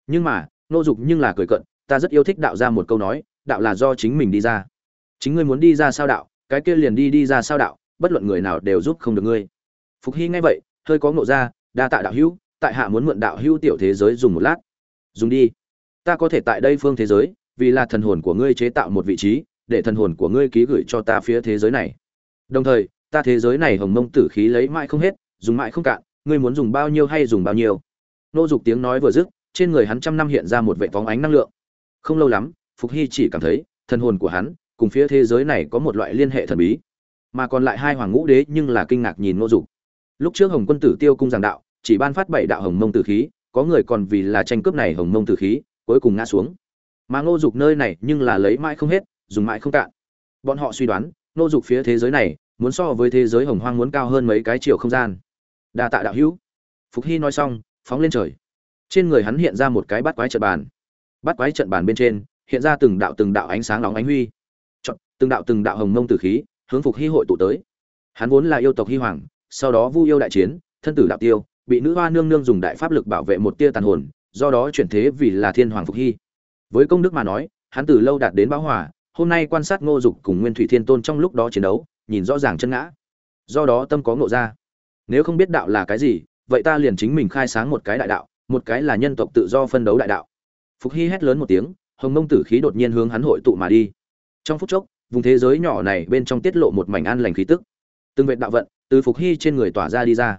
Nhưng mà, nô dục nhưng là cười cận ta rất yêu thích đạo ra một câu nói, đạo là do chính mình đi ra. Chính ngươi muốn đi ra sao đạo cái kia liền đi đi ra sao đạo, bất luận người nào đều giúp không được ngươi. Phục hy nghe vậy, hơi có ngộ ra, đa tạ đạo hữu, tại hạ muốn mượn đạo hữu tiểu thế giới dùng một lát. Dùng đi. Ta có thể tại đây phương thế giới, vì là thần hồn của ngươi chế tạo một vị trí, để thần hồn của ngươi ký gửi cho ta phía thế giới này. Đồng thời, ta thế giới này hồng mông tử khí lấy mãi không hết, dùng mãi không cạn, ngươi muốn dùng bao nhiêu hay dùng bao nhiêu. Nô dục tiếng nói vừa dứt, trên người hắn trăm năm hiện ra một vệ phóng ánh năng lượng. Không lâu lắm, phục hy chỉ cảm thấy, thần hồn của hắn cùng phía thế giới này có một loại liên hệ thần bí. Mà còn lại hai hoàng ngũ đế nhưng là kinh ngạc nhìn nô dục. Lúc trước hồng quân tử tiêu cung giảng đạo, chỉ ban phát bảy đạo hồng mông tử khí, có người còn vì là tranh cướp này hồng mông tử khí, cuối cùng ngã xuống. Mà ngô dục nơi này nhưng là lấy mãi không hết, dùng mãi không cạn. Bọn họ suy đoán, ngô dục phía thế giới này, muốn so với thế giới hồng hoang muốn cao hơn mấy cái chiều không gian. Đa tạ đạo hữu. Phục hy nói xong, phóng lên trời. Trên người hắn hiện ra một cái bát quái trận bàn. Bát quái trận bàn bên trên, hiện ra từng đạo từng đạo ánh sáng nóng ánh huy từng đạo từng đạo hồng mông tử khí, hướng phục hy hội tụ tới. Hắn vốn là yêu tộc hy hoàng, sau đó vu yêu đại chiến, thân tử đạo tiêu, bị nữ hoa nương nương dùng đại pháp lực bảo vệ một tia tàn hồn, do đó chuyển thế vì là thiên hoàng phục hy. Với công đức mà nói, hắn từ lâu đạt đến bão hòa, hôm nay quan sát ngô dục cùng nguyên thủy thiên tôn trong lúc đó chiến đấu, nhìn rõ ràng chân ngã. Do đó tâm có ngộ ra. Nếu không biết đạo là cái gì, vậy ta liền chính mình khai sáng một cái đại đạo, một cái là nhân tộc tự do phân đấu đại đạo. Phục hy hét lớn một tiếng, hồng mông tử khí đột nhiên hướng hắn hội tụ mà đi. Trong phút chốc vùng thế giới nhỏ này bên trong tiết lộ một mảnh an lành khí tức. Từng vệt đạo vận từ phục hy trên người tỏa ra đi ra.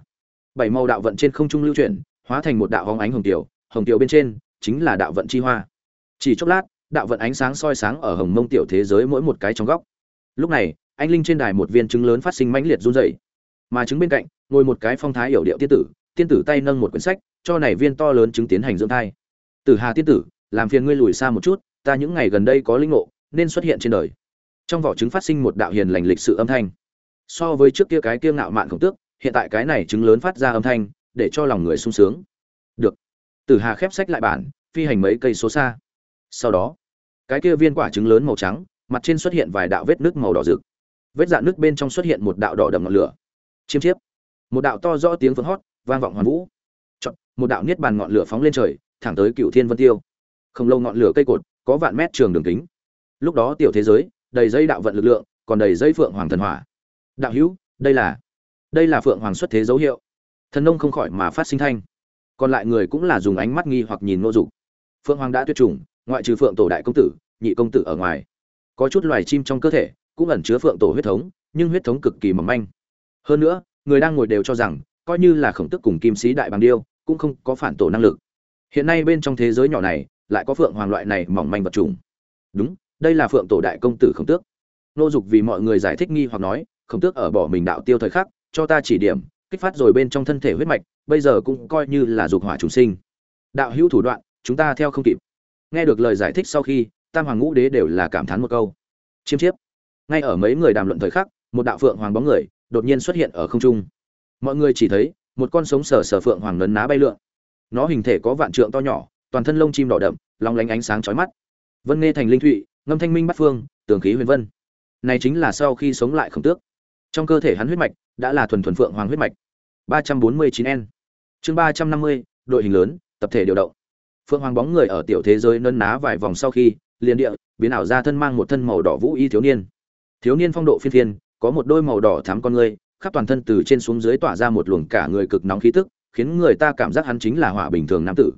Bảy màu đạo vận trên không trung lưu chuyển, hóa thành một đạo hóng ánh hồng tiểu hồng tiểu bên trên chính là đạo vận chi hoa. Chỉ chốc lát, đạo vận ánh sáng soi sáng ở hồng mông tiểu thế giới mỗi một cái trong góc. Lúc này, anh linh trên đài một viên trứng lớn phát sinh mãnh liệt run rẩy. Mà trứng bên cạnh, ngồi một cái phong thái hiểu điệu tiên tử tiên tử tay nâng một quyển sách, cho này viên to lớn chứng tiến hành dưỡng thai. Tử hà tiên tử, làm phiền ngươi lùi xa một chút, ta những ngày gần đây có linh ngộ, nên xuất hiện trên đời trong vỏ trứng phát sinh một đạo hiền lành lịch sự âm thanh. So với trước kia cái kia ngạo mạn khổng tước hiện tại cái này trứng lớn phát ra âm thanh để cho lòng người sung sướng. Được. Tử hà khép sách lại bản phi hành mấy cây số xa. Sau đó cái kia viên quả trứng lớn màu trắng mặt trên xuất hiện vài đạo vết nước màu đỏ rực. Vết dạn nước bên trong xuất hiện một đạo đỏ đậm ngọn lửa. Chiêm chiếp. Một đạo to rõ tiếng vướng hót vang vọng hoàn vũ. Chọn, một đạo niết bàn ngọn lửa phóng lên trời thẳng tới cựu thiên vân tiêu. Không lâu ngọn lửa cây cột có vạn mét trường đường kính. Lúc đó tiểu thế giới đầy dây đạo vận lực lượng, còn đầy dây phượng hoàng thần hỏa. Đạo hữu, đây là đây là phượng hoàng xuất thế dấu hiệu. Thần nông không khỏi mà phát sinh thanh. Còn lại người cũng là dùng ánh mắt nghi hoặc nhìn nô dục. Phượng hoàng đã tuyệt chủng, ngoại trừ phượng tổ đại công tử, nhị công tử ở ngoài. Có chút loài chim trong cơ thể, cũng ẩn chứa phượng tổ huyết thống, nhưng huyết thống cực kỳ mỏng manh. Hơn nữa, người đang ngồi đều cho rằng, coi như là khổng tức cùng kim sĩ đại bằng điêu, cũng không có phản tổ năng lực. Hiện nay bên trong thế giới nhỏ này, lại có phượng hoàng loại này mỏng manh vật chủng. Đúng đây là phượng tổ đại công tử khổng tước. Nô dục vì mọi người giải thích nghi hoặc nói, khổng tước ở bỏ mình đạo tiêu thời khắc, cho ta chỉ điểm, kích phát rồi bên trong thân thể huyết mạch, bây giờ cũng coi như là dục hỏa chủ sinh. Đạo hữu thủ đoạn, chúng ta theo không kịp. Nghe được lời giải thích sau khi, tam hoàng ngũ đế đều là cảm thán một câu. Chiêm chiếp. Ngay ở mấy người đàm luận thời khắc, một đạo phượng hoàng bóng người đột nhiên xuất hiện ở không trung. Mọi người chỉ thấy, một con sống sờ sờ phượng hoàng nấn ná bay lượn. Nó hình thể có vạn trượng to nhỏ, toàn thân lông chim đỏ đậm, long lánh ánh sáng chói mắt. Vân nghe thành linh thụy ngâm thanh minh bắt phương tường khí huyền vân. Này chính là sau khi sống lại khổng tước. Trong cơ thể hắn huyết mạch đã là thuần thuần phượng hoàng huyết mạch. 349 n. Chương 350, đội hình lớn tập thể điều động. Phượng hoàng bóng người ở tiểu thế giới nân ná vài vòng sau khi liền địa biến ảo ra thân mang một thân màu đỏ vũ y thiếu niên. Thiếu niên phong độ phiên thiên, có một đôi màu đỏ thắm con người, khắp toàn thân từ trên xuống dưới tỏa ra một luồng cả người cực nóng khí tức khiến người ta cảm giác hắn chính là hỏa bình thường nam tử.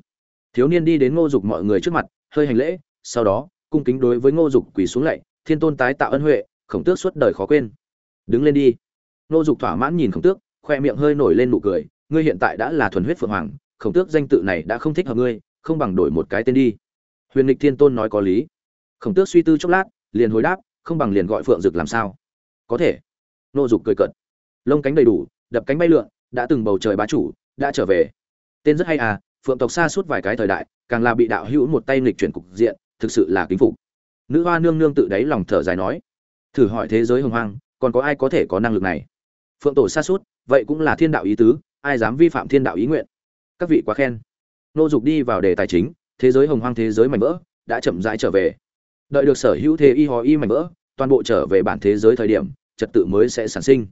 Thiếu niên đi đến ngô dục mọi người trước mặt hơi hành lễ sau đó cung kính đối với ngô dục quỳ xuống lạy, thiên tôn tái tạo ân huệ, khổng tước suốt đời khó quên. Đứng lên đi. Ngô dục thỏa mãn nhìn khổng tước, khoe miệng hơi nổi lên nụ cười, ngươi hiện tại đã là thuần huyết phượng hoàng, khổng tước danh tự này đã không thích hợp ngươi, không bằng đổi một cái tên đi. Huyền lịch thiên tôn nói có lý. Khổng tước suy tư chốc lát, liền hồi đáp, không bằng liền gọi phượng dực làm sao? Có thể. Ngô dục cười cợt. Lông cánh đầy đủ, đập cánh bay lượn, đã từng bầu trời bá chủ, đã trở về. Tên rất hay à phượng tộc xa suốt vài cái thời đại, càng là bị đạo hữu một tay nghịch chuyển cục diện thực sự là kính phục. Nữ hoa nương nương tự đáy lòng thở dài nói, thử hỏi thế giới hồng hoang, còn có ai có thể có năng lực này? Phượng tổ xa suốt vậy cũng là thiên đạo ý tứ, ai dám vi phạm thiên đạo ý nguyện? Các vị quá khen. Nô dục đi vào đề tài chính, thế giới hồng hoang thế giới mảnh vỡ, đã chậm rãi trở về. Đợi được sở hữu thế y hò y mảnh vỡ, toàn bộ trở về bản thế giới thời điểm, trật tự mới sẽ sản sinh.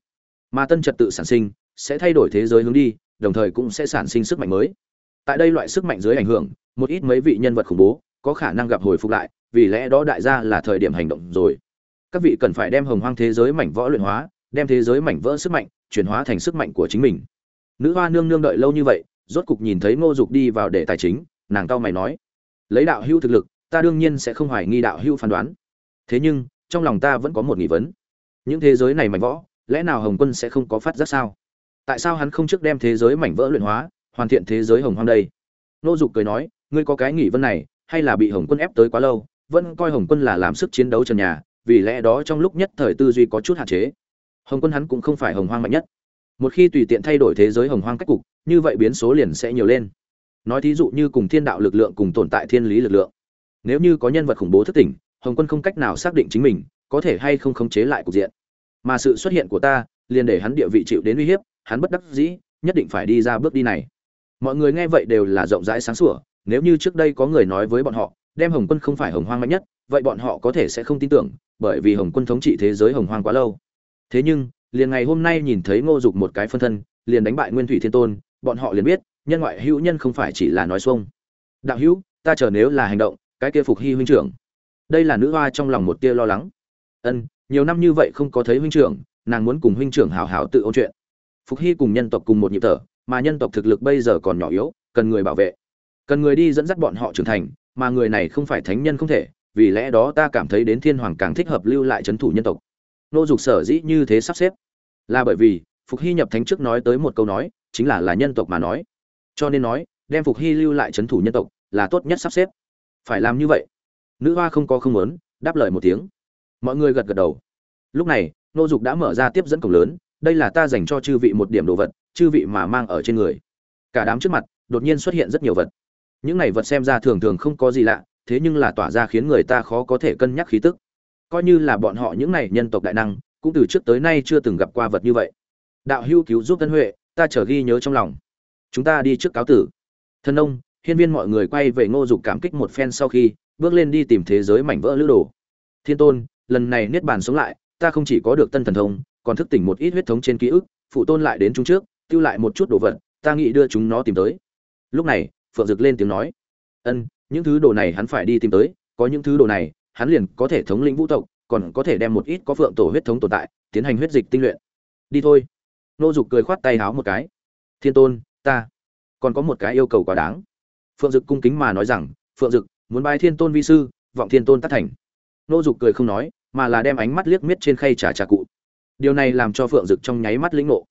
Mà tân trật tự sản sinh, sẽ thay đổi thế giới hướng đi, đồng thời cũng sẽ sản sinh sức mạnh mới. Tại đây loại sức mạnh dưới ảnh hưởng, một ít mấy vị nhân vật khủng bố có khả năng gặp hồi phục lại, vì lẽ đó đại gia là thời điểm hành động rồi. Các vị cần phải đem hồng hoang thế giới mảnh võ luyện hóa, đem thế giới mảnh vỡ sức mạnh chuyển hóa thành sức mạnh của chính mình. Nữ hoa nương nương đợi lâu như vậy, rốt cục nhìn thấy ngô dục đi vào để tài chính, nàng cao mày nói, lấy đạo hưu thực lực, ta đương nhiên sẽ không hoài nghi đạo hưu phán đoán. Thế nhưng, trong lòng ta vẫn có một nghi vấn. Những thế giới này mảnh võ lẽ nào hồng quân sẽ không có phát giác sao? Tại sao hắn không trước đem thế giới mảnh vỡ luyện hóa, hoàn thiện thế giới hồng hoang đây? Nô dục cười nói, ngươi có cái nghỉ vân này hay là bị hồng quân ép tới quá lâu, vẫn coi hồng quân là làm sức chiến đấu trần nhà, vì lẽ đó trong lúc nhất thời tư duy có chút hạn chế. Hồng quân hắn cũng không phải hồng hoang mạnh nhất. Một khi tùy tiện thay đổi thế giới hồng hoang cách cục, như vậy biến số liền sẽ nhiều lên. Nói thí dụ như cùng thiên đạo lực lượng cùng tồn tại thiên lý lực lượng. Nếu như có nhân vật khủng bố thất tỉnh, hồng quân không cách nào xác định chính mình, có thể hay không khống chế lại cục diện. Mà sự xuất hiện của ta, liền để hắn địa vị chịu đến uy hiếp, hắn bất đắc dĩ, nhất định phải đi ra bước đi này. Mọi người nghe vậy đều là rộng rãi sáng sủa nếu như trước đây có người nói với bọn họ, đem hồng quân không phải hồng hoang mạnh nhất, vậy bọn họ có thể sẽ không tin tưởng, bởi vì hồng quân thống trị thế giới hồng hoang quá lâu. Thế nhưng, liền ngày hôm nay nhìn thấy ngô dục một cái phân thân, liền đánh bại nguyên thủy thiên tôn, bọn họ liền biết, nhân ngoại hữu nhân không phải chỉ là nói xuông. Đạo hữu, ta chờ nếu là hành động, cái kia phục hy huynh trưởng. Đây là nữ hoa trong lòng một tia lo lắng. Ân, nhiều năm như vậy không có thấy huynh trưởng, nàng muốn cùng huynh trưởng hào hào tự ôn chuyện. Phục hy cùng nhân tộc cùng một nhịp thở, mà nhân tộc thực lực bây giờ còn nhỏ yếu, cần người bảo vệ cần người đi dẫn dắt bọn họ trưởng thành, mà người này không phải thánh nhân không thể, vì lẽ đó ta cảm thấy đến thiên hoàng càng thích hợp lưu lại c thủ nhân tộc. Nô dục sở dĩ như thế sắp xếp, là bởi vì phục hy nhập thánh trước nói tới một câu nói, chính là là nhân tộc mà nói. Cho nên nói, đem phục hy lưu lại c thủ nhân tộc là tốt nhất sắp xếp. Phải làm như vậy. Nữ hoa không có không lớn đáp lời một tiếng. Mọi người gật gật đầu. Lúc này, nô dục đã mở ra tiếp dẫn cổng lớn, đây là ta dành cho chư vị một điểm đồ vật, chư vị mà mang ở trên người. Cả đám trước mặt, đột nhiên xuất hiện rất nhiều vật những này vật xem ra thường thường không có gì lạ, thế nhưng là tỏa ra khiến người ta khó có thể cân nhắc khí tức. Coi như là bọn họ những này nhân tộc đại năng, cũng từ trước tới nay chưa từng gặp qua vật như vậy. Đạo hưu cứu giúp tân huệ, ta chờ ghi nhớ trong lòng. Chúng ta đi trước cáo tử. Thân ông, hiên viên mọi người quay về ngô dục cảm kích một phen sau khi, bước lên đi tìm thế giới mảnh vỡ lữ đồ. Thiên tôn, lần này niết bàn sống lại, ta không chỉ có được tân thần thông, còn thức tỉnh một ít huyết thống trên ký ức, phụ tôn lại đến chúng trước, tiêu lại một chút đồ vật, ta nghĩ đưa chúng nó tìm tới. Lúc này phượng dực lên tiếng nói, ân, những thứ đồ này hắn phải đi tìm tới, có những thứ đồ này, hắn liền có thể thống lĩnh vũ tộc, còn có thể đem một ít có phượng tổ huyết thống tồn tại, tiến hành huyết dịch tinh luyện. Đi thôi. Nô dục cười khoát tay háo một cái, thiên tôn, ta còn có một cái yêu cầu quá đáng. Phượng dực cung kính mà nói rằng, phượng dực, muốn bái thiên tôn vi sư, vọng thiên tôn tác thành. Nô dục cười không nói, mà là đem ánh mắt liếc miết trên khay trà trà cụ. Điều này làm cho phượng dực trong nháy mắt lĩnh ngộ.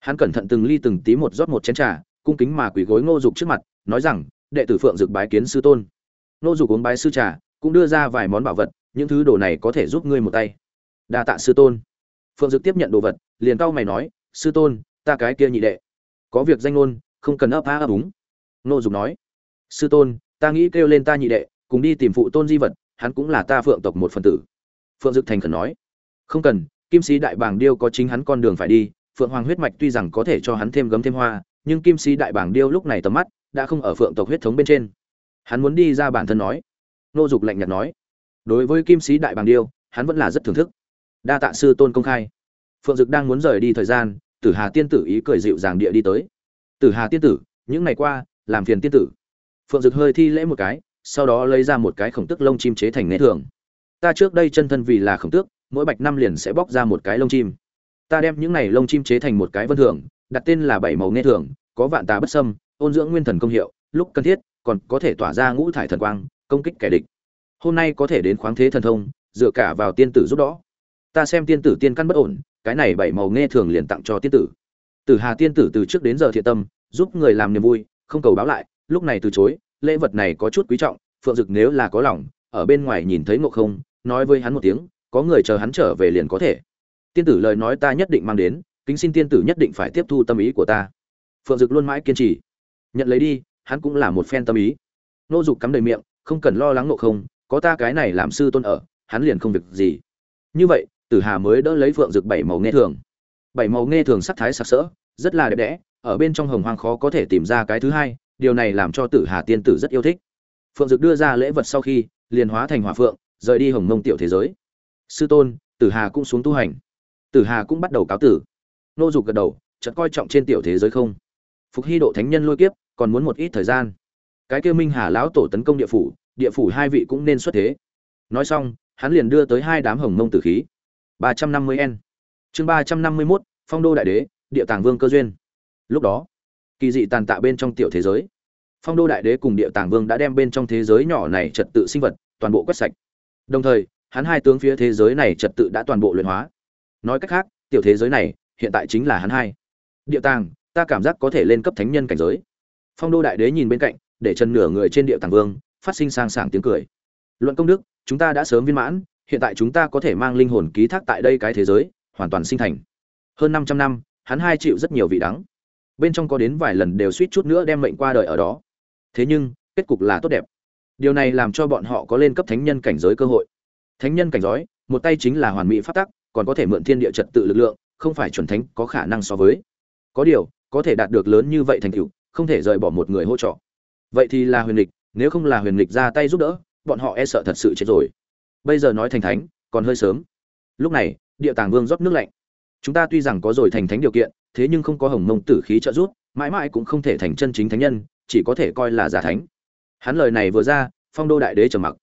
Hắn cẩn thận từng ly từng tí một rót một chén trà, cung kính mà quỳ gối ngô dục trước mặt nói rằng, đệ tử phượng dực bái kiến sư tôn. Nô dục uống bái sư trà, cũng đưa ra vài món bảo vật, những thứ đồ này có thể giúp ngươi một tay. Đa tạ sư tôn. Phượng dực tiếp nhận đồ vật, liền cau mày nói, sư tôn, ta cái kia nhị đệ. Có việc danh ngôn, không cần ấp á ấp úng. Nô dục nói, sư tôn, ta nghĩ kêu lên ta nhị đệ, cùng đi tìm phụ tôn di vật, hắn cũng là ta phượng tộc một phần tử. Phượng dực thành khẩn nói, không cần, kim sĩ đại bàng điêu có chính hắn con đường phải đi, phượng hoàng huyết mạch tuy rằng có thể cho hắn thêm gấm thêm hoa, nhưng kim sĩ đại bàng điêu lúc này tầm mắt đã không ở phượng tộc huyết thống bên trên. Hắn muốn đi ra bản thân nói. Nô dục lạnh nhạt nói. Đối với kim sĩ đại bàng điêu, hắn vẫn là rất thưởng thức. Đa tạ sư tôn công khai. Phượng dực đang muốn rời đi thời gian, tử hà tiên tử ý cười dịu dàng địa đi tới. Tử hà tiên tử, những ngày qua, làm phiền tiên tử. Phượng dực hơi thi lễ một cái, sau đó lấy ra một cái khổng tức lông chim chế thành nghệ thường. Ta trước đây chân thân vì là khổng tước, mỗi bạch năm liền sẽ bóc ra một cái lông chim. Ta đem những này lông chim chế thành một cái vân thường, đặt tên là bảy màu nghe thường, có vạn tà bất sâm ôn dưỡng nguyên thần công hiệu, lúc cần thiết, còn có thể tỏa ra ngũ thải thần quang, công kích kẻ địch. Hôm nay có thể đến khoáng thế thần thông, dựa cả vào tiên tử giúp đó ta xem tiên tử tiên căn bất ổn, cái này bảy màu nghe thường liền tặng cho tiên tử. Tử hà tiên tử từ trước đến giờ thiện tâm, giúp người làm niềm vui, không cầu báo lại, lúc này từ chối, lễ vật này có chút quý trọng, phượng dực nếu là có lòng, ở bên ngoài nhìn thấy ngộ không, nói với hắn một tiếng, có người chờ hắn trở về liền có thể. Tiên tử lời nói ta nhất định mang đến, kính xin tiên tử nhất định phải tiếp thu tâm ý của ta. Phượng dực luôn mãi kiên trì nhận lấy đi, hắn cũng là một phen tâm ý. Nô dục cắm đầy miệng, không cần lo lắng nộ không, có ta cái này làm sư tôn ở, hắn liền không việc gì. Như vậy, tử hà mới đỡ lấy phượng rực bảy màu nghe thường. Bảy màu nghe thường sắc thái sặc sỡ, rất là đẹp đẽ, ở bên trong hồng hoang khó có thể tìm ra cái thứ hai, điều này làm cho tử hà tiên tử rất yêu thích. Phượng dực đưa ra lễ vật sau khi, liền hóa thành hỏa phượng, rời đi hồng mông tiểu thế giới. Sư tôn, tử hà cũng xuống tu hành. Tử hà cũng bắt đầu cáo tử. Nô dục gật đầu, chợt coi trọng trên tiểu thế giới không? Phục hy độ thánh nhân lôi kiếp còn muốn một ít thời gian. Cái kêu minh hà lão tổ tấn công địa phủ địa phủ hai vị cũng nên xuất thế. Nói xong, hắn liền đưa tới hai đám hồng mông tử khí. ba trăm năm mươi n chương ba trăm năm mươi mốt, phong đô đại đế, địa tàng vương cơ duyên. Lúc đó, kỳ dị tàn tạ bên trong tiểu thế giới. Phong đô đại đế cùng địa tàng vương đã đem bên trong thế giới nhỏ này trật tự sinh vật toàn bộ quét sạch. Đồng thời, hắn hai tướng phía thế giới này trật tự đã toàn bộ luyện hóa. Nói cách khác, tiểu thế giới này hiện tại chính là hắn hai. Địa tàng, ta cảm giác có thể lên cấp thánh nhân cảnh giới phong đô đại đế nhìn bên cạnh, để chân nửa người trên địa tàng vương, phát sinh sang sảng tiếng cười. Luận công đức, chúng ta đã sớm viên mãn, hiện tại chúng ta có thể mang linh hồn ký thác tại đây cái thế giới, hoàn toàn sinh thành. Hơn 500 năm, hắn hai chịu rất nhiều vị đắng. Bên trong có đến vài lần đều suýt chút nữa đem mệnh qua đời ở đó. Thế nhưng, kết cục là tốt đẹp. Điều này làm cho bọn họ có lên cấp thánh nhân cảnh giới cơ hội. Thánh nhân cảnh giới, một tay chính là hoàn mỹ phát tắc, còn có thể mượn thiên địa trật tự lực lượng, không phải chuẩn thánh có khả năng so với. Có điều, có thể đạt được lớn như vậy thành tựu không thể rời bỏ một người hỗ trợ. Vậy thì là huyền lịch nếu không là huyền lịch ra tay giúp đỡ, bọn họ e sợ thật sự chết rồi. Bây giờ nói thành thánh, còn hơi sớm. Lúc này, địa tàng vương rót nước lạnh. Chúng ta tuy rằng có rồi thành thánh điều kiện, thế nhưng không có hồng mông tử khí trợ giúp, mãi mãi cũng không thể thành chân chính thánh nhân, chỉ có thể coi là giả thánh. Hắn lời này vừa ra, phong đô đại đế trầm mặc.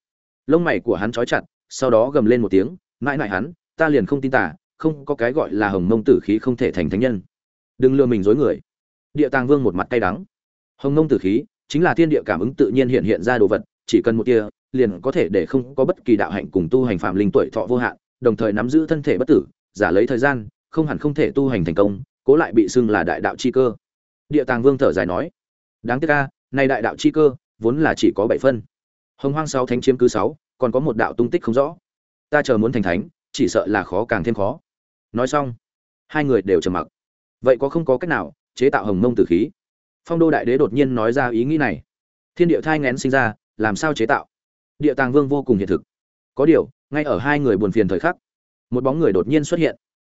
Lông mày của hắn trói chặt, sau đó gầm lên một tiếng, mãi mãi hắn, ta liền không tin tả không có cái gọi là hồng mông tử khí không thể thành thánh nhân. Đừng lừa mình dối người địa tàng vương một mặt cay đắng. Hồng mông tử khí, chính là thiên địa cảm ứng tự nhiên hiện hiện ra đồ vật, chỉ cần một tia, liền có thể để không có bất kỳ đạo hạnh cùng tu hành phạm linh tuổi thọ vô hạn, đồng thời nắm giữ thân thể bất tử, giả lấy thời gian, không hẳn không thể tu hành thành công, cố lại bị xưng là đại đạo chi cơ. Địa tàng vương thở dài nói, đáng tiếc ca nay đại đạo chi cơ, vốn là chỉ có bảy phân. Hồng hoang sáu thánh chiếm cứ sáu, còn có một đạo tung tích không rõ. Ta chờ muốn thành thánh, chỉ sợ là khó càng thêm khó. Nói xong, hai người đều trầm mặc. Vậy có không có cách nào chế tạo hồng mông tử khí. Phong đô đại đế đột nhiên nói ra ý nghĩ này. Thiên địa thai ngén sinh ra, làm sao chế tạo? Địa tàng vương vô cùng hiện thực. Có điều, ngay ở hai người buồn phiền thời khắc, một bóng người đột nhiên xuất hiện.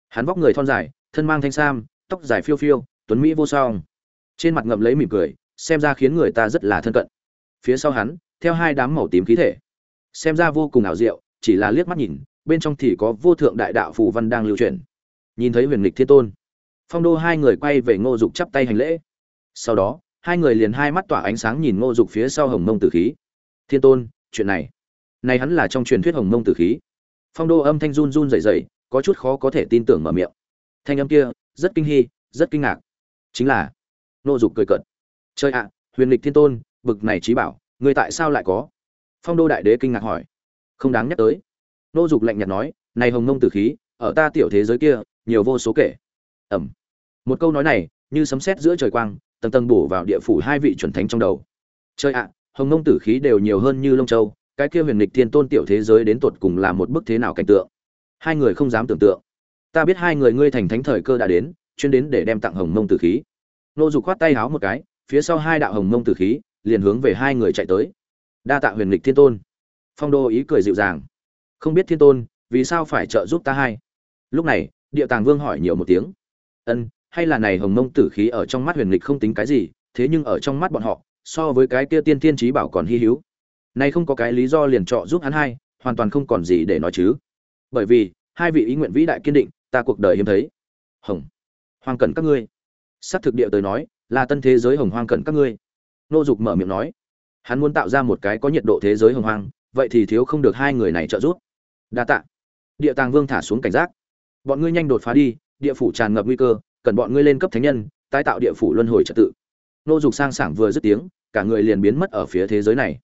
Hắn vóc người thon dài, thân mang thanh sam, tóc dài phiêu phiêu, tuấn mỹ vô song. Trên mặt ngậm lấy mỉm cười, xem ra khiến người ta rất là thân cận. Phía sau hắn, theo hai đám màu tím khí thể. Xem ra vô cùng ảo diệu, chỉ là liếc mắt nhìn, bên trong thì có vô thượng đại đạo phù văn đang lưu truyền nhìn thấy huyền lịch thiên tôn phong đô hai người quay về ngô dục chắp tay hành lễ. Sau đó, hai người liền hai mắt tỏa ánh sáng nhìn ngô dục phía sau hồng mông tử khí. Thiên tôn, chuyện này này hắn là trong truyền thuyết hồng mông tử khí. Phong đô âm thanh run run rẩy rẩy, có chút khó có thể tin tưởng mở miệng. Thanh âm kia, rất kinh hy rất kinh ngạc. Chính là, ngô dục cười cợt. Chơi ạ, huyền lịch thiên tôn, bực này trí bảo người tại sao lại có? Phong đô đại đế kinh ngạc hỏi. Không đáng nhắc tới. Ngô dục lạnh nhạt nói, này hồng mông tử khí, ở ta tiểu thế giới kia, nhiều vô số kể. Ẩm một câu nói này, như sấm sét giữa trời quang, tầng tầng bổ vào địa phủ hai vị chuẩn thánh trong đầu. Chơi ạ, hồng mông tử khí đều nhiều hơn như lông châu, cái kia huyền lịch thiên tôn tiểu thế giới đến tột cùng là một bức thế nào cảnh tượng? Hai người không dám tưởng tượng. Ta biết hai người ngươi thành thánh thời cơ đã đến, chuyên đến để đem tặng hồng mông tử khí. Nô dục khoát tay háo một cái, phía sau hai đạo hồng mông tử khí, liền hướng về hai người chạy tới. Đa tạ huyền lịch thiên tôn. Phong đô ý cười dịu dàng. Không biết thiên tôn, vì sao phải trợ giúp ta hai? Lúc này, địa tàng vương hỏi nhiều một tiếng. Ân hay là này hồng mông tử khí ở trong mắt huyền lịch không tính cái gì, thế nhưng ở trong mắt bọn họ, so với cái kia tiên tiên trí bảo còn hy hữu. Nay không có cái lý do liền trọ giúp hắn hai, hoàn toàn không còn gì để nói chứ. Bởi vì, hai vị ý nguyện vĩ đại kiên định, ta cuộc đời hiếm thấy. Hồng. Hoang cẩn các ngươi. Xác thực địa tới nói, là tân thế giới hồng hoang cẩn các ngươi. Nô dục mở miệng nói. Hắn muốn tạo ra một cái có nhiệt độ thế giới hồng hoang, vậy thì thiếu không được hai người này trợ giúp. Đa tạ. Địa tàng vương thả xuống cảnh giác. Bọn ngươi nhanh đột phá đi, địa phủ tràn ngập nguy cơ cần bọn ngươi lên cấp thánh nhân, tái tạo địa phủ luân hồi trật tự. Nô dục sang sảng vừa dứt tiếng, cả người liền biến mất ở phía thế giới này.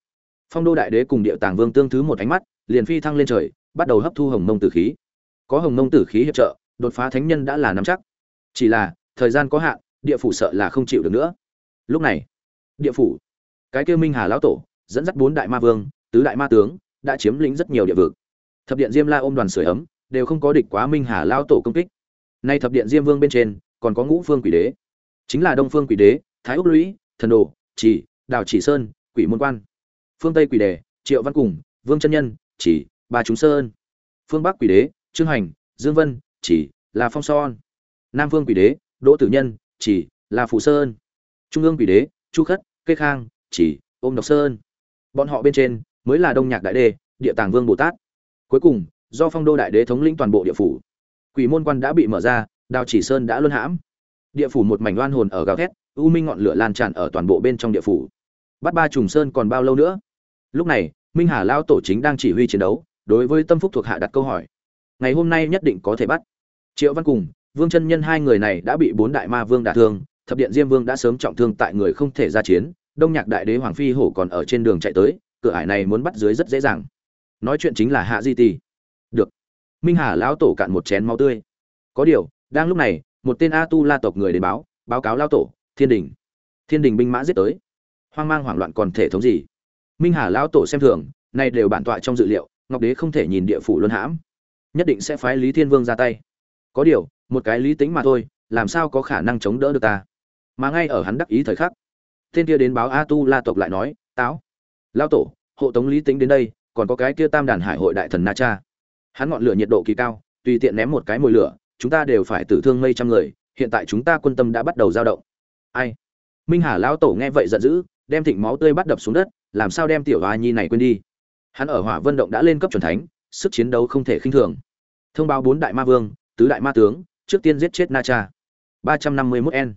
Phong đô đại đế cùng địa tàng vương tương thứ một ánh mắt, liền phi thăng lên trời, bắt đầu hấp thu hồng mông tử khí. Có hồng mông tử khí hiệp trợ, đột phá thánh nhân đã là nắm chắc. Chỉ là, thời gian có hạn, địa phủ sợ là không chịu được nữa. Lúc này, địa phủ, cái kêu minh hà lão tổ, dẫn dắt bốn đại ma vương, tứ đại ma tướng, đã chiếm lĩnh rất nhiều địa vực. Thập điện diêm la ôm đoàn sưởi ấm, đều không có địch quá minh hà lão tổ công kích. Nay thập điện diêm vương bên trên còn có ngũ phương quỷ đế. Chính là đông phương quỷ đế, thái úc lũy, thần đồ, chỉ, đào chỉ sơn, quỷ môn quan. Phương tây quỷ đế, triệu văn cùng, vương chân nhân, chỉ, ba chúng sơn. Phương bắc quỷ đế, trương hành, dương vân, chỉ là phong son. Nam phương quỷ đế, đỗ tử nhân, chỉ là phù sơn. Trung ương quỷ đế, chu khất, kê khang, chỉ, ôm độc sơn. Bọn họ bên trên mới là đông nhạc đại đế địa tàng vương bồ tát. Cuối cùng, do phong đô đại đế thống lĩnh toàn bộ địa phủ, quỷ môn quan đã bị mở ra đào chỉ sơn đã luân hãm. Địa phủ một mảnh oan hồn ở gào thét, u minh ngọn lửa lan tràn ở toàn bộ bên trong địa phủ. Bắt ba trùng sơn còn bao lâu nữa? Lúc này, minh hà lao tổ chính đang chỉ huy chiến đấu, đối với tâm phúc thuộc hạ đặt câu hỏi. Ngày hôm nay nhất định có thể bắt. Triệu văn cùng, vương chân nhân hai người này đã bị bốn đại ma vương đả thương, thập điện diêm vương đã sớm trọng thương tại người không thể ra chiến, đông nhạc đại đế hoàng phi hổ còn ở trên đường chạy tới, cửa ải này muốn bắt dưới rất dễ dàng. Nói chuyện chính là hạ di tì được. Minh hà lão tổ cạn một chén máu tươi. Có điều đang lúc này, một tên a tu la tộc người đến báo báo cáo lao tổ, thiên đình. Thiên đình binh mã giết tới. Hoang mang hoảng loạn còn thể thống gì? Minh hà lao tổ xem thường, này đều bản tọa trong dự liệu, ngọc đế không thể nhìn địa phủ luân hãm. Nhất định sẽ phái lý thiên vương ra tay. Có điều, một cái lý tính mà thôi, làm sao có khả năng chống đỡ được ta? Mà ngay ở hắn đắc ý thời khắc, tên kia đến báo a tu la tộc lại nói, táo lao tổ, hộ tống lý tính đến đây, còn có cái kia tam đàn hải hội đại thần na cha. Hắn ngọn lửa nhiệt độ kỳ cao, tùy tiện ném một cái mồi lửa chúng ta đều phải tử thương mây trăm người, hiện tại chúng ta quân tâm đã bắt đầu dao động. Ai? Minh hà lão tổ nghe vậy giận dữ, đem thịnh máu tươi bắt đập xuống đất, làm sao đem tiểu hoa nhi này quên đi? Hắn ở hỏa vân động đã lên cấp chuẩn thánh, sức chiến đấu không thể khinh thường. Thông báo bốn đại ma vương, tứ đại ma tướng, trước tiên giết chết na cha. ba trăm năm mươi mốt n